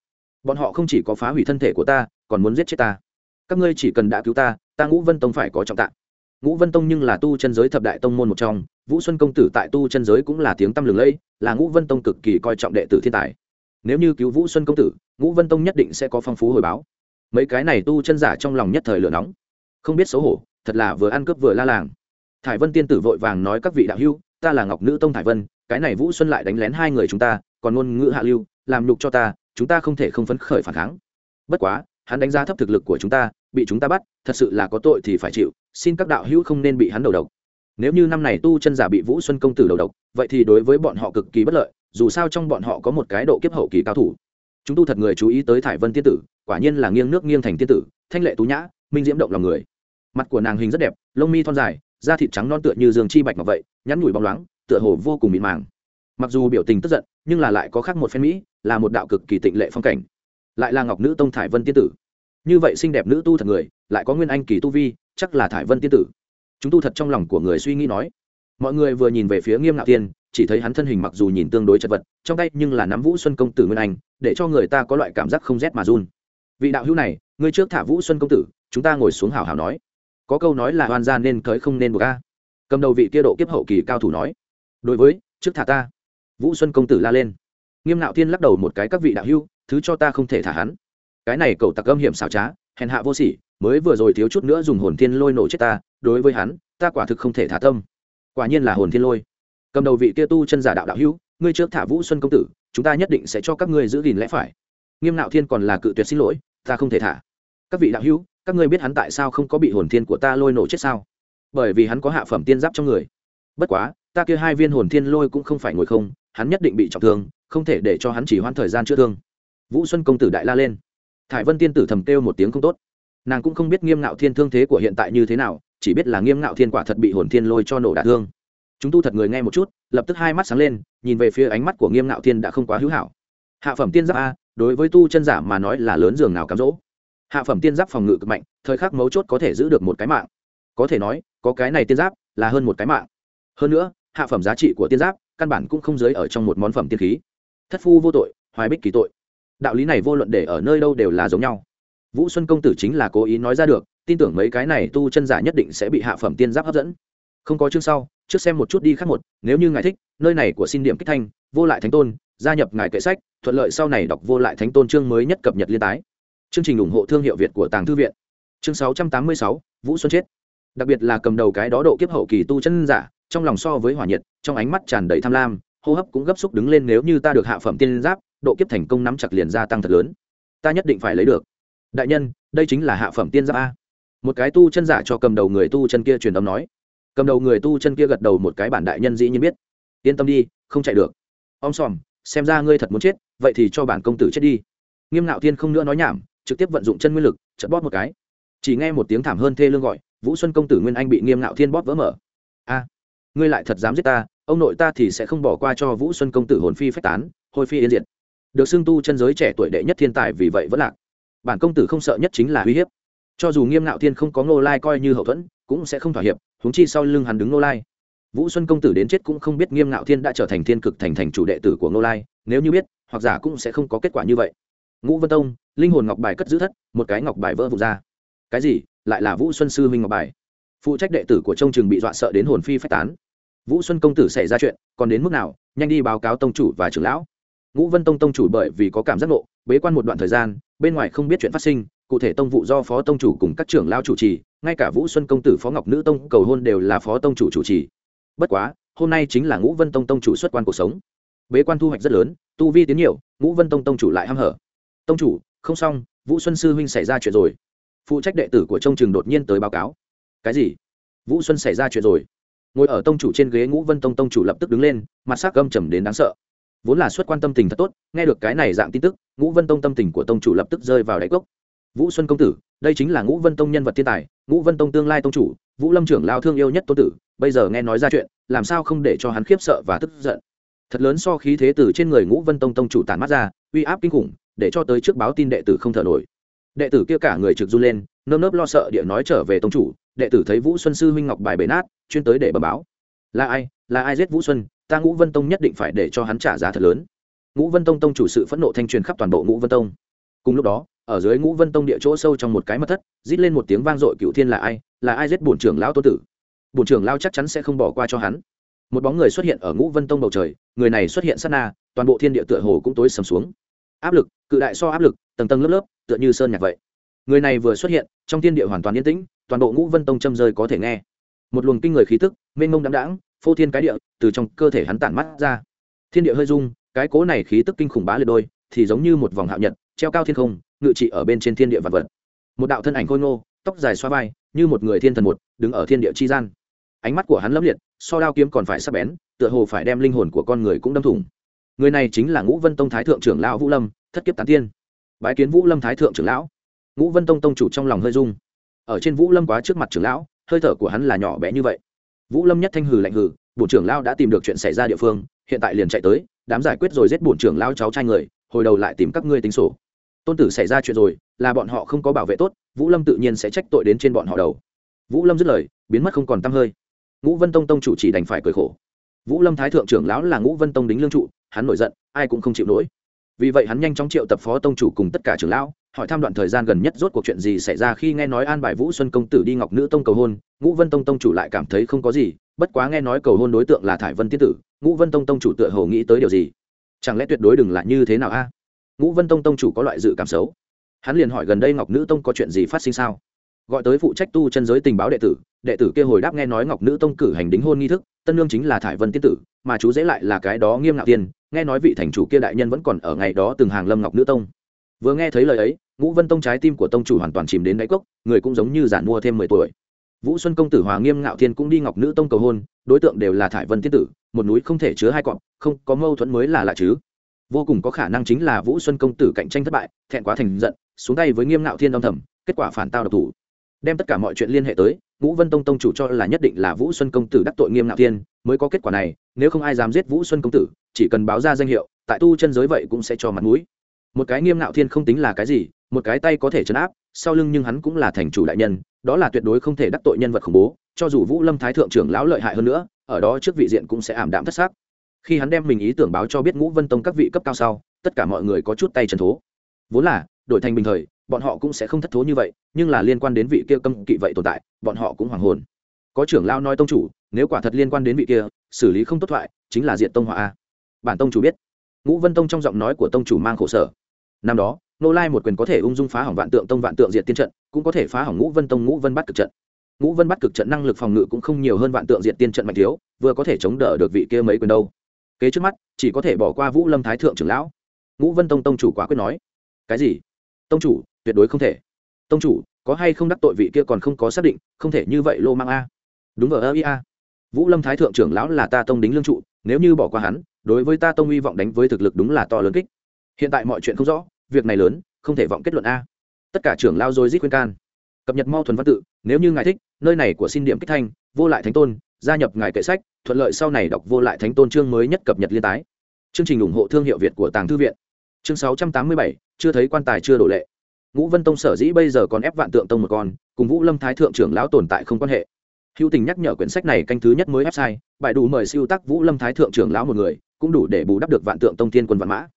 Bọn họ không chỉ có phá hủy thân thể của ta, còn muốn giết chết ta các ngươi chỉ cần đã cứu ta ta ngũ vân tông phải có trọng tạng. Ngũ vân tông nhưng là tu chân giới thập đại tông môn một trong, vũ xuân công tử tại tu chân giới cũng là tiếng tăm lừng lẫy, là ngũ vân tông cực kỳ coi trọng đệ tử thiên tài. Nếu như cứu vũ xuân công tử, ngũ vân tông nhất định sẽ có phong phú hồi báo. Mấy cái này tu chân giả trong lòng nhất thời lửa nóng. Không biết xấu hổ, thật là vừa ăn cướp vừa la làng. Thải vân tiên tử vội vàng nói các vị đạo hưu ta là ngọc nữ tông thải vân, cái này vũ xuân lại đánh lén hai người chúng ta, còn ngôn ngữ hạ lưu, làm nhục cho ta, chúng ta không thể không phấn khởi phản kháng. Bất quá hắn đánh giá thấp thực lực của chúng ta, bị chúng ta bắt, thật sự là có tội thì phải chịu, xin các đạo hữu không nên bị hắn đầu độc. Nếu như năm này tu chân giả bị vũ xuân công tử đầu độc, vậy thì đối với bọn họ cực kỳ bất lợi, dù sao trong bọn họ có một cái độ kiếp hậu kỳ cao thủ. Chúng tu thật người chú ý tới thải vân tiên tử, quả nhiên là nghiêng nước nghiêng thành tiên tử, thanh lệ tú nhã, minh diễm động lòng người. Mặt của nàng hình rất đẹp, lông mi thon dài, da thịt trắng non tựa như dương chi bạch ngọc vậy, nhắn nhủi bóng loáng, tựa hồ vô cùng mịn màng. Mặc dù biểu tình tức giận, nhưng là lại có khác một phen mỹ, là một đạo cực kỳ tịnh lệ phong cảnh lại là ngọc nữ tông thải vân tiên tử. Như vậy xinh đẹp nữ tu thật người, lại có nguyên anh kỳ tu vi, chắc là thải vân tiên tử. Chúng tu thật trong lòng của người suy nghĩ nói. Mọi người vừa nhìn về phía nghiêm ngạo thiên chỉ thấy hắn thân hình mặc dù nhìn tương đối chật vật, trong tay nhưng là nắm vũ xuân công tử nguyên anh, để cho người ta có loại cảm giác không rét mà run. Vị đạo hữu này, ngươi trước thả vũ xuân công tử, chúng ta ngồi xuống hào hào nói. Có câu nói là oan gia nên cởi không nên buộc a. Cầm đầu vị kia độ kiếp hậu kỳ cao thủ nói. Đối với, trước thả ta. Vũ xuân công tử la lên. Nghiêm nạo thiên lắc đầu một cái, các vị đạo hữu thứ cho ta không thể thả hắn. Cái này cậu tặc âm hiểm xảo trá, hèn hạ vô sỉ, mới vừa rồi thiếu chút nữa dùng hồn thiên lôi nổ chết ta, đối với hắn, ta quả thực không thể thả tâm. Quả nhiên là hồn thiên lôi. Cầm đầu vị kia tu chân giả đạo đạo hữu, ngươi trước thả vũ xuân công tử, chúng ta nhất định sẽ cho các ngươi giữ gìn lẽ phải. Nghiêm nạo thiên còn là cự tuyệt xin lỗi, ta không thể thả. Các vị đạo hữu, các ngươi biết hắn tại sao không có bị hồn thiên của ta lôi nổ chết sao? Bởi vì hắn có hạ phẩm tiên giáp trong người. Bất quá, ta kia hai viên hồn thiên lôi cũng không phải ngồi không, hắn nhất định bị trọng thương, không thể để cho hắn chỉ hoãn thời gian chữa thương vũ xuân công tử đại la lên. Thải vân tiên tử thầm kêu một tiếng không tốt. Nàng cũng không biết nghiêm ngạo thiên thương thế của hiện tại như thế nào, chỉ biết là nghiêm ngạo thiên quả thật bị hồn thiên lôi cho nổ đả thương. Chúng tu thật người nghe một chút, lập tức hai mắt sáng lên, nhìn về phía ánh mắt của nghiêm ngạo thiên đã không quá hữu hảo. Hạ phẩm tiên giáp a, đối với tu chân giả mà nói là lớn giường nào cám dỗ. Hạ phẩm tiên giáp phòng ngự cực mạnh, thời khắc mấu chốt có thể giữ được một cái mạng. Có thể nói, có cái này tiên giáp là hơn một cái mạng. Hơn nữa, hạ phẩm giá trị của tiên giáp căn bản cũng không giới ở trong một món phẩm tiên khí. Thất phu vô tội, hoài bích kỳ tội đạo lý này vô luận để ở nơi đâu đều là giống nhau. Vũ xuân công tử chính là cố ý nói ra được tin tưởng mấy cái này tu chân giả nhất định sẽ bị hạ phẩm tiên giáp hấp dẫn. Không có chương sau trước xem một chút đi khác một nếu như ngài thích nơi này của xin điểm kích thanh vô lại thánh tôn gia nhập ngài kệ sách thuận lợi sau này đọc vô lại thánh tôn chương mới nhất cập nhật liên tái. Chương trình ủng hộ thương hiệu việt của tàng thư viện. Chương 686, vũ xuân chết. Đặc biệt là cầm đầu cái đó độ kiếp hậu kỳ tu chân giả trong lòng so với hỏa nhiệt trong ánh mắt tràn đầy tham lam hô hấp cũng gấp xúc đứng lên nếu như ta được hạ phẩm tiên giáp độ kiếp thành công nắm chặt liền gia tăng thật lớn. Ta nhất định phải lấy được. Đại nhân, đây chính là hạ phẩm tiên giáp a. Một cái tu chân giả cho cầm đầu người tu chân kia truyền âm nói. Cầm đầu người tu chân kia gật đầu một cái bản đại nhân dĩ nhiên biết. Yên tâm đi, không chạy được. Ông xòm xem ra ngươi thật muốn chết, vậy thì cho bản công tử chết đi. Nghiêm ngạo thiên không nữa nói nhảm, trực tiếp vận dụng chân nguyên lực chật bóp một cái. Chỉ nghe một tiếng thảm hơn thê lương gọi, vũ xuân công tử nguyên anh bị nghiêm ngạo thiên bóp vỡ mở. A, ngươi lại thật dám giết ta, ông nội ta thì sẽ không bỏ qua cho vũ xuân công tử hồn phi phách tán hồi phi yên diện được xưng tu chân giới trẻ tuổi đệ nhất thiên tài vì vậy vẫn lạc. Bản công tử không sợ nhất chính là uy hiếp. Cho dù nghiêm ngạo thiên không có ngô lai coi như hậu thuẫn, cũng sẽ không thỏa hiệp, huống chi sau lưng hắn đứng ngô lai. Vũ xuân công tử đến chết cũng không biết nghiêm ngạo thiên đã trở thành thiên cực thành thành chủ đệ tử của ngô lai, nếu như biết, hoặc giả cũng sẽ không có kết quả như vậy. Ngũ vân tông, linh hồn ngọc bài cất giữ thất, một cái ngọc bài vỡ vụt ra. Cái gì? Lại là vũ xuân sư huynh ngọc bài. Phụ trách đệ tử của trông trường bị dọa sợ đến hồn phi phách tán. Vũ xuân công tử xảy ra chuyện, còn đến mức nào? Nhanh đi báo cáo tông chủ và trưởng lão ngũ vân tông tông chủ bởi vì có cảm giác nộ, bế quan một đoạn thời gian bên ngoài không biết chuyện phát sinh cụ thể tông vụ do phó tông chủ cùng các trưởng lao chủ trì ngay cả vũ xuân công tử phó ngọc nữ tông cầu hôn đều là phó tông chủ chủ trì. Bất quá hôm nay chính là ngũ vân tông tông chủ xuất quan cuộc sống. Bế quan thu hoạch rất lớn tu vi tiến nhiều ngũ vân tông tông chủ lại h hở. Tông chủ không xong vũ xuân sư huynh xảy ra chuyện rồi. Phụ trách đệ tử của trông trường đột nhiên tới báo cáo. Cái gì? Vũ xuân xảy ra chuyện rồi. Ngồi ở tông chủ trên ghế ngũ vân tông tông chủ lập tức đứng lên mặt sắc gâm trầm đến đáng sợ vốn là xuất quan tâm tình thật tốt, nghe được cái này dạng tin tức, ngũ vân tông tâm tình của tông chủ lập tức rơi vào đáy cốc. Vũ xuân công tử, đây chính là ngũ vân tông nhân vật thiên tài, ngũ vân tông tương lai tông chủ, vũ lâm trưởng lao thương yêu nhất tôn tử, bây giờ nghe nói ra chuyện, làm sao không để cho hắn khiếp sợ và tức giận. Thật lớn so khí thế từ trên người ngũ vân tông tông chủ tàn mắt ra, uy áp kinh khủng, để cho tới trước báo tin đệ tử không thở nổi. Đệ tử kia cả người trực run lên, nơm nớp lo sợ địa nói trở về tông chủ, đệ tử thấy vũ xuân sư huynh ngọc bài bể nát, chuyên tới để bờ báo. Là ai? Là ai giết vũ xuân? Ta ngũ vân tông nhất định phải để cho hắn trả giá thật lớn. Ngũ vân tông tông chủ sự phẫn nộ thanh truyền khắp toàn bộ ngũ vân tông. Cùng lúc đó, ở dưới ngũ vân tông địa chỗ sâu trong một cái mật thất, rít lên một tiếng vang dội cựu thiên là ai? Là ai giết bổn trưởng lão tô tử? Bổn trưởng lao chắc chắn sẽ không bỏ qua cho hắn. Một bóng người xuất hiện ở ngũ vân tông bầu trời, người này xuất hiện sát na, toàn bộ thiên địa tựa hồ cũng tối sầm xuống. Áp lực, cự đại so áp lực, tầng tầng lớp lớp, tựa như sơn nhạc vậy. Người này vừa xuất hiện, trong thiên địa hoàn toàn yên tĩnh, toàn bộ ngũ vân tông châm rơi có thể nghe. Một luồng kinh người khí tức, mênh mông đáng đáng phô thiên cái địa, từ trong cơ thể hắn tản mắt ra. Thiên địa hơi rung, cái cố này khí tức kinh khủng bá liệt đôi, thì giống như một vòng hạo nhật, treo cao thiên không, ngự trị ở bên trên thiên địa vật vật. Một đạo thân ảnh khôi ngô, tóc dài xoa vai, như một người thiên thần một, đứng ở thiên địa chi gian. Ánh mắt của hắn lấp liệt, so đao kiếm còn phải sắp bén, tựa hồ phải đem linh hồn của con người cũng đâm thủng. Người này chính là ngũ vân tông thái thượng trưởng lão vũ lâm, thất kiếp tán tiên. Bái kiến vũ lâm thái thượng trưởng lão. Ngũ vân tông tông chủ trong lòng hơi rung. Ở trên vũ lâm quá trước mặt trưởng lão, hơi thở của hắn là nhỏ bé như vậy vũ lâm nhất thanh hừ lạnh hừ bộ trưởng lão đã tìm được chuyện xảy ra địa phương, hiện tại liền chạy tới, đám giải quyết rồi giết bổn trưởng lão cháu trai người, hồi đầu lại tìm các ngươi tính sổ. Tôn tử xảy ra chuyện rồi, là bọn họ không có bảo vệ tốt, vũ lâm tự nhiên sẽ trách tội đến trên bọn họ đầu. Vũ lâm dứt lời, biến mất không còn t hơi. Ngũ vân tông tông chủ chỉ đành phải cười khổ. Vũ lâm thái thượng trưởng lão là ngũ vân tông đính lương trụ, hắn nổi giận, ai cũng không chịu nổi. Vì vậy hắn nhanh chóng triệu tập phó tông chủ cùng tất cả trưởng lão hỏi thăm đoạn thời gian gần nhất rốt cuộc chuyện gì xảy ra khi nghe nói an bài vũ xuân công tử đi ngọc nữ tông cầu hôn, ngũ vân tông tông chủ lại cảm thấy không có gì, bất quá nghe nói cầu hôn đối tượng là thải vân tiên tử, ngũ vân tông tông chủ tựa hồ nghĩ tới điều gì? Chẳng lẽ tuyệt đối đừng là như thế nào a? Ngũ vân tông tông chủ có loại dự cảm xấu. Hắn liền hỏi gần đây ngọc nữ tông có chuyện gì phát sinh sao? Gọi tới phụ trách tu chân giới tình báo đệ tử đệ tử kia hồi đáp nghe nói ngọc nữ tông cử hành đính hôn nghi thức, tân lương chính là thải vân tiên tử, mà chú dễ lại là cái đó nghiêm ngạo tiên, nghe nói vị thành chủ kia đại nhân vẫn còn ở ngày đó từng hàng lâm ngọc nữ tông vừa nghe thấy lời ấy, ngũ vân tông trái tim của tông chủ hoàn toàn chìm đến đáy cốc, người cũng giống như giản mua thêm mười tuổi. Vũ xuân công tử hòa nghiêm ngạo thiên cũng đi ngọc nữ tông cầu hôn, đối tượng đều là thải vân tiên tử, một núi không thể chứa hai cọp không có mâu thuẫn mới là lạ chứ. Vô cùng có khả năng chính là vũ xuân công tử cạnh tranh thất bại, thẹn quá thành giận, xuống tay với nghiêm ngạo thiên âm thầm, kết quả phản tao độc thủ. Đem tất cả mọi chuyện liên hệ tới, ngũ vân tông tông chủ cho là nhất định là vũ xuân công tử đắc tội nghiêm ngạo thiên, mới có kết quả này, nếu không ai dám giết vũ xuân công tử, chỉ cần báo ra danh hiệu, tại tu chân giới vậy cũng sẽ cho mặt mũi một cái nghiêm ngạo thiên không tính là cái gì, một cái tay có thể chấn áp, sau lưng nhưng hắn cũng là thành chủ đại nhân, đó là tuyệt đối không thể đắc tội nhân vật khủng bố, cho dù vũ lâm thái thượng trưởng lão lợi hại hơn nữa, ở đó trước vị diện cũng sẽ ảm đạm thất xác khi hắn đem mình ý tưởng báo cho biết ngũ vân tông các vị cấp cao sau, tất cả mọi người có chút tay trần thố. Vốn là, đổi thành bình thời, bọn họ cũng sẽ không thất thố như vậy, nhưng là liên quan đến vị kia cấm kỵ vậy tồn tại, bọn họ cũng hoàng hồn. Có trưởng lao nói tông chủ, nếu quả thật liên quan đến vị kia, xử lý không tốt thoại, chính là diện tông họa a. Bản tông chủ biết. Ngũ vân tông trong giọng nói của tông chủ mang khổ sở năm đó nô lai một quyền có thể ung dung phá hỏng vạn tượng tông vạn tượng diệt tiên trận, cũng có thể phá hỏng ngũ vân tông, ngũ vân bắt cực trận. Ngũ vân bắt cực trận năng lực phòng ngự cũng không nhiều hơn vạn tượng diệt tiên trận mạnh thiếu, vừa có thể chống đỡ được vị kia mấy quyền đâu. Kế trước mắt, chỉ có thể bỏ qua vũ lâm thái thượng trưởng lão. Ngũ vân tông tông chủ quá quyết nói, cái gì? Tông chủ, tuyệt đối không thể. Tông chủ, có hay không đắc tội vị kia còn không có xác định, không thể như vậy lô mang a. Đúng ở ơ ia vũ lâm thái thượng trưởng lão là ta tông đính lương trụ, nếu như bỏ qua hắn, đối với ta tông hy vọng đánh với thực lực đúng là to lớn kích hiện tại mọi chuyện không rõ, việc này lớn, không thể vọng kết luận a. Tất cả trưởng lao rồi giết khuyên can. Cập nhật mau thuần văn tự, nếu như ngài thích, nơi này của xin điểm kích thanh, vô lại thánh tôn, gia nhập ngài kệ sách, thuận lợi sau này đọc vô lại thánh tôn chương mới nhất cập nhật liên tái. Chương trình ủng hộ thương hiệu việt của tàng thư viện. Chương sáu trăm tám mươi bảy, chưa thấy quan tài chưa đổ lệ. Ngũ vân tông sở dĩ bây giờ còn ép vạn tượng tông một con, cùng vũ lâm thái thượng trưởng lão tồn tại không quan hệ. Hữu tình nhắc nhở quyển sách này canh thứ nhất mới ép sai bại đủ mời siêu tác vũ lâm thái thượng trưởng lão một người, cũng đủ để bù đắp được vạn tượng tông tiên quân vạn mã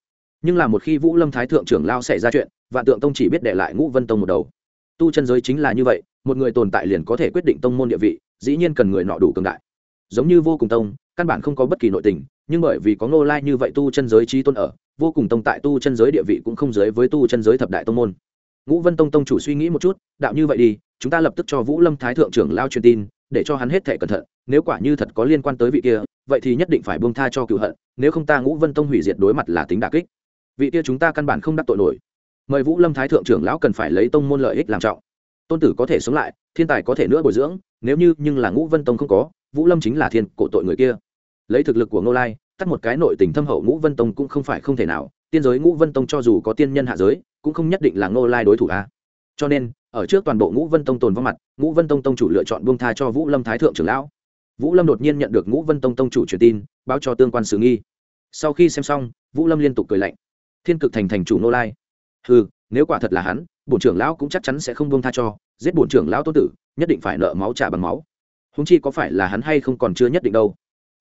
nhưng là một khi vũ lâm thái thượng trưởng lao xảy ra chuyện, vạn tượng tông chỉ biết để lại ngũ vân tông một đầu. Tu chân giới chính là như vậy, một người tồn tại liền có thể quyết định tông môn địa vị, dĩ nhiên cần người nọ đủ cường đại. Giống như vô cùng tông, căn bản không có bất kỳ nội tình, nhưng bởi vì có ngô lai như vậy tu chân giới trí tôn ở, vô cùng tông tại tu chân giới địa vị cũng không giới với tu chân giới thập đại tông môn. Ngũ vân tông tông chủ suy nghĩ một chút, đạo như vậy đi, chúng ta lập tức cho vũ lâm thái thượng trưởng lao truyền tin, để cho hắn hết thể cẩn thận, nếu quả như thật có liên quan tới vị kia, vậy thì nhất định phải buông tha cho cựu hận, nếu không ta ngũ vân tông hủy diệt đối mặt là tính đà kích vị kia chúng ta căn bản không đắc tội nổi. Mời vũ lâm thái thượng trưởng lão cần phải lấy tông môn lợi ích làm trọng. Tôn tử có thể sống lại, thiên tài có thể nữa bồi dưỡng, nếu như nhưng là ngũ vân tông không có, vũ lâm chính là thiên cổ tội người kia. Lấy thực lực của ngô lai, tắt một cái nội tình thâm hậu ngũ vân tông cũng không phải không thể nào, tiên giới ngũ vân tông cho dù có tiên nhân hạ giới, cũng không nhất định là ngô lai đối thủ a. Cho nên, ở trước toàn bộ ngũ vân tông tồn vắng mặt, ngũ vân tông tông chủ lựa chọn buông tha cho vũ lâm thái thượng trưởng lão. Vũ lâm đột nhiên nhận được ngũ vân tông tông chủ truyền tin, báo cho tương quan xử nghi. Sau khi xem xong, vũ lâm liên tục cười lạnh thiên cực thành thành chủ nô lai. Ừ nếu quả thật là hắn, bổn trưởng lão cũng chắc chắn sẽ không buông tha cho, giết bổn trưởng lão tô tử, nhất định phải nợ máu trả bằng máu. Húng chi có phải là hắn hay không còn chưa nhất định đâu.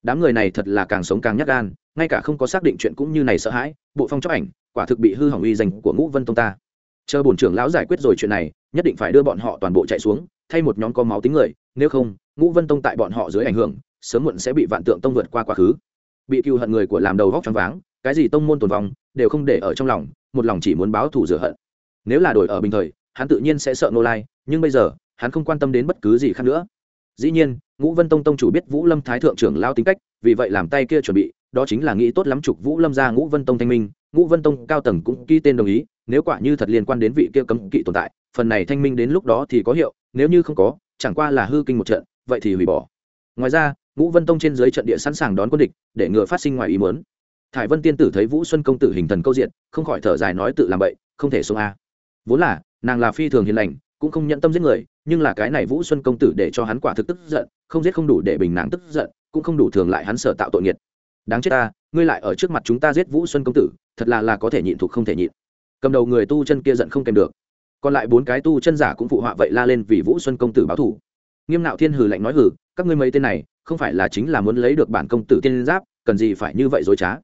Đám người này thật là càng sống càng nhát gan, ngay cả không có xác định chuyện cũng như này sợ hãi, bộ phong chóc ảnh, quả thực bị hư hỏng uy danh của ngũ vân tông ta. Chờ bổn trưởng lão giải quyết rồi chuyện này, nhất định phải đưa bọn họ toàn bộ chạy xuống, thay một nhóm có máu tính người, nếu không, ngũ vân tông tại bọn họ dưới ảnh hưởng, sớm muộn sẽ bị vạn tượng tông vượt qua quá khứ. Bị cựu hận người của làm đầu vóc choáng váng cái gì tông môn tồn vong đều không để ở trong lòng, một lòng chỉ muốn báo thù rửa hận. Nếu là đổi ở bình thời, hắn tự nhiên sẽ sợ nô lai, nhưng bây giờ, hắn không quan tâm đến bất cứ gì khác nữa. Dĩ nhiên, ngũ vân tông tông chủ biết vũ lâm thái thượng trưởng lao tính cách, vì vậy làm tay kia chuẩn bị, đó chính là nghĩ tốt lắm chục vũ lâm ra ngũ vân tông thanh minh, ngũ vân tông cao tầng cũng ký tên đồng ý, nếu quả như thật liên quan đến vị kia cấm kỵ tồn tại, phần này thanh minh đến lúc đó thì có hiệu, nếu như không có, chẳng qua là hư kinh một trận, vậy thì hủy bỏ. Ngoài ra, ngũ vân tông trên dưới trận địa sẵn sàng đón quân địch, để ngừa phát sinh ngoài ý muốn thải vân tiên tử thấy vũ xuân công tử hình thần câu diện, không khỏi thở dài nói tự làm vậy không thể sống a vốn là, nàng là phi thường hiền lành, cũng không nhận tâm giết người, nhưng là cái này vũ xuân công tử để cho hắn quả thực tức giận, không giết không đủ để bình nàng tức giận, cũng không đủ thường lại hắn sở tạo tội nghiệt. Đáng chết ta, ngươi lại ở trước mặt chúng ta giết vũ xuân công tử, thật là là có thể nhịn thuộc không thể nhịn. Cầm đầu người tu chân kia giận không kèm được. Còn lại bốn cái tu chân giả cũng phụ họa vậy la lên vì vũ xuân công tử báo thủ nghiêm nạo thiên hừ lạnh nói hừ, các ngươi mấy tên này, không phải là chính là muốn lấy được bản công tử tiên giáp, cần gì phải như vậy dối trá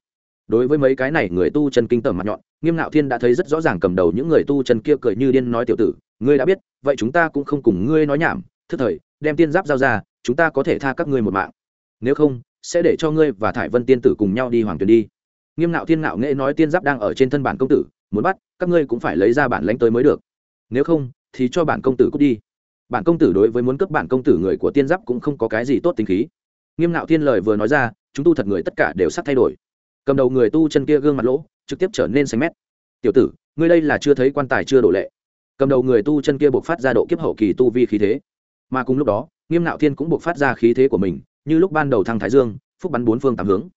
đối với mấy cái này người tu chân kinh tởm mặt nhọn, nghiêm ngạo thiên đã thấy rất rõ ràng cầm đầu những người tu chân kia cười như điên nói tiểu tử, ngươi đã biết, vậy chúng ta cũng không cùng ngươi nói nhảm. Thức thời, đem tiên giáp giao ra, chúng ta có thể tha các ngươi một mạng. Nếu không, sẽ để cho ngươi và thải vân tiên tử cùng nhau đi hoàng tuyền đi. Nghiêm ngạo thiên ngạo nghệ nói tiên giáp đang ở trên thân bản công tử, muốn bắt, các ngươi cũng phải lấy ra bản lãnh tới mới được. Nếu không, thì cho bản công tử cút đi. Bản công tử đối với muốn cướp bản công tử người của tiên giáp cũng không có cái gì tốt tính khí. Nghiêm ngạo thiên lời vừa nói ra, chúng tu thật người tất cả đều sắp thay đổi cầm đầu người tu chân kia gương mặt lỗ, trực tiếp trở nên xanh mét. Tiểu tử, ngươi đây là chưa thấy quan tài chưa đổ lệ. Cầm đầu người tu chân kia buộc phát ra độ kiếp hậu kỳ tu vi khí thế. Mà cùng lúc đó, nghiêm ngạo thiên cũng buộc phát ra khí thế của mình, như lúc ban đầu thăng thái dương, phúc bắn bốn phương tám hướng.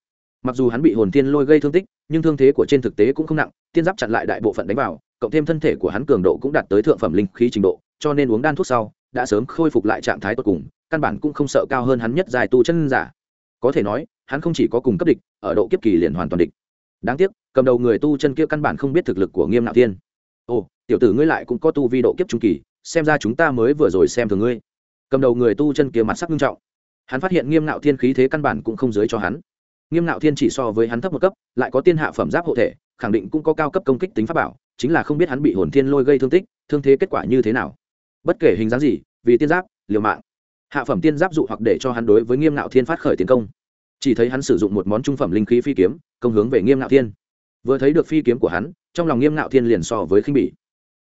Mặc dù hắn bị hồn thiên lôi gây thương tích, nhưng thương thế của trên thực tế cũng không nặng, tiên giáp chặn lại đại bộ phận đánh vào, cộng thêm thân thể của hắn cường độ cũng đạt tới thượng phẩm linh khí trình độ, cho nên uống đan thuốc sau, đã sớm khôi phục lại trạng thái tốt cùng, căn bản cũng không sợ cao hơn hắn nhất dài tu chân giả. Có thể nói, hắn không chỉ có cùng cấp địch ở độ kiếp kỳ liền hoàn toàn địch. Đáng tiếc, cầm đầu người tu chân kia căn bản không biết thực lực của nghiêm nạo thiên. Ồ, tiểu tử ngươi lại cũng có tu vi độ kiếp trung kỳ, xem ra chúng ta mới vừa rồi xem thường ngươi. Cầm đầu người tu chân kia mặt sắc nghiêm trọng. Hắn phát hiện nghiêm nạo thiên khí thế căn bản cũng không dưới cho hắn. Nghiêm nạo thiên chỉ so với hắn thấp một cấp, lại có tiên hạ phẩm giáp hộ thể, khẳng định cũng có cao cấp công kích tính pháp bảo, chính là không biết hắn bị hồn thiên lôi gây thương tích, thương thế kết quả như thế nào. Bất kể hình dáng gì, vì tiên giáp, liều mạng. Hạ phẩm tiên giáp dụ hoặc để cho hắn đối với nghiêm nạo thiên phát khởi tiến công chỉ thấy hắn sử dụng một món trung phẩm linh khí phi kiếm, công hướng về nghiêm ngạo thiên. Vừa thấy được phi kiếm của hắn, trong lòng nghiêm ngạo thiên liền so với khinh bỉ.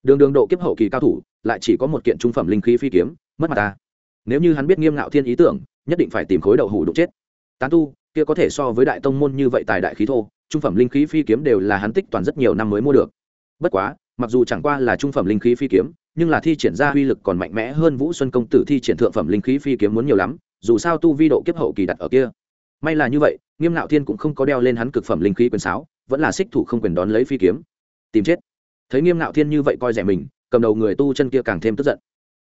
Đường đường độ kiếp hậu kỳ cao thủ, lại chỉ có một kiện trung phẩm linh khí phi kiếm, mất mặt ta. Nếu như hắn biết nghiêm ngạo thiên ý tưởng, nhất định phải tìm khối đậu hủ đục chết. Tán tu, kia có thể so với đại tông môn như vậy tài đại khí thô, trung phẩm linh khí phi kiếm đều là hắn tích toàn rất nhiều năm mới mua được. Bất quá, mặc dù chẳng qua là trung phẩm linh khí phi kiếm, nhưng là thi triển ra uy lực còn mạnh mẽ hơn vũ xuân công tử thi triển thượng phẩm linh khí phi kiếm muốn nhiều lắm, dù sao tu vi độ kiếp hậu kỳ đặt ở kia may là như vậy, nghiêm nạo thiên cũng không có đeo lên hắn cực phẩm linh khí quyền sáo, vẫn là xích thủ không quyền đón lấy phi kiếm. Tìm chết. Thấy nghiêm nạo thiên như vậy coi rẻ mình, cầm đầu người tu chân kia càng thêm tức giận.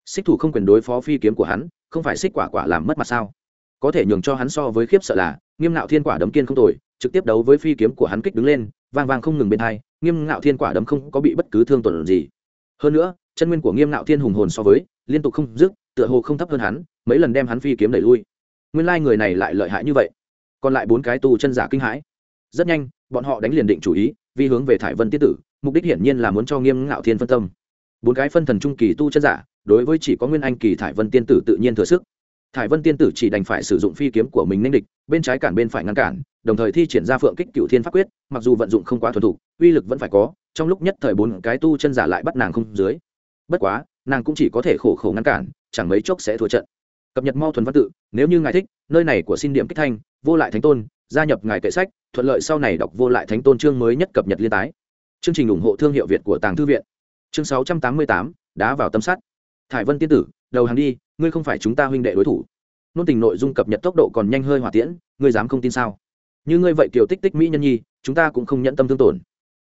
Xích thủ không quyền đối phó phi kiếm của hắn, không phải xích quả quả làm mất mặt sao? Có thể nhường cho hắn so với khiếp sợ là, nghiêm nạo thiên quả đấm kiên không tồi, trực tiếp đấu với phi kiếm của hắn kích đứng lên, vang vang không ngừng bên hai, nghiêm nạo thiên quả đấm không có bị bất cứ thương tổn gì. Hơn nữa, chân nguyên của nghiêm nạo thiên hùng hồn so với, liên tục không dứt, tựa hồ không thấp hơn hắn, mấy lần đem hắn phi kiếm đẩy lui. Nguyên lai người này lại lợi hại như vậy còn lại bốn cái tu chân giả kinh hãi. Rất nhanh, bọn họ đánh liền định chủ ý vì hướng về thải vân tiết tử, mục đích hiển nhiên là muốn cho nghiêm ngạo thiên phân tâm. Bốn cái phân thần trung kỳ tu chân giả, đối với chỉ có nguyên anh kỳ thải vân tiên tử tự nhiên thừa sức. Thải vân tiên tử chỉ đành phải sử dụng phi kiếm của mình ninh địch, bên trái cản bên phải ngăn cản, đồng thời thi triển ra phượng kích cựu thiên pháp quyết, mặc dù vận dụng không quá thuần thục, uy lực vẫn phải có, trong lúc nhất thời bốn cái tu chân giả lại bắt nàng không dưới. Bất quá, nàng cũng chỉ có thể khổ khổ ngăn cản, chẳng mấy chốc sẽ thua trận cập nhật mau thuần văn tự, nếu như ngài thích, nơi này của xin điểm kích thanh, vô lại thánh tôn, gia nhập ngài kệ sách, thuận lợi sau này đọc vô lại thánh tôn chương mới nhất cập nhật liên tái. Chương trình ủng hộ thương hiệu việt của tàng thư viện. Chương sáu trăm tám mươi tám, đá vào tâm sắt thải vân tiên tử, đầu hàng đi, ngươi không phải chúng ta huynh đệ đối thủ. Nôn tình nội dung cập nhật tốc độ còn nhanh hơi hỏa tiễn, ngươi dám không tin sao? Như ngươi vậy kiều tích tích mỹ nhân nhi, chúng ta cũng không nhận tâm thương tổn.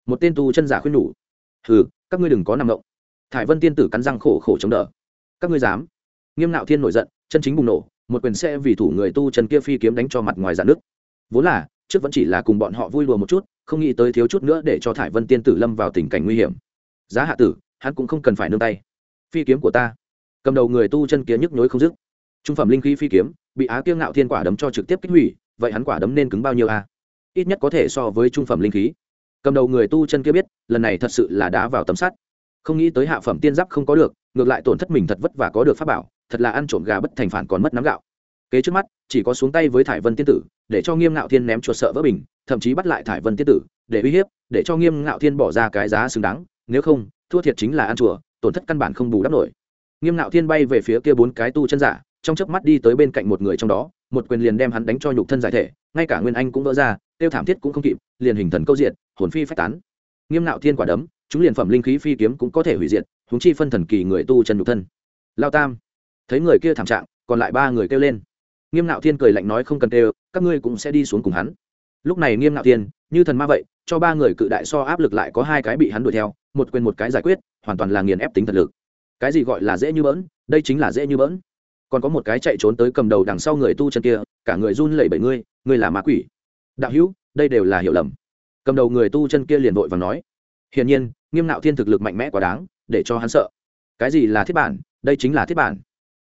Một tên tu chân giả khuyên nhủ. Hừ, các ngươi đừng có nằm động. Thải vân tiên tử cắn răng khổ khổ chống đỡ. Các ngươi dám. Nghiêm nạo thiên nổi giận chân chính bùng nổ, một quyền xe vì thủ người tu chân kia phi kiếm đánh cho mặt ngoài dạn nước. Vốn là, trước vẫn chỉ là cùng bọn họ vui đùa một chút, không nghĩ tới thiếu chút nữa để cho thải vân tiên tử lâm vào tình cảnh nguy hiểm. Giá hạ tử, hắn cũng không cần phải nương tay. Phi kiếm của ta. Cầm đầu người tu chân kia nhức nhối không dứt. Trung phẩm linh khí phi kiếm, bị á kiêng ngạo thiên quả đấm cho trực tiếp kích hủy, vậy hắn quả đấm nên cứng bao nhiêu a? Ít nhất có thể so với trung phẩm linh khí. Cầm đầu người tu chân kia biết, lần này thật sự là đá vào tấm sắt. Không nghĩ tới hạ phẩm tiên giáp không có được, ngược lại tổn thất mình thật vất vả có được pháp bảo thật là ăn trộm gà bất thành phản còn mất nắm gạo. Kế trước mắt, chỉ có xuống tay với thải vân tiên tử, để cho nghiêm ngạo thiên ném chuột sợ vỡ bình, thậm chí bắt lại thải vân tiên tử, để uy hiếp, để cho nghiêm ngạo thiên bỏ ra cái giá xứng đáng, nếu không, thua thiệt chính là ăn chùa, tổn thất căn bản không bù đắp nổi. Nghiêm ngạo thiên bay về phía kia bốn cái tu chân giả, trong chớp mắt đi tới bên cạnh một người trong đó, một quyền liền đem hắn đánh cho nhục thân giải thể, ngay cả nguyên anh cũng vỡ ra, tiêu thảm thiết cũng không kịp, liền hình thần câu diện hồn phi phách tán. Nghiêm ngạo thiên quả đấm, chúng liền phẩm linh khí phi kiếm cũng có thể hủy diệt húng chi phân thần kỳ người tu chân nhục thân. Lao tam thấy người kia thảm trạng, còn lại ba người kêu lên. Nghiêm nạo thiên cười lạnh nói không cần kêu, các ngươi cũng sẽ đi xuống cùng hắn. Lúc này nghiêm nạo thiên, như thần ma vậy, cho ba người cự đại so áp lực lại có hai cái bị hắn đuổi theo, một quên một cái giải quyết, hoàn toàn là nghiền ép tính thật lực. Cái gì gọi là dễ như bỡn, đây chính là dễ như bỡn. Còn có một cái chạy trốn tới cầm đầu đằng sau người tu chân kia, cả người run lẩy bẩy ngươi ngươi là ma quỷ. Đạo hữu, đây đều là hiểu lầm. Cầm đầu người tu chân kia liền vội và nói. Hiển nhiên, nghiêm nạo thiên thực lực mạnh mẽ quá đáng, để cho hắn sợ. Cái gì là thiết bản, đây chính là thiết bản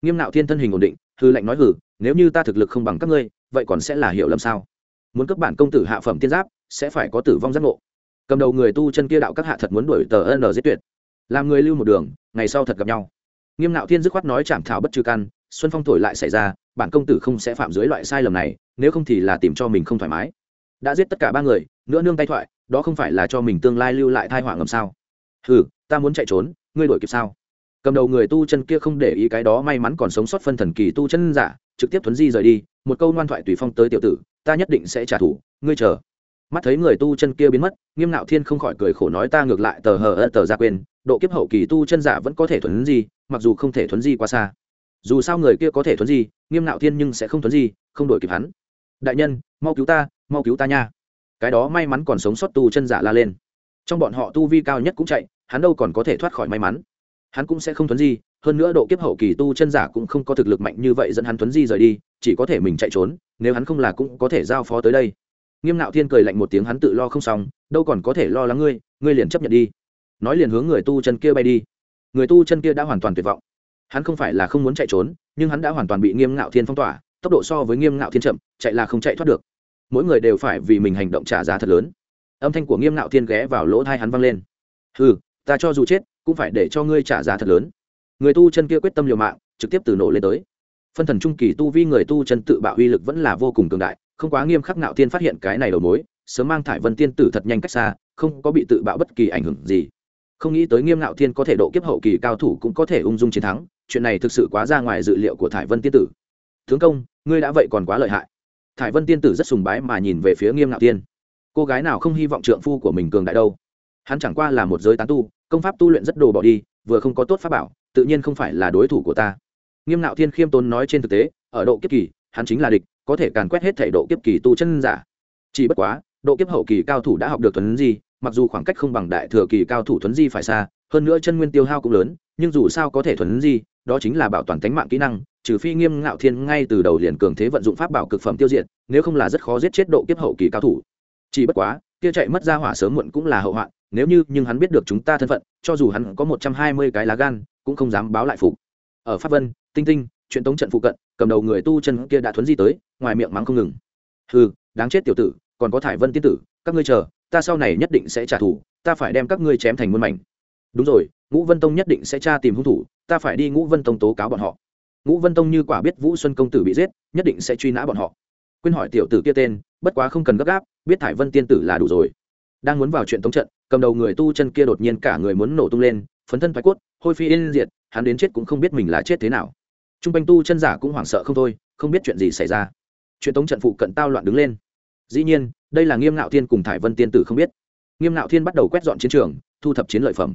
nghiêm nạo thiên thân hình ổn định, hư lệnh nói hử nếu như ta thực lực không bằng các ngươi, vậy còn sẽ là hiểu lầm sao? Muốn cấp bản công tử hạ phẩm tiên giáp, sẽ phải có tử vong giác ngộ. Cầm đầu người tu chân kia đạo các hạ thật muốn đuổi tờ ân giết tuyệt. Làm người lưu một đường, ngày sau thật gặp nhau. Nghiêm nạo thiên dứt khoát nói chảm thảo bất trừ căn, xuân phong thổi lại xảy ra, bản công tử không sẽ phạm dưới loại sai lầm này, nếu không thì là tìm cho mình không thoải mái. Đã giết tất cả ba người, nữa nương tay thoại, đó không phải là cho mình tương lai lưu lại thai họa ngầm sao? Hừ, ta muốn chạy trốn, ngươi đổi kịp sao? Cầm đầu người tu chân kia không để ý cái đó, may mắn còn sống sót phân thần kỳ tu chân giả, trực tiếp thuấn di rời đi, một câu ngoan thoại tùy phong tới tiểu tử, ta nhất định sẽ trả thù, ngươi chờ. Mắt thấy người tu chân kia biến mất, nghiêm nạo thiên không khỏi cười khổ nói ta ngược lại tờ hờ ơ tờ ra quên, độ kiếp hậu kỳ tu chân giả vẫn có thể thuấn di, mặc dù không thể thuấn di quá xa. Dù sao người kia có thể thuấn di, nghiêm nạo thiên nhưng sẽ không thuấn di, không đổi kịp hắn. Đại nhân, mau cứu ta, mau cứu ta nha. Cái đó may mắn còn sống sót tu chân giả la lên. Trong bọn họ tu vi cao nhất cũng chạy, hắn đâu còn có thể thoát khỏi may mắn hắn cũng sẽ không thuấn di, hơn nữa độ kiếp hậu kỳ tu chân giả cũng không có thực lực mạnh như vậy dẫn hắn thuấn di rời đi, chỉ có thể mình chạy trốn, nếu hắn không là cũng có thể giao phó tới đây. Nghiêm nạo thiên cười lạnh một tiếng hắn tự lo không xong, đâu còn có thể lo lắng ngươi ngươi liền chấp nhận đi. Nói liền hướng người tu chân kia bay đi. Người tu chân kia đã hoàn toàn tuyệt vọng. Hắn không phải là không muốn chạy trốn, nhưng hắn đã hoàn toàn bị nghiêm ngạo thiên phong tỏa, tốc độ so với nghiêm ngạo thiên chậm, chạy là không chạy thoát được. Mỗi người đều phải vì mình hành động trả giá thật lớn. Âm thanh của nghiêm ngạo thiên ghé vào lỗ thai hắn vang lên. Ừ ta cho dù chết cũng phải để cho ngươi trả giá thật lớn. Người tu chân kia quyết tâm liều mạng trực tiếp từ nổ lên tới. Phân thần trung kỳ tu vi người tu chân tự bạo uy lực vẫn là vô cùng cường đại không quá nghiêm khắc ngạo tiên phát hiện cái này đầu mối sớm mang thải vân tiên tử thật nhanh cách xa không có bị tự bạo bất kỳ ảnh hưởng gì. Không nghĩ tới nghiêm ngạo thiên có thể độ kiếp hậu kỳ cao thủ cũng có thể ung dung chiến thắng chuyện này thực sự quá ra ngoài dự liệu của thải vân tiên tử. Tướng công ngươi đã vậy còn quá lợi hại. Thải vân tiên tử rất sùng bái mà nhìn về phía nghiêm ngạo tiên, cô gái nào không hy vọng trượng phu của mình cường đại đâu? Hắn chẳng qua là một giới tán tu công pháp tu luyện rất đồ bỏ đi, vừa không có tốt pháp bảo, tự nhiên không phải là đối thủ của ta. Nghiêm Nạo thiên khiêm tốn nói trên thực tế, ở độ kiếp kỳ, hắn chính là địch, có thể càn quét hết thể độ kiếp kỳ tu chân giả. Chỉ bất quá, độ kiếp hậu kỳ cao thủ đã học được thuấn di, mặc dù khoảng cách không bằng đại thừa kỳ cao thủ thuấn di phải xa, hơn nữa chân nguyên tiêu hao cũng lớn, nhưng dù sao có thể thuấn di, đó chính là bảo toàn tính mạng kỹ năng, trừ phi nghiêm ngạo thiên ngay từ đầu liền cường thế vận dụng pháp bảo cực phẩm tiêu diệt, nếu không là rất khó giết chết độ kiếp hậu kỳ cao thủ. Chỉ bất quá, kia chạy mất ra hỏa sớm muộn cũng là hậu hoạn nếu như, nhưng hắn biết được chúng ta thân phận, cho dù hắn có một trăm hai mươi cái lá gan, cũng không dám báo lại phục. Ở pháp vân, tinh tinh chuyện tống trận phụ cận, cầm đầu người tu chân kia đã thuấn di tới, ngoài miệng mắng không ngừng. Ừ đáng chết tiểu tử, còn có thải vân tiên tử, các ngươi chờ, ta sau này nhất định sẽ trả thù, ta phải đem các ngươi chém thành muôn mảnh. Đúng rồi, ngũ vân tông nhất định sẽ tra tìm hung thủ, ta phải đi ngũ vân tông tố cáo bọn họ. Ngũ vân tông như quả biết vũ xuân công tử bị giết, nhất định sẽ truy nã bọn họ. Quyên hỏi tiểu tử kia tên, bất quá không cần gấp gáp, biết thải vân tiên tử là đủ rồi. Đang muốn vào chuyện tống trận cầm đầu người tu chân kia đột nhiên cả người muốn nổ tung lên, phấn thân thoái cốt, hôi phi yên diệt, hắn đến chết cũng không biết mình là chết thế nào. T r u n g quanh tu chân giả cũng hoảng sợ không thôi, không biết chuyện gì xảy ra. Chuyện tống trận phụ cận tao loạn đứng lên. Dĩ nhiên, đây là nghiêm ngạo thiên cùng thải vân tiên tử không biết. Nghiêm ngạo thiên bắt đầu quét dọn chiến trường, thu thập chiến lợi phẩm.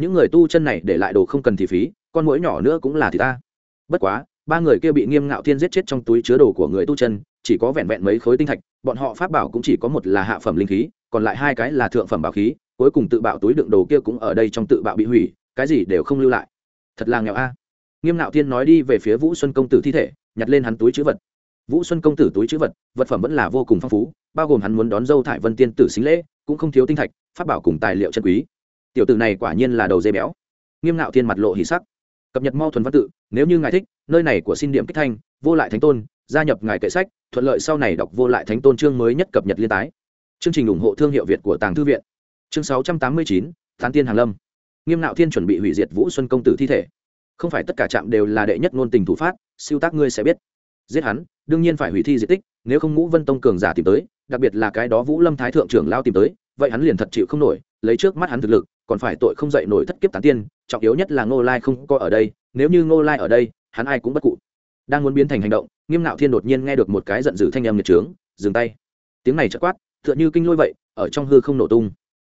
Những người tu chân này để lại đồ không cần thì phí, con mũi nhỏ nữa cũng là thì ta. Bất quá, ba người kia bị nghiêm ngạo thiên giết chết trong túi chứa đồ của người tu chân, chỉ có vẹn vẹn mấy khối tinh thạch, bọn họ pháp bảo cũng chỉ có một là hạ phẩm linh khí, còn lại hai cái là thượng phẩm bảo khí cuối cùng tự bạo túi đựng đồ kia cũng ở đây trong tự bạo bị hủy, cái gì đều không lưu lại. Thật là nghèo a. Nghiêm ngạo thiên nói đi về phía vũ xuân công tử thi thể, nhặt lên hắn túi chữ vật. Vũ xuân công tử túi chữ vật vật phẩm vẫn là vô cùng phong phú, bao gồm hắn muốn đón dâu thải vân tiên tử xính lễ, cũng không thiếu tinh thạch phát bảo cùng tài liệu chân quý. Tiểu tử này quả nhiên là đầu dây béo. Nghiêm ngạo thiên mặt lộ hỉ sắc. Cập nhật mau thuần văn tự, nếu như ngài thích, nơi này của xin điểm kích thanh, vô lại thánh tôn, gia nhập ngài kệ sách, thuận lợi sau này đọc vô lại thánh tôn chương mới nhất cập nhật liên tái. Chương trình ủng hộ thương hiệu việt của tàng thư viện chương sáu trăm tám mươi chín, thán tiên hàn lâm. Nghiêm nạo thiên chuẩn bị hủy diệt vũ xuân công tử thi thể. Không phải tất cả trạm đều là đệ nhất ngôn tình thủ phát, siêu tác ngươi sẽ biết. Giết hắn, đương nhiên phải hủy thi di tích, nếu không ngũ vân tông cường giả tìm tới, đặc biệt là cái đó vũ lâm thái thượng trưởng lao tìm tới, vậy hắn liền thật chịu không nổi, lấy trước mắt hắn thực lực, còn phải tội không dậy nổi thất kiếp tán tiên, trọng yếu nhất là ngô lai không có ở đây, nếu như ngô lai ở đây, hắn ai cũng bất cụ. Đang muốn biến thành hành động, nghiêm nạo thiên đột nhiên nghe được một cái giận dữ thanh âm nhiệt trướng dừng tay. Tiếng này chợt quát, tựa như kinh lôi vậy, ở trong hư không nổ tung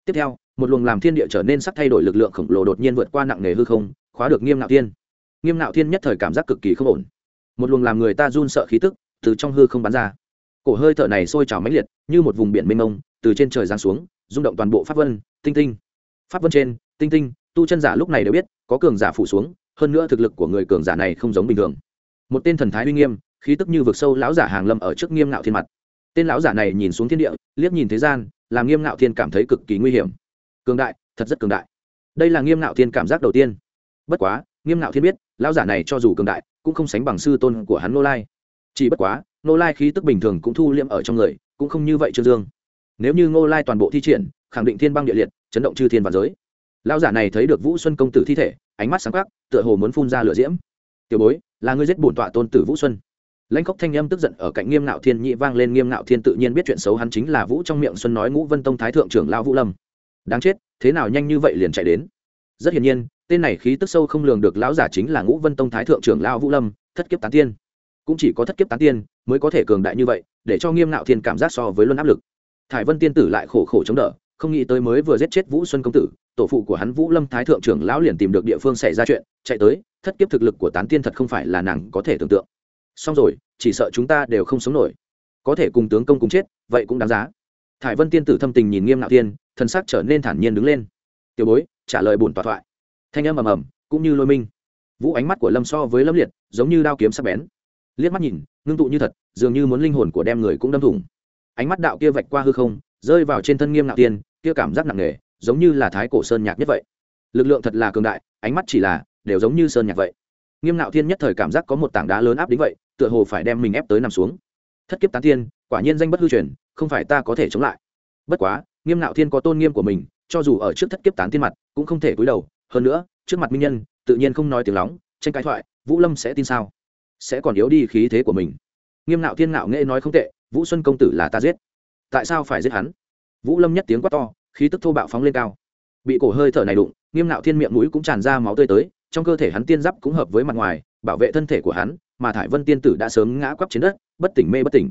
tiếp theo, một luồng làm thiên địa trở nên sắc thay đổi lực lượng khổng lồ đột nhiên vượt qua nặng nề hư không, khóa được nghiêm ngạo thiên. Nghiêm ngạo thiên nhất thời cảm giác cực kỳ không ổn. Một luồng làm người ta run sợ khí tức từ trong hư không bắn ra. Cổ hơi thở này sôi trào mãnh liệt, như một vùng biển mênh mông, từ trên trời giáng xuống, rung động toàn bộ pháp vân, tinh tinh. Pháp vân trên, tinh tinh, tu chân giả lúc này đều biết, có cường giả phủ xuống, hơn nữa thực lực của người cường giả này không giống bình thường. Một tên thần thái uy nghiêm, khí tức như vực sâu lão giả hàng lâm ở trước nghiêm ngạo thiên mặt tên lão giả này nhìn xuống thiên địa, liếc nhìn thế gian, làm nghiêm ngạo thiên cảm thấy cực kỳ nguy hiểm. Cường đại, thật rất cường đại. Đây là nghiêm ngạo thiên cảm giác đầu tiên. Bất quá, nghiêm ngạo thiên biết, lão giả này cho dù cường đại, cũng không sánh bằng sư tôn của hắn nô lai. Chỉ bất quá, nô lai khí tức bình thường cũng thu liễm ở trong người, cũng không như vậy trương dương. Nếu như ngô lai toàn bộ thi triển, khẳng định thiên băng địa liệt, chấn động chư thiên và giới. Lão giả này thấy được vũ xuân công tử thi thể, ánh mắt sáng khắc, tựa hồ muốn phun ra lửa diễm. Tiểu bối, là ngươi giết bổn tọa tôn tử vũ xuân lãnh khốc thanh âm tức giận ở cạnh nghiêm ngạo thiên nhị vang lên, nghiêm ngạo thiên tự nhiên biết chuyện xấu hắn chính là vũ trong miệng xuân nói ngũ vân tông thái thượng trưởng lao vũ lâm. Đáng chết, thế nào nhanh như vậy liền chạy đến? Rất hiển nhiên, tên này khí tức sâu không lường được lão giả chính là ngũ vân tông thái thượng trưởng lao vũ lâm, thất kiếp tán tiên. Cũng chỉ có thất kiếp tán tiên mới có thể cường đại như vậy, để cho nghiêm ngạo thiên cảm giác so với luân áp lực. Thải vân tiên tử lại khổ khổ chống đỡ, không nghĩ tới mới vừa giết chết vũ xuân công tử, tổ phụ của hắn vũ lâm thái thượng trưởng lão liền tìm được địa phương xảy ra chuyện, chạy tới, thất kiếp thực lực của tán tiên thật không phải là nàng có thể tưởng tượng xong rồi, chỉ sợ chúng ta đều không sống nổi. Có thể cùng tướng công cùng chết, vậy cũng đáng giá. Thải vân tiên tử thâm tình nhìn nghiêm ngạo thiên thân xác trở nên thản nhiên đứng lên. Tiểu bối, trả lời bổn tòa thoại. Thanh âm ầm ầm, cũng như lôi minh. Vũ ánh mắt của lâm so với lâm liệt, giống như đao kiếm sắc bén. Liếc mắt nhìn, ngưng tụ như thật, dường như muốn linh hồn của đem người cũng đâm thủng. Ánh mắt đạo kia vạch qua hư không, rơi vào trên thân nghiêm ngạo tiên kia cảm giác nặng nề, giống như là thái cổ sơn nhạc nhất vậy. Lực lượng thật là cường đại, ánh mắt chỉ là, đều giống như sơn nhạc vậy. Nghiêm ngạo thiên nhất thời cảm giác có một tảng đá lớn áp đến vậy tựa hồ phải đem mình ép tới nằm xuống. Thất kiếp tán tiên, quả nhiên danh bất hư truyền, không phải ta có thể chống lại. Bất quá, nghiêm nạo thiên có tôn nghiêm của mình, cho dù ở trước thất kiếp tán tiên mặt, cũng không thể cúi đầu. Hơn nữa, trước mặt minh nhân, tự nhiên không nói tiếng lóng, tranh cãi thoại, vũ lâm sẽ tin sao? Sẽ còn yếu đi khí thế của mình. Nghiêm nạo thiên nạo nghệ nói không tệ, vũ xuân công tử là ta giết. Tại sao phải giết hắn? Vũ lâm nhất tiếng quát to, khí tức thô bạo phóng lên cao. Bị cổ hơi thở này đụng, nghiêm nạo thiên miệng mũi cũng tràn ra máu tươi tới, trong cơ thể hắn tiên giáp cũng hợp với mặt ngoài, bảo vệ thân thể của hắn mà thải vân tiên tử đã sớm ngã quắp trên đất, bất tỉnh mê bất tỉnh.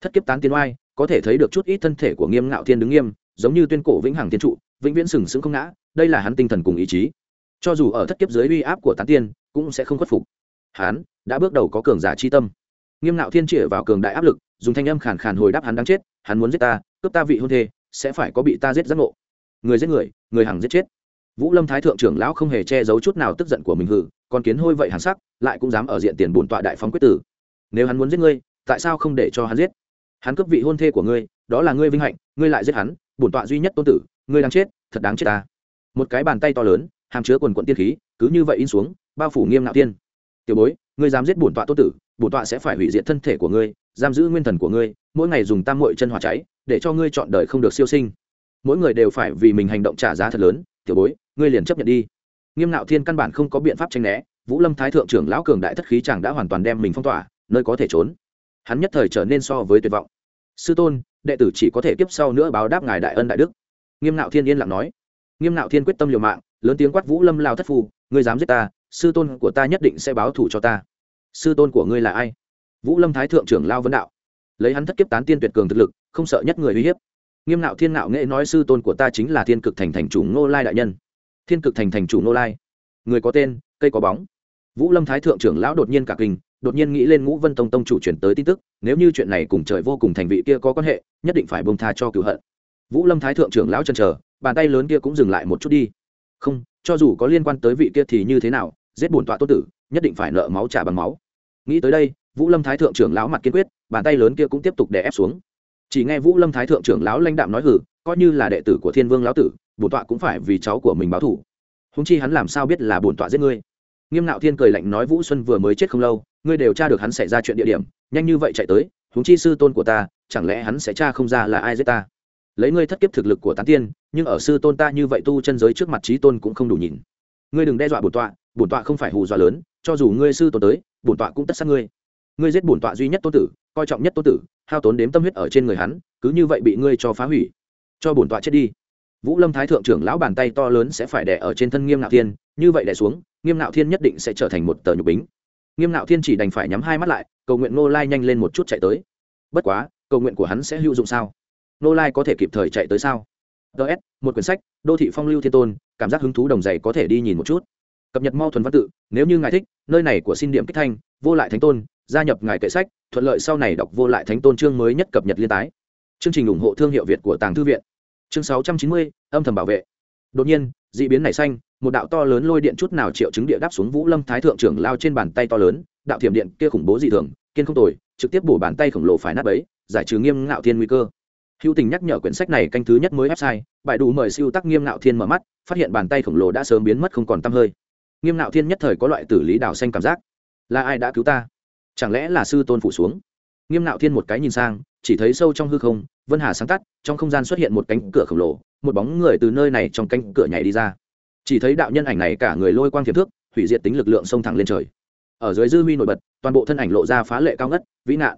Thất kiếp tán tiên oai, có thể thấy được chút ít thân thể của nghiêm ngạo thiên đứng nghiêm, giống như tuyên cổ vĩnh hằng tiên trụ, vĩnh viễn sừng sững không ngã, đây là hắn tinh thần cùng ý chí. Cho dù ở thất kiếp dưới uy áp của tán tiên, cũng sẽ không khuất phục. Hắn đã bước đầu có cường giả chi tâm. Nghiêm ngạo thiên chĩa vào cường đại áp lực, dùng thanh âm khàn khàn hồi đáp hắn đáng chết, hắn muốn giết ta, cướp ta vị hôn thê, sẽ phải có bị ta giết giác ngộ. Người giết người người hằng giết chết. Vũ lâm thái thượng trưởng lão không hề che giấu chút nào tức giận của mình hử còn kiến hôi vậy hàn sắc, lại cũng dám ở diện tiền bổn tọa đại phóng quyết tử. Nếu hắn muốn giết ngươi, tại sao không để cho hắn giết? Hắn cướp vị hôn thê của ngươi, đó là ngươi vinh hạnh, ngươi lại giết hắn, bổn tọa duy nhất tôn tử, ngươi đang chết, thật đáng chết ta. Một cái bàn tay to lớn, hàm chứa quần quận tiên khí, cứ như vậy in xuống, bao phủ nghiêm ngạo tiên. Tiểu bối, ngươi dám giết bổn tọa tôn tử, bổn tọa sẽ phải hủy diệt thân thể của ngươi, giam giữ nguyên thần của ngươi, mỗi ngày dùng tam mội chân hỏa cháy, để cho ngươi chọn đời không được siêu sinh. Mỗi người đều phải vì mình hành động trả giá thật lớn, tiểu bối, ngươi liền chấp nhận đi nghiêm ngạo thiên căn bản không có biện pháp tranh né, vũ lâm thái thượng trưởng lão cường đại thất khí chàng đã hoàn toàn đem mình phong tỏa, nơi có thể trốn. Hắn nhất thời trở nên so với tuyệt vọng. Sư tôn, đệ tử chỉ có thể kiếp sau nữa báo đáp ngài đại ân đại đức. Nghiêm ngạo thiên yên lặng nói. Nghiêm ngạo thiên quyết tâm liều mạng, lớn tiếng quát vũ lâm lao thất phu, ngươi dám giết ta, sư tôn của ta nhất định sẽ báo thù cho ta. Sư tôn của ngươi là ai? Vũ lâm thái thượng trưởng lao vấn đạo. Lấy hắn thất kiếp tán tiên tuyệt cường thực lực, không sợ nhất người uy hiếp. Nghiêm nạo thiên nạo nghệ nói, sư tôn của ta chính là thiên cực thành thành chủ ngô lai đại nhân thiên cực thành thành chủ Nô lai. Người có tên, cây có bóng. Vũ lâm thái thượng trưởng lão đột nhiên cả kinh, đột nhiên nghĩ lên ngũ vân tông tông chủ chuyển tới tin tức, nếu như chuyện này cùng trời vô cùng thành vị kia có quan hệ, nhất định phải bông tha cho cựu hận. Vũ lâm thái thượng trưởng lão chân chờ, bàn tay lớn kia cũng dừng lại một chút đi. Không, cho dù có liên quan tới vị kia thì như thế nào, giết bổn tọa tốt tử, nhất định phải nợ máu trả bằng máu. Nghĩ tới đây, vũ lâm thái thượng trưởng lão mặt kiên quyết, bàn tay lớn kia cũng tiếp tục đè ép xuống. Chỉ nghe vũ lâm thái thượng trưởng lão lãnh đạm nói hử coi như là đệ tử của thiên vương lão tử bổn tọa cũng phải vì cháu của mình báo thủ húng chi hắn làm sao biết là bổn tọa giết ngươi? Nghiêm nạo thiên cười lạnh nói vũ xuân vừa mới chết không lâu, ngươi đều tra được hắn xảy ra chuyện địa điểm, nhanh như vậy chạy tới húng chi sư tôn của ta, chẳng lẽ hắn sẽ tra không ra là ai giết ta? Lấy ngươi thất kiếp thực lực của tán tiên, nhưng ở sư tôn ta như vậy tu chân giới trước mặt trí tôn cũng không đủ nhìn. Ngươi đừng đe dọa bổn tọa bổn tọa không phải hù dọa lớn, cho dù ngươi sư tôn tới, bổn tọa cũng tất sát ngươi. Ngươi giết bổn tọa duy nhất tôn tử, coi trọng nhất tôn tử, hao tốn đếm tâm huyết ở trên người hắn, cứ như vậy bị ngươi cho phá hủy. Cho bổn tọa chết đi vũ lâm thái thượng trưởng lão bàn tay to lớn sẽ phải đẻ ở trên thân nghiêm Nạo thiên, như vậy đẻ xuống, nghiêm Nạo thiên nhất định sẽ trở thành một tờ nhục bính. Nghiêm Nạo thiên chỉ đành phải nhắm hai mắt lại, cầu nguyện nô lai nhanh lên một chút chạy tới. Bất quá, cầu nguyện của hắn sẽ hữu dụng sao? Nô lai có thể kịp thời chạy tới sao? Ts một quyển sách, đô thị phong lưu thiên tôn, cảm giác hứng thú đồng dày có thể đi nhìn một chút. Cập nhật mau thuần văn tự, nếu như ngài thích, nơi này của xin điểm kích thanh, vô lại thánh tôn, gia nhập ngài kệ sách, thuận lợi sau này đọc vô lại thánh tôn chương mới nhất cập nhật liên tái. Chương trình ủng hộ thương hiệu việt của tàng thư viện chương sáu trăm chín mươi, âm thầm bảo vệ. Đột nhiên d ị biến nảy xanh, một đạo to lớn lôi điện chút nào triệu chứng địa đáp xuống vũ lâm thái thượng trưởng lao trên bàn tay to lớn, đạo thiểm điện kia khủng bố dị thường, kiên không tồi, trực tiếp bổ bàn tay khổng lồ phải nát ấy giải trừ nghiêm ngạo thiên nguy cơ. Hữu tình nhắc nhở quyển sách này canh thứ nhất mới website, bại đủ mời siêu tắc nghiêm ngạo thiên mở mắt, phát hiện bàn tay khổng lồ đã sớm biến mất không còn t hơi. Nghiêm ngạo thiên nhất thời có loại tử lý đào xanh cảm giác. Là ai đã cứu ta? Chẳng lẽ là sư tôn phủ xuống? Nghiêm ngạo thiên một cái nhìn sang, chỉ thấy sâu trong hư không vân hà sáng tắt, trong không gian xuất hiện một cánh cửa khổng lồ, một bóng người từ nơi này trong cánh cửa nhảy đi ra. Chỉ thấy đạo nhân ảnh này cả người lôi quang thiệp thước, hủy diệt tính lực lượng xông thẳng lên trời. Ở dưới dư huy nổi bật, toàn bộ thân ảnh lộ ra phá lệ cao ngất, vĩ nạn.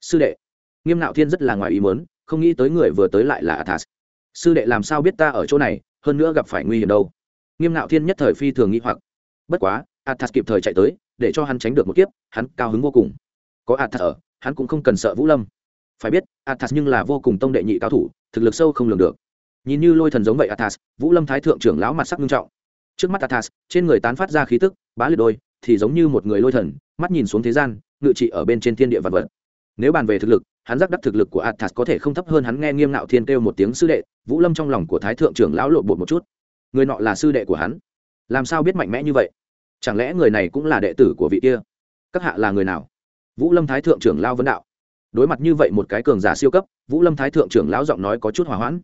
Sư đệ, nghiêm nạo thiên rất là ngoài ý mớn không nghĩ tới người vừa tới lại là athas. Sư đệ làm sao biết ta ở chỗ này, hơn nữa gặp phải nguy hiểm đâu. Nghiêm nạo thiên nhất thời phi thường nghĩ hoặc. Bất quá, athas kịp thời chạy tới, để cho hắn tránh được một kiếp, hắn cao hứng vô cùng. Có athas ở, hắn cũng không cần sợ vũ lâm phải biết, athas nhưng là vô cùng tông đệ nhị cao thủ, thực lực sâu không lường được. Nhìn như lôi thần giống vậy athas, vũ lâm thái thượng trưởng lão mặt sắc nghiêm trọng. Trước mắt athas, trên người tán phát ra khí tức, bá liệt đôi, thì giống như một người lôi thần, mắt nhìn xuống thế gian, ngự trị ở bên trên thiên địa vật vật. Nếu bàn về thực lực, hắn giác đắc thực lực của athas có thể không thấp hơn hắn nghe nghiêm nạo thiên kêu một tiếng sư đệ, vũ lâm trong lòng của thái thượng trưởng lão lộ bột một chút. Người nọ là sư đệ của hắn. Làm sao biết mạnh mẽ như vậy? Chẳng lẽ người này cũng là đệ tử của vị kia? Các hạ là người nào? Vũ lâm thái thượng trưởng lao vấn đạo đối mặt như vậy một cái cường giả siêu cấp, vũ lâm thái thượng trưởng lão giọng nói có chút hỏa hoãn.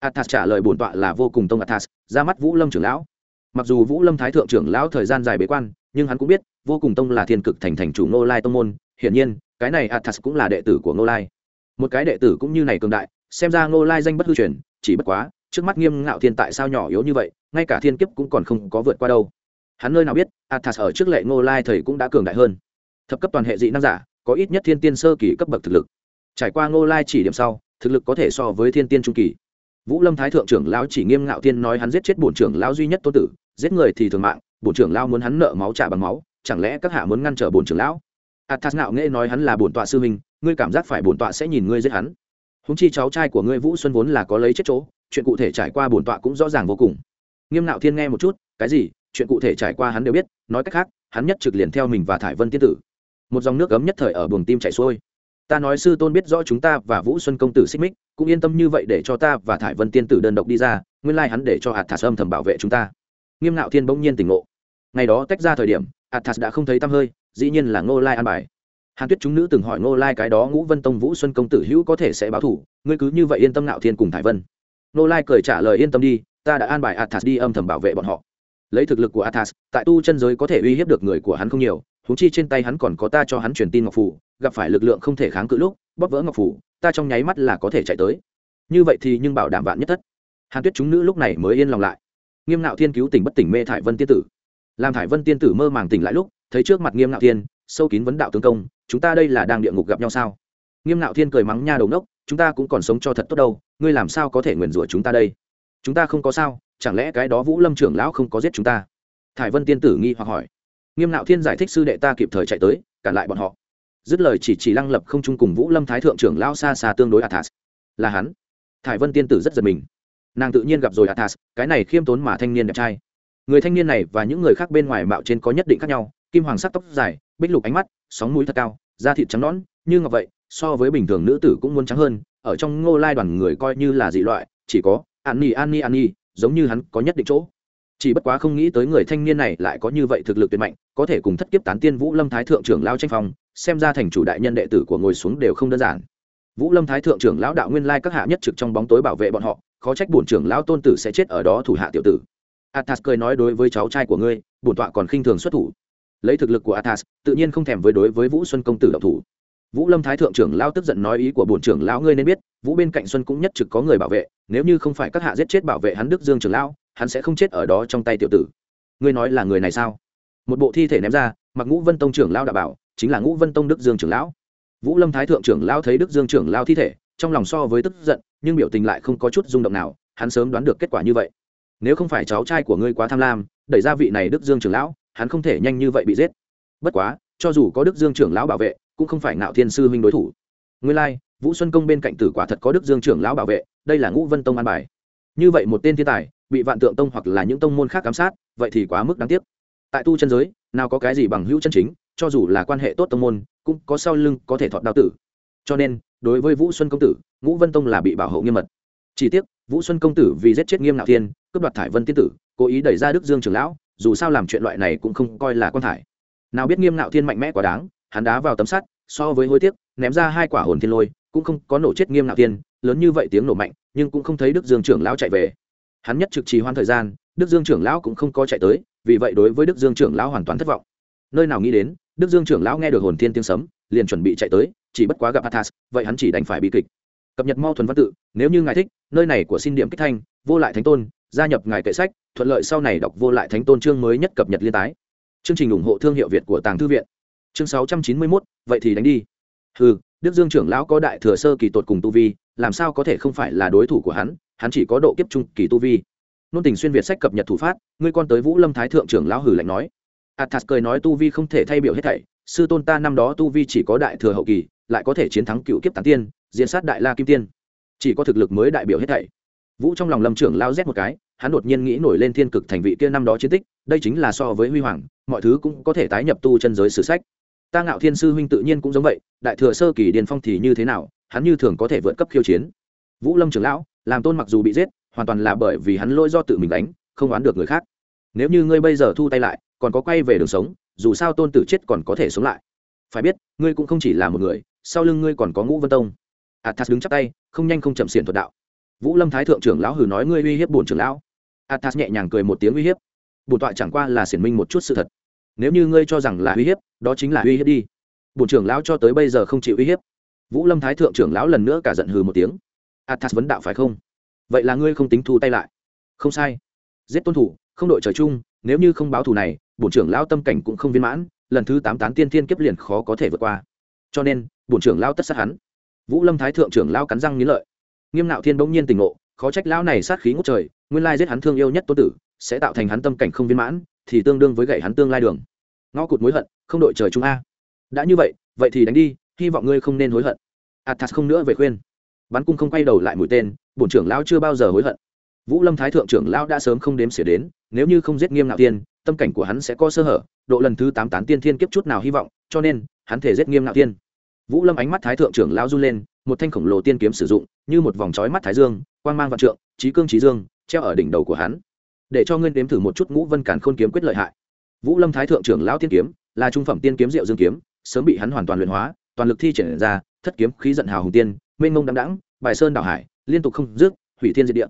Athas trả lời bổn tọa là vô cùng tông athas, ra mắt vũ lâm trưởng lão. Mặc dù vũ lâm thái thượng trưởng lão thời gian dài bế quan, nhưng hắn cũng biết, vô cùng tông là thiên cực thành thành chủ ngô lai tông môn. Hiển nhiên, cái này athas cũng là đệ tử của ngô lai. Một cái đệ tử cũng như này cường đại, xem ra ngô lai danh bất hư truyền, chỉ bất quá, trước mắt nghiêm ngạo thiên tại sao nhỏ yếu như vậy, ngay cả thiên kiếp cũng còn không có vượt qua đâu. Hắn nơi nào biết, athas ở trước lệ ngô lai thầy cũng đã cường đại hơn. Thập cấp toàn hệ dị năng giả có ít nhất thiên tiên sơ kỳ cấp bậc thực lực. Trải qua ngô lai chỉ điểm sau, thực lực có thể so với thiên tiên trung kỳ. Vũ lâm thái thượng trưởng lão chỉ nghiêm ngạo thiên nói hắn giết chết bổn trưởng lão duy nhất tô tử, giết người thì thường mạng, bổn trưởng lão muốn hắn nợ máu trả bằng máu, chẳng lẽ các hạ muốn ngăn trở bổn trưởng lão? Athas ngạo nghễ nói hắn là bổn tọa sư minh ngươi cảm giác phải bổn tọa sẽ nhìn ngươi giết hắn. Húng chi cháu trai của ngươi vũ xuân vốn là có lấy chết chỗ, chuyện cụ thể trải qua bổn tọa cũng rõ ràng vô cùng. Nghiêm ngạo thiên nghe một chút, cái gì, chuyện cụ thể trải qua hắn đều biết, nói cách khác, hắn nhất trực liền theo mình và thải vân tiên tử một dòng nước ấm nhất thời ở buồng tim chảy xuôi. Ta nói sư tôn biết rõ chúng ta và vũ xuân công tử xích mích, cũng yên tâm như vậy để cho ta và thải vân tiên tử đơn độc đi ra, nguyên lai hắn để cho hạt thả âm thầm bảo vệ chúng ta. Nghiêm ngạo thiên bỗng nhiên tỉnh ngộ. Ngày đó tách ra thời điểm athas đã không thấy tăm hơi, dĩ nhiên là ngô lai an bài. Hàn tuyết chúng nữ từng hỏi ngô lai cái đó ngũ vân tông vũ xuân công tử hữu có thể sẽ báo thủ, ngươi cứ như vậy yên tâm ngạo thiên cùng thải vân. Ngô lai cười trả lời yên tâm đi, ta đã an bài athas đi âm thầm bảo vệ bọn họ. Lấy thực lực của athas tại tu chân giới có thể uy hiếp được người của hắn không nhiều huống chi trên tay hắn còn có ta cho hắn truyền tin ngọc phủ, gặp phải lực lượng không thể kháng cự lúc, bóp vỡ ngọc phủ, ta trong nháy mắt là có thể chạy tới. Như vậy thì nhưng bảo đảm vạn nhất thất. Hàn tuyết chúng nữ lúc này mới yên lòng lại. Nghiêm nạo thiên cứu tỉnh bất tỉnh mê thải vân tiên tử. Làm thải vân tiên tử mơ màng tỉnh lại lúc, thấy trước mặt nghiêm nạo thiên, sâu kín vấn đạo tướng công, chúng ta đây là đang địa ngục gặp nhau sao? Nghiêm nạo thiên cười mắng nha đầu nốc chúng ta cũng còn sống cho thật tốt đâu, ngươi làm sao có thể nguyền rủa chúng ta đây? Chúng ta không có sao, chẳng lẽ cái đó vũ lâm trưởng lão không có giết chúng ta? Thải vân tiên tử nghi hoặc hỏi nghiêm nạo thiên giải thích sư đệ ta kịp thời chạy tới, cản lại bọn họ. Dứt lời chỉ chỉ lăng lập không chung cùng vũ lâm thái thượng trưởng lão xa xa tương đối athas. Là hắn. Thải vân tiên tử rất giật mình. Nàng tự nhiên gặp rồi athas, cái này khiêm tốn mà thanh niên đẹp trai. Người thanh niên này và những người khác bên ngoài mạo trên có nhất định khác nhau, kim hoàng sắc tóc dài, bích lục ánh mắt, sóng mũi thật cao, da thịt trắng nõn, như ngọc vậy, so với bình thường nữ tử cũng muốn trắng hơn, ở trong ngô lai đoàn người coi như là dị loại, chỉ có an ni an ni an ni, giống như hắn có nhất định chỗ chỉ bất quá không nghĩ tới người thanh niên này lại có như vậy thực lực tuyệt mạnh, có thể cùng thất kiếp tán tiên vũ lâm thái thượng trưởng lao tranh phong, xem ra thành chủ đại nhân đệ tử của ngồi xuống đều không đơn giản. Vũ lâm thái thượng trưởng lão đạo nguyên lai các hạ nhất trực trong bóng tối bảo vệ bọn họ, khó trách bổn trưởng lão tôn tử sẽ chết ở đó thủ hạ tiểu tử. Athas cười nói đối với cháu trai của ngươi, bổn tọa còn khinh thường xuất thủ. Lấy thực lực của athas, tự nhiên không thèm với đối với vũ xuân công tử độc thủ. Vũ lâm thái thượng trưởng lao tức giận nói ý của bổn trưởng lão ngươi nên biết, vũ bên cạnh xuân cũng nhất trực có người bảo vệ, nếu như không phải các hạ giết chết bảo vệ hắn đức dương trưởng lão hắn sẽ không chết ở đó trong tay tiểu tử. Ngươi nói là người này sao? Một bộ thi thể ném ra, mặc ngũ vân tông trưởng lão đã bảo, chính là ngũ vân tông đức dương trưởng lão. Vũ lâm thái thượng trưởng lão thấy đức dương trưởng lão thi thể, trong lòng so với tức giận, nhưng biểu tình lại không có chút rung động nào, hắn sớm đoán được kết quả như vậy. Nếu không phải cháu trai của ngươi quá tham lam, đẩy ra vị này đức dương trưởng lão, hắn không thể nhanh như vậy bị giết. Bất quá, cho dù có đức dương trưởng lão bảo vệ, cũng không phải ngạo thiên sư huynh đối thủ. Nguyên lai, vũ xuân công bên cạnh tử quả thật có đức dương trưởng lão bảo vệ, đây là ngũ vân tông an bài. Như vậy một tên thiên tài bị vạn tượng tông hoặc là những tông môn khác giám sát, vậy thì quá mức đáng tiếc. Tại tu chân giới, nào có cái gì bằng hữu chân chính, cho dù là quan hệ tốt tông môn, cũng có sau lưng có thể thọt đao tử. Cho nên, đối với vũ xuân công tử, ngũ vân tông là bị bảo hộ nghiêm mật. Chỉ tiếc, vũ xuân công tử vì giết chết nghiêm nạo thiên, cướp đoạt thải vân tiên tử, cố ý đẩy ra đức dương trưởng lão, dù sao làm chuyện loại này cũng không coi là quan thải. Nào biết nghiêm nạo thiên mạnh mẽ quá đáng, hắn đá vào tấm sắt, so với hối tiếc, ném ra hai quả hồn thiên lôi, cũng không có nổ chết nghiêm nạo thiên, lớn như vậy tiếng nổ mạnh, nhưng cũng không thấy đức dương trưởng lão chạy về hắn nhất trực trì hoãn thời gian đức dương trưởng lão cũng không có chạy tới vì vậy đối với đức dương trưởng lão hoàn toàn thất vọng. Nơi nào nghĩ đến đức dương trưởng lão nghe được hồn thiên tiếng sấm liền chuẩn bị chạy tới chỉ bất quá gặp athas vậy hắn chỉ đành phải bị kịch. Cập nhật mau thuần văn tự nếu như ngài thích nơi này của xin điểm kích thanh vô lại thánh tôn gia nhập ngài kệ sách thuận lợi sau này đọc vô lại thánh tôn chương mới nhất cập nhật liên tái. Chương trình ủng hộ thương hiệu việt của tàng thư viện. Chương sáu trăm chín mươi 691, vậy thì đánh đi. Hừ đức dương trưởng lão có đại thừa sơ kỳ tột cùng tu vi làm sao có thể không phải là đối thủ của hắn? Hắn chỉ có độ kiếp trung kỳ tu vi. Nôn tình xuyên việt sách cập nhật thủ phát, ngươi con tới vũ lâm thái thượng trưởng lão hử lạnh nói. Athas cười nói tu vi không thể thay biểu hết thảy, sư tôn ta năm đó tu vi chỉ có đại thừa hậu kỳ, lại có thể chiến thắng cựu kiếp tán tiên diễn sát đại la kim tiên. Chỉ có thực lực mới đại biểu hết thảy. Vũ trong lòng lâm trưởng lao rét một cái, hắn đột nhiên nghĩ nổi lên thiên cực thành vị kia năm đó chiến tích, đây chính là so với huy hoàng, mọi thứ cũng có thể tái nhập tu chân giới sử sách. Ta ngạo thiên sư huynh tự nhiên cũng giống vậy, đại thừa sơ kỳ điền phong thì như thế nào, hắn như thường có thể vượt cấp khiêu chiến. Vũ lâm trưởng lão làm tôn mặc dù bị giết, hoàn toàn là bởi vì hắn lỗi do tự mình đánh không oán được người khác. Nếu như ngươi bây giờ thu tay lại, còn có quay về đường sống, dù sao tôn tử chết còn có thể sống lại. Phải biết, ngươi cũng không chỉ là một người, sau lưng ngươi còn có ngũ vân tông. Athas đứng chắp tay, không nhanh không chậm xiển thuật đạo. Vũ lâm thái thượng trưởng lão hử nói ngươi uy hiếp bổn trưởng lão. Athas nhẹ nhàng cười một tiếng uy hiếp. Bổn tọa chẳng qua là xiển minh một chút sự thật. Nếu như ngươi cho rằng là uy hiếp, đó chính là uy hiếp đi. Bổn trưởng lão cho tới bây giờ không chịu uy hiếp. Vũ lâm thái thượng trưởng lão lần nữa cả giận hừ một tiếng athas vấn đạo phải không? Vậy là ngươi không tính thu tay lại. Không sai. Giết tôn thủ, không đội trời chung, nếu như không báo thù này, bổn trưởng lão tâm cảnh cũng không viên mãn, lần thứ tám tán tiên thiên kiếp liền khó có thể vượt qua. Cho nên, bổn trưởng lão tất sát hắn. Vũ lâm thái thượng trưởng lão cắn răng nghiến lợi. Nghiêm nạo thiên bỗng nhiên tỉnh ngộ, khó trách lão này sát khí ngút trời, nguyên lai giết hắn thương yêu nhất tôn tử, sẽ tạo thành hắn tâm cảnh không viên mãn, thì tương đương với gậy hắn tương lai đường. Ngõ cụt mối hận, không đội trời chung a. Đã như vậy vậy thì đánh đi, hy vọng ngươi không nên hối hận. Athas không nữa về khuyên bắn cung không quay đầu lại mũi tên, bổn trưởng lão chưa bao giờ hối hận. Vũ lâm thái thượng trưởng lão đã sớm không đếm xỉa đến, nếu như không giết nghiêm ngạo tiên tâm cảnh của hắn sẽ có sơ hở, độ lần thứ tám tán tiên thiên kiếp chút nào hy vọng, cho nên, hắn thể giết nghiêm ngạo tiên vũ lâm ánh mắt thái thượng trưởng lão run lên, một thanh khổng lồ tiên kiếm sử dụng, như một vòng trói mắt thái dương, quang mang vạn trượng trí cương trí dương, treo ở đỉnh đầu của hắn. Để cho ngươi đếm thử một chút ngũ vân cản khôn kiếm quyết lợi hại. Vũ lâm thái thượng trưởng lão tiên kiếm, là trung phẩm tiên kiếm diệu dương kiếm, sớm bị hắn hoàn toàn luyện hóa, toàn lực thi triển ra, thất kiếm khí giận hào hùng tiên mênh mông đăng đẳng bài sơn đảo hải, liên tục không dứt, hủy thiên diệt địa.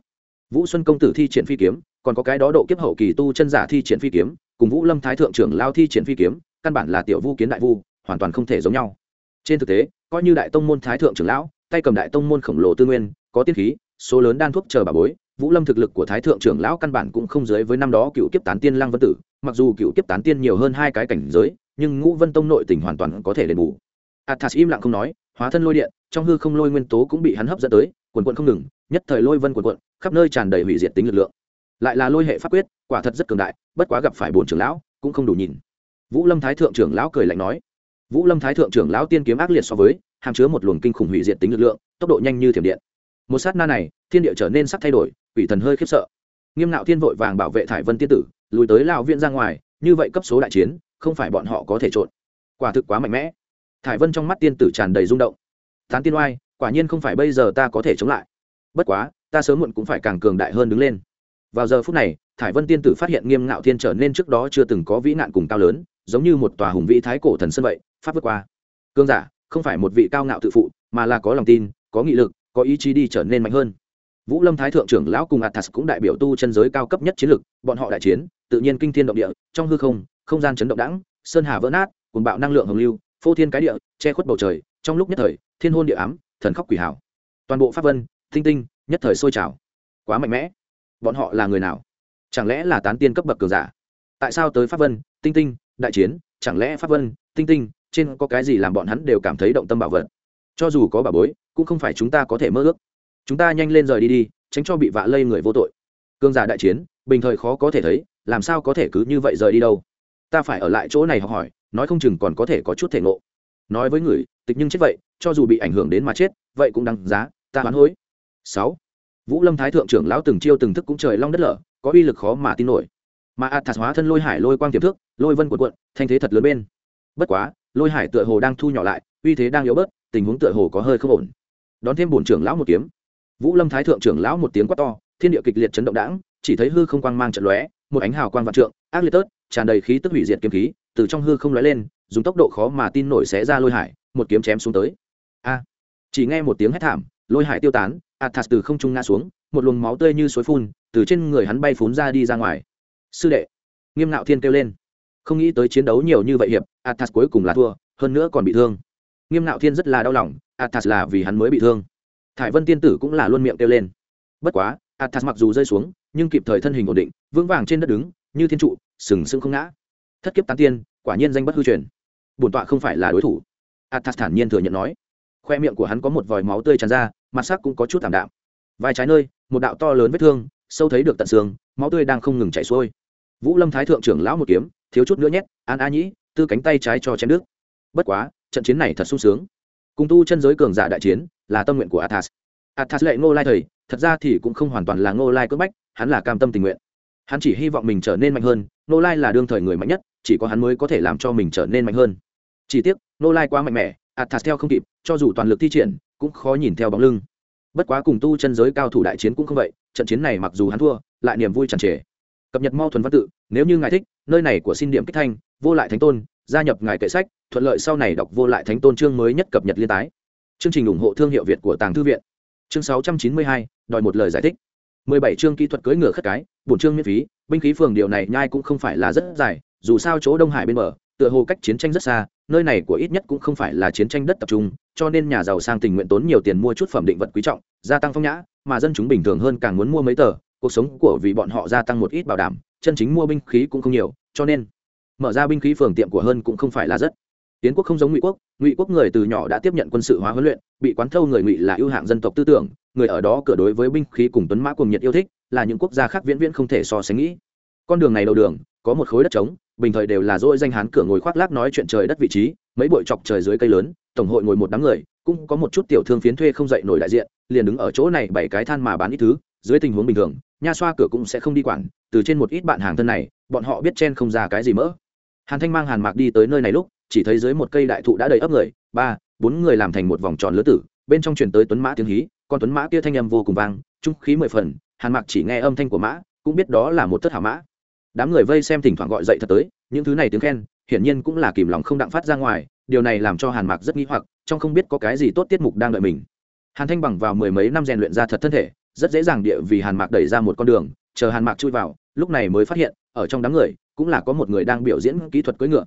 Vũ xuân công tử thi triển phi kiếm, còn có cái đó độ kiếp hậu kỳ tu chân giả thi triển phi kiếm, cùng vũ lâm thái thượng trưởng lao thi triển phi kiếm, căn bản là tiểu vu kiến đại vu, hoàn toàn không thể giống nhau. Trên thực tế, coi như đại tông môn thái thượng trưởng lão, tay cầm đại tông môn khổng lồ tư nguyên, có tiên khí, số lớn đan thuốc chờ bà bối, vũ lâm thực lực của thái thượng trưởng lão căn bản cũng không dưới với năm đó cựu kiếp tán tiên lăng vân tử, mặc dù cựu kiếp tán tiên nhiều hơn hai cái cảnh giới, nhưng ngũ vân tông nội tình hoàn toàn có thể đền bù. Athas im lặng không nói hóa thân lôi điện, trong hư không lôi nguyên tố cũng bị hắn hấp dẫn tới, quần quận không ngừng, nhất thời lôi vân quần quận, khắp nơi tràn đầy hủy diệt tính lực lượng. Lại là lôi hệ pháp quyết, quả thật rất cường đại, bất quá gặp phải bổn trưởng lão, cũng không đủ nhìn. Vũ lâm thái thượng trưởng lão cười lạnh nói. Vũ lâm thái thượng trưởng lão tiên kiếm ác liệt so với, hàm chứa một luồng kinh khủng hủy diệt tính lực lượng, tốc độ nhanh như thiểm điện. Một sát na này, thiên địa trở nên sắc thay đổi, quỷ thần hơi khiếp sợ. Nghiêm nạo thiên vội vàng bảo vệ thải vân tiên tử, lùi tới lao viện ra ngoài, như vậy cấp số đại chiến, không phải bọn họ có thể trộn. Quả thực quá mạnh mẽ thải vân trong mắt tiên tử tràn đầy rung động. Tán tiên oai, quả nhiên không phải bây giờ ta có thể chống lại. Bất quá, ta sớm muộn cũng phải càng cường đại hơn đứng lên. Vào giờ phút này, thải vân tiên tử phát hiện nghiêm ngạo thiên trở nên trước đó chưa từng có vĩ nạn cùng cao lớn, giống như một tòa hùng vĩ thái cổ thần sân vậy, pháp vượt qua. Cương giả, không phải một vị cao ngạo tự phụ, mà là có lòng tin, có nghị lực, có ý chí đi trở nên mạnh hơn. Vũ lâm thái thượng trưởng lão cùng athas cũng đại biểu tu chân giới cao cấp nhất chiến lực bọn họ đại chiến, tự nhiên kinh thiên động địa, trong hư không không gian chấn động đẳng sơn hà vỡ nát cùng bạo năng lượng hồng lưu phô thiên cái địa, che khuất bầu trời, trong lúc nhất thời, thiên hôn địa ám, thần khóc quỷ hảo toàn bộ pháp vân, tinh tinh, nhất thời sôi trào. Quá mạnh mẽ. Bọn họ là người nào? Chẳng lẽ là tán tiên cấp bậc cường giả? Tại sao tới pháp vân, tinh tinh, đại chiến? Chẳng lẽ pháp vân, tinh tinh, trên có cái gì làm bọn hắn đều cảm thấy động tâm bảo vật? Cho dù có bảo bối, cũng không phải chúng ta có thể mơ ước. Chúng ta nhanh lên rời đi đi, tránh cho bị vạ lây người vô tội. Cương giả đại chiến, bình thời khó có thể thấy, làm sao có thể cứ như vậy rời đi đâu? Ta phải ở lại chỗ này học hỏi nói không chừng còn có thể có chút thể ngộ. Nói với người, tịch nhưng chết vậy, cho dù bị ảnh hưởng đến mà chết, vậy cũng đáng giá, ta hoán hối. Sáu. Vũ lâm thái thượng trưởng lão từng chiêu từng thức cũng trời long đất lở, có uy lực khó mà tin nổi. Mà ạt thạt hóa thân lôi hải lôi quang tiềm thức, lôi vân quần quận thanh thế thật lớn bên. Bất quá, lôi hải tựa hồ đang thu nhỏ lại, uy thế đang yếu bớt, tình huống tựa hồ có hơi không ổn. Đón thêm bổn trưởng lão một kiếm. Vũ lâm thái thượng trưởng lão một tiếng quát to, thiên địa kịch liệt chấn động đãng, chỉ thấy hư không quang mang trận lóe, một ánh hào quang vạn trượng, ác liệt tớt, tràn đầy khí tức hủy diệt kiếm khí từ trong hư không lóe lên, dùng tốc độ khó mà tin nổi xé ra lôi hải, một kiếm chém xuống tới. A! Chỉ nghe một tiếng hét thảm, lôi hải tiêu tán, athas từ không trung ngã xuống, một luồng máu tươi như suối phun từ trên người hắn bay phún ra đi ra ngoài. Sư đệ! Nghiêm ngạo thiên kêu lên. Không nghĩ tới chiến đấu nhiều như vậy hiệp, athas cuối cùng là thua, hơn nữa còn bị thương. Nghiêm ngạo thiên rất là đau lòng, athas là vì hắn mới bị thương. Thải vân tiên tử cũng là luôn miệng kêu lên. Bất quá, athas mặc dù rơi xuống, nhưng kịp thời thân hình ổn định, vững vàng trên đất đứng, như thiên trụ, sừng sững không ngã thất kiếp tán tiên, quả nhiên danh bất hư truyền. Bổn tọa không phải là đối thủ. Athas thản nhiên thừa nhận nói. Khoe miệng của hắn có một vòi máu tươi tràn ra, mặt sắc cũng có chút thảm đạm. Vai trái nơi, một đạo to lớn vết thương, sâu thấy được tận xương, máu tươi đang không ngừng chảy xuôi. Vũ lâm thái thượng trưởng lão một kiếm, thiếu chút nữa nhét, an a nhĩ, tư cánh tay trái cho chém nước bất quá, trận chiến này thật sung sướng. Cùng tu chân giới cường giả đại chiến, là tâm nguyện của athas. Athas lệ ngô lai thầy, thật ra thì cũng không hoàn toàn là ngô lai cướp bách, hắn là cam tâm tình nguyện. Hắn chỉ hy vọng mình trở nên mạnh hơn, ngô lai là đương thời người mạnh nhất chỉ có hắn mới có thể làm cho mình trở nên mạnh hơn. Chỉ tiếc nô lai quá mạnh mẽ athas theo không kịp cho dù toàn lực thi triển cũng khó nhìn theo bóng lưng. Bất quá cùng tu chân giới cao thủ đại chiến cũng không vậy trận chiến này mặc dù hắn thua lại niềm vui tràn trề. Cập nhật mau thuần văn tự nếu như ngài thích nơi này của xin điểm kích thanh vô lại thánh tôn gia nhập ngài kệ sách thuận lợi sau này đọc vô lại thánh tôn chương mới nhất cập nhật liên tái. Chương trình ủng hộ thương hiệu việt của tàng thư viện. Chương 692, đòi một lời giải thích. 17 chương kỹ thuật cưỡi ngựa khất cái bổn chương miễn phí binh khí phường điều này nhai cũng không phải là rất dài dù sao chỗ đông hải bên bờ, tựa hồ cách chiến tranh rất xa, nơi này của ít nhất cũng không phải là chiến tranh đất tập trung, cho nên nhà giàu sang tình nguyện tốn nhiều tiền mua chút phẩm định vật quý trọng, gia tăng phong nhã, mà dân chúng bình thường hơn càng muốn mua mấy tờ, cuộc sống của vì bọn họ gia tăng một ít bảo đảm, chân chính mua binh khí cũng không nhiều, cho nên mở ra binh khí phường tiệm của hơn cũng không phải là rất. Tiến quốc không giống ngụy quốc ngụy quốc người từ nhỏ đã tiếp nhận quân sự hóa huấn luyện, bị quán thâu người ngụy là ưu hạng dân tộc tư tưởng, người ở đó cửa đối với binh khí cùng tuấn mã cùng nhiệt yêu thích, là những quốc gia khác viễn viễn không thể so sánh nghĩ. Con đường này đầu đường có một khối đất trống, bình thời đều là dỗi danh hán cửa ngồi khoác lác nói chuyện trời đất vị trí, mấy bụi chọc trời dưới cây lớn, tổng hội ngồi một đám người, cũng có một chút tiểu thương phiến thuê không dậy nổi đại diện, liền đứng ở chỗ này bảy cái than mà bán ít thứ, dưới tình huống bình thường, nha xoa cửa cũng sẽ không đi quản, từ trên một ít bạn hàng thân này, bọn họ biết chen không ra cái gì mỡ. Hàn thanh mang hàn mạc đi tới nơi này lúc, chỉ thấy dưới một cây đại thụ đã đầy ấp người, ba, bốn người làm thành một vòng tròn lứa tử, bên trong chuyển tới tuấn mã tiếng hí, con tuấn mã kia thanh âm vô cùng vang, trung khí mười phần, hàn mạc chỉ nghe âm thanh của mã, cũng biết đó là một thất hảo mã đám người vây xem thỉnh thoảng gọi dậy thật tới, những thứ này tiếng khen, hiển nhiên cũng là kìm lòng không đặng phát ra ngoài, điều này làm cho hàn mạc rất nghi hoặc, trong không biết có cái gì tốt tiết mục đang đợi mình. Hàn thanh bằng vào mười mấy năm rèn luyện ra thật thân thể, rất dễ dàng địa vì hàn mạc đẩy ra một con đường, chờ hàn mạc chui vào, lúc này mới phát hiện, ở trong đám người, cũng là có một người đang biểu diễn kỹ thuật cưỡi ngựa.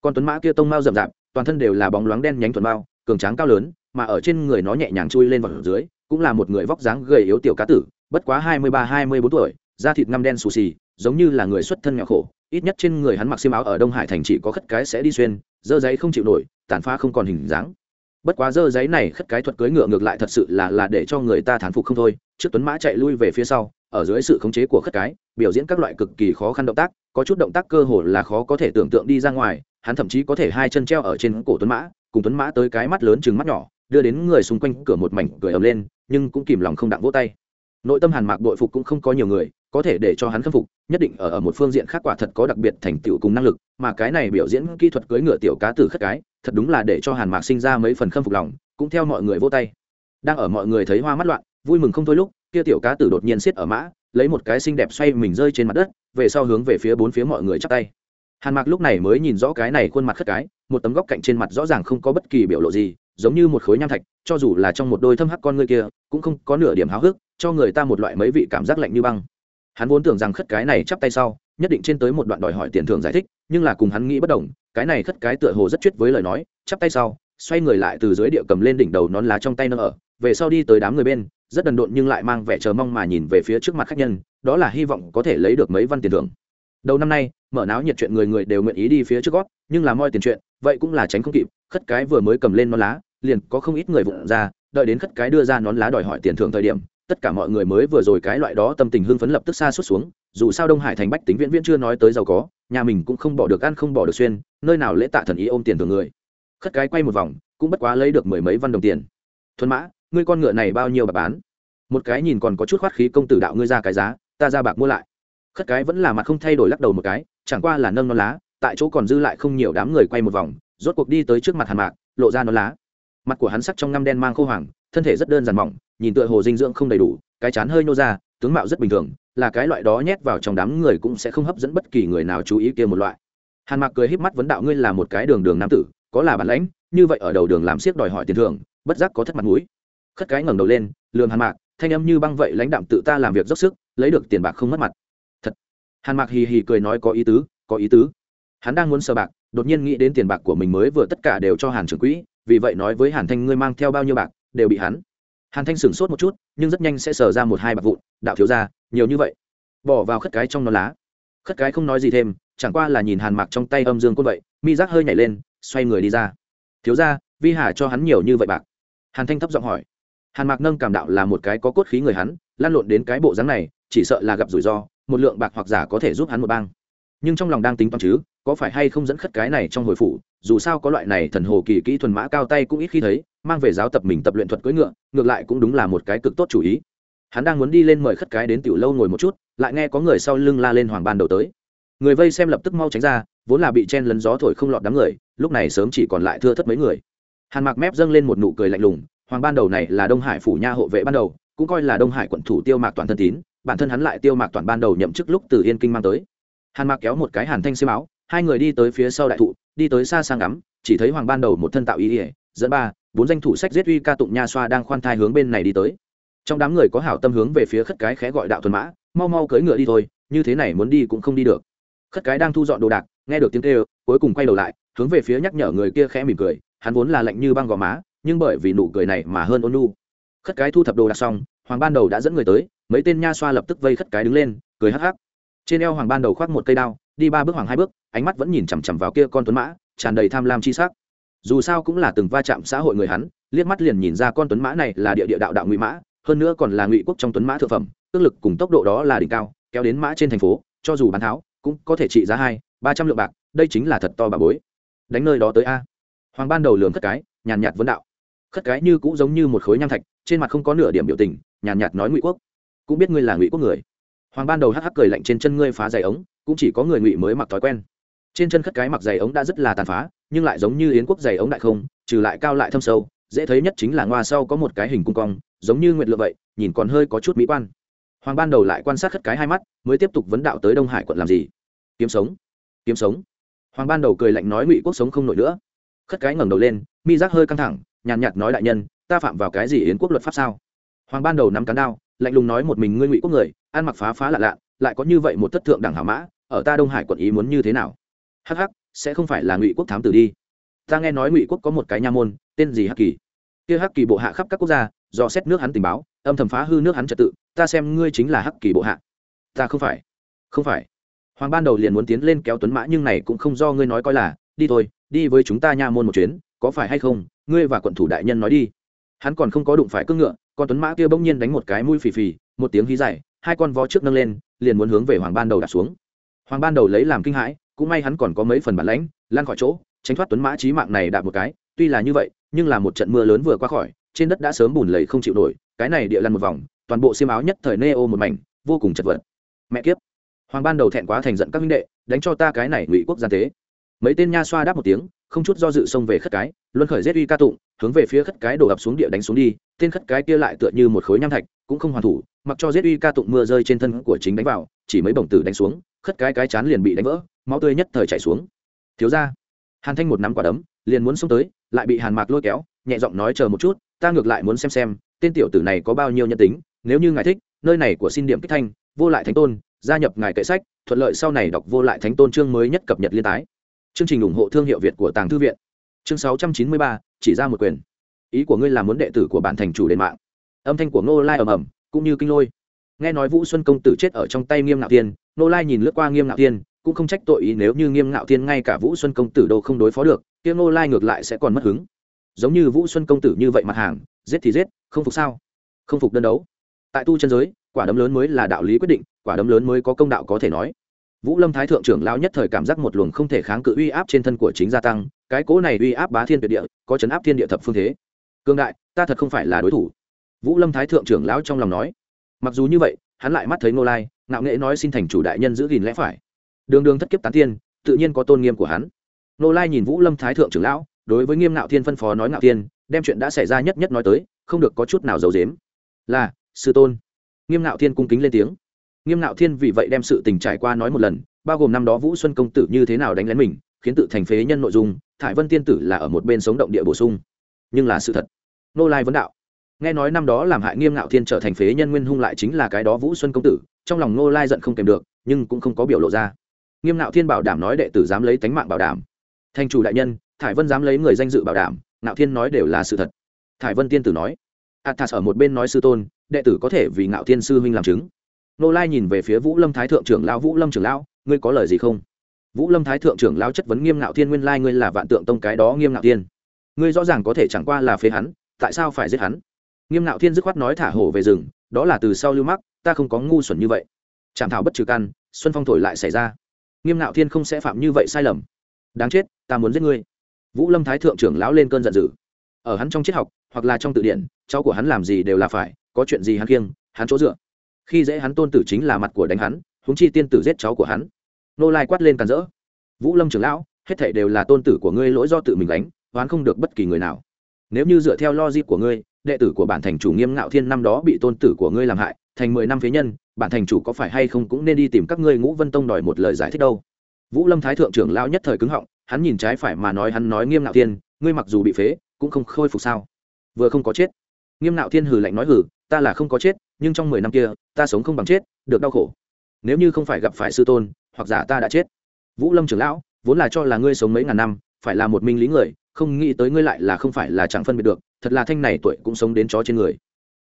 Con tuấn mã kia tông mao rậm rạp, toàn thân đều là bóng loáng đen nhánh thuần mao, cường tráng cao lớn, mà ở trên người nó nhẹ nhàng chui lên vào dưới, cũng là một người vóc dáng gầy yếu tiểu cá tử, bất quá hai mươi ba, hai mươi bốn tuổi, da thịt ngăm đen xù xì giống như là người xuất thân nghèo khổ, ít nhất trên người hắn mặc xiêm áo ở đông hải thành chỉ có khất cái sẽ đi xuyên, dơ giấy không chịu nổi, tàn phá không còn hình dáng. Bất quá dơ giấy này khất cái thuật cưới ngựa ngược lại thật sự là là để cho người ta thán phục không thôi. Trước tuấn mã chạy lui về phía sau, ở dưới sự khống chế của khất cái, biểu diễn các loại cực kỳ khó khăn động tác, có chút động tác cơ hồ là khó có thể tưởng tượng đi ra ngoài, hắn thậm chí có thể hai chân treo ở trên cổ tuấn mã, cùng tuấn mã tới cái mắt lớn chừng mắt nhỏ, đưa đến người xung quanh cửa một mảnh cười ầm lên, nhưng cũng kìm lòng không đặng vỗ tay. Nội tâm hàn mạc đội phục cũng không có nhiều người có thể để cho hắn khâm phục, nhất định ở ở một phương diện khác quả thật có đặc biệt thành tựu cùng năng lực, mà cái này biểu diễn kỹ thuật cưỡi ngựa tiểu cá tử khất cái, thật đúng là để cho hàn mạc sinh ra mấy phần khâm phục lòng, cũng theo mọi người vô tay. Đang ở mọi người thấy hoa mắt loạn, vui mừng không thôi lúc, kia tiểu cá tử đột nhiên xiết ở mã, lấy một cái xinh đẹp xoay mình rơi trên mặt đất, về sau hướng về phía bốn phía mọi người chắp tay. Hàn mạc lúc này mới nhìn rõ cái này khuôn mặt khất cái, một tấm góc cạnh trên mặt rõ ràng không có bất kỳ biểu lộ gì, giống như một khối nham thạch, cho dù là trong một đôi thâm hắc con người kia, cũng không có nửa điểm háo hức, cho người ta một loại mấy vị cảm giác lạnh như băng hắn vốn tưởng rằng khất cái này chắp tay sau, nhất định trên tới một đoạn đòi hỏi tiền thưởng giải thích, nhưng là cùng hắn nghĩ bất đồng, cái này khất cái tựa hồ rất chuyết với lời nói, chắp tay sau, xoay người lại từ dưới địa cầm lên đỉnh đầu nón lá trong tay nâng ở, về sau đi tới đám người bên, rất đần độn nhưng lại mang vẻ chờ mong mà nhìn về phía trước mặt khách nhân, đó là hy vọng có thể lấy được mấy văn tiền thưởng. Đầu năm nay, mở náo nhiệt chuyện người người đều nguyện ý đi phía trước gót, nhưng là moi tiền chuyện, vậy cũng là tránh không kịp, khất cái vừa mới cầm lên nón lá, liền có không ít người vụng ra, đợi đến khất cái đưa ra nón lá đòi hỏi tiền thưởng thời điểm tất cả mọi người mới vừa rồi cái loại đó tâm tình hưng phấn lập tức xa suốt xuống, dù sao đông hải thành bách tính viễn viễn chưa nói tới giàu có, nhà mình cũng không bỏ được ăn không bỏ được xuyên, nơi nào lễ tạ thần ý ôm tiền thường người. Khất cái quay một vòng, cũng bất quá lấy được mười mấy văn đồng tiền. Thuần mã, ngươi con ngựa này bao nhiêu bạc bán? Một cái nhìn còn có chút khoát khí công tử đạo ngươi ra cái giá, ta ra bạc mua lại. Khất cái vẫn là mặt không thay đổi lắc đầu một cái, chẳng qua là nâng non lá, tại chỗ còn dư lại không nhiều đám người quay một vòng, rốt cuộc đi tới trước mặt hàn mạc, lộ ra non lá. Mặt của hắn sắc trong ngăm đen mang khô hoàng thân thể rất đơn giản mỏng, nhìn tựa hồ dinh dưỡng không đầy đủ, cái chán hơi nô ra, tướng mạo rất bình thường, là cái loại đó nhét vào trong đám người cũng sẽ không hấp dẫn bất kỳ người nào chú ý kia một loại. Hàn mạc cười híp mắt vấn đạo ngươi là một cái đường đường nam tử, có là bản lãnh, như vậy ở đầu đường làm siếc đòi hỏi tiền thưởng, bất giác có thất mặt mũi. Khất cái ngẩng đầu lên, lườm hàn mạc, thanh âm như băng vậy lãnh đạm tự ta làm việc dốc sức, lấy được tiền bạc không mất mặt. Thật. Hàn mạc hì hì cười nói có ý tứ, có ý tứ. Hắn đang muốn sờ bạc, đột nhiên nghĩ đến tiền bạc của mình mới vừa tất cả đều cho hàn trưởng quỹ, vì vậy nói với hàn thanh ngươi mang theo bao nhiêu bạc đều bị hắn. Hàn thanh sửng sốt một chút, nhưng rất nhanh sẽ sờ ra một hai bạc vụn, đạo thiếu ra nhiều như vậy. Bỏ vào khất cái trong nón lá. Khất cái không nói gì thêm, chẳng qua là nhìn hàn mạc trong tay âm dương quân vậy, mi giác hơi nhảy lên, xoay người đi ra. Thiếu ra vi hà cho hắn nhiều như vậy bạc. Hàn thanh thấp giọng hỏi. Hàn mạc nâng cảm đạo là một cái có cốt khí người hắn, lan lộn đến cái bộ dáng này, chỉ sợ là gặp rủi ro, một lượng bạc hoặc giả có thể giúp hắn một bang. Nhưng trong lòng đang tính toán chứ, có phải hay không dẫn khất cái này trong hồi phủ, dù sao có loại này thần hồ kỳ kỹ thuần mã cao tay cũng ít khi thấy mang về giáo tập mình tập luyện thuật cưỡi ngựa, ngược lại cũng đúng là một cái cực tốt chủ ý. Hắn đang muốn đi lên mời khất cái đến tiểu lâu ngồi một chút, lại nghe có người sau lưng la lên hoàng ban đầu tới. Người vây xem lập tức mau tránh ra, vốn là bị chen lấn gió thổi không lọt đám người, lúc này sớm chỉ còn lại thưa thất mấy người. Hàn mạc mép dâng lên một nụ cười lạnh lùng, hoàng ban đầu này là đông hải phủ nha hộ vệ ban đầu, cũng coi là đông hải quận thủ tiêu mạc toàn thân tín, bản thân hắn lại tiêu mạc toàn ban đầu nhậm chức lúc từ yên kinh mang tới. Hàn mạc kéo một cái hàn thanh xiêm áo, hai người đi tới phía sau đại thụ, đi tới xa sang ngắm, chỉ thấy hoàng ban đầu một thân tạo ý ỉa dẫn ba bốn danh thủ sách giết uy ca tụng nha xoa đang khoan thai hướng bên này đi tới. Trong đám người có hảo tâm hướng về phía khất cái khẽ gọi đạo thuần mã, mau mau cưỡi ngựa đi thôi, như thế này muốn đi cũng không đi được. Khất cái đang thu dọn đồ đạc, nghe được tiếng kêu, cuối cùng quay đầu lại, hướng về phía nhắc nhở người kia khẽ mỉm cười, hắn vốn là lạnh như băng gò má, nhưng bởi vì nụ cười này mà hơn ôn nu khất cái thu thập đồ đạc xong, hoàng ban đầu đã dẫn người tới, mấy tên nha xoa lập tức vây khất cái đứng lên, cười hắc hắc. Trên eo hoàng ban đầu khoác một cây đao, đi ba bước hoàng hai bước, ánh mắt vẫn nhìn chằm chằm vào kia con tuấn mã, tràn đầy tham lam chi sắc dù sao cũng là từng va chạm xã hội người hắn, liếc mắt liền nhìn ra con tuấn mã này là địa địa đạo đạo ngụy mã, hơn nữa còn là ngụy quốc trong tuấn mã thượng phẩm, tức lực cùng tốc độ đó là đỉnh cao, kéo đến mã trên thành phố, cho dù bán tháo, cũng có thể trị giá hai, ba trăm lượng bạc, đây chính là thật to bà bối. Đánh nơi đó tới a. Hoàng ban đầu lường khất cái, nhàn nhạt vấn đạo. Khất cái như cũng giống như một khối nham thạch, trên mặt không có nửa điểm biểu tình, nhàn nhạt nói ngụy quốc. Cũng biết ngươi là ngụy quốc người. Hoàng ban đầu hắc hắc cười lạnh trên chân ngươi phá giày ống, cũng chỉ có người ngụy mới mặc thói quen trên chân khất cái mặc giày ống đã rất là tàn phá, nhưng lại giống như yến quốc giày ống đại không, trừ lại cao lại thâm sâu, dễ thấy nhất chính là ngoa sau có một cái hình cung cong, giống như nguyệt lựa vậy, nhìn còn hơi có chút mỹ quan. Hoàng ban đầu lại quan sát khất cái hai mắt, mới tiếp tục vấn đạo tới đông hải quận làm gì? Kiếm sống kiếm sống. Hoàng ban đầu cười lạnh nói ngụy quốc sống không nổi nữa. Khất cái ngẩng đầu lên, mi giác hơi căng thẳng, nhàn nhạt nói đại nhân, ta phạm vào cái gì yến quốc luật pháp sao? Hoàng ban đầu nắm cán đao, lạnh lùng nói một mình ngươi ngụy quốc người, ăn mặc phá phá lạ lạ, lại có như vậy một thất thượng đẳng hảo mã, ở ta đông hải quận ý muốn như thế nào? Hắc hắc, sẽ không phải là ngụy quốc thám tử đi. Ta nghe nói ngụy quốc có một cái nha môn, tên gì hắc kỳ? Kia hắc kỳ bộ hạ khắp các quốc gia do xét nước hắn tình báo, âm thầm phá hư nước hắn trật tự, ta xem ngươi chính là hắc kỳ bộ hạ. Ta không phải không phải. Hoàng ban đầu liền muốn tiến lên kéo tuấn mã, nhưng này cũng không do ngươi nói coi là, đi thôi, đi với chúng ta nha môn một chuyến, có phải hay không? Ngươi và quận thủ đại nhân nói đi. Hắn còn không có đụng phải cưỡng ngựa, con tuấn mã kia bỗng nhiên đánh một cái mũi phì phì, một tiếng hí dài, hai con vó trước nâng lên, liền muốn hướng về hoàng ban đầu đặt xuống. Hoàng ban đầu lấy làm kinh hãi cũng may hắn còn có mấy phần bản lãnh lan khỏi chỗ, tránh thoát tuấn mã trí mạng này đạp một cái. Tuy là như vậy, nhưng là một trận mưa lớn vừa qua khỏi, trên đất đã sớm bùn lầy không chịu nổi, cái này địa lăn một vòng, toàn bộ xiêm áo nhất thời nê ô một mảnh, vô cùng chật vật. Mẹ kiếp! Hoàng ban đầu thẹn quá thành giận các minh đệ, đánh cho ta cái này ngụy quốc gian tế. Mấy tên nha xoa đáp một tiếng, không chút do dự xông về khất cái, luân khởi giết uy ca tụng, hướng về phía khất cái đổ ập xuống địa đánh xuống đi, tên khất cái kia lại tựa như một khối nham thạch, cũng không hoàn thủ, mặc cho giết uy ca tụng mưa rơi trên thân của chính đánh vào, chỉ mấy bổng tử đánh xuống, khất cái cái chán liền bị đánh vỡ máu tươi nhất thời chảy xuống. Thiếu ra hàn thanh một nắm quả đấm, liền muốn xông tới, lại bị hàn mạc lôi kéo, nhẹ giọng nói chờ một chút, ta ngược lại muốn xem xem, tên tiểu tử này có bao nhiêu nhân tính, nếu như ngài thích, nơi này của xin điểm kích thanh, vô lại thánh tôn, gia nhập ngài kệ sách, thuận lợi sau này đọc vô lại thánh tôn chương mới nhất cập nhật liên tái. Chương trình ủng hộ thương hiệu việt của tàng thư viện. Chương sáu trăm chín mươi ba, chỉ ra một quyền. Ý của ngươi là muốn đệ tử của bản thành chủ đền mạng. Âm thanh của ngô lai ầm ầm, cũng như kinh lôi. Nghe nói vũ xuân công tử chết ở trong tay nghiêm ngạo tiên ngô lai nhìn lướt qua nghiêm ngạo tiên cũng không trách tội ý nếu như nghiêm ngạo tiên ngay cả vũ xuân công tử đâu không đối phó được, kia ngô lai ngược lại sẽ còn mất hứng. Giống như vũ xuân công tử như vậy mặt hàng, giết thì giết, không phục sao? Không phục đơn đấu. Tại tu chân giới, quả đấm lớn mới là đạo lý quyết định, quả đấm lớn mới có công đạo có thể nói. Vũ lâm thái thượng trưởng lão nhất thời cảm giác một luồng không thể kháng cự uy áp trên thân của chính gia tăng, cái cố này uy áp bá thiên tuyệt địa, có chấn áp thiên địa thập phương thế. Cương đại, ta thật không phải là đối thủ. Vũ lâm thái thượng trưởng lão trong lòng nói. Mặc dù như vậy, hắn lại mắt thấy ngô lai, ngạo nghệ nói xin thành chủ đại nhân giữ gìn lẽ phải đường đường thất kiếp tán tiên, tự nhiên có tôn nghiêm của hắn. Ngô lai nhìn vũ lâm thái thượng trưởng lão, đối với nghiêm ngạo thiên phân phó nói ngạo thiên, đem chuyện đã xảy ra nhất nhất nói tới, không được có chút nào giấu dếm là, sư tôn. Nghiêm ngạo thiên cung kính lên tiếng. Nghiêm ngạo thiên vì vậy đem sự tình trải qua nói một lần, bao gồm năm đó vũ xuân công tử như thế nào đánh lén mình, khiến tự thành phế nhân nội dung, thải vân tiên tử là ở một bên sống động địa bổ sung. Nhưng là sự thật. Nô lai vấn đạo. Nghe nói năm đó làm hại nghiêm ngạo thiên trở thành phế nhân nguyên hung lại chính là cái đó vũ xuân công tử, trong lòng nô lai giận không kèm được, nhưng cũng không có biểu lộ ra nghiêm Nạo thiên bảo đảm nói đệ tử dám lấy tánh mạng bảo đảm. Thành chủ đại nhân, thải vân dám lấy người danh dự bảo đảm, Nạo thiên nói đều là sự thật. Thải vân tiên tử nói, athas ở một bên nói sư tôn, đệ tử có thể vì ngạo thiên sư huynh làm chứng. Nô lai nhìn về phía vũ lâm thái thượng trưởng lão, vũ lâm trưởng lão, ngươi có lời gì không? Vũ lâm thái thượng trưởng lão chất vấn nghiêm ngạo thiên, nguyên lai ngươi là vạn tượng tông cái đó nghiêm ngạo thiên. Ngươi rõ ràng có thể chẳng qua là phế hắn, tại sao phải giết hắn? Nghiêm ngạo thiên dứt khoát nói thả hổ về rừng, đó là từ sau lưu mắc, ta không có ngu xuẩn như vậy. Chạm thảo bất trừ căn, xuân phong thổi lại xảy ra nghiêm ngạo thiên không sẽ phạm như vậy sai lầm. Đáng chết, ta muốn giết ngươi. Vũ lâm thái thượng trưởng lão lên cơn giận dữ. Ở hắn trong triết học, hoặc là trong tự điển, cháu của hắn làm gì đều là phải, có chuyện gì hắn kiêng, hắn chỗ dựa. Khi dễ hắn tôn tử chính là mặt của đánh hắn húng chi tiên tử giết cháu của hắn. Nô lai quát lên càn rỡ. Vũ lâm trưởng lão, hết thảy đều là tôn tử của ngươi lỗi do tự mình đánh oán không được bất kỳ người nào. Nếu như dựa theo logic của ngươi, đệ tử của bản thành chủ nghiêm ngạo thiên năm đó bị tôn tử của ngươi làm hại, thành mười năm phế nhân bản thành chủ có phải hay không cũng nên đi tìm các ngươi ngũ vân tông đòi một lời giải thích đâu. Vũ lâm thái thượng trưởng lão nhất thời cứng họng, hắn nhìn trái phải mà nói hắn nói nghiêm ngạo thiên, ngươi mặc dù bị phế, cũng không khôi phục sao? Vừa không có chết. Nghiêm ngạo thiên hừ lạnh nói hừ, ta là không có chết, nhưng trong mười năm kia, ta sống không bằng chết, được đau khổ. Nếu như không phải gặp phải sư tôn, hoặc giả ta đã chết. Vũ lâm trưởng lão, vốn là cho là ngươi sống mấy ngàn năm, phải là một minh lý người, không nghĩ tới ngươi lại là không phải là chẳng phân biệt được, thật là thanh này tuổi cũng sống đến chó trên người.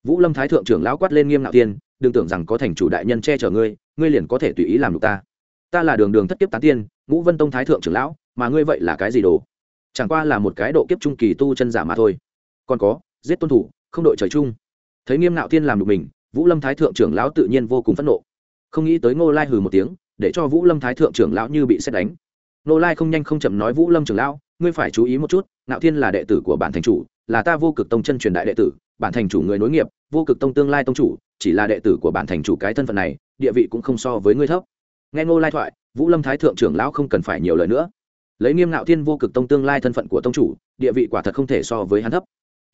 Vũ lâm thái thượng trưởng lão quát lên nghiêm ngạo tiên đừng tưởng rằng có thành chủ đại nhân che chở ngươi ngươi liền có thể tùy ý làm được ta. Ta là đường đường thất kiếp tán tiên, ngũ vân tông thái thượng trưởng lão, mà ngươi vậy là cái gì đồ? Chẳng qua là một cái độ kiếp trung kỳ tu chân giả mà thôi. Còn có, giết tôn thủ, không đội trời chung. Thấy nghiêm nạo tiên làm được mình, vũ lâm thái thượng trưởng lão tự nhiên vô cùng phẫn nộ. Không nghĩ tới ngô lai hừ một tiếng, để cho vũ lâm thái thượng trưởng lão như bị xét đánh. Ngô lai không nhanh không chậm nói vũ lâm trưởng lão, ngươi phải chú ý một chút, nạo thiên là đệ tử của bản thành chủ là ta vô cực tông chân truyền đại đệ tử, bản thành chủ người nối nghiệp, vô cực tông tương lai tông chủ, chỉ là đệ tử của bản thành chủ cái thân phận này, địa vị cũng không so với ngươi thấp. Nghe ngô lai thoại, vũ lâm thái thượng trưởng lão không cần phải nhiều lời nữa. Lấy nghiêm ngạo thiên vô cực tông tương lai thân phận của tông chủ, địa vị quả thật không thể so với hắn thấp.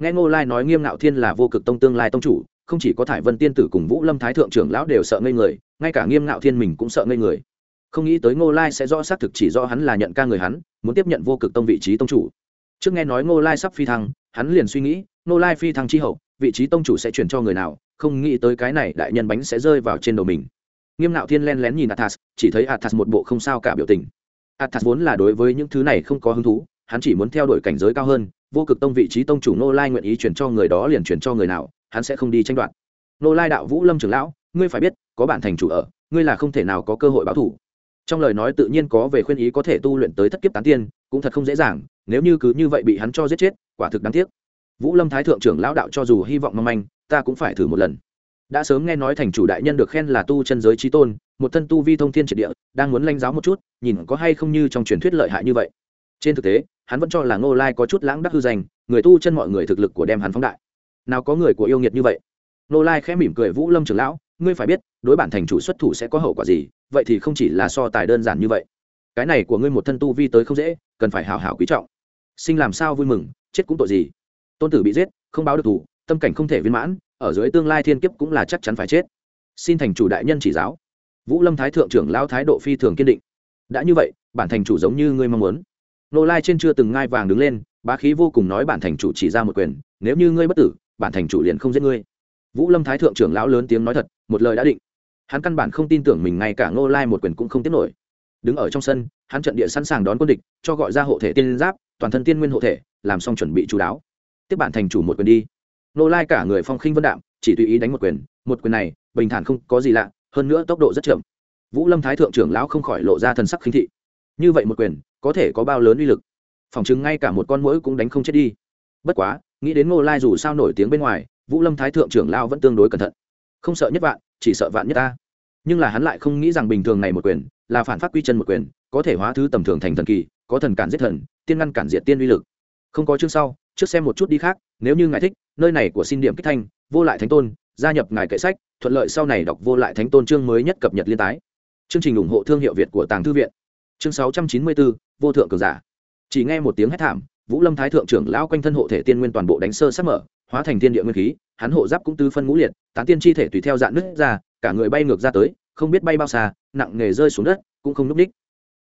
Nghe ngô lai nói nghiêm ngạo thiên là vô cực tông tương lai tông chủ, không chỉ có thải vân tiên tử cùng vũ lâm thái thượng trưởng lão đều sợ ngây người, ngay cả nghiêm ngạo thiên mình cũng sợ ngây người. Không nghĩ tới ngô lai sẽ rõ xác thực chỉ do hắn là nhận ca người hắn, muốn tiếp nhận vô cực tông vị trí tông chủ trước nghe nói ngô lai sắp phi thăng, hắn liền suy nghĩ, ngô lai phi thăng chi hậu, vị trí tông chủ sẽ chuyển cho người nào, không nghĩ tới cái này đại nhân bánh sẽ rơi vào trên đầu mình. Nghiêm Nạo thiên len lén nhìn athas, chỉ thấy athas một bộ không sao cả biểu tình. Athas vốn là đối với những thứ này không có hứng thú, hắn chỉ muốn theo đuổi cảnh giới cao hơn, vô cực tông vị trí tông chủ Ngô lai nguyện ý chuyển cho người đó liền chuyển cho người nào, hắn sẽ không đi tranh đoạt. Ngô lai đạo vũ lâm trưởng lão, ngươi phải biết, có bản thành chủ ở, ngươi là không thể nào có cơ hội báo thủ trong lời nói tự nhiên có về khuyên ý có thể tu luyện tới thất kiếp tán tiên, cũng thật không dễ dàng nếu như cứ như vậy bị hắn cho giết chết, quả thực đáng tiếc. Vũ lâm thái thượng trưởng lão đạo cho dù hy vọng mong manh, ta cũng phải thử một lần. Đã sớm nghe nói thành chủ đại nhân được khen là tu chân giới trí tôn, một thân tu vi thông thiên triệt địa, đang muốn lanh giáo một chút, nhìn có hay không như trong truyền thuyết lợi hại như vậy. Trên thực tế, hắn vẫn cho là ngô lai có chút lãng đắc hư danh, người tu chân mọi người thực lực của đem hắn phóng đại. Nào có người của yêu nghiệt như vậy. Ngô lai khẽ mỉm cười, vũ lâm trưởng lão, ngươi phải biết, đối bản thành chủ xuất thủ sẽ có hậu quả gì, vậy thì không chỉ là so tài đơn giản như vậy. Cái này của ngươi một thân tu vi tới không dễ, cần phải hào hào quý trọng sinh làm sao vui mừng, chết cũng tội gì. Tôn tử bị giết, không báo được thủ, tâm cảnh không thể viên mãn, ở dưới tương lai thiên kiếp cũng là chắc chắn phải chết. Xin thành chủ đại nhân chỉ giáo. Vũ lâm thái thượng trưởng lao thái độ phi thường kiên định. Đã như vậy, bản thành chủ giống như ngươi mong muốn. Nô lai trên chưa từng ngai vàng đứng lên, bá khí vô cùng nói bản thành chủ chỉ ra một quyền, nếu như ngươi bất tử, bản thành chủ liền không giết ngươi. Vũ lâm thái thượng trưởng lão lớn tiếng nói thật, một lời đã định. Hắn căn bản không tin tưởng mình ngay cả nô lai một quyền cũng không tiết nổi. Đứng ở trong sân, hắn trận địa sẵn sàng đón quân địch, cho gọi ra hộ thể tiên giáp toàn thân tiên nguyên hộ thể, làm xong chuẩn bị chú đáo. Tiếp bản thành chủ một quyền đi. Nô lai cả người phong khinh vân đạm, chỉ tùy ý đánh một quyền. Một quyền này, bình thản không có gì lạ, hơn nữa tốc độ rất chậm. Vũ lâm thái thượng trưởng lão không khỏi lộ ra thần sắc khinh thị. Như vậy một quyền, có thể có bao lớn uy lực? Phòng chứng ngay cả một con mũi cũng đánh không chết đi. Bất quá, nghĩ đến ngô lai dù sao nổi tiếng bên ngoài, vũ lâm thái thượng trưởng lão vẫn tương đối cẩn thận. Không sợ nhất vạn, chỉ sợ vạn nhất ta. Nhưng là hắn lại không nghĩ rằng bình thường này một quyền, là phản phát quy chân một quyền, có thể hóa thứ tầm thường thành thần kỳ, có thần cản giết thần tiên ngăn cản diệt tiên uy lực. Không có chương sau, trước xem một chút đi khác, nếu như ngài thích, nơi này của xin điểm kích thanh, vô lại thánh tôn, gia nhập ngài kệ sách, thuận lợi sau này đọc vô lại thánh tôn chương mới nhất cập nhật liên tái. Chương trình ủng hộ thương hiệu việt của tàng thư viện. Chương sáu trăm chín mươi bốn, vô thượng cường giả. Chỉ nghe một tiếng hét thảm, vũ lâm thái thượng trưởng lão quanh thân hộ thể tiên nguyên toàn bộ đánh sơ sắc mở, hóa thành thiên địa nguyên khí, hắn hộ giáp cũng tư phân ngũ liệt, tán tiên chi thể tùy theo dạng nứt ra, cả người bay ngược ra tới, không biết bay bao xa, nặng nghề rơi xuống đất, cũng không núp đích.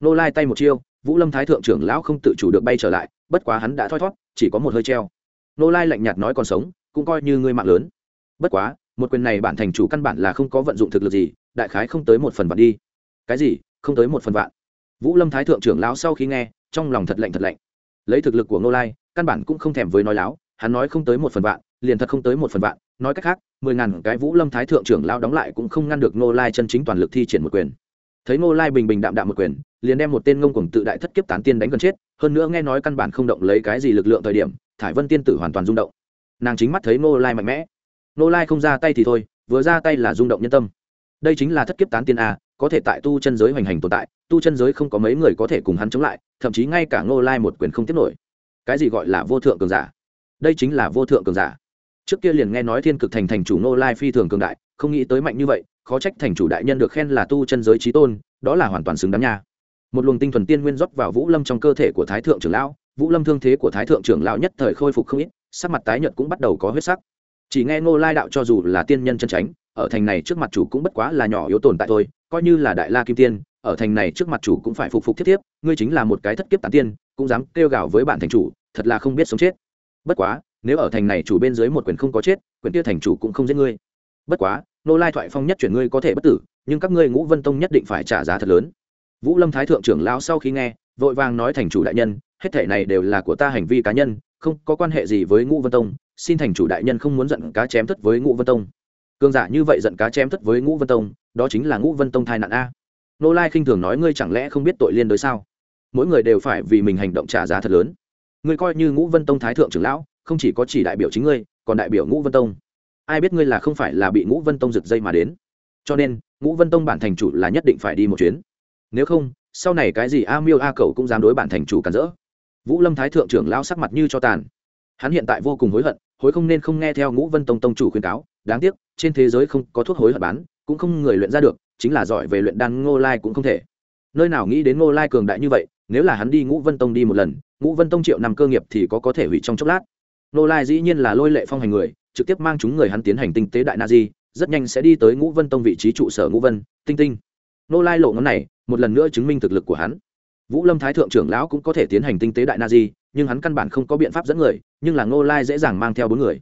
Nô lai tay một chiêu vũ lâm thái thượng trưởng lão không tự chủ được bay trở lại, bất quá hắn đã thoi thót, chỉ có một hơi treo. Nô lai lạnh nhạt nói còn sống, cũng coi như ngươi mạng lớn. Bất quá, một quyền này bản thành chủ căn bản là không có vận dụng thực lực gì, đại khái không tới một phần vạn đi. Cái gì? Không tới một phần vạn. Vũ lâm thái thượng trưởng lão sau khi nghe, trong lòng thật lạnh thật lạnh. Lấy thực lực của ngô lai, căn bản cũng không thèm với nói láo, hắn nói không tới một phần vạn, liền thật không tới một phần vạn, nói cách khác, mười ngàn cái vũ lâm thái thượng trưởng lão đóng lại cũng không ngăn được ngô lai chân chính toàn lực thi triển một quyền. Thấy ngô lai bình bình đạm đạm một quyền liền đem một tên ngông cuồng tự đại thất kiếp tán tiên đánh gần chết, hơn nữa nghe nói căn bản không động lấy cái gì lực lượng thời điểm, thải vân tiên tử hoàn toàn rung động. Nàng chính mắt thấy nô lai mạnh mẽ. Nô lai không ra tay thì thôi, vừa ra tay là rung động nhân tâm. Đây chính là thất kiếp tán tiên a, có thể tại tu chân giới hoành hành tồn tại, tu chân giới không có mấy người có thể cùng hắn chống lại, thậm chí ngay cả nô lai một quyền không tiếp nổi. Cái gì gọi là vô thượng cường giả? Đây chính là vô thượng cường giả. Trước kia liền nghe nói thiên cực thành thành chủ nô lai phi thường cường đại, không nghĩ tới mạnh như vậy, khó trách thành chủ đại nhân được khen là tu chân giới trí tôn, đó là hoàn toàn xứng đáng nha một luồng tinh thuần tiên nguyên rót vào vũ lâm trong cơ thể của thái thượng trưởng lão. Vũ lâm thương thế của thái thượng trưởng lão nhất thời khôi phục không ít, sắc mặt tái nhợt cũng bắt đầu có huyết sắc. Chỉ nghe ngô lai đạo cho dù là tiên nhân chân tránh ở thành này trước mặt chủ cũng bất quá là nhỏ yếu tồn tại thôi, coi như là đại la kim tiên, ở thành này trước mặt chủ cũng phải phục phục thiết tiếp ngươi chính là một cái thất kiếp tán tiên, cũng dám kêu gào với bạn thành chủ, thật là không biết sống chết. Bất quá, nếu ở thành này chủ bên dưới một quyền không có chết, quyền kia thành chủ cũng không giết ngươi. Bất quá nô lai thoại phong nhất chuyển ngươi có thể bất tử, nhưng các ngươi ngũ vân tông nhất định phải trả giá thật lớn vũ lâm thái thượng trưởng lão sau khi nghe, vội vàng nói thành chủ đại nhân, hết thể này đều là của ta hành vi cá nhân, không có quan hệ gì với ngũ vân tông, xin thành chủ đại nhân không muốn giận cá chém thất với ngũ vân tông. Cương giả như vậy giận cá chém thất với ngũ vân tông, đó chính là ngũ vân tông thai nạn a. Nô lai khinh thường nói ngươi chẳng lẽ không biết tội liên đối sao? Mỗi người đều phải vì mình hành động trả giá thật lớn. Ngươi coi như ngũ vân tông thái thượng trưởng lão, không chỉ có chỉ đại biểu chính ngươi, còn đại biểu ngũ vân tông. Ai biết ngươi là không phải là bị ngũ vân tông giật dây mà đến. Cho nên, ngũ vân tông bản thành chủ là nhất định phải đi một chuyến nếu không, sau này cái gì a miêu a cậu cũng dám đối bản thành chủ cản rỡ. Vũ lâm thái thượng trưởng lao sắc mặt như cho tàn. Hắn hiện tại vô cùng hối hận, hối không nên không nghe theo ngũ vân tông tông chủ khuyên cáo, đáng tiếc, trên thế giới không có thuốc hối hận bán, cũng không người luyện ra được, chính là giỏi về luyện đan ngô lai cũng không thể. Nơi nào nghĩ đến ngô lai cường đại như vậy, nếu là hắn đi ngũ vân tông đi một lần, ngũ vân tông triệu năm cơ nghiệp thì có có thể hủy trong chốc lát. Ngô lai dĩ nhiên là lôi lệ phong hành người, trực tiếp mang chúng người hắn tiến hành tinh tế đại na di, rất nhanh sẽ đi tới ngũ vân tông vị trí trụ sở ngũ vân, tinh tinh. Ngô lai lộ ngón này một lần nữa chứng minh thực lực của hắn. Vũ lâm thái thượng trưởng lão cũng có thể tiến hành tinh tế đại na di, nhưng hắn căn bản không có biện pháp dẫn người, nhưng là ngô lai dễ dàng mang theo bốn người.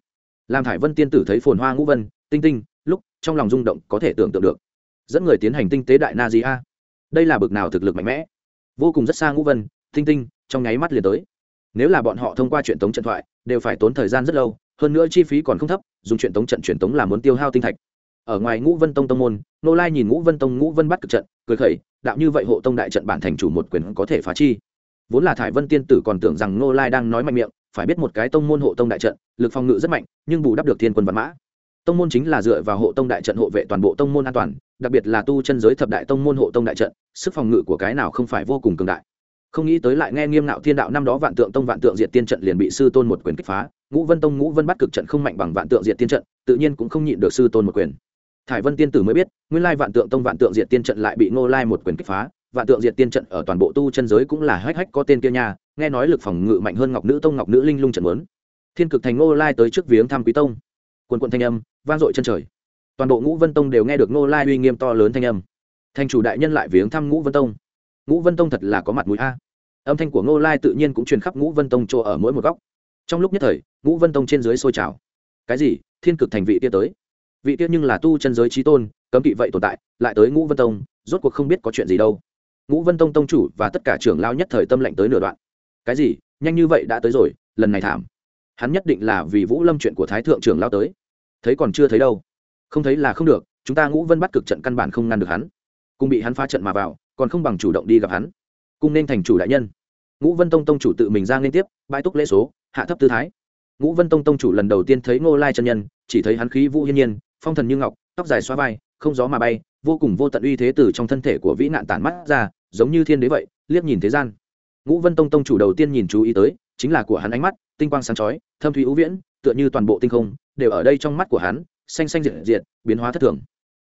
Làm thải vân tiên tử thấy phồn hoa ngũ vân, tinh tinh, lúc, trong lòng rung động có thể tưởng tượng được. Dẫn người tiến hành tinh tế đại na di a. Đây là bực nào thực lực mạnh mẽ. Vô cùng rất xa ngũ vân, tinh tinh, trong nháy mắt liền tới. Nếu là bọn họ thông qua truyền tống trận thoại, đều phải tốn thời gian rất lâu, hơn nữa chi phí còn không thấp, dùng truyền tống trận truyền tống là muốn tiêu hao tinh thạch ở ngoài ngũ vân tông tông môn, nô lai nhìn ngũ vân tông ngũ vân bắt cực trận, cười khẩy, đạo như vậy hộ tông đại trận bản thành chủ một quyền có thể phá chi? Vốn là thải vân tiên tử còn tưởng rằng nô lai đang nói mạnh miệng, phải biết một cái tông môn hộ tông đại trận, lực phòng ngự rất mạnh, nhưng bù đắp được thiên quân văn mã. Tông môn chính là dựa vào hộ tông đại trận hộ vệ toàn bộ tông môn an toàn, đặc biệt là tu chân giới thập đại tông môn hộ tông đại trận, sức phòng ngự của cái nào không phải vô cùng cường đại. Không nghĩ tới lại nghe nghiêm ngạo thiên đạo năm đó vạn tượng tông vạn tượng diệt tiên trận liền bị sư tôn một quyền kích phá, ngũ vân tông ngũ vân bắt cực trận không mạnh bằng vạn tượng diệt tiên trận, tự nhiên cũng không nhịn được sư tôn một quyền thải vân tiên tử mới biết, nguyên lai vạn tượng tông, vạn tượng diệt tiên trận lại bị ngô lai một quyền kích phá. Vạn tượng diệt tiên trận ở toàn bộ tu chân giới cũng là hách hách có tên kia nha, nghe nói lực phòng ngự mạnh hơn ngọc nữ tông, ngọc nữ linh lung trận lớn thiên cực thành ngô lai tới trước viếng thăm quý tông. Quần quận thanh âm, vang dội chân trời. Toàn bộ ngũ vân tông đều nghe được ngô lai uy nghiêm to lớn thanh âm. Thành chủ đại nhân lại viếng thăm ngũ vân tông. Ngũ vân tông thật là có mặt mũi a. Âm thanh của ngô lai tự nhiên cũng truyền khắp ngũ vân tông chỗ ở mỗi một góc. Trong lúc nhất thời, ngũ vân tông trên dưới sôi trào. Cái gì? Thiên cực thành vị tia tới vị tia nhưng là tu chân giới trí tôn, cấm kỵ vậy tồn tại, lại tới ngũ vân tông, rốt cuộc không biết có chuyện gì đâu. Ngũ vân tông tông chủ và tất cả trưởng lao nhất thời tâm lệnh tới nửa đoạn. Cái gì? Nhanh như vậy đã tới rồi, lần này thảm. Hắn nhất định là vì vũ lâm chuyện của thái thượng trưởng lao tới. Thấy còn chưa thấy đâu. Không thấy là không được, chúng ta ngũ vân bắt cực trận căn bản không ngăn được hắn. Cùng bị hắn phá trận mà vào, còn không bằng chủ động đi gặp hắn. Cung nên thành chủ đại nhân. Ngũ vân tông tông chủ tự mình ra liên tiếp bãi túc lễ số, hạ thấp tư thái. Ngũ vân tông tông chủ lần đầu tiên thấy ngô lai chân nhân, chỉ thấy hắn khí vũ hiên nhiên phong thần như ngọc, tóc dài xoa vai, không gió mà bay, vô cùng vô tận uy thế từ trong thân thể của vĩ nạn tản mắt ra, giống như thiên đế vậy, liếc nhìn thế gian. Ngũ vân tông tông chủ đầu tiên nhìn chú ý tới, chính là của hắn ánh mắt, tinh quang sáng chói, thâm thủy ưu viễn, tựa như toàn bộ tinh không, đều ở đây trong mắt của hắn, xanh xanh diệt diệt, biến hóa thất thường.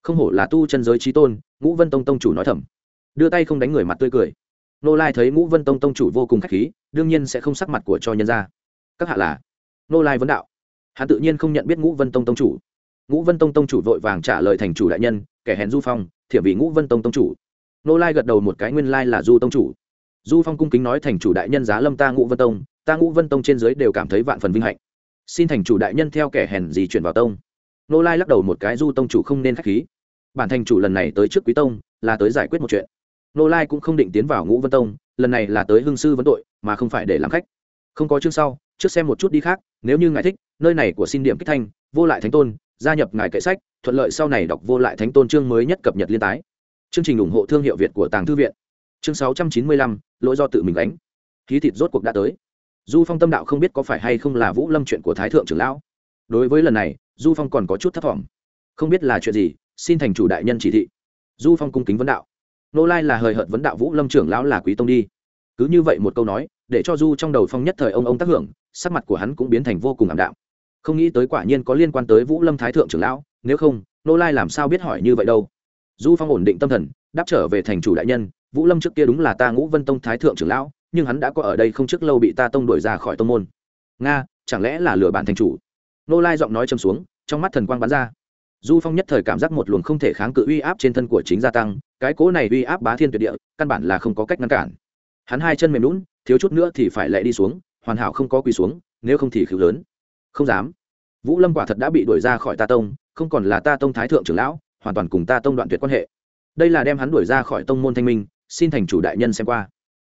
Không hổ là tu chân giới trí tôn, ngũ vân tông tông chủ nói thầm. Đưa tay không đánh người mặt tươi cười. Nô lai thấy ngũ vân tông tông chủ vô cùng k h á c h khí, đương nhiên sẽ không sắc mặt của cho nhân ra các hạ là nô lai vấn đạo. Hắn tự nhiên không nhận biết ngũ vân tông tông chủ ngũ vân tông tông chủ vội vàng trả lời thành chủ đại nhân, kẻ hèn du phong, thiểm vì ngũ vân tông tông chủ. Nô lai gật đầu một cái, nguyên lai là du tông chủ. Du phong cung kính nói, thành chủ đại nhân giá lâm ta ngũ vân tông, ta ngũ vân tông trên dưới đều cảm thấy vạn phần vinh hạnh. Xin thành chủ đại nhân theo kẻ hèn gì chuyển vào tông. Nô lai lắc đầu một cái, du tông chủ không nên k h á c h khí. Bản thành chủ lần này tới trước quý tông, là tới giải quyết một chuyện. Nô lai cũng không định tiến vào ngũ vân tông, lần này là tới hương sư vấn tội, mà không phải để làm khách. Không có chương sau, trước xem một chút đi khác, nếu như ngài thích, nơi này của xin điểm kích thanh, vô lại thánh tôn gia nhập ngài kệ sách, thuận lợi sau này đọc vô lại thánh tôn chương mới nhất cập nhật liên tái. Chương trình ủng hộ thương hiệu việt của tàng thư viện. Chương sáu trăm chín mươi lăm, lỗi do tự mình đánh khí thịt rốt cuộc đã tới. Du phong tâm đạo không biết có phải hay không là vũ lâm chuyện của thái thượng trưởng lão. Đối với lần này, du phong còn có chút thất vọng. Không biết là chuyện gì, xin thành chủ đại nhân chỉ thị. Du phong cung kính vấn đạo. Nô lai là hời hợt vấn đạo vũ lâm trưởng lão là quý tông đi. Cứ như vậy một câu nói, để cho du trong đầu phong nhất thời ông ông tác hưởng, sắc mặt của hắn cũng biến thành vô cùng ảm đạm không nghĩ tới quả nhiên có liên quan tới vũ lâm thái thượng trưởng lão, nếu không, nô lai làm sao biết hỏi như vậy đâu? Du phong ổn định tâm thần, đáp trở về thành chủ đại nhân, vũ lâm trước kia đúng là ta ngũ vân tông thái thượng trưởng lão, nhưng hắn đã có ở đây không trước lâu bị ta tông đuổi ra khỏi tông môn. Nga, chẳng lẽ là lừa bản thành chủ? Nô lai giọng nói châm xuống, trong mắt thần quang bắn ra. Du phong nhất thời cảm giác một luồng không thể kháng cự uy áp trên thân của chính gia tăng, cái cố này uy áp bá thiên tuyệt địa, căn bản là không có cách ngăn cản. Hắn hai chân mềm lún thiếu chút nữa thì phải lệ đi xuống, hoàn hảo không có quỳ xuống, nếu không thì khử lớn không dám. Vũ lâm quả thật đã bị đuổi ra khỏi ta tông, không còn là ta tông thái thượng trưởng lão, hoàn toàn cùng ta tông đoạn tuyệt quan hệ. Đây là đem hắn đuổi ra khỏi tông môn thanh minh, xin thành chủ đại nhân xem qua.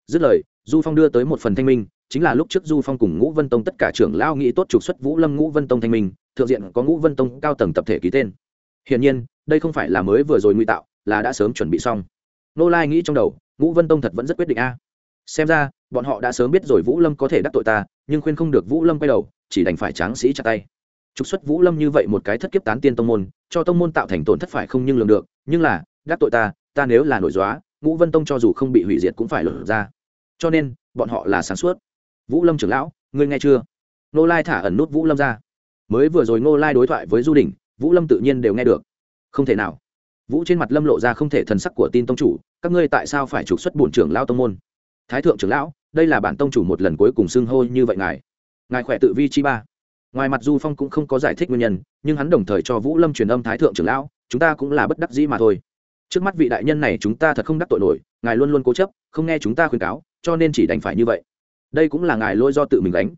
Dứt lời, du phong đưa tới một phần thanh minh, chính là lúc trước du phong cùng ngũ vân tông tất cả trưởng lao nghĩ tốt trục xuất vũ lâm ngũ vân tông thanh minh, thượng diện có ngũ vân tông cao tầng tập thể ký tên. Hiển nhiên, đây không phải là mới vừa rồi nguy tạo, là đã sớm chuẩn bị xong. Nô lai nghĩ trong đầu, ngũ vân tông thật vẫn rất quyết định a. Xem ra, bọn họ đã sớm biết rồi vũ lâm có thể đắc tội ta, nhưng khuyên không được vũ lâm quay đầu chỉ đành phải tráng sĩ chặt tay. Trục xuất vũ lâm như vậy một cái thất kiếp tán tiên tông môn, cho tông môn tạo thành tổn thất phải không nhưng lường được, nhưng là gác tội ta ta nếu là nổi dóa ngũ vân tông cho dù không bị hủy diệt cũng phải lột ra. Cho nên, bọn họ là sáng suốt. Vũ lâm trưởng lão, ngươi nghe chưa? Nô lai thả ẩn nút vũ lâm ra. Mới vừa rồi nô lai đối thoại với du đình vũ lâm tự nhiên đều nghe được. Không thể nào. Vũ trên mặt lâm lộ ra không thể thần sắc của tin tông chủ, các ngươi tại sao phải trục xuất bổn trưởng lao tông môn? Thái thượng trưởng lão, đây là bản tông chủ một lần cuối cùng xưng hô như vậy ngài ngài khỏe tự vi chi ba. Ngoài mặt du phong cũng không có giải thích nguyên nhân, nhưng hắn đồng thời cho vũ lâm truyền âm thái thượng trưởng lão, chúng ta cũng là bất đắc dĩ mà thôi. Trước mắt vị đại nhân này chúng ta thật không đắc tội nổi, ngài luôn luôn cố chấp, không nghe chúng ta khuyên cáo, cho nên chỉ đành phải như vậy. Đây cũng là ngài lỗi do tự mình đánh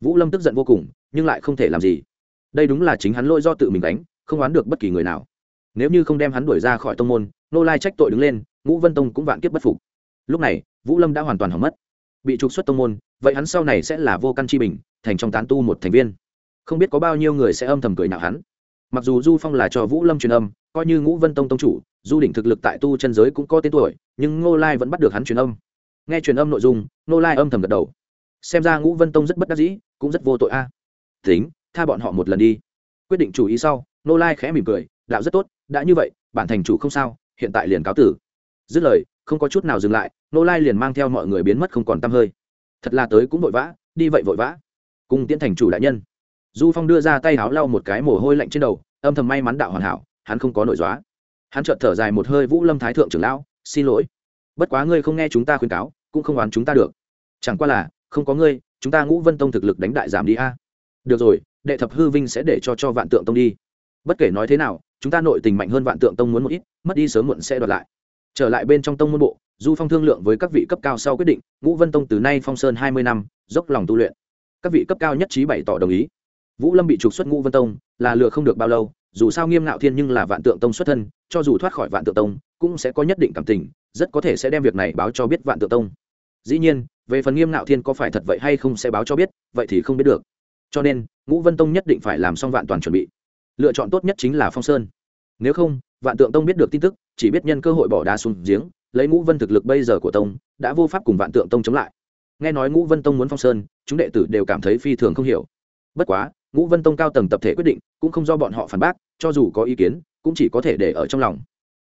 vũ lâm tức giận vô cùng, nhưng lại không thể làm gì. Đây đúng là chính hắn lỗi do tự mình đánh không oán được bất kỳ người nào. Nếu như không đem hắn đuổi ra khỏi tông môn, nô lai trách tội đứng lên, ngũ vân tông cũng vạn kiếp bất phục. Lúc này, vũ lâm đã hoàn toàn hỏng mất. Bị trục xuất tông môn, vậy hắn sau này sẽ là vô căn chi bình thành trong tán tu một thành viên. Không biết có bao nhiêu người sẽ âm thầm cười nào hắn. Mặc dù du phong là cho vũ lâm truyền âm, coi như ngũ vân tông tông chủ, du đỉnh thực lực tại tu chân giới cũng có tên tuổi, nhưng ngô lai vẫn bắt được hắn truyền âm. Nghe truyền âm nội dung, ngô lai âm thầm gật đầu. Xem ra ngũ vân tông rất bất đắc dĩ, cũng rất vô tội a. Tính, tha bọn họ một lần đi. Quyết định chủ ý sau, ngô lai khẽ mỉm cười, đạo rất tốt, đã như vậy, bản thành chủ không sao, hiện tại liền cáo tử. Dứt lời, không có chút nào dừng lại, Ngô lai liền mang theo mọi người biến mất không còn t hơi. Thật là tới cũng vội vã, đi vậy vội vã cùng tiễn thành chủ đại nhân. Du phong đưa ra tay háo lau một cái mồ hôi lạnh trên đầu, âm thầm may mắn đạo hoàn hảo, hắn không có nội dóa hắn chợt thở dài một hơi, vũ lâm thái thượng trưởng lão, xin lỗi. Bất quá ngươi không nghe chúng ta khuyên cáo, cũng không oán chúng ta được. Chẳng qua là, không có ngươi, chúng ta ngũ vân tông thực lực đánh đại giảm đi a. Được rồi, đệ thập hư vinh sẽ để cho cho vạn tượng tông đi. Bất kể nói thế nào, chúng ta nội tình mạnh hơn vạn tượng tông muốn một ít, mất đi sớm muộn sẽ đoạt lại. Trở lại bên trong tông môn bộ, du phong thương lượng với các vị cấp cao sau quyết định, ngũ vân tông từ nay phong sơn hai mươi năm, dốc lòng tu luyện các vị cấp cao nhất trí bày tỏ đồng ý. Vũ lâm bị trục xuất ngũ vân tông, là lừa không được bao lâu, dù sao nghiêm ngạo thiên nhưng là vạn tượng tông xuất thân, cho dù thoát khỏi vạn tượng tông, cũng sẽ có nhất định cảm tình, rất có thể sẽ đem việc này báo cho biết vạn tượng tông. Dĩ nhiên, về phần nghiêm ngạo thiên có phải thật vậy hay không sẽ báo cho biết, vậy thì không biết được. Cho nên, ngũ vân tông nhất định phải làm xong vạn toàn chuẩn bị. Lựa chọn tốt nhất chính là phong sơn. Nếu không, vạn tượng tông biết được tin tức, chỉ biết nhân cơ hội bỏ đá xuống giếng, lấy ngũ vân thực lực bây giờ của tông, đã vô pháp cùng vạn tượng tông chống lại nghe nói ngũ vân tông muốn phong sơn, chúng đệ tử đều cảm thấy phi thường không hiểu. Bất quá, ngũ vân tông cao tầng tập thể quyết định, cũng không do bọn họ phản bác, cho dù có ý kiến, cũng chỉ có thể để ở trong lòng.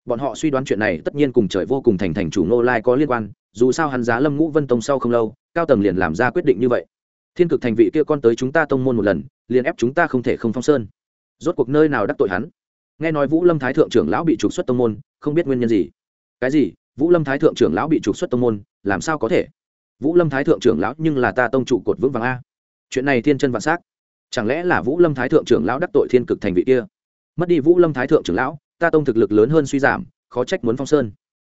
Bọn họ suy đoán chuyện này tất nhiên cùng trời vô cùng thành thành chủ Ngô lai có liên quan, dù sao hắn giá lâm ngũ vân tông sau không lâu, cao tầng liền làm ra quyết định như vậy. Thiên cực thành vị kia con tới chúng ta tông môn một lần, liền ép chúng ta không thể không phong sơn. Rốt cuộc nơi nào đắc tội hắn? Nghe nói vũ lâm thái thượng trưởng lão bị trục xuất tông môn, không biết nguyên nhân gì. Cái gì? Vũ lâm thái thượng trưởng lão bị trục xuất tông môn, làm sao có thể? Vũ lâm thái thượng trưởng lão nhưng là ta tông trụ cột vững vàng a. Chuyện này thiên chân vạn s á c chẳng lẽ là vũ lâm thái thượng trưởng lão đắc tội thiên cực thành vị kia? Mất đi vũ lâm thái thượng trưởng lão, ta tông thực lực lớn hơn suy giảm, khó trách muốn phong sơn.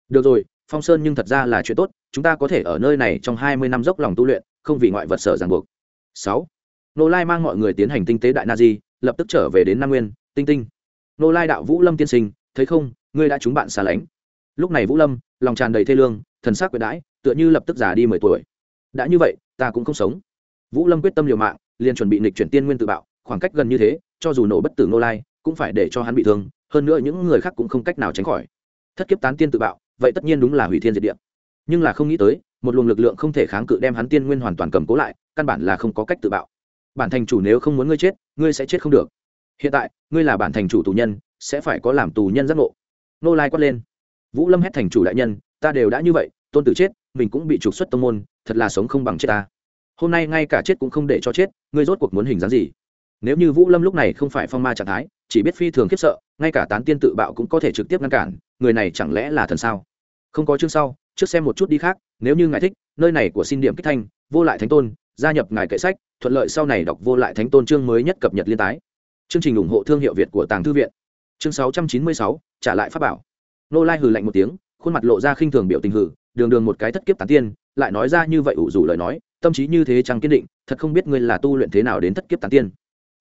Được rồi, phong sơn nhưng thật ra là chuyện tốt, chúng ta có thể ở nơi này trong hai mươi năm dốc lòng tu luyện, không vì ngoại vật sở ràng buộc. Sáu. Nô lai mang mọi người tiến hành tinh tế đại na di, lập tức trở về đến nam nguyên, tinh tinh. Nô lai đạo vũ lâm tiên sinh, thấy không, ngươi đã trúng bạn xa lánh. Lúc này vũ lâm, lòng tràn đầy thê lương, thần sắc quyệt đãi tựa như lập tức già đi mười tuổi. Đã như vậy, ta cũng không sống. Vũ lâm quyết tâm liều mạng, liền chuẩn bị nịch chuyển tiên nguyên tự bạo, khoảng cách gần như thế, cho dù nổ bất tử nô lai, cũng phải để cho hắn bị thương, hơn nữa những người khác cũng không cách nào tránh khỏi. Thất kiếp tán tiên tự bạo, vậy tất nhiên đúng là hủy thiên diệt địa. Nhưng là không nghĩ tới, một luồng lực lượng không thể kháng cự đem hắn tiên nguyên hoàn toàn cầm cố lại, căn bản là không có cách tự bạo. Bản thành chủ nếu không muốn ngươi chết, ngươi sẽ chết không được. Hiện tại, ngươi là bản thành chủ tù nhân, sẽ phải có làm tù nhân giác ngộ. Nô lai quát lên. Vũ lâm hét thành chủ đại nhân, ta đều đã như vậy, tôn tử chết mình cũng bị trục xuất tông môn, thật là sống không bằng chết ta. Hôm nay ngay cả chết cũng không để cho chết, ngươi rốt cuộc muốn hình dáng gì? Nếu như vũ lâm lúc này không phải phong ma trạng thái, chỉ biết phi thường khiếp sợ, ngay cả tán tiên tự bạo cũng có thể trực tiếp ngăn cản, người này chẳng lẽ là thần sao? Không có chương sau, trước xem một chút đi khác, nếu như ngài thích, nơi này của xin điểm kích thanh, vô lại thánh tôn, gia nhập ngài kệ sách, thuận lợi sau này đọc vô lại thánh tôn chương mới nhất cập nhật liên tái. Chương trình ủng hộ thương hiệu việt của tàng thư viện. Chương sáu trăm chín mươi sáu, trả lại pháp bảo. Nô lai hừ lạnh một tiếng, khuôn mặt lộ ra khinh thường biểu tình hử đường đường một cái thất kiếp tán tiên, lại nói ra như vậy ủ rủ lời nói, tâm trí như thế chẳng kiên định, thật không biết ngươi là tu luyện thế nào đến thất kiếp tán tiên.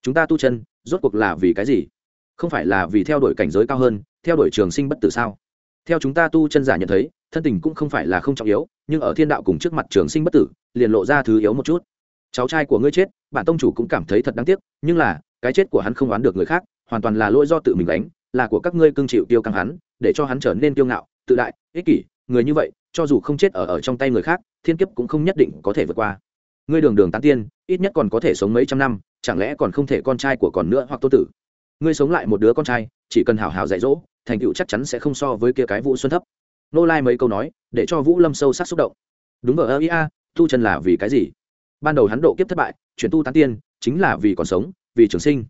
Chúng ta tu chân, rốt cuộc là vì cái gì? Không phải là vì theo đuổi cảnh giới cao hơn, theo đuổi trường sinh bất tử sao? Theo chúng ta tu chân giả nhận thấy, thân tình cũng không phải là không trọng yếu, nhưng ở thiên đạo cùng trước mặt trường sinh bất tử, liền lộ ra thứ yếu một chút. Cháu trai của ngươi chết, bản tông chủ cũng cảm thấy thật đáng tiếc, nhưng là, cái chết của hắn không oán được người khác, hoàn toàn là lỗi do tự mình đánh là của các ngươi cưng chịu tiêu căng hắn, để cho hắn trở nên tiêu ngạo, tự đại, ích kỷ, người như vậy cho dù không chết ở ở trong tay người khác, thiên kiếp cũng không nhất định có thể vượt qua. Ngươi đường đường tán tiên, ít nhất còn có thể sống mấy trăm năm, chẳng lẽ còn không thể con trai của còn nữa hoặc tô tử? Ngươi sống lại một đứa con trai, chỉ cần hào hào dạy dỗ, thành tựu chắc chắn sẽ không so với kia cái vũ xuân thấp. Nô lai mấy câu nói, để cho vũ lâm sâu sắc xúc động. Đúng vợ ơ ia tu chân là vì cái gì? Ban đầu hắn độ kiếp thất bại, chuyển tu tán tiên, chính là vì còn sống, vì trường sinh.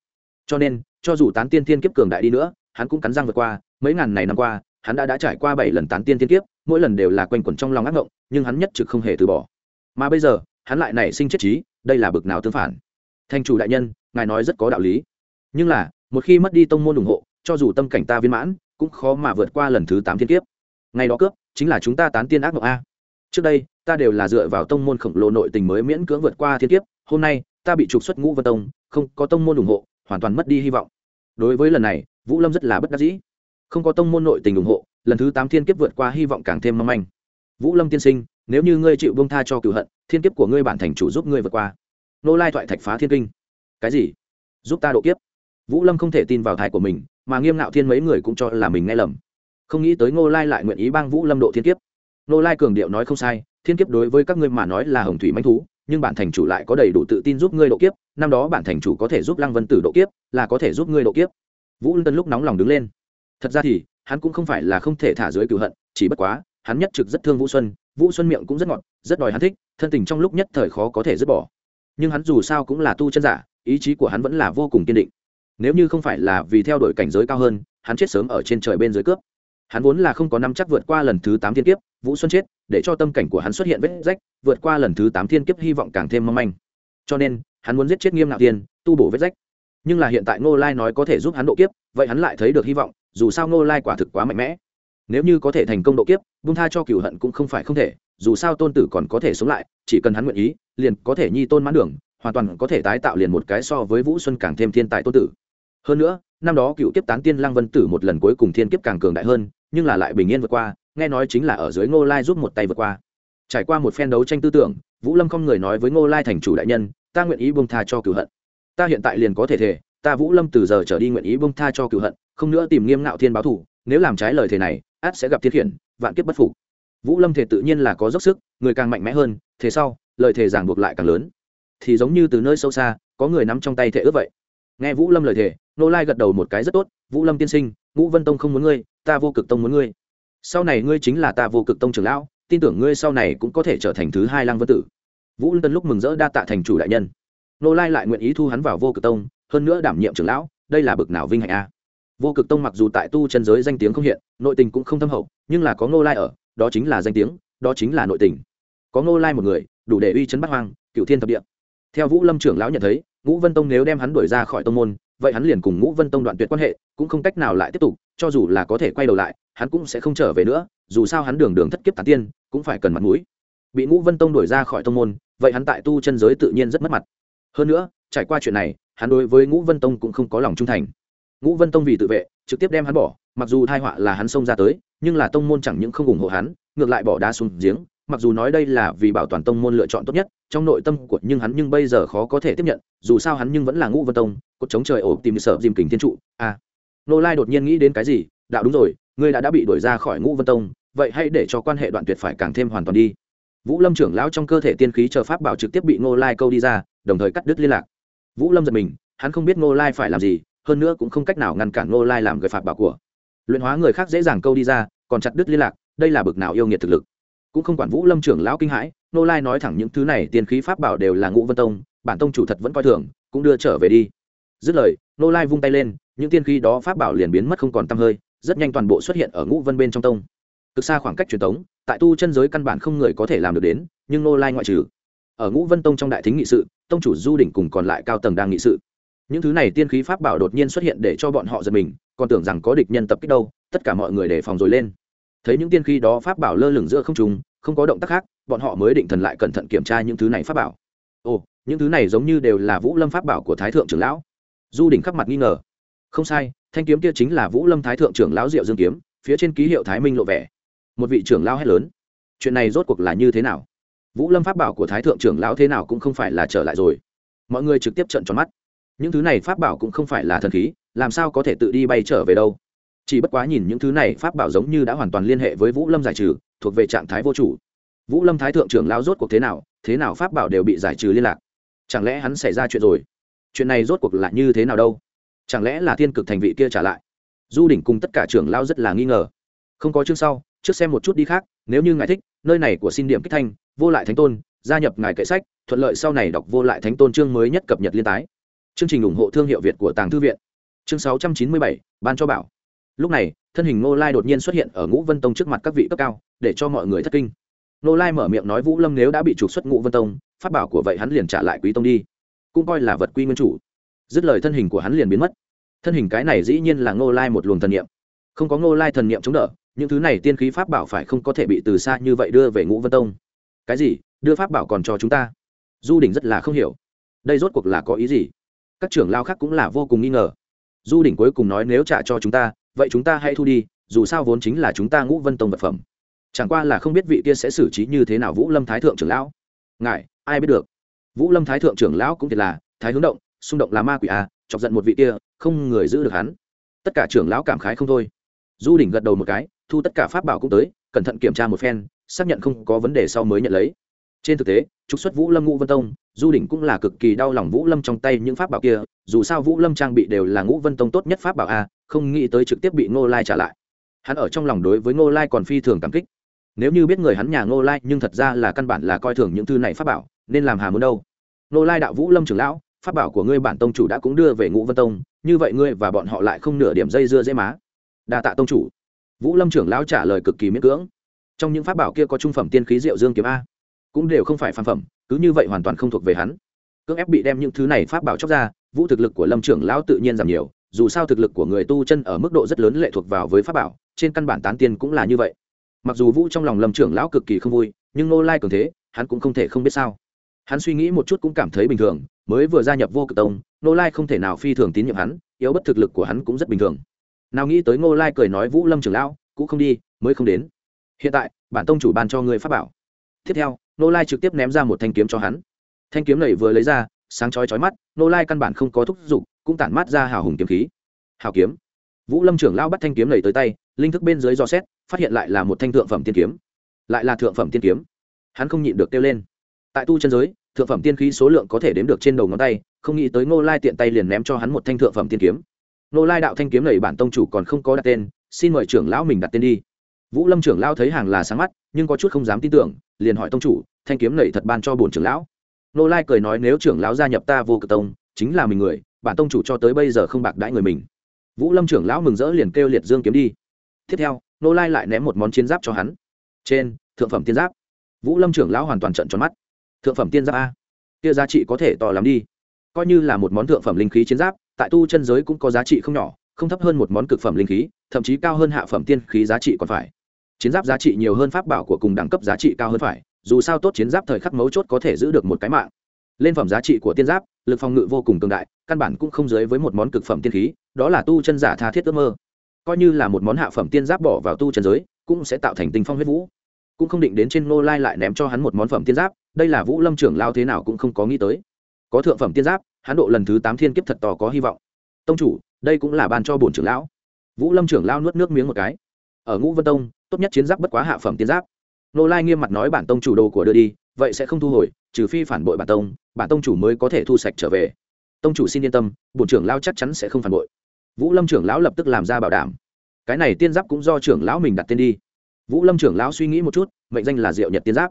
Cho nên, cho dù tán tiên thiên kiếp cường đại đi nữa, hắn cũng cắn răng vượt qua, mấy ngàn này năm qua, hắn đã đã trải qua bảy lần tán tiên thiên kiếp mỗi lần đều là quanh quẩn trong lòng ác ngộng, nhưng hắn nhất trực không hề từ bỏ. Mà bây giờ, hắn lại nảy sinh chết trí, đây là bực nào tương phản? Thành chủ đại nhân, ngài nói rất có đạo lý. Nhưng là, một khi mất đi tông môn ủng hộ, cho dù tâm cảnh ta viên mãn, cũng khó mà vượt qua lần thứ tám thiên kiếp. Ngày đó cướp, chính là chúng ta tán tiên ác mộng a. Trước đây, ta đều là dựa vào tông môn khổng lồ nội tình mới miễn cưỡng vượt qua thiên kiếp, hôm nay, ta bị trục xuất ngũ vân tông, không có tông môn ủng hộ, hoàn toàn mất đi hy vọng. Đối với lần này, vũ lâm rất là bất đắc dĩ. Không có tông môn nội tình ủng hộ lần thứ tám thiên kiếp vượt qua hy vọng càng thêm mong manh. Vũ lâm tiên sinh, nếu như ngươi chịu bông tha cho cựu hận, thiên kiếp của ngươi bản thành chủ giúp ngươi vượt qua. Nô lai thoại thạch phá thiên kinh. Cái gì? Giúp ta độ kiếp. Vũ lâm không thể tin vào thai của mình, mà nghiêm ngạo thiên mấy người cũng cho là mình nghe lầm. Không nghĩ tới ngô lai lại nguyện ý bang vũ lâm độ thiên kiếp. Ngô lai cường điệu nói không sai, thiên kiếp đối với các ngươi mà nói là hồng thủy manh thú, nhưng bản thành chủ lại có đầy đủ tự tin giúp ngươi độ kiếp, năm đó bản thành chủ có thể giúp lăng vân tử độ kiếp, là có thể giúp ngươi độ kiếp. Vũ lâm tân lúc nóng lòng đứng lên. Thật ra thì hắn cũng không phải là không thể thả dưới cựu hận, chỉ bất quá, hắn nhất trực rất thương vũ xuân vũ xuân miệng cũng rất ngọt, rất đòi hắn thích, thân tình trong lúc nhất thời khó có thể dứt bỏ. Nhưng hắn dù sao cũng là tu chân giả, ý chí của hắn vẫn là vô cùng kiên định. Nếu như không phải là vì theo đuổi cảnh giới cao hơn, hắn chết sớm ở trên trời bên dưới cướp. Hắn vốn là không có năm chắc vượt qua lần thứ tám thiên kiếp, vũ xuân chết, để cho tâm cảnh của hắn xuất hiện vết rách, vượt qua lần thứ tám thiên kiếp hy vọng càng thêm mong manh. Cho nên, hắn muốn giết chết nghiêm nạo tiên, tu bổ vết rách. Nhưng là hiện tại ngô lai nói có thể giúp hắn độ kiếp, vậy hắn lại thấy được hy vọng dù sao ngô lai quả thực quá mạnh mẽ. Nếu như có thể thành công độ kiếp bung tha cho cửu hận cũng không phải không thể, dù sao tôn tử còn có thể sống lại, chỉ cần hắn nguyện ý, liền có thể nhi tôn mãn đường, hoàn toàn có thể tái tạo liền một cái so với vũ xuân càng thêm thiên tài tôn tử. Hơn nữa, năm đó cựu kiếp tán tiên lăng vân tử một lần cuối cùng thiên kiếp càng cường đại hơn, nhưng là lại bình yên vượt qua, nghe nói chính là ở dưới ngô lai giúp một tay vượt qua. Trải qua một phen đấu tranh tư tưởng, vũ lâm không người nói với ngô lai thành chủ đại nhân, ta nguyện ý bông tha cho cựu hận. Ta hiện tại liền có thể thể ta vũ lâm từ giờ trở đi nguyện ý bông tha cho cựu hận không nữa tìm nghiêm ngạo thiên báo thủ, nếu làm trái lời thề này át sẽ gặp thiết khiển, vạn kiếp bất phục. Vũ lâm thể tự nhiên là có dốc sức, người càng mạnh mẽ hơn thế sau, lời thề giảng buộc lại càng lớn. Thì giống như từ nơi sâu xa, có người nắm trong tay thể ước vậy. Nghe vũ lâm lời thề, nô lai gật đầu một cái rất tốt, vũ lâm tiên sinh, ngũ vân tông không muốn ngươi, ta vô cực tông muốn ngươi. Sau này ngươi chính là ta vô cực tông trưởng lão, tin tưởng ngươi sau này cũng có thể trở thành thứ hai lăng vân tử. Vũ lâm tân lúc mừng rỡ đa tạ thành chủ đại nhân. Nô lai lại nguyện ý thu hắn vào vô cực tông, hơn nữa đảm nhiệm trưởng lão, đây là bực nào vinh hạnh a vô cực tông mặc dù tại tu chân giới danh tiếng không hiện, nội tình cũng không thâm hậu, nhưng là có ngô lai ở, đó chính là danh tiếng, đó chính là nội tình. Có ngô lai một người, đủ để uy chấn bắt hoang cựu thiên thập địa. Theo vũ lâm trưởng lão nhận thấy, ngũ vân tông nếu đem hắn đuổi ra khỏi tông môn, vậy hắn liền cùng ngũ vân tông đoạn tuyệt quan hệ, cũng không cách nào lại tiếp tục, cho dù là có thể quay đầu lại, hắn cũng sẽ không trở về nữa, dù sao hắn đường đường thất kiếp tán tiên, cũng phải cần mặt mũi. Bị ngũ vân tông đuổi ra khỏi tông môn, vậy hắn tại tu chân giới tự nhiên rất mất mặt. Hơn nữa, trải qua chuyện này, hắn đối với ngũ vân tông cũng không có lòng trung thành ngũ vân tông vì tự vệ, trực tiếp đem hắn bỏ, mặc dù thai họa là hắn xông ra tới, nhưng là tông môn chẳng những không ủng hộ hắn, ngược lại bỏ đá xuống giếng, mặc dù nói đây là vì bảo toàn tông môn lựa chọn tốt nhất, trong nội tâm của nhưng hắn nhưng bây giờ khó có thể tiếp nhận, dù sao hắn nhưng vẫn là ngũ vân tông, cột chống trời ổ tìm sợ dìm kình thiên trụ à. Nô lai đột nhiên nghĩ đến cái gì? Đạo đúng rồi, ngươi đã đã bị đuổi ra khỏi ngũ vân tông, vậy hãy để cho quan hệ đoạn tuyệt phải càng thêm hoàn toàn đi. Vũ lâm trưởng lão trong cơ thể tiên khí chờ pháp bảo trực tiếp bị ngô lai câu đi ra, đồng thời cắt đứt liên lạc. Vũ lâm giật mình, hắn không biết ngô lai phải làm gì hơn nữa cũng không cách nào ngăn cản ngô lai làm gợi phạt bảo của. Luyện hóa người khác dễ dàng câu đi ra, còn chặt đứt liên lạc, đây là bực nào yêu nghiệt thực lực. Cũng không quản vũ lâm trưởng lão kinh hãi, ngô lai nói thẳng những thứ này tiên khí pháp bảo đều là ngũ vân tông, bản tông chủ thật vẫn coi thường, cũng đưa trở về đi. Dứt lời, ngô lai vung tay lên, những tiên khí đó pháp bảo liền biến mất không còn t hơi, rất nhanh toàn bộ xuất hiện ở ngũ vân bên trong tông. Cực xa khoảng cách truyền thống tại tu chân giới căn bản không người có thể làm được đến, nhưng nô lai ngoại trừ. Ở ngũ vân tông trong đại thính nghị sự, tông chủ du đỉnh cùng còn lại cao tầng đang nghị sự những thứ này tiên khí pháp bảo đột nhiên xuất hiện để cho bọn họ giật mình, còn tưởng rằng có địch nhân tập kích đâu, tất cả mọi người đề phòng rồi lên. Thấy những tiên khí đó pháp bảo lơ lửng giữa không trùng không có động tác khác, bọn họ mới định thần lại cẩn thận kiểm tra những thứ này pháp bảo. Ồ, những thứ này giống như đều là vũ lâm pháp bảo của thái thượng trưởng lão. Du đỉnh khắp mặt nghi ngờ. Không sai, thanh kiếm kia chính là vũ lâm thái thượng trưởng lão diệu dương kiếm, phía trên ký hiệu thái minh lộ vẻ. Một vị trưởng lão hét lớn. Chuyện này rốt cuộc là như thế nào? Vũ lâm pháp bảo của thái thượng trưởng lão thế nào cũng không phải là trở lại rồi. Mọi người trực tiếp trận tròn mắt những thứ này pháp bảo cũng không phải là thần khí, làm sao có thể tự đi bay trở về đâu? Chỉ bất quá nhìn những thứ này, pháp bảo giống như đã hoàn toàn liên hệ với vũ lâm giải trừ, thuộc về trạng thái vô chủ. Vũ lâm thái thượng trưởng lão rốt cuộc thế nào thế nào pháp bảo đều bị giải trừ liên lạc? Chẳng lẽ hắn xảy ra chuyện rồi? Chuyện này rốt cuộc là như thế nào đâu? Chẳng lẽ là thiên cực thành vị kia trả lại? Du đỉnh cùng tất cả trưởng lão rất là nghi ngờ. Không có chương sau, trước xem một chút đi khác, nếu như ngài thích, nơi này của xin điểm kích thanh, vô lại thánh tôn, gia nhập ngài kệ sách, thuận lợi sau này đọc vô lại thánh tôn chương mới nhất cập nhật liên tái chương trình ủng hộ thương hiệu việt của tàng thư viện. Chương sáu trăm chín mươi bảy, ban cho bảo. Lúc này, thân hình ngô lai đột nhiên xuất hiện ở ngũ vân tông trước mặt các vị cấp cao, để cho mọi người thất kinh. Ngô lai mở miệng nói vũ lâm nếu đã bị trục xuất ngũ vân tông phát bảo của vậy hắn liền trả lại quý tông đi. Cũng coi là vật quy nguyên chủ. Dứt lời thân hình của hắn liền biến mất. Thân hình cái này dĩ nhiên là ngô lai một luồng thần niệm. Không có ngô lai thần niệm chống đỡ, những thứ này tiên khí pháp bảo phải không có thể bị từ xa như vậy đưa về ngũ vân tông. Cái gì? Đưa pháp bảo còn cho chúng ta? Du đỉnh rất là không hiểu. Đây rốt cuộc là có ý gì? Các trưởng lao khác cũng là vô cùng nghi ngờ. Du đỉnh cuối cùng nói nếu trả cho chúng ta, vậy chúng ta hãy thu đi, dù sao vốn chính là chúng ta ngũ vân tông vật phẩm. Chẳng qua là không biết vị kia sẽ xử trí như thế nào vũ lâm thái thượng trưởng lão. Ngài, ai biết được? Vũ lâm thái thượng trưởng lão cũng thiệt là thái hướng động, xung động là ma quỷ à chọc giận một vị kia, không người giữ được hắn. Tất cả trưởng lão cảm khái không thôi. Du đỉnh gật đầu một cái, thu tất cả pháp bảo cũng tới, cẩn thận kiểm tra một phen, xác nhận không có vấn đề sau mới nhận lấy. Trên thực tế trục xuất vũ lâm ngũ vân tông, du đỉnh cũng là cực kỳ đau lòng vũ lâm trong tay những pháp bảo kia, dù sao vũ lâm trang bị đều là ngũ vân tông tốt nhất pháp bảo a, không nghĩ tới trực tiếp bị ngô lai trả lại. Hắn ở trong lòng đối với ngô lai còn phi thường cảm kích. Nếu như biết người hắn nhà ngô lai, nhưng thật ra là căn bản là coi thường những thư này pháp bảo, nên làm hà muốn đâu. Ngô lai đạo vũ lâm trưởng lão, pháp bảo của ngươi bản tông chủ đã cũng đưa về ngũ vân tông, như vậy ngươi và bọn họ lại không nửa điểm dây dưa dễ má. Đa tạ tông chủ. Vũ lâm trưởng lão trả lời cực kỳ miễn cưỡng. Trong những pháp bảo kia có trung phẩm tiên khí diệu dương kiếm a cũng đều không phải phàm phẩm, cứ như vậy hoàn toàn không thuộc về hắn. Cưỡng ép bị đem những thứ này pháp bảo chóc ra, vũ thực lực của lâm trưởng lão tự nhiên giảm nhiều, dù sao thực lực của người tu chân ở mức độ rất lớn lệ thuộc vào với pháp bảo, trên căn bản tán tiên cũng là như vậy. Mặc dù vũ trong lòng lâm trưởng lão cực kỳ không vui, nhưng nô lai cường thế, hắn cũng không thể không biết sao. Hắn suy nghĩ một chút cũng cảm thấy bình thường, mới vừa gia nhập vô cực tông nô lai không thể nào phi thường tín nhiệm hắn, yếu bất thực lực của hắn cũng rất bình thường. Nào nghĩ tới ngô lai cười nói, vũ lâm trưởng lão, cũng không đi, mới không đến. Hiện tại, bản tông chủ ban cho người pháp bảo tiếp theo nô lai trực tiếp ném ra một thanh kiếm cho hắn. Thanh kiếm này vừa lấy ra, sáng chói chói mắt nô lai căn bản không có thúc giục, cũng tản mát ra hào hùng kiếm khí. Hào kiếm. Vũ lâm trưởng lao bắt thanh kiếm này tới tay, linh thức bên dưới do xét, phát hiện lại là một thanh thượng phẩm tiên kiếm. Lại là thượng phẩm tiên kiếm. Hắn không nhịn được kêu lên. Tại tu chân giới, thượng phẩm tiên khí số lượng có thể đếm được trên đầu ngón tay, không nghĩ tới ngô lai tiện tay liền ném cho hắn một thanh thượng phẩm tiên kiếm. Ngô lai đạo thanh kiếm này bản tông chủ còn không có đặt tên, xin mời trưởng lão mình đặt tên đi vũ lâm trưởng lão thấy hàng là sáng mắt, nhưng có chút không dám tin tưởng, liền hỏi tông chủ, thanh kiếm này thật ban cho bổn trưởng lão. Nô lai cười nói nếu trưởng lão gia nhập ta vô cực tông, chính là mình người, bản tông chủ cho tới bây giờ không bạc đãi người mình. Vũ lâm trưởng lão mừng rỡ liền kêu liệt dương kiếm đi. Tiếp theo, nô lai lại ném một món chiến giáp cho hắn. Trên, thượng phẩm tiên giáp. Vũ lâm trưởng lão hoàn toàn trận tròn mắt. Thượng phẩm tiên giáp a. Kia giá trị có thể to lắm đi. Coi như là một món thượng phẩm linh khí chiến giáp, tại tu chân giới cũng có giá trị không nhỏ, không thấp hơn một món cực phẩm linh khí, thậm chí cao hơn hạ phẩm tiên khí giá trị còn phải chiến giáp giá trị nhiều hơn pháp bảo của cùng đẳng cấp giá trị cao hơn phải, dù sao tốt chiến giáp thời khắc mấu chốt có thể giữ được một cái mạng. Lên phẩm giá trị của tiên giáp, lực phòng ngự vô cùng cường đại, căn bản cũng không dưới với một món cực phẩm tiên khí, đó là tu chân giả tha thiết ước mơ. Coi như là một món hạ phẩm tiên giáp bỏ vào tu chân giới, cũng sẽ tạo thành tinh phong huyết vũ. Cũng không định đến trên ngô lai lại ném cho hắn một món phẩm tiên giáp, đây là vũ lâm trưởng lao thế nào cũng không có nghĩ tới. Có thượng phẩm tiên giáp, hắn độ lần thứ tám thiên kiếp thật to có hy vọng. Tông chủ, đây cũng là ban cho bổn trưởng lão. Vũ lâm trưởng lao nuốt nước miếng một cái ở ngũ vân tông, tốt nhất chiến giáp bất quá hạ phẩm tiên giáp. Nô lai nghiêm mặt nói bản tông chủ đồ của đưa đi, vậy sẽ không thu hồi, trừ phi phản bội bản tông bản tông chủ mới có thể thu sạch trở về. Tông chủ xin yên tâm, bổn trưởng lao chắc chắn sẽ không phản bội. Vũ lâm trưởng lão lập tức làm ra bảo đảm. Cái này tiên giáp cũng do trưởng lão mình đặt tên đi. Vũ lâm trưởng lão suy nghĩ một chút, mệnh danh là diệu nhật tiên giáp.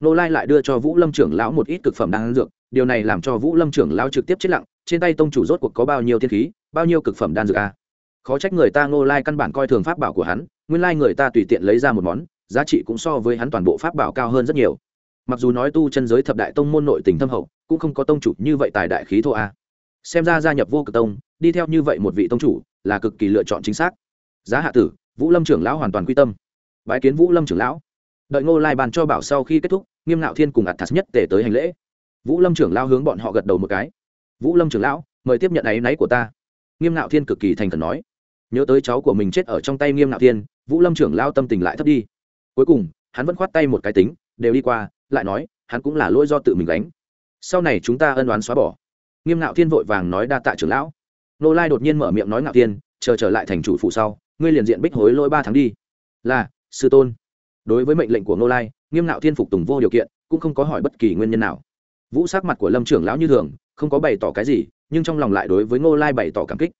Nô lai lại đưa cho vũ lâm trưởng lão một ít cực phẩm đan dược, điều này làm cho vũ lâm trưởng lão trực tiếp chết lặng, trên tay tông chủ rốt cuộc có bao nhiêu thiên khí, bao nhiêu cực phẩm đan dược a à? khó trách người ta nô lai căn bản coi thường pháp bảo của hắn nguyên lai người ta tùy tiện lấy ra một món, giá trị cũng so với hắn toàn bộ pháp bảo cao hơn rất nhiều. Mặc dù nói tu chân giới thập đại tông môn nội tình thâm hậu, cũng không có tông chủ như vậy tài đại khí thô a. Xem ra gia nhập vô cực tông, đi theo như vậy một vị tông chủ, là cực kỳ lựa chọn chính xác. Giá hạ tử, vũ lâm trưởng lão hoàn toàn quy tâm. Bái kiến vũ lâm trưởng lão. Đợi ngô lai bàn cho bảo sau khi kết thúc, nghiêm ngạo thiên cùng ạt thạt nhất tể tới hành lễ. Vũ lâm trưởng lão hướng bọn họ gật đầu một cái. Vũ lâm trưởng lão, mời tiếp nhận áy náy của ta. Nghiêm ngạo thiên cực kỳ thành khẩn nói. Nhớ tới cháu của mình chết ở trong tay nghiêm ngạo thiên vũ lâm trưởng lao tâm tình lại thấp đi. Cuối cùng, hắn vẫn khoát tay một cái tính, đều đi qua, lại nói, hắn cũng là lỗi do tự mình gánh. Sau này chúng ta ân đoán xóa bỏ. Nghiêm ngạo thiên vội vàng nói đa tạ trưởng lão. Nô lai đột nhiên mở miệng nói ngạo thiên, chờ trở lại thành chủ phụ sau, ngươi liền diện bích hối lỗi ba tháng đi. Là, sư tôn. Đối với mệnh lệnh của nô lai, nghiêm ngạo thiên phục tùng vô điều kiện, cũng không có hỏi bất kỳ nguyên nhân nào. Vũ sắc mặt của lâm trưởng lão như thường, không có bày tỏ cái gì, nhưng trong lòng lại đối với ngô lai bày tỏ cảm kích.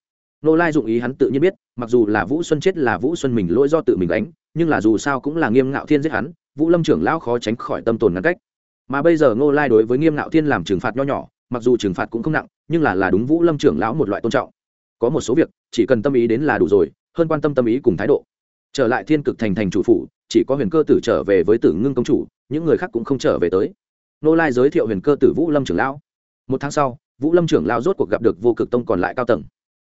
Nô lai dụng ý hắn tự nhiên biết, mặc dù là vũ xuân chết là vũ xuân mình lỗi do tự mình đánh nhưng là dù sao cũng là nghiêm ngạo thiên giết hắn, vũ lâm trưởng lão khó tránh khỏi tâm tồn ngăn cách. Mà bây giờ ngô lai đối với nghiêm ngạo thiên làm trừng phạt nho nhỏ, mặc dù trừng phạt cũng không nặng, nhưng là là đúng vũ lâm trưởng lão một loại tôn trọng. Có một số việc, chỉ cần tâm ý đến là đủ rồi, hơn quan tâm tâm ý cùng thái độ. Trở lại thiên cực thành thành chủ phủ, chỉ có huyền cơ tử trở về với tử ngưng công chủ, những người khác cũng không trở về tới. Nô lai giới thiệu huyền cơ tử vũ lâm trưởng lão. Một tháng sau, vũ lâm trưởng lão rốt cuộc gặp được vô cực tông còn lại cao tầng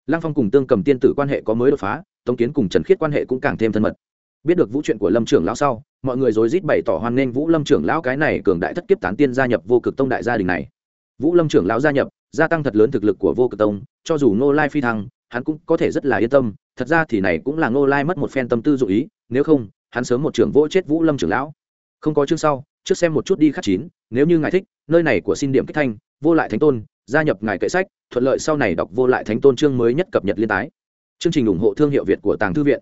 lăng phong cùng tương cầm tiên tử quan hệ có mới đột phá, tống kiến cùng trần khiết quan hệ cũng càng thêm thân mật. Biết được vũ chuyện của lâm trưởng lão sau, mọi người rối rít bày tỏ hoan nghênh vũ lâm trưởng lão cái này cường đại thất kiếp tán tiên gia nhập vô cực tông đại gia đình này. Vũ lâm trưởng lão gia nhập, gia tăng thật lớn thực lực của vô cực tông, cho dù ngô lai phi thăng, hắn cũng có thể rất là yên tâm, thật ra thì này cũng là ngô lai mất một phen tâm tư dụ ý, nếu không, hắn sớm một trưởng vỗ chết vũ lâm trưởng lão. Không có chương sau, trước xem một chút đi khắc chín, nếu như ngài thích, nơi này của xin điểm kích thanh, vô lại thánh tôn gia nhập ngài kệ sách, thuận lợi sau này đọc vô lại thánh tôn chương mới nhất cập nhật liên tái. Chương trình ủng hộ thương hiệu việt của tàng thư viện.